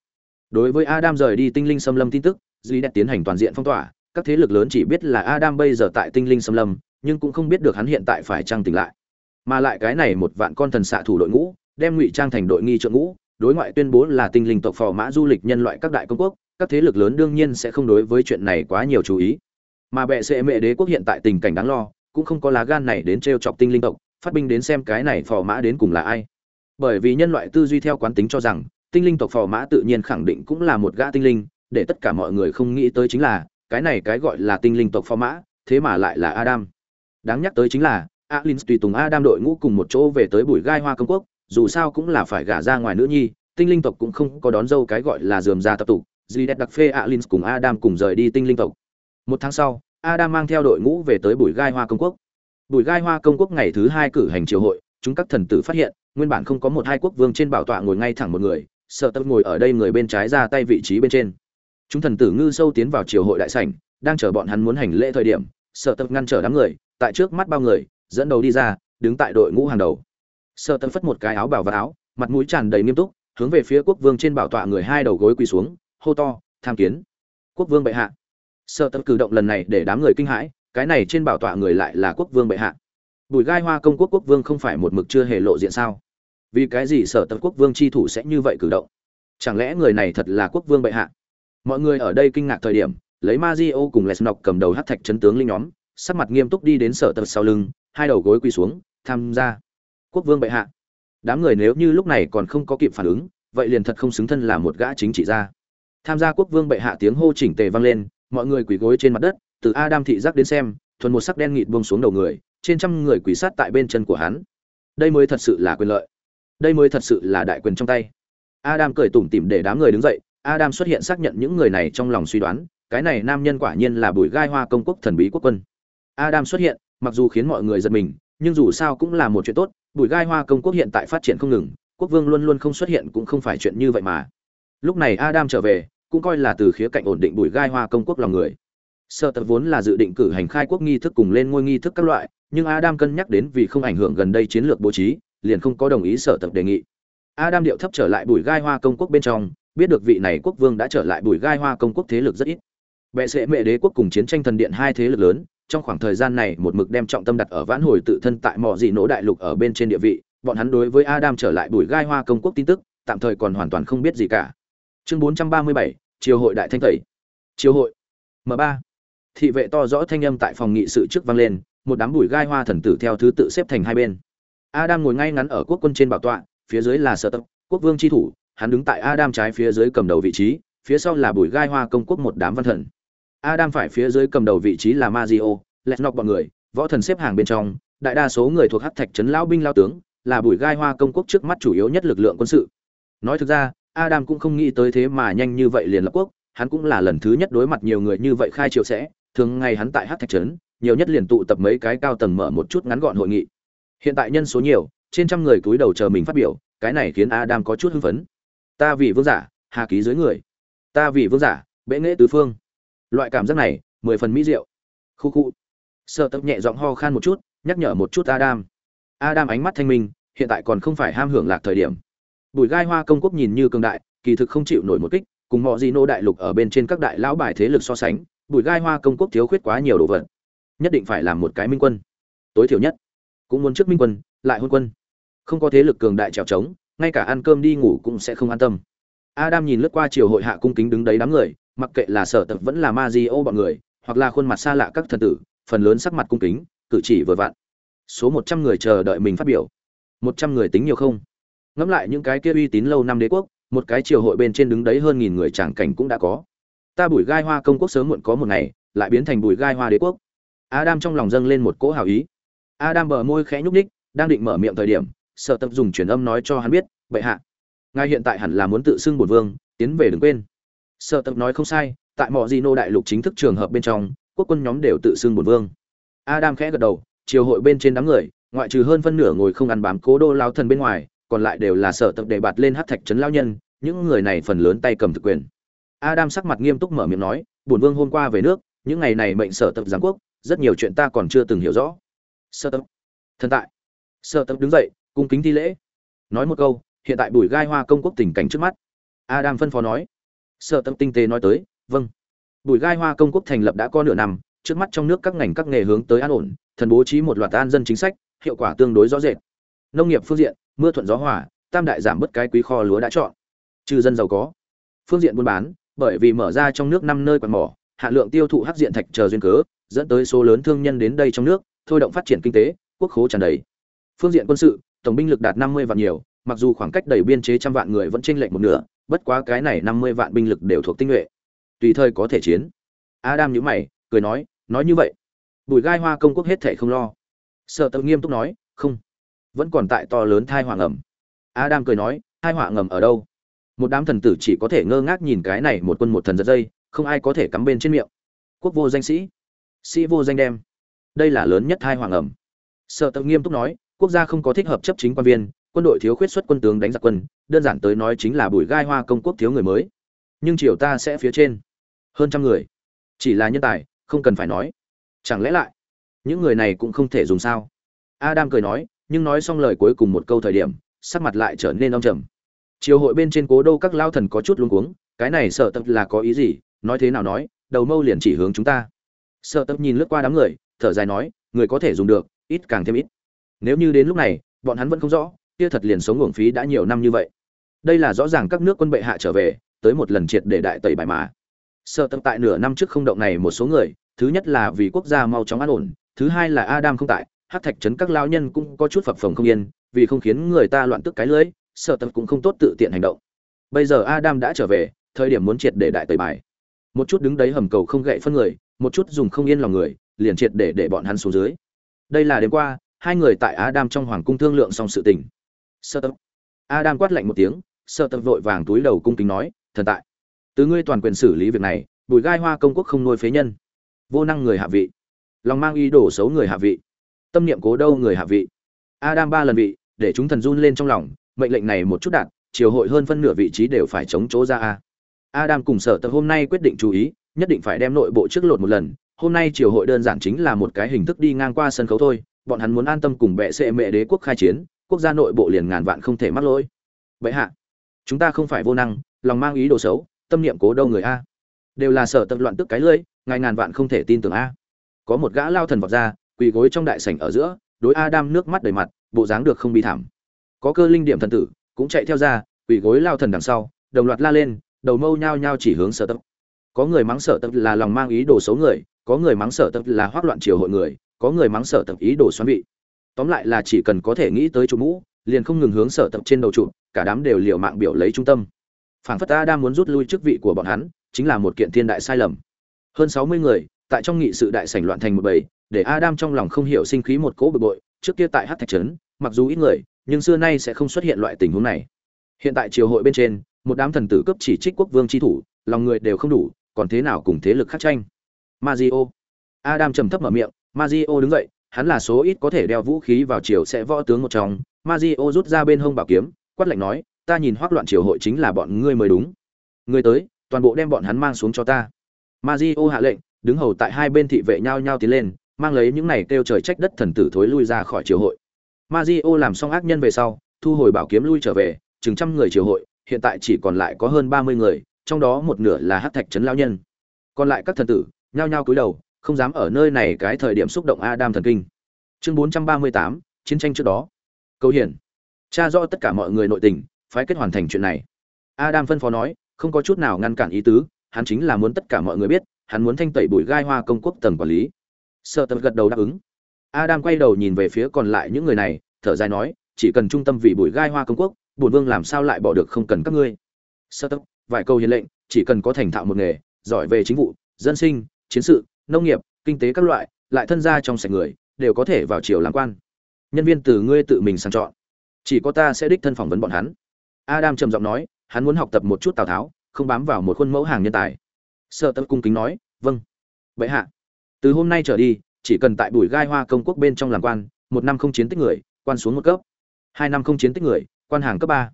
Đối với adam rời đi tinh linh xâm lâm tin tức, duy đã tiến hành toàn diện phong tỏa, các thế lực lớn chỉ biết là adam bây giờ tại tinh linh xâm lâm, nhưng cũng không biết được hắn hiện tại phải trang tỉnh lại. Mà lại cái này một vạn con thần xạ thủ đội ngũ, đem ngụy trang thành đội nghi trợ ngũ, đối ngoại tuyên bố là tinh linh tộc phò mã du lịch nhân loại các đại công quốc, các thế lực lớn đương nhiên sẽ không đối với chuyện này quá nhiều chú ý mà bệ sệ mẹ đế quốc hiện tại tình cảnh đáng lo, cũng không có lá gan này đến t chọc tinh linh tộc, phát binh đến xem cái này phò mã đến cùng là ai. Bởi vì nhân loại tư duy theo quán tính cho rằng, tinh linh tộc phò mã tự nhiên khẳng định cũng là một gã tinh linh, để tất cả mọi người không nghĩ tới chính là, cái này cái gọi là tinh linh tộc phò mã, thế mà lại là adam. Đáng nhắc tới chính là, alin tùy tùng adam đội ngũ cùng một chỗ về tới bụi gai hoa công quốc, dù sao cũng là phải gả ra ngoài nữ nhi, tinh linh tộc cũng không có đón dâu cái gọi là dườm ra tập tục dì đẹp đặc phê alin cùng adam cùng rời đi tinh linh tộc một tháng sau, adam mang theo đội ngũ về tới bùi gai hoa công quốc. Bùi gai hoa công quốc ngày thứ hai cử hành triều hội, chúng các thần tử phát hiện, nguyên bản không có một hai quốc vương trên bảo tọa ngồi ngay thẳng một người, sợ tập ngồi ở đây người bên trái ra tay vị trí bên trên. Chúng thần tử ngư sâu tiến vào triều hội đại sảnh, đang chờ bọn hắn muốn hành lễ thời điểm, sợ tập ngăn trở đám người, tại trước mắt bao người, dẫn đầu đi ra, đứng tại đội ngũ hàng đầu. Sợ tập phất một cái áo bảo và áo, mặt mũi tràn đầy nghiêm túc, hướng về phía quốc vương trên bảo tọa người hai đầu gối quỳ xuống, hô to, tham kiến. Quốc vương bệ hạ sợ tập cử động lần này để đám người kinh hãi, cái này trên bảo tọa người lại là quốc vương bệ hạ. Bùi gai hoa công quốc quốc vương không phải một mực chưa hề lộ diện sao? Vì cái gì sở tập quốc vương chi thủ sẽ như vậy cử động? Chẳng lẽ người này thật là quốc vương bệ hạ? Mọi người ở đây kinh ngạc thời điểm, lấy ma di o cùng lesnok cầm đầu hát thạch chấn tướng linh nhóm, sắc mặt nghiêm túc đi đến sở tập sau lưng, hai đầu gối quỳ xuống, tham gia. Quốc vương bệ hạ. Đám người nếu như lúc này còn không có kịp phản ứng, vậy liền thật không xứng thân là một gã chính trị gia. Tham gia quốc vương bệ hạ tiếng hô chỉnh tề vang lên mọi người quỳ gối trên mặt đất, từ adam thị giác đến xem, thuần một sắc đen nghịt buông xuống đầu người, trên trăm người quỳ sát tại bên chân của hắn. Đây mới thật sự là quyền lợi. Đây mới thật sự là đại quyền trong tay. Adam cười tủm tỉm để đám người đứng dậy, adam xuất hiện xác nhận những người này trong lòng suy đoán, cái này nam nhân quả nhiên là bùi gai hoa công quốc thần bí quốc quân. Adam xuất hiện, mặc dù khiến mọi người giật mình, nhưng dù sao cũng là một chuyện tốt, bùi gai hoa công quốc hiện tại phát triển không ngừng, quốc vương luôn luôn không xuất hiện cũng không phải chuyện như vậy mà. Lúc này adam trở về cũng coi là từ khía cạnh ổn định bùi gai hoa công quốc lòng người Sở tập vốn là dự định cử hành khai quốc nghi thức cùng lên ngôi nghi thức các loại, nhưng Adam cân nhắc đến vì không ảnh hưởng gần đây chiến lược bố trí, liền không có đồng ý sở tập đề nghị. Adam điệu thấp trở lại Bùi Gai Hoa công quốc bên trong, biết được vị này quốc vương đã trở lại Bùi Gai Hoa công quốc thế lực rất ít. Bệ sẽ mẹ đế quốc cùng chiến tranh thần điện hai thế lực lớn, trong khoảng thời gian này một mực đem trọng tâm đặt ở vãn hồi tự thân tại mỏ dị nỗ đại lục ở bên trên địa vị, bọn hắn đối với Adam trở lại Bùi Gai Hoa công quốc tin tức, tạm thời còn hoàn toàn không biết gì cả. Chương 437, Triều hội đại thanh tẩy. Triều hội. M3 thị vệ to rõ thanh âm tại phòng nghị sự trước vang lên một đám bụi gai hoa thần tử theo thứ tự xếp thành hai bên adam ngồi ngay ngắn ở quốc quân trên bảo tọa phía dưới là sở tập quốc vương tri thủ hắn đứng tại adam trái phía dưới cầm đầu vị trí phía sau là bụi gai hoa công quốc một đám văn thần adam phải phía dưới cầm đầu vị trí là mazio letnok bọn người võ thần xếp hàng bên trong đại đa số người thuộc hắc thạch trấn lão binh lao tướng là bụi gai hoa công quốc trước mắt chủ yếu nhất lực lượng quân sự nói thực ra adam cũng không nghĩ tới thế mà nhanh như vậy liền lập quốc, hắn cũng là lần thứ nhất đối mặt nhiều người như vậy khai triệu sẽ, thường ngày hắn tại Hắc thạch trấn, nhiều nhất liền tụ tập mấy cái cao tầng mở một chút ngắn gọn hội nghị. Hiện tại nhân số nhiều, trên trăm người cúi đầu chờ mình phát biểu, cái này khiến adam có chút hưng phấn. Ta vì vương giả, hà ký dưới người. Ta vì vương giả, bệ nghệ tứ phương. Loại cảm giác này, mười phần mỹ diệu. Khu khu. Sở tập nhẹ giọng ho khan một chút, nhắc nhở một chút adam. Adam ánh mắt thanh minh, hiện tại còn không phải ham hưởng lạc thời điểm bùi gai hoa công quốc nhìn như cường đại, kỳ thực không chịu nổi một kích, cùng mọi di nô đại lục ở bên trên các đại lão bài thế lực so sánh, bùi gai hoa công quốc thiếu khuyết quá nhiều đồ vật. Nhất định phải làm một cái minh quân. Tối thiểu nhất, cũng muốn trước minh quân, lại hôn quân. Không có thế lực cường đại trèo trống, ngay cả ăn cơm đi ngủ cũng sẽ không an tâm. Adam nhìn lướt qua triều hội hạ cung kính đứng đấy đám người, mặc kệ là sở tập vẫn là ma di ô bọn người, hoặc là khuôn mặt xa lạ các thần tử, phần lớn sắc mặt cung kính, cử chỉ vừa vặn. Số một trăm người chờ đợi mình phát biểu. Một trăm người tính nhiều không? Ngẫm lại những cái kia uy tín lâu năm đế quốc, một cái triều hội bên trên đứng đấy hơn nghìn người tràng cảnh cũng đã có. Ta bùi gai hoa công quốc sớm muộn có một ngày, lại biến thành bùi gai hoa đế quốc. Adam trong lòng dâng lên một cỗ hào ý. Adam bờ môi khẽ nhúc ních đang định mở miệng thời điểm, sợ tập dùng truyền âm nói cho hắn biết vậy hạ, ngài hiện tại hẳn là muốn tự xưng bổn vương, tiến về đừng quên. Sợ tập nói không sai, tại mọi di nô đại lục chính thức trường hợp bên trong, quốc quân nhóm đều tự xưng bổn vương. Adam khẽ gật đầu, triều hội bên trên đám người, ngoại trừ hơn phân nửa ngồi không ăn bám cố đô lao thần bên ngoài còn lại đều là sở tập đề bạt lên hát thạch trấn lao nhân những người này phần lớn tay cầm thực quyền. Adam sắc mặt nghiêm túc mở miệng nói, "Bổn vương hôm qua về nước, những ngày này mệnh sở tập giáng quốc, rất nhiều chuyện ta còn chưa từng hiểu rõ. sơ tập. Thần tại. Sơ tập đứng dậy cung kính thi lễ. Nói một câu hiện tại bùi gai hoa công quốc tình cảnh trước mắt. Adam phân phó nói. Sơ tập tinh tế nói tới vâng. Bùi gai hoa công quốc thành lập đã có nửa năm trước mắt trong nước các ngành các nghề hướng tới an ổn thần bố trí một loạt an dân chính sách hiệu quả tương đối rõ rệt. Nông nghiệp phương diện mưa thuận gió hòa, tam đại giảm bớt cái quý kho lúa đã chọn. Trừ dân giàu có. Phương diện buôn bán, bởi vì mở ra trong nước năm nơi quan mỏ hạn lượng tiêu thụ hắc diện thạch chờ duyên cớ, dẫn tới số lớn thương nhân đến đây trong nước, thôi động phát triển kinh tế, quốc khố tràn đầy. Phương diện quân sự, tổng binh lực đạt năm mươi vạn nhiều, mặc dù khoảng cách đầy biên chế trăm vạn người vẫn chênh lệch một nửa, bất quá cái này năm mươi vạn binh lực đều thuộc tinh nhuệ. Tùy thời có thể chiến. Adam nhíu mày, cười nói nói như vậy, bùi gai hoa công quốc hết thể không lo. Sở tự nghiêm túc nói, không vẫn còn tại to lớn thai họa ngầm adam cười nói, thai họa ngầm ở đâu? Một đám thần tử chỉ có thể ngơ ngác nhìn cái này một quân một thần giật dây, không ai có thể cắm bên trên miệng. Quốc vô danh sĩ sĩ vô danh đem. Đây là lớn nhất thai hoàng ẩm. Sợ tập nghiêm túc nói, quốc gia không có thích hợp chấp chính quan viên, quân đội thiếu khuyết xuất quân tướng đánh giặc quân, đơn giản tới nói chính là bùi gai hoa công quốc thiếu người mới. Nhưng triều ta sẽ phía trên. Hơn trăm người. Chỉ là nhân tài, không cần phải nói. Chẳng lẽ lại, những người này cũng không thể dùng sao? Adam cười nói nhưng nói xong lời cuối cùng một câu thời điểm, sắc mặt lại trở nên âm trầm. Triều hội bên trên cố đô các lao thần có chút luống cuống, cái này sợ tập là có ý gì, nói thế nào nói, đầu mâu liền chỉ hướng chúng ta. Sợ tập nhìn lướt qua đám người, thở dài nói, người có thể dùng được, ít càng thêm ít. Nếu như đến lúc này, bọn hắn vẫn không rõ, kia thật liền sống uổng phí đã nhiều năm như vậy. Đây là rõ ràng các nước quân bệ hạ trở về, tới một lần triệt để đại tẩy bài mà. Sợ tập tại nửa năm trước không động này một số người, thứ nhất là vì quốc gia mau chóng an ổn, thứ hai là adam không tại hát thạch trấn các lao nhân cũng có chút phập phồng không yên, vì không khiến người ta loạn tức cái lưỡi sợ tập cũng không tốt tự tiện hành động. Bây giờ adam đã trở về, thời điểm muốn triệt để đại tẩy bài. Một chút đứng đấy hầm cầu không gậy phân người, một chút dùng không yên lòng người, liền triệt để để bọn hắn xuống dưới. Đây là đêm qua, hai người tại adam trong hoàng cung thương lượng xong sự tình. Sơ tập adam quát lạnh một tiếng sơ tập vội vàng túi đầu cung kính nói, thần tại, từ ngươi toàn quyền xử lý việc này, bùi gai hoa công quốc không nuôi phế nhân. Vô năng người hạ vị. Lòng mang ý đồ xấu người hạ vị tâm niệm cố đâu người hạ vị. Adam ba lần vị, để chúng thần run lên trong lòng, mệnh lệnh này một chút đạt, triều hội hơn phân nửa vị trí đều phải chống chỗ ra a. Adam cùng sở tập hôm nay quyết định chú ý, nhất định phải đem nội bộ trước lột một lần, hôm nay triều hội đơn giản chính là một cái hình thức đi ngang qua sân khấu thôi, bọn hắn muốn an tâm cùng bệ sệ mẹ đế quốc khai chiến, quốc gia nội bộ liền ngàn vạn không thể mắc lỗi. Vậy hạ, chúng ta không phải vô năng, lòng mang ý đồ xấu, tâm niệm cố đâu người a. Đều là sở tập loạn tức cái lưỡi, ngài ngàn vạn không thể tin tưởng a. Có một gã lao thần vọt ra quỳ gối trong đại sảnh ở giữa, đối adam nước mắt đầy mặt, bộ dáng được không bi thảm. Có cơ linh điểm thần tử, cũng chạy theo ra, quỳ gối lao thần đằng sau, đồng loạt la lên, đầu mâu nhao nhao chỉ hướng sở tập có người mắng sở tập là lòng mang ý đồ xấu người, có người mắng sở tập là hoắc loạn triều hội người, có người mắng sở tập ý đồ xoắn vị. Tóm lại là chỉ cần có thể nghĩ tới chủ mũ, liền không ngừng hướng sở tập trên đầu trụ, cả đám đều liều mạng biểu lấy trung tâm. Phảng phất ta đang muốn rút lui chức vị của bọn hắn, chính là một kiện thiên đại sai lầm. Hơn sáu mươi người, tại trong nghị sự đại sảnh loạn thành một bầy để adam trong lòng không hiểu sinh khí một cỗ bực bội trước kia tại hắc thạch trấn mặc dù ít người nhưng xưa nay sẽ không xuất hiện loại tình huống này hiện tại triều hội bên trên một đám thần tử cấp chỉ trích quốc vương chi thủ lòng người đều không đủ còn thế nào cùng thế lực khác tranh Mazio. Adam trầm thấp mở miệng, Mazio đứng dậy, hắn là số ít có thể đeo vũ khí vào triều sẽ võ tướng một trong. Mazio rút ra bên hông bảo kiếm, quát lạnh nói, ta nhìn hoắc loạn triều hội chính là bọn ngươi mới đúng. Ngươi tới, toàn bộ đem bọn hắn mang xuống cho ta. Mazio hạ lệnh, đứng hầu tại hai bên thị vệ nhau nhau tiến lên, mang lấy những này kêu trời trách đất thần tử thối lui ra khỏi triều hội. Mazio làm xong ác nhân về sau, thu hồi bảo kiếm lui trở về, chừng trăm người triều hội, hiện tại chỉ còn lại có hơn 30 người, trong đó một nửa là hắc thạch trấn lão nhân. Còn lại các thần tử, nhao nhao cúi đầu, không dám ở nơi này cái thời điểm xúc động Adam thần kinh. Chương 438, chiến tranh trước đó. Câu hiển. Cha rõ tất cả mọi người nội tình, phái kết hoàn thành chuyện này. Adam phân phó nói, không có chút nào ngăn cản ý tứ, hắn chính là muốn tất cả mọi người biết, hắn muốn thanh tẩy bụi gai hoa công quốc tầng quản lý. Sở Tật gật đầu đáp ứng. Adam quay đầu nhìn về phía còn lại những người này, thở dài nói, chỉ cần trung tâm vì bụi gai hoa công quốc, bổn vương làm sao lại bỏ được không cần các ngươi. Sở Tật vài câu hiền lệnh, chỉ cần có thành thạo một nghề, giỏi về chính vụ, dân sinh, chiến sự, nông nghiệp, kinh tế các loại, lại thân gia trong sạch người, đều có thể vào triều làm quan. Nhân viên từ ngươi tự mình sàng chọn, chỉ có ta sẽ đích thân phỏng vấn bọn hắn. Adam trầm giọng nói, hắn muốn học tập một chút Tào Tháo, không bám vào một khuôn mẫu hàng nhân tài. Sở Tập cung kính nói, vâng. Bệ hạ, từ hôm nay trở đi, chỉ cần tại Bùi Gai Hoa công quốc bên trong làm quan, một năm không chiến tích người, quan xuống một cấp. Hai năm không chiến tích người, quan hàng cấp ba.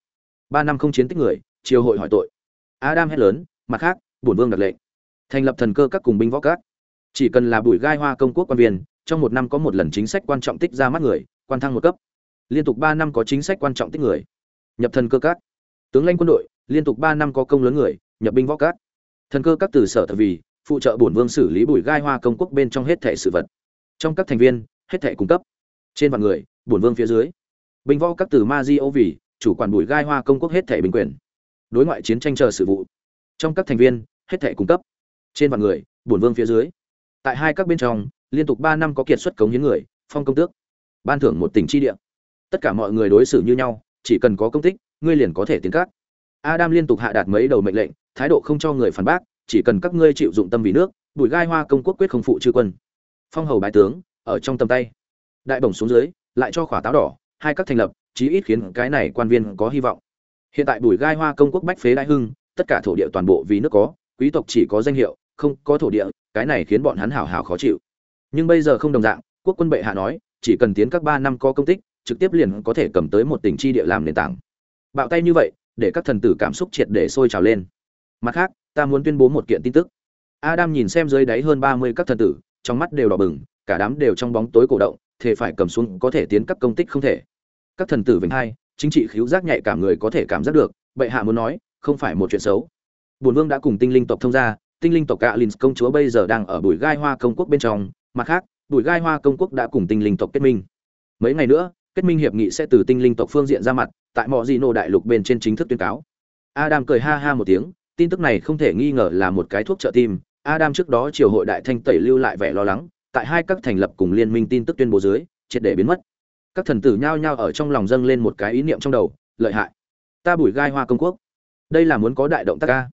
Ba năm không chiến tích người, triều hội hỏi tội. Adam hét lớn, mặt khác, bổn vương đặt lệnh thành lập thần cơ các cùng binh võ các chỉ cần là bùi gai hoa công quốc quan viên trong một năm có một lần chính sách quan trọng tích ra mắt người quan thăng một cấp liên tục ba năm có chính sách quan trọng tích người nhập thần cơ các tướng lãnh quân đội liên tục ba năm có công lớn người nhập binh võ các thần cơ các từ sở thật vì phụ trợ bổn vương xử lý bùi gai hoa công quốc bên trong hết thẻ sự vật. Trong các thành viên, hết thẻ cung cấp. Trên vạn người, bổn vương phía dưới. Binh võ các từ ma di ô vì, chủ quản bùi gai hoa công quốc hết thẻ bình quyền. Đối ngoại chiến tranh chờ sự vụ. Trong các thành viên, hết thẻ cung cấp. Trên vạn người, bổn vương phía dưới. Tại hai các bên trong, liên tục ba năm có kiệt xuất cống hiến người, phong công tước. Ban thưởng một tỉnh tri địa. Tất cả mọi người đối xử như nhau, chỉ cần có công tích, ngươi liền có thể tiến các adam liên tục hạ đạt mấy đầu mệnh lệnh, thái độ không cho người phản bác chỉ cần các ngươi chịu dụng tâm vì nước bùi gai hoa công quốc quyết không phụ chư quân. Phong hầu bái tướng, ở trong tầm tay. Đại bổng xuống dưới, lại cho khỏa táo đỏ, hai các thành lập, chí ít khiến cái này quan viên có hy vọng. Hiện tại bùi gai hoa công quốc bách phế đại hưng, tất cả thổ địa toàn bộ vì nước có, quý tộc chỉ có danh hiệu, không có thổ địa, cái này khiến bọn hắn hảo hảo khó chịu. Nhưng bây giờ không đồng dạng, quốc quân bệ hạ nói, chỉ cần tiến các ba năm có công tích, trực tiếp liền có thể cầm tới một tỉnh chi địa làm nền tảng. Bạo tay như vậy, để các thần tử cảm xúc triệt để sôi trào lên. Mặt khác ta muốn tuyên bố một kiện tin tức. Adam nhìn xem dưới đáy hơn ba mươi các thần tử, trong mắt đều đỏ bừng, cả đám đều trong bóng tối cổ động thể phải cầm xuống có thể tiến các công tích không thể. Các thần tử vĩnh hai, chính trị khiếu giác nhạy cảm người có thể cảm giác được, bệ hạ muốn nói, không phải một chuyện xấu. Bùn vương đã cùng tinh linh tộc thông gia, tinh linh tộc cạ linh công chúa bây giờ đang ở bùi gai hoa công quốc bên trong, mặt khác, bùi gai hoa công quốc đã cùng tinh linh tộc kết minh. Mấy ngày nữa, kết minh hiệp nghị sẽ từ tinh linh tộc phương diện ra mặt, tại mọi di nô đại lục bên trên chính thức tuyên cáo. Adam cười ha ha một tiếng tin tức này không thể nghi ngờ là một cái thuốc trợ tim. Adam trước đó triều hội đại thanh tẩy lưu lại vẻ lo lắng, tại hai các thành lập cùng liên minh tin tức tuyên bố dưới, triệt để biến mất. Các thần tử nhao nhao ở trong lòng dâng lên một cái ý niệm trong đầu, lợi hại, ta bùi gai hoa công quốc. Đây là muốn có đại động tác ca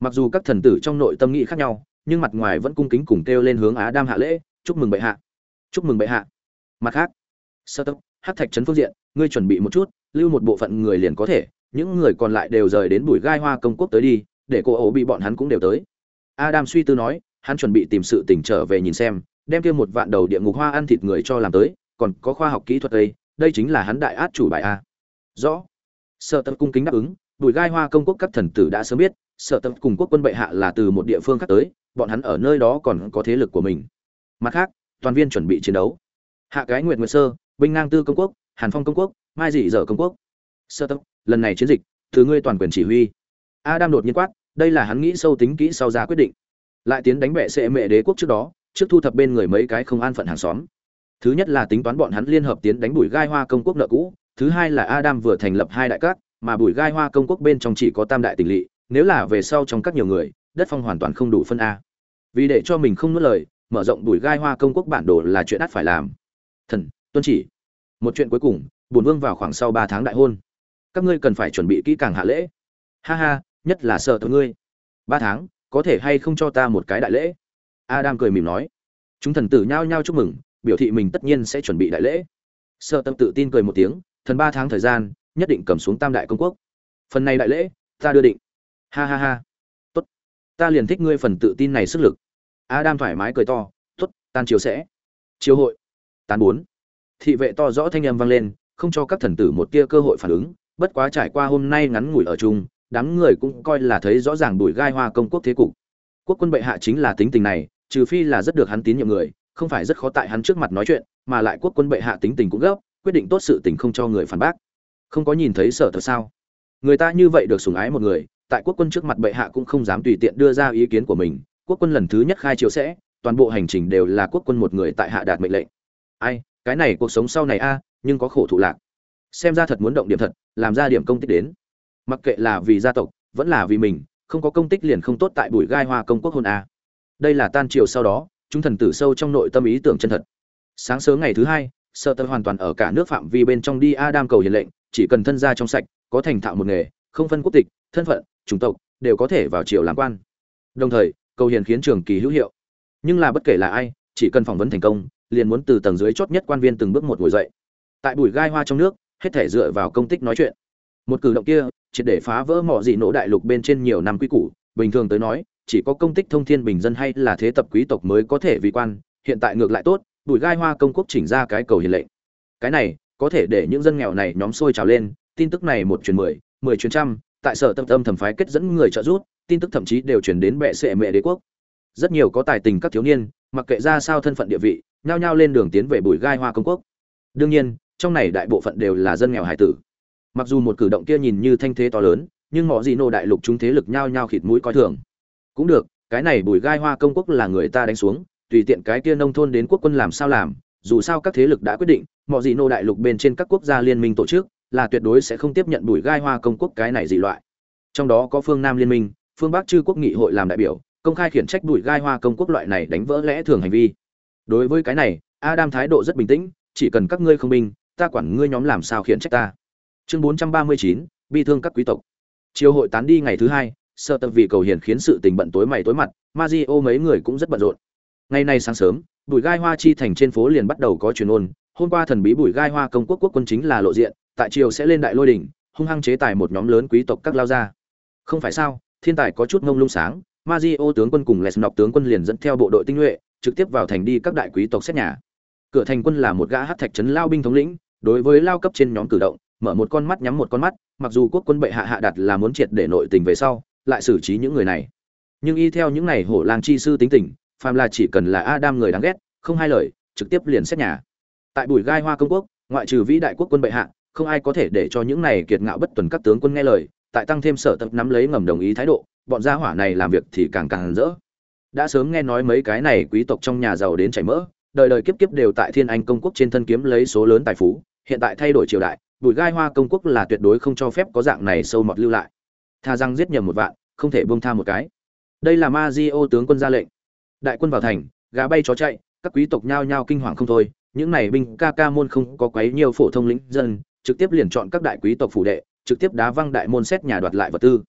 mặc dù các thần tử trong nội tâm nghĩ khác nhau, nhưng mặt ngoài vẫn cung kính cùng kêu lên hướng á đam hạ lễ, chúc mừng bệ hạ, chúc mừng bệ hạ. Mặt khác, sơ tốc, hát thạch trấn phương diện, ngươi chuẩn bị một chút, lưu một bộ phận người liền có thể, những người còn lại đều rời đến bùi gai hoa công quốc tới đi để cô ấu bị bọn hắn cũng đều tới. Adam suy tư nói, hắn chuẩn bị tìm sự tỉnh trở về nhìn xem, đem kia một vạn đầu địa ngục hoa ăn thịt người cho làm tới, còn có khoa học kỹ thuật đây đây chính là hắn đại át chủ bài a. Rõ. Sợ tập cung kính đáp ứng, bùi gai hoa công quốc các thần tử đã sớm biết sợ tập cùng quốc quân bệ hạ là từ một địa phương khác tới, bọn hắn ở nơi đó còn có thế lực của mình. Mặt khác, toàn viên chuẩn bị chiến đấu. Hạ cái nguyệt nguyệt sơ, binh ngang tư công quốc, hàn phong công quốc, mai dị dở công quốc. Sơ tập lần này chiến dịch từ ngươi toàn quyền chỉ huy. Adam đột nhiên quát đây là hắn nghĩ sâu tính kỹ sau ra quyết định. Lại tiến đánh bệ sệ mẹ đế quốc trước đó, trước thu thập bên người mấy cái không an phận hàng xóm. Thứ nhất là tính toán bọn hắn liên hợp tiến đánh bùi gai hoa công quốc nợ cũ, thứ hai là adam vừa thành lập hai đại các, mà bùi gai hoa công quốc bên trong chỉ có tam đại tỉnh lỵ, nếu là về sau trong các nhiều người, đất phong hoàn toàn không đủ phân a. Vì để cho mình không nuốt lời, mở rộng bùi gai hoa công quốc bản đồ là chuyện ắt phải làm. Thần, tuân chỉ. Một chuyện cuối cùng, bùn vương vào khoảng sau ba tháng đại hôn. Các ngươi cần phải chuẩn bị kỹ càng hạ lễ. Ha ha nhất là sợ tới ngươi. Ba tháng, có thể hay không cho ta một cái đại lễ? Adam cười mỉm nói. Chúng thần tử nhao nhao chúc mừng, biểu thị mình tất nhiên sẽ chuẩn bị đại lễ. Sợ tâm tự tin cười một tiếng, thần ba tháng thời gian, nhất định cầm xuống tam đại công quốc. Phần này đại lễ, ta đưa định. Ha ha ha. Tốt. Ta liền thích ngươi phần tự tin này sức lực. Adam thoải mái cười to. Tốt, tan chiều sẽ. Chiều hội. Tán bốn. Thị vệ to rõ thanh âm vang lên, không cho các thần tử một tia cơ hội phản ứng. Bất quá trải qua hôm nay ngắn ngủi ở chung đám người cũng coi là thấy rõ ràng đuổi gai hoa công quốc thế cục. Quốc quân bệ hạ chính là tính tình này, trừ phi là rất được hắn tín nhiệm người, không phải rất khó tại hắn trước mặt nói chuyện, mà lại quốc quân bệ hạ tính tình cũng gấp, quyết định tốt sự tình không cho người phản bác. Không có nhìn thấy sở thật sao? Người ta như vậy được sủng ái một người, tại quốc quân trước mặt bệ hạ cũng không dám tùy tiện đưa ra ý kiến của mình, quốc quân lần thứ nhất khai chiếu sẽ, toàn bộ hành trình đều là quốc quân một người tại hạ đạt mệnh lệnh. Ai, cái này cuộc sống sau này a, nhưng có khổ thụ lạc. Xem ra thật muốn động điểm thật, làm ra điểm công tích đến mặc kệ là vì gia tộc, vẫn là vì mình, không có công tích liền không tốt tại bụi gai hoa công quốc hôn a. Đây là tan triều sau đó, chúng thần tử sâu trong nội tâm ý tưởng chân thật. Sáng sớm ngày thứ hai, sợ tâm hoàn toàn ở cả nước phạm vi bên trong đi adam cầu hiền lệnh, chỉ cần thân gia trong sạch, có thành thạo một nghề, không phân quốc tịch, thân phận, chủng tộc, đều có thể vào triều làm quan. Đồng thời, cầu hiền khiến trường kỳ hữu hiệu. Nhưng là bất kể là ai, chỉ cần phỏng vấn thành công, liền muốn từ tầng dưới chót nhất quan viên từng bước một ngồi dậy. Tại bụi gai hoa trong nước, hết thể dựa vào công tích nói chuyện. Một cử động kia triệt để phá vỡ mọi dị nổ đại lục bên trên nhiều năm quy củ. Bình thường tới nói, chỉ có công tích thông thiên bình dân hay là thế tập quý tộc mới có thể vì quan, hiện tại ngược lại tốt bùi gai hoa công quốc chỉnh ra cái cầu hiền lệnh. Cái này, có thể để những dân nghèo này nhóm sôi trào lên, tin tức này một truyền mười mười truyền trăm, tại sở tâm tâm thẩm phái kết dẫn người trợ giúp, tin tức thậm chí đều chuyển đến bệ sệ mẹ đế quốc. Rất nhiều có tài tình các thiếu niên, mặc kệ ra sao thân phận địa vị, nhao nhao lên đường tiến về bùi gai hoa công quốc. Đương nhiên, trong này đại bộ phận đều là dân nghèo hải tử mặc dù một cử động kia nhìn như thanh thế to lớn, nhưng mọi gì nô đại lục chúng thế lực nhao nhao khịt mũi coi thường. Cũng được, cái này bùi gai hoa công quốc là người ta đánh xuống, tùy tiện cái kia nông thôn đến quốc quân làm sao làm, dù sao các thế lực đã quyết định mọi gì nô đại lục bên trên các quốc gia liên minh tổ chức, là tuyệt đối sẽ không tiếp nhận bùi gai hoa công quốc cái này dị loại. Trong đó có phương nam liên minh, phương bắc chư quốc nghị hội làm đại biểu, công khai khiển trách bùi gai hoa công quốc loại này đánh vỡ lẽ thường hành vi. Đối với cái này, adam thái độ rất bình tĩnh, chỉ cần các ngươi không binh, ta quản ngươi nhóm làm sao khiển trách ta chương 439, bi thương các quý tộc. Chiều hội tán đi ngày thứ hai sợ tập vì cầu hiền khiến sự tình bận tối mày tối mặt Mazio mấy người cũng rất bận rộn. Ngày nay sáng sớm bụi gai hoa chi thành trên phố liền bắt đầu có truyền ôn. Hôm qua thần bí bụi gai hoa công quốc quốc quân chính là lộ diện tại triều sẽ lên đại lôi đỉnh hung hăng chế tài một nhóm lớn quý tộc các lao ra không phải sao thiên tài có chút ngông lung sáng Mazio tướng quân cùng Lesnok tướng quân liền dẫn theo bộ đội tinh nhuệ trực tiếp vào thành đi các đại quý tộc xét nhà. Cửa thành quân là một gã hát thạch trấn lao binh thống lĩnh đối với lao cấp trên nhóm cử động mở một con mắt nhắm một con mắt, mặc dù quốc quân bệ hạ hạ đặt là muốn triệt để nội tình về sau, lại xử trí những người này. Nhưng y theo những này hổ lang chi sư tính tình, phàm là chỉ cần là adam người đáng ghét, không hai lời, trực tiếp liền xét nhà. Tại bùi gai hoa công quốc, ngoại trừ vĩ đại quốc quân bệ hạ, không ai có thể để cho những này kiệt ngạo bất tuần các tướng quân nghe lời, tại tăng thêm sở tập nắm lấy ngầm đồng ý thái độ, bọn gia hỏa này làm việc thì càng càng rỡ. Đã sớm nghe nói mấy cái này quý tộc trong nhà giàu đến chảy mỡ, đời đời kiếp kiếp đều tại thiên anh công quốc trên thân kiếm lấy số lớn tài phú, hiện tại thay đổi triều đại bùi gai hoa công quốc là tuyệt đối không cho phép có dạng này sâu mọt lưu lại. Tha rằng giết nhầm một vạn, không thể buông tha một cái. Đây là ma di ô tướng quân ra lệnh. Đại quân vào thành gà bay chó chạy, các quý tộc nhao nhao kinh hoàng không thôi. Những này binh ca ca môn không có quấy nhiều phổ thông lĩnh dân, trực tiếp liền chọn các đại quý tộc phủ đệ, trực tiếp đá văng đại môn xét nhà đoạt lại vật tư.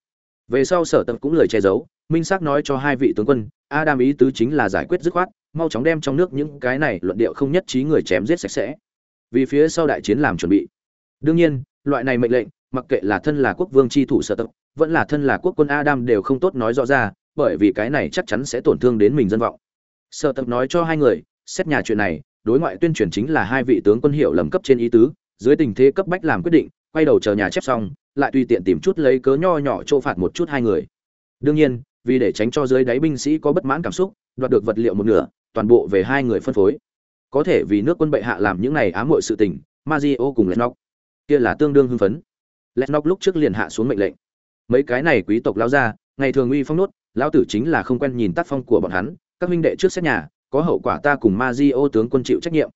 Về sau sở tập cũng lời che giấu, minh xác nói cho hai vị tướng quân, adam ý tứ chính là giải quyết dứt khoát, mau chóng đem trong nước những cái này luận điệu không nhất trí người chém giết sạch sẽ. Vì phía sau đại chiến làm chuẩn bị đương nhiên, loại này mệnh lệnh, mặc kệ là thân là quốc vương chi thủ sở tập vẫn là thân là quốc quân adam đều không tốt nói rõ ra, bởi vì cái này chắc chắn sẽ tổn thương đến mình dân vọng. Sở tập nói cho hai người, xét nhà chuyện này, đối ngoại tuyên truyền chính là hai vị tướng quân hiệu lầm cấp trên ý tứ, dưới tình thế cấp bách làm quyết định, quay đầu chờ nhà chép xong, lại tùy tiện tìm chút lấy cớ nho nhỏ chỗ phạt một chút hai người. Đương nhiên, vì để tránh cho dưới đáy binh sĩ có bất mãn cảm xúc, đoạt được vật liệu một nửa, toàn bộ về hai người phân phối. Có thể vì nước quân bệ hạ làm những này ám muội sự tình, Mazio cùng Lennox kia là tương đương hưng phấn. Lennox lúc trước liền hạ xuống mệnh lệnh. Mấy cái này quý tộc lao ra ngày thường uy phong nốt lao tử chính là không quen nhìn tác phong của bọn hắn, các huynh đệ trước xét nhà, có hậu quả ta cùng Mazio tướng quân chịu trách nhiệm.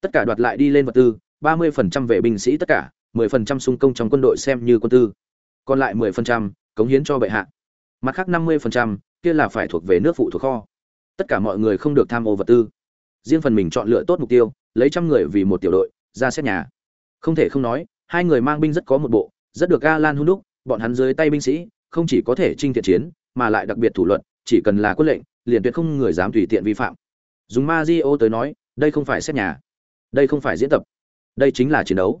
Tất cả đoạt lại đi lên vật tư, ba mươi phần trăm về binh sĩ tất cả, mười phần trăm xung công trong quân đội xem như quân tư. Còn lại mười phần trăm cống hiến cho bệ hạ. Mặt khác năm mươi phần trăm kia là phải thuộc về nước phụ thuộc kho. Tất cả mọi người không được tham ô vật tư. Riêng phần mình chọn lựa tốt mục tiêu, lấy trăm người vì một tiểu đội, ra xét nhà. Không thể không nói hai người mang binh rất có một bộ, rất được ga lan hun đúc, bọn hắn dưới tay binh sĩ, không chỉ có thể trinh thiện chiến, mà lại đặc biệt thủ luật, chỉ cần là quân lệnh, liền tuyệt không người dám tùy tiện vi phạm. Dùng ma di ô tới nói, đây không phải xét nhà, đây không phải diễn tập, đây chính là chiến đấu.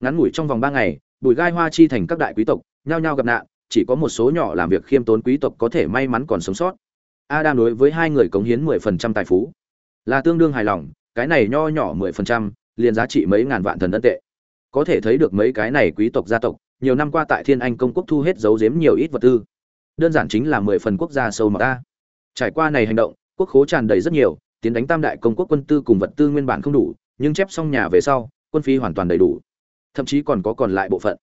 Ngắn ngủi trong vòng ba ngày, bùi gai hoa chi thành các đại quý tộc, nhao nhao gặp nạn, chỉ có một số nhỏ làm việc khiêm tốn quý tộc có thể may mắn còn sống sót. Adam đối với hai người cống hiến mười phần trăm tài phú. Là tương đương hài lòng, cái này nho nhỏ mười phần trăm, liền giá trị mấy ngàn vạn thần ân tệ có thể thấy được mấy cái này quý tộc gia tộc, nhiều năm qua tại thiên anh công quốc thu hết giấu giếm nhiều ít vật tư. Đơn giản chính là mười phần quốc gia sâu mà ta. Trải qua này hành động, quốc khố tràn đầy rất nhiều, tiến đánh tam đại công quốc quân tư cùng vật tư nguyên bản không đủ, nhưng chép xong nhà về sau, quân phí hoàn toàn đầy đủ. Thậm chí còn có còn lại bộ phận.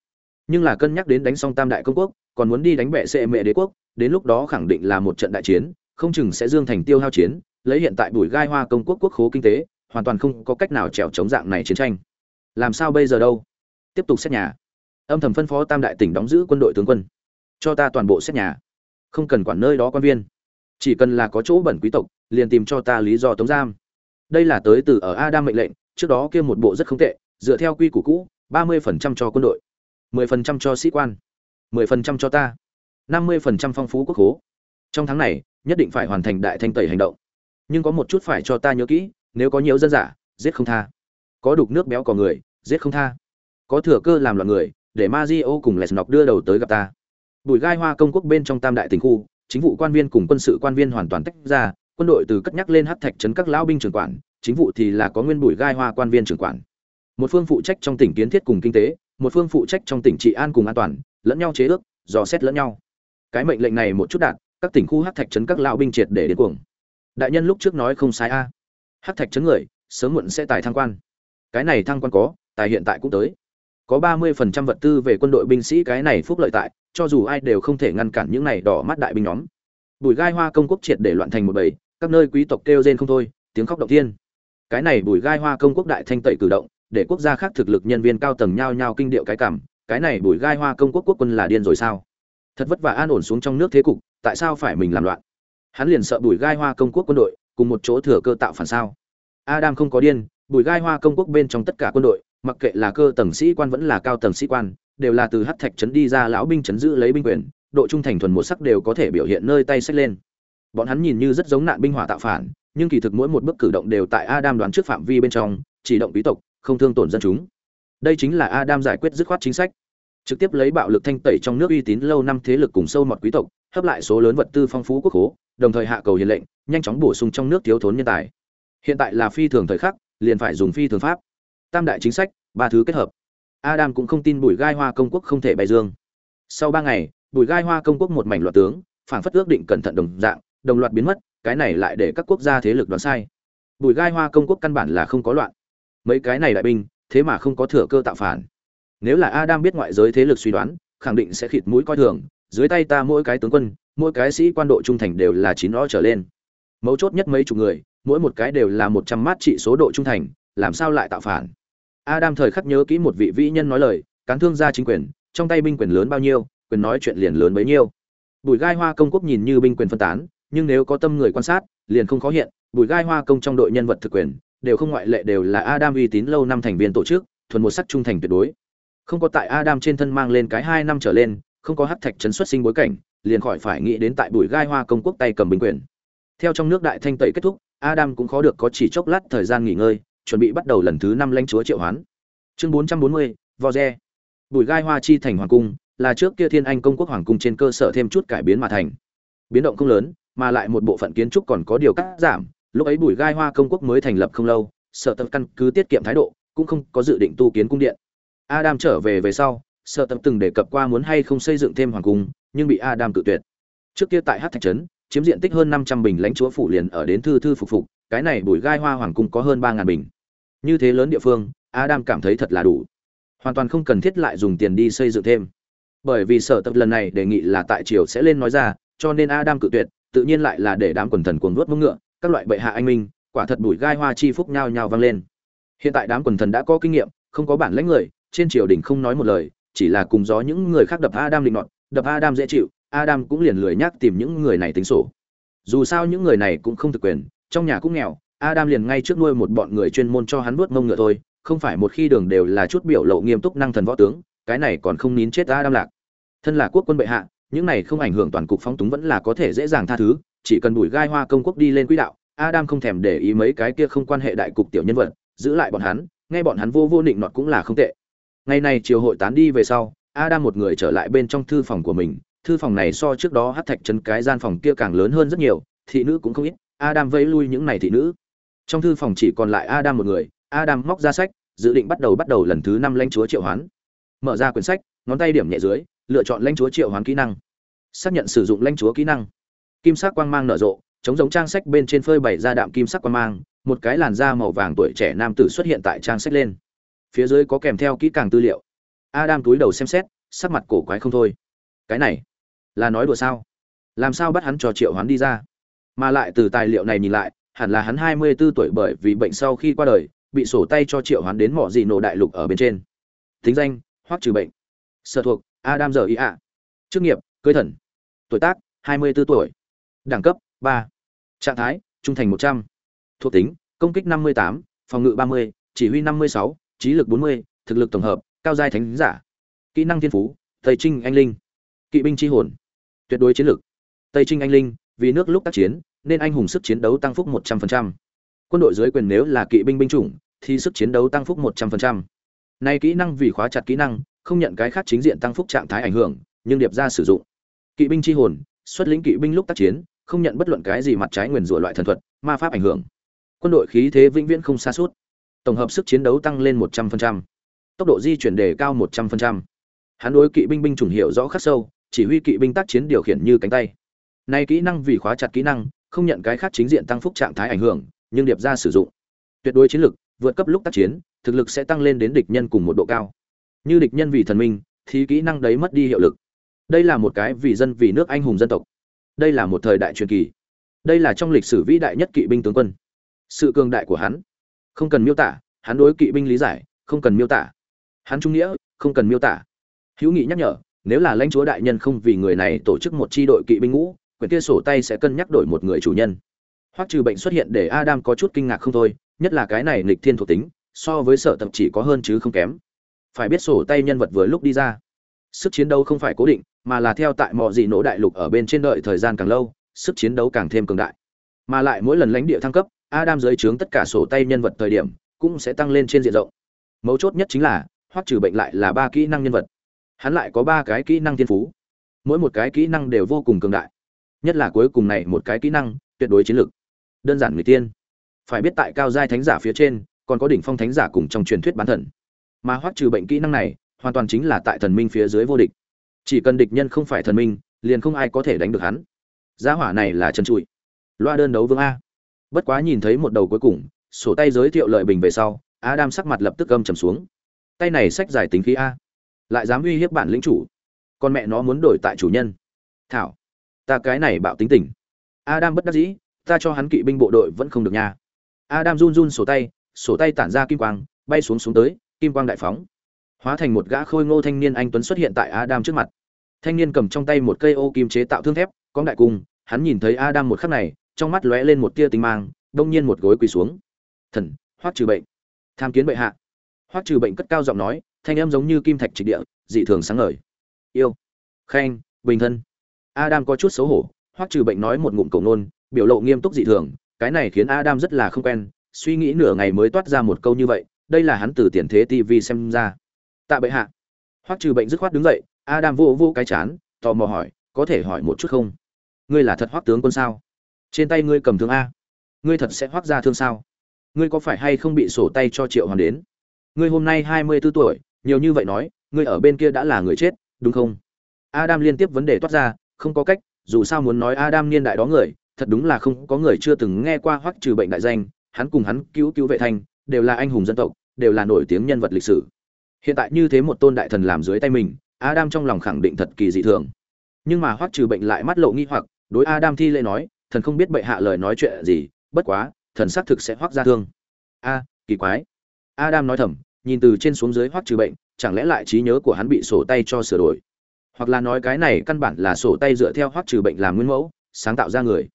Nhưng là cân nhắc đến đánh xong tam đại công quốc, còn muốn đi đánh bệ sệ mệ đế quốc, đến lúc đó khẳng định là một trận đại chiến, không chừng sẽ dương thành tiêu hao chiến, lấy hiện tại bùi gai hoa công quốc quốc khố kinh tế, hoàn toàn không có cách nào trèo chống dạng này chiến tranh làm sao bây giờ đâu? Tiếp tục xét nhà. Âm thầm phân phó tam đại tỉnh đóng giữ quân đội tướng quân. Cho ta toàn bộ xét nhà. Không cần quản nơi đó quan viên. Chỉ cần là có chỗ bẩn quý tộc, liền tìm cho ta lý do tống giam. Đây là tới từ ở adam mệnh lệnh, trước đó kia một bộ rất không tệ, dựa theo quy củ cũ, ba mươi phần trăm cho quân đội, mười phần trăm cho sĩ quan, mười phần trăm cho ta, năm mươi phần trăm phong phú quốc hố trong tháng này, nhất định phải hoàn thành đại thanh tẩy hành động. Nhưng có một chút phải cho ta nhớ kỹ, nếu có nhiều dân giả, giết không tha. Có đục nước béo cò người giết không tha. Có thừa cơ làm loạn người, để Mazio cùng lesnọc đưa đầu tới gặp ta. Bùi gai hoa công quốc bên trong tam đại tỉnh khu, chính vụ quan viên cùng quân sự quan viên hoàn toàn tách ra, quân đội từ cất nhắc lên hắc thạch trấn các lão binh trưởng quản, chính vụ thì là có nguyên bùi gai hoa quan viên trưởng quản. Một phương phụ trách trong tỉnh kiến thiết cùng kinh tế, một phương phụ trách trong tỉnh trị an cùng an toàn, lẫn nhau chế ước, dò xét lẫn nhau. Cái mệnh lệnh này một chút đạt, các tỉnh khu hắc thạch trấn các lão binh triệt để đến cuồng. Đại nhân lúc trước nói không sai a. Hắc thạch trấn người, sớm muộn sẽ tài thăng quan. Cái này thăng quan có tài hiện tại cũng tới. Có ba mươi phần trăm vật tư về quân đội binh sĩ cái này phúc lợi tại, cho dù ai đều không thể ngăn cản những này đỏ mắt đại binh nhóm. Bùi gai hoa công quốc triệt để loạn thành một bầy, các nơi quý tộc kêu rên không thôi, tiếng khóc động thiên. Cái này bùi gai hoa công quốc đại thanh tẩy cử động, để quốc gia khác thực lực nhân viên cao tầng nhao nhao kinh điệu cái cảm, cái này bùi gai hoa công quốc quốc quân là điên rồi sao? Thật vất vả an ổn xuống trong nước thế cục, tại sao phải mình làm loạn? Hắn liền sợ bùi gai hoa công quốc quân đội, cùng một chỗ thừa cơ tạo phản sao? Adam không có điên, bùi gai hoa công quốc bên trong tất cả quân đội mặc kệ là cơ tầng sĩ quan vẫn là cao tầng sĩ quan, đều là từ hát thạch trấn đi ra lão binh trấn giữ lấy binh quyền, độ trung thành thuần một sắc đều có thể biểu hiện nơi tay sách lên. Bọn hắn nhìn như rất giống nạn binh hỏa tạo phản, nhưng kỳ thực mỗi một bước cử động đều tại adam đoán trước phạm vi bên trong, chỉ động quý tộc, không thương tổn dân chúng. Đây chính là adam giải quyết dứt khoát chính sách. Trực tiếp lấy bạo lực thanh tẩy trong nước uy tín lâu năm thế lực cùng sâu mọt quý tộc, hấp lại số lớn vật tư phong phú quốc hố đồng thời hạ cầu hiền lệnh, nhanh chóng bổ sung trong nước thiếu thốn nhân tài. Hiện tại là phi thường thời khắc, liền phải dùng phi thường pháp tam đại chính sách, ba thứ kết hợp. Adam cũng không tin bùi gai hoa công quốc không thể bày dương. Sau ba ngày, bùi gai hoa công quốc một mảnh loạt tướng phản phất ước định cẩn thận đồng dạng, đồng loạt biến mất, cái này lại để các quốc gia thế lực đoán sai. Bùi gai hoa công quốc căn bản là không có loạn. Mấy cái này đại binh, thế mà không có thừa cơ tạo phản. Nếu là adam biết ngoại giới thế lực suy đoán, khẳng định sẽ khịt mũi coi thường, dưới tay ta mỗi cái tướng quân, mỗi cái sĩ quan độ trung thành đều là chín rõ trở lên. Mấu chốt nhất mấy chục người, mỗi một cái đều là một trăm mát trị số độ trung thành, làm sao lại tạo phản? Adam thời khắc nhớ kỹ một vị vĩ nhân nói lời, cán thương gia chính quyền, trong tay binh quyền lớn bao nhiêu, quyền nói chuyện liền lớn bấy nhiêu. Bùi gai hoa công quốc nhìn như binh quyền phân tán, nhưng nếu có tâm người quan sát, liền không khó hiện, bùi gai hoa công trong đội nhân vật thực quyền, đều không ngoại lệ đều là adam uy tín lâu năm thành viên tổ chức, thuần một sắc trung thành tuyệt đối. Không có tại adam trên thân mang lên cái hai năm trở lên, không có hắc thạch chấn xuất sinh bối cảnh, liền khỏi phải nghĩ đến tại bùi gai hoa công quốc tay cầm binh quyền. Theo trong nước đại thanh tẩy kết thúc, adam cũng khó được có chỉ chốc lát thời gian nghỉ ngơi chuẩn bị bắt đầu lần thứ năm lãnh chúa triệu hoán. Chương bốn trăm bốn mươi, vo re bùi gai hoa chi thành hoàng cung là trước kia thiên anh công quốc hoàng cung trên cơ sở thêm chút cải biến mà thành. Biến động không lớn, mà lại một bộ phận kiến trúc còn có điều cắt giảm. Lúc ấy bùi gai hoa công quốc mới thành lập không lâu sở tập căn cứ tiết kiệm thái độ, cũng không có dự định tu kiến cung điện. Adam trở về về sau sở tập từng đề cập qua muốn hay không xây dựng thêm hoàng cung, nhưng bị adam cự tuyệt. Trước kia tại hát thạch trấn, chiếm diện tích hơn năm trăm bình lãnh chúa phủ liền ở đến thư thư phục phục, cái này bùi gai hoa hoàng cung có hơn ba ngàn bình như thế lớn địa phương, adam cảm thấy thật là đủ. Hoàn toàn không cần thiết lại dùng tiền đi xây dựng thêm. Bởi vì sở tập lần này đề nghị là tại triều sẽ lên nói ra, cho nên adam cự tuyệt, tự nhiên lại là để đám quần thần cuồng nuốt mông ngựa, các loại bệ hạ anh minh, quả thật bùi gai hoa chi phúc nhao nhao vang lên. Hiện tại đám quần thần đã có kinh nghiệm, không có bản lãnh người, trên triều đình không nói một lời, chỉ là cùng gió những người khác đập adam định nọt, đập adam dễ chịu, adam cũng liền lười nhắc tìm những người này tính sổ. Dù sao những người này cũng không thực quyền, trong nhà cũng nghèo adam liền ngay trước nuôi một bọn người chuyên môn cho hắn nuốt mông ngựa thôi, không phải một khi đường đều là chút biểu lộ nghiêm túc năng thần võ tướng, cái này còn không nín chết adam lạc. Thân là quốc quân bệ hạ, những này không ảnh hưởng toàn cục phóng túng vẫn là có thể dễ dàng tha thứ, chỉ cần bùi gai hoa công quốc đi lên quỹ đạo, adam không thèm để ý mấy cái kia không quan hệ đại cục tiểu nhân vật, giữ lại bọn hắn, nghe bọn hắn vô vô định nọt cũng là không tệ. Ngày này chiều hội tán đi về sau, adam một người trở lại bên trong thư phòng của mình, thư phòng này so trước đó hát thạch chân cái gian phòng kia càng lớn hơn rất nhiều, thị nữ cũng không ít, adam vẫy lui những này thị nữ trong thư phòng chỉ còn lại adam một người, adam móc ra sách, dự định bắt đầu bắt đầu lần thứ năm lãnh chúa triệu hoán. Mở ra quyển sách, ngón tay điểm nhẹ dưới, lựa chọn lãnh chúa triệu hoán kỹ năng. Xác nhận sử dụng lãnh chúa kỹ năng. Kim sắc quang mang nở rộ chống giống trang sách bên trên phơi bày ra đạm kim sắc quang mang, một cái làn da màu vàng tuổi trẻ nam tử xuất hiện tại trang sách lên. Phía dưới có kèm theo kỹ càng tư liệu. Adam túi đầu xem xét, sắc mặt cổ quái không thôi. Cái này là nói đùa sao? Làm sao bắt hắn cho triệu hoán đi ra? Mà lại từ tài liệu này nhìn lại hẳn là hắn hai mươi 24 tuổi bởi vì bệnh sau khi qua đời, bị sổ tay cho triệu hoán đến mỏ gì nổ đại lục ở bên trên. Tính danh, hoắc trừ bệnh. Sở thuộc, adam giờ ý ạ chức nghiệp, cưới thần. Tuổi tác, hai mươi 24 tuổi. Đẳng cấp, ba. Trạng thái, trung thành một trăm. Thuộc tính, công kích năm mươi tám, phòng ngự ba mươi, chỉ huy năm mươi sáu, trí lực bốn mươi, thực lực tổng hợp, cao giai thánh giả. Kỹ năng thiên phú, tây trinh anh linh. Kỵ binh chi hồn, tuyệt đối chiến lược. Tây trinh anh linh, vì nước lúc tác chiến nên anh hùng sức chiến đấu tăng phúc một trăm linh quân đội dưới quyền nếu là kỵ binh binh chủng, thì sức chiến đấu tăng phúc một trăm linh nay kỹ năng vì khóa chặt kỹ năng, không nhận cái khác chính diện tăng phúc trạng thái ảnh hưởng, nhưng điệp ra sử dụng. Kỵ binh chi hồn, xuất lĩnh kỵ binh lúc tác chiến, không nhận bất luận cái gì mặt trái nguyên rủa loại thần thuật, ma pháp ảnh hưởng. Quân đội khí thế vĩnh viễn không xa suốt. Tổng hợp sức chiến đấu tăng lên một trăm linh tốc độ di chuyển đề cao một trăm linh hắn đối kỵ binh binh chủng hiểu rõ khắc sâu, chỉ huy kỵ binh tác chiến điều khiển như cánh tay. Này kỹ năng vì khóa chặt kỹ năng không nhận cái khác chính diện tăng phúc trạng thái ảnh hưởng, nhưng điệp ra sử dụng. Tuyệt đối chiến lực, vượt cấp lúc tác chiến, thực lực sẽ tăng lên đến địch nhân cùng một độ cao. Như địch nhân vì thần minh, thì kỹ năng đấy mất đi hiệu lực. Đây là một cái vì dân, vì nước anh hùng dân tộc. Đây là một thời đại truyền kỳ. Đây là trong lịch sử vĩ đại nhất kỵ binh tướng quân. Sự cường đại của hắn, không cần miêu tả, hắn đối kỵ binh lý giải, không cần miêu tả. Hắn trung nghĩa, không cần miêu tả. Hữu nghị nhắc nhở, nếu là lãnh chúa đại nhân không vì người này tổ chức một chi đội kỵ binh ngũ quyển kia sổ tay sẽ cân nhắc đổi một người chủ nhân. Hoặc trừ bệnh xuất hiện để adam có chút kinh ngạc không thôi, nhất là cái này nghịch thiên thuộc tính, so với sở tập chỉ có hơn chứ không kém. Phải biết sổ tay nhân vật vừa lúc đi ra. Sức chiến đấu không phải cố định, mà là theo tại mọi gì nổ đại lục ở bên trên đợi thời gian càng lâu, sức chiến đấu càng thêm cường đại. Mà lại mỗi lần lãnh địa thăng cấp, adam dưới trướng tất cả sổ tay nhân vật thời điểm, cũng sẽ tăng lên trên diện rộng. Mấu chốt nhất chính là hoặc trừ bệnh lại là ba kỹ năng nhân vật. Hắn lại có ba cái kỹ năng thiên phú. Mỗi một cái kỹ năng đều vô cùng cường đại nhất là cuối cùng này một cái kỹ năng, tuyệt đối chiến lược. Đơn giản người tiên. Phải biết tại cao giai thánh giả phía trên, còn có đỉnh phong thánh giả cùng trong truyền thuyết bán thần. Mà hoắc trừ bệnh kỹ năng này, hoàn toàn chính là tại thần minh phía dưới vô địch. Chỉ cần địch nhân không phải thần minh, liền không ai có thể đánh được hắn. Giá hỏa này là trần trụi. Loa đơn đấu vương a. Bất quá nhìn thấy một đầu cuối cùng, sổ tay giới thiệu lợi bình về sau, adam sắc mặt lập tức âm trầm xuống. Tay này sách giải tính khí a. Lại dám uy hiếp bản lĩnh chủ. Con mẹ nó muốn đổi tại chủ nhân. Thảo ta cái này bạo tính tình. Adam bất đắc dĩ, ta cho hắn kỵ binh bộ đội vẫn không được nha. Adam run run sổ tay sổ tay tản ra kim quang, bay xuống xuống tới, kim quang đại phóng. Hóa thành một gã khôi ngô thanh niên anh tuấn xuất hiện tại adam trước mặt. Thanh niên cầm trong tay một cây ô kim chế tạo thương thép con đại cung, hắn nhìn thấy adam một khắc này, trong mắt lóe lên một tia tinh mang, đông nhiên một gối quỳ xuống. Thần, hoắc trừ bệnh. Tham kiến bệ hạ. Hoắc trừ bệnh cất cao giọng nói, thanh âm giống như kim thạch trịch địa, dị thường sáng ngời. Yêu. Khen bình thân adam có chút xấu hổ, hoắc trừ bệnh nói một ngụm cổ nôn, biểu lộ nghiêm túc dị thường, cái này khiến adam rất là không quen, suy nghĩ nửa ngày mới toát ra một câu như vậy, đây là hắn từ tiền thế tv xem ra. Tạ bệ hạ. Hoắc trừ bệnh dứt khoát đứng dậy, adam vô vô cái chán, tò mò hỏi, có thể hỏi một chút không? Ngươi là thật hoắc tướng quân sao? Trên tay ngươi cầm thương a. Ngươi thật sẽ hoắc ra thương sao? Ngươi có phải hay không bị sổ tay cho triệu hoàn đến? Ngươi hôm nay hai mươi 24 tuổi, nhiều như vậy nói, ngươi ở bên kia đã là người chết, đúng không? Adam liên tiếp vấn đề toát ra không có cách, dù sao muốn nói adam niên đại đó người, thật đúng là không có người chưa từng nghe qua hoắc trừ bệnh đại danh, hắn cùng hắn cứu cứu vệ thanh, đều là anh hùng dân tộc, đều là nổi tiếng nhân vật lịch sử. Hiện tại như thế một tôn đại thần làm dưới tay mình, adam trong lòng khẳng định thật kỳ dị thường. Nhưng mà hoắc trừ bệnh lại mắt lộ nghi hoặc, đối adam thi lễ nói, thần không biết bệ hạ lời nói chuyện gì, bất quá, thần xác thực sẽ hoắc ra thương. A, kỳ quái. Adam nói thầm, nhìn từ trên xuống dưới hoắc trừ bệnh, chẳng lẽ lại trí nhớ của hắn bị sổ tay cho sửa đổi? Hoặc là nói cái này căn bản là sổ tay dựa theo hoắc trừ bệnh làm nguyên mẫu, sáng tạo ra người.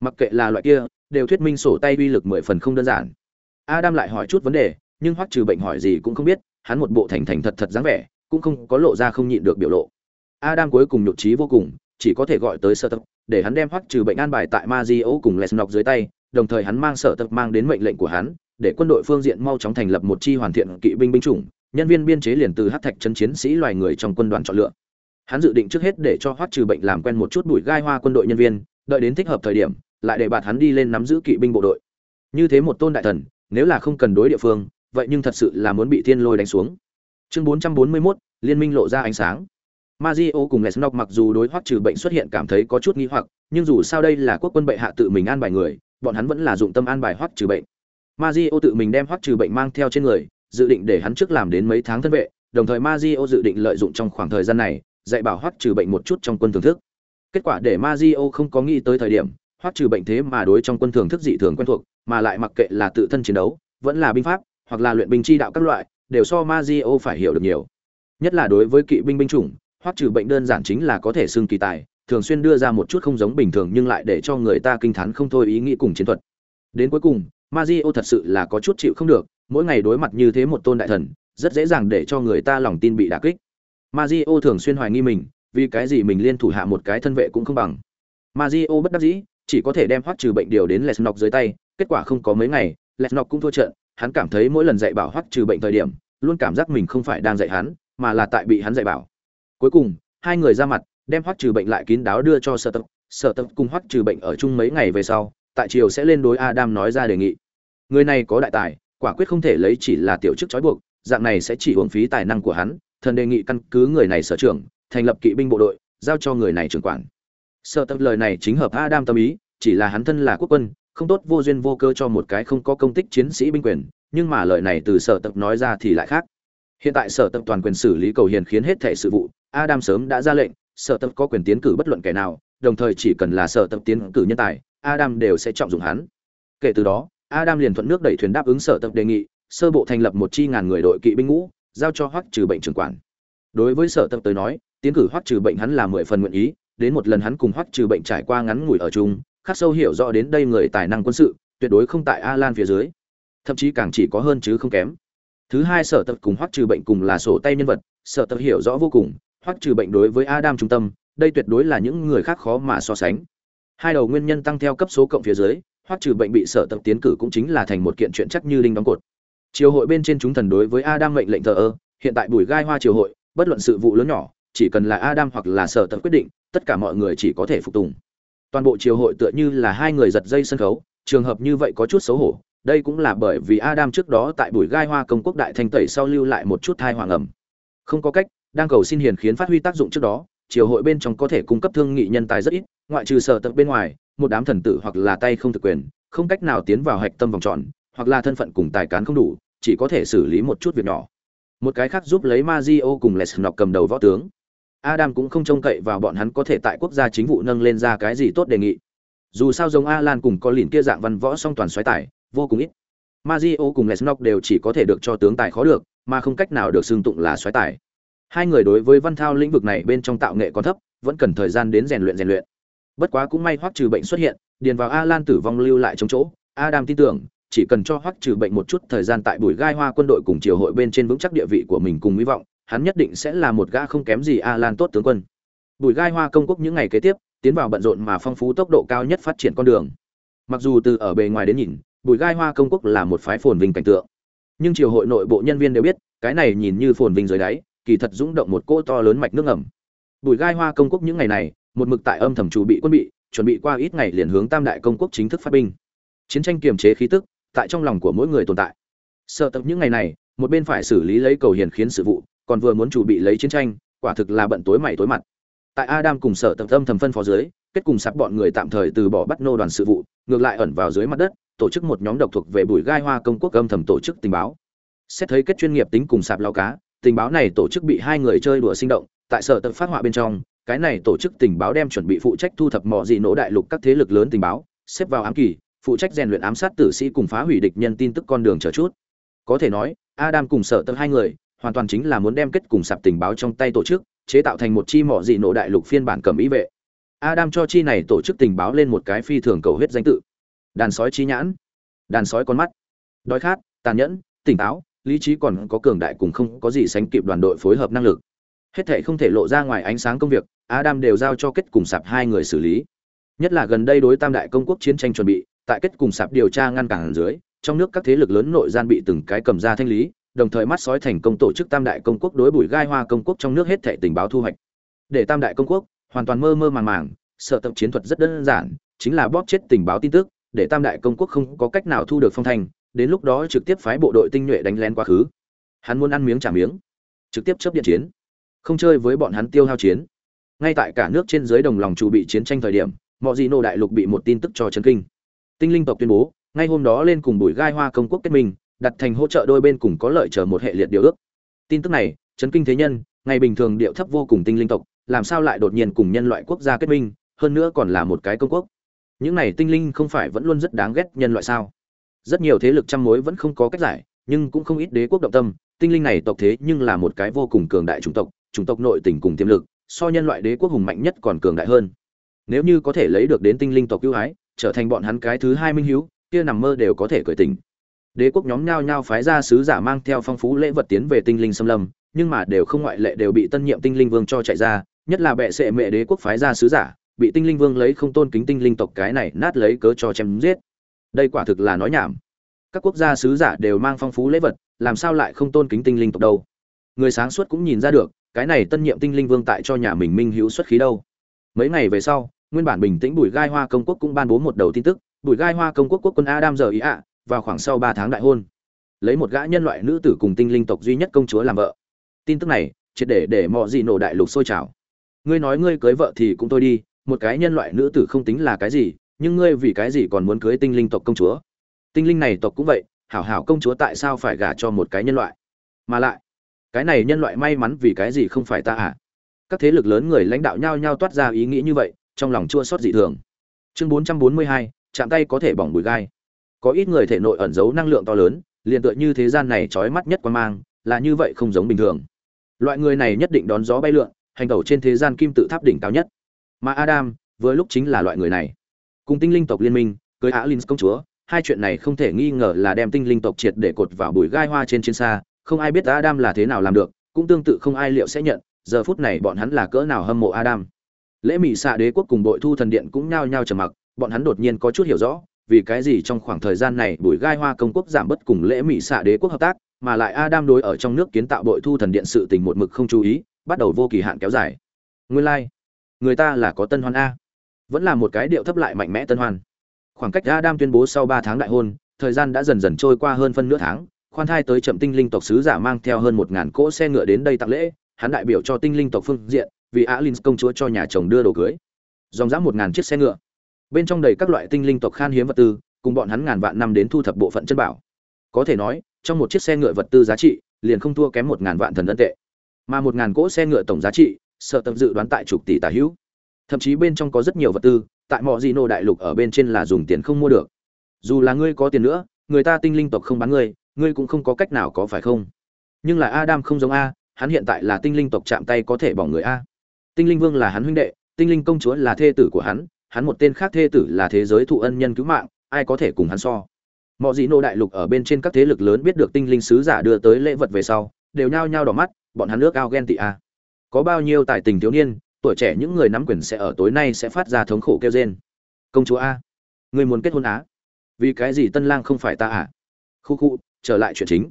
Mặc kệ là loại kia, đều thuyết minh sổ tay uy lực mười phần không đơn giản. Adam lại hỏi chút vấn đề, nhưng hoắc trừ bệnh hỏi gì cũng không biết, hắn một bộ thành thành thật thật dáng vẻ, cũng không có lộ ra không nhịn được biểu lộ. Adam cuối cùng nhục trí vô cùng, chỉ có thể gọi tới sơ tập, để hắn đem hoắc trừ bệnh an bài tại Mazio cùng Lesnok dưới tay, đồng thời hắn mang sở tập mang đến mệnh lệnh của hắn, để quân đội phương diện mau chóng thành lập một chi hoàn thiện kỵ binh binh chủng, nhân viên biên chế liền từ hắc thạch chân chiến sĩ loài người trong quân đoàn chọn lựa hắn dự định trước hết để cho hoắc trừ bệnh làm quen một chút bụi gai hoa quân đội nhân viên đợi đến thích hợp thời điểm lại để bạt hắn đi lên nắm giữ kỵ binh bộ đội. Như thế một tôn đại thần nếu là không cần đối địa phương vậy nhưng thật sự là muốn bị thiên lôi đánh xuống. Chương 441, liên minh lộ ra ánh sáng. Mazio cùng Lesnok mặc dù đối hoắc trừ bệnh xuất hiện cảm thấy có chút nghi hoặc, nhưng dù sao đây là quốc quân bệ hạ tự mình an bài người, bọn hắn vẫn là dụng tâm an bài hoắc trừ bệnh. Mazio tự mình đem hoắc trừ bệnh mang theo trên người, dự định để hắn trước làm đến mấy tháng thân vệ, đồng thời Mazio dự định lợi dụng trong khoảng thời gian này, dạy bảo hoắc trừ bệnh một chút trong quân thưởng thức. Kết quả để Mazio không có nghĩ tới thời điểm, hoắc trừ bệnh thế mà đối trong quân thưởng thức dị thường quen thuộc, mà lại mặc kệ là tự thân chiến đấu, vẫn là binh pháp, hoặc là luyện binh chi đạo các loại, đều so Mazio phải hiểu được nhiều. Nhất là đối với kỵ binh binh chủng, hoắc trừ bệnh đơn giản chính là có thể xưng kỳ tài, thường xuyên đưa ra một chút không giống bình thường nhưng lại để cho người ta kinh thán không thôi ý nghĩ cùng chiến thuật. Đến cuối cùng, Mazio thật sự là có chút chịu không được, mỗi ngày đối mặt như thế một tôn đại thần, rất dễ dàng để cho người ta lòng tin bị đả kích. Mazio thường xuyên hoài nghi mình, vì cái gì mình liên thủ hạ một cái thân vệ cũng không bằng. Mazio bất đắc dĩ, chỉ có thể đem hoắc trừ bệnh điều đến Lesnok dưới tay, kết quả không có mấy ngày, Lesnok cũng thua trận, hắn cảm thấy mỗi lần dạy bảo hoắc trừ bệnh thời điểm, luôn cảm giác mình không phải đang dạy hắn, mà là tại bị hắn dạy bảo. Cuối cùng, hai người ra mặt, đem hoắc trừ bệnh lại kín đáo đưa cho Sở Tập, Sở Tập cùng hoắc trừ bệnh ở chung mấy ngày về sau, tại chiều sẽ lên đối Adam nói ra đề nghị. Người này có đại tài, quả quyết không thể lấy chỉ là tiểu chức trói buộc, dạng này sẽ chỉ uổng phí tài năng của hắn, thần đề nghị căn cứ người này sở trưởng, thành lập kỵ binh bộ đội, giao cho người này trưởng quản. Sở Tập lời này chính hợp Adam tâm ý, chỉ là hắn thân là quốc quân, không tốt vô duyên vô cơ cho một cái không có công tích chiến sĩ binh quyền nhưng mà lời này từ sở tập nói ra thì lại khác hiện tại sở tập toàn quyền xử lý cầu hiền khiến hết thẻ sự vụ adam sớm đã ra lệnh sở tập có quyền tiến cử bất luận kẻ nào đồng thời chỉ cần là sở tập tiến cử nhân tài adam đều sẽ trọng dụng hắn kể từ đó adam liền thuận nước đẩy thuyền đáp ứng sở tập đề nghị sơ bộ thành lập một chi ngàn người đội kỵ binh ngũ giao cho hoắc trừ bệnh trưởng quản. Đối với sở tập tới nói, tiến cử hoắc trừ bệnh hắn là mười phần nguyện ý, đến một lần hắn cùng hoắc trừ bệnh trải qua ngắn ngủi ở chung, khắc sâu hiểu rõ đến đây người tài năng quân sự, tuyệt đối không tại Alan phía dưới. Thậm chí càng chỉ có hơn chứ không kém. Thứ hai sở tập cùng hoắc trừ bệnh cùng là sổ tay nhân vật, sở tập hiểu rõ vô cùng, hoắc trừ bệnh đối với adam trung tâm, đây tuyệt đối là những người khác khó mà so sánh. Hai đầu nguyên nhân tăng theo cấp số cộng phía dưới, hoắc trừ bệnh bị sở tập tiến cử cũng chính là thành một kiện chuyện chắc như đinh đóng cột triều hội bên trên chúng thần đối với adam mệnh lệnh thờ ơ, hiện tại bùi gai hoa triều hội, bất luận sự vụ lớn nhỏ, chỉ cần là adam hoặc là sở tập quyết định, tất cả mọi người chỉ có thể phục tùng. Toàn bộ triều hội tựa như là hai người giật dây sân khấu, trường hợp như vậy có chút xấu hổ. Đây cũng là bởi vì adam trước đó tại buổi gai hoa công quốc đại thanh tẩy sau lưu lại một chút thai hoàng ẩm. Không có cách, đang cầu xin hiền khiến phát huy tác dụng trước đó, triều hội bên trong có thể cung cấp thương nghị nhân tài rất ít, ngoại trừ sở tập bên ngoài, một đám thần tử hoặc là tay không thực quyền, không cách nào tiến vào hạch tâm vòng tròn, hoặc là thân phận cùng tài cán không đủ chỉ có thể xử lý một chút việc nhỏ một cái khác giúp lấy Mazio cùng Lesnok cầm đầu võ tướng Adam cũng không trông cậy vào bọn hắn có thể tại quốc gia chính vụ nâng lên ra cái gì tốt đề nghị. Dù sao giống Alan cùng có lìn kia dạng văn võ song toàn xoáy tài, vô cùng ít. Mario cùng Lesnok đều chỉ có thể được cho tướng tài khó được, mà không cách nào được xưng tụng là xoáy tài. Hai người đối với văn thao lĩnh vực này bên trong tạo nghệ còn thấp, vẫn cần thời gian đến rèn luyện rèn luyện. Bất quá cũng may hoắc trừ bệnh xuất hiện, điền vào Alan tử vong lưu lại trong chỗ, Adam tin tưởng, chỉ cần cho hoắc trừ bệnh một chút thời gian tại bùi gai hoa quân đội cùng triều hội bên trên vững chắc địa vị của mình cùng hy vọng, hắn nhất định sẽ là một gã không kém gì a lan tốt tướng quân. Bùi gai hoa công quốc những ngày kế tiếp, tiến vào bận rộn mà phong phú tốc độ cao nhất phát triển con đường. Mặc dù từ ở bề ngoài đến nhìn, Bùi gai hoa công quốc là một phái phồn vinh cảnh tượng, nhưng triều hội nội bộ nhân viên đều biết, cái này nhìn như phồn vinh dưới đáy, kỳ thật rung động một cỗ to lớn mạch nước ngầm. Bùi gai hoa công quốc những ngày này, một mực tại âm thầm chủ bị quân bị, chuẩn bị qua ít ngày liền hướng Tam đại công quốc chính thức phát binh. Chiến tranh kiềm chế khí tức, tại trong lòng của mỗi người tồn tại. Sợ tập những ngày này, một bên phải xử lý lấy cầu hiền khiến sự vụ, còn vừa muốn chủ bị lấy chiến tranh quả thực là bận tối mày tối mặt tại adam cùng sở tập tâm thầm phân phó dưới kết cùng sắp bọn người tạm thời từ bỏ bắt nô đoàn sự vụ ngược lại ẩn vào dưới mặt đất tổ chức một nhóm độc thuộc về bùi gai hoa công quốc âm thầm tổ chức tình báo xét thấy kết chuyên nghiệp tính cùng sạp lao cá tình báo này tổ chức bị hai người chơi đùa sinh động tại sở tập phát họa bên trong cái này tổ chức tình báo đem chuẩn bị phụ trách thu thập mọi dị nỗ đại lục các thế lực lớn tình báo xếp vào ám kỳ phụ trách rèn luyện ám sát tử sĩ cùng phá hủy địch nhân tin tức con đường chờ chút. Có thể nói, adam cùng sở tập hai người, hoàn toàn chính là muốn đem kết cùng sạp tình báo trong tay tổ chức, chế tạo thành một chi mỏ dị nổ đại lục phiên bản cầm ý vệ. Adam cho chi này tổ chức tình báo lên một cái phi thường cầu huyết danh tự. Đàn sói chi nhãn. Đàn sói con mắt. Đói khát, tàn nhẫn, tỉnh táo, lý trí còn có cường đại cùng không có gì sánh kịp đoàn đội phối hợp năng lực. Hết thể không thể lộ ra ngoài ánh sáng công việc, adam đều giao cho kết cùng sạp hai người xử lý. Nhất là gần đây đối tam đại công quốc chiến tranh chuẩn bị tại kết cùng sạp điều tra ngăn cản dưới, trong nước các thế lực lớn nội gian bị từng cái cầm ra thanh lý, đồng thời mắt sói thành công tổ chức tam đại công quốc đối bùi gai hoa công quốc trong nước hết thệ tình báo thu hoạch. Để tam đại công quốc hoàn toàn mơ mơ màng màng, sợ tập chiến thuật rất đơn giản, chính là bóp chết tình báo tin tức, để tam đại công quốc không có cách nào thu được phong thành đến lúc đó trực tiếp phái bộ đội tinh nhuệ đánh lén quá khứ. Hắn muốn ăn miếng trả miếng, trực tiếp chấp điện chiến, không chơi với bọn hắn tiêu hao chiến. Ngay tại cả nước trên dưới đồng lòng chủ bị chiến tranh thời điểm mọi gì nô đại lục bị một tin tức cho chấn kinh tinh linh tộc tuyên bố, ngay hôm đó lên cùng bùi gai hoa công quốc kết minh, đặt thành hỗ trợ đôi bên cùng có lợi chờ một hệ liệt điều ước. Tin tức này, chấn kinh thế nhân, ngày bình thường điệu thấp vô cùng tinh linh tộc, làm sao lại đột nhiên cùng nhân loại quốc gia kết minh, hơn nữa còn là một cái công quốc. Những này tinh linh không phải vẫn luôn rất đáng ghét nhân loại sao? Rất nhiều thế lực trăm mối vẫn không có cách giải, nhưng cũng không ít đế quốc động tâm, tinh linh này tộc thế nhưng là một cái vô cùng cường đại chủng tộc chủng tộc nội tình cùng tiềm lực, so nhân loại đế quốc hùng mạnh nhất còn cường đại hơn. Nếu như có thể lấy được đến tinh linh tộc ưu ái trở thành bọn hắn cái thứ hai minh hiếu, kia nằm mơ đều có thể cởi tình đế quốc nhóm nhao nhao phái ra sứ giả mang theo phong phú lễ vật tiến về tinh linh xâm lâm, nhưng mà đều không ngoại lệ đều bị tân nhiệm tinh linh vương cho chạy ra, nhất là bệ sệ mẹ đế quốc phái ra sứ giả, bị tinh linh vương lấy không tôn kính tinh linh tộc cái này nát lấy cớ cho chém giết. Đây quả thực là nói nhảm. Các quốc gia sứ giả đều mang phong phú lễ vật, làm sao lại không tôn kính tinh linh tộc đâu? Người sáng suốt cũng nhìn ra được, cái này tân nhiệm tinh linh vương tại cho nhà mình minh hữu xuất khí đâu. Mấy ngày về sau nguyên bản bình tĩnh bùi gai hoa công quốc cũng ban bố một đầu tin tức, bùi gai hoa công quốc quốc quân adam giờ ý ạ, vào khoảng sau ba tháng đại hôn. Lấy một gã nhân loại nữ tử cùng tinh linh tộc duy nhất công chúa làm vợ. Tin tức này, triệt để để mọi gì nổ đại lục sôi trào. Ngươi nói ngươi cưới vợ thì cũng thôi đi, một cái nhân loại nữ tử không tính là cái gì, nhưng ngươi vì cái gì còn muốn cưới tinh linh tộc công chúa? Tinh linh này tộc cũng vậy, hảo hảo công chúa tại sao phải gả cho một cái nhân loại? Mà lại, cái này nhân loại may mắn vì cái gì không phải ta à? Các thế lực lớn người lãnh đạo nhao nhao toát ra ý nghĩ như vậy trong lòng chua xót dị thường. Chương 442, chạm tay có thể bỏng bụi gai. Có ít người thể nội ẩn giấu năng lượng to lớn liền tựa như thế gian này chói mắt nhất quan mang là như vậy không giống bình thường. Loại người này nhất định đón gió bay lượn hành tẩu trên thế gian kim tự tháp đỉnh cao nhất. Mà adam với lúc chính là loại người này. Cùng tinh linh tộc liên minh cưới á linh công chúa hai chuyện này không thể nghi ngờ là đem tinh linh tộc triệt để cột vào bụi gai hoa trên chiến xa không ai biết adam là thế nào làm được cũng tương tự không ai liệu sẽ nhận giờ phút này bọn hắn là cỡ nào hâm mộ adam lễ mỹ xạ đế quốc cùng bội thu thần điện cũng nhao nhao trầm mặc, bọn hắn đột nhiên có chút hiểu rõ, vì cái gì trong khoảng thời gian này bùi gai hoa công quốc giảm bớt cùng lễ mỹ xạ đế quốc hợp tác, mà lại adam đối ở trong nước kiến tạo bội thu thần điện sự tình một mực không chú ý, bắt đầu vô kỳ hạn kéo dài nguyên lai、like. người ta là có tân hoan a vẫn là một cái điệu thấp lại mạnh mẽ tân hoan khoảng cách adam tuyên bố sau ba tháng đại hôn, thời gian đã dần dần trôi qua hơn phân nửa tháng, khoan thai tới chậm tinh linh tộc sứ giả mang theo hơn một ngàn cỗ xe ngựa đến đây tặng lễ, hắn đại biểu cho tinh linh tộc phương diện vì alin công chúa cho nhà chồng đưa đồ cưới. Dòng dã một ngàn chiếc xe ngựa. Bên trong đầy các loại tinh linh tộc khan hiếm vật tư, cùng bọn hắn ngàn vạn năm đến thu thập bộ phận chân bảo. Có thể nói, trong một chiếc xe ngựa vật tư giá trị, liền không thua kém một ngàn vạn thần ân tệ. Mà một ngàn cỗ xe ngựa tổng giá trị, sợ tập dự đoán tại chục tỷ tài hữu. Thậm chí bên trong có rất nhiều vật tư, tại mọi di nô đại lục ở bên trên là dùng tiền không mua được. Dù là ngươi có tiền nữa, người ta tinh linh tộc không bán ngươi ngươi cũng không có cách nào có phải không? Nhưng là adam không giống a, hắn hiện tại là tinh linh tộc chạm tay có thể bỏ người a tinh linh vương là hắn huynh đệ, tinh linh công chúa là thê tử của hắn hắn một tên khác thê tử là thế giới thụ ân nhân cứu mạng, ai có thể cùng hắn so. Mọi dị nô đại lục ở bên trên các thế lực lớn biết được tinh linh sứ giả đưa tới lễ vật về sau, đều nhao nhao đỏ mắt, bọn hắn nước ao ghen tị a. Có bao nhiêu tài tình thiếu niên, tuổi trẻ những người nắm quyền sẽ ở tối nay sẽ phát ra thống khổ kêu rên. Công chúa a người muốn kết hôn á? Vì cái gì tân lang không phải ta à? Khu khu, trở lại chuyện chính.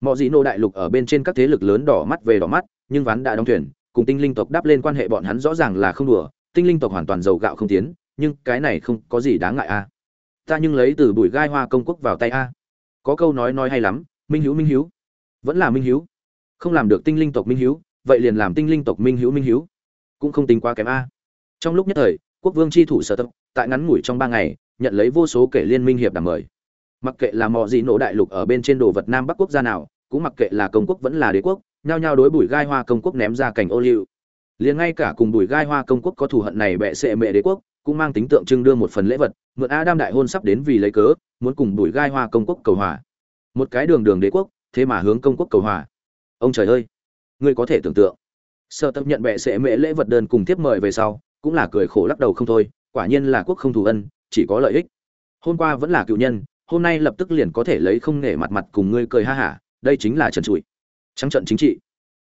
Mọi dị nô đại lục ở bên trên các thế lực lớn đỏ mắt về đỏ mắt, nhưng ván đã đóng thuyền cùng tinh linh tộc đáp lên quan hệ bọn hắn rõ ràng là không đùa, tinh linh tộc hoàn toàn giàu gạo không tiến, nhưng cái này không có gì đáng ngại a. Ta nhưng lấy từ bụi gai hoa công quốc vào tay a. Có câu nói nói hay lắm, minh hữu minh hữu vẫn là minh hữu không làm được tinh linh tộc minh hữu vậy liền làm tinh linh tộc minh hữu minh hữu cũng không tính quá kém a. Trong lúc nhất thời, quốc vương tri thủ sở tập, tại ngắn ngủi trong ba ngày, nhận lấy vô số kể liên minh hiệp đàm mời. Mặc kệ là mọi gì nổ đại lục ở bên trên đồ vật nam bắc quốc gia nào, cũng mặc kệ là công quốc vẫn là đế quốc nhao nhao đối bùi gai hoa công quốc ném ra cảnh ô liu. Liền ngay cả cùng bùi gai hoa công quốc có thù hận này bệ sệ mẹ đế quốc, cũng mang tính tượng trưng đưa một phần lễ vật, mượn adam đại hôn sắp đến vì lấy cớ, muốn cùng bùi gai hoa công quốc cầu hòa. Một cái đường đường đế quốc, thế mà hướng công quốc cầu hòa. Ông trời ơi! Ngươi có thể tưởng tượng. Sợ tập nhận bệ sệ mẹ lễ vật đơn cùng tiếp mời về sau, cũng là cười khổ lắc đầu không thôi, quả nhiên là quốc không thù ân, chỉ có lợi ích. Hôm qua vẫn là cựu nhân, hôm nay lập tức liền có thể lấy không nể mặt mặt cùng ngươi cười ha hả, đây chính là trần trụi trắng trận chính trị.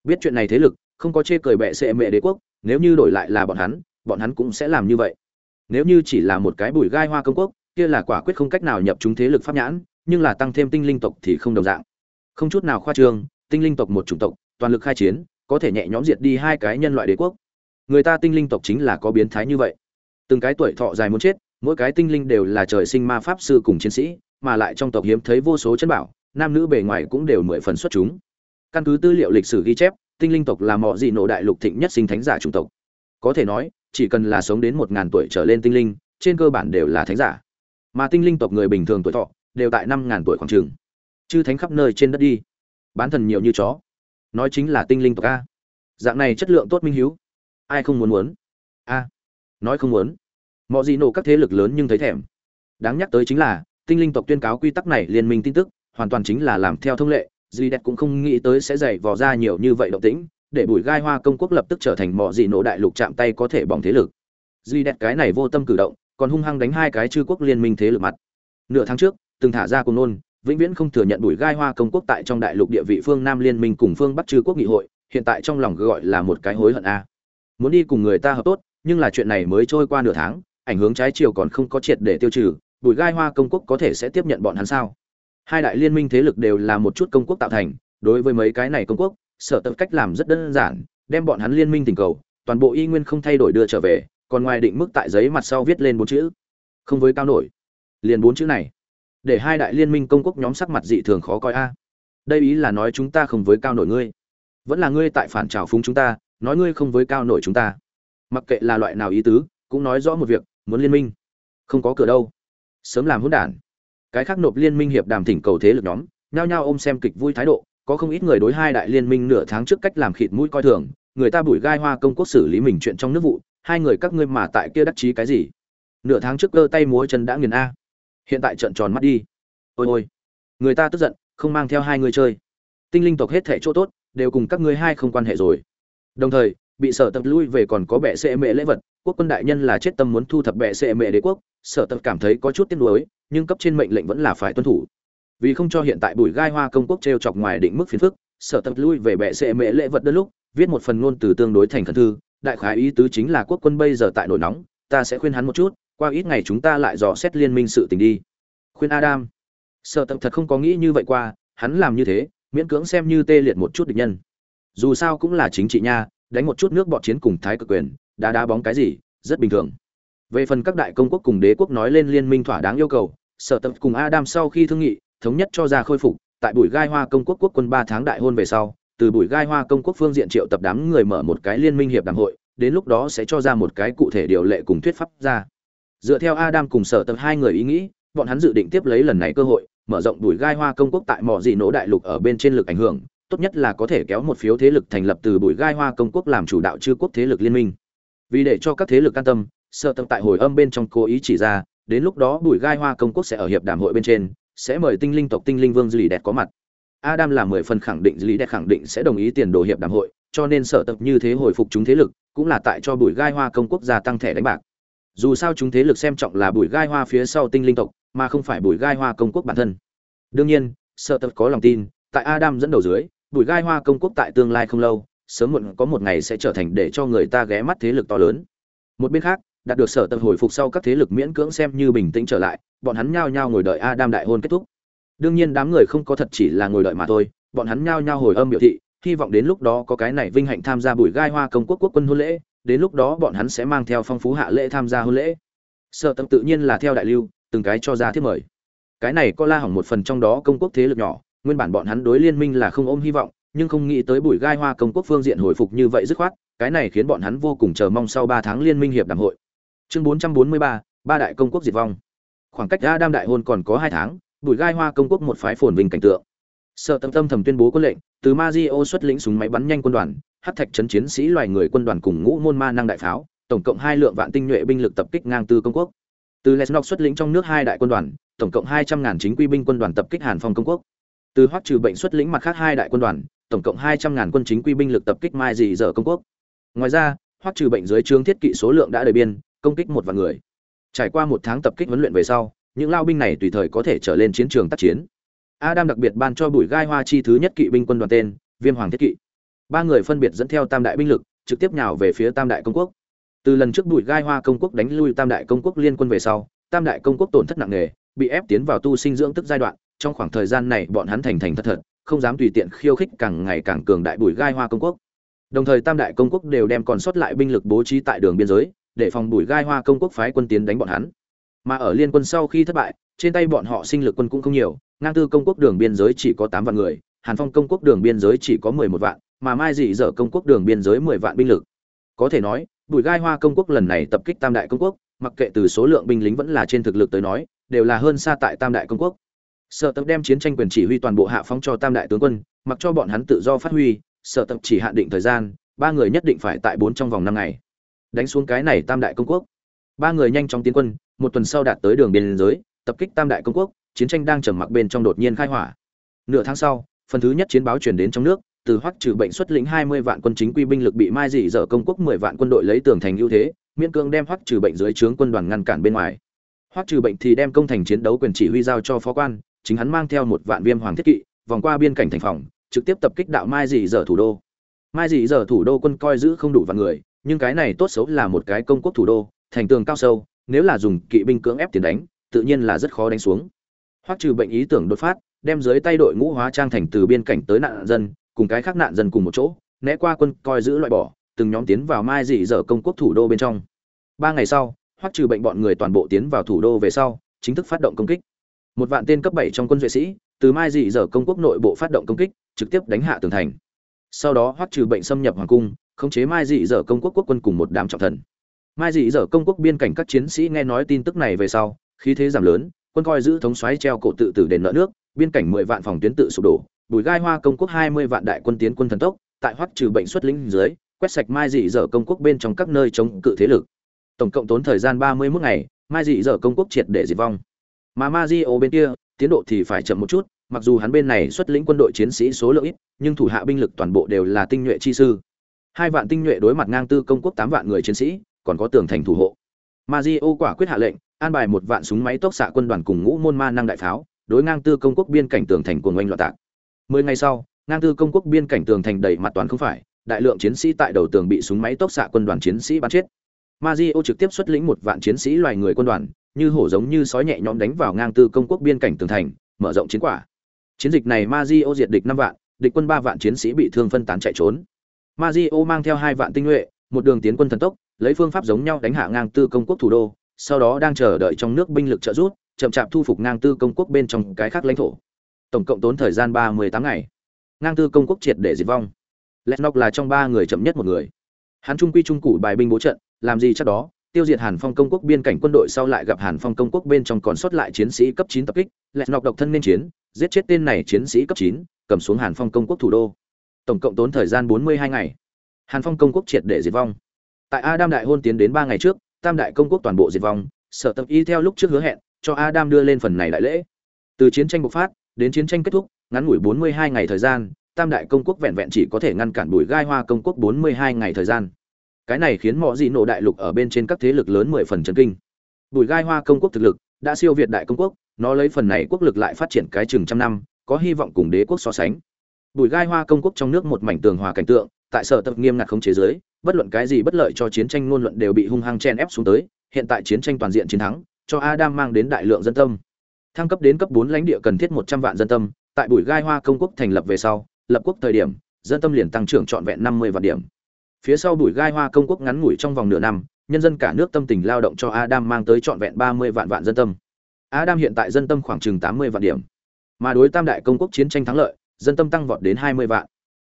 Biết chuyện này thế lực, không có chê cười bệ sệ mẹ đế quốc, nếu như đổi lại là bọn hắn bọn hắn cũng sẽ làm như vậy. Nếu như chỉ là một cái bụi gai hoa công quốc, kia là quả quyết không cách nào nhập chúng thế lực pháp nhãn, nhưng là tăng thêm tinh linh tộc thì không đồng dạng. Không chút nào khoa trương, tinh linh tộc một chủng tộc, toàn lực khai chiến, có thể nhẹ nhõm diệt đi hai cái nhân loại đế quốc. Người ta tinh linh tộc chính là có biến thái như vậy. Từng cái tuổi thọ dài muốn chết, mỗi cái tinh linh đều là trời sinh ma pháp sư cùng chiến sĩ, mà lại trong tộc hiếm thấy vô số chân bảo, nam nữ bề ngoài cũng đều mười phần xuất chúng căn cứ tư liệu lịch sử ghi chép, tinh linh tộc là mọi dị nổ đại lục thịnh nhất sinh thánh giả chủng tộc. Có thể nói, chỉ cần là sống đến một ngàn tuổi trở lên tinh linh, trên cơ bản đều là thánh giả. Mà tinh linh tộc người bình thường tuổi thọ, đều tại năm ngàn tuổi khoảng trường chư thánh khắp nơi trên đất đi. Bán thần nhiều như chó. Nói chính là tinh linh tộc a. Dạng này chất lượng tốt minh hiếu. Ai không muốn muốn? A. Nói không muốn. Mọi gì nổ các thế lực lớn nhưng thấy thèm. Đáng nhắc tới chính là, tinh linh tộc tuyên cáo quy tắc này liên minh tin tức, hoàn toàn chính là làm theo thông lệ dì đẹp cũng không nghĩ tới sẽ dày vò ra nhiều như vậy động tĩnh, để bùi gai hoa công quốc lập tức trở thành mọi gì nổ đại lục chạm tay có thể bỏng thế lực. Dì đẹp cái này vô tâm cử động, còn hung hăng đánh hai cái chư quốc liên minh thế lực mặt. Nửa tháng trước, từng thả ra cùng nôn, vĩnh viễn không thừa nhận bùi gai hoa công quốc tại trong đại lục địa vị phương nam liên minh cùng phương bắc chư quốc nghị hội, hiện tại trong lòng gọi là một cái hối hận a. Muốn đi cùng người ta hợp tốt, nhưng là chuyện này mới trôi qua nửa tháng, ảnh hưởng trái chiều còn không có triệt để tiêu trừ, bùi gai hoa công quốc có thể sẽ tiếp nhận bọn hắn sao? Hai đại liên minh thế lực đều là một chút công quốc tạo thành, đối với mấy cái này công quốc, sở tập cách làm rất đơn giản, đem bọn hắn liên minh tình cầu, toàn bộ y nguyên không thay đổi đưa trở về, còn ngoài định mức tại giấy mặt sau viết lên bốn chữ. Không với cao nổi. Liền bốn chữ này. Để hai đại liên minh công quốc nhóm sắc mặt dị thường khó coi a. Đây ý là nói chúng ta không với cao nổi ngươi. Vẫn là ngươi tại phản trào phúng chúng ta, nói ngươi không với cao nổi chúng ta. Mặc kệ là loại nào ý tứ, cũng nói rõ một việc, muốn liên minh. Không có cửa đâu. Sớm làm hỗn đản cái khác nộp liên minh hiệp đàm thỉnh cầu thế lực nhóm, nhao nhao ôm xem kịch vui thái độ, có không ít người đối hai đại liên minh nửa tháng trước cách làm khịt mũi coi thường, người ta bủi gai hoa công quốc xử lý mình chuyện trong nước vụ, hai người các ngươi mà tại kia đắc chí cái gì? Nửa tháng trước cơ tay múa chân đã nghiền a. Hiện tại trận tròn mắt đi. Ôi ôi. Người ta tức giận, không mang theo hai người chơi. Tinh linh tộc hết thẻ chỗ tốt, đều cùng các ngươi hai không quan hệ rồi. Đồng thời bị sở tập lui về còn có bệ sệ mệ lễ vật, quốc quân đại nhân là chết tâm muốn thu thập bệ sệ mệ đế quốc, sở tập cảm thấy có chút tiếc nuối, nhưng cấp trên mệnh lệnh vẫn là phải tuân thủ. Vì không cho hiện tại bùi gai hoa công quốc t r e o chọc ngoài định mức phiền phức, sở tập lui về bệ sệ mệ lễ vật đơn lúc, viết một phần ngôn từ tương đối thành khẩn thư, đại khái ý tứ chính là quốc quân bây giờ tại nổi nóng, ta sẽ khuyên hắn một chút, qua ít ngày chúng ta lại dò xét liên minh sự tình đi. Khuyên adam. Sở tập thật không có nghĩ như vậy qua, hắn làm như thế, miễn cưỡng xem như tê liệt một chút địch nhân. Dù sao cũng là chính trị nha đánh một chút nước bọt chiến cùng thái cực quyền, đá đá bóng cái gì, rất bình thường. Về phần các đại công quốc cùng đế quốc nói lên liên minh thỏa đáng yêu cầu, sở tập cùng adam sau khi thương nghị, thống nhất cho ra khôi phục, tại buổi gai hoa công quốc quốc quân ba tháng đại hôn về sau, từ buổi gai hoa công quốc phương diện triệu tập đám người mở một cái liên minh hiệp đàm hội, đến lúc đó sẽ cho ra một cái cụ thể điều lệ cùng thuyết pháp ra. Dựa theo adam cùng sở tập hai người ý nghĩ, bọn hắn dự định tiếp lấy lần này cơ hội, mở rộng buổi gai hoa công quốc tại mỏ dị nỗ đại lục ở bên trên lực ảnh hưởng tốt nhất là có thể kéo một phiếu thế lực thành lập từ buổi gai hoa công quốc làm chủ đạo chư quốc thế lực liên minh. Vì để cho các thế lực an tâm, sợ tâm tại hồi âm bên trong cố ý chỉ ra, đến lúc đó buổi gai hoa công quốc sẽ ở hiệp đàm hội bên trên, sẽ mời tinh linh tộc tinh linh vương dì đẹp có mặt. Adam là mười phần khẳng định dì đẹp khẳng định sẽ đồng ý tiền đồ hiệp đàm hội, cho nên sợ tập như thế hồi phục chúng thế lực, cũng là tại cho buổi gai hoa công quốc gia tăng thẻ đánh bạc. Dù sao chúng thế lực xem trọng là buổi gai hoa phía sau tinh linh tộc, mà không phải buổi gai hoa công quốc bản thân. Đương nhiên, sợ tập có lòng tin, tại adam dẫn đầu dưới bùi gai hoa công quốc tại tương lai không lâu, sớm muộn có một ngày sẽ trở thành để cho người ta ghé mắt thế lực to lớn. Một bên khác, đạt được sở tập hồi phục sau các thế lực miễn cưỡng xem như bình tĩnh trở lại, bọn hắn nhao nhao ngồi đợi adam đại hôn kết thúc. Đương nhiên đám người không có thật chỉ là ngồi đợi mà thôi, bọn hắn nhao nhao hồi âm biểu thị, hy vọng đến lúc đó có cái này vinh hạnh tham gia buổi gai hoa công quốc quốc quân hôn lễ, đến lúc đó bọn hắn sẽ mang theo phong phú hạ lễ tham gia hôn lễ. Sở tập tự nhiên là theo đại lưu, từng cái cho ra thiết mời. Cái này có la hỏng một phần trong đó công quốc thế lực nhỏ nguyên bản bọn hắn đối liên minh là không ôm hy vọng, nhưng không nghĩ tới bùi gai hoa công quốc phương diện hồi phục như vậy dứt khoát, cái này khiến bọn hắn vô cùng chờ mong sau ba tháng liên minh hiệp đàm hội. Chương bốn trăm bốn mươi ba ba đại công quốc diệt vong. Khoảng cách a đam đại hôn còn có hai tháng, bùi gai hoa công quốc một phái phồn vinh cảnh tượng. Sợ tâm tâm thầm tuyên bố quân lệnh, từ ma di xuất lĩnh súng máy bắn nhanh quân đoàn hát thạch trấn chiến sĩ loài người quân đoàn cùng ngũ môn ma năng đại pháo, tổng cộng hai lượng vạn tinh nhuệ binh lực tập kích ngang tư công quốc. Từ lesnok xuất lĩnh trong nước hai đại quân đoàn, tổng cộng hai trăm ngàn chính quy binh quân đoàn tập kích hàn phong công quốc từ hoắc trừ bệnh xuất lĩnh mặt khác hai đại quân đoàn, tổng cộng hai trăm ngàn quân chính quy binh lực tập kích mai dị dở công quốc. Ngoài ra, hoắc trừ bệnh dưới trướng thiết kỵ số lượng đã đầy biên, công kích một vạn người. Trải qua một tháng tập kích huấn luyện về sau, những lao binh này tùy thời có thể trở lên chiến trường tác chiến. Adam đặc biệt ban cho bùi gai hoa chi thứ nhất kỵ binh quân đoàn tên, viêm hoàng thiết kỵ. Ba người phân biệt dẫn theo tam đại binh lực, trực tiếp nhào về phía tam đại công quốc. Từ lần trước bùi gai hoa công quốc đánh lui tam đại công quốc liên quân về sau, tam đại công quốc tổn thất nặng nề, bị ép tiến vào tu sinh dưỡng tức giai đoạn trong khoảng thời gian này bọn hắn thành thành thật thật, không dám tùy tiện khiêu khích càng ngày càng cường đại bùi gai hoa công quốc. Đồng thời tam đại công quốc đều đem còn sót lại binh lực bố trí tại đường biên giới, để phòng bùi gai hoa công quốc phái quân tiến đánh bọn hắn. Mà ở liên quân sau khi thất bại, trên tay bọn họ sinh lực quân cũng không nhiều, ngang tư công quốc đường biên giới chỉ có tám vạn người, hàn phong công quốc đường biên giới chỉ có mười một vạn, mà mai dị dở công quốc đường biên giới mười vạn binh lực. Có thể nói, bùi gai hoa công quốc lần này tập kích tam đại công quốc, mặc kệ từ số lượng binh lính vẫn là trên thực lực tới nói, đều là hơn xa tại tam đại công quốc sở tập đem chiến tranh quyền chỉ huy toàn bộ hạ phóng cho tam đại tướng quân, mặc cho bọn hắn tự do phát huy, sở tập chỉ hạn định thời gian, ba người nhất định phải tại bốn trong vòng năm ngày. Đánh xuống cái này tam đại công quốc. Ba người nhanh chóng tiến quân, một tuần sau đạt tới đường biên giới, tập kích tam đại công quốc, chiến tranh đang trầm mặc bên trong đột nhiên khai hỏa. Nửa tháng sau, phần thứ nhất chiến báo truyền đến trong nước, từ hoắc trừ bệnh xuất lĩnh hai mươi vạn quân chính quy binh lực bị mai dị dở công quốc mười vạn quân đội lấy tường thành ưu thế, miễn cương đem hoắc trừ bệnh dưới trướng quân đoàn ngăn cản bên ngoài. Hoắc trừ bệnh thì đem công thành chiến đấu quyền chỉ huy giao cho phó quan chính hắn mang theo một vạn viêm hoàng thiết kỵ, vòng qua biên cảnh thành phòng, trực tiếp tập kích đạo mai dị dở thủ đô. Mai dị dở thủ đô quân coi giữ không đủ vạn người, nhưng cái này tốt xấu là một cái công quốc thủ đô, thành tường cao sâu, nếu là dùng kỵ binh cưỡng ép tiền đánh, tự nhiên là rất khó đánh xuống. Hoắc trừ bệnh ý tưởng đột phát, đem dưới tay đội ngũ hóa trang thành từ biên cảnh tới nạn dân, cùng cái khác nạn dân cùng một chỗ, né qua quân coi giữ loại bỏ, từng nhóm tiến vào mai dị dở công quốc thủ đô bên trong. Ba ngày sau, hoắc trừ bệnh bọn người toàn bộ tiến vào thủ đô về sau, chính thức phát động công kích một vạn tên cấp bảy trong quân duệ sĩ, từ mai dị dở công quốc nội bộ phát động công kích, trực tiếp đánh hạ tường thành. Sau đó hoắc trừ bệnh xâm nhập hoàng cung, khống chế mai dị dở công quốc quốc quân cùng một đám trọng thần. Mai dị dở công quốc biên cảnh các chiến sĩ nghe nói tin tức này về sau, khí thế giảm lớn, quân coi giữ thống xoáy treo cổ tự tử đền nợ nước, biên cảnh mười vạn phòng tuyến tự sụp đổ, bùi gai hoa công quốc hai mươi vạn đại quân tiến quân thần tốc, tại hoắc trừ bệnh xuất lĩnh dưới, quét sạch mai dị dở công quốc bên trong các nơi chống cự thế lực. Tổng cộng tốn thời gian ba mươi 31 ngày, mai dị dở công quốc triệt để diệt vong mà ma di bên kia tiến độ thì phải chậm một chút mặc dù hắn bên này xuất lĩnh quân đội chiến sĩ số lượng ít nhưng thủ hạ binh lực toàn bộ đều là tinh nhuệ chi sư. Hai vạn tinh nhuệ đối mặt ngang tư công quốc tám vạn người chiến sĩ còn có tường thành thủ hộ. Ma di quả quyết hạ lệnh an bài một vạn súng máy tốc xạ quân đoàn cùng ngũ môn ma năng đại pháo đối ngang tư công quốc biên cảnh tường thành cuồng oanh loạn tạc. Mười ngày sau ngang tư công quốc biên cảnh tường thành đầy mặt toàn không phải đại lượng chiến sĩ tại đầu tường bị súng máy tốc xạ quân đoàn chiến sĩ bắn chết. Mazio trực tiếp xuất lĩnh một vạn chiến sĩ loài người quân đoàn, như hổ giống như sói nhẹ nhõm đánh vào ngang tư công quốc biên cảnh tường thành, mở rộng chiến quả. Chiến dịch này Mazio diệt địch năm vạn, địch quân ba vạn chiến sĩ bị thương phân tán chạy trốn. Mazio mang theo hai vạn tinh nhuệ, một đường tiến quân thần tốc, lấy phương pháp giống nhau đánh hạ ngang tư công quốc thủ đô, sau đó đang chờ đợi trong nước binh lực trợ giúp, chậm chạp thu phục ngang tư công quốc bên trong cái khác lãnh thổ. Tổng cộng tốn thời gian ba mươi tám ngày. Ngang tư công quốc triệt để diệt vong. Lesnok là trong ba người chậm nhất một người. Hắn trung quy trung củ bài binh bố trận, làm gì chắc đó, tiêu diệt Hàn Phong công quốc biên cảnh quân đội sau lại gặp Hàn Phong công quốc bên trong còn sót lại chiến sĩ cấp 9 tập kích, Lesnok độc thân nên chiến, giết chết tên này chiến sĩ cấp 9, cầm xuống Hàn Phong công quốc thủ đô. Tổng cộng tốn thời gian 42 ngày. Hàn Phong công quốc triệt để diệt vong. Tại Adam đại hôn tiến đến 3 ngày trước, Tam đại công quốc toàn bộ diệt vong, sở tập y theo lúc trước hứa hẹn, cho Adam đưa lên phần này đại lễ. Từ chiến tranh bộc phát đến chiến tranh kết thúc, ngắn ngủi 42 ngày thời gian, Tam đại công quốc vẹn vẹn chỉ có thể ngăn cản Bùi Gai Hoa công quốc 42 ngày thời gian. Cái này khiến mọi gì nổ đại lục ở bên trên các thế lực lớn 10 phần chấn kinh. Bùi Gai Hoa công quốc thực lực đã siêu việt đại công quốc, nó lấy phần này quốc lực lại phát triển cái chừng trăm năm, có hy vọng cùng đế quốc so sánh. Bùi Gai Hoa công quốc trong nước một mảnh tường hòa cảnh tượng, tại sở tập nghiêm ngặt không chế giới, bất luận cái gì bất lợi cho chiến tranh ngôn luận đều bị hung hăng chen ép xuống tới, hiện tại chiến tranh toàn diện chiến thắng, cho Adam mang đến đại lượng dân tâm. Thăng cấp đến cấp bốn lãnh địa cần thiết 100 vạn dân tâm, tại Bùi Gai Hoa công quốc thành lập về sau, lập quốc thời điểm, dân tâm liền tăng trưởng trọn vẹn 50 vạn điểm. Phía sau bụi Gai Hoa công quốc ngắn ngủi trong vòng nửa năm, nhân dân cả nước tâm tình lao động cho Adam mang tới trọn vẹn 30 vạn vạn dân tâm. Adam hiện tại dân tâm khoảng chừng 80 vạn điểm. Mà đối Tam đại công quốc chiến tranh thắng lợi, dân tâm tăng vọt đến 20 vạn.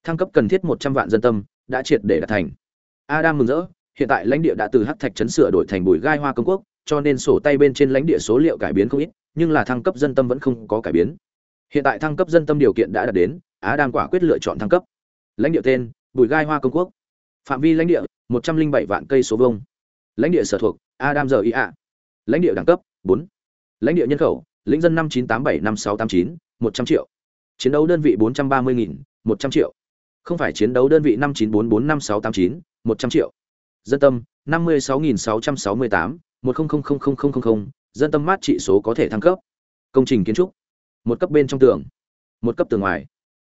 Thăng cấp cần thiết 100 vạn dân tâm, đã triệt để đạt thành. Adam mừng rỡ, hiện tại lãnh địa đã từ hắc thạch chấn sửa đổi thành bụi gai hoa công quốc, cho nên sổ tay bên trên lãnh địa số liệu cải biến không ít, nhưng là thăng cấp dân tâm vẫn không có cải biến. Hiện tại thăng cấp dân tâm điều kiện đã đạt đến, Adam quả quyết lựa chọn thăng cấp. Lãnh địa tên: Bùi gai hoa công quốc. Phạm vi lãnh địa: 107 vạn cây số vuông. Lãnh địa sở thuộc: Adam giờ ạ. Lãnh địa đẳng cấp: 4. Lãnh địa nhân khẩu: lĩnh dân 59875689, 100 triệu. Chiến đấu đơn vị 430.000, 100 triệu không phải chiến đấu đơn vị năm chín bốn bốn năm sáu tám chín một trăm triệu dân tâm năm mươi sáu nghìn sáu trăm sáu mươi tám một không không không không không không dân tâm mát trị số có thể thăng cấp công trình kiến trúc một cấp bên trong tường một cấp tường ngoài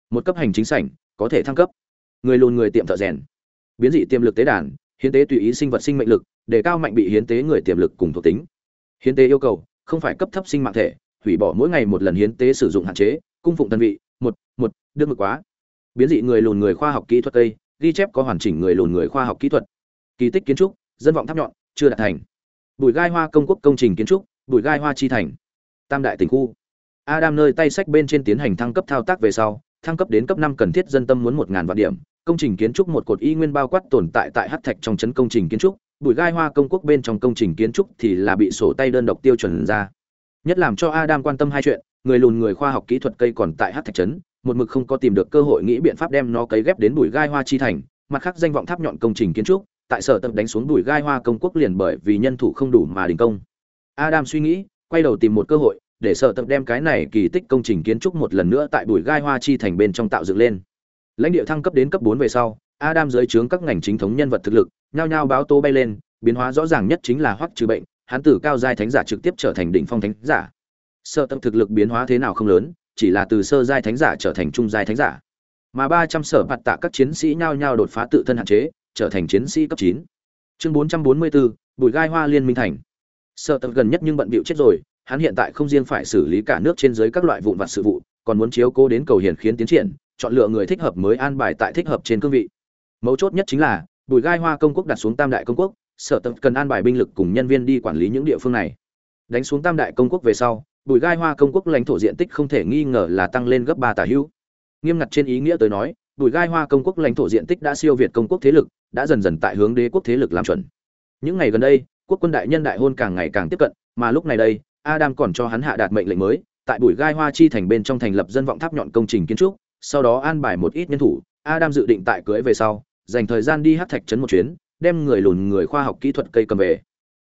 một cấp hành chính sảnh có thể thăng cấp người lùn người tiệm thợ rèn biến dị tiềm lực tế đàn, hiến tế tùy ý sinh vật sinh mệnh lực, để cao mạnh bị hiến tế người tiềm lực cùng thuộc tính. Hiến tế yêu cầu, không phải cấp thấp sinh mạng thể, hủy bỏ mỗi ngày một lần hiến tế sử dụng hạn chế, cung phụng tân vị, một một đưa mực quá. Biến dị người lùn người khoa học kỹ thuật tây, ghi chép có hoàn chỉnh người lùn người khoa học kỹ thuật. Kỳ tích kiến trúc, dân vọng tháp nhọn, chưa đạt thành. Bùi gai hoa công quốc công trình kiến trúc bùi gai hoa chi thành. Tam đại tỉnh khu. Adam nơi tay sách bên trên tiến hành thăng cấp thao tác về sau, thăng cấp đến cấp năm cần thiết dân tâm muốn một ngàn vạn điểm công trình kiến trúc một cột y nguyên bao quát tồn tại tại hát thạch trong chấn công trình kiến trúc, bụi gai hoa công quốc bên trong công trình kiến trúc thì là bị sổ tay đơn độc tiêu chuẩn ra. Nhất làm cho adam quan tâm hai chuyện, người lùn người khoa học kỹ thuật cây còn tại hát thạch trấn một mực không có tìm được cơ hội nghĩ biện pháp đem nó cấy ghép đến bụi gai hoa chi thành, mặt khác danh vọng tháp nhọn công trình kiến trúc, tại sở tập đánh xuống bụi gai hoa công quốc liền bởi vì nhân thủ không đủ mà đình công. Adam suy nghĩ, quay đầu tìm một cơ hội, để sở tập đem cái này kỳ tích công trình kiến trúc một lần nữa tại bụi gai hoa chi thành bên trong tạo dựng lên lãnh địa thăng cấp đến cấp bốn về sau, adam dưới trướng các ngành chính thống nhân vật thực lực, nhao nhao báo tố bay lên, biến hóa rõ ràng nhất chính là hoắc trừ bệnh, hắn từ cao giai thánh giả trực tiếp trở thành đỉnh phong thánh giả. Sở tâm thực lực biến hóa thế nào không lớn, chỉ là từ sơ giai thánh giả trở thành trung giai thánh giả. Mà ba trăm sở bạt tạ các chiến sĩ nhao nhao đột phá tự thân hạn chế, trở thành chiến sĩ cấp chín. Chương bốn trăm bốn mươi bốn bùi gai hoa liên minh thành. Sợ tập gần nhất nhưng bận bịu chết rồi, hắn hiện tại không riêng phải xử lý cả nước trên dưới các loại vụn vặt sự vụ, còn muốn chiếu cố đến cầu hiền khiến tiến triển chọn lựa người thích hợp mới an bài tại thích hợp trên cương vị. Mấu chốt nhất chính là, bùi gai hoa công quốc đặt xuống tam đại công quốc, sở tập cần an bài binh lực cùng nhân viên đi quản lý những địa phương này. Đánh xuống tam đại công quốc về sau, bùi gai hoa công quốc lãnh thổ diện tích không thể nghi ngờ là tăng lên gấp ba tả hữu. Nghiêm ngặt trên ý nghĩa tới nói, bùi gai hoa công quốc lãnh thổ diện tích đã siêu việt công quốc thế lực, đã dần dần tại hướng đế quốc thế lực làm chuẩn. Những ngày gần đây, quốc quân đại nhân đại hôn càng ngày càng tiếp cận, mà lúc này đây, adam còn cho hắn hạ đạt mệnh lệnh mới, tại bùi gai hoa chi thành bên trong thành lập dân vọng tháp nhọn công trình kiến trúc sau đó an bài một ít nhân thủ, adam dự định tại cưới về sau, dành thời gian đi Hắc thạch trấn một chuyến, đem người lùn người khoa học kỹ thuật cây cầm về.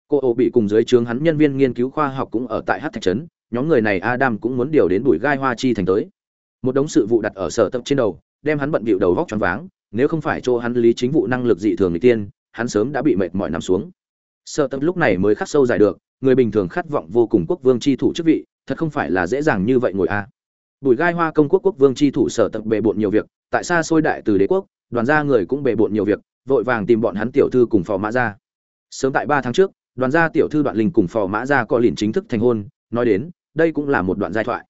Cô Ổ bị cùng dưới trướng hắn nhân viên nghiên cứu khoa học cũng ở tại Hắc thạch trấn, nhóm người này adam cũng muốn điều đến bụi gai hoa chi thành tới. Một đống sự vụ đặt ở sở tập trên đầu, đem hắn bận bịu đầu vóc choáng váng, nếu không phải cho hắn lý chính vụ năng lực dị thường người tiên, hắn sớm đã bị mệt mỏi nằm xuống. Sở tập lúc này mới khắc sâu giải được, người bình thường khát vọng vô cùng quốc vương chi thủ chức vị, thật không phải là dễ dàng như vậy ngồi a bùi gai hoa công quốc quốc vương chi thủ sở tập bề bộn nhiều việc, tại xa xôi đại từ đế quốc, đoàn gia người cũng bề bộn nhiều việc, vội vàng tìm bọn hắn tiểu thư cùng phò mã ra. Sớm tại ba tháng trước, đoàn gia tiểu thư đoạn linh cùng phò mã ra có liền chính thức thành hôn, nói đến, đây cũng là một đoạn giai thoại.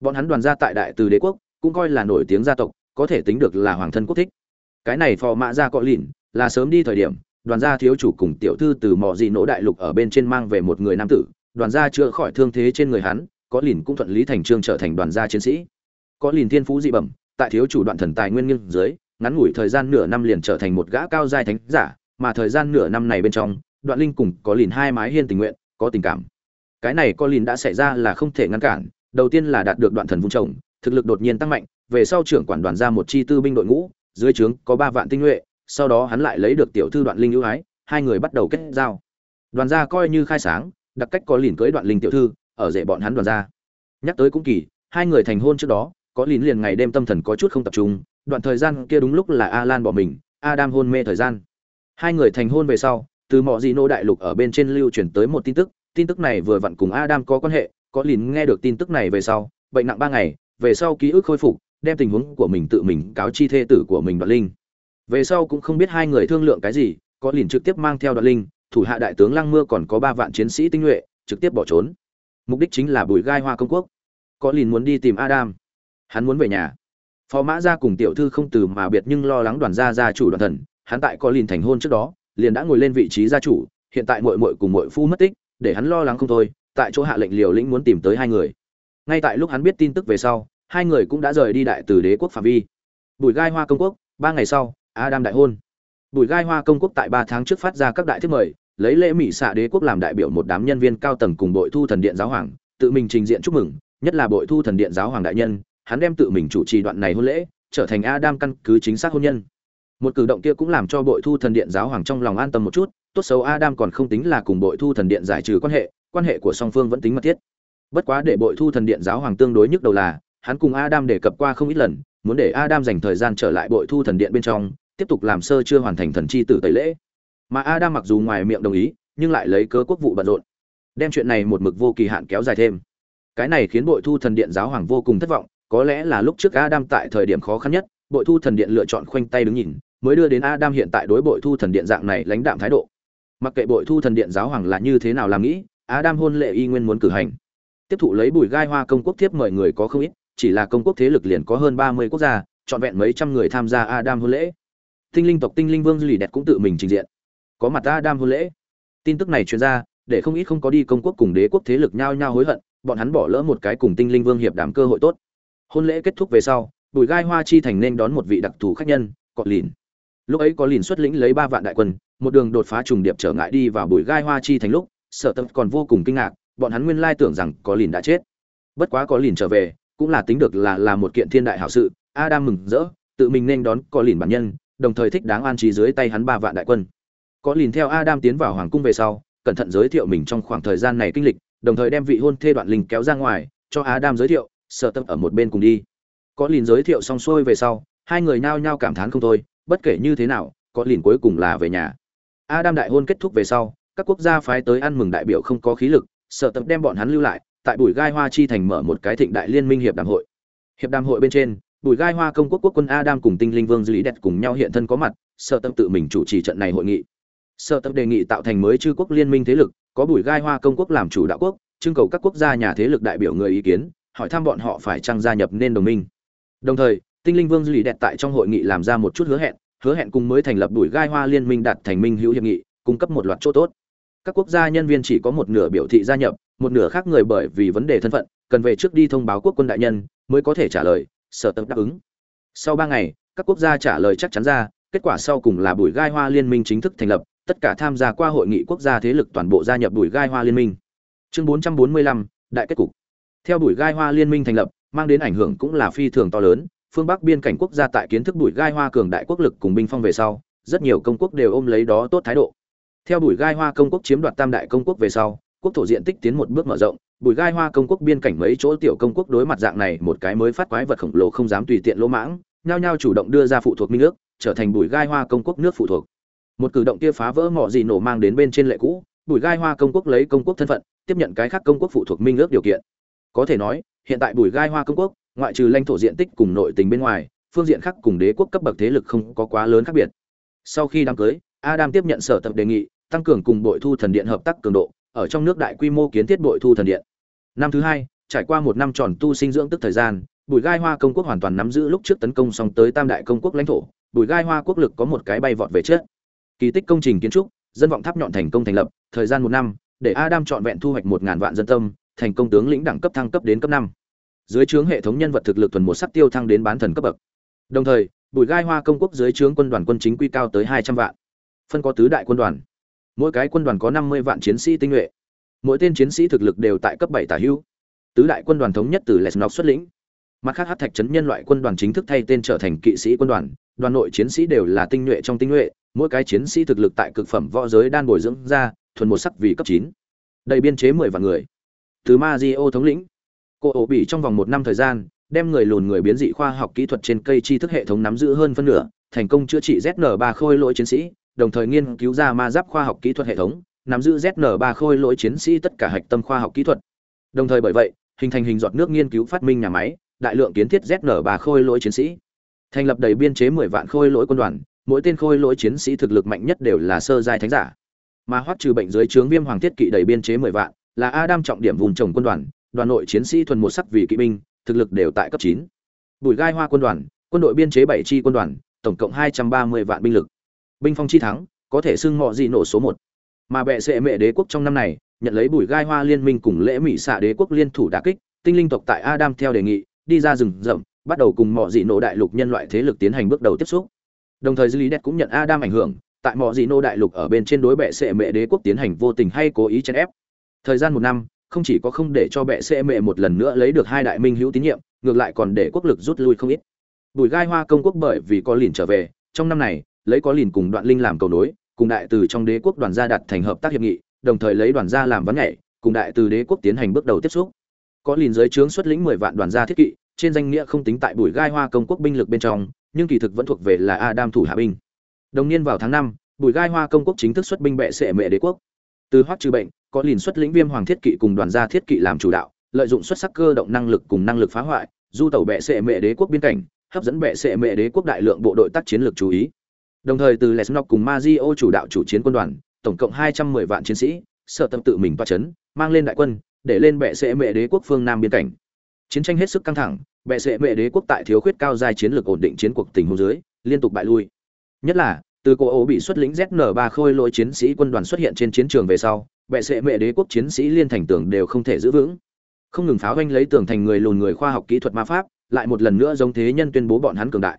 Bọn hắn đoàn gia tại đại từ đế quốc, cũng coi là nổi tiếng gia tộc, có thể tính được là hoàng thân quốc thích. Cái này phò mã ra có liền, là sớm đi thời điểm, đoàn gia thiếu chủ cùng tiểu thư từ mò dị nỗ đại lục ở bên trên mang về một người nam tử, đoàn gia chữa khỏi thương thế trên người hắn có lìn cũng thuận lý thành trương trở thành đoàn gia chiến sĩ. Có lìn thiên phú dị bẩm, tại thiếu chủ đoạn thần tài nguyên nghiêng dưới, ngắn ngủi thời gian nửa năm liền trở thành một gã cao giai thánh giả, mà thời gian nửa năm này bên trong, đoạn linh cùng có lìn hai mái hiên tình nguyện, có tình cảm. Cái này có lìn đã xảy ra là không thể ngăn cản, đầu tiên là đạt được đoạn thần vung trồng thực lực đột nhiên tăng mạnh, về sau trưởng quản đoàn ra một chi tư binh đội ngũ, dưới trướng có ba vạn tinh nhuệ, sau đó hắn lại lấy được tiểu thư đoạn linh ưu ái, hai người bắt đầu kết giao. Đoàn gia coi như khai sáng đặc cách có lìn cưới đoạn linh tiểu thư ở rể bọn hắn đoàn ra. Nhắc tới cũng kỳ, hai người thành hôn trước đó, có lín liền ngày đêm tâm thần có chút không tập trung, đoạn thời gian kia đúng lúc là alan bỏ mình, adam hôn mê thời gian. Hai người thành hôn về sau, từ mọi gì nô đại lục ở bên trên lưu truyền tới một tin tức tin tức này vừa vặn cùng adam có quan hệ, có lín nghe được tin tức này về sau, bệnh nặng ba ngày, về sau ký ức khôi phục, đem tình huống của mình tự mình cáo chi thê tử của mình đoạn linh. Về sau cũng không biết hai người thương lượng cái gì, có lìn trực tiếp mang theo đoạn linh, thủ hạ đại tướng lăng mưa còn có ba vạn chiến sĩ tinh nhuệ, trực tiếp bỏ trốn mục đích chính là bùi gai hoa công quốc. Có lìn muốn đi tìm adam. Hắn muốn về nhà. Phó mã gia cùng tiểu thư không từ mà biệt nhưng lo lắng đoàn gia gia chủ đoàn thần, hắn tại có lìn thành hôn trước đó, liền đã ngồi lên vị trí gia chủ, hiện tại muội muội cùng muội phu mất tích, để hắn lo lắng không thôi, tại chỗ hạ lệnh liều lĩnh muốn tìm tới hai người. Ngay tại lúc hắn biết tin tức về sau, hai người cũng đã rời đi đại từ đế quốc phạm vi. Bùi gai hoa công quốc, ba ngày sau, adam đại hôn. Bùi gai hoa công quốc tại ba tháng trước phát ra các đại thiết mời lấy lễ mỹ xạ đế quốc làm đại biểu một đám nhân viên cao tầng cùng bội thu thần điện giáo hoàng, tự mình trình diện chúc mừng, nhất là bội thu thần điện giáo hoàng đại nhân, hắn đem tự mình chủ trì đoạn này hôn lễ, trở thành adam căn cứ chính xác hôn nhân. Một cử động kia cũng làm cho bội thu thần điện giáo hoàng trong lòng an tâm một chút, tốt xấu adam còn không tính là cùng bội thu thần điện giải trừ quan hệ quan hệ của song phương vẫn tính mật thiết. Bất quá để bội thu thần điện giáo hoàng tương đối nhức đầu là, hắn cùng adam đề cập qua không ít lần, muốn để adam dành thời gian trở lại bội thu thần điện bên trong, tiếp tục làm sơ chưa hoàn thành thần chi tử tẩy lễ mà adam mặc dù ngoài miệng đồng ý, nhưng lại lấy cớ quốc vụ bận rộn. Đem chuyện này một mực vô kỳ hạn kéo dài thêm. Cái này khiến bội thu thần điện giáo hoàng vô cùng thất vọng, có lẽ là lúc trước adam tại thời điểm khó khăn nhất, bội thu thần điện lựa chọn khoanh tay đứng nhìn, mới đưa đến adam hiện tại đối bội thu thần điện dạng này lãnh đạm thái độ. Mặc kệ bội thu thần điện giáo hoàng là như thế nào làm nghĩ, adam hôn lệ y nguyên muốn cử hành. Tiếp thụ lấy bùi gai hoa công quốc tiếp mời người có không ít, chỉ là công quốc thế lực liền có hơn ba mươi quốc gia, trọn vẹn mấy trăm người tham gia adam hôn lễ. Tinh linh tộc tinh linh vương lì đẹp cũng tự mình trình diện có mặt ta đam hôn lễ. Tin tức này truyền ra, để không ít không có đi công quốc cùng đế quốc thế lực nhao nhao hối hận, bọn hắn bỏ lỡ một cái cùng tinh linh vương hiệp đàm cơ hội tốt. Hôn lễ kết thúc về sau, bùi gai hoa chi thành nên đón một vị đặc thù khách nhân, cọ lìn. Lúc ấy có lìn xuất lĩnh lấy ba vạn đại quân, một đường đột phá trùng điệp trở ngại đi vào bùi gai hoa chi thành lúc sở tập còn vô cùng kinh ngạc, bọn hắn nguyên lai tưởng rằng có lìn đã chết. Bất quá có lìn trở về, cũng là tính được là là một kiện thiên đại hảo sự, adam mừng rỡ, tự mình nên đón có lìn bản nhân, đồng thời thích đáng an trí dưới tay hắn ba vạn đại quân có lìn theo adam tiến vào hoàng cung về sau, cẩn thận giới thiệu mình trong khoảng thời gian này kinh lịch, đồng thời đem vị hôn thê đoạn linh kéo ra ngoài, cho adam giới thiệu sợ tâm ở một bên cùng đi. Có lìn giới thiệu xong xuôi về sau, hai người nao nhao cảm thán không thôi, bất kể như thế nào, có lìn cuối cùng là về nhà. Adam đại hôn kết thúc về sau, các quốc gia phái tới ăn mừng đại biểu không có khí lực sợ tập đem bọn hắn lưu lại, tại bùi gai hoa chi thành mở một cái thịnh đại liên minh hiệp đàm hội. Hiệp đàm hội bên trên, bùi gai hoa công quốc quốc quân adam cùng tinh linh vương dư lý đẹp cùng nhau hiện thân có mặt sợ tâm tự mình chủ trì trận này hội nghị. Sở tập đề nghị tạo thành mới chư quốc liên minh thế lực, có bùi gai hoa công quốc làm chủ đạo quốc, trưng cầu các quốc gia nhà thế lực đại biểu người ý kiến, hỏi thăm bọn họ phải chăng gia nhập nên đồng minh. Đồng thời, tinh linh vương duy đẹp tại trong hội nghị làm ra một chút hứa hẹn hứa hẹn cùng mới thành lập bùi gai hoa liên minh đạt thành minh hữu hiệp nghị, cung cấp một loạt chỗ tốt. Các quốc gia nhân viên chỉ có một nửa biểu thị gia nhập, một nửa khác người bởi vì vấn đề thân phận, cần về trước đi thông báo quốc quân đại nhân, mới có thể trả lời, sở tập đáp ứng. Sau ba ngày, các quốc gia trả lời chắc chắn ra kết quả sau cùng là bùi gai hoa liên minh chính thức thành lập tất cả tham gia qua hội nghị quốc gia thế lực toàn bộ gia nhập bùi gai hoa liên minh. Chương 445, đại kết cục. Theo bùi gai hoa liên minh thành lập mang đến ảnh hưởng cũng là phi thường to lớn phương bắc biên cảnh quốc gia tại kiến thức bùi gai hoa cường đại quốc lực cùng binh phong về sau rất nhiều công quốc đều ôm lấy đó tốt thái độ. Theo bùi gai hoa công quốc chiếm đoạt tam đại công quốc về sau quốc thổ diện tích tiến một bước mở rộng bùi gai hoa công quốc biên cảnh mấy chỗ tiểu công quốc đối mặt dạng này một cái mới phát quái vật khổng lồ không dám tùy tiện lỗ mãng nhao nhao chủ động đưa ra phụ thuộc minh ước trở thành bùi gai hoa công quốc nước phụ thuộc. Một cử động kia phá vỡ mỏ gì nổ mang đến bên trên lệ cũ bùi gai hoa công quốc lấy công quốc thân phận, tiếp nhận cái khác công quốc phụ thuộc minh ước điều kiện. Có thể nói, hiện tại bùi gai hoa công quốc, ngoại trừ lãnh thổ diện tích cùng nội tình bên ngoài, phương diện khác cùng đế quốc cấp bậc thế lực không có quá lớn khác biệt. Sau khi đám cưới, adam tiếp nhận sở tập đề nghị, tăng cường cùng bội thu thần điện hợp tác cường độ, ở trong nước đại quy mô kiến thiết bội thu thần điện. Năm thứ hai, trải qua một năm tròn tu sinh dưỡng tức thời gian bùi gai hoa công quốc hoàn toàn nắm giữ lúc trước tấn công xong tới tam đại công quốc lãnh thổ bùi gai hoa quốc lực có một cái bay vọt về trước. Kỳ tích công trình kiến trúc, dân vọng tháp nhọn thành công thành lập, thời gian một năm, để adam chọn vẹn thu hoạch một ngàn vạn dân tâm, thành công tướng lĩnh đẳng cấp thăng cấp đến cấp năm. Dưới trướng hệ thống nhân vật thực lực thuần một sắc tiêu thăng đến bán thần cấp bậc. Đồng thời, bùi gai hoa công quốc dưới trướng quân đoàn quân chính quy cao tới hai trăm vạn. Phân có tứ đại quân đoàn. Mỗi cái quân đoàn có năm mươi vạn chiến sĩ tinh nhuệ. Mỗi tên chiến sĩ thực lực đều tại cấp bảy tả hữu. Tứ đại quân đoàn thống nhất từ lesnok xuất lĩnh. Mặt khác hát thạch trấn nhân loại quân đoàn chính thức thay tên trở thành kỵ sĩ quân đoàn đoàn nội chiến sĩ đều là tinh nhuệ trong tinh nhuệ, mỗi cái chiến sĩ thực lực tại cực phẩm võ giới đan bồi dưỡng ra, thuần một sắc vì cấp chín. Đầy biên chế mười vạn người. Từ Mazio thống lĩnh, cô ổ bị trong vòng một năm thời gian, đem người lùn người biến dị khoa học kỹ thuật trên cây tri thức hệ thống nắm giữ hơn phân nửa, thành công chữa trị ZN3 khôi lỗi chiến sĩ, đồng thời nghiên cứu ra ma giáp khoa học kỹ thuật hệ thống, nắm giữ ZN3 khôi lỗi chiến sĩ tất cả hạch tâm khoa học kỹ thuật. Đồng thời bởi vậy, hình thành hình giọt nước nghiên cứu phát minh nhà máy, đại lượng kiến thiết ZN3 khôi lỗi chiến sĩ thành lập đầy biên chế mười vạn khôi lỗi quân đoàn, mỗi tên khôi lỗi chiến sĩ thực lực mạnh nhất đều là sơ giai thánh giả. Mà hoắc trừ bệnh dưới trướng viêm hoàng thiết kỵ đầy biên chế mười vạn, là adam trọng điểm vùng trồng quân đoàn đoàn nội chiến sĩ thuần một sắc vì kỵ binh, thực lực đều tại cấp chín. Bùi gai hoa quân đoàn, quân đội biên chế bảy chi quân đoàn, tổng cộng hai trăm ba mươi vạn binh lực. Binh phong chi thắng, có thể xưng mọi gì nổ số một. Mà bệ sệ mẹ đế quốc trong năm này, nhận lấy bùi gai hoa liên minh cùng lễ mỹ xạ đế quốc liên thủ đà kích, tinh linh tộc tại adam theo đề nghị, đi ra rừng rậm bắt đầu cùng mọi dị nộ đại lục nhân loại thế lực tiến hành bước đầu tiếp xúc. Đồng thời dư lý đẹp cũng nhận adam ảnh hưởng, tại mọi dị nô đại lục ở bên trên đối bệ sệ mẹ đế quốc tiến hành vô tình hay cố ý chèn ép. Thời gian một năm, không chỉ có không để cho bệ sệ mẹ một lần nữa lấy được hai đại minh hữu tín nhiệm, ngược lại còn để quốc lực rút lui không ít. Bùi gai hoa công quốc bởi vì có lìn trở về, trong năm này, lấy có lìn cùng đoạn linh làm cầu nối, cùng đại từ trong đế quốc đoàn gia đặt thành hợp tác hiệp nghị, đồng thời lấy đoàn gia làm vấn nhảy, cùng đại từ đế quốc tiến hành bước đầu tiếp xúc. Có lìn dưới trướng xuất lĩnh mười vạn đoàn gia thiết kỵ trên danh nghĩa không tính tại bùi gai hoa công quốc binh lực bên trong, nhưng kỳ thực vẫn thuộc về là adam thủ hạ binh. Đồng niên vào tháng năm, bùi gai hoa công quốc chính thức xuất binh bệ sệ mẹ đế quốc. Từ hoắc trừ bệnh, có liền xuất lĩnh viêm hoàng thiết kỵ cùng đoàn gia thiết kỵ làm chủ đạo, lợi dụng xuất sắc cơ động năng lực cùng năng lực phá hoại, du tàu bệ sệ mẹ đế quốc biên cảnh, hấp dẫn bệ sệ mẹ đế quốc đại lượng bộ đội tác chiến lược chú ý. Đồng thời từ lesnok cùng mazio chủ đạo chủ chiến quân đoàn, tổng cộng hai trăm mười vạn chiến sĩ, sợ tâm tự mình toa chấn, mang lên đại quân, để lên bệ sệ mẹ đế quốc phương nam biên cảnh chiến tranh hết sức căng thẳng, bệ sệ mẹ đế quốc tại thiếu khuyết cao giai chiến lược ổn định chiến cuộc tình huống dưới, liên tục bại lui. Nhất là, từ cổ ấu bị xuất lĩnh zn ba khôi lỗi chiến sĩ quân đoàn xuất hiện trên chiến trường về sau, bệ sệ mẹ đế quốc chiến sĩ liên thành tường đều không thể giữ vững. Không ngừng pháo doanh lấy tường thành người lùn người khoa học kỹ thuật ma pháp, lại một lần nữa giống thế nhân tuyên bố bọn hắn cường đại.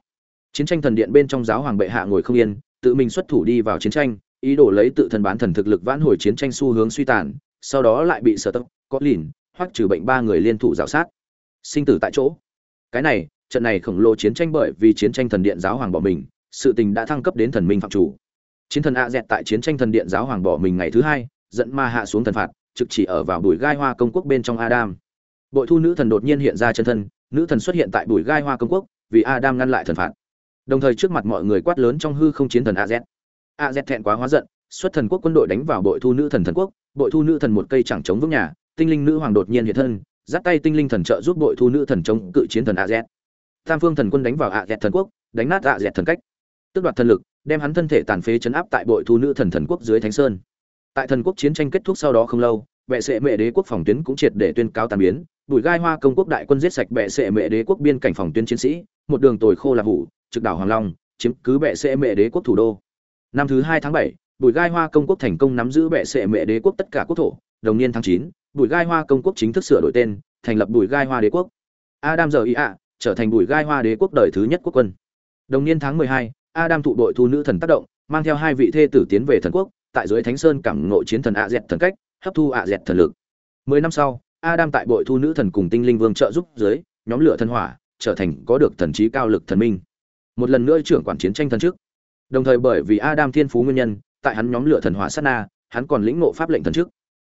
Chiến tranh thần điện bên trong giáo hoàng bệ hạ ngồi không yên, tự mình xuất thủ đi vào chiến tranh, ý đồ lấy tự thân bán thần thực lực vãn hồi chiến tranh xu hướng suy tàn, sau đó lại bị sở tốc có lìn hoặc trừ bệnh ba người liên thủ rào sát sinh tử tại chỗ. Cái này, trận này khổng lồ chiến tranh bởi vì chiến tranh thần điện giáo hoàng bỏ mình, sự tình đã thăng cấp đến thần minh phạm chủ. Chiến thần a dẹt tại chiến tranh thần điện giáo hoàng bỏ mình ngày thứ hai dẫn ma hạ xuống thần phạt, trực chỉ ở vào bụi gai hoa công quốc bên trong adam. Bội thu nữ thần đột nhiên hiện ra chân thân, nữ thần xuất hiện tại bụi gai hoa công quốc, vì adam ngăn lại thần phạt. Đồng thời trước mặt mọi người quát lớn trong hư không chiến thần a z. A z thẹn quá hóa giận, xuất thần quốc quân đội đánh vào bội thu nữ thần thần quốc, bội thu nữ thần một cây chẳng chống vững nhà, tinh linh nữ hoàng đột nhiên hiện thân giắt tay tinh linh thần trợ giúp đội thu nữ thần chống cự chiến thần AZ. tam phương thần quân đánh vào a dẹt thần quốc, đánh nát a dẹt thần cách. Tước đoạt thần lực, đem hắn thân thể tàn phế chấn áp tại bội thu nữ thần thần quốc dưới thánh sơn. Tại thần quốc chiến tranh kết thúc sau đó không lâu, vệ sệ mẹ đế quốc phòng tuyến cũng triệt để tuyên cáo tàn biến. Bùi gai hoa công quốc đại quân giết sạch bệ sệ mẹ đế quốc biên cảnh phòng tuyến chiến sĩ, một đường tồi khô là hủ trực đảo hoàng long, chiếm cứ bệ sệ mẹ đế quốc thủ đô. Năm thứ hai tháng bảy, bùi gai hoa công quốc thành công nắm giữ bệ sệ mẹ đế quốc tất cả quốc thổ, đồng niên tháng chín bùi gai hoa công quốc chính thức sửa đổi tên thành lập bùi gai hoa đế quốc adam giờ ý ạ trở thành bùi gai hoa đế quốc đời thứ nhất quốc quân đồng niên tháng mười hai Adam thụ đội thu nữ thần tác động, mang theo hai vị thê tử tiến về thần quốc, tại dưới Thánh Sơn cảm ngộ chiến thần ạ Dẹt thần cách, hấp thu ạ Dẹt thần lực. Mười năm sau, Adam tại bội thu nữ thần cùng tinh linh vương trợ giúp dưới, nhóm lửa thần hỏa, trở thành có được thần trí cao lực thần minh. Một lần nữa trưởng quản chiến tranh thần trước. Đồng thời bởi vì Adam thiên phú nguyên nhân, tại hắn nhóm lửa thần hỏa sát na, hắn còn lĩnh ngộ pháp lệnh thần trước.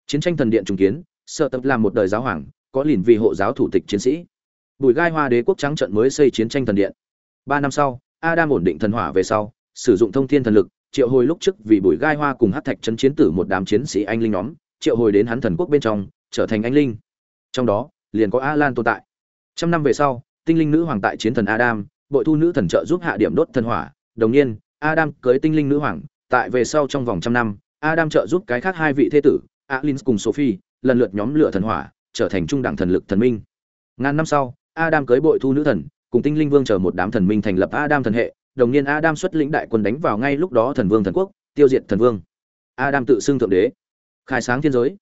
Chiến tranh thần điện trùng kiến, sợ tập làm một đời giáo hoàng, có lìn vì hộ giáo thủ tịch chiến sĩ. Bùi gai hoa đế quốc trắng trận mới xây chiến tranh thần điện. Ba năm sau, Adam ổn định thần hỏa về sau, sử dụng thông thiên thần lực, triệu hồi lúc trước vì bùi gai hoa cùng hắc thạch chấn chiến tử một đám chiến sĩ anh linh nhóm, triệu hồi đến hắn thần quốc bên trong, trở thành anh linh. Trong đó, liền có Alan tồn tại. Trăm năm về sau, tinh linh nữ hoàng tại chiến thần Adam, bội thu nữ thần trợ giúp hạ điểm đốt thần hỏa, đồng nhiên, Adam cưới tinh linh nữ hoàng, tại về sau trong vòng trăm năm, Adam trợ giúp cái khác hai vị thế tử, Alin cùng Sophie, lần lượt nhóm lửa thần hỏa, trở thành trung đẳng thần lực thần minh. Ngàn năm sau, Adam cưới bội thu nữ thần, cùng tinh linh vương chờ một đám thần minh thành lập Adam thần hệ, đồng niên Adam xuất lĩnh đại quân đánh vào ngay lúc đó thần vương thần quốc, tiêu diệt thần vương. Adam tự xưng thượng đế, khai sáng thiên giới,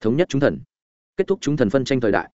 thống nhất chúng thần, kết thúc chúng thần phân tranh thời đại.